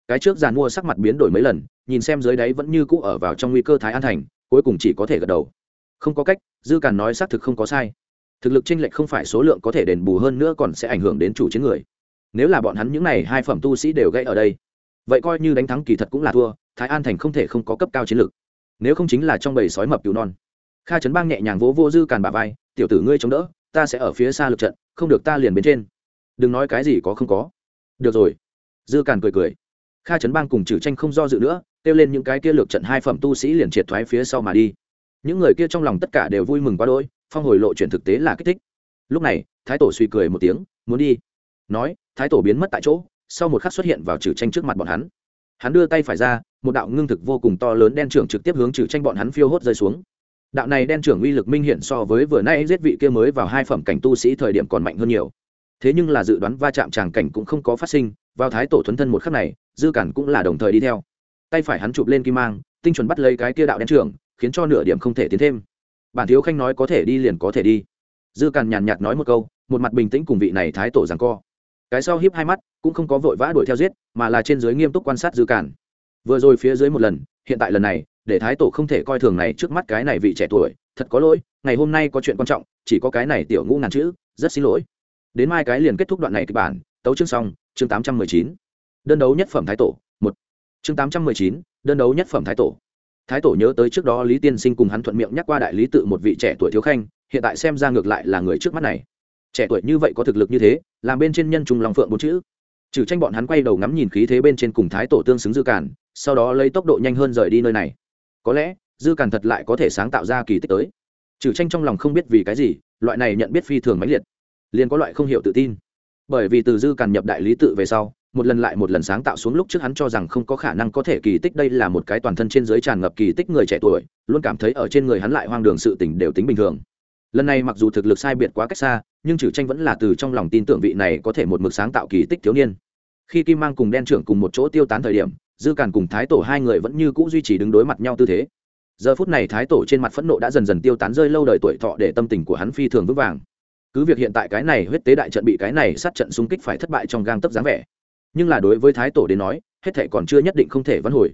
Speaker 1: Cái trước giàn mua sắc mặt biến đổi mấy lần, nhìn xem dưới đáy vẫn như cũ ở vào trong nguy cơ thái an thành, cuối cùng chỉ có thể gật đầu. Không có cách, dư càn nói xác thực không có sai thực lực chênh lệch không phải số lượng có thể đền bù hơn nữa còn sẽ ảnh hưởng đến chủ chiến người. Nếu là bọn hắn những này hai phẩm tu sĩ đều gây ở đây, vậy coi như đánh thắng kỳ thật cũng là thua, thái an thành không thể không có cấp cao chiến lược nếu không chính là trong bầy sói mập cứu non. Kha trấn bang nhẹ nhàng vỗ vô dư càn bà vai, tiểu tử ngươi chống đỡ, ta sẽ ở phía xa lực trận, không được ta liền bên trên. Đừng nói cái gì có không có. Được rồi. Dư càn cười cười. Kha trấn bang cùng trừ tranh không do dự nữa, kêu lên những cái kia lược trận hai phẩm tu sĩ liền triệt thoái phía sau mà đi. Những người kia trong lòng tất cả đều vui mừng quá đỗi phong hồi lộ chuyển thực tế là kích thích. Lúc này, thái tổ suy cười một tiếng, muốn đi. Nói, thái tổ biến mất tại chỗ, sau một khắc xuất hiện vào trừ tranh trước mặt bọn hắn. Hắn đưa tay phải ra, một đạo ngưng thực vô cùng to lớn đen trưởng trực tiếp hướng trừ tranh bọn hắn phiêu hốt rơi xuống. Đạo này đen trưởng uy lực minh hiện so với vừa nay giết vị kia mới vào hai phẩm cảnh tu sĩ thời điểm còn mạnh hơn nhiều. Thế nhưng là dự đoán va chạm tràng cảnh cũng không có phát sinh, vào thái tổ thuấn thân một khắc này, dư cản cũng là đồng thời đi theo. Tay phải hắn chụp lên kim mang, tinh chuẩn bắt lấy cái kia đạo đen trưởng, khiến cho nửa điểm không thể tiến thêm bản thiếu khanh nói có thể đi liền có thể đi. Dư càn nhàn nhạt nói một câu, một mặt bình tĩnh cùng vị này thái tổ rằng co. Cái sau hiếp hai mắt, cũng không có vội vã đuổi theo giết, mà là trên dưới nghiêm túc quan sát dư càn. Vừa rồi phía dưới một lần, hiện tại lần này, để thái tổ không thể coi thường này trước mắt cái này vị trẻ tuổi, thật có lỗi, ngày hôm nay có chuyện quan trọng, chỉ có cái này tiểu ngũ ngàn chữ, rất xin lỗi. Đến mai cái liền kết thúc đoạn này kịch bản, tấu chương xong, chương tám trăm mười chín. Đơn đấu nhất phẩm thái tổ, một. Chương tám trăm mười chín, đơn đấu nhất phẩm thái tổ thái tổ nhớ tới trước đó lý tiên sinh cùng hắn thuận miệng nhắc qua đại lý tự một vị trẻ tuổi thiếu khanh, hiện tại xem ra ngược lại là người trước mắt này. Trẻ tuổi như vậy có thực lực như thế, làm bên trên nhân trung lòng phượng bốn chữ. Trừ tranh bọn hắn quay đầu ngắm nhìn khí thế bên trên cùng thái tổ tương xứng dư cản sau đó lấy tốc độ nhanh hơn rời đi nơi này. Có lẽ, dư cản thật lại có thể sáng tạo ra kỳ tích tới. Trừ tranh trong lòng không biết vì cái gì, loại này nhận biết phi thường mãnh liệt, liền có loại không hiểu tự tin. Bởi vì từ dư càn nhập đại lý tự về sau một lần lại một lần sáng tạo xuống lúc trước hắn cho rằng không có khả năng có thể kỳ tích, đây là một cái toàn thân trên giới tràn ngập kỳ tích người trẻ tuổi, luôn cảm thấy ở trên người hắn lại hoang đường sự tình đều tính bình thường. Lần này mặc dù thực lực sai biệt quá cách xa, nhưng trừ tranh vẫn là từ trong lòng tin tưởng vị này có thể một mực sáng tạo kỳ tích thiếu niên. Khi kim mang cùng đen trưởng cùng một chỗ tiêu tán thời điểm, dư càn cùng thái tổ hai người vẫn như c ũ duy trì đứng đối mặt nhau tư thế. Giờ phút này thái tổ trên mặt phẫn nộ đã dần dần tiêu tán rơi lâu đời tuổi thọ để tâm tình của hắn phi thường vững vàng. Cứ việc hiện tại cái này huyết tế đại trận bị cái này sát trận xung kích phải thất bại trong gang tấp dáng vẻ nhưng là đối với thái tổ đến nói, hết thệ còn chưa nhất định không thể vãn hồi.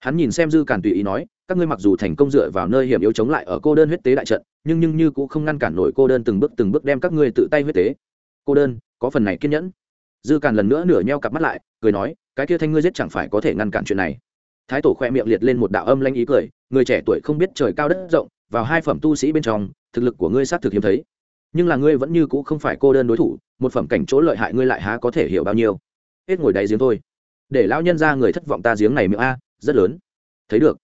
Speaker 1: Hắn nhìn xem dư càn tùy ý nói, các ngươi mặc dù thành công dựa vào nơi hiểm yếu chống lại ở cô đơn huyết tế đại trận, nhưng nhưng như cũng không ngăn cản nổi cô đơn từng bước từng bước đem các ngươi tự tay huyết tế. Cô đơn, có phần này kiên nhẫn. Dư càn lần nữa nửa nheo cặp mắt lại, cười nói, cái kia thanh ngươi giết chẳng phải có thể ngăn cản chuyện này. Thái tổ khoe miệng liệt lên một đạo âm lanh ý cười, người trẻ tuổi không biết trời cao đất rộng, vào hai phẩm tu sĩ bên trong, thực lực của ngươi xác thực hiếm thấy. Nhưng là ngươi vẫn như cũ không phải cô đơn đối thủ, một phẩm cảnh chỗ lợi hại ngươi lại há có thể hiểu bao nhiêu? Hết ngồi đáy giếng thôi. Để lão nhân ra người thất vọng ta giếng này miệng a, rất lớn. Thấy được.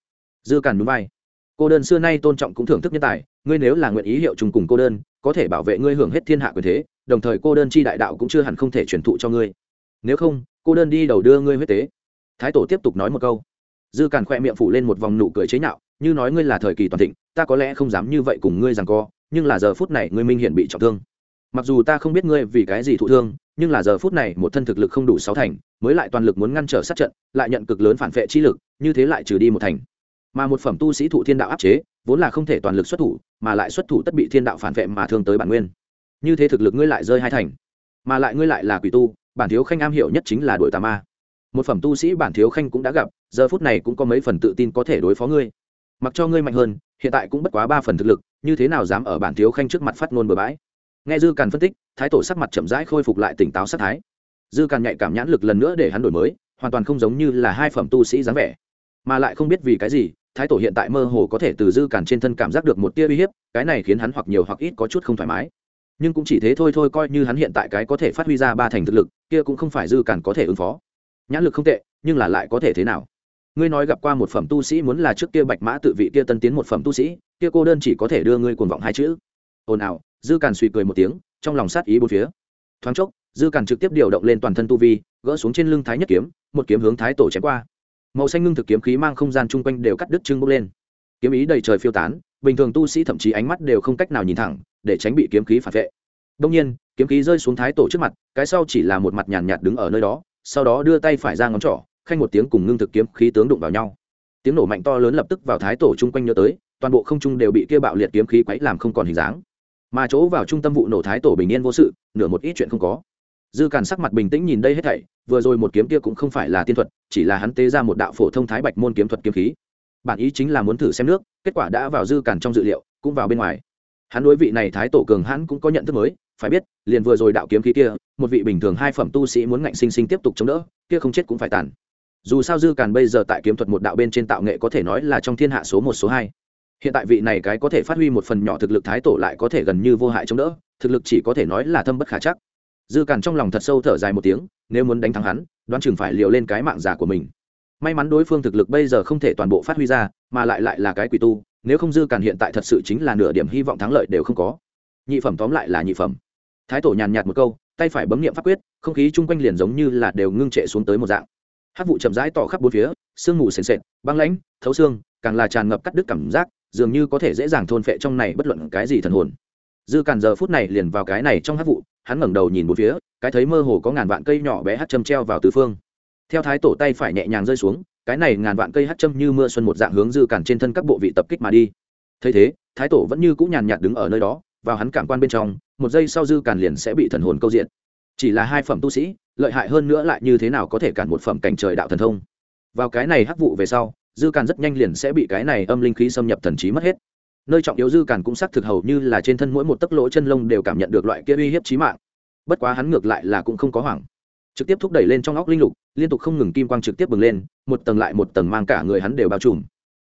Speaker 1: Dư càn núi vai. Cô đơn xưa nay tôn trọng cũng thưởng thức nhân tài, ngươi nếu là nguyện ý hiệu chung cùng cô đơn, có thể bảo vệ ngươi hưởng hết thiên hạ quyền thế, đồng thời cô đơn chi đại đạo cũng chưa hẳn không thể truyền thụ cho ngươi. Nếu không, cô đơn đi đầu đưa ngươi huyết tế. Thái tổ tiếp tục nói một câu. Dư càn khoe miệng phủ lên một vòng nụ cười chế nhạo, như nói ngươi là thời kỳ toàn thịnh, ta có lẽ không dám như vậy cùng ngươi rằng co, nhưng là giờ phút này ngươi minh hiển bị trọng thương. Mặc dù ta không biết ngươi vì cái gì thụ thương nhưng là giờ phút này một thân thực lực không đủ sáu thành, mới lại toàn lực muốn ngăn trở sát trận, lại nhận cực lớn phản vệ chi lực, như thế lại trừ đi một thành. Mà một phẩm tu sĩ thụ thiên đạo áp chế, vốn là không thể toàn lực xuất thủ, mà lại xuất thủ tất bị thiên đạo phản vệ mà thương tới bản nguyên. Như thế thực lực ngươi lại rơi hai thành, mà lại ngươi lại là quỷ tu, bản thiếu khanh am hiểu nhất chính là đội tà ma. Một phẩm tu sĩ bản thiếu khanh cũng đã gặp, giờ phút này cũng có mấy phần tự tin có thể đối phó ngươi. Mặc cho ngươi mạnh hơn, hiện tại cũng bất quá ba phần thực lực, như thế nào dám ở bản thiếu khanh trước mặt phát ngôn bừa bãi? Nghe dư càn phân tích, thái tổ sắc mặt chậm rãi khôi phục lại tỉnh táo sắc thái. Dư càn nhạy cảm nhãn lực lần nữa để hắn đổi mới, hoàn toàn không giống như là hai phẩm tu sĩ dáng vẻ. Mà lại không biết vì cái gì, thái tổ hiện tại mơ hồ có thể từ dư càn trên thân cảm giác được một tia uy hiếp, cái này khiến hắn hoặc nhiều hoặc ít có chút không thoải mái. Nhưng cũng chỉ thế thôi thôi, coi như hắn hiện tại cái có thể phát huy ra ba thành thực lực, kia cũng không phải dư càn có thể ứng phó. Nhãn lực không tệ, nhưng là lại có thể thế nào? Ngươi nói gặp qua một phẩm tu sĩ muốn là trước kia bạch mã tự vị kia tân tiến một phẩm tu sĩ, kia cô đơn chỉ có thể đưa ngươi cuồng vọng hai chữ. Ồn ào dư càn suy cười một tiếng, trong lòng sát ý bốn phía. Thoáng chốc, dư càn trực tiếp điều động lên toàn thân tu vi, gỡ xuống trên lưng thái nhất kiếm, một kiếm hướng thái tổ chém qua. Màu xanh ngưng thực kiếm khí mang không gian chung quanh đều cắt đứt trưng bốc lên. Kiếm ý đầy trời phiêu tán, bình thường tu sĩ thậm chí ánh mắt đều không cách nào nhìn thẳng, để tránh bị kiếm khí phản vệ. Đông nhiên, kiếm khí rơi xuống thái tổ trước mặt, cái sau chỉ là một mặt nhàn nhạt đứng ở nơi đó, sau đó đưa tay phải ra ngón trỏ, khanh một tiếng cùng ngưng thực kiếm khí tướng đụng vào nhau. Tiếng nổ mạnh to lớn lập tức vào thái tổ chung quanh nhớ tới, toàn bộ không trung đều bị kia bạo liệt kiếm khí quấy làm không còn hình dáng mà chỗ vào trung tâm vụ nổ thái tổ bình yên vô sự, nửa một ít chuyện không có. Dư càn sắc mặt bình tĩnh nhìn đây hết thảy, vừa rồi một kiếm kia cũng không phải là tiên thuật, chỉ là hắn tế ra một đạo phổ thông thái bạch môn kiếm thuật kiếm khí. Bản ý chính là muốn thử xem nước, kết quả đã vào dư càn trong dự liệu, cũng vào bên ngoài. Hắn đối vị này thái tổ cường hắn cũng có nhận thức mới, phải biết, liền vừa rồi đạo kiếm khí kia, một vị bình thường hai phẩm tu sĩ muốn ngạnh sinh sinh tiếp tục chống đỡ, kia không chết cũng phải tàn. Dù sao dư càn bây giờ tại kiếm thuật một đạo bên trên tạo nghệ có thể nói là trong thiên hạ số một, số hai hiện tại vị này cái có thể phát huy một phần nhỏ thực lực thái tổ lại có thể gần như vô hại chống đỡ, thực lực chỉ có thể nói là thâm bất khả chắc. Dư càn trong lòng thật sâu thở dài một tiếng, nếu muốn đánh thắng hắn, đoán chừng phải liều lên cái mạng giả của mình. May mắn đối phương thực lực bây giờ không thể toàn bộ phát huy ra, mà lại lại là cái quỷ tu, nếu không dư càn hiện tại thật sự chính là nửa điểm hy vọng thắng lợi đều không có. Nhị phẩm tóm lại là nhị phẩm. Thái tổ nhàn nhạt một câu, tay phải bấm nghiệm pháp quyết, không khí chung quanh liền giống như là đều ngưng trệ xuống tới một dạng. Hát vụ chậm rãi tỏ khắp bốn phía, sương mù sền sệt, băng lãnh, thấu xương, càng là tràn ngập cắt đứt cảm giác dường như có thể dễ dàng thôn phệ trong này bất luận cái gì thần hồn. Dư càn giờ phút này liền vào cái này trong hát vụ, hắn ngẩng đầu nhìn một phía, cái thấy mơ hồ có ngàn vạn cây nhỏ bé hát châm treo vào tứ phương. Theo thái tổ tay phải nhẹ nhàng rơi xuống, cái này ngàn vạn cây hát châm như mưa xuân một dạng hướng dư càn trên thân các bộ vị tập kích mà đi. Thấy thế, thái tổ vẫn như cũng nhàn nhạt đứng ở nơi đó, vào hắn cảm quan bên trong, một giây sau dư càn liền sẽ bị thần hồn câu diện. Chỉ là hai phẩm tu sĩ, lợi hại hơn nữa lại như thế nào có thể cản một phẩm cảnh trời đạo thần thông? Vào cái này hắc vụ về sau dư càn rất nhanh liền sẽ bị cái này âm linh khí xâm nhập thần trí mất hết. Nơi trọng yếu dư càn cũng xác thực hầu như là trên thân mỗi một tấc lỗ chân lông đều cảm nhận được loại kia uy hiếp trí mạng. Bất quá hắn ngược lại là cũng không có hoảng. Trực tiếp thúc đẩy lên trong óc linh lục, liên tục không ngừng kim quang trực tiếp bừng lên, một tầng lại một tầng mang cả người hắn đều bao trùm.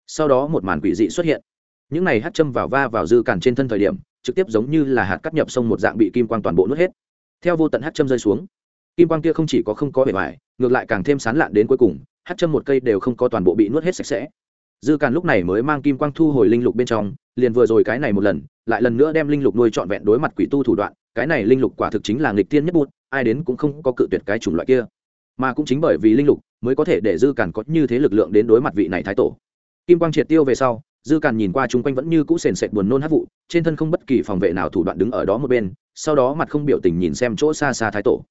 Speaker 1: Sau đó một màn quỷ dị xuất hiện. Những này hắt châm vào va vào dư càn trên thân thời điểm, trực tiếp giống như là hạt cắt nhập sông một dạng bị kim quang toàn bộ nuốt hết. Theo vô tận hắt châm rơi xuống, kim quang kia không chỉ có không có bề ngoài, ngược lại càng thêm sán lạn đến cuối cùng hát châm một cây đều không có toàn bộ bị nuốt hết sạch sẽ. Dư càn lúc này mới mang kim quang thu hồi linh lục bên trong, liền vừa rồi cái này một lần, lại lần nữa đem linh lục nuôi trọn vẹn đối mặt quỷ tu thủ đoạn, cái này linh lục quả thực chính là nghịch tiên nhất bút, ai đến cũng không có cự tuyệt cái chủng loại kia. Mà cũng chính bởi vì linh lục mới có thể để dư càn có như thế lực lượng đến đối mặt vị này thái tổ. Kim quang triệt tiêu về sau, dư càn nhìn qua chung quanh vẫn như cũ sền sệt buồn nôn hát vụ, trên thân không bất kỳ phòng vệ nào thủ đoạn đứng ở đó một bên, sau đó mặt không biểu tình nhìn xem chỗ xa xa thái tổ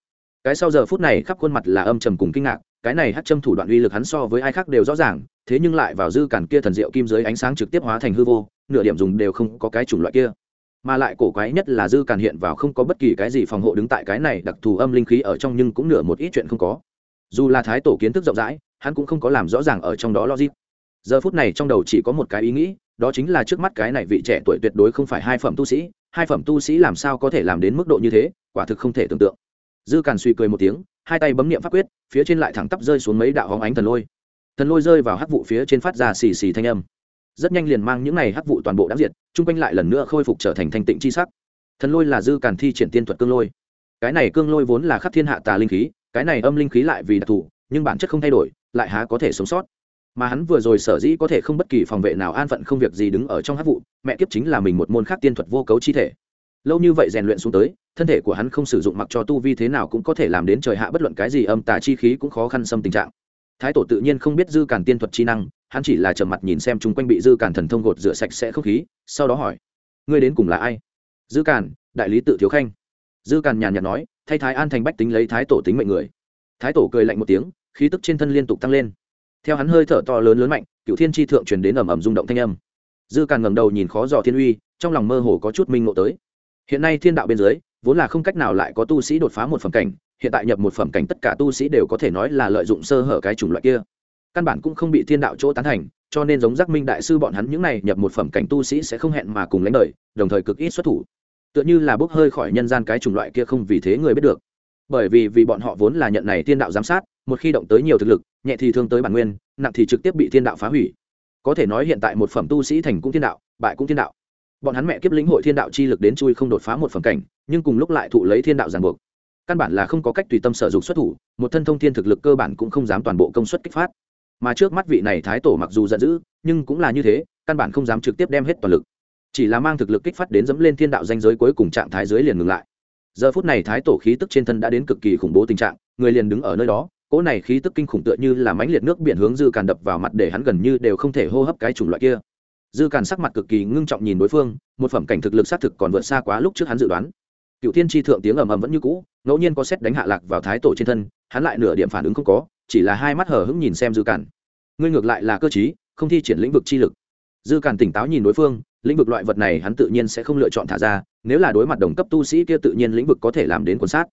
Speaker 1: cái sau giờ phút này khắp khuôn mặt là âm trầm cùng kinh ngạc, cái này hát châm thủ đoạn uy lực hắn so với ai khác đều rõ ràng, thế nhưng lại vào dư cản kia thần diệu kim dưới ánh sáng trực tiếp hóa thành hư vô, nửa điểm dùng đều không có cái chủng loại kia. Mà lại cổ quái nhất là dư càn hiện vào không có bất kỳ cái gì phòng hộ đứng tại cái này đặc thù âm linh khí ở trong nhưng cũng nửa một ít chuyện không có. Dù là thái tổ kiến thức rộng rãi, hắn cũng không có làm rõ ràng ở trong đó logic. Giờ phút này trong đầu chỉ có một cái ý nghĩ, đó chính là trước mắt cái này vị trẻ tuổi tuyệt đối không phải hai phẩm tu sĩ, hai phẩm tu sĩ làm sao có thể làm đến mức độ như thế, quả thực không thể tưởng tượng dư càn suy cười một tiếng, hai tay bấm niệm pháp quyết, phía trên lại thẳng tắp rơi xuống mấy đạo hóng ánh thần lôi. Thần lôi rơi vào hắc vụ phía trên phát ra xì xì thanh âm. Rất nhanh liền mang những này hắc vụ toàn bộ đã diệt, chung quanh lại lần nữa khôi phục trở thành thanh tịnh chi sắc. Thần lôi là dư càn thi triển tiên thuật cương lôi. Cái này cương lôi vốn là khắc thiên hạ tà linh khí, cái này âm linh khí lại vì đặc thù, nhưng bản chất không thay đổi, lại há có thể sống sót. Mà hắn vừa rồi sở dĩ có thể không bất kỳ phòng vệ nào an phận không việc gì đứng ở trong hát vụ, mẹ kiếp chính là mình một môn khác tiên thuật vô cấu chi thể lâu như vậy rèn luyện xuống tới, thân thể của hắn không sử dụng mặc cho tu vi thế nào cũng có thể làm đến trời hạ bất luận cái gì âm tà chi khí cũng khó khăn xâm tình trạng. Thái tổ tự nhiên không biết dư càn tiên thuật chi năng, hắn chỉ là trầm mặt nhìn xem chung quanh bị dư càn thần thông gột rửa sạch sẽ không khí, sau đó hỏi, ngươi đến cùng là ai? Dư càn, đại lý tự thiếu khanh. Dư càn nhàn nhạt nói, thay thái an thành bách tính lấy thái tổ tính mệnh người. Thái tổ cười lạnh một tiếng, khí tức trên thân liên tục tăng lên. Theo hắn hơi thở to lớn lớn mạnh cựu thiên tri thượng truyền đến ầm ầm rung động thanh âm. Dư càn ngầm đầu nhìn khó dò thiên uy, trong lòng mơ hồ có chút minh ngộ tới hiện nay thiên đạo bên dưới, vốn là không cách nào lại có tu sĩ đột phá một phẩm cảnh, hiện tại nhập một phẩm cảnh tất cả tu sĩ đều có thể nói là lợi dụng sơ hở cái chủng loại kia. Căn bản cũng không bị thiên đạo chỗ tán thành, cho nên giống giác minh đại sư bọn hắn những này nhập một phẩm cảnh tu sĩ sẽ không hẹn mà cùng lãnh đời, đồng thời cực ít xuất thủ. Tựa như là bốc hơi khỏi nhân gian cái chủng loại kia không vì thế người biết được. Bởi vì vì bọn họ vốn là nhận này thiên đạo giám sát, một khi động tới nhiều thực lực, nhẹ thì thương tới bản nguyên, nặng thì trực tiếp bị thiên đạo phá hủy. Có thể nói hiện tại một phẩm tu sĩ thành cũng thiên đạo, bại cũng thiên đạo bọn hắn mẹ kiếp lĩnh hội thiên đạo chi lực đến chui không đột phá một phần cảnh, nhưng cùng lúc lại thụ lấy thiên đạo giàn buộc. Căn bản là không có cách tùy tâm sở dục xuất thủ, một thân thông thiên thực lực cơ bản cũng không dám toàn bộ công suất kích phát. Mà trước mắt vị này thái tổ mặc dù giận dữ, nhưng cũng là như thế, căn bản không dám trực tiếp đem hết toàn lực. Chỉ là mang thực lực kích phát đến dẫm lên thiên đạo danh giới cuối cùng trạng thái dưới liền ngừng lại. Giờ phút này thái tổ khí tức trên thân đã đến cực kỳ khủng bố tình trạng, người liền đứng ở nơi đó, cỗ này khí tức kinh khủng tựa như là mãnh liệt nước biển hướng dư càn đập vào mặt để hắn gần như đều không thể hô hấp cái chủng loại kia dư càn sắc mặt cực kỳ ngưng trọng nhìn đối phương, một phẩm cảnh thực lực xác thực còn vượt xa quá lúc trước hắn dự đoán. Cựu thiên tri thượng tiếng ầm ầm vẫn như cũ, ngẫu nhiên có xét đánh hạ lạc vào thái tổ trên thân, hắn lại nửa điểm phản ứng không có, chỉ là hai mắt hở hững nhìn xem dư càn. Ngươi ngược lại là cơ chí không thi triển lĩnh vực chi lực. Dư càn tỉnh táo nhìn đối phương, lĩnh vực loại vật này hắn tự nhiên sẽ không lựa chọn thả ra, nếu là đối mặt đồng cấp tu sĩ kia tự nhiên lĩnh vực có thể làm đến cuốn sát.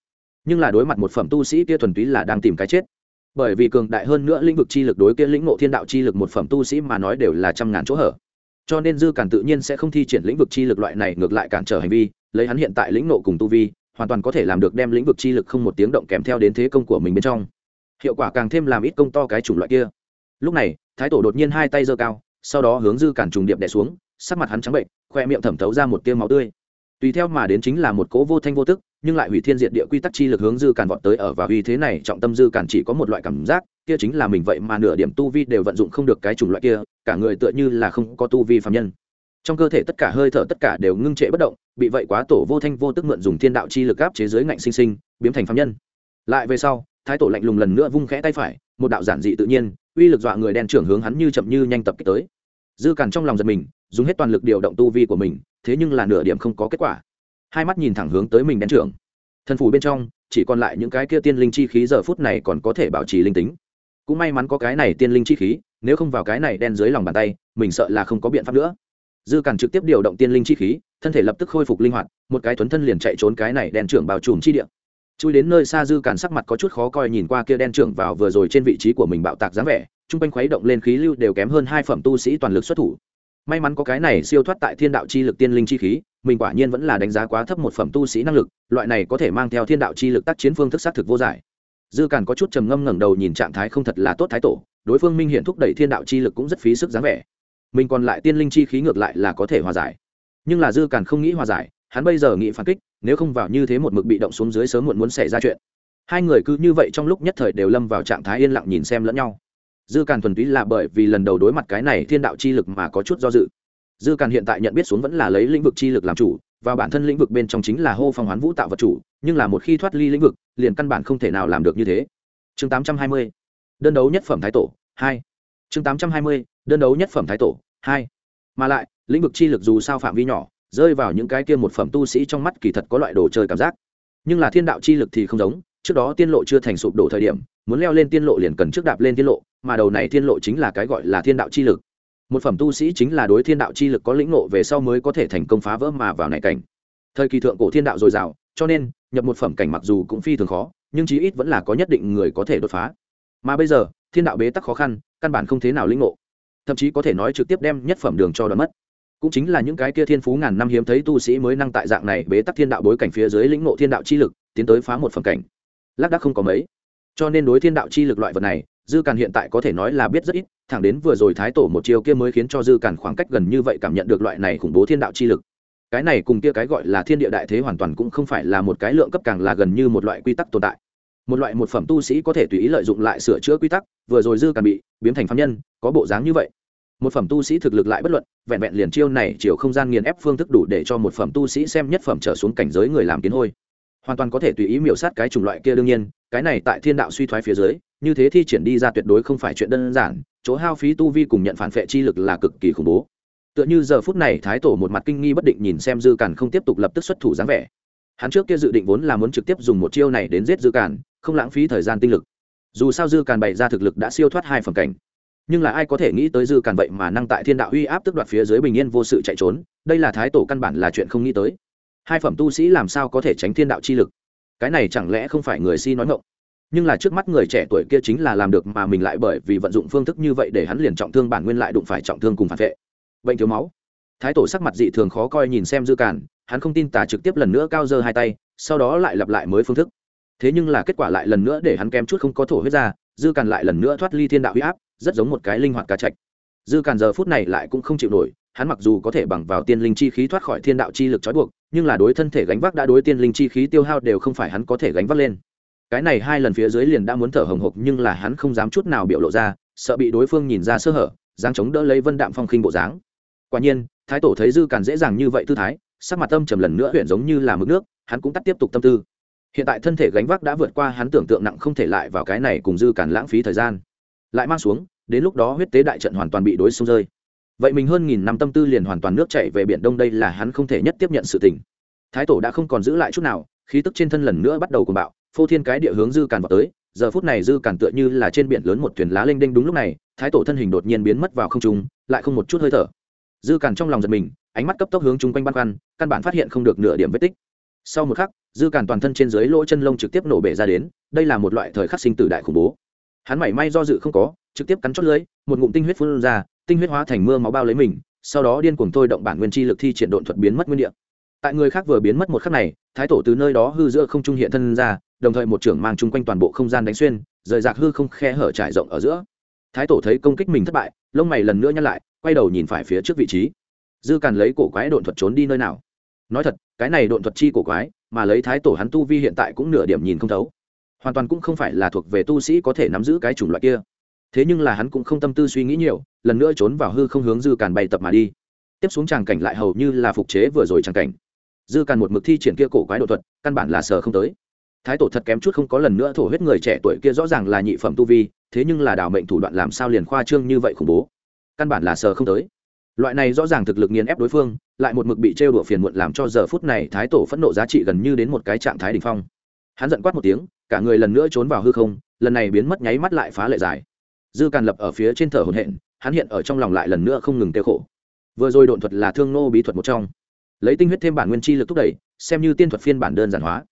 Speaker 1: Nhưng là đối mặt một phẩm tu sĩ kia thuần túy là đang tìm cái chết. Bởi vì cường đại hơn nữa lĩnh vực chi lực đối kia lĩnh ngộ thiên đạo chi lực một phẩm tu sĩ mà nói đều là trăm ngàn chỗ hở cho nên dư cản tự nhiên sẽ không thi triển lĩnh vực chi lực loại này, ngược lại cản trở hành vi, lấy hắn hiện tại lĩnh nộ cùng tu vi, hoàn toàn có thể làm được đem lĩnh vực chi lực không một tiếng động kèm theo đến thế công của mình bên trong. Hiệu quả càng thêm làm ít công to cái chủng loại kia. Lúc này, thái tổ đột nhiên hai tay giơ cao, sau đó hướng dư cản trùng điệp đè xuống, sắc mặt hắn trắng bệnh, khoe miệng thẩm thấu ra một tiêu máu tươi. Tùy theo mà đến chính là một cỗ vô thanh vô tức nhưng lại hủy thiên diệt địa quy tắc chi lực hướng dư càn vọt tới ở và uy thế này, trọng tâm dư càn chỉ có một loại cảm giác, kia chính là mình vậy mà nửa điểm tu vi đều vận dụng không được cái chủng loại kia, cả người tựa như là không có tu vi phạm nhân. Trong cơ thể tất cả hơi thở tất cả đều ngưng trệ bất động, bị vậy quá tổ vô thanh vô tức mượn dùng thiên đạo chi lực áp chế giới ngạnh sinh sinh, biến thành phạm nhân. Lại về sau, thái tổ lạnh lùng lần nữa vung khẽ tay phải, một đạo giản dị tự nhiên, uy lực dọa người đen trưởng hướng hắn như chậm như nhanh tập kích tới. Dư càn trong lòng giật mình, dùng hết toàn lực điều động tu vi của mình, thế nhưng là nửa điểm không có kết quả hai mắt nhìn thẳng hướng tới mình đen trưởng. Thần phủ bên trong, chỉ còn lại những cái kia tiên linh chi khí giờ phút này còn có thể bảo trì linh tính. Cũng may mắn có cái này tiên linh chi khí, nếu không vào cái này đen dưới lòng bàn tay, mình sợ là không có biện pháp nữa. Dư càn trực tiếp điều động tiên linh chi khí, thân thể lập tức khôi phục linh hoạt, một cái thuấn thân liền chạy trốn cái này đen trưởng bao trùm chi địa. Chui đến nơi xa dư càn sắc mặt có chút khó coi nhìn qua kia đen trưởng vào vừa rồi trên vị trí của mình bạo tạc dáng vẻ, chung quanh khuấy động lên khí lưu đều kém hơn hai phẩm tu sĩ toàn lực xuất thủ. May mắn có cái này siêu thoát tại thiên đạo chi lực tiên linh chi khí mình quả nhiên vẫn là đánh giá quá thấp một phẩm tu sĩ năng lực, loại này có thể mang theo thiên đạo chi lực tác chiến phương thức xác thực vô giải. Dư càn có chút trầm ngâm ngẩng đầu nhìn trạng thái không thật là tốt thái tổ, đối phương minh hiện thúc đẩy thiên đạo chi lực cũng rất phí sức dáng vẻ. Mình còn lại tiên linh chi khí ngược lại là có thể hòa giải. Nhưng là dư càn không nghĩ hòa giải, hắn bây giờ nghĩ phản kích, nếu không vào như thế một mực bị động xuống dưới sớm muộn muốn xảy ra chuyện. Hai người cứ như vậy trong lúc nhất thời đều lâm vào trạng thái yên lặng nhìn xem lẫn nhau. Dư càn thuần túy là bởi vì lần đầu đối mặt cái này thiên đạo chi lực mà có chút do dự dư càn hiện tại nhận biết xuống vẫn là lấy lĩnh vực chi lực làm chủ, và bản thân lĩnh vực bên trong chính là hô phong hoán vũ tạo vật chủ, nhưng là một khi thoát ly lĩnh vực, liền căn bản không thể nào làm được như thế chương 820. đơn đấu nhất phẩm thái tổ, hai chương 820. đơn đấu nhất phẩm thái tổ, hai mà lại, lĩnh vực chi lực dù sao phạm vi nhỏ, rơi vào những cái kia một phẩm tu sĩ trong mắt kỳ thật có loại đồ chơi cảm giác nhưng là thiên đạo chi lực thì không giống, trước đó tiên lộ chưa thành sụp đổ thời điểm, muốn leo lên tiên lộ liền cần trước đạp lên tiên lộ, mà đầu này tiên lộ chính là cái gọi là thiên đạo chi lực một phẩm tu sĩ chính là đối thiên đạo chi lực có lĩnh ngộ về sau mới có thể thành công phá vỡ mà vào này cảnh. Thời kỳ thượng cổ thiên đạo dồi dào, cho nên, nhập một phẩm cảnh mặc dù cũng phi thường khó, nhưng chí ít vẫn là có nhất định người có thể đột phá. Mà bây giờ, thiên đạo bế tắc khó khăn, căn bản không thế nào lĩnh ngộ. Thậm chí có thể nói trực tiếp đem nhất phẩm đường cho đoán mất. Cũng chính là những cái kia thiên phú ngàn năm hiếm thấy tu sĩ mới năng tại dạng này bế tắc thiên đạo bối cảnh phía dưới lĩnh ngộ thiên đạo chi lực, tiến tới phá một phẩm cảnh. Lác đác không có mấy. Cho nên đối thiên đạo chi lực loại vật này dư càn hiện tại có thể nói là biết rất ít, thẳng đến vừa rồi thái tổ một chiều kia mới khiến cho dư càn khoảng cách gần như vậy cảm nhận được loại này khủng bố thiên đạo chi lực. Cái này cùng kia cái gọi là thiên địa đại thế hoàn toàn cũng không phải là một cái lượng cấp càng là gần như một loại quy tắc tồn tại. Một loại một phẩm tu sĩ có thể tùy ý lợi dụng lại sửa chữa quy tắc, vừa rồi dư càn bị biến thành phạm nhân, có bộ dáng như vậy. Một phẩm tu sĩ thực lực lại bất luận, vẹn vẹn liền chiêu này chiều không gian nghiền ép phương thức đủ để cho một phẩm tu sĩ xem nhất phẩm trở xuống cảnh giới người làm kiến hôi. Hoàn toàn có thể tùy ý miểu sát cái chủng loại kia đương nhiên, cái này tại thiên đạo suy thoái phía dưới như thế thi triển đi ra tuyệt đối không phải chuyện đơn giản, chỗ hao phí tu vi cùng nhận phản phệ chi lực là cực kỳ khủng bố. Tựa như giờ phút này, thái tổ một mặt kinh nghi bất định nhìn xem dư càn không tiếp tục lập tức xuất thủ dáng vẻ. Hắn trước kia dự định vốn là muốn trực tiếp dùng một chiêu này đến giết dư càn, không lãng phí thời gian tinh lực. Dù sao dư càn bày ra thực lực đã siêu thoát hai phẩm cảnh. Nhưng là ai có thể nghĩ tới dư càn vậy mà năng tại thiên đạo uy áp tức đoạt phía dưới bình yên vô sự chạy trốn, đây là thái tổ căn bản là chuyện không nghĩ tới. Hai phẩm tu sĩ làm sao có thể tránh thiên đạo chi lực? Cái này chẳng lẽ không phải người si nói ngộng nhưng là trước mắt người trẻ tuổi kia chính là làm được mà mình lại bởi vì vận dụng phương thức như vậy để hắn liền trọng thương bản nguyên lại đụng phải trọng thương cùng phản vệ. Bệnh thiếu máu. Thái tổ sắc mặt dị thường khó coi nhìn xem dư càn, hắn không tin tà trực tiếp lần nữa cao dơ hai tay, sau đó lại lặp lại mới phương thức. Thế nhưng là kết quả lại lần nữa để hắn kém chút không có thổ huyết ra, dư càn lại lần nữa thoát ly thiên đạo huy áp, rất giống một cái linh hoạt cá chạch. Dư càn giờ phút này lại cũng không chịu nổi, hắn mặc dù có thể bằng vào tiên linh chi khí thoát khỏi thiên đạo chi lực trói buộc, nhưng là đối thân thể gánh vác đã đối tiên linh chi khí tiêu hao đều không phải hắn có thể gánh vác lên cái này hai lần phía dưới liền đã muốn thở hồng hộc nhưng là hắn không dám chút nào biểu lộ ra, sợ bị đối phương nhìn ra sơ hở, dáng chống đỡ lấy vân đạm phong khinh bộ dáng. Quả nhiên, thái tổ thấy dư càn dễ dàng như vậy tư thái, sắc mặt tâm trầm lần nữa huyện giống như là mực nước, hắn cũng tắt tiếp tục tâm tư. Hiện tại thân thể gánh vác đã vượt qua hắn tưởng tượng nặng không thể lại vào cái này cùng dư càn lãng phí thời gian. Lại mang xuống, đến lúc đó huyết tế đại trận hoàn toàn bị đối xông rơi. Vậy mình hơn nghìn năm tâm tư liền hoàn toàn nước chảy về biển đông đây là hắn không thể nhất tiếp nhận sự tình. Thái tổ đã không còn giữ lại chút nào, khí tức trên thân lần nữa bắt đầu cùng bạo phô thiên cái địa hướng dư càn vào tới, giờ phút này dư càn tựa như là trên biển lớn một thuyền lá lênh đênh đúng lúc này, thái tổ thân hình đột nhiên biến mất vào không trung, lại không một chút hơi thở. Dư càn trong lòng giật mình, ánh mắt cấp tốc hướng chung quanh băn khoăn, căn bản phát hiện không được nửa điểm vết tích. Sau một khắc, dư càn toàn thân trên dưới lỗ chân lông trực tiếp nổ bể ra đến, đây là một loại thời khắc sinh tử đại khủng bố. Hắn mảy may do dự không có, trực tiếp cắn chót lưới một ngụm tinh huyết phun ra, tinh huyết hóa thành mưa máu bao lấy mình, sau đó điên cuồng thôi động bản nguyên chi lực thi triển độn thuật biến mất nguyên địa. Tại người khác vừa biến mất một khắc này, thái tổ từ nơi đó hư giữa không trung hiện thân ra đồng thời một trưởng mang chung quanh toàn bộ không gian đánh xuyên, rời rạc hư không khe hở trải rộng ở giữa. Thái tổ thấy công kích mình thất bại, lông mày lần nữa nhăn lại, quay đầu nhìn phải phía trước vị trí. Dư càn lấy cổ quái độn thuật trốn đi nơi nào? Nói thật, cái này độn thuật chi cổ quái, mà lấy thái tổ hắn tu vi hiện tại cũng nửa điểm nhìn không thấu. Hoàn toàn cũng không phải là thuộc về tu sĩ có thể nắm giữ cái chủng loại kia. Thế nhưng là hắn cũng không tâm tư suy nghĩ nhiều, lần nữa trốn vào hư không hướng dư càn bay tập mà đi. Tiếp xuống tràng cảnh lại hầu như là phục chế vừa rồi tràng cảnh. Dư càn một mực thi triển kia cổ quái độ thuật, căn bản là sờ không tới thái tổ thật kém chút không có lần nữa thổ huyết người trẻ tuổi kia rõ ràng là nhị phẩm tu vi, thế nhưng là đảo mệnh thủ đoạn làm sao liền khoa trương như vậy khủng bố? Căn bản là sờ không tới. Loại này rõ ràng thực lực nghiền ép đối phương, lại một mực bị trêu đùa phiền muộn làm cho giờ phút này thái tổ phẫn nộ giá trị gần như đến một cái trạng thái đ ỉ n h phong. Hắn giận quát một tiếng, cả người lần nữa trốn vào hư không, lần này biến mất nháy mắt lại phá lệ dài. Dư càn lập ở phía trên thở hồn hện hắn hiện ở trong lòng lại lần nữa không ngừng tiêu khổ. Vừa rồi độn thuật là thương nô bí thuật một trong. Lấy tinh huyết thêm bản nguyên chi lực thúc đẩy, xem như tiên thuật phiên bản đơn giản hóa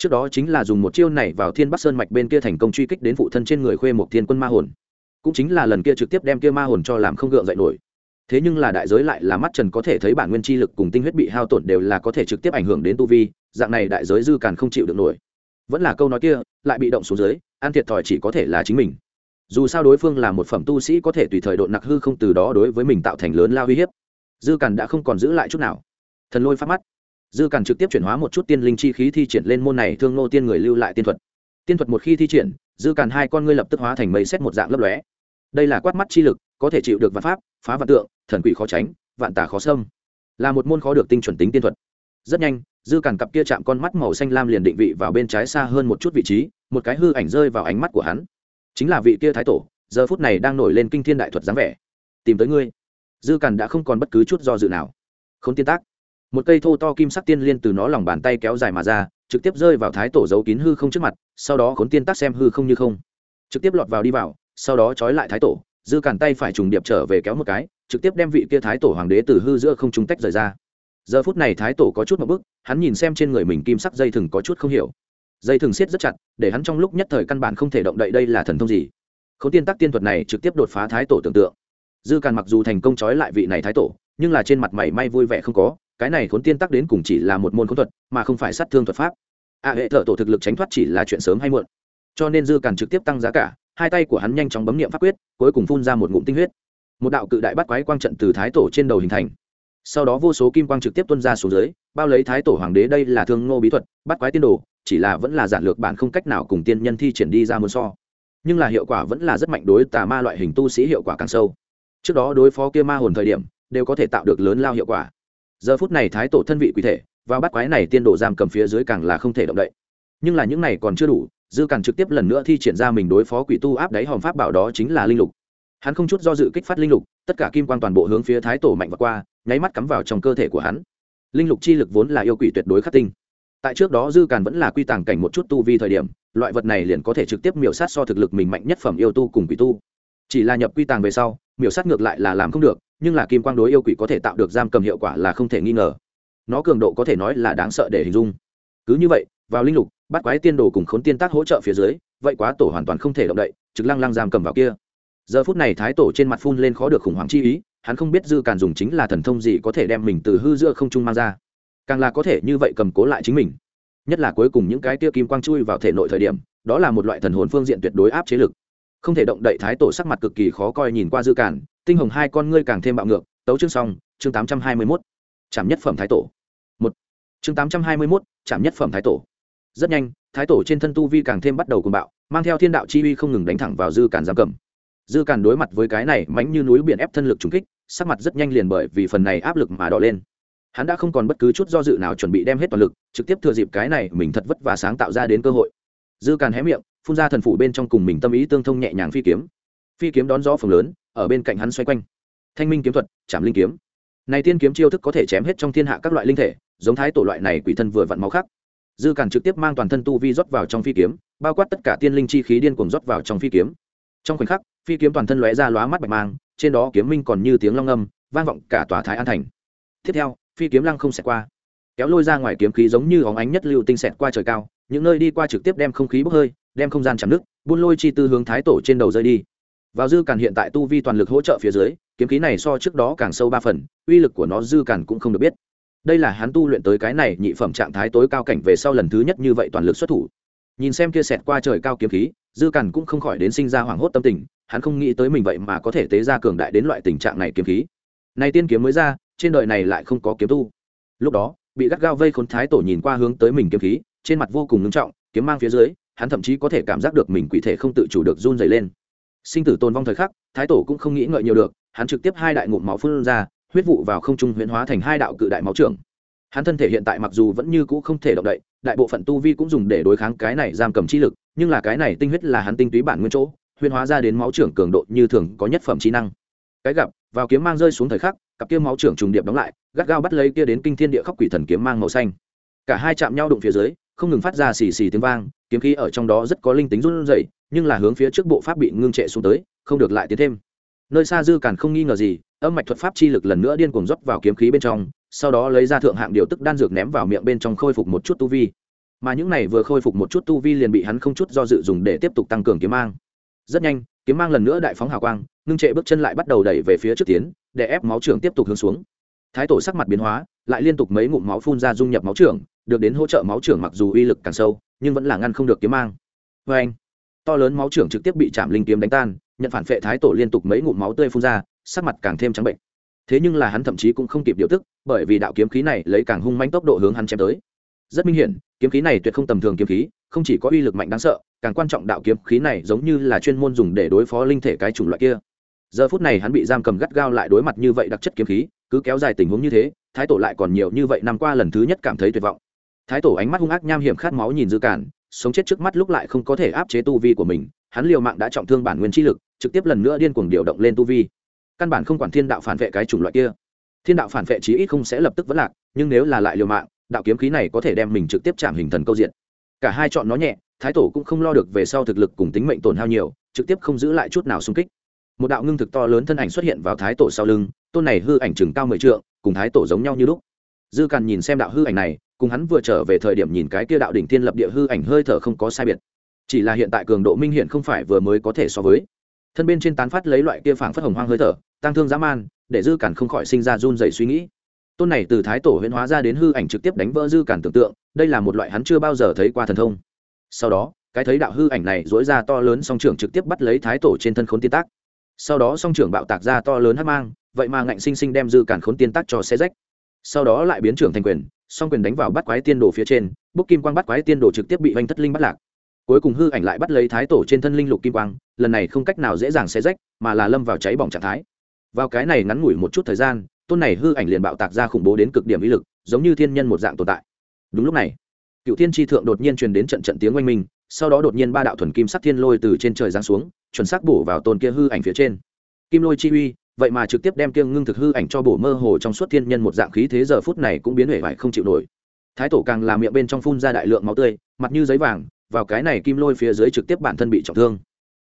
Speaker 1: trước đó chính là dùng một chiêu này vào thiên bắc sơn mạch bên kia thành công truy kích đến phụ thân trên người khuê một thiên quân ma hồn. Cũng chính là lần kia trực tiếp đem kia ma hồn cho làm không gượng dậy nổi. Thế nhưng là đại giới lại là mắt trần có thể thấy bản nguyên chi lực cùng tinh huyết bị hao tổn đều là có thể trực tiếp ảnh hưởng đến tu vi, dạng này đại giới dư càn không chịu được nổi. Vẫn là câu nói kia, lại bị động xuống dưới, an thiệt thòi chỉ có thể là chính mình. Dù sao đối phương là một phẩm tu sĩ có thể tùy thời độ nặc hư không từ đó đối với mình tạo thành lớn lao uy hiếp. Dư càn đã không còn giữ lại chút nào. Thần lôi phát mắt dư càn trực tiếp chuyển hóa một chút tiên linh chi khí thi triển lên môn này thương nô tiên người lưu lại tiên thuật. Tiên thuật một khi thi triển, dư càn hai con ngươi lập tức hóa thành mây xét một dạng lấp lóe. Đây là quát mắt chi lực, có thể chịu được vạn pháp, phá vạn tượng, thần quỷ khó tránh, vạn tà khó xâm. Là một môn khó được tinh chuẩn tính tiên thuật. Rất nhanh, dư càn cặp kia chạm con mắt màu xanh lam liền định vị vào bên trái xa hơn một chút vị trí, một cái hư ảnh rơi vào ánh mắt của hắn. Chính là vị kia thái tổ, giờ phút này đang nổi lên kinh thiên đại thuật dáng vẻ. Tìm tới ngươi. Dư càn đã không còn bất cứ chút do dự nào. Không tiên tác một cây thô to kim sắc tiên liên từ nó lòng bàn tay kéo dài mà ra, trực tiếp rơi vào thái tổ giấu kín hư không trước mặt, sau đó khốn tiên tác xem hư không như không. Trực tiếp lọt vào đi vào, sau đó trói lại thái tổ, dư cản tay phải trùng điệp trở về kéo một cái, trực tiếp đem vị kia thái tổ hoàng đế từ hư giữa không trung tách rời ra. Giờ phút này thái tổ có chút một bức hắn nhìn xem trên người mình kim sắc dây thừng có chút không hiểu. Dây thừng siết rất chặt, để hắn trong lúc nhất thời căn bản không thể động đậy đây là thần thông gì. K h ố tiên tắc tiên thuật này trực tiếp đột phá thái tổ tưởng tượng. Dư càn mặc dù thành công trói lại vị này thái tổ, nhưng là trên mặt mày may vui vẻ không có cái này khốn tiên tắc đến cùng chỉ là một môn khốn thuật, mà không phải sát thương thuật pháp. A hệ thợ tổ thực lực tránh thoát chỉ là chuyện sớm hay muộn. Cho nên dư càn trực tiếp tăng giá cả, hai tay của hắn nhanh chóng bấm nghiệm pháp quyết, cuối cùng phun ra một ngụm tinh huyết. Một đạo cự đại bắt quái quang trận từ thái tổ trên đầu hình thành. Sau đó vô số kim quang trực tiếp tuân ra xuống dưới, bao lấy thái tổ hoàng đế đây là thương ngô bí thuật, bắt quái tiên đồ, chỉ là vẫn là giản lược bản không cách nào cùng tiên nhân thi triển đi ra muôn so. Nhưng là hiệu quả vẫn là rất mạnh đối tà ma loại hình tu sĩ hiệu quả càng sâu. Trước đó đối phó kia ma hồn thời điểm, đều có thể tạo được lớn lao hiệu quả giờ phút này thái tổ thân vị quỷ thể và bắt quái này tiên độ giam cầm phía dưới càng là không thể động đậy. Nhưng là những này còn chưa đủ, dư càng trực tiếp lần nữa thi triển ra mình đối phó quỷ tu áp đáy hòm pháp bảo đó chính là linh lục. Hắn không chút do dự kích phát linh lục, tất cả kim quan toàn bộ hướng phía thái tổ mạnh và qua, nháy mắt cắm vào trong cơ thể của hắn. Linh lục chi lực vốn là yêu quỷ tuyệt đối khắc tinh. Tại trước đó dư càn vẫn là quy tàng cảnh một chút tu vi thời điểm, loại vật này liền có thể trực tiếp miểu sát so thực lực mình mạnh nhất phẩm yêu tu cùng quỷ tu. Chỉ là nhập quy tàng về sau miểu sát ngược lại là làm không được, nhưng là kim quang đối yêu quỷ có thể tạo được giam cầm hiệu quả là không thể nghi ngờ. Nó cường độ có thể nói là đáng sợ để hình dung. Cứ như vậy, vào linh lục, bắt quái tiên đồ cùng khốn tiên tác hỗ trợ phía dưới, vậy quá tổ hoàn toàn không thể động đậy, trực lăng lăng giam cầm vào kia. Giờ phút này thái tổ trên mặt phun lên khó được khủng hoảng chi ý, hắn không biết dư càn dùng chính là thần thông gì có thể đem mình từ hư giữa không trung mang ra. Càng là có thể như vậy cầm cố lại chính mình. Nhất là cuối cùng những cái tia kim quang chui vào thể nội thời điểm, đó là một loại thần hồn phương diện tuyệt đối áp chế lực không thể động đậy thái tổ sắc mặt cực kỳ khó coi nhìn qua dư cản, tinh hồng hai con ngươi càng thêm bạo ngược tấu chương xong chương tám trăm hai mươi mốt chạm nhất phẩm thái tổ. Một. Chương tám trăm hai mươi mốt chạm nhất phẩm thái tổ. Rất nhanh thái tổ trên thân tu vi càng thêm bắt đầu cùng bạo mang theo thiên đạo chi uy không ngừng đánh thẳng vào dư cản giam cầm. Dư cản đối mặt với cái này mánh như núi biển ép thân lực trúng kích sắc mặt rất nhanh liền bởi vì phần này áp lực mà đỏ lên. Hắn đã không còn bất cứ chút do dự nào chuẩn bị đem hết toàn lực trực tiếp thừa dịp cái này mình thật vất và sáng tạo ra đến cơ hội. Dư càn hé miệng phun ra thần phủ bên trong cùng mình tâm ý tương thông nhẹ nhàng phi kiếm. Phi kiếm đón gió phồng lớn, ở bên cạnh hắn xoay quanh. Thanh minh kiếm thuật chạm linh kiếm. Này tiên kiếm chiêu thức có thể chém hết trong thiên hạ các loại linh thể, giống thái tổ loại này quỷ thân vừa vặn máu khắc dư càn trực tiếp mang toàn thân tu vi rót vào trong phi kiếm, bao quát tất cả tiên linh chi khí điên cuồng rót vào trong phi kiếm. Trong khoảnh khắc, phi kiếm toàn thân lóe ra lóa mắt bạch mang, trên đó kiếm minh còn như tiếng long âm, vang vọng cả tòa thái an thành. Tiếp theo, phi kiếm lăng không xẹt qua kéo lôi ra ngoài kiếm khí giống như óng ánh nhất lưu tinh xẹt qua trời cao, những nơi đi qua trực tiếp đem không khí bốc hơi, đem không gian chạm nước, buôn lôi chi tư hướng thái tổ trên đầu rơi đi. Vào dư càn hiện tại tu vi toàn lực hỗ trợ phía dưới, kiếm khí này so trước đó càng sâu ba phần, uy lực của nó dư càn cũng không được biết. Đây là hắn tu luyện tới cái này nhị phẩm trạng thái tối cao cảnh về sau lần thứ nhất như vậy toàn lực xuất thủ. Nhìn xem kia xẹt qua trời cao kiếm khí, dư càn cũng không khỏi đến sinh ra hoảng hốt tâm tình, hắn không nghĩ tới mình vậy mà có thể tế ra cường đại đến loại tình trạng này kiếm khí. Này tiên kiếm mới ra, trên đời này lại không có kiếm tu. Lúc đó bị gắt gao vây khốn thái tổ nhìn qua hướng tới mình kiếm khí, trên mặt vô cùng ngưng trọng, kiếm mang phía dưới, hắn thậm chí có thể cảm giác được mình quỷ thể không tự chủ được run dày lên. Sinh tử tồn vong thời khắc, thái tổ cũng không nghĩ ngợi nhiều được, hắn trực tiếp hai đại ngụm máu phun ra, huyết vụ vào không trung huyễn hóa thành hai đạo cự đại máu trưởng. Hắn thân thể hiện tại mặc dù vẫn như cũ không thể động đậy, đại bộ phận tu vi cũng dùng để đối kháng cái này giam cầm chi lực, nhưng là cái này tinh huyết là hắn tinh túy bản nguyên chỗ, huyễn hóa ra đến máu trưởng cường độ như thường có nhất phẩm trí năng. Cái gặp, vào kiếm mang rơi xuống thời khắc, cặp kia máu trưởng trùng điệp đóng lại gắt gao bắt lấy kia đến kinh thiên địa khóc quỷ thần kiếm mang màu xanh. Cả hai chạm nhau đụng phía dưới, không ngừng phát ra xì xì tiếng vang, kiếm khí ở trong đó rất có linh tính run rẩy, nhưng là hướng phía trước bộ pháp bị ngưng trệ xuống tới, không được lại tiến thêm. Nơi xa dư càn không nghi ngờ gì, âm mạch thuật pháp chi lực lần nữa điên cuồng rót vào kiếm khí bên trong, sau đó lấy ra thượng hạng điều tức đan dược ném vào miệng bên trong khôi phục một chút tu vi. Mà những này vừa khôi phục một chút tu vi liền bị hắn không chút do dự dùng để tiếp tục tăng cường kiếm mang. Rất nhanh, kiếm mang lần nữa đại phóng hào quang, ngưng trệ bước chân lại bắt đầu đẩy về phía trước tiến, để ép máu trường tiếp tục hướng xuống thái tổ sắc mặt biến hóa, lại liên tục mấy ngụm máu phun ra dung nhập máu trưởng, được đến hỗ trợ máu trưởng mặc dù uy lực càng sâu, nhưng vẫn là ngăn không được kiếm mang. Vê anh, to lớn máu trưởng trực tiếp bị chạm linh kiếm đánh tan, nhận phản phệ thái tổ liên tục mấy ngụm máu tươi phun ra, sắc mặt càng thêm trắng bệnh. Thế nhưng là hắn thậm chí cũng không kịp điều tức, bởi vì đạo kiếm khí này lấy càng hung manh tốc độ hướng hắn chém tới. Rất minh hiển, kiếm khí này tuyệt không tầm thường kiếm khí, không chỉ có uy lực mạnh đáng sợ, càng quan trọng đạo kiếm khí này giống như là chuyên môn dùng để đối phó linh thể cái chủng loại kia. Giờ phút này hắn bị giam cầm gắt gao lại đối mặt như vậy đặc chất kiếm khí cứ kéo dài tình huống như thế, thái tổ lại còn nhiều như vậy năm qua lần thứ nhất cảm thấy tuyệt vọng. Thái tổ ánh mắt hung ác nham hiểm khát máu nhìn dư cản sống chết trước mắt lúc lại không có thể áp chế tu vi của mình, hắn liều mạng đã trọng thương bản nguyên chi lực, trực tiếp lần nữa điên cuồng điều động lên tu vi. Căn bản không quản thiên đạo phản vệ cái chủng loại kia. Thiên đạo phản vệ chí ít không sẽ lập tức vẫn lạc, nhưng nếu là lại liều mạng, đạo kiếm khí này có thể đem mình trực tiếp chạm hình thần câu diện. Cả hai chọn nó nhẹ, thái tổ cũng không lo được về sau thực lực cùng tính mệnh tổn hao nhiều, trực tiếp không giữ lại chút nào xung kích một đạo ngưng thực to lớn thân ảnh xuất hiện vào thái tổ sau lưng, tôn này hư ảnh chừng cao mười trượng, cùng thái tổ giống nhau như lúc. Dư càn nhìn xem đạo hư ảnh này, cùng hắn vừa trở về thời điểm nhìn cái kia đạo đỉnh thiên lập địa hư ảnh hơi thở không có sai biệt. Chỉ là hiện tại cường độ minh hiện không phải vừa mới có thể so với. Thân bên trên tán phát lấy loại kia phảng phất hồng hoang hơi thở tăng thương dã man, để dư càn không khỏi sinh ra run dày suy nghĩ. Tôn này từ thái tổ huyễn hóa ra đến hư ảnh trực tiếp đánh vỡ dư càn tưởng tượng, đây là một loại hắn chưa bao giờ thấy qua thần thông. Sau đó, cái thấy đạo hư ảnh này dỗi ra to lớn song trưởng trực tiếp bắt lấy thái tổ trên thân khốn tiên tác sau đó song trưởng bạo tạc ra to lớn hắc mang, vậy mà ngạnh sinh sinh đem dư cản khốn tiên tác cho xe rách. Sau đó lại biến trưởng thành quyền, song quyền đánh vào bắt quái tiên đồ phía trên, bốc kim quang bắt quái tiên đồ trực tiếp bị vanh thất linh bắt lạc. Cuối cùng hư ảnh lại bắt lấy thái tổ trên thân linh lục kim quang, lần này không cách nào dễ dàng xe rách, mà là lâm vào cháy bỏng trạng thái. Vào cái này ngắn ngủi một chút thời gian, tôn này hư ảnh liền bạo tạc ra khủng bố đến cực điểm ý lực, giống như thiên nhân một dạng tồn tại. Đúng lúc này cựu thiên tri thượng đột nhiên truyền đến trận trận tiếng oanh minh sau đó đột nhiên ba đạo thuần kim sắc thiên lôi từ trên trời giáng xuống, chuẩn xác bổ vào tôn kia hư ảnh phía trên. Kim lôi chi uy, vậy mà trực tiếp đem kiêng ngưng thực hư ảnh cho bổ mơ hồ trong suốt thiên nhân một dạng khí thế giờ phút này cũng biến hể vải không chịu nổi. Thái tổ càng làm miệng bên trong phun ra đại lượng máu tươi, mặt như giấy vàng, vào cái này kim lôi phía dưới trực tiếp bản thân bị trọng thương.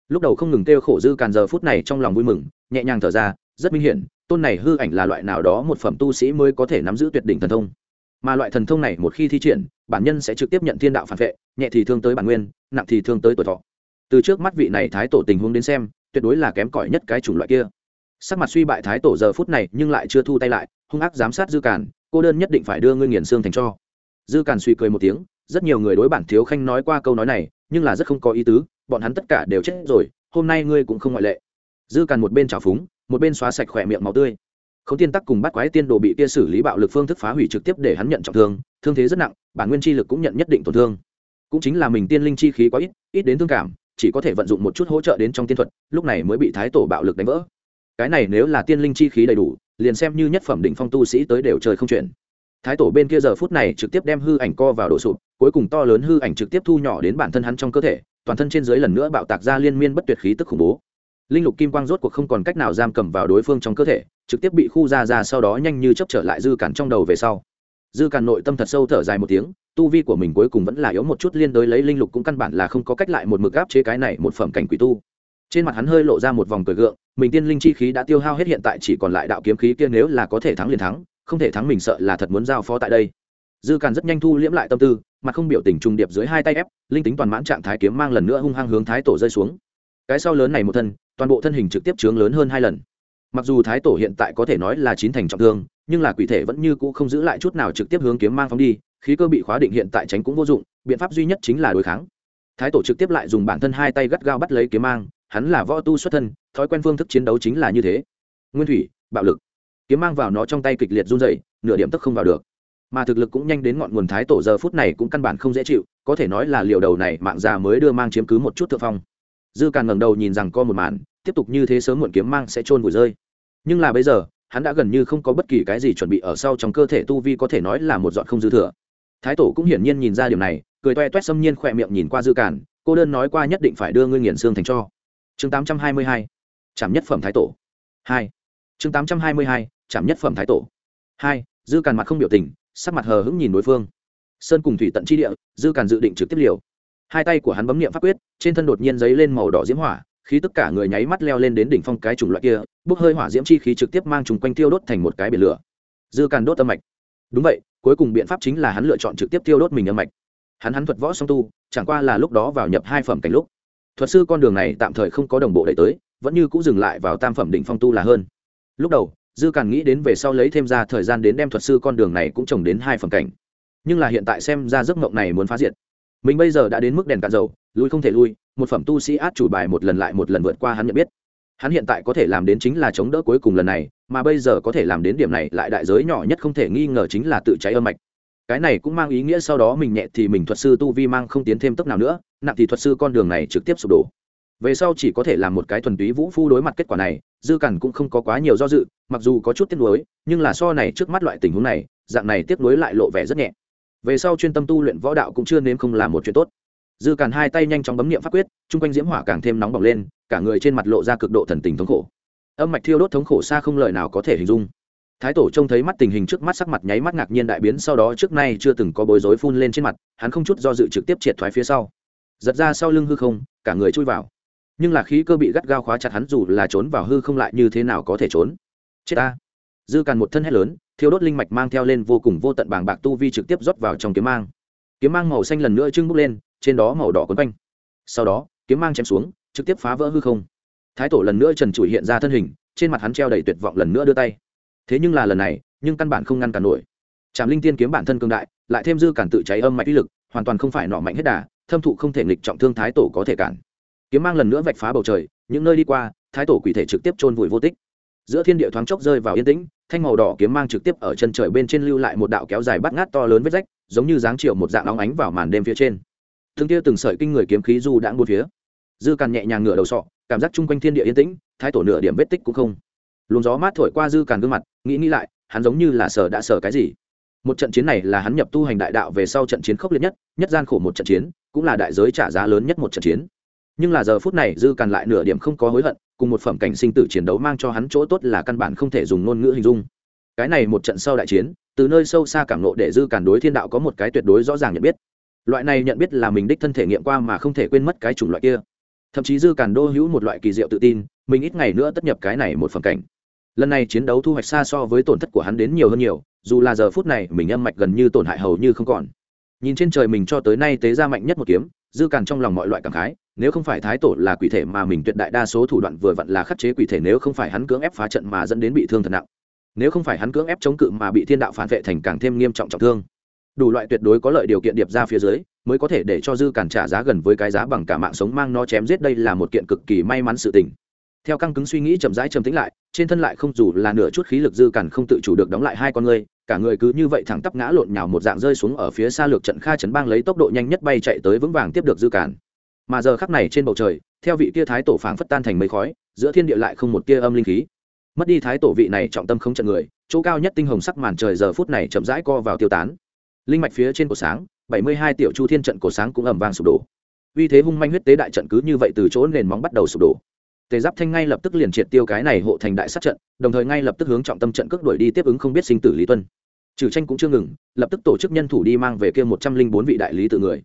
Speaker 1: Lúc đầu không ngừng kêu khổ dư càn giờ phút này trong lòng vui mừng, nhẹ nhàng thở ra, rất minh hiển, tôn này hư ảnh là loại nào đó một phẩm tu sĩ mới có thể nắm giữ tuyệt đỉnh thần thông. Mà loại thần thông này một khi thi triển, bản nhân sẽ trực tiếp nhận thiên đạo phản vệ nhẹ thì thương tới bản nguyên, nặng thì thương tới tuổi thọ. Từ trước mắt vị này thái tổ tình huống đến xem, tuyệt đối là kém cỏi nhất cái chủng loại kia. Sắc mặt suy bại thái tổ giờ phút này nhưng lại chưa thu tay lại, hung ác giám sát dư càn, cô đơn nhất định phải đưa ngươi nghiền xương thành cho. Dư càn suy cười một tiếng, rất nhiều người đối bản thiếu khanh nói qua câu nói này, nhưng là rất không có ý tứ, bọn hắn tất cả đều chết rồi, hôm nay ngươi cũng không ngoại lệ. Dư càn một bên trào phúng, một bên xóa sạch khỏe miệng máu tươi. Không tiên tắc cùng bắt quái tiên đồ bị kia xử lý bạo lực phương thức phá hủy trực tiếp để hắn nhận trọng thương thương thế rất nặng, bản nguyên chi lực cũng nhận nhất định tổn thương cũng chính là mình tiên linh chi khí quá ít ít đến thương cảm, chỉ có thể vận dụng một chút hỗ trợ đến trong tiên thuật, lúc này mới bị thái tổ bạo lực đánh vỡ. Cái này nếu là tiên linh chi khí đầy đủ, liền xem như nhất phẩm đỉnh phong tu sĩ tới đều trời không chuyển thái tổ bên kia giờ phút này trực tiếp đem hư ảnh co vào đổ sụp, cuối cùng to lớn hư ảnh trực tiếp thu nhỏ đến bản thân hắn trong cơ thể, toàn thân trên dưới lần nữa bạo tạc ra liên miên bất tuyệt khí tức khủng bố. Linh lục kim quang rốt cuộc không còn cách nào giam cầm vào đối phương trong cơ thể, trực tiếp bị khu ra ra sau đó nhanh như chấp trở lại dư cản trong đầu về sau dư Càn nội tâm thật sâu thở dài một tiếng, tu vi của mình cuối cùng vẫn là yếu một chút, liên đối lấy linh lục cũng căn bản là không có cách lại một mực áp chế cái này một phẩm cảnh quỷ tu. Trên mặt hắn hơi lộ ra một vòng cười gượng, mình tiên linh chi khí đã tiêu hao hết hiện tại chỉ còn lại đạo kiếm khí kia nếu là có thể thắng liền thắng, không thể thắng mình sợ là thật muốn giao phó tại đây. Dư càn rất nhanh thu liễm lại tâm tư, mặt không biểu tình trùng điệp dưới hai tay ép, linh tính toàn mãn trạng thái kiếm mang lần nữa hung hăng hướng thái tổ rơi xuống. Cái sau lớn này một thân, toàn bộ thân hình trực tiếp trướng lớn hơn hai lần mặc dù thái tổ hiện tại có thể nói là chín thành trọng thương, nhưng là quỷ thể vẫn như cũ không giữ lại chút nào trực tiếp hướng kiếm mang phóng đi, khí cơ bị khóa định hiện tại tránh cũng vô dụng, biện pháp duy nhất chính là đối kháng. Thái tổ trực tiếp lại dùng bản thân hai tay gắt gao bắt lấy kiếm mang, hắn là võ tu xuất thân, thói quen phương thức chiến đấu chính là như thế. Nguyên thủy, bạo lực. Kiếm mang vào nó trong tay kịch liệt run dày nửa điểm tức không vào được. Mà thực lực cũng nhanh đến ngọn nguồn thái tổ giờ phút này cũng căn bản không dễ chịu, có thể nói là liều đầu này mạng già mới đưa mang chiếm cứ một chút thượng phong. Dư càng ngẩng đầu nhìn rằng co một màn tiếp tục như thế sớm muộn kiếm mang sẽ trôn vùi rơi. Nhưng là bây giờ, hắn đã gần như không có bất kỳ cái gì chuẩn bị ở sau trong cơ thể tu vi có thể nói là một dọn không dư thừa. Thái tổ cũng hiển nhiên nhìn ra điều này, cười toe toét xâm nhiên khỏe miệng nhìn qua dư cản, cô đơn nói qua nhất định phải đưa ngươi nghiền xương thành cho. Chương 822 chạm nhất phẩm thái tổ. Hai. Chương 822 chạm nhất phẩm thái tổ. Hai, dư cản mặt không biểu tình, sắc mặt hờ hững nhìn đối phương. Sơn cùng thủy tận chi địa, dư cản dự định trực tiếp liều. Hai tay của hắn bấm niệm pháp quyết, trên thân đột nhiên giấy lên màu đỏ diễm hỏa khí tất cả người nháy mắt leo lên đến đỉnh phong cái chủng loại kia, bốc hơi hỏa diễm chi khí trực tiếp mang trùng quanh tiêu đốt thành một cái biển lửa. Dư càn đốt âm mạch. Đúng vậy, cuối cùng biện pháp chính là hắn lựa chọn trực tiếp tiêu đốt mình âm mạch. Hắn hắn thuật võ song tu, chẳng qua là lúc đó vào nhập hai phẩm cảnh lúc. Thuật sư con đường này tạm thời không có đồng bộ đẩy tới, vẫn như cũng dừng lại vào tam phẩm đỉnh phong tu là hơn. Lúc đầu, dư càn nghĩ đến về sau lấy thêm ra thời gian đến đem thuật sư con đường này cũng trồng đến hai phẩm cảnh. Nhưng là hiện tại xem ra giấc mộng này muốn phá diệt. Mình bây giờ đã đến mức đèn cạn dầu lui không thể lui, một phẩm tu sĩ át chủ bài một lần lại một lần vượt qua hắn nhận biết. Hắn hiện tại có thể làm đến chính là chống đỡ cuối cùng lần này, mà bây giờ có thể làm đến điểm này lại đại giới nhỏ nhất không thể nghi ngờ chính là tự cháy âm mạch. Cái này cũng mang ý nghĩa sau đó mình nhẹ thì mình thuật sư tu vi mang không tiến thêm tốc nào nữa, nặng thì thuật sư con đường này trực tiếp sụp đổ. Về sau chỉ có thể làm một cái thuần túy vũ phu đối mặt kết quả này, dư cằn cũng không có quá nhiều do dự, mặc dù có chút tiếc nuối, nhưng là so này trước mắt loại tình huống này, dạng này tiếc nuối lại lộ vẻ rất nhẹ. Về sau chuyên tâm tu luyện võ đạo cũng chưa nếm không là một chuyện tốt dư Càn hai tay nhanh chóng bấm niệm pháp quyết trung quanh diễm hỏa càng thêm nóng bỏng lên, cả người trên mặt lộ ra cực độ thần tình thống khổ. Âm mạch thiêu đốt thống khổ xa không lời nào có thể hình dung. Thái tổ trông thấy mắt tình hình trước mắt sắc mặt nháy mắt ngạc nhiên đại biến, sau đó trước nay chưa từng có bối rối phun lên trên mặt, hắn không chút do dự trực tiếp triệt thoái phía sau. Giật ra sau lưng hư không, cả người chui vào. Nhưng là khí cơ bị gắt gao khóa chặt hắn dù là trốn vào hư không lại như thế nào có thể trốn? Chết ta. Dư càn một thân hét lớn, thiêu đốt linh mạch mang theo lên vô cùng vô tận bàng bạc tu vi trực tiếp rót vào trong kiếm mang. Kiếm mang màu xanh lần nữa trưng bốc lên trên đó màu đỏ quấn quanh. Sau đó, kiếm mang chém xuống, trực tiếp phá vỡ hư không. Thái tổ lần nữa trần trụi hiện ra thân hình, trên mặt hắn treo đầy tuyệt vọng lần nữa đưa tay. Thế nhưng là lần này, nhưng căn bản không ngăn cản nổi. Trảm linh tiên kiếm bản thân cương đại, lại thêm dư cản tự cháy âm mạnh uy lực, hoàn toàn không phải nọ mạnh hết đà, thâm thụ không thể nghịch trọng thương thái tổ có thể cản. Kiếm mang lần nữa vạch phá bầu trời, những nơi đi qua, thái tổ quỷ thể trực tiếp chôn vùi vô tích. Giữa thiên địa thoáng chốc rơi vào yên tĩnh, thanh màu đỏ kiếm mang trực tiếp ở chân trời bên trên lưu lại một đạo kéo dài bắt ngát to lớn vết rách, giống như dáng chiều một dạng óng ánh vào màn đêm phía trên thương tia từng sợi kinh người kiếm khí du đãng bốn phía. Dư càn nhẹ nhàng ngửa đầu sọ, cảm giác chung quanh thiên địa yên tĩnh, thái tổ nửa điểm vết tích cũng không. Luồng gió mát thổi qua dư càn gương mặt, nghĩ nghĩ lại, hắn giống như là sở đã sở cái gì. Một trận chiến này là hắn nhập tu hành đại đạo về sau trận chiến khốc liệt nhất nhất gian khổ một trận chiến, cũng là đại giới trả giá lớn nhất một trận chiến. Nhưng là giờ phút này, dư càn lại nửa điểm không có hối hận, cùng một phẩm cảnh sinh tử chiến đấu mang cho hắn chỗ tốt là căn bản không thể dùng ngôn ngữ hình dung. Cái này một trận sau đại chiến, từ nơi sâu xa cảm nộ để dư càn đối thiên đạo có một cái tuyệt đối rõ ràng nhận biết loại này nhận biết là mình đích thân thể nghiệm qua mà không thể quên mất cái chủng loại kia. Thậm chí dư càn đô hữu một loại kỳ diệu tự tin, mình ít ngày nữa tất nhập cái này một phần cảnh. Lần này chiến đấu thu hoạch xa so với tổn thất của hắn đến nhiều hơn nhiều, dù là giờ phút này mình âm mạch gần như tổn hại hầu như không còn. Nhìn trên trời mình cho tới nay tế ra mạnh nhất một kiếm, dư càn trong lòng mọi loại cảm khái, nếu không phải thái tổ là quỷ thể mà mình tuyệt đại đa số thủ đoạn vừa vặn là khắc chế quỷ thể nếu không phải hắn cưỡng ép phá trận mà dẫn đến bị thương thật nặng. Nếu không phải hắn cưỡng ép chống cự mà bị thiên đạo phản vệ thành càng thêm nghiêm trọng trọng thương đủ loại tuyệt đối có lợi điều kiện điệp ra phía dưới, mới có thể để cho dư cản trả giá gần với cái giá bằng cả mạng sống mang nó chém giết đây là một kiện cực kỳ may mắn sự tình. Theo căng cứng suy nghĩ chậm rãi trầm tĩnh lại, trên thân lại không dù là nửa chút khí lực dư cản không tự chủ được đóng lại hai con ngươi cả người cứ như vậy thẳng tắp ngã lộn nhào một dạng rơi xuống ở phía xa lược trận kha chấn bang lấy tốc độ nhanh nhất bay chạy tới vững vàng tiếp được dư cản. Mà giờ khắc này trên bầu trời, theo vị kia thái tổ phảng phất tan thành mây khói, giữa thiên địa lại không một tia âm linh khí. Mất đi thái tổ vị này trọng tâm không trận người, chỗ cao nhất tinh hồng sắc màn trời giờ phút này chậm rãi co vào tiêu tán linh mạch phía trên cổ sáng, bảy mươi hai tiểu chu thiên trận cổ sáng cũng ầm vang sụp đổ. Vì thế hung manh huyết tế đại trận cứ như vậy từ chỗ nền móng bắt đầu sụp đổ. Tề giáp thanh ngay lập tức liền triệt tiêu cái này hộ thành đại sát trận, đồng thời ngay lập tức hướng trọng tâm trận cước đuổi đi tiếp ứng không biết sinh tử lý tuân. Trừ tranh cũng chưa ngừng, lập tức tổ chức nhân thủ đi mang về kia một trăm linh bốn vị đại lý tự người.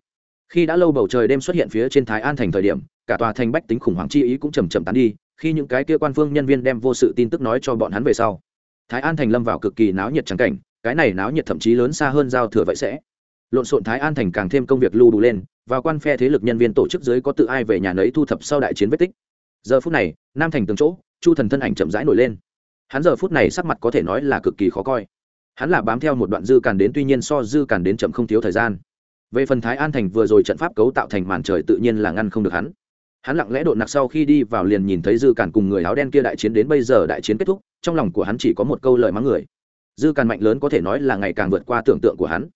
Speaker 1: Khi đã lâu bầu trời đêm xuất hiện phía trên thái an thành thời điểm, cả tòa thành bách tính khủng hoảng chi ý cũng chầm chậm tán đi, khi những cái kia quan phương nhân viên đem vô sự tin tức nói cho bọn hắn về sau. Thái an thành lâm vào cực kỳ náo nhiệt trắng cảnh cái này náo nhiệt thậm chí lớn xa hơn giao thừa vậy sẽ. Lộn xộn thái an thành càng thêm công việc lưu đủ lên và quan phe thế lực nhân viên tổ chức giới có tự ai về nhà nấy thu thập sau đại chiến vết tích. Giờ phút này, nam thành từng chỗ, chu thần thân ảnh chậm rãi nổi lên. Hắn giờ phút này sắc mặt có thể nói là cực kỳ khó coi. Hắn là bám theo một đoạn dư càn đến tuy nhiên so dư càn đến chậm không thiếu thời gian. Về phần thái an thành vừa rồi trận pháp cấu tạo thành màn trời tự nhiên là ngăn không được hắn. Hắn lặng lẽ đột nặc sau khi đi vào liền nhìn thấy dư càn cùng người áo đen kia đại chiến đến bây giờ đại chiến kết thúc, trong lòng của hắn chỉ có một câu lời mắng người dư càn mạnh lớn có thể nói là ngày càng vượt qua tưởng tượng của hắn.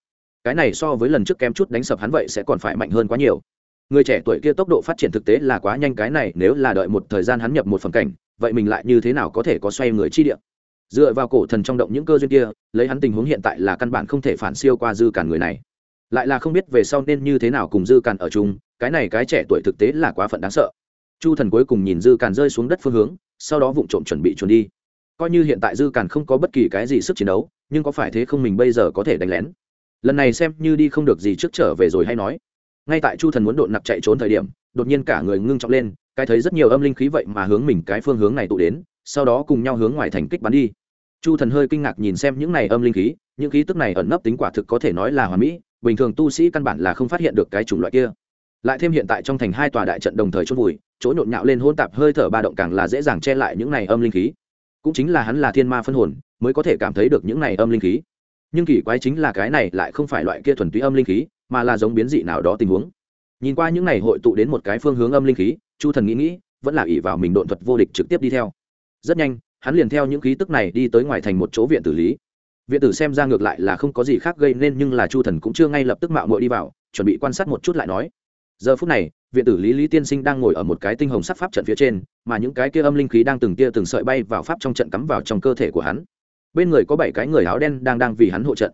Speaker 1: Cái này so với lần trước kém chút đánh sập hắn vậy sẽ còn phải mạnh hơn quá nhiều. Người trẻ tuổi kia tốc độ phát triển thực tế là quá nhanh, cái này nếu là đợi một thời gian hắn nhập một phần cảnh, vậy mình lại như thế nào có thể có xoay người chi địa? Dựa vào cổ thần trong động những cơ duyên kia, lấy hắn tình huống hiện tại là căn bản không thể phản siêu qua dư càn người này. Lại là không biết về sau nên như thế nào cùng dư càn ở chung, cái này cái trẻ tuổi thực tế là quá phận đáng sợ. Chu thần cuối cùng nhìn dư càn rơi xuống đất phương hướng, sau đó vụng trộm chuẩn bị chuẩn đi coi như hiện tại dư càn không có bất kỳ cái gì sức chiến đấu, nhưng có phải thế không mình bây giờ có thể đánh lén? Lần này xem như đi không được gì trước trở về rồi hay nói. Ngay tại chu thần muốn đột nặc chạy trốn thời điểm, đột nhiên cả người ngưng trọng lên, cái thấy rất nhiều âm linh khí vậy mà hướng mình cái phương hướng này tụ đến, sau đó cùng nhau hướng ngoài thành kích bắn đi. Chu thần hơi kinh ngạc nhìn xem những này âm linh khí, những khí tức này ẩn nấp tính quả thực có thể nói là hoàn mỹ, bình thường tu sĩ căn bản là không phát hiện được cái chủng loại kia. Lại thêm hiện tại trong thành hai tòa đại trận đồng thời chốt vùi, chỗ nhộn nhạo lên hôn tạp hơi thở ba động càng là dễ dàng che lại những này âm linh khí cũng chính là hắn là thiên ma phân hồn, mới có thể cảm thấy được những này âm linh khí. Nhưng kỳ quái chính là cái này lại không phải loại kia thuần túy âm linh khí, mà là giống biến dị nào đó tình huống. Nhìn qua những này hội tụ đến một cái phương hướng âm linh khí, chu thần nghĩ nghĩ, vẫn là ỷ vào mình độn thuật vô địch trực tiếp đi theo. Rất nhanh, hắn liền theo những khí tức này đi tới ngoài thành một chỗ viện tử lý. Viện tử xem ra ngược lại là không có gì khác gây nên nhưng là chu thần cũng chưa ngay lập tức mạo muội đi vào, chuẩn bị quan sát một chút lại nói giờ phút này, viện tử lý lý tiên sinh đang ngồi ở một cái tinh hồng sắc pháp trận phía trên, mà những cái kia âm linh khí đang từng tia từng sợi bay vào pháp trong trận cắm vào trong cơ thể của hắn. Bên người có bảy cái người áo đen đang đang vì hắn hộ trận.